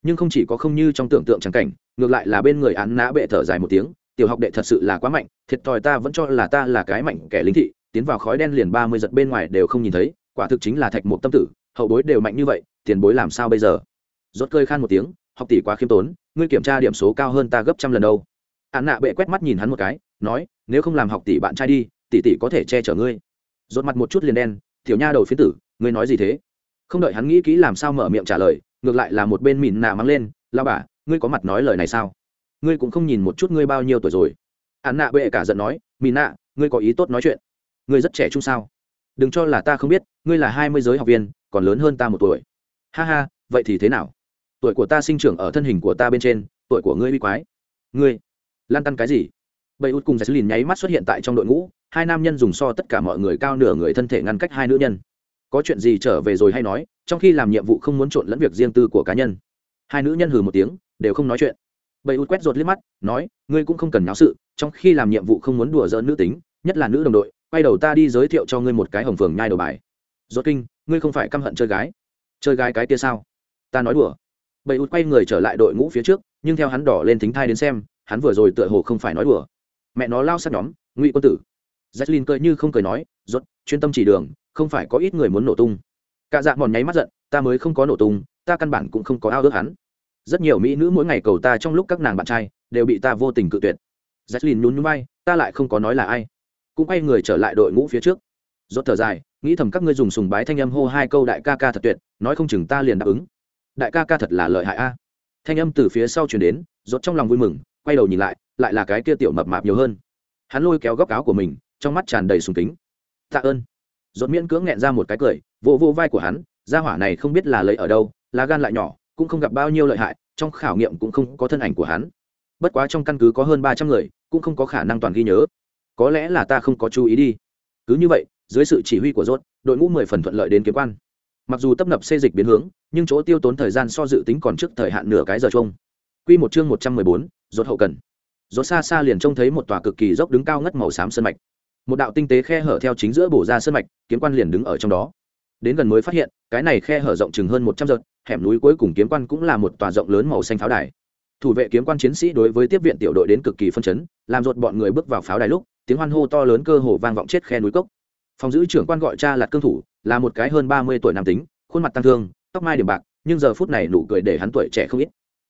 Nhưng không chỉ có không như trong tưởng tượng trắng cảnh, ngược lại là bên người án nã bệ thở dài một tiếng, tiểu học đệ thật sự là quá mạnh, thiệt thòi ta vẫn cho là ta là cái mạnh kẻ lính thị, tiến vào khói đen liền ba mươi giật bên ngoài đều không nhìn thấy, quả thực chính là thạch một tâm tử, hậu bối đều mạnh như vậy, tiền bối làm sao bây giờ? Rốt cơi khan một tiếng, học tỷ quá khiêm tốn, ngươi kiểm tra điểm số cao hơn ta gấp trăm lần đâu. Án nạ bệ quét mắt nhìn hắn một cái, nói, nếu không làm học tỷ bạn trai đi, tỷ tỷ có thể che chở ngươi rốt mặt một chút liền đen, tiểu nha đầu phiến tử, ngươi nói gì thế? Không đợi hắn nghĩ kỹ làm sao mở miệng trả lời, ngược lại là một bên mỉn nạ mắng lên lao bà, ngươi có mặt nói lời này sao? Ngươi cũng không nhìn một chút ngươi bao nhiêu tuổi rồi. Hắn nạ bệ cả giận nói mỉn nạ ngươi có ý tốt nói chuyện. Ngươi rất trẻ trung sao? Đừng cho là ta không biết, ngươi là hai mươi giới học viên, còn lớn hơn ta một tuổi. Ha ha, vậy thì thế nào? Tuổi của ta sinh trưởng ở thân hình của ta bên trên, tuổi của ngươi bị quái. Ngươi lan tăn cái gì? Bầy út cùng giải lìn nháy mắt xuất hiện tại trong đội ngũ hai nam nhân dùng so tất cả mọi người cao nửa người thân thể ngăn cách hai nữ nhân. Có chuyện gì trở về rồi hay nói, trong khi làm nhiệm vụ không muốn trộn lẫn việc riêng tư của cá nhân. Hai nữ nhân hừ một tiếng, đều không nói chuyện. Bầy út quét rột liếc mắt, nói, ngươi cũng không cần náo sự, trong khi làm nhiệm vụ không muốn đùa giỡn nữ tính, nhất là nữ đồng đội, quay đầu ta đi giới thiệu cho ngươi một cái hồng phường nhai đầu bài. Rốt kinh, ngươi không phải căm hận chơi gái. Chơi gái cái kia sao? Ta nói đùa. Bầy út quay người trở lại đội ngũ phía trước, nhưng theo hắn đỏ lên thính thai đến xem, hắn vừa rồi tựa hồ không phải nói đùa. Mẹ nó lao sát nhóm, ngụy quân tử jacqueline cười như không cười nói, rốt, chuyên tâm chỉ đường, không phải có ít người muốn nổ tung. Cả dạ mòn nháy mắt giận, ta mới không có nổ tung, ta căn bản cũng không có ao ước hắn. Rất nhiều mỹ nữ mỗi ngày cầu ta trong lúc các nàng bạn trai, đều bị ta vô tình cự tuyệt. Jacqueline nhún nhún vai, ta lại không có nói là ai. Cũng quay người trở lại đội ngũ phía trước. Rốt thở dài, nghĩ thầm các ngươi dùng sùng bái thanh âm hô hai câu đại ca ca thật tuyệt, nói không chừng ta liền đáp ứng. Đại ca ca thật là lợi hại a. Thanh âm từ phía sau truyền đến, rốt trong lòng vui mừng, quay đầu nhìn lại lại là cái kia tiểu mập mạp nhiều hơn. Hắn lôi kéo góc áo của mình trong mắt tràn đầy sùng kính. Tạ ơn. Rốt miễn cưỡng nghẹn ra một cái cười, vỗ vỗ vai của hắn, gia hỏa này không biết là lấy ở đâu lá gan lại nhỏ, cũng không gặp bao nhiêu lợi hại, trong khảo nghiệm cũng không có thân ảnh của hắn. Bất quá trong căn cứ có hơn ba trăm người, cũng không có khả năng toàn ghi nhớ. Có lẽ là ta không có chú ý đi. Cứ như vậy, dưới sự chỉ huy của rốt đội ngũ mười phần thuận lợi đến kiếm quan. Mặc dù tấp nập xê dịch biến hướng, nhưng chỗ tiêu tốn thời gian so dự tính còn trước thời hạn nửa cái giờ chung. Quy một chương một trăm mười bốn rốt hậu cần. Rốt xa xa liền trông thấy một tòa cực kỳ dốc đứng cao ngất màu xám sơn mạch một đạo tinh tế khe hở theo chính giữa bổ ra sơn mạch, kiếm quan liền đứng ở trong đó. Đến gần mới phát hiện, cái này khe hở rộng chừng hơn một trăm giật hẻm núi cuối cùng kiếm quan cũng là một tòa rộng lớn màu xanh pháo đài. Thủ vệ kiếm quan chiến sĩ đối với tiếp viện tiểu đội đến cực kỳ phân chấn, làm rột bọn người bước vào pháo đài lúc, tiếng hoan hô to lớn cơ hồ vang vọng chết khe núi cốc. Phòng giữ trưởng quan gọi cha là cương thủ, là một cái hơn ba mươi tuổi nam tính, khuôn mặt tăng thương, tóc mai điểm bạc, nhưng giờ phút này nụ cười để hắn tuổi trẻ không ít.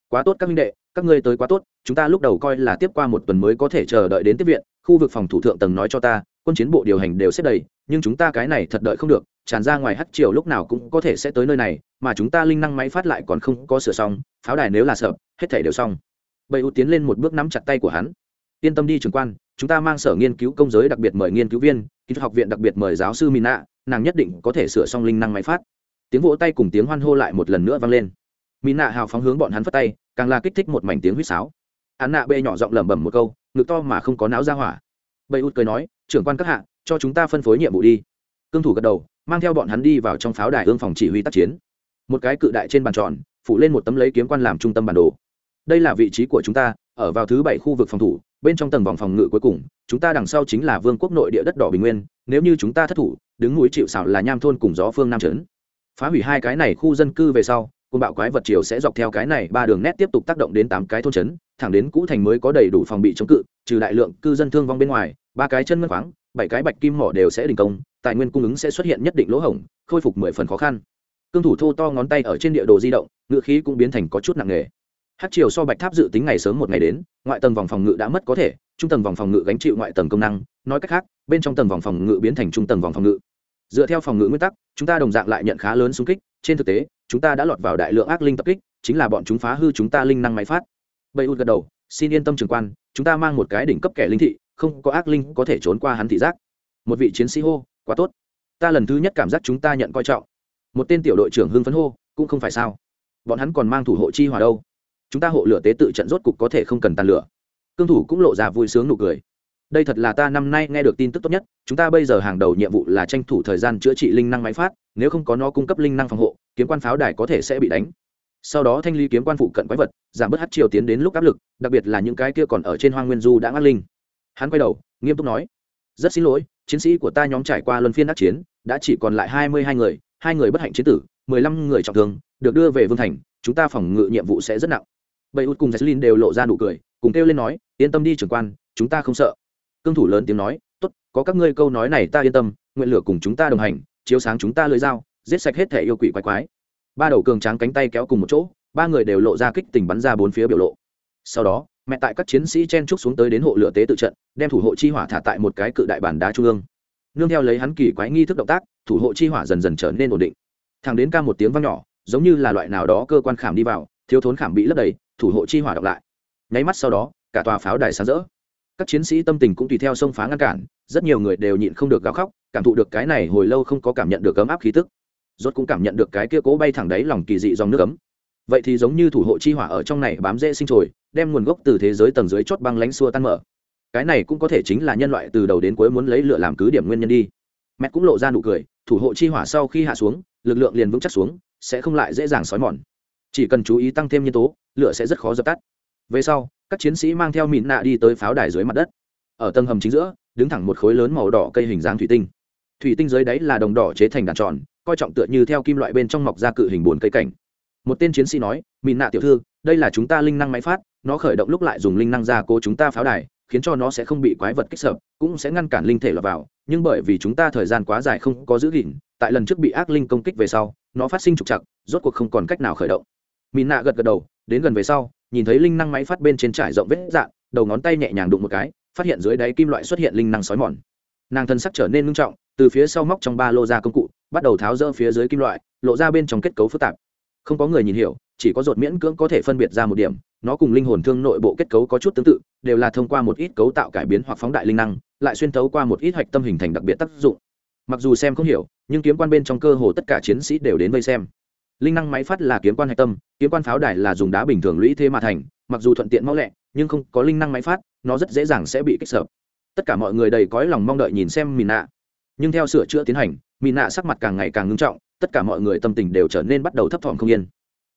Quá tốt các minh đệ, các ngươi tới quá tốt, chúng ta lúc đầu coi là tiếp qua một tuần mới có thể chờ đợi đến tiếp viện, khu vực phòng thủ thượng tầng nói cho ta quân chiến bộ điều hành đều xếp đầy, nhưng chúng ta cái này thật đợi không được, tràn ra ngoài hắt chiều lúc nào cũng có thể sẽ tới nơi này, mà chúng ta linh năng máy phát lại còn không có sửa xong, pháo đài nếu là sợ, hết thể đều xong. Bầy út tiến lên một bước nắm chặt tay của hắn. Yên tâm đi trường quan, chúng ta mang sở nghiên cứu công giới đặc biệt mời nghiên cứu viên, kỹ thuật học viện đặc biệt mời giáo sư mina, nàng nhất định có thể sửa xong linh năng máy phát. Tiếng vỗ tay cùng tiếng hoan hô lại một lần nữa vang lên. Mina hào phóng hướng bọn hắn phất tay, càng là kích thích một mảnh tiếng huýt sáo. Hắn nạ bê nhỏ giọng lẩm bẩm một câu, ngực to mà không có não ra hỏa bầy út cười nói, trưởng quan các hạ, cho chúng ta phân phối nhiệm vụ đi. Cương thủ gật đầu, mang theo bọn hắn đi vào trong pháo đài hương phòng chỉ huy tác chiến. Một cái cự đại trên bàn tròn, phủ lên một tấm lấy kiếm quan làm trung tâm bản đồ. Đây là vị trí của chúng ta, ở vào thứ bảy khu vực phòng thủ, bên trong tầng vòng phòng ngự cuối cùng, chúng ta đằng sau chính là vương quốc nội địa đất đỏ bình nguyên, nếu như chúng ta thất thủ, đứng núi chịu xảo là nham thôn cùng gió phương nam trấn. Phá hủy hai cái này khu dân cư về sau, côn bạo quái vật triều sẽ dọc theo cái này ba đường nét tiếp tục tác động đến tám cái thôn trấn, thẳng đến cũ thành mới có đầy đủ phòng bị chống cự, trừ đại lượng cư dân thương vong bên ngoài ba cái chân ngân khoáng, bảy cái bạch kim mỏ đều sẽ đình công, tài nguyên cung ứng sẽ xuất hiện nhất định lỗ hổng, khôi phục mười phần khó khăn. Cương thủ thô to ngón tay ở trên địa đồ di động ngự khí cũng biến thành có chút nặng nề. Hát chiều so bạch tháp dự tính ngày sớm một ngày đến, ngoại tầng vòng phòng ngự đã mất có thể, trung tầng vòng phòng ngự gánh chịu ngoại tầng công năng, nói cách khác, bên trong tầng vòng phòng ngự biến thành trung tầng vòng phòng ngự. Dựa theo phòng ngự nguyên tắc, chúng ta đồng dạng lại nhận khá lớn xung kích, trên thực tế, chúng ta đã lọt vào đại lượng ác linh tập kích, chính là bọn chúng phá hư chúng ta linh năng máy phát. Bầy út gật đầu, xin yên tâm trường quan, chúng ta mang một cái đỉnh cấp kẻ linh thị không có ác linh có thể trốn qua hắn thị giác. Một vị chiến sĩ hô, quá tốt. Ta lần thứ nhất cảm giác chúng ta nhận coi trọng. Một tên tiểu đội trưởng hưng phấn hô, cũng không phải sao. Bọn hắn còn mang thủ hộ chi hòa đâu. Chúng ta hộ lửa tế tự trận rốt cục có thể không cần tàn lửa. Cương thủ cũng lộ ra vui sướng nụ cười. Đây thật là ta năm nay nghe được tin tức tốt nhất. Chúng ta bây giờ hàng đầu nhiệm vụ là tranh thủ thời gian chữa trị linh năng máy phát. Nếu không có nó cung cấp linh năng phòng hộ, kiếm quan pháo đài có thể sẽ bị đánh. Sau đó thanh ly kiếm quan phụ cận quái vật, giảm bớt hát triều tiến đến lúc áp lực, đặc biệt là những cái kia còn ở trên hoang nguyên du đã ngắt linh hắn quay đầu, nghiêm túc nói, rất xin lỗi, chiến sĩ của ta nhóm trải qua luân phiên đắc chiến, đã chỉ còn lại hai mươi hai người hai người bất hạnh chiến tử, mười lăm người trọng thương, được đưa về vương thành, chúng ta phòng ngự nhiệm vụ sẽ rất nặng. Bầy út cùng jesslin đều lộ ra nụ cười, cùng kêu lên nói, yên tâm đi trưởng quan, chúng ta không sợ. Cương thủ lớn tiếng nói, tốt, có các ngươi câu nói này ta yên tâm, nguyện lửa cùng chúng ta đồng hành, chiếu sáng chúng ta lưới dao, giết sạch hết thể yêu quỷ quái quái. Ba đầu cường tráng cánh tay kéo cùng một chỗ, ba người đều lộ ra kích tình bắn ra bốn phía biểu lộ. Sau đó mẹ tại các chiến sĩ chen trúc xuống tới đến hộ lửa tế tự trận, đem thủ hộ chi hỏa thả tại một cái cự đại bản đá trung ương. Nương theo lấy hắn kỳ quái nghi thức động tác, thủ hộ chi hỏa dần dần trở nên ổn định. Thẳng đến ca một tiếng vang nhỏ, giống như là loại nào đó cơ quan khảm đi vào, thiếu thốn khảm bị lấp đầy, thủ hộ chi hỏa đọc lại. Nháy mắt sau đó, cả tòa pháo đài sáng rỡ. Các chiến sĩ tâm tình cũng tùy theo sông phá ngăn cản, rất nhiều người đều nhịn không được gào khóc, cảm thụ được cái này hồi lâu không có cảm nhận được ấm áp khí tức. Rốt cũng cảm nhận được cái kia cố bay thẳng đáy lòng kỳ dị dòng nước ấm. Vậy thì giống như thủ hộ chi hỏa ở trong này bám dễ sinh trồi đem nguồn gốc từ thế giới tầng dưới chót băng lánh xua tan mở. Cái này cũng có thể chính là nhân loại từ đầu đến cuối muốn lấy lửa làm cứ điểm nguyên nhân đi. Mẹ cũng lộ ra nụ cười, thủ hộ chi hỏa sau khi hạ xuống, lực lượng liền vững chắc xuống, sẽ không lại dễ dàng xói mòn. Chỉ cần chú ý tăng thêm nhân tố, lửa sẽ rất khó dập tắt. Về sau, các chiến sĩ mang theo mịn nạ đi tới pháo đài dưới mặt đất. Ở tầng hầm chính giữa, đứng thẳng một khối lớn màu đỏ cây hình dáng thủy tinh. Thủy tinh dưới đáy là đồng đỏ chế thành đàn tròn, coi trọng tựa như theo kim loại bên trong mọc ra cự hình bồn cây cảnh. Một tên chiến sĩ nói mịn nạ tiểu thư, đây là chúng ta linh năng máy phát nó khởi động lúc lại dùng linh năng ra cố chúng ta pháo đài, khiến cho nó sẽ không bị quái vật kích sập cũng sẽ ngăn cản linh thể lọt vào. Nhưng bởi vì chúng ta thời gian quá dài không có giữ gìn, tại lần trước bị ác linh công kích về sau, nó phát sinh trục chặt rốt cuộc không còn cách nào khởi động. Mìn nạ gật gật đầu, đến gần về sau, nhìn thấy linh năng máy phát bên trên trải rộng vết dạn đầu ngón tay nhẹ nhàng đụng một cái, phát hiện dưới đáy kim loại xuất hiện linh năng sói mòn. Nàng thân sắc trở nên ngưng trọng, từ phía sau móc trong ba lô ra công cụ, bắt đầu tháo rỡ phía dưới kim loại, lộ ra bên trong kết cấu phức tạp. Không có người nhìn hiểu chỉ có ruột miễn cưỡng có thể phân biệt ra một điểm, nó cùng linh hồn thương nội bộ kết cấu có chút tương tự, đều là thông qua một ít cấu tạo cải biến hoặc phóng đại linh năng, lại xuyên thấu qua một ít hạch tâm hình thành đặc biệt tác dụng. Mặc dù xem không hiểu, nhưng kiếm quan bên trong cơ hồ tất cả chiến sĩ đều đến vây xem. Linh năng máy phát là kiếm quan hạch tâm, kiếm quan pháo đài là dùng đá bình thường lũy thế mà thành, mặc dù thuận tiện mau lẹ, nhưng không có linh năng máy phát, nó rất dễ dàng sẽ bị kích sợp tất cả mọi người đầy cõi lòng mong đợi nhìn xem mìn nạ. Nhưng theo sửa chữa tiến hành mìn nạ sắc mặt càng ngày càng ngưng trọng, tất cả mọi người tâm tình đều trở nên bắt đầu thấp thỏm không yên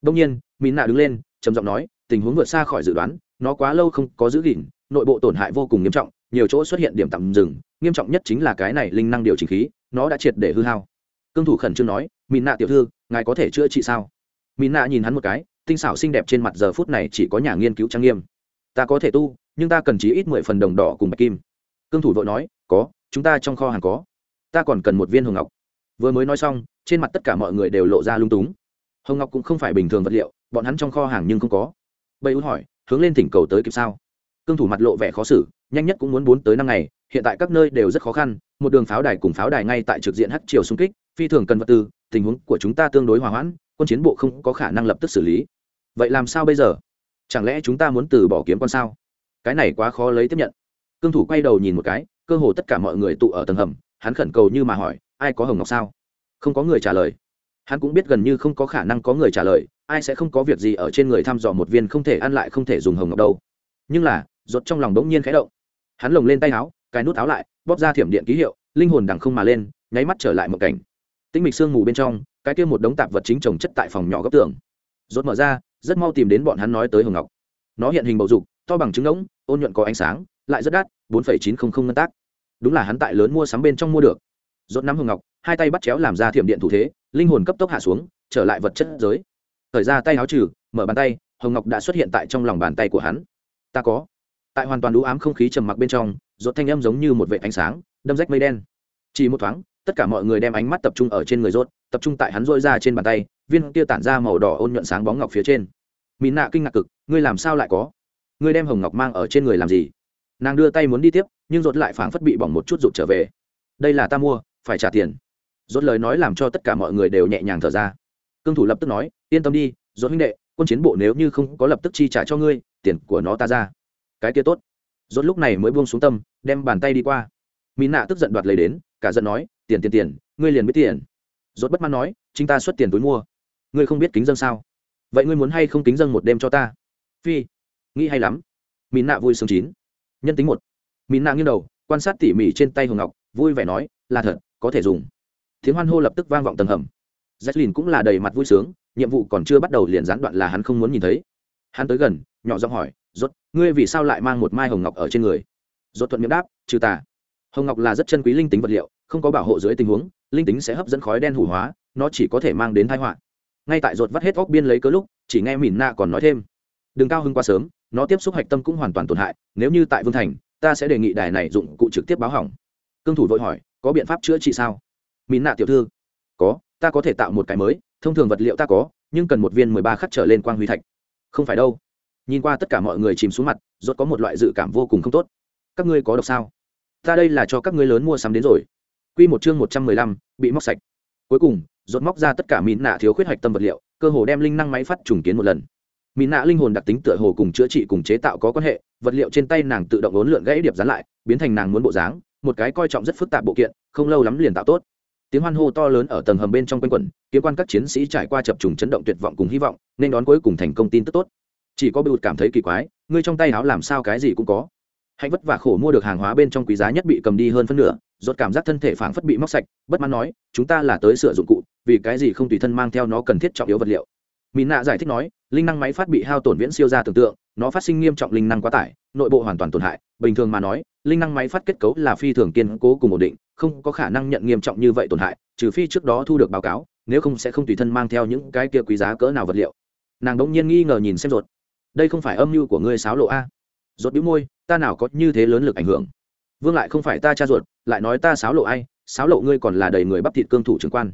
đông nhiên mìn nạ đứng lên, trầm giọng nói, tình huống vượt xa khỏi dự đoán, nó quá lâu không có giữ gìn, nội bộ tổn hại vô cùng nghiêm trọng, nhiều chỗ xuất hiện điểm tạm dừng, nghiêm trọng nhất chính là cái này linh năng điều chỉnh khí, nó đã triệt để hư hao. Cương thủ khẩn trương nói mìn nạ tiểu thư, ngài có thể chữa trị sao? Mìn nạ nhìn hắn một cái, tinh xảo xinh đẹp trên mặt giờ phút này chỉ có nhà nghiên cứu trang nghiêm. Ta có thể tu, nhưng ta cần chí ít mười phần đồng đỏ cùng bạch kim. Cương thủ vội nói, có, chúng ta trong kho hàng có. Ta còn cần một viên hồng ngọc. Vừa mới nói xong, trên mặt tất cả mọi người đều lộ ra lung túng hồng ngọc cũng không phải bình thường vật liệu bọn hắn trong kho hàng nhưng không có bầy út hỏi hướng lên thỉnh cầu tới kịp sao cương thủ mặt lộ vẻ khó xử nhanh nhất cũng muốn bốn tới năm ngày hiện tại các nơi đều rất khó khăn một đường pháo đài cùng pháo đài ngay tại trực diện hắt chiều xung kích phi thường cần vật tư tình huống của chúng ta tương đối hòa hoãn quân chiến bộ không có khả năng lập tức xử lý vậy làm sao bây giờ chẳng lẽ chúng ta muốn từ bỏ kiếm con sao cái này quá khó lấy tiếp nhận cương thủ quay đầu nhìn một cái cơ hồ tất cả mọi người tụ ở tầng hầm hắn khẩn cầu như mà hỏi ai có hồng ngọc sao không có người trả lời hắn cũng biết gần như không có khả năng có người trả lời, ai sẽ không có việc gì ở trên người thăm dò một viên không thể ăn lại không thể dùng hồng ngọc đâu. Nhưng là, ruột trong lòng đ ố n g nhiên khẽ động. Hắn lồng lên tay áo cái nút áo lại, bóp ra thiểm điện ký hiệu, linh hồn đằng không mà lên, nháy mắt trở lại một cảnh. Tĩnh mịch sương mù bên trong, cái kia một đống tạp vật chính trồng chất tại phòng nhỏ góc tường. Rốt mở ra, rất mau tìm đến bọn hắn nói tới hồng ngọc. Nó hiện hình bầu dục, to bằng trứng ngỗng ôn nhuận có ánh sáng, lại rất đắt, bốn chín trăm linh ngân tác. Đúng là hắn tại lớn mua sắm bên trong mua được. Rốt nắm hồng ngọc hai tay bắt chéo làm ra thiểm điện thủ thế, linh hồn cấp tốc hạ xuống, trở lại vật chất giới. Thời ra tay áo trừ, mở bàn tay, hồng ngọc đã xuất hiện tại trong lòng bàn tay của hắn. Ta có. Tại hoàn toàn đũ ám không khí trầm mặc bên trong, rốt thanh âm giống như một vệ ánh sáng, đâm rách mây đen. Chỉ một thoáng, tất cả mọi người đem ánh mắt tập trung ở trên người rốt, tập trung tại hắn rôi ra trên bàn tay, viên kia tản ra màu đỏ ôn nhuận sáng bóng ngọc phía trên. Mìn nạ kinh ngạc cực, ngươi làm sao lại có? Ngươi đem hồng ngọc mang ở trên người làm gì? Nàng đưa tay muốn đi tiếp, nhưng rốt lại phảng phất bị bỏng một chút rụt trở về. Đây là ta mua, phải trả tiền rốt lời nói làm cho tất cả mọi người đều nhẹ nhàng thở ra. Cương thủ lập tức nói, yên tâm đi, rốt huynh đệ, quân chiến bộ nếu như không có lập tức chi trả cho ngươi, tiền của nó ta ra. Cái kia tốt. Rốt lúc này mới buông xuống tâm, đem bàn tay đi qua. Mỹ nạ tức giận đoạt lấy đến, cả giận nói, tiền tiền tiền, ngươi liền biết tiền. Rốt bất mãn nói, chính ta xuất tiền túi mua. Ngươi không biết kính dân sao? Vậy ngươi muốn hay không kính dân một đêm cho ta? Phi. Nghĩ hay lắm. Mỹ nạ vui sướng chín. Nhân tính một. Mỹ nạ nghiêng đầu, quan sát tỉ mỉ trên tay hồng ngọc, vui vẻ nói, là thật, có thể dùng tiếng hoan hô lập tức vang vọng tầng hầm. J cũng là đầy mặt vui sướng, nhiệm vụ còn chưa bắt đầu liền gián đoạn là hắn không muốn nhìn thấy. Hắn tới gần, nhỏ giọng hỏi, rốt, ngươi vì sao lại mang một mai hồng ngọc ở trên người? Rốt thuận miệng đáp, trừ tà. Hồng ngọc là rất chân quý linh tính vật liệu, không có bảo hộ dưới tình huống, linh tính sẽ hấp dẫn khói đen hủ hóa, nó chỉ có thể mang đến tai họa. Ngay tại rột vắt hết óc biên lấy cớ lúc, chỉ nghe mỉn na còn nói thêm, đừng cao hưng quá sớm, nó tiếp xúc hạch tâm cũng hoàn toàn tổn hại, nếu như tại vương thành, ta sẽ đề nghị đài này dụng cụ trực tiếp báo hỏng. Cương thủ vội hỏi, có biện pháp chữa trị sao? Mìn nạ tiểu thư. Có, ta có thể tạo một cái mới, thông thường vật liệu ta có, nhưng cần một viên mười ba khắc trở lên quang huy thạch. Không phải đâu. Nhìn qua tất cả mọi người chìm xuống mặt, rốt có một loại dự cảm vô cùng không tốt. Các ngươi có độc sao? Ta đây là cho các ngươi lớn mua sắm đến rồi. Quy một chương một trăm mười lăm, bị móc sạch. Cuối cùng, rốt móc ra tất cả mìn nạ thiếu khuyết hạch tâm vật liệu, cơ hồ đem linh năng máy phát trùng kiến một lần. Mìn nạ linh hồn đặc tính tựa hồ cùng chữa trị cùng chế tạo có quan hệ, vật liệu trên tay nàng tự động ốn lượn gãy điệp dán lại, biến thành nàng muốn bộ dáng, một cái coi trọng rất phức tạp bộ kiện, không lâu lắm liền tạo tốt tiếng hoan hô to lớn ở tầng hầm bên trong quanh quẩn, kiếm quan các chiến sĩ trải qua chập trùng chấn động tuyệt vọng cùng hy vọng, nên đón cuối cùng thành công tin tức tốt. Chỉ có bụt cảm thấy kỳ quái, ngươi trong tay áo làm sao cái gì cũng có. Hạnh vất vả khổ mua được hàng hóa bên trong quý giá nhất bị cầm đi hơn phân nửa, rốt cảm giác thân thể phảng phất bị móc sạch, bất mãn nói, chúng ta là tới sửa dụng cụ, vì cái gì không tùy thân mang theo nó cần thiết trọng yếu vật liệu? Mỹ nạ giải thích nói, linh năng máy phát bị hao tổn viễn siêu ra tưởng tượng, nó phát sinh nghiêm trọng linh năng quá tải, nội bộ hoàn toàn tổn hại, bình thường mà nói, linh năng máy phát kết cấu là phi thường kiên cố cùng ổn định không có khả năng nhận nghiêm trọng như vậy tổn hại, trừ phi trước đó thu được báo cáo, nếu không sẽ không tùy thân mang theo những cái kia quý giá cỡ nào vật liệu. Nàng đống nhiên nghi ngờ nhìn xem ruột. Đây không phải âm mưu của ngươi sáo lộ a? Ruột bĩu môi, ta nào có như thế lớn lực ảnh hưởng? Vương lại không phải ta cha ruột, lại nói ta sáo lộ ai? Sáo lộ ngươi còn là đầy người bắp thịt cương thủ trưởng quan.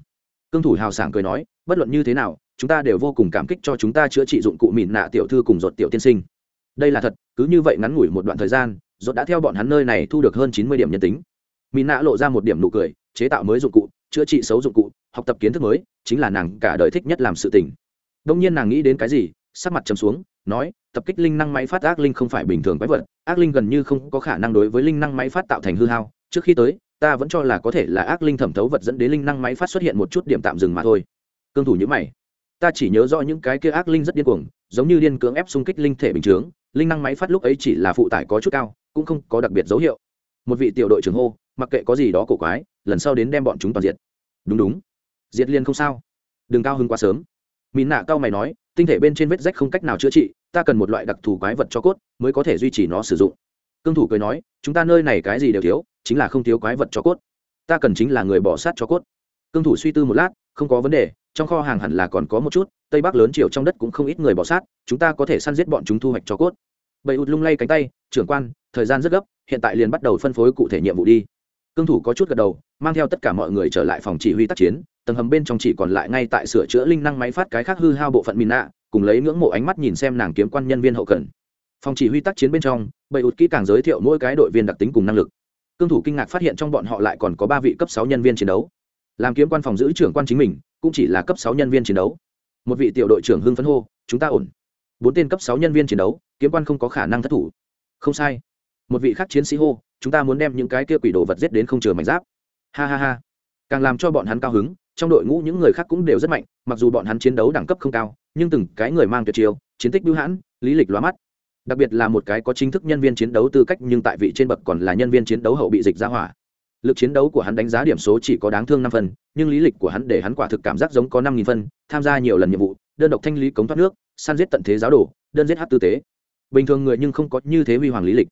Cương thủ hào sảng cười nói, bất luận như thế nào, chúng ta đều vô cùng cảm kích cho chúng ta chữa trị dụng cụ mìn nạ tiểu thư cùng ruột tiểu tiên sinh. Đây là thật, cứ như vậy ngắn ngủi một đoạn thời gian, ruột đã theo bọn hắn nơi này thu được hơn chín mươi điểm nhân tính mỹ nạ lộ ra một điểm nụ cười, chế tạo mới dụng cụ, chữa trị xấu dụng cụ, học tập kiến thức mới, chính là nàng cả đời thích nhất làm sự tình. Đông nhiên nàng nghĩ đến cái gì, sắc mặt trầm xuống, nói, tập kích linh năng máy phát ác linh không phải bình thường quái vật, ác linh gần như không có khả năng đối với linh năng máy phát tạo thành hư hao. Trước khi tới, ta vẫn cho là có thể là ác linh thẩm thấu vật dẫn đến linh năng máy phát xuất hiện một chút điểm tạm dừng mà thôi. Cương thủ nhữ mày. Ta chỉ nhớ rõ những cái kia ác linh rất điên cuồng, giống như điên cưỡng ép xung kích linh thể bình chướng, linh năng máy phát lúc ấy chỉ là phụ tải có chút cao, cũng không có đặc biệt dấu hiệu. Một vị tiểu đội trưởng hô mặc kệ có gì đó cổ quái, lần sau đến đem bọn chúng toàn diệt. Đúng đúng. Diệt liên không sao. Đừng cao hứng quá sớm. Mìn nạ cao mày nói, tinh thể bên trên vết rách không cách nào chữa trị, ta cần một loại đặc thù quái vật cho cốt, mới có thể duy trì nó sử dụng. Cương thủ cười nói, chúng ta nơi này cái gì đều thiếu, chính là không thiếu quái vật cho cốt. Ta cần chính là người bỏ sát cho cốt. Cương thủ suy tư một lát, không có vấn đề, trong kho hàng hẳn là còn có một chút, tây bắc lớn chiều trong đất cũng không ít người bỏ sát, chúng ta có thể săn giết bọn chúng thu hoạch cho cốt. Bầy ụt lung lay cánh tay, trưởng quan, thời gian rất gấp, hiện tại liền bắt đầu phân phối cụ thể nhiệm vụ đi cương thủ có chút gật đầu, mang theo tất cả mọi người trở lại phòng chỉ huy tác chiến, tầng hầm bên trong chỉ còn lại ngay tại sửa chữa linh năng máy phát cái khác hư hao bộ phận mìn nạ, cùng lấy ngưỡng mộ ánh mắt nhìn xem nàng kiếm quan nhân viên hậu cần. Phòng chỉ huy tác chiến bên trong bầy ụt kỹ càng giới thiệu mỗi cái đội viên đặc tính cùng năng lực. Cương thủ kinh ngạc phát hiện trong bọn họ lại còn có ba vị cấp sáu nhân viên chiến đấu. Làm kiếm quan phòng giữ trưởng quan chính mình, cũng chỉ là cấp sáu nhân viên chiến đấu. Một vị tiểu đội trưởng hưng phấn hô, chúng ta ổn. Bốn tên cấp sáu nhân viên chiến đấu, kiếm quan không có khả năng thất thủ. Không sai. Một vị khác chiến sĩ hô chúng ta muốn đem những cái kia quỷ đồ vật giết đến không chừa mảnh giáp. Ha ha ha. Càng làm cho bọn hắn cao hứng, trong đội ngũ những người khác cũng đều rất mạnh, mặc dù bọn hắn chiến đấu đẳng cấp không cao, nhưng từng cái người mang tuyệt chiêu, chiến tích bưu hãn, lý lịch lóa mắt. Đặc biệt là một cái có chính thức nhân viên chiến đấu tư cách nhưng tại vị trên bậc còn là nhân viên chiến đấu hậu bị dịch ra hỏa. Lực chiến đấu của hắn đánh giá điểm số chỉ có đáng thương năm phần, nhưng lý lịch của hắn để hắn quả thực cảm giác giống có năm nghìn phân, tham gia nhiều lần nhiệm vụ, đơn độc thanh lý cống thoát nước, săn giết tận thế giáo đồ, đơn giết hát tư tế. Bình thường người nhưng không có như thế huy hoàng lý lịch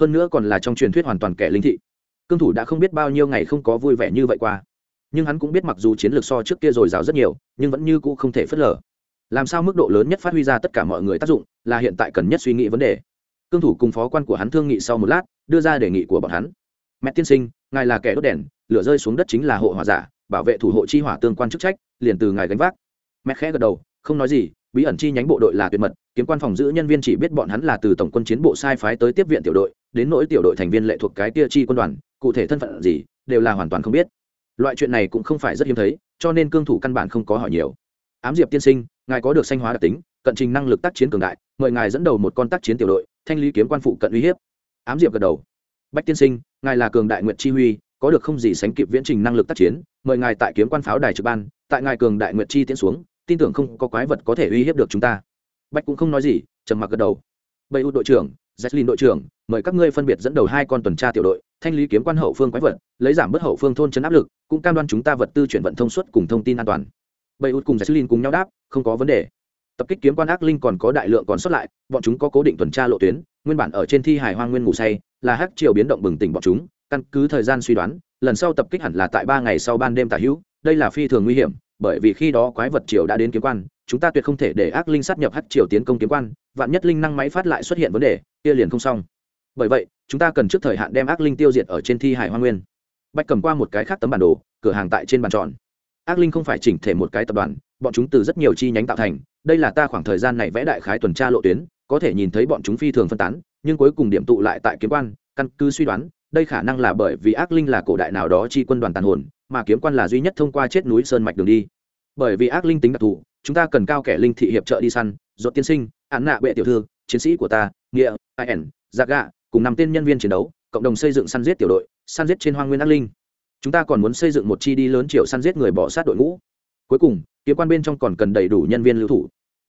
hơn nữa còn là trong truyền thuyết hoàn toàn kẻ linh thị. Cương thủ đã không biết bao nhiêu ngày không có vui vẻ như vậy qua. Nhưng hắn cũng biết mặc dù chiến lược so trước kia dồi dào rất nhiều, nhưng vẫn như cũ không thể phớt lờ. Làm sao mức độ lớn nhất phát huy ra tất cả mọi người tác dụng là hiện tại cần nhất suy nghĩ vấn đề. Cương thủ cùng phó quan của hắn thương nghị sau một lát, đưa ra đề nghị của bọn hắn. Mẹ tiên sinh, ngài là kẻ đốt đèn, lửa rơi xuống đất chính là hộ hỏa giả, bảo vệ thủ hộ chi hỏa tương quan chức trách, liền từ ngài gánh vác. Mẹ khẽ gật đầu, không nói gì, bí ẩn chi nhánh bộ đội là tuyệt mật, kiếm quan phòng giữ nhân viên chỉ biết bọn hắn là từ tổng quân chiến bộ sai phái tới tiếp viện tiểu đội đến nỗi tiểu đội thành viên lệ thuộc cái kia chi quân đoàn, cụ thể thân phận gì, đều là hoàn toàn không biết. Loại chuyện này cũng không phải rất hiếm thấy, cho nên cương thủ căn bản không có hỏi nhiều. Ám diệp tiên sinh, ngài có được sanh hóa đặc tính, cận trình năng lực tác chiến cường đại, mời ngài dẫn đầu một con tác chiến tiểu đội, thanh lý kiếm quan phụ cận uy hiếp. Ám diệp gật đầu. Bách tiên sinh, ngài là cường đại nguyện chi huy, có được không gì sánh kịp viễn trình năng lực tác chiến, mời ngài tại kiếm quan pháo đài trực ban, tại ngài cường đại nguyện chi tiến xuống, tin tưởng không có quái vật có thể uy hiếp được chúng ta. Bách cũng không nói gì, trầm mặc gật đầu. Bầy u đội trưởng jacqueline đội trưởng, mời các ngươi phân biệt dẫn đầu hai con tuần tra tiểu đội, thanh lý kiếm quan hậu phương quái vật, lấy giảm bớt hậu phương thôn chấn áp lực, cũng cam đoan chúng ta vật tư chuyển vận thông suốt cùng thông tin an toàn. Bầy út cùng giải cùng nhau đáp, không có vấn đề. Tập kích kiếm quan ác linh còn có đại lượng còn sót lại, bọn chúng có cố định tuần tra lộ tuyến, nguyên bản ở trên thi hải hoang nguyên ngủ say, là hắc triều biến động bừng tỉnh bọn chúng, căn cứ thời gian suy đoán, lần sau tập kích hẳn là tại ba ngày sau ban đêm tả hữu, đây là phi thường nguy hiểm, bởi vì khi đó quái vật triều đã đến kiếm quan chúng ta tuyệt không thể để ác linh sát nhập hắc triều tiến công kiếm quan, vạn nhất linh năng máy phát lại xuất hiện vấn đề, kia liền không xong. Bởi vậy, chúng ta cần trước thời hạn đem ác linh tiêu diệt ở trên thi hải hoa nguyên. Bạch cầm qua một cái khác tấm bản đồ, cửa hàng tại trên bàn tròn. Ác linh không phải chỉnh thể một cái tập đoàn, bọn chúng từ rất nhiều chi nhánh tạo thành, đây là ta khoảng thời gian này vẽ đại khái tuần tra lộ tuyến, có thể nhìn thấy bọn chúng phi thường phân tán, nhưng cuối cùng điểm tụ lại tại kiếm quan, căn cứ suy đoán, đây khả năng là bởi vì ác linh là cổ đại nào đó chi quân đoàn tàn hồn, mà kiếm quan là duy nhất thông qua chết núi sơn mạch đường đi. Bởi vì ác linh tính đặc thù chúng ta cần cao kẻ linh thị hiệp trợ đi săn dột tiên sinh, án nạ bệ tiểu thư, chiến sĩ của ta, nghĩa in dạ gạ, cùng năm tên nhân viên chiến đấu, cộng đồng xây dựng săn giết tiểu đội, săn giết trên hoang nguyên ác linh. Chúng ta còn muốn xây dựng một chi đi lớn triệu săn giết người bỏ sát đội ngũ. Cuối cùng kiếm quan bên trong còn cần đầy đủ nhân viên lưu thủ.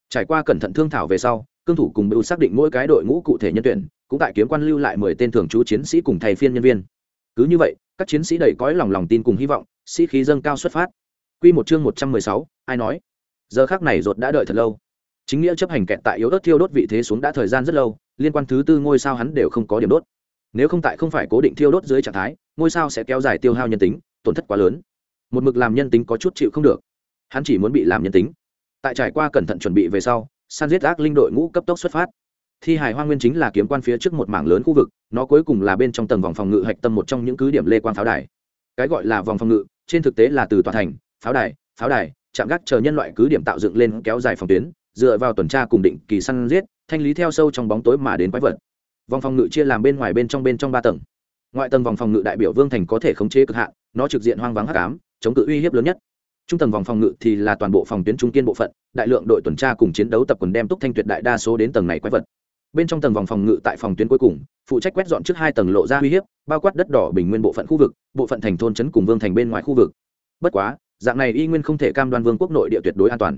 Trải qua cẩn thận thương thảo về sau, cương thủ cùng bưu xác định mỗi cái đội ngũ cụ thể nhân tuyển, cũng tại kiếm quan lưu lại mười tên thường trú chiến sĩ cùng thầy phiên nhân viên. Cứ như vậy, các chiến sĩ đầy cõi lòng lòng tin cùng hy vọng, sĩ khí dâng cao xuất phát. Quy một chương một trăm mười sáu, ai nói? Giờ khác này rột đã đợi thật lâu. Chính nghĩa chấp hành kẹt tại yếu ớt thiêu đốt vị thế xuống đã thời gian rất lâu, liên quan thứ tư ngôi sao hắn đều không có điểm đốt. Nếu không tại không phải cố định thiêu đốt dưới trạng thái, ngôi sao sẽ kéo dài tiêu hao nhân tính, tổn thất quá lớn. Một mực làm nhân tính có chút chịu không được. Hắn chỉ muốn bị làm nhân tính. Tại trải qua cẩn thận chuẩn bị về sau, san giết ác linh đội ngũ cấp tốc xuất phát. Thi hài hoa nguyên chính là kiếm quan phía trước một mảng lớn khu vực, nó cuối cùng là bên trong tầng vòng phòng ngự hạch tâm một trong những cứ điểm lê quan pháo đài. Cái gọi là vòng phòng ngự, trên thực tế là từ tòa thành, pháo đài pháo đài chạm gác chờ nhân loại cứ điểm tạo dựng lên kéo dài phòng tuyến, dựa vào tuần tra cùng định kỳ săn giết, thanh lý theo sâu trong bóng tối mà đến quái vật. Vòng phòng ngự chia làm bên ngoài bên trong bên trong ba tầng. Ngoại tầng vòng phòng ngự đại biểu vương thành có thể khống chế cực hạn, nó trực diện hoang vắng hắc ám, chống cự uy hiếp lớn nhất. Trung tầng vòng phòng ngự thì là toàn bộ phòng tuyến trung kiên bộ phận, đại lượng đội tuần tra cùng chiến đấu tập quần đem túc thanh tuyệt đại đa số đến tầng này quái vật. Bên trong tầng vòng phòng ngự tại phòng tuyến cuối cùng, phụ trách quét dọn trước hai tầng lộ ra uy hiếp, bao quát đất đỏ bình nguyên bộ phận khu vực, bộ phận thành thôn trấn cùng vương thành bên ngoài khu vực. Bất quá dạng này y nguyên không thể cam đoan vương quốc nội địa tuyệt đối an toàn.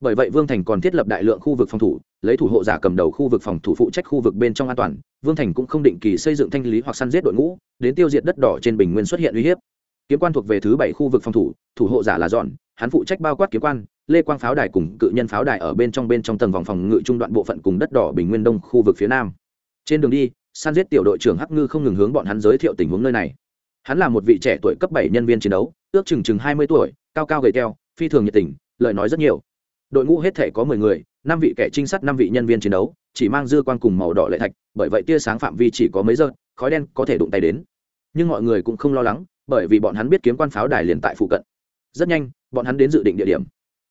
Bởi vậy vương thành còn thiết lập đại lượng khu vực phòng thủ, lấy thủ hộ giả cầm đầu khu vực phòng thủ phụ trách khu vực bên trong an toàn. Vương thành cũng không định kỳ xây dựng thanh lý hoặc săn giết đội ngũ, đến tiêu diệt đất đỏ trên bình nguyên xuất hiện uy hiếp. Kiếm quan thuộc về thứ bảy khu vực phòng thủ thủ hộ giả là dọn, hắn phụ trách bao quát kiếm quan, lê quang pháo đài cùng cự nhân pháo đài ở bên trong bên trong tầng vòng phòng ngự trung đoạn bộ phận cùng đất đỏ bình nguyên đông khu vực phía nam. Trên đường đi, săn giết tiểu đội trưởng hắc ngư không ngừng hướng bọn hắn giới thiệu tình huống nơi này. Hắn là một vị trẻ tuổi cấp bảy nhân viên chiến đấu ước chừng chừng hai mươi tuổi, cao cao gầy teo, phi thường nhiệt tình, lời nói rất nhiều. Đội ngũ hết thể có mười người, năm vị kẻ trinh sát, năm vị nhân viên chiến đấu, chỉ mang dư quan cùng màu đỏ lệ thạch, bởi vậy tia sáng phạm vi chỉ có mấy giờ, khói đen có thể đụng tay đến. Nhưng mọi người cũng không lo lắng, bởi vì bọn hắn biết kiếm quan pháo đài liền tại phụ cận. Rất nhanh, bọn hắn đến dự định địa điểm.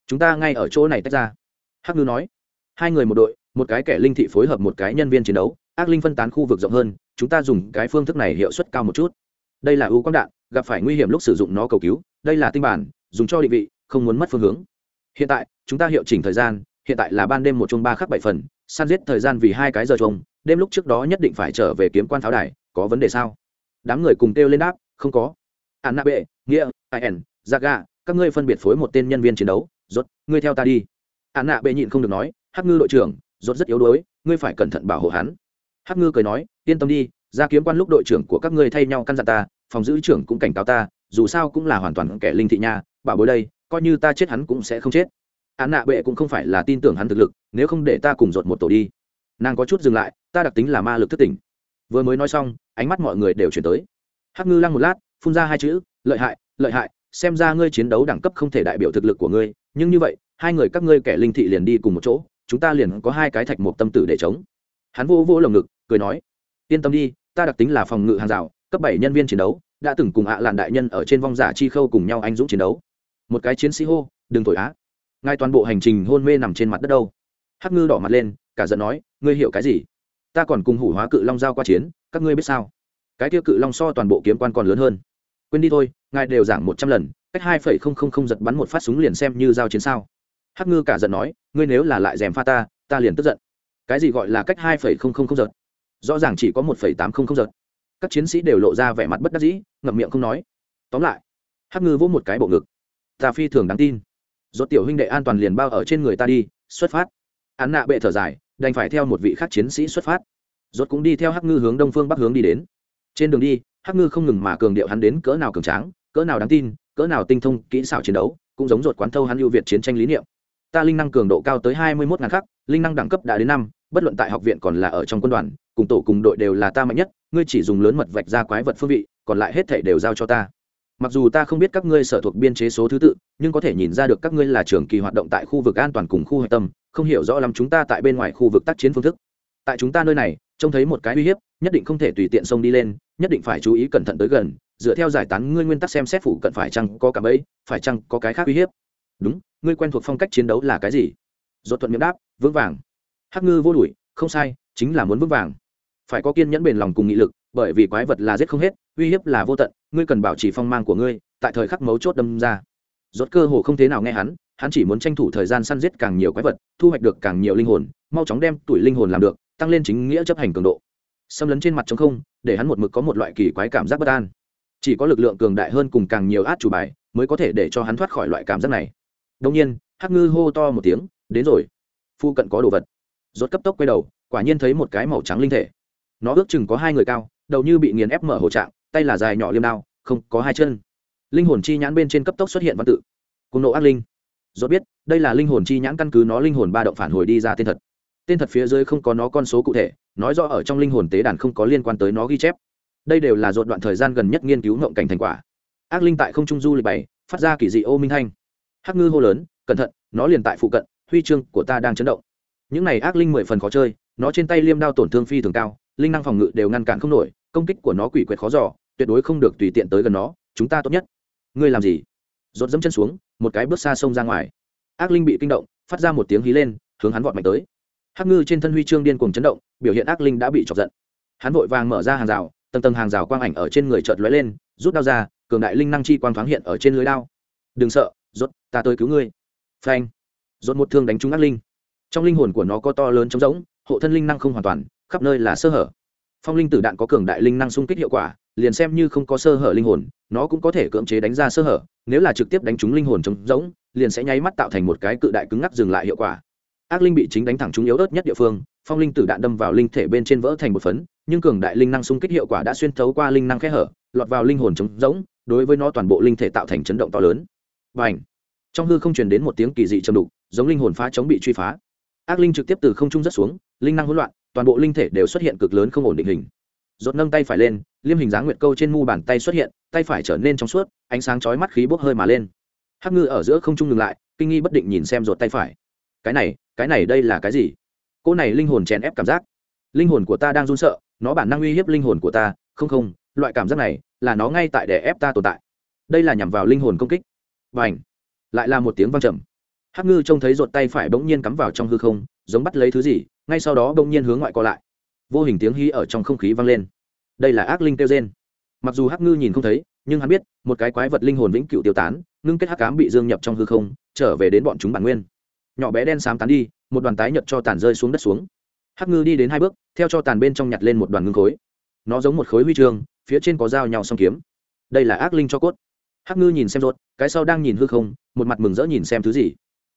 Chúng ta ngay ở chỗ này tách ra. Hắc ngư nói. Hai người một đội, một cái kẻ linh thị phối hợp một cái nhân viên chiến đấu, ác linh phân tán khu vực rộng hơn, chúng ta dùng cái phương thức này hiệu suất cao một chút. Đây là ưu quang đạn gặp phải nguy hiểm lúc sử dụng nó cầu cứu, đây là tinh bản, dùng cho định vị, không muốn mất phương hướng. Hiện tại, chúng ta hiệu chỉnh thời gian, hiện tại là ban đêm một chung ba khắc bảy phần san giết thời gian vì hai cái giờ chung đêm lúc trước đó nhất định phải trở về kiếm quan pháo đài, có vấn đề sao? Đám người cùng kêu lên đáp, không có. Anna bệ nghĩa in zaga, các ngươi phân biệt phối một tên nhân viên chiến đấu, rốt, ngươi theo ta đi. Anna bệ nhịn không được nói, hắc ngư đội trưởng, rốt rất yếu đuối, ngươi phải cẩn thận bảo hộ hắn. Hắc ngư cười nói, yên tâm đi, ra kiếm quan lúc đội trưởng của các ngươi thay nhau căn dặn ta phòng giữ trưởng cũng cảnh cáo ta, dù sao cũng là hoàn toàn kẻ linh thị nha, bà bối đây, coi như ta chết hắn cũng sẽ không chết. Án nạ bệ cũng không phải là tin tưởng hắn thực lực, nếu không để ta cùng dột một tổ đi. Nàng có chút dừng lại, ta đặc tính là ma lực thất tỉnh. Vừa mới nói xong, ánh mắt mọi người đều chuyển tới. Hắc ngư lăng một lát, phun ra hai chữ, lợi hại lợi hại, xem ra ngươi chiến đấu đẳng cấp không thể đại biểu thực lực của ngươi, nhưng như vậy, hai người các ngươi kẻ linh thị liền đi cùng một chỗ, chúng ta liền có hai cái thạch một tâm tử để chống. Hắn vô vô lồng ngực, cười nói, yên tâm đi, ta đặc tính là phòng ngự hàng rào cấp bảy nhân viên chiến đấu, đã từng cùng ạ làn đại nhân ở trên vong giả chi khâu cùng nhau anh dũng chiến đấu. Một cái chiến sĩ hô, đừng thổi á. Ngay toàn bộ hành trình hôn mê nằm trên mặt đất đâu. Hắc ngư đỏ mặt lên, cả giận nói, ngươi hiểu cái gì? Ta còn cùng hủ hóa cự long giao qua chiến, các ngươi biết sao? Cái tiêu cự long so toàn bộ kiếm quan còn lớn hơn. Quên đi thôi, ngài đều giảng một trăm lần, cách hai phẩy không không không giật bắn một phát súng liền xem như giao chiến sao. Hắc ngư cả giận nói, ngươi nếu là lại dèm pha ta ta liền tức giận. Cái gì gọi là cách hai phẩy không không không giật? Rõ ràng chỉ có một phẩy tám không không giật các chiến sĩ đều lộ ra vẻ mặt bất đắc dĩ, ngậm miệng không nói. Tóm lại, hắc ngư vỗ một cái bộ ngực. Ta phi thường đáng tin. Do tiểu huynh đệ an toàn liền bao ở trên người ta đi, xuất phát. Án nạ bệ thở dài, đành phải theo một vị khác chiến sĩ xuất phát. Rốt cũng đi theo hắc ngư hướng đông phương bắc hướng đi đến. Trên đường đi, hắc ngư không ngừng mà cường điệu hắn đến cỡ nào cường tráng, cỡ nào đáng tin, cỡ nào tinh thông kỹ xảo chiến đấu, cũng giống rốt quán thâu hắn ưu việt chiến tranh lý niệm. Ta linh năng cường độ cao tới hai mươi mốt ngàn khắc, linh năng đẳng cấp đã đến năm, bất luận tại học viện còn là ở trong quân đoàn, cùng tổ cùng đội đều là ta mạnh nhất ngươi chỉ dùng lớn mật vạch ra quái vật phương vị, còn lại hết thể đều giao cho ta. Mặc dù ta không biết các ngươi sở thuộc biên chế số thứ tự, nhưng có thể nhìn ra được các ngươi là trường kỳ hoạt động tại khu vực an toàn cùng khu hạch tâm, không hiểu rõ lắm chúng ta tại bên ngoài khu vực tác chiến phương thức. Tại chúng ta nơi này, trông thấy một cái uy hiếp, nhất định không thể tùy tiện xông đi lên, nhất định phải chú ý cẩn thận tới gần, dựa theo giải tán ngươi nguyên tắc xem xét phủ cận phải chăng có cả bẫy, phải chăng có cái khác uy hiếp. Đúng, ngươi quen thuộc phong cách chiến đấu là cái gì? Dột thuận miệng đáp, vững vàng. Hắc ngư vô đuổi, không sai, chính là muốn vững vàng phải có kiên nhẫn bền lòng cùng nghị lực, bởi vì quái vật là giết không hết, uy hiếp là vô tận, ngươi cần bảo trì phong mang của ngươi, tại thời khắc mấu chốt đâm ra. Rốt cơ hồ không thế nào nghe hắn hắn chỉ muốn tranh thủ thời gian săn giết càng nhiều quái vật, thu hoạch được càng nhiều linh hồn, mau chóng đem tuổi linh hồn làm được, tăng lên chính nghĩa chấp hành cường độ. Xâm lấn trên mặt trống không, để hắn một mực có một loại kỳ quái cảm giác bất an. Chỉ có lực lượng cường đại hơn cùng càng nhiều át chủ bài, mới có thể để cho hắn thoát khỏi loại cảm giác này. Đông nhiên, hắc ngư hô to một tiếng, đến rồi. Phu cận có đồ vật. Rốt cấp tốc quay đầu, quả nhiên thấy một cái màu trắng linh thể nó ước chừng có hai người cao, đầu như bị nghiền ép mở hồ trạng, tay là dài nhỏ liêm đao, không, có hai chân. Linh hồn chi nhãn bên trên cấp tốc xuất hiện văn tự. Cùng nộ ác linh. Do biết, đây là linh hồn chi nhãn căn cứ nó linh hồn ba động phản hồi đi ra tên thật. Tên thật phía dưới không có nó con số cụ thể, nói rõ ở trong linh hồn tế đàn không có liên quan tới nó ghi chép. Đây đều là dột đoạn thời gian gần nhất nghiên cứu ngộng cảnh thành quả. Ác linh tại không trung du lịch bày phát ra kỳ dị ô minh thanh. Hắc ngư hô lớn, cẩn thận, nó liền tại phụ cận, huy chương của ta đang chấn động. Những này ác linh mười phần khó chơi, nó trên tay liêm đao tổn thương phi thường cao linh năng phòng ngự đều ngăn cản không nổi, công kích của nó quỷ quyệt khó giỏ tuyệt đối không được tùy tiện tới gần nó, chúng ta tốt nhất. Ngươi làm gì? Rột dẫm chân xuống, một cái bước xa sông ra ngoài. Ác linh bị kinh động, phát ra một tiếng hí lên, hướng hắn vọt mạnh tới. Hắc ngư trên thân huy chương điên cuồng chấn động, biểu hiện ác linh đã bị chọc giận. Hắn vội vàng mở ra hàng rào, tầng tầng hàng rào quang ảnh ở trên người chợt lóe lên, rút đao ra, cường đại linh năng chi quang thoáng hiện ở trên lưới đao. Đừng sợ, rốt, ta tới cứu ngươi. Phanh. Rốt một thương đánh trúng ác linh. Trong linh hồn của nó có to lớn trống rỗng, hộ thân linh năng không hoàn toàn khắp nơi là sơ hở. Phong linh tử đạn có cường đại linh năng xung kích hiệu quả, liền xem như không có sơ hở linh hồn, nó cũng có thể cưỡng chế đánh ra sơ hở, nếu là trực tiếp đánh trúng linh hồn trống rỗng, liền sẽ nháy mắt tạo thành một cái cự đại cứng ngắc dừng lại hiệu quả. Ác linh bị chính đánh thẳng trúng yếu ớt nhất địa phương, phong linh tử đạn đâm vào linh thể bên trên vỡ thành một phấn, nhưng cường đại linh năng xung kích hiệu quả đã xuyên thấu qua linh năng khe hở, lọt vào linh hồn trống rỗng, đối với nó toàn bộ linh thể tạo thành chấn động to lớn. Và ảnh trong hư không truyền đến một tiếng kỳ dị trầm đục, giống linh hồn phá chống bị truy phá. Ác linh trực tiếp từ không trung rất xuống, linh năng hỗn loạn toàn bộ linh thể đều xuất hiện cực lớn không ổn định hình. Rốt nâng tay phải lên, liêm hình dáng nguyệt câu trên mu bàn tay xuất hiện, tay phải trở nên trong suốt, ánh sáng chói mắt khí bốc hơi mà lên. Hắc ngư ở giữa không trung ngừng lại, kinh nghi bất định nhìn xem rột tay phải. Cái này cái này đây là cái gì? Cô này linh hồn chèn ép cảm giác. Linh hồn của ta đang run sợ, nó bản năng uy hiếp linh hồn của ta, không không, loại cảm giác này là nó ngay tại để ép ta tồn tại. Đây là nhằm vào linh hồn công kích. Và ảnh lại là một tiếng vang trầm. Hắc ngư trông thấy rột tay phải bỗng nhiên cắm vào trong hư không, giống bắt lấy thứ gì ngay sau đó bỗng nhiên hướng ngoại co lại. Vô hình tiếng hí ở trong không khí vang lên. Đây là ác linh kêu gen mặc dù hắc ngư nhìn không thấy, nhưng hắn biết, một cái quái vật linh hồn vĩnh cửu tiêu tán, ngưng kết hắc cám bị dương nhập trong hư không, trở về đến bọn chúng bản nguyên. Nhỏ bé đen xám tán đi, một đoàn tái nhật cho tàn rơi xuống đất xuống. Hắc ngư đi đến hai bước, theo cho tàn bên trong nhặt lên một đoàn ngưng khối. Nó giống một khối huy chương, phía trên có dao nhau song kiếm. Đây là ác linh cho cốt. Hắc ngư nhìn xem rốt, cái sau đang nhìn hư không, một mặt mừng rỡ nhìn xem thứ gì.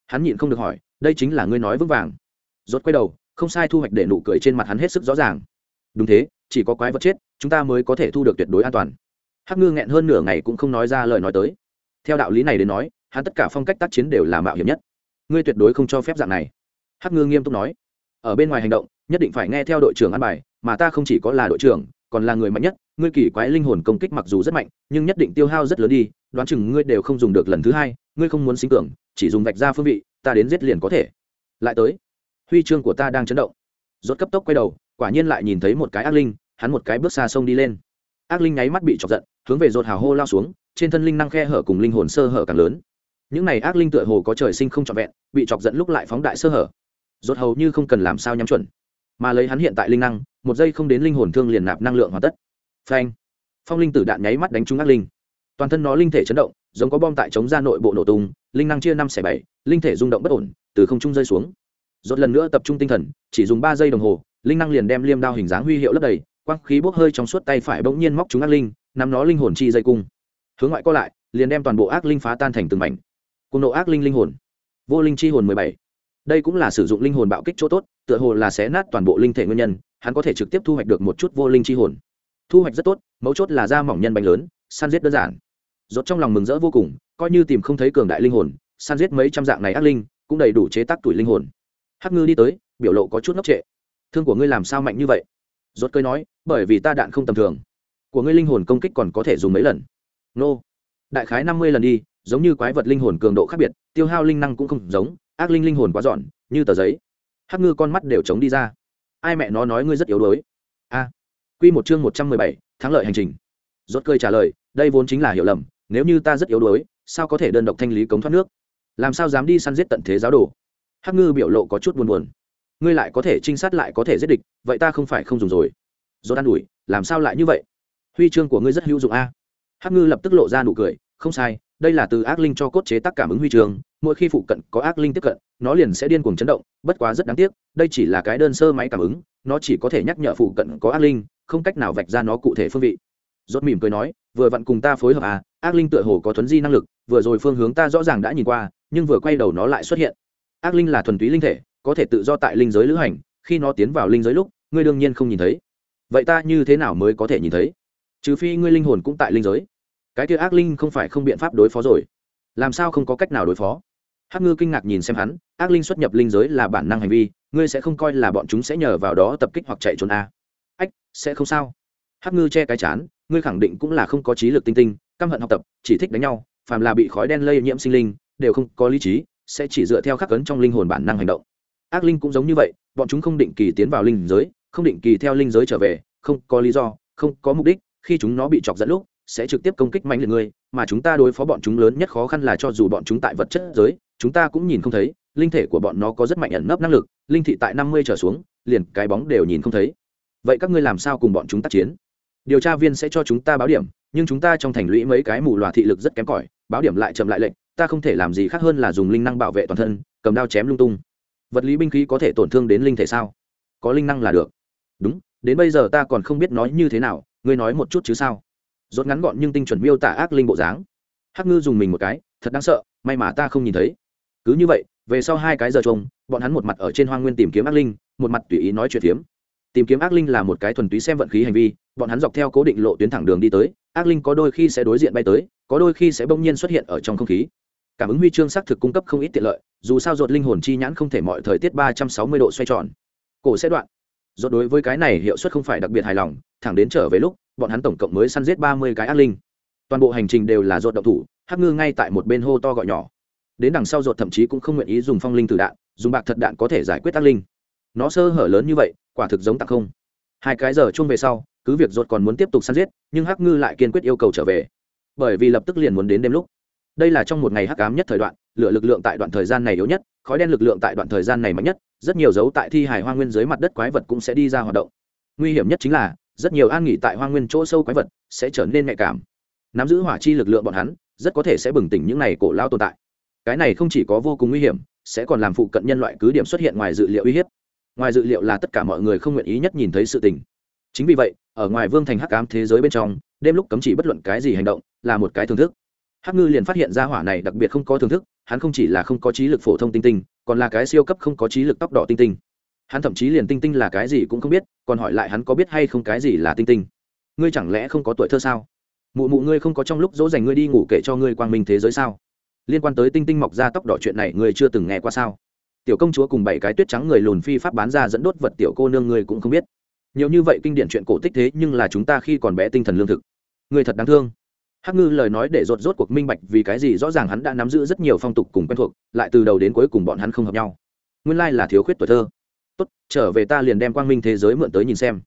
Hắn nhịn không được hỏi, đây chính là ngươi nói vững vàng. Rốt quay đầu không sai thu hoạch để nụ cười trên mặt hắn hết sức rõ ràng. Đúng thế, chỉ có quái vật chết, chúng ta mới có thể thu được tuyệt đối an toàn. Hắc ngư nghẹn hơn nửa ngày cũng không nói ra lời nói tới. Theo đạo lý này đến nói, hắn tất cả phong cách tác chiến đều là mạo hiểm nhất. Ngươi tuyệt đối không cho phép dạng này. Hắc ngư nghiêm túc nói. Ở bên ngoài hành động, nhất định phải nghe theo đội trưởng an bài, mà ta không chỉ có là đội trưởng, còn là người mạnh nhất. Ngươi kỳ quái linh hồn công kích mặc dù rất mạnh, nhưng nhất định tiêu hao rất lớn đi, đoán chừng ngươi đều không dùng được lần thứ hai, ngươi không muốn sinh tưởng, chỉ dùng vạch ra phương vị, ta đến giết liền có thể. Lại tới huy chương của ta đang chấn động. Rốt cấp tốc quay đầu, quả nhiên lại nhìn thấy một cái ác linh, hắn một cái bước xa sông đi lên. Ác linh nháy mắt bị chọc giận, hướng về rột hào hô lao xuống, trên thân linh năng khe hở cùng linh hồn sơ hở càng lớn. Những này ác linh tựa hồ có trời sinh không trọn vẹn, bị chọc giận lúc lại phóng đại sơ hở. Rốt hầu như không cần làm sao nhắm chuẩn, mà lấy hắn hiện tại linh năng, một giây không đến linh hồn thương liền nạp năng lượng hoàn tất. Phanh! Phong linh tử đạn nháy mắt đánh trúng ác linh. Toàn thân nó linh thể chấn động, giống có bom tại chống ra nội bộ nổ tung, linh năng chia năm xẻ bảy, linh thể rung động bất ổn, từ không trung rơi xuống rốt lần nữa tập trung tinh thần, chỉ dùng ba giây đồng hồ, linh năng liền đem liêm đao hình dáng huy hiệu lấp đầy, quang khí bốc hơi trong suốt tay phải bỗng nhiên móc chúng ác linh, nắm nó linh hồn chi dây cung. Hướng ngoại co lại, liền đem toàn bộ ác linh phá tan thành từng mảnh. Cùng độ ác linh linh hồn. Vô linh chi hồn mười bảy. Đây cũng là sử dụng linh hồn bạo kích chỗ tốt, tựa hồ là xé nát toàn bộ linh thể nguyên nhân, hắn có thể trực tiếp thu hoạch được một chút vô linh chi hồn. Thu hoạch rất tốt, mấu chốt là da mỏng nhân bánh lớn, săn giết đơn giản. Rốt trong lòng mừng rỡ vô cùng, coi như tìm không thấy cường đại linh hồn, săn giết mấy trăm dạng này ác linh, cũng đầy đủ chế tác tuổi linh hồn hắc ngư đi tới, biểu lộ có chút ngốc trệ. Thương của ngươi làm sao mạnh như vậy? Rốt cười nói, bởi vì ta đạn không tầm thường. Của ngươi linh hồn công kích còn có thể dùng mấy lần? Nô. Đại khái năm mươi lần đi, giống như quái vật linh hồn cường độ khác biệt, tiêu hao linh năng cũng không giống, ác linh linh hồn quá dọn như tờ giấy. Hắc ngư con mắt đều chống đi ra. Ai mẹ nó nói ngươi rất yếu đuối? A. Quy một chương một trăm mười bảy, thắng lợi hành trình. Rốt cười trả lời, đây vốn chính là hiểu lầm, nếu như ta rất yếu đuối, sao có thể đơn độc thanh lý cống thoát nước? Làm sao dám đi săn giết tận thế giáo đồ? Hắc ngư biểu lộ có chút buồn buồn. Ngươi lại có thể trinh sát lại có thể giết địch, vậy ta không phải không dùng rồi. Do đan đuổi làm sao lại như vậy? Huy chương của ngươi rất hữu dụng a. Hắc ngư lập tức lộ ra nụ cười, không sai, đây là từ ác linh cho cốt chế tác cảm ứng huy chương, mỗi khi phụ cận có ác linh tiếp cận, nó liền sẽ điên cuồng chấn động, bất quá rất đáng tiếc, đây chỉ là cái đơn sơ máy cảm ứng, nó chỉ có thể nhắc nhở phụ cận có ác linh, không cách nào vạch ra nó cụ thể phương vị. Rốt mỉm cười nói, vừa vặn cùng ta phối hợp à ác linh tựa hồ có thuấn di năng lực, vừa rồi phương hướng ta rõ ràng đã nhìn qua, nhưng vừa quay đầu nó lại xuất hiện ác linh là thuần túy linh thể, có thể tự do tại linh giới lữ hành, khi nó tiến vào linh giới lúc, ngươi đương nhiên không nhìn thấy. Vậy ta như thế nào mới có thể nhìn thấy? Trừ phi ngươi linh hồn cũng tại linh giới. Cái kia ác linh không phải không biện pháp đối phó rồi. Làm sao không có cách nào đối phó? Hắc ngư kinh ngạc nhìn xem hắn, ác linh xuất nhập linh giới là bản năng hành vi, ngươi sẽ không coi là bọn chúng sẽ nhờ vào đó tập kích hoặc chạy trốn a. À. ách, sẽ không sao. Hắc ngư che cái chán, ngươi khẳng định cũng là không có trí lực tinh tinh, căm hận học tập, chỉ thích đánh nhau, phàm là bị khói đen lây nhiễm sinh linh, đều không có lý trí sẽ chỉ dựa theo khắc ấn trong linh hồn bản năng hành động. Ác linh cũng giống như vậy, bọn chúng không định kỳ tiến vào linh giới, không định kỳ theo linh giới trở về, không có lý do, không có mục đích, khi chúng nó bị chọc dẫn lúc, sẽ trực tiếp công kích mạnh liệt người, mà chúng ta đối phó bọn chúng lớn nhất khó khăn là cho dù bọn chúng tại vật chất giới, chúng ta cũng nhìn không thấy, linh thể của bọn nó có rất mạnh ẩn nấp năng lực, linh thị tại năm mươi trở xuống, liền cái bóng đều nhìn không thấy. Vậy các ngươi làm sao cùng bọn chúng tác chiến? Điều tra viên sẽ cho chúng ta báo điểm, nhưng chúng ta trong thành lũy mấy cái mù loà thị lực rất kém cỏi, báo điểm lại chậm lại lệnh ta không thể làm gì khác hơn là dùng linh năng bảo vệ toàn thân, cầm đao chém lung tung. Vật lý binh khí có thể tổn thương đến linh thể sao? Có linh năng là được. Đúng, đến bây giờ ta còn không biết nói như thế nào, ngươi nói một chút chứ sao? Rốt ngắn gọn nhưng tinh chuẩn miêu tả ác linh bộ dáng. Hắc ngư dùng mình một cái, thật đáng sợ, may mà ta không nhìn thấy. Cứ như vậy, về sau hai cái giờ trông, bọn hắn một mặt ở trên hoang nguyên tìm kiếm ác linh, một mặt tùy ý nói chuyện phiếm. Tìm kiếm ác linh là một cái thuần túy xem vận khí hành vi, bọn hắn dọc theo cố định lộ tuyến thẳng đường đi tới, ác linh có đôi khi sẽ đối diện bay tới, có đôi khi sẽ bỗng nhiên xuất hiện ở trong không khí cảm ứng huy chương xác thực cung cấp không ít tiện lợi, dù sao dột linh hồn chi nhãn không thể mọi thời tiết ba trăm sáu mươi độ xoay tròn. Cổ sẽ đoạn. Dột đối với cái này hiệu suất không phải đặc biệt hài lòng, thẳng đến trở về lúc, bọn hắn tổng cộng mới săn giết ba mươi cái ác linh. Toàn bộ hành trình đều là dột động thủ, hắc ngư ngay tại một bên hô to gọi nhỏ. Đến đằng sau dột thậm chí cũng không nguyện ý dùng phong linh từ đạn, dùng bạc thật đạn có thể giải quyết ác linh. Nó sơ hở lớn như vậy, quả thực giống tặng không. Hai cái giờ chung về sau, cứ việc dột còn muốn tiếp tục săn giết, nhưng hắc ngư lại kiên quyết yêu cầu trở về. Bởi vì lập tức liền muốn đến đêm lúc đây là trong một ngày hắc ám nhất thời đoạn, lửa lực lượng tại đoạn thời gian này yếu nhất, khói đen lực lượng tại đoạn thời gian này mạnh nhất, rất nhiều dấu tại thi hải hoa nguyên dưới mặt đất quái vật cũng sẽ đi ra hoạt động. Nguy hiểm nhất chính là, rất nhiều an nghỉ tại hoa nguyên chỗ sâu quái vật sẽ trở nên nhạy cảm. Nắm giữ hỏa chi lực lượng bọn hắn, rất có thể sẽ bừng tỉnh những này cổ lao tồn tại. Cái này không chỉ có vô cùng nguy hiểm, sẽ còn làm phụ cận nhân loại cứ điểm xuất hiện ngoài dự liệu uy hiếp. Ngoài dự liệu là tất cả mọi người không nguyện ý nhất nhìn thấy sự tình. Chính vì vậy, ở ngoài vương thành hắc ám thế giới bên trong, đêm lúc cấm chỉ bất luận cái gì hành động là một cái thưởng thức hắc ngư liền phát hiện ra hỏa này đặc biệt không có thưởng thức, hắn không chỉ là không có trí lực phổ thông tinh tinh, còn là cái siêu cấp không có trí lực tóc đỏ tinh tinh. Hắn thậm chí liền tinh tinh là cái gì cũng không biết, còn hỏi lại hắn có biết hay không cái gì là tinh tinh. Ngươi chẳng lẽ không có tuổi thơ sao? Mụ mụ ngươi không có trong lúc dỗ dành ngươi đi ngủ kể cho ngươi quang minh thế giới sao? Liên quan tới tinh tinh mọc ra tóc đỏ chuyện này ngươi chưa từng nghe qua sao? Tiểu công chúa cùng bảy cái tuyết trắng người lùn phi pháp bán ra dẫn đốt vật tiểu cô nương ngươi cũng không biết. Nhiều như vậy kinh điển chuyện cổ tích thế nhưng là chúng ta khi còn bé tinh thần lương thực. Người thật đáng thương hắc ngư lời nói để rột rốt cuộc minh bạch vì cái gì rõ ràng hắn đã nắm giữ rất nhiều phong tục cùng quen thuộc, lại từ đầu đến cuối cùng bọn hắn không hợp nhau. Nguyên lai là thiếu khuyết tuổi thơ. Tốt, trở về ta liền đem quang minh thế giới mượn tới nhìn xem.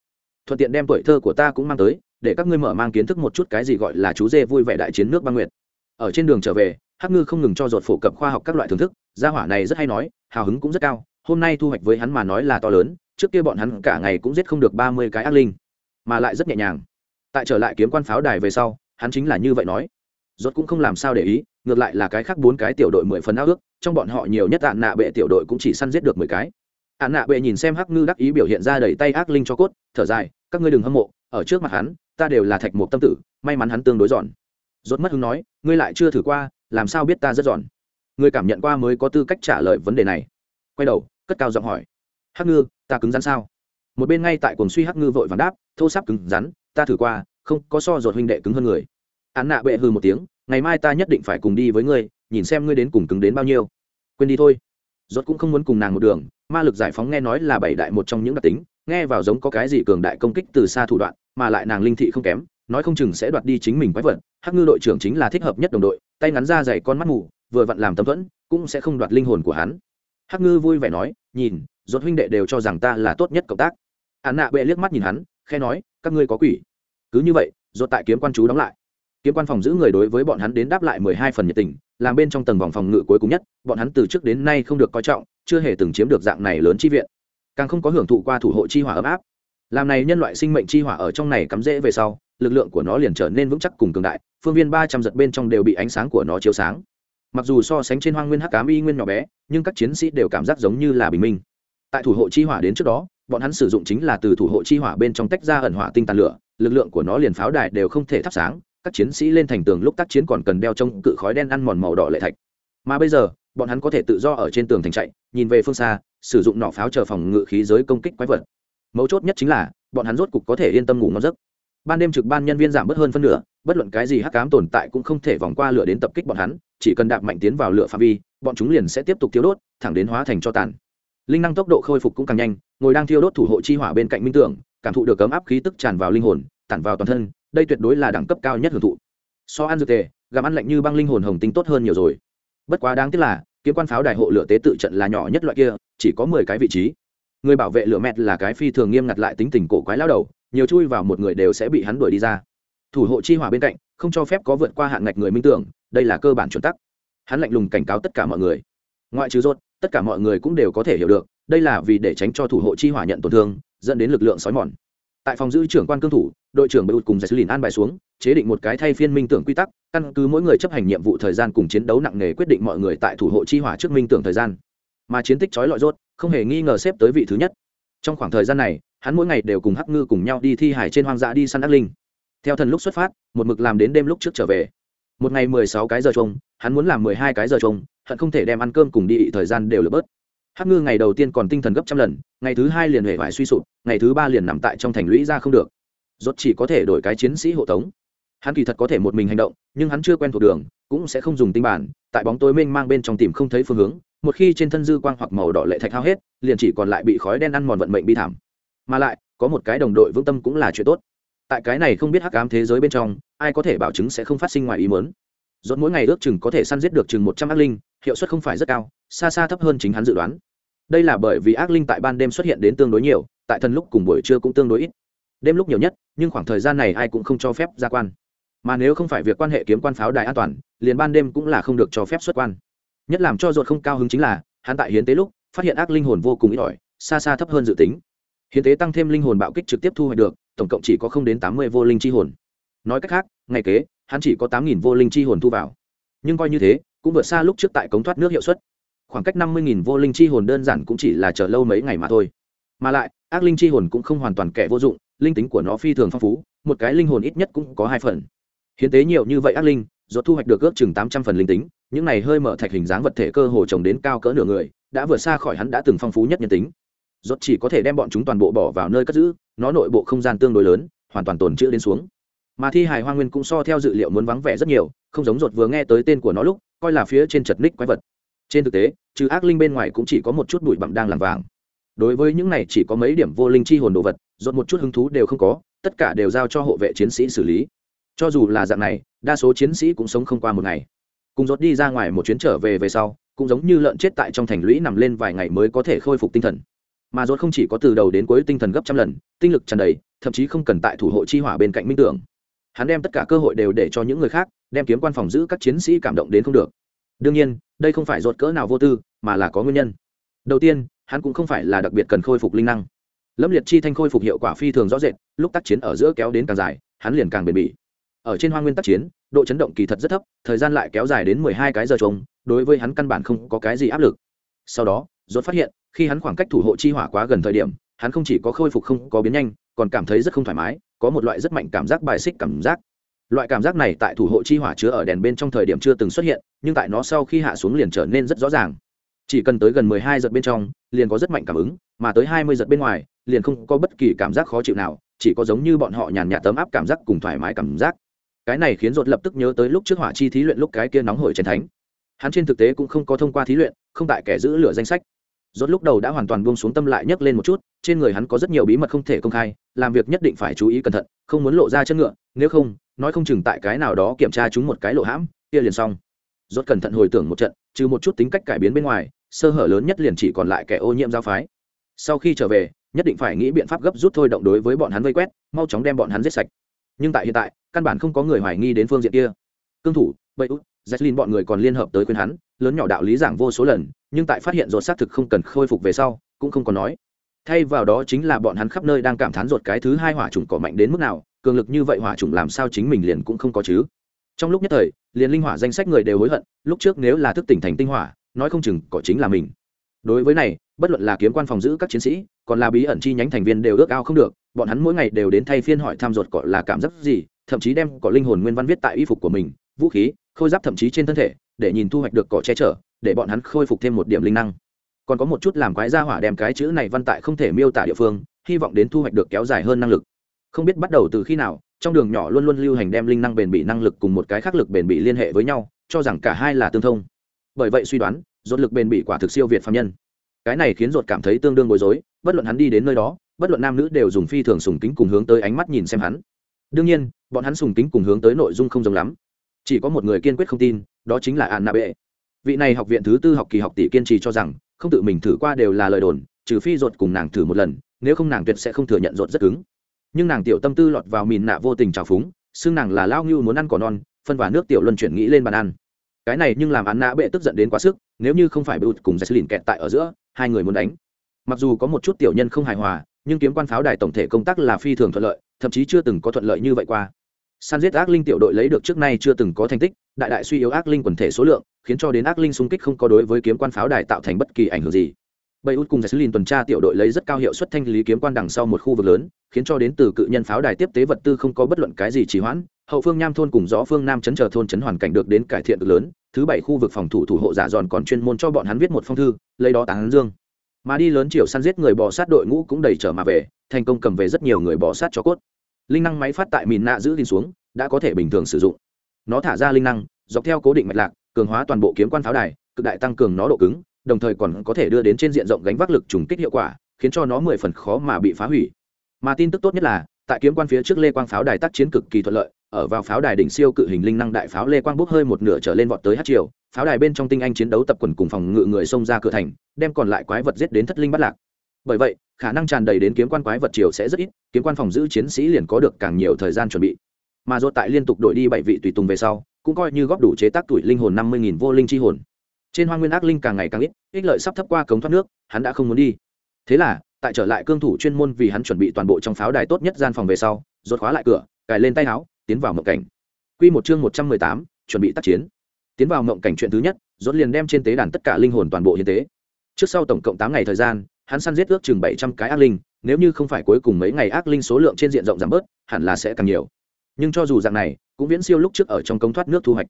Thuận tiện đem tuổi thơ của ta cũng mang tới, để các ngươi mở mang kiến thức một chút cái gì gọi là chú dê vui vẻ đại chiến nước băng nguyệt. Ở trên đường trở về, hắc ngư không ngừng cho ruột phổ cập khoa học các loại thưởng thức, gia hỏa này rất hay nói, hào hứng cũng rất cao, hôm nay thu hoạch với hắn mà nói là to lớn, trước kia bọn hắn cả ngày cũng giết không được ba mươi cái ác linh, mà lại rất nhẹ nhàng. Tại trở lại kiếm quan pháo đài về sau hắn chính là như vậy nói. Rốt cũng không làm sao để ý, ngược lại là cái khác bốn cái tiểu đội mười phần ao ước, trong bọn họ nhiều nhất ạn nạ bệ tiểu đội cũng chỉ săn giết được mười cái. Ạn nạ bệ nhìn xem hắc ngư đắc ý biểu hiện ra đầy tay ác linh cho cốt, thở dài, các ngươi đừng hâm mộ, ở trước mặt hắn, ta đều là thạch một tâm tử, may mắn hắn tương đối giòn. Rốt mất hứng nói, ngươi lại chưa thử qua, làm sao biết ta rất giòn? Ngươi cảm nhận qua mới có tư cách trả lời vấn đề này. Quay đầu, cất cao giọng hỏi, hắc ngư, ta cứng rắn sao? Một bên ngay tại cuồng suy hắc ngư vội vàng đáp, thô sáp cứng rắn, ta thử qua không có so ruột huynh đệ cứng hơn người. Án nạ bệ hư một tiếng, ngày mai ta nhất định phải cùng đi với ngươi, nhìn xem ngươi đến cùng cứng đến bao nhiêu. Quên đi thôi. Ruột cũng không muốn cùng nàng một đường, ma lực giải phóng nghe nói là bảy đại một trong những đặc tính, nghe vào giống có cái gì cường đại công kích từ xa thủ đoạn, mà lại nàng linh thị không kém, nói không chừng sẽ đoạt đi chính mình quái vật. Hắc ngư đội trưởng chính là thích hợp nhất đồng đội, tay ngắn ra dày con mắt mù, vừa vặn làm tâm thuẫn, cũng sẽ không đoạt linh hồn của hắn. Hắc ngư vui vẻ nói, nhìn, ruột huynh đệ đều cho rằng ta là tốt nhất cộng tác. Hắn nạ bệ liếc mắt nhìn hắn khe nói, các ngươi có quỷ cứ như vậy dột tại kiếm quan chú đóng lại. Kiếm quan phòng giữ người đối với bọn hắn đến đáp lại mười hai phần nhiệt tình, làm bên trong tầng vòng phòng ngự cuối cùng nhất, bọn hắn từ trước đến nay không được coi trọng, chưa hề từng chiếm được dạng này lớn chi viện. Càng không có hưởng thụ qua thủ hộ chi hỏa ấm áp. Làm này nhân loại sinh mệnh chi hỏa ở trong này cắm rễ về sau, lực lượng của nó liền trở nên vững chắc cùng cường đại, phương viên ba trăm giật bên trong đều bị ánh sáng của nó chiếu sáng. Mặc dù so sánh trên hoang nguyên hắc cám y nguyên nhỏ bé, nhưng các chiến sĩ đều cảm giác giống như là bình minh. Tại thủ hộ chi hỏa đến trước đó, bọn hắn sử dụng chính là từ thủ hộ chi hỏa bên trong tách ra ẩn hỏa tinh tàn lửa lực lượng của nó liền pháo đài đều không thể thắp sáng, các chiến sĩ lên thành tường lúc tác chiến còn cần đeo trông cự khói đen ăn mòn màu đỏ lệ thạch. Mà bây giờ, bọn hắn có thể tự do ở trên tường thành chạy, nhìn về phương xa, sử dụng nỏ pháo chờ phòng ngự khí giới công kích quái vật. Mấu chốt nhất chính là, bọn hắn rốt cục có thể yên tâm ngủ ngon giấc. Ban đêm trực ban nhân viên giảm bớt hơn phân nửa, bất luận cái gì hắc cám tồn tại cũng không thể vòng qua lửa đến tập kích bọn hắn, chỉ cần đạp mạnh tiến vào lửa phạm vi, bọn chúng liền sẽ tiếp tục thiêu đốt, thẳng đến hóa thành cho tàn. Linh năng tốc độ khôi phục cũng càng nhanh, ngồi đang thiêu đốt thủ hộ chi hỏa bên cạnh minh tưởng, cảm thụ được cấm áp khí tức tràn vào linh hồn tản vào toàn thân, đây tuyệt đối là đẳng cấp cao nhất hưởng thụ. So ăn dược tề, gặm ăn lạnh như băng linh hồn hồng tinh tốt hơn nhiều rồi. Bất quá đáng tiếc là, kiếm quan pháo đài hộ lửa tế tự trận là nhỏ nhất loại kia, chỉ có mười cái vị trí. Người bảo vệ lửa mẹt là cái phi thường nghiêm ngặt lại tính tình cổ quái lao đầu, nhiều chui vào một người đều sẽ bị hắn đuổi đi ra. Thủ hộ chi hỏa bên cạnh, không cho phép có vượt qua hạn ngạch người minh tưởng, đây là cơ bản chuẩn tắc. Hắn lạnh lùng cảnh cáo tất cả mọi người. Ngoại trừ rốt, tất cả mọi người cũng đều có thể hiểu được, đây là vì để tránh cho thủ hộ chi hỏa nhận tổn thương, dẫn đến lực lượng sói mòn tại phòng giữ trưởng quan cương thủ, đội trưởng bưu cùng giải lìn an bài xuống, chế định một cái thay phiên minh tưởng quy tắc, căn cứ mỗi người chấp hành nhiệm vụ thời gian cùng chiến đấu nặng nề quyết định mọi người tại thủ hộ chi hỏa trước minh tưởng thời gian. Mà chiến tích chói lọi rốt, không hề nghi ngờ xếp tới vị thứ nhất. Trong khoảng thời gian này, hắn mỗi ngày đều cùng hắc ngư cùng nhau đi thi hải trên hoang dã đi săn ác linh. Theo thần lúc xuất phát, một mực làm đến đêm lúc trước trở về. Một ngày mười sáu cái giờ trông, hắn muốn làm mười hai cái giờ trông, hận không thể đem ăn cơm cùng đi thời gian đều lỡ bớt hắc ngư ngày đầu tiên còn tinh thần gấp trăm lần, ngày thứ hai liền hề vải suy sụp, ngày thứ ba liền nằm tại trong thành lũy ra không được. Rốt chỉ có thể đổi cái chiến sĩ hộ tống. Hắn kỳ thật có thể một mình hành động, nhưng hắn chưa quen thuộc đường, cũng sẽ không dùng tinh bản, tại bóng tối mênh mang bên trong tìm không thấy phương hướng, một khi trên thân dư quang hoặc màu đỏ lệ thạch hao hết, liền chỉ còn lại bị khói đen ăn mòn vận mệnh bi thảm. Mà lại, có một cái đồng đội vững tâm cũng là chuyện tốt. Tại cái này không biết hắc ám thế giới bên trong, ai có thể bảo chứng sẽ không phát sinh ngoài ý muốn? Dốt mỗi ngày ước chừng có thể săn giết được chừng một trăm ác linh hiệu suất không phải rất cao, xa xa thấp hơn chính hắn dự đoán. Đây là bởi vì ác linh tại ban đêm xuất hiện đến tương đối nhiều, tại thần lúc cùng buổi trưa cũng tương đối ít. Đêm lúc nhiều nhất, nhưng khoảng thời gian này ai cũng không cho phép ra quan. Mà nếu không phải việc quan hệ kiếm quan pháo đài an toàn, liền ban đêm cũng là không được cho phép xuất quan. Nhất làm cho ruột không cao hứng chính là, hắn tại hiến tế lúc, phát hiện ác linh hồn vô cùng ít ỏi, xa xa thấp hơn dự tính. Hiến tế tăng thêm linh hồn bạo kích trực tiếp thu hoạch được, tổng cộng chỉ có không đến tám mươi vô linh chi hồn. Nói cách khác, ngày kế, hắn chỉ có tám nghìn vô linh chi hồn thu vào. Nhưng coi như thế cũng vượt xa lúc trước tại cống thoát nước hiệu suất. Khoảng cách năm mươi nghìn vô linh chi hồn đơn giản cũng chỉ là chờ lâu mấy ngày mà thôi. Mà lại, ác linh chi hồn cũng không hoàn toàn kẻ vô dụng, linh tính của nó phi thường phong phú, một cái linh hồn ít nhất cũng có hai phần. Hiến tế nhiều như vậy ác linh do thu hoạch được ước chừng tám trăm phần linh tính, những này hơi mở thạch hình dáng vật thể cơ hồ trồng đến cao cỡ nửa người, đã vượt xa khỏi hắn đã từng phong phú nhất nhân tính. Rốt chỉ có thể đem bọn chúng toàn bộ bỏ vào nơi cất giữ, nó nội bộ không gian tương đối lớn, hoàn toàn tồn trữ đến xuống. Mà thi hài hoa nguyên cũng so theo dự liệu muốn vắng vẻ rất nhiều không giống rột vừa nghe tới tên của nó lúc, coi là phía trên chật ních quái vật. Trên thực tế, trừ ác linh bên ngoài cũng chỉ có một chút bụi bặm đang làm vàng. Đối với những này chỉ có mấy điểm vô linh chi hồn đồ vật rột một chút hứng thú đều không có, tất cả đều giao cho hộ vệ chiến sĩ xử lý. Cho dù là dạng này, đa số chiến sĩ cũng sống không qua một ngày. Cùng rốt đi ra ngoài một chuyến trở về về sau, cũng giống như lợn chết tại trong thành lũy nằm lên vài ngày mới có thể khôi phục tinh thần. Mà rốt không chỉ có từ đầu đến cuối tinh thần gấp trăm lần, tinh lực tràn đầy, thậm chí không cần tại thủ hộ chi hỏa bên cạnh minh tưởng hắn đem tất cả cơ hội đều để cho những người khác, đem kiếm quan phòng giữ các chiến sĩ cảm động đến không được. Đương nhiên, đây không phải ruột cỡ nào vô tư, mà là có nguyên nhân. Đầu tiên, hắn cũng không phải là đặc biệt cần khôi phục linh năng. Lâm liệt chi thanh khôi phục hiệu quả phi thường rõ rệt, lúc tác chiến ở giữa kéo đến càng dài, hắn liền càng bền bỉ. Ở trên hoa nguyên tác chiến, độ chấn động kỳ thật rất thấp, thời gian lại kéo dài đến mười hai cái giờ trống, đối với hắn căn bản không có cái gì áp lực. Sau đó, rốt phát hiện, khi hắn khoảng cách thủ hộ chi hỏa quá gần thời điểm, hắn không chỉ có khôi phục không có biến nhanh, còn cảm thấy rất không thoải mái có một loại rất mạnh cảm giác bài xích cảm giác. Loại cảm giác này tại thủ hộ chi hỏa chứa ở đèn bên trong thời điểm chưa từng xuất hiện, nhưng tại nó sau khi hạ xuống liền trở nên rất rõ ràng. Chỉ cần tới gần mười hai giật bên trong, liền có rất mạnh cảm ứng, mà tới hai mươi giật bên ngoài, liền không có bất kỳ cảm giác khó chịu nào, chỉ có giống như bọn họ nhàn nhạt tấm áp cảm giác cùng thoải mái cảm giác. Cái này khiến dột lập tức nhớ tới lúc trước hỏa chi thí luyện lúc cái kia nóng hổi chiến thánh. Hắn trên thực tế cũng không có thông qua thí luyện, không tại kẻ giữ lửa danh sách rốt lúc đầu đã hoàn toàn buông xuống tâm lại nhấc lên một chút trên người hắn có rất nhiều bí mật không thể công khai làm việc nhất định phải chú ý cẩn thận không muốn lộ ra chân ngựa nếu không nói không chừng tại cái nào đó kiểm tra chúng một cái lộ hãm kia liền xong. Rốt cẩn thận hồi tưởng một trận trừ một chút tính cách cải biến bên ngoài sơ hở lớn nhất liền chỉ còn lại kẻ ô nhiễm giáo phái. Sau khi trở về nhất định phải nghĩ biện pháp gấp rút thôi động đối với bọn hắn vây quét mau chóng đem bọn hắn giết sạch. Nhưng tại hiện tại căn bản không có người hoài nghi đến phương diện kia. Cương thủ bậy út Jacqueline bọn người còn liên hợp tới khuyên hắn, lớn nhỏ đạo lý giảng vô số lần, nhưng tại phát hiện ruột xác thực không cần khôi phục về sau, cũng không còn nói. Thay vào đó chính là bọn hắn khắp nơi đang cảm thán ruột cái thứ hai hỏa trùng cỏ mạnh đến mức nào, cường lực như vậy hỏa trùng làm sao chính mình liền cũng không có chứ. Trong lúc nhất thời, liền linh hỏa danh sách người đều hối hận, lúc trước nếu là thức tỉnh thành tinh hỏa, nói không chừng cỏ chính là mình. Đối với này, bất luận là kiếm quan phòng giữ các chiến sĩ, còn là bí ẩn chi nhánh thành viên đều ước ao không được, bọn hắn mỗi ngày đều đến thay phiên hỏi tham ruột cỏ là cảm giác gì, thậm chí đem cỏ linh hồn nguyên văn viết tại y phục của mình, vũ khí, khôi giáp thậm chí trên thân thể để nhìn thu hoạch được cỏ che chở, để bọn hắn khôi phục thêm một điểm linh năng. Còn có một chút làm quái gia hỏa đem cái chữ này văn tại không thể miêu tả địa phương, hy vọng đến thu hoạch được kéo dài hơn năng lực. Không biết bắt đầu từ khi nào, trong đường nhỏ luôn luôn lưu hành đem linh năng bền bị năng lực cùng một cái khác lực bền bị liên hệ với nhau, cho rằng cả hai là tương thông. Bởi vậy suy đoán dột lực bền bị quả thực siêu việt phạm nhân. Cái này khiến dột cảm thấy tương đương bối rối, bất luận hắn đi đến nơi đó, bất luận nam nữ đều dùng phi thường sùng kính cùng hướng tới ánh mắt nhìn xem hắn. Đương nhiên, bọn hắn sùng kính cùng hướng tới nội dung không giống lắm. Chỉ có một người kiên quyết không tin đó chính là an bệ vị này học viện thứ tư học kỳ học tỷ kiên trì cho rằng, không tự mình thử qua đều là lời đồn, trừ phi ruột cùng nàng thử một lần, nếu không nàng tuyệt sẽ không thừa nhận ruột rất cứng. Nhưng nàng tiểu tâm tư lọt vào mìn nạ vô tình trào phúng, xưng nàng là lao ngưu muốn ăn cỏ non, phân và nước tiểu luân chuyển nghĩ lên bàn ăn. Cái này nhưng làm án nạ bệ tức giận đến quá sức, nếu như không phải bụt cùng j kẹt tại ở giữa, hai người muốn đánh. Mặc dù có một chút tiểu nhân không hài hòa, nhưng kiếm quan pháo đài tổng thể công tác là phi thường thuận lợi, thậm chí chưa từng có thuận lợi như vậy qua săn giết ác linh tiểu đội lấy được trước nay chưa từng có thành tích, đại đại suy yếu ác linh quần thể số lượng, khiến cho đến ác linh xung kích không có đối với kiếm quan pháo đài tạo thành bất kỳ ảnh hưởng gì. Bầy út cùng giải lìn tuần tra tiểu đội lấy rất cao hiệu suất thanh lý kiếm quan đằng sau một khu vực lớn, khiến cho đến từ cự nhân pháo đài tiếp tế vật tư không có bất luận cái gì trì hoãn, hậu phương nham thôn cùng gió phương nam chấn chờ thôn chấn hoàn cảnh được đến cải thiện cực lớn, thứ bảy khu vực phòng thủ thủ hộ giả giòn còn chuyên môn cho bọn hắn viết một phong thư, lấy đó tán dương. Mà đi lớn chiều săn giết người bò sát đội ngũ cũng đầy trở mà về, thành công cầm về rất nhiều người bò sát cho cốt linh năng máy phát tại mìn nạ giữ tin xuống, đã có thể bình thường sử dụng. Nó thả ra linh năng, dọc theo cố định mạch lạc, cường hóa toàn bộ kiếm quan pháo đài, cực đại tăng cường nó độ cứng, đồng thời còn có thể đưa đến trên diện rộng gánh vác lực trùng kích hiệu quả, khiến cho nó mười phần khó mà bị phá hủy. Mà tin tức tốt nhất là, tại kiếm quan phía trước lê quang pháo đài tác chiến cực kỳ thuận lợi, ở vào pháo đài đỉnh siêu cự hình linh năng đại pháo lê quang bốc hơi một nửa trở lên vọt tới hát triều, pháo đài bên trong tinh anh chiến đấu tập quần cùng phòng ngự người xông ra cửa thành, đem còn lại quái vật giết đến thất linh bắt lạc bởi vậy, khả năng tràn đầy đến kiếm quan quái vật triều sẽ rất ít, kiếm quan phòng giữ chiến sĩ liền có được càng nhiều thời gian chuẩn bị. Mà dốt tại liên tục đổi đi bảy vị tùy tùng về sau, cũng coi như góp đủ chế tác tuổi linh hồn năm mươi vô linh chi hồn. Trên hoa nguyên ác linh càng ngày càng ít, ích lợi sắp thấp qua cống thoát nước, hắn đã không muốn đi. Thế là, tại trở lại cương thủ chuyên môn vì hắn chuẩn bị toàn bộ trong pháo đài tốt nhất gian phòng về sau, rốt khóa lại cửa, cài lên tay áo, tiến vào mộng cảnh. Quy một chương một trăm mười tám, chuẩn bị tác chiến. Tiến vào mộng cảnh chuyện thứ nhất, rốt liền đem trên tế đàn tất cả linh hồn toàn bộ hiến tế. Trước sau tổng cộng tám ngày thời gian hắn săn giết ước chừng bảy trăm cái ác linh, nếu như không phải cuối cùng mấy ngày ác linh số lượng trên diện rộng giảm bớt, hẳn là sẽ càng nhiều. Nhưng cho dù dạng này, cũng viễn siêu lúc trước ở trong công thoát nước thu hoạch.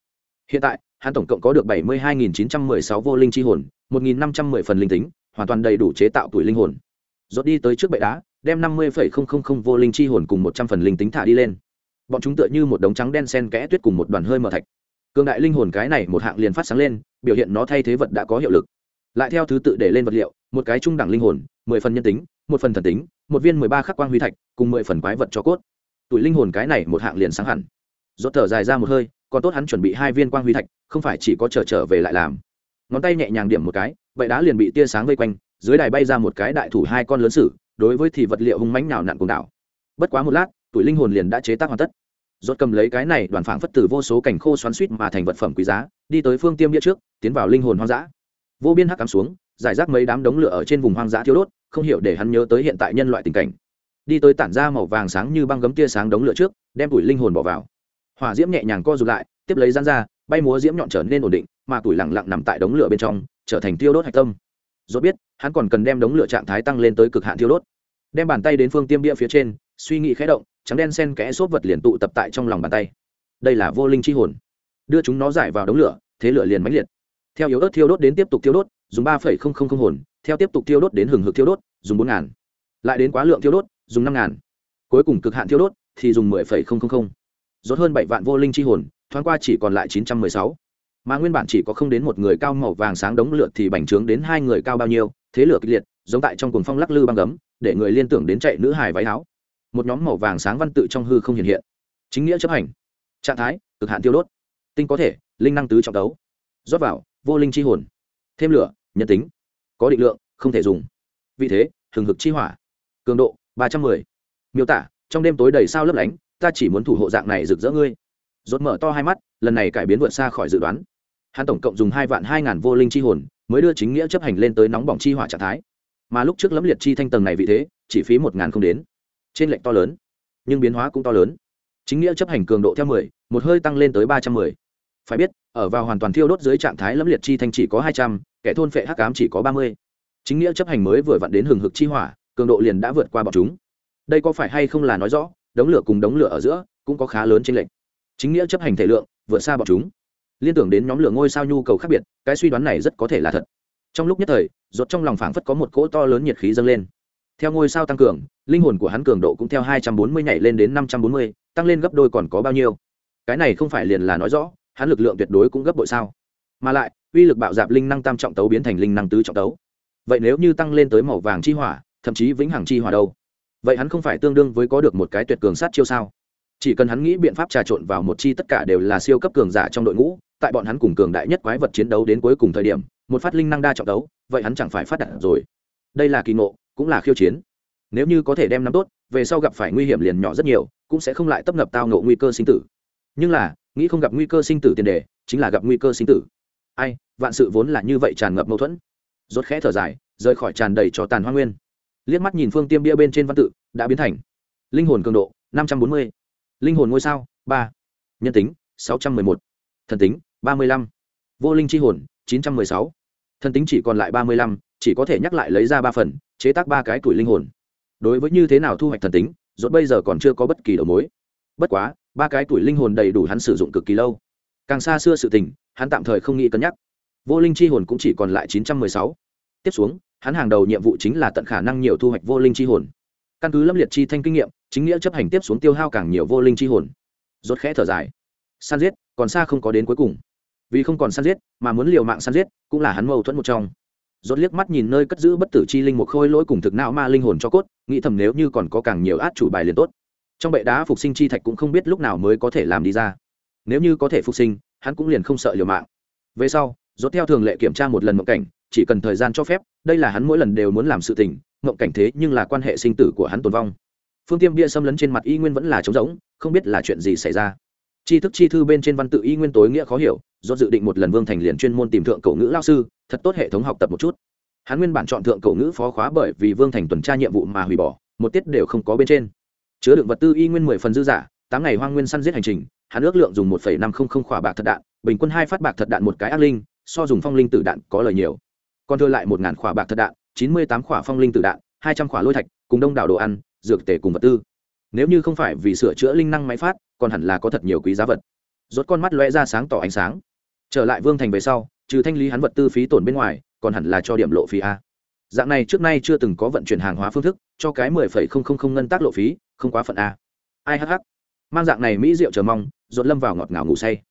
Hiện tại, hắn tổng cộng có được bảy mươi hai nghìn chín trăm mười sáu vô linh chi hồn, một nghìn năm trăm mười phần linh tính, hoàn toàn đầy đủ chế tạo tuổi linh hồn. Dốt đi tới trước bệ đá, đem năm mươi phẩy không không không vô linh chi hồn cùng một trăm phần linh tính thả đi lên. Bọn chúng tựa như một đống trắng đen sen kẽ tuyết cùng một đoàn hơi mở thạch. Cường đại linh hồn cái này một hạng liền phát sáng lên, biểu hiện nó thay thế vật đã có hiệu lực lại theo thứ tự để lên vật liệu một cái trung đẳng linh hồn mười phần nhân tính một phần thần tính một viên mười ba khắc quang huy thạch cùng mười phần quái vật cho cốt. Tuổi linh hồn cái này một hạng liền sáng hẳn. Rốt thở dài ra một hơi còn tốt hắn chuẩn bị hai viên quang huy thạch không phải chỉ có chờ trở, trở về lại làm. Ngón tay nhẹ nhàng điểm một cái vậy đá liền bị tia sáng vây quanh dưới đài bay ra một cái đại thủ hai con lớn sử đối với thì vật liệu hung mãnh nào nặn cùng đảo. Bất quá một lát tuổi linh hồn liền đã chế tác hoàn tất. Rốt cầm lấy cái này đoàn phảng phất từ vô số cảnh khô xoắn suýt mà thành vật phẩm quý giá đi tới phương tiêm địa trước tiến vào linh hồn hoang dã vô biên hắc cắm xuống, giải rác mấy đám đống lửa ở trên vùng hoang dã thiêu đốt, không hiểu để hắn nhớ tới hiện tại nhân loại tình cảnh. Đi tới tản ra màu vàng sáng như băng gấm tia sáng đống lửa trước, đem tuổi linh hồn bỏ vào. Hỏa diễm nhẹ nhàng co rụt lại, tiếp lấy rán ra, bay múa diễm nhọn trở nên ổn định, mà tuổi lặng lặng nằm tại đống lửa bên trong, trở thành tiêu đốt hạch tâm. Dốt biết, hắn còn cần đem đống lửa trạng thái tăng lên tới cực hạn tiêu đốt. Đem bàn tay đến phương tiêm bia phía trên, suy nghĩ khẽ động, trắng đen sen kẽ xốp vật liền tụ tập tại trong lòng bàn tay. Đây là vô linh chi hồn. Đưa chúng nó giải vào đống lửa, thế lửa liền mãnh liệt theo yếu ớt thiêu đốt đến tiếp tục thiêu đốt, dùng ba phẩy không không không hồn, theo tiếp tục thiêu đốt đến hừng hực thiêu đốt, dùng bốn ngàn. Lại đến quá lượng thiêu đốt, dùng năm ngàn. Cuối cùng cực hạn thiêu đốt, thì dùng mười phẩy không không không. Rốt hơn bảy vạn vô linh chi hồn, thoáng qua chỉ còn lại chín trăm mười sáu. Mà nguyên bản chỉ có không đến một người cao màu vàng sáng đống lửa thì bành trướng đến hai người cao bao nhiêu, thế lửa kịch liệt, giống tại trong cuồng phong lắc lư băng gấm, để người liên tưởng đến chạy nữ hài váy áo. Một nhóm màu vàng sáng văn tự trong hư không hiện hiện. Chính nghĩa chấp hành. Trạng thái, cực hạn tiêu đốt. Tinh có thể, linh năng tứ trọng đấu rót vào vô linh chi hồn. Thêm lửa, nhân tính. Có định lượng, không thể dùng. Vì thế, hừng hực chi hỏa. Cường độ, ba trăm mười. Miêu tả, trong đêm tối đầy sao lấp lánh, ta chỉ muốn thủ hộ dạng này rực rỡ ngươi. Rốt mở to hai mắt, lần này cải biến vượt xa khỏi dự đoán. Hắn tổng cộng dùng hai vạn hai ngàn vô linh chi hồn, mới đưa chính nghĩa chấp hành lên tới nóng bỏng chi hỏa trạng thái. Mà lúc trước lẫm liệt chi thanh tầng này vị thế, chỉ phí một ngàn không đến. Trên lệnh to lớn, nhưng biến hóa cũng to lớn. Chính nghĩa chấp hành cường độ theo mười, một hơi tăng lên tới ba trăm mười. Phải biết ở vào hoàn toàn thiêu đốt dưới trạng thái lẫm liệt chi thanh chỉ có hai trăm, kẻ thôn phệ hắc ám chỉ có ba mươi. Chính nghĩa chấp hành mới vừa vặn đến hừng hực chi hỏa, cường độ liền đã vượt qua bọn chúng. Đây có phải hay không là nói rõ, đống lửa cùng đống lửa ở giữa cũng có khá lớn trên lệnh chính nghĩa chấp hành thể lượng vượt xa bọn chúng. Liên tưởng đến nhóm lửa ngôi sao nhu cầu khác biệt, cái suy đoán này rất có thể là thật. Trong lúc nhất thời ruột trong lòng phảng phất có một cỗ to lớn nhiệt khí dâng lên. Theo ngôi sao tăng cường, linh hồn của hắn cường độ cũng theo hai trăm bốn mươi nhảy lên đến năm trăm bốn mươi, tăng lên gấp đôi còn có bao nhiêu? Cái này không phải liền là nói rõ hắn lực lượng tuyệt đối cũng gấp bội sao? Mà lại, uy lực bạo dạp linh năng tam trọng tấu biến thành linh năng tứ trọng tấu. Vậy nếu như tăng lên tới màu vàng chi hỏa, thậm chí vĩnh hằng chi hỏa đâu? Vậy hắn không phải tương đương với có được một cái tuyệt cường sát chiêu sao? Chỉ cần hắn nghĩ biện pháp trà trộn vào một chi tất cả đều là siêu cấp cường giả trong đội ngũ, tại bọn hắn cùng cường đại nhất quái vật chiến đấu đến cuối cùng thời điểm, một phát linh năng đa trọng đấu vậy hắn chẳng phải phát đạt rồi. Đây là kỳ ngộ, cũng là khiêu chiến. Nếu như có thể đem nắm tốt, về sau gặp phải nguy hiểm liền nhỏ rất nhiều, cũng sẽ không lại tấp nập tao ngộ nguy cơ sinh tử. Nhưng là nghĩ không gặp nguy cơ sinh tử tiền đề, chính là gặp nguy cơ sinh tử. Ai, vạn sự vốn là như vậy tràn ngập mâu thuẫn. Rốt khẽ thở dài, rời khỏi tràn đầy cho tàn hoa nguyên. Liếc mắt nhìn phương tiêm bia bên trên văn tự, đã biến thành linh hồn cường độ, năm trăm bốn mươi. Linh hồn ngôi sao, ba. Nhân tính, sáu trăm mười một. Thần tính, ba mươi lăm. Vô linh c h i hồn, chín trăm mười sáu. Thần tính chỉ còn lại ba mươi lăm, chỉ có thể nhắc lại lấy ra ba phần, chế tác ba cái tuổi linh hồn. Đối với như thế nào thu hoạch thần tính, rốt bây giờ còn chưa có bất kỳ đầu mối. Bất quá ba cái tuổi linh hồn đầy đủ hắn sử dụng cực kỳ lâu. Càng xa xưa sự tình, hắn tạm thời không nghĩ cân nhắc. Vô linh chi hồn cũng chỉ còn lại chín trăm mười sáu. Tiếp xuống, hắn hàng đầu nhiệm vụ chính là tận khả năng nhiều thu hoạch vô linh chi hồn. Căn cứ lâm liệt chi thanh kinh nghiệm, chính nghĩa chấp hành tiếp xuống tiêu hao càng nhiều vô linh chi hồn. Rốt khẽ thở dài. San giết, còn xa không có đến cuối cùng. Vì không còn san giết, mà muốn liều mạng san giết, cũng là hắn mâu thuẫn một trong. Rốt liếc mắt nhìn nơi cất giữ bất tử chi linh một khôi lỗi cùng thực não ma linh hồn cho cốt, nghĩ thầm nếu như còn có càng nhiều át chủ bài liền tốt trong bệ đá phục sinh chi thạch cũng không biết lúc nào mới có thể làm đi ra. Nếu như có thể phục sinh, hắn cũng liền không sợ liều mạng. Về sau, rốt theo thường lệ kiểm tra một lần mộng cảnh, chỉ cần thời gian cho phép, đây là hắn mỗi lần đều muốn làm sự tình, mộng cảnh thế nhưng là quan hệ sinh tử của hắn tồn vong. Phương tiêm bia xâm lấn trên mặt y nguyên vẫn là trống rỗng, không biết là chuyện gì xảy ra. Chi thức chi thư bên trên văn tự y nguyên tối nghĩa khó hiểu do dự định một lần vương thành liền chuyên môn tìm thượng cổ ngữ lao sư, thật tốt hệ thống học tập một chút. Hắn nguyên bản chọn thượng cổ ngữ phó khóa bởi vì vương thành tuần tra nhiệm vụ mà hủy bỏ, một tiết đều không có bên trên chứa đựng vật tư y nguyên mười phần dư giả, tám ngày hoang nguyên săn giết hành trình, hắn ước lượng dùng một phẩy năm không không khỏa bạc thật đạn, bình quân hai phát bạc thật đạn một cái ác linh, so dùng phong linh tử đạn có lời nhiều. Còn thừa lại một ngàn khỏa bạc thật đạn, chín mươi tám khỏa phong linh tử đạn, hai trăm khỏa lôi thạch, cùng đông đảo đồ ăn, dược tể cùng vật tư. Nếu như không phải vì sửa chữa linh năng máy phát, còn hẳn là có thật nhiều quý giá vật. Rốt con mắt lóe ra sáng tỏ ánh sáng. Trở lại vương thành về sau, trừ thanh lý hắn vật tư phí tổn bên ngoài, còn hẳn là cho điểm lộ phí a. Dạng này trước nay chưa từng có vận chuyển hàng hóa phương thức, cho cái mười phẩy không không không ngân tác lộ phí không quá phận a. Ai hh mang dạng này mỹ rượu chờ mong dột lâm vào ngọt ngào ngủ say.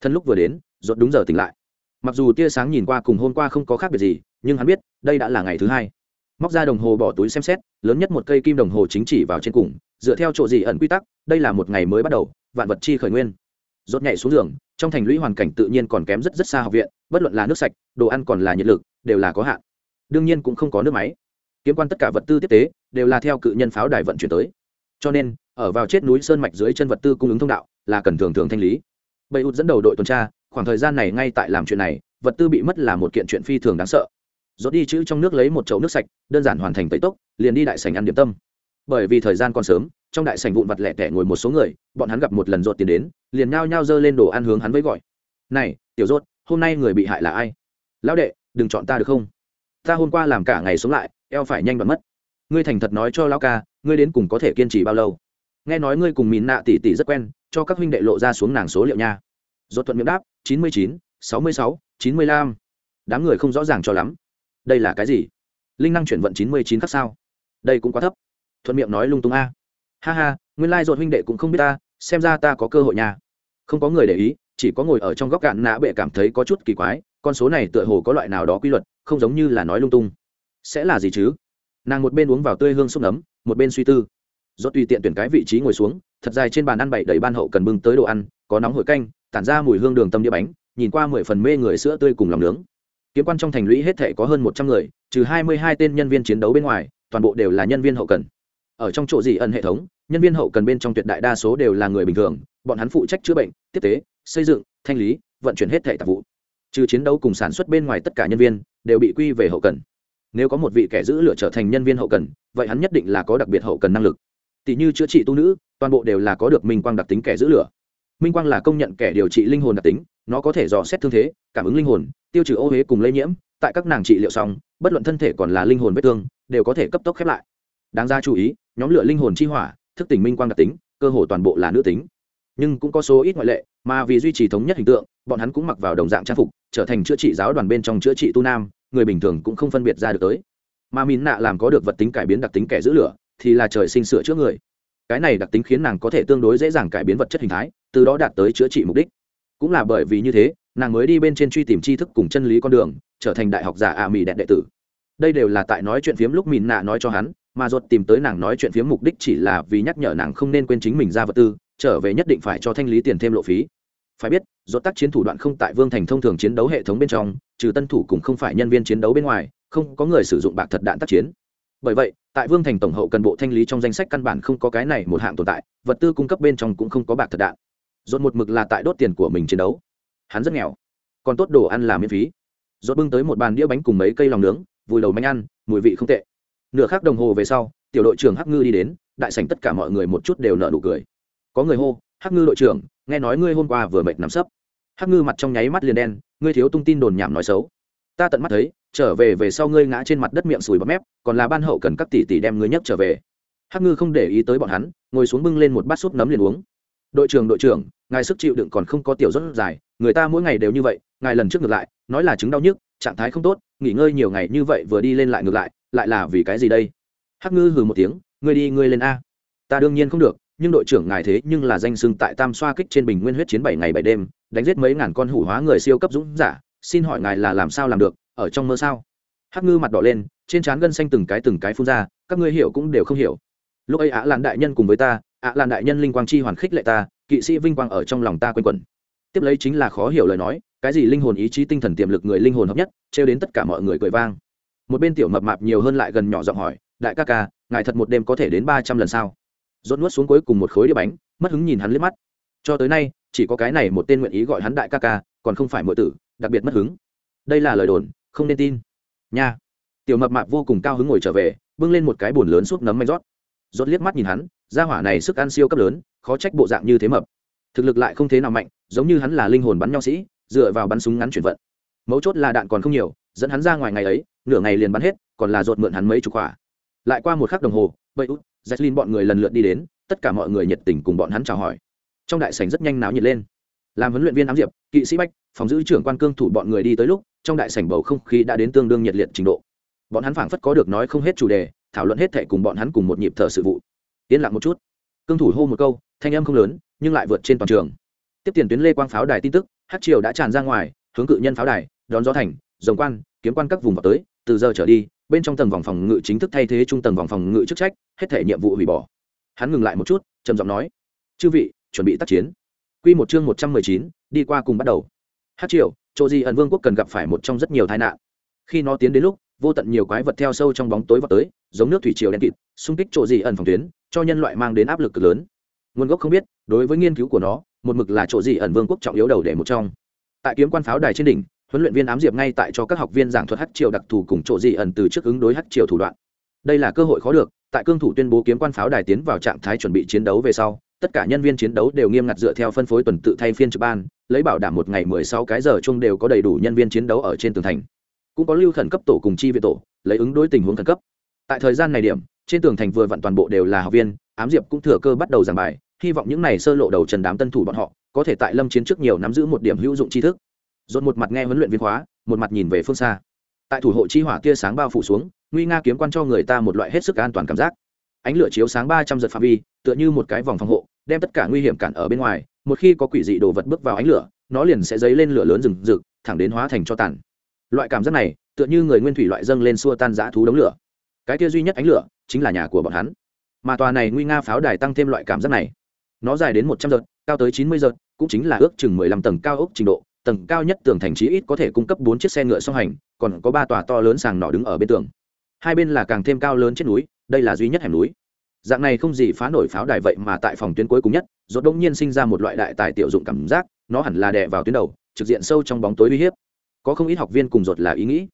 Thân lúc vừa đến dột đúng giờ tỉnh lại. Mặc dù tia sáng nhìn qua cùng hôm qua không có khác biệt gì, nhưng hắn biết, đây đã là ngày thứ hai. Móc ra đồng hồ bỏ túi xem xét, lớn nhất một cây kim đồng hồ chính chỉ vào trên cùng, dựa theo chỗ gì ẩn quy tắc, đây là một ngày mới bắt đầu, vạn vật chi khởi nguyên. Rốt nhảy xuống giường, trong thành lũy hoàn cảnh tự nhiên còn kém rất rất xa học viện, bất luận là nước sạch, đồ ăn còn là nhiệt lực, đều là có hạn. Đương nhiên cũng không có nước máy. Kiếm quan tất cả vật tư tiếp tế, đều là theo cự nhân pháo đài vận chuyển tới cho nên, ở vào chết núi sơn mạch dưới chân vật tư cung ứng thông đạo là cần thường thường thanh lý. Bầy út dẫn đầu đội tuần tra, khoảng thời gian này ngay tại làm chuyện này, vật tư bị mất là một kiện chuyện phi thường đáng sợ. Dốt đi chữ trong nước lấy một chậu nước sạch, đơn giản hoàn thành tẩy tốc, liền đi đại sảnh ăn điểm tâm. Bởi vì thời gian còn sớm, trong đại sảnh vụn vặt lẻ tẻ ngồi một số người, bọn hắn gặp một lần dốt tiền đến, liền nhao nhao dơ lên đồ ăn hướng hắn với gọi. Này, tiểu rốt, hôm nay người bị hại là ai? Lão đệ, đừng chọn ta được không? Ta hôm qua làm cả ngày sống lại, eo phải nhanh đoạn mất. Ngươi thành thật nói cho lão ca ngươi đến cùng có thể kiên trì bao lâu? Nghe nói ngươi cùng mìn nạ tỷ tỷ rất quen, cho các huynh đệ lộ ra xuống nàng số liệu nha. Rốt thuận miệng đáp, chín mươi chín, sáu mươi sáu, chín mươi lăm. Đám người không rõ ràng cho lắm. Đây là cái gì? Linh năng chuyển vận chín mươi chín khắc sao? Đây cũng quá thấp. Thuận miệng nói lung tung a. Ha ha, nguyên lai dột huynh đệ cũng không biết ta, xem ra ta có cơ hội nha. Không có người để ý, chỉ có ngồi ở trong góc cạn nạ bệ cảm thấy có chút kỳ quái, con số này tựa hồ có loại nào đó quy luật, không giống như là nói lung tung. Sẽ là gì chứ? Nàng một bên uống vào tươi hương xúc nấm một bên suy tư. Do tùy tiện tuyển cái vị trí ngồi xuống, thật dài trên bàn ăn bậy đầy ban hậu cần bưng tới đồ ăn, có nóng hổi canh, tản ra mùi hương đường tâm đĩa bánh, nhìn qua mười phần mê người sữa tươi cùng lòng nướng. Kiếm quan trong thành lũy hết thể có hơn một trăm người, trừ hai mươi hai tên nhân viên chiến đấu bên ngoài, toàn bộ đều là nhân viên hậu cần. Ở trong chỗ gì ẩn hệ thống, nhân viên hậu cần bên trong tuyệt đại đa số đều là người bình thường, bọn hắn phụ trách chữa bệnh, tiếp tế, xây dựng, thanh lý, vận chuyển hết thể tạp vụ. Trừ chiến đấu cùng sản xuất bên ngoài tất cả nhân viên, đều bị quy về hậu cần nếu có một vị kẻ giữ lửa trở thành nhân viên hậu cần, vậy hắn nhất định là có đặc biệt hậu cần năng lực. Tỷ như chữa trị tu nữ, toàn bộ đều là có được minh quang đặc tính kẻ giữ lửa. Minh quang là công nhận kẻ điều trị linh hồn đặc tính, nó có thể dò xét thương thế, cảm ứng linh hồn, tiêu trừ ô huế cùng lây nhiễm. Tại các nàng trị liệu xong, bất luận thân thể còn là linh hồn vết thương, đều có thể cấp tốc khép lại. Đáng ra chú ý, nhóm lửa linh hồn chi hỏa, thức tỉnh minh quang đặc tính, cơ hồ toàn bộ là nữ tính. Nhưng cũng có số ít ngoại lệ, mà vì duy trì thống nhất hình tượng, bọn hắn cũng mặc vào đồng dạng trang phục, trở thành chữa trị giáo đoàn bên trong chữa trị tu nam người bình thường cũng không phân biệt ra được tới. Mà mìn nạ làm có được vật tính cải biến đặc tính kẻ giữ lửa, thì là trời sinh sửa chữa người. Cái này đặc tính khiến nàng có thể tương đối dễ dàng cải biến vật chất hình thái, từ đó đạt tới chữa trị mục đích. Cũng là bởi vì như thế, nàng mới đi bên trên truy tìm tri thức cùng chân lý con đường, trở thành đại học giả ạ à mỹ đẹp đệ tử. Đây đều là tại nói chuyện phiếm lúc mìn nạ nói cho hắn, mà ruột tìm tới nàng nói chuyện phiếm mục đích chỉ là vì nhắc nhở nàng không nên quên chính mình ra vật tư, trở về nhất định phải cho thanh lý tiền thêm lộ phí phải biết, do tác chiến thủ đoạn không tại vương thành thông thường chiến đấu hệ thống bên trong, trừ tân thủ cùng không phải nhân viên chiến đấu bên ngoài, không có người sử dụng bạc thật đạn tác chiến. Bởi vậy, tại vương thành tổng hậu cần bộ thanh lý trong danh sách căn bản không có cái này một hạng tồn tại, vật tư cung cấp bên trong cũng không có bạc thật đạn. Dồn một mực là tại đốt tiền của mình chiến đấu. Hắn rất nghèo, còn tốt đồ ăn là miễn phí. Dốt bưng tới một bàn đĩa bánh cùng mấy cây lòng nướng, vùi đầu manh ăn, mùi vị không tệ. Nửa khắc đồng hồ về sau, tiểu đội trưởng hắc ngư đi đến, đại sảnh tất cả mọi người một chút đều nợ nụ cười. Có người hô, hắc ngư đội trưởng nghe nói ngươi hôm qua vừa mệt nằm sấp. Hắc ngư mặt trong nháy mắt liền đen, ngươi thiếu tung tin đồn nhảm nói xấu. Ta tận mắt thấy, trở về về sau ngươi ngã trên mặt đất miệng sùi bọt mép, còn là ban hậu cần các tỷ tỷ đem ngươi nhấc trở về. Hắc ngư không để ý tới bọn hắn, ngồi xuống bưng lên một bát súp nấm liền uống. Đội trưởng đội trưởng, ngài sức chịu đựng còn không có tiểu rất dài, người ta mỗi ngày đều như vậy, ngài lần trước ngược lại, nói là chứng đau nhức, trạng thái không tốt, nghỉ ngơi nhiều ngày như vậy vừa đi lên lại ngược lại lại là vì cái gì đây? Hắc ngư hừ một tiếng, ngươi đi, ngươi lên a. Ta đương nhiên không được nhưng đội trưởng ngài thế nhưng là danh sưng tại tam xoa kích trên bình nguyên huyết chiến bảy ngày bảy đêm, đánh giết mấy ngàn con hủ hóa người siêu cấp dũng giả, xin hỏi ngài là làm sao làm được, ở trong mơ sao? Hắc ngư mặt đỏ lên, trên trán gân xanh từng cái từng cái phun ra, các ngươi hiểu cũng đều không hiểu. Lúc ấy ạ làn đại nhân cùng với ta ạ làn đại nhân linh quang chi hoàn khích lệ ta, kỵ sĩ vinh quang ở trong lòng ta quanh quẩn. Tiếp lấy chính là khó hiểu lời nói, cái gì linh hồn ý chí tinh thần tiềm lực người linh hồn hợp nhất, trêu đến tất cả mọi người cười vang. Một bên tiểu mập mạp nhiều hơn lại gần nhỏ giọng hỏi, đại ca ca, ngài thật một đêm có thể đến ba trăm lần sao? Dốt nuốt xuống cuối cùng một khối đĩa bánh, mất hứng nhìn hắn liếc mắt. Cho tới nay, chỉ có cái này một tên nguyện ý gọi hắn đại ca ca, còn không phải mọi tử, đặc biệt mất hứng. Đây là lời đồn, không nên tin. Nha. Tiểu mập mạp vô cùng cao hứng ngồi trở về, bưng lên một cái bồn lớn suốt nấm manh rót. Rốt liếc mắt nhìn hắn, gia hỏa này sức ăn siêu cấp lớn, khó trách bộ dạng như thế mập. Thực lực lại không thế nào mạnh, giống như hắn là linh hồn bắn nho sĩ, dựa vào bắn súng ngắn chuyển vận. Mấu chốt là đạn còn không nhiều, dẫn hắn ra ngoài ngày ấy, nửa ngày liền bắn hết, còn là rột mượn hắn mấy chục quả. Lại qua một khắc đồng hồ vậy út Jacqueline bọn người lần lượt đi đến, tất cả mọi người nhiệt tình cùng bọn hắn chào hỏi. Trong đại sảnh rất nhanh náo nhiệt lên. Làm huấn luyện viên ám diệp, kỵ sĩ bách, phòng giữ trưởng quan cương thủ bọn người đi tới lúc, trong đại sảnh bầu không khí đã đến tương đương nhiệt liệt trình độ. Bọn hắn phảng phất có được nói không hết chủ đề, thảo luận hết thệ cùng bọn hắn cùng một nhịp thở sự vụ. Yên lặng một chút. Cương thủ hô một câu, thanh âm không lớn, nhưng lại vượt trên toàn trường. Tiếp tiền tuyến lê quang pháo đài tin tức, hát triều đã tràn ra ngoài, hướng cự nhân pháo đài, đón gió thành dòng quan, kiếm quan các vùng vào tới từ giờ trở đi, bên trong tầng vòng phòng ngự chính thức thay thế trung tầng vòng phòng ngự chức trách, hết thể nhiệm vụ hủy bỏ. Hắn ngừng lại một chút, trầm giọng nói, chư vị, chuẩn bị tác chiến. Q một chương một trăm mười chín, đi qua cùng bắt đầu. Hát triều chỗ gì ẩn vương quốc cần gặp phải một trong rất nhiều tai nạn. Khi nó tiến đến lúc, vô tận nhiều quái vật theo sâu trong bóng tối vào tới, giống nước thủy triều đen kịt, xung kích chỗ gì ẩn phòng tuyến, cho nhân loại mang đến áp lực cực lớn. Nguồn gốc không biết, đối với nghiên cứu của nó, một mực là chỗ gì ẩn vương quốc trọng yếu đầu để một trong. Tại kiếm quan pháo đài trên đỉnh huấn luyện viên ám diệp ngay tại cho các học viên giảng thuật hát triều đặc thù cùng chỗ gì ẩn từ trước ứng đối hát triều thủ đoạn. Đây là cơ hội khó được, tại cương thủ tuyên bố kiếm quan pháo đài tiến vào trạng thái chuẩn bị chiến đấu về sau, tất cả nhân viên chiến đấu đều nghiêm ngặt dựa theo phân phối tuần tự thay phiên trực ban, lấy bảo đảm một ngày mười sáu cái giờ chung đều có đầy đủ nhân viên chiến đấu ở trên tường thành. Cũng có lưu khẩn cấp tổ cùng chi viện tổ, lấy ứng đối tình huống khẩn cấp. Tại thời gian này điểm, trên tường thành vừa vặn toàn bộ đều là học viên, ám diệp cũng thừa cơ bắt đầu giảng bài, hy vọng những này sơ lộ đầu trần đám tân thủ bọn họ, có thể tại lâm chiến trước nhiều nắm giữ một điểm hữu dụng tri thức dồn một mặt nghe huấn luyện viên khóa, một mặt nhìn về phương xa. Tại thủ hộ chi hỏa tia sáng bao phủ xuống, nguy nga kiếm quan cho người ta một loại hết sức an toàn cảm giác. Ánh lửa chiếu sáng ba trăm giật phạm vi, tựa như một cái vòng phòng hộ, đem tất cả nguy hiểm cản ở bên ngoài, một khi có quỷ dị đồ vật bước vào ánh lửa, nó liền sẽ dấy lên lửa lớn rừng rực, thẳng đến hóa thành cho tàn. Loại cảm giác này, tựa như người nguyên thủy loại dâng lên xua tan dã thú đống lửa. Cái kia duy nhất ánh lửa, chính là nhà của bọn hắn. Mà tòa này nguy nga pháo đài tăng thêm loại cảm giác này. Nó dài đến một trăm giật, cao tới chín mươi giật, cũng chính là ước chừng mười lăm tầng cao ốc trình độ tầng cao nhất tường thành trí ít có thể cung cấp bốn chiếc xe ngựa song hành, còn có ba tòa to lớn sàng nỏ đứng ở bên tường. Hai bên là càng thêm cao lớn trên núi, đây là duy nhất hẻm núi. Dạng này không gì phá nổi pháo đài vậy mà tại phòng tuyến cuối cùng nhất, rốt đông nhiên sinh ra một loại đại tài tiểu dụng cảm giác, nó hẳn là đè vào tuyến đầu, trực diện sâu trong bóng tối uy hiếp. Có không ít học viên cùng rột là ý nghĩ.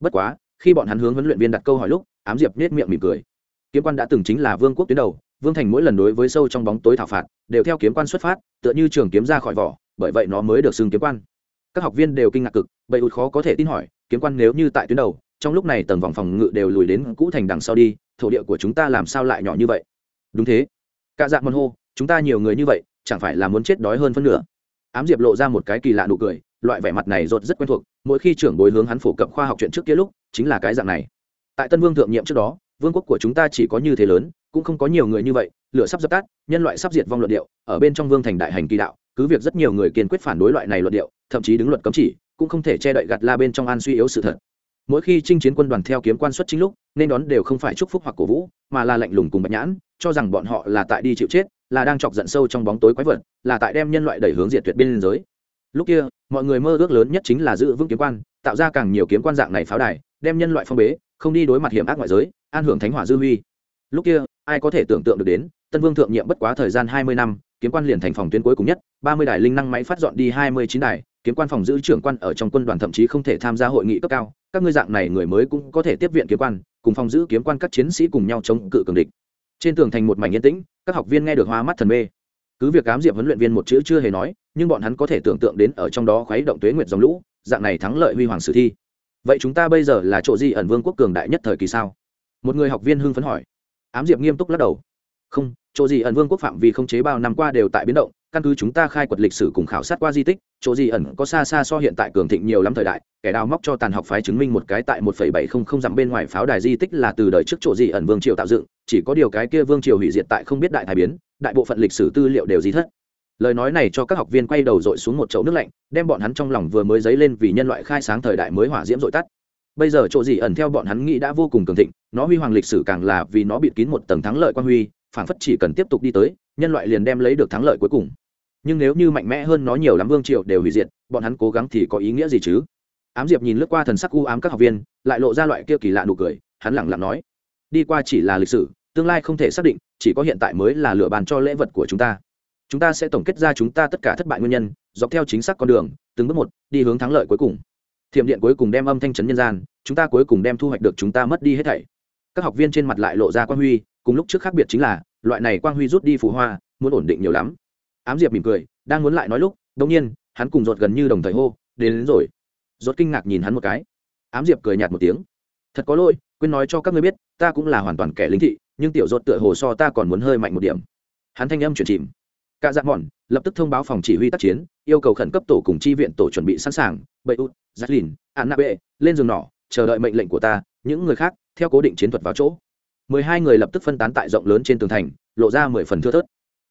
Bất quá, khi bọn hắn hướng huấn luyện viên đặt câu hỏi lúc, ám diệp nết miệng mỉm cười. Kiếm quan đã từng chính là vương quốc tuyến đầu, vương thành mỗi lần đối với sâu trong bóng tối thảo phạt, đều theo kiếm quan xuất phát, tựa như trường kiếm ra khỏi vỏ, bởi vậy nó mới được xưng kiếm quan các học viên đều kinh ngạc cực bậy ụt khó có thể tin hỏi, kiếm quan nếu như tại tuyến đầu, trong lúc này tầng vòng phòng ngự đều lùi đến cũ thành đằng sau đi, thổ địa của chúng ta làm sao lại nhỏ như vậy? Đúng thế. Cả dạng môn hô, chúng ta nhiều người như vậy, chẳng phải là muốn chết đói hơn phân nửa? Ám diệp lộ ra một cái kỳ lạ nụ cười, loại vẻ mặt này rột rất quen thuộc, mỗi khi trưởng bối hướng hắn phổ cập khoa học chuyện trước kia lúc, chính là cái dạng này. Tại tân vương thượng nhiệm trước đó, vương quốc của chúng ta chỉ có như thế lớn, cũng không có nhiều người như vậy, lửa sắp dập tắt, nhân loại sắp diệt vong luận điệu, ở bên trong vương thành đại hành kỳ đạo cứ việc rất nhiều người kiên quyết phản đối loại này luận điệu, thậm chí đứng luật cấm chỉ, cũng không thể che đậy gạt la bên trong an suy yếu sự thật. Mỗi khi chinh chiến quân đoàn theo kiếm quan xuất chính lúc, nên đón đều không phải chúc phúc hoặc cổ vũ, mà là lạnh lùng cùng bạch nhãn, cho rằng bọn họ là tại đi chịu chết, là đang chọc giận sâu trong bóng tối quái vật, là tại đem nhân loại đẩy hướng diệt tuyệt biên giới. Lúc kia, mọi người mơ ước lớn nhất chính là giữ vững kiếm quan, tạo ra càng nhiều kiếm quan dạng này pháo đài, đem nhân loại phong bế, không đi đối mặt hiểm ác ngoại giới, an hưởng thánh hỏa dư huy. Lúc kia, ai có thể tưởng tượng được đến tân vương thượng nhiệm bất quá thời gian hai mươi năm, kiếm quan liền thành phòng tuyến cuối cùng nhất, ba mươi đài linh năng máy phát dọn đi hai mươi chín đài, kiếm quan phòng giữ trưởng quan ở trong quân đoàn thậm chí không thể tham gia hội nghị cấp cao, các ngươi dạng này người mới cũng có thể tiếp viện kiếm quan, cùng phòng giữ kiếm quan các chiến sĩ cùng nhau chống cự cường địch. Trên tường thành một mảnh yên tĩnh, các học viên nghe được hoa mắt thần mê. Cứ việc cám diệp huấn luyện viên một chữ chưa hề nói, nhưng bọn hắn có thể tưởng tượng đến ở trong đó khuấy động tuế nguyệt dòng lũ, dạng này thắng lợi huy hoàng sử thi. Vậy chúng ta bây giờ là chỗ gì ẩn vương quốc cường đại nhất thời kỳ sao? Một người học viên hưng phấn hỏi. Ám diệp nghiêm túc lắc đầu. Không chỗ gì ẩn vương quốc phạm vi không chế bao năm qua đều tại biến động, căn cứ chúng ta khai quật lịch sử cùng khảo sát qua di tích, chỗ gì ẩn có xa xa so hiện tại cường thịnh nhiều lắm thời đại, kẻ đào móc cho tàn học phái chứng minh một cái tại một phẩy bảy không không dặm bên ngoài pháo đài di tích là từ đời trước chỗ gì ẩn vương triều tạo dựng, chỉ có điều cái kia vương triều hủy diệt tại không biết đại thái biến, đại bộ phận lịch sử tư liệu đều di thất. Lời nói này cho các học viên quay đầu dội xuống một chậu nước lạnh, đem bọn hắn trong lòng vừa mới dấy lên vì nhân loại khai sáng thời đại mới hỏa diễm dội tắt. Bây giờ chỗ gì ẩn theo bọn hắn nghĩ đã vô cùng cường thịnh, nó huy hoàng lịch sử càng là vì nó bịt kín một tầng thắng lợi quan huy phản phất chỉ cần tiếp tục đi tới, nhân loại liền đem lấy được thắng lợi cuối cùng. Nhưng nếu như mạnh mẽ hơn nó nhiều lắm, vương triều đều hủy diệt, bọn hắn cố gắng thì có ý nghĩa gì chứ? Ám diệp nhìn lướt qua thần sắc u ám các học viên, lại lộ ra loại kia kỳ lạ nụ cười, hắn lẳng lặng nói, đi qua chỉ là lịch sử, tương lai không thể xác định, chỉ có hiện tại mới là lựa bàn cho lễ vật của chúng ta. Chúng ta sẽ tổng kết ra chúng ta tất cả thất bại nguyên nhân, dọc theo chính xác con đường, từng bước một, đi hướng thắng lợi cuối cùng. Thiểm điện cuối cùng đem âm thanh chấn nhân gian, chúng ta cuối cùng đem thu hoạch được chúng ta mất đi hết thảy. Các học viên trên mặt lại lộ ra quan huy cùng lúc trước khác biệt chính là loại này quang huy rút đi phù hoa muốn ổn định nhiều lắm. Ám diệp mỉm cười đang muốn lại nói lúc đông nhiên hắn cùng giọt gần như đồng thời hô đến, đến rồi. Giọt kinh ngạc nhìn hắn một cái. Ám diệp cười nhạt một tiếng. Thật có lỗi quên nói cho các ngươi biết ta cũng là hoàn toàn kẻ lính thị nhưng tiểu giọt tựa hồ so ta còn muốn hơi mạnh một điểm. Hắn thanh âm chuyển chìm. Cả dạng mòn lập tức thông báo phòng chỉ huy tác chiến yêu cầu khẩn cấp tổ cùng chi viện tổ chuẩn bị sẵn sàng bậy út giắt lìn ạn nạ bệ lên giường nỏ chờ đợi mệnh lệnh của ta những người khác theo cố định chiến thuật vào chỗ mười hai người lập tức phân tán tại rộng lớn trên tường thành, lộ ra mười phần thưa thớt.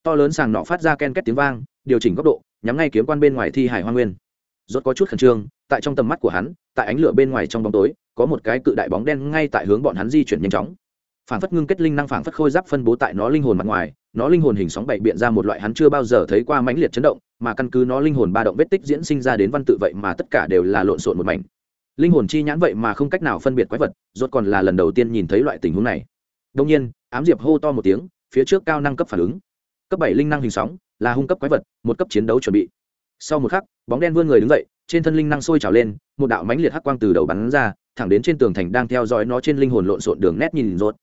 To lớn sàng nọ phát ra ken két tiếng vang, điều chỉnh góc độ, nhắm ngay kiếm quan bên ngoài thi hải hoa nguyên. Rốt có chút khẩn trương, tại trong tầm mắt của hắn, tại ánh lửa bên ngoài trong bóng tối, có một cái cự đại bóng đen ngay tại hướng bọn hắn di chuyển nhanh chóng. Phản phất ngưng kết linh năng phản phất khôi giáp phân bố tại nó linh hồn mặt ngoài, nó linh hồn hình sóng bảy biện ra một loại hắn chưa bao giờ thấy qua mãnh liệt chấn động, mà căn cứ nó linh hồn ba động vết tích diễn sinh ra đến văn tự vậy mà tất cả đều là lộn xộn một mảnh. Linh hồn chi nhãn vậy mà không cách nào phân biệt quái vật, rốt còn là lần đầu tiên nhìn thấy loại tình huống này đông nhiên, ám diệp hô to một tiếng, phía trước cao năng cấp phản ứng. Cấp bảy linh năng hình sóng, là hung cấp quái vật, một cấp chiến đấu chuẩn bị. Sau một khắc, bóng đen vươn người đứng dậy, trên thân linh năng sôi trào lên, một đạo mãnh liệt hắc quang từ đầu bắn ra, thẳng đến trên tường thành đang theo dõi nó trên linh hồn lộn xộn đường nét nhìn rốt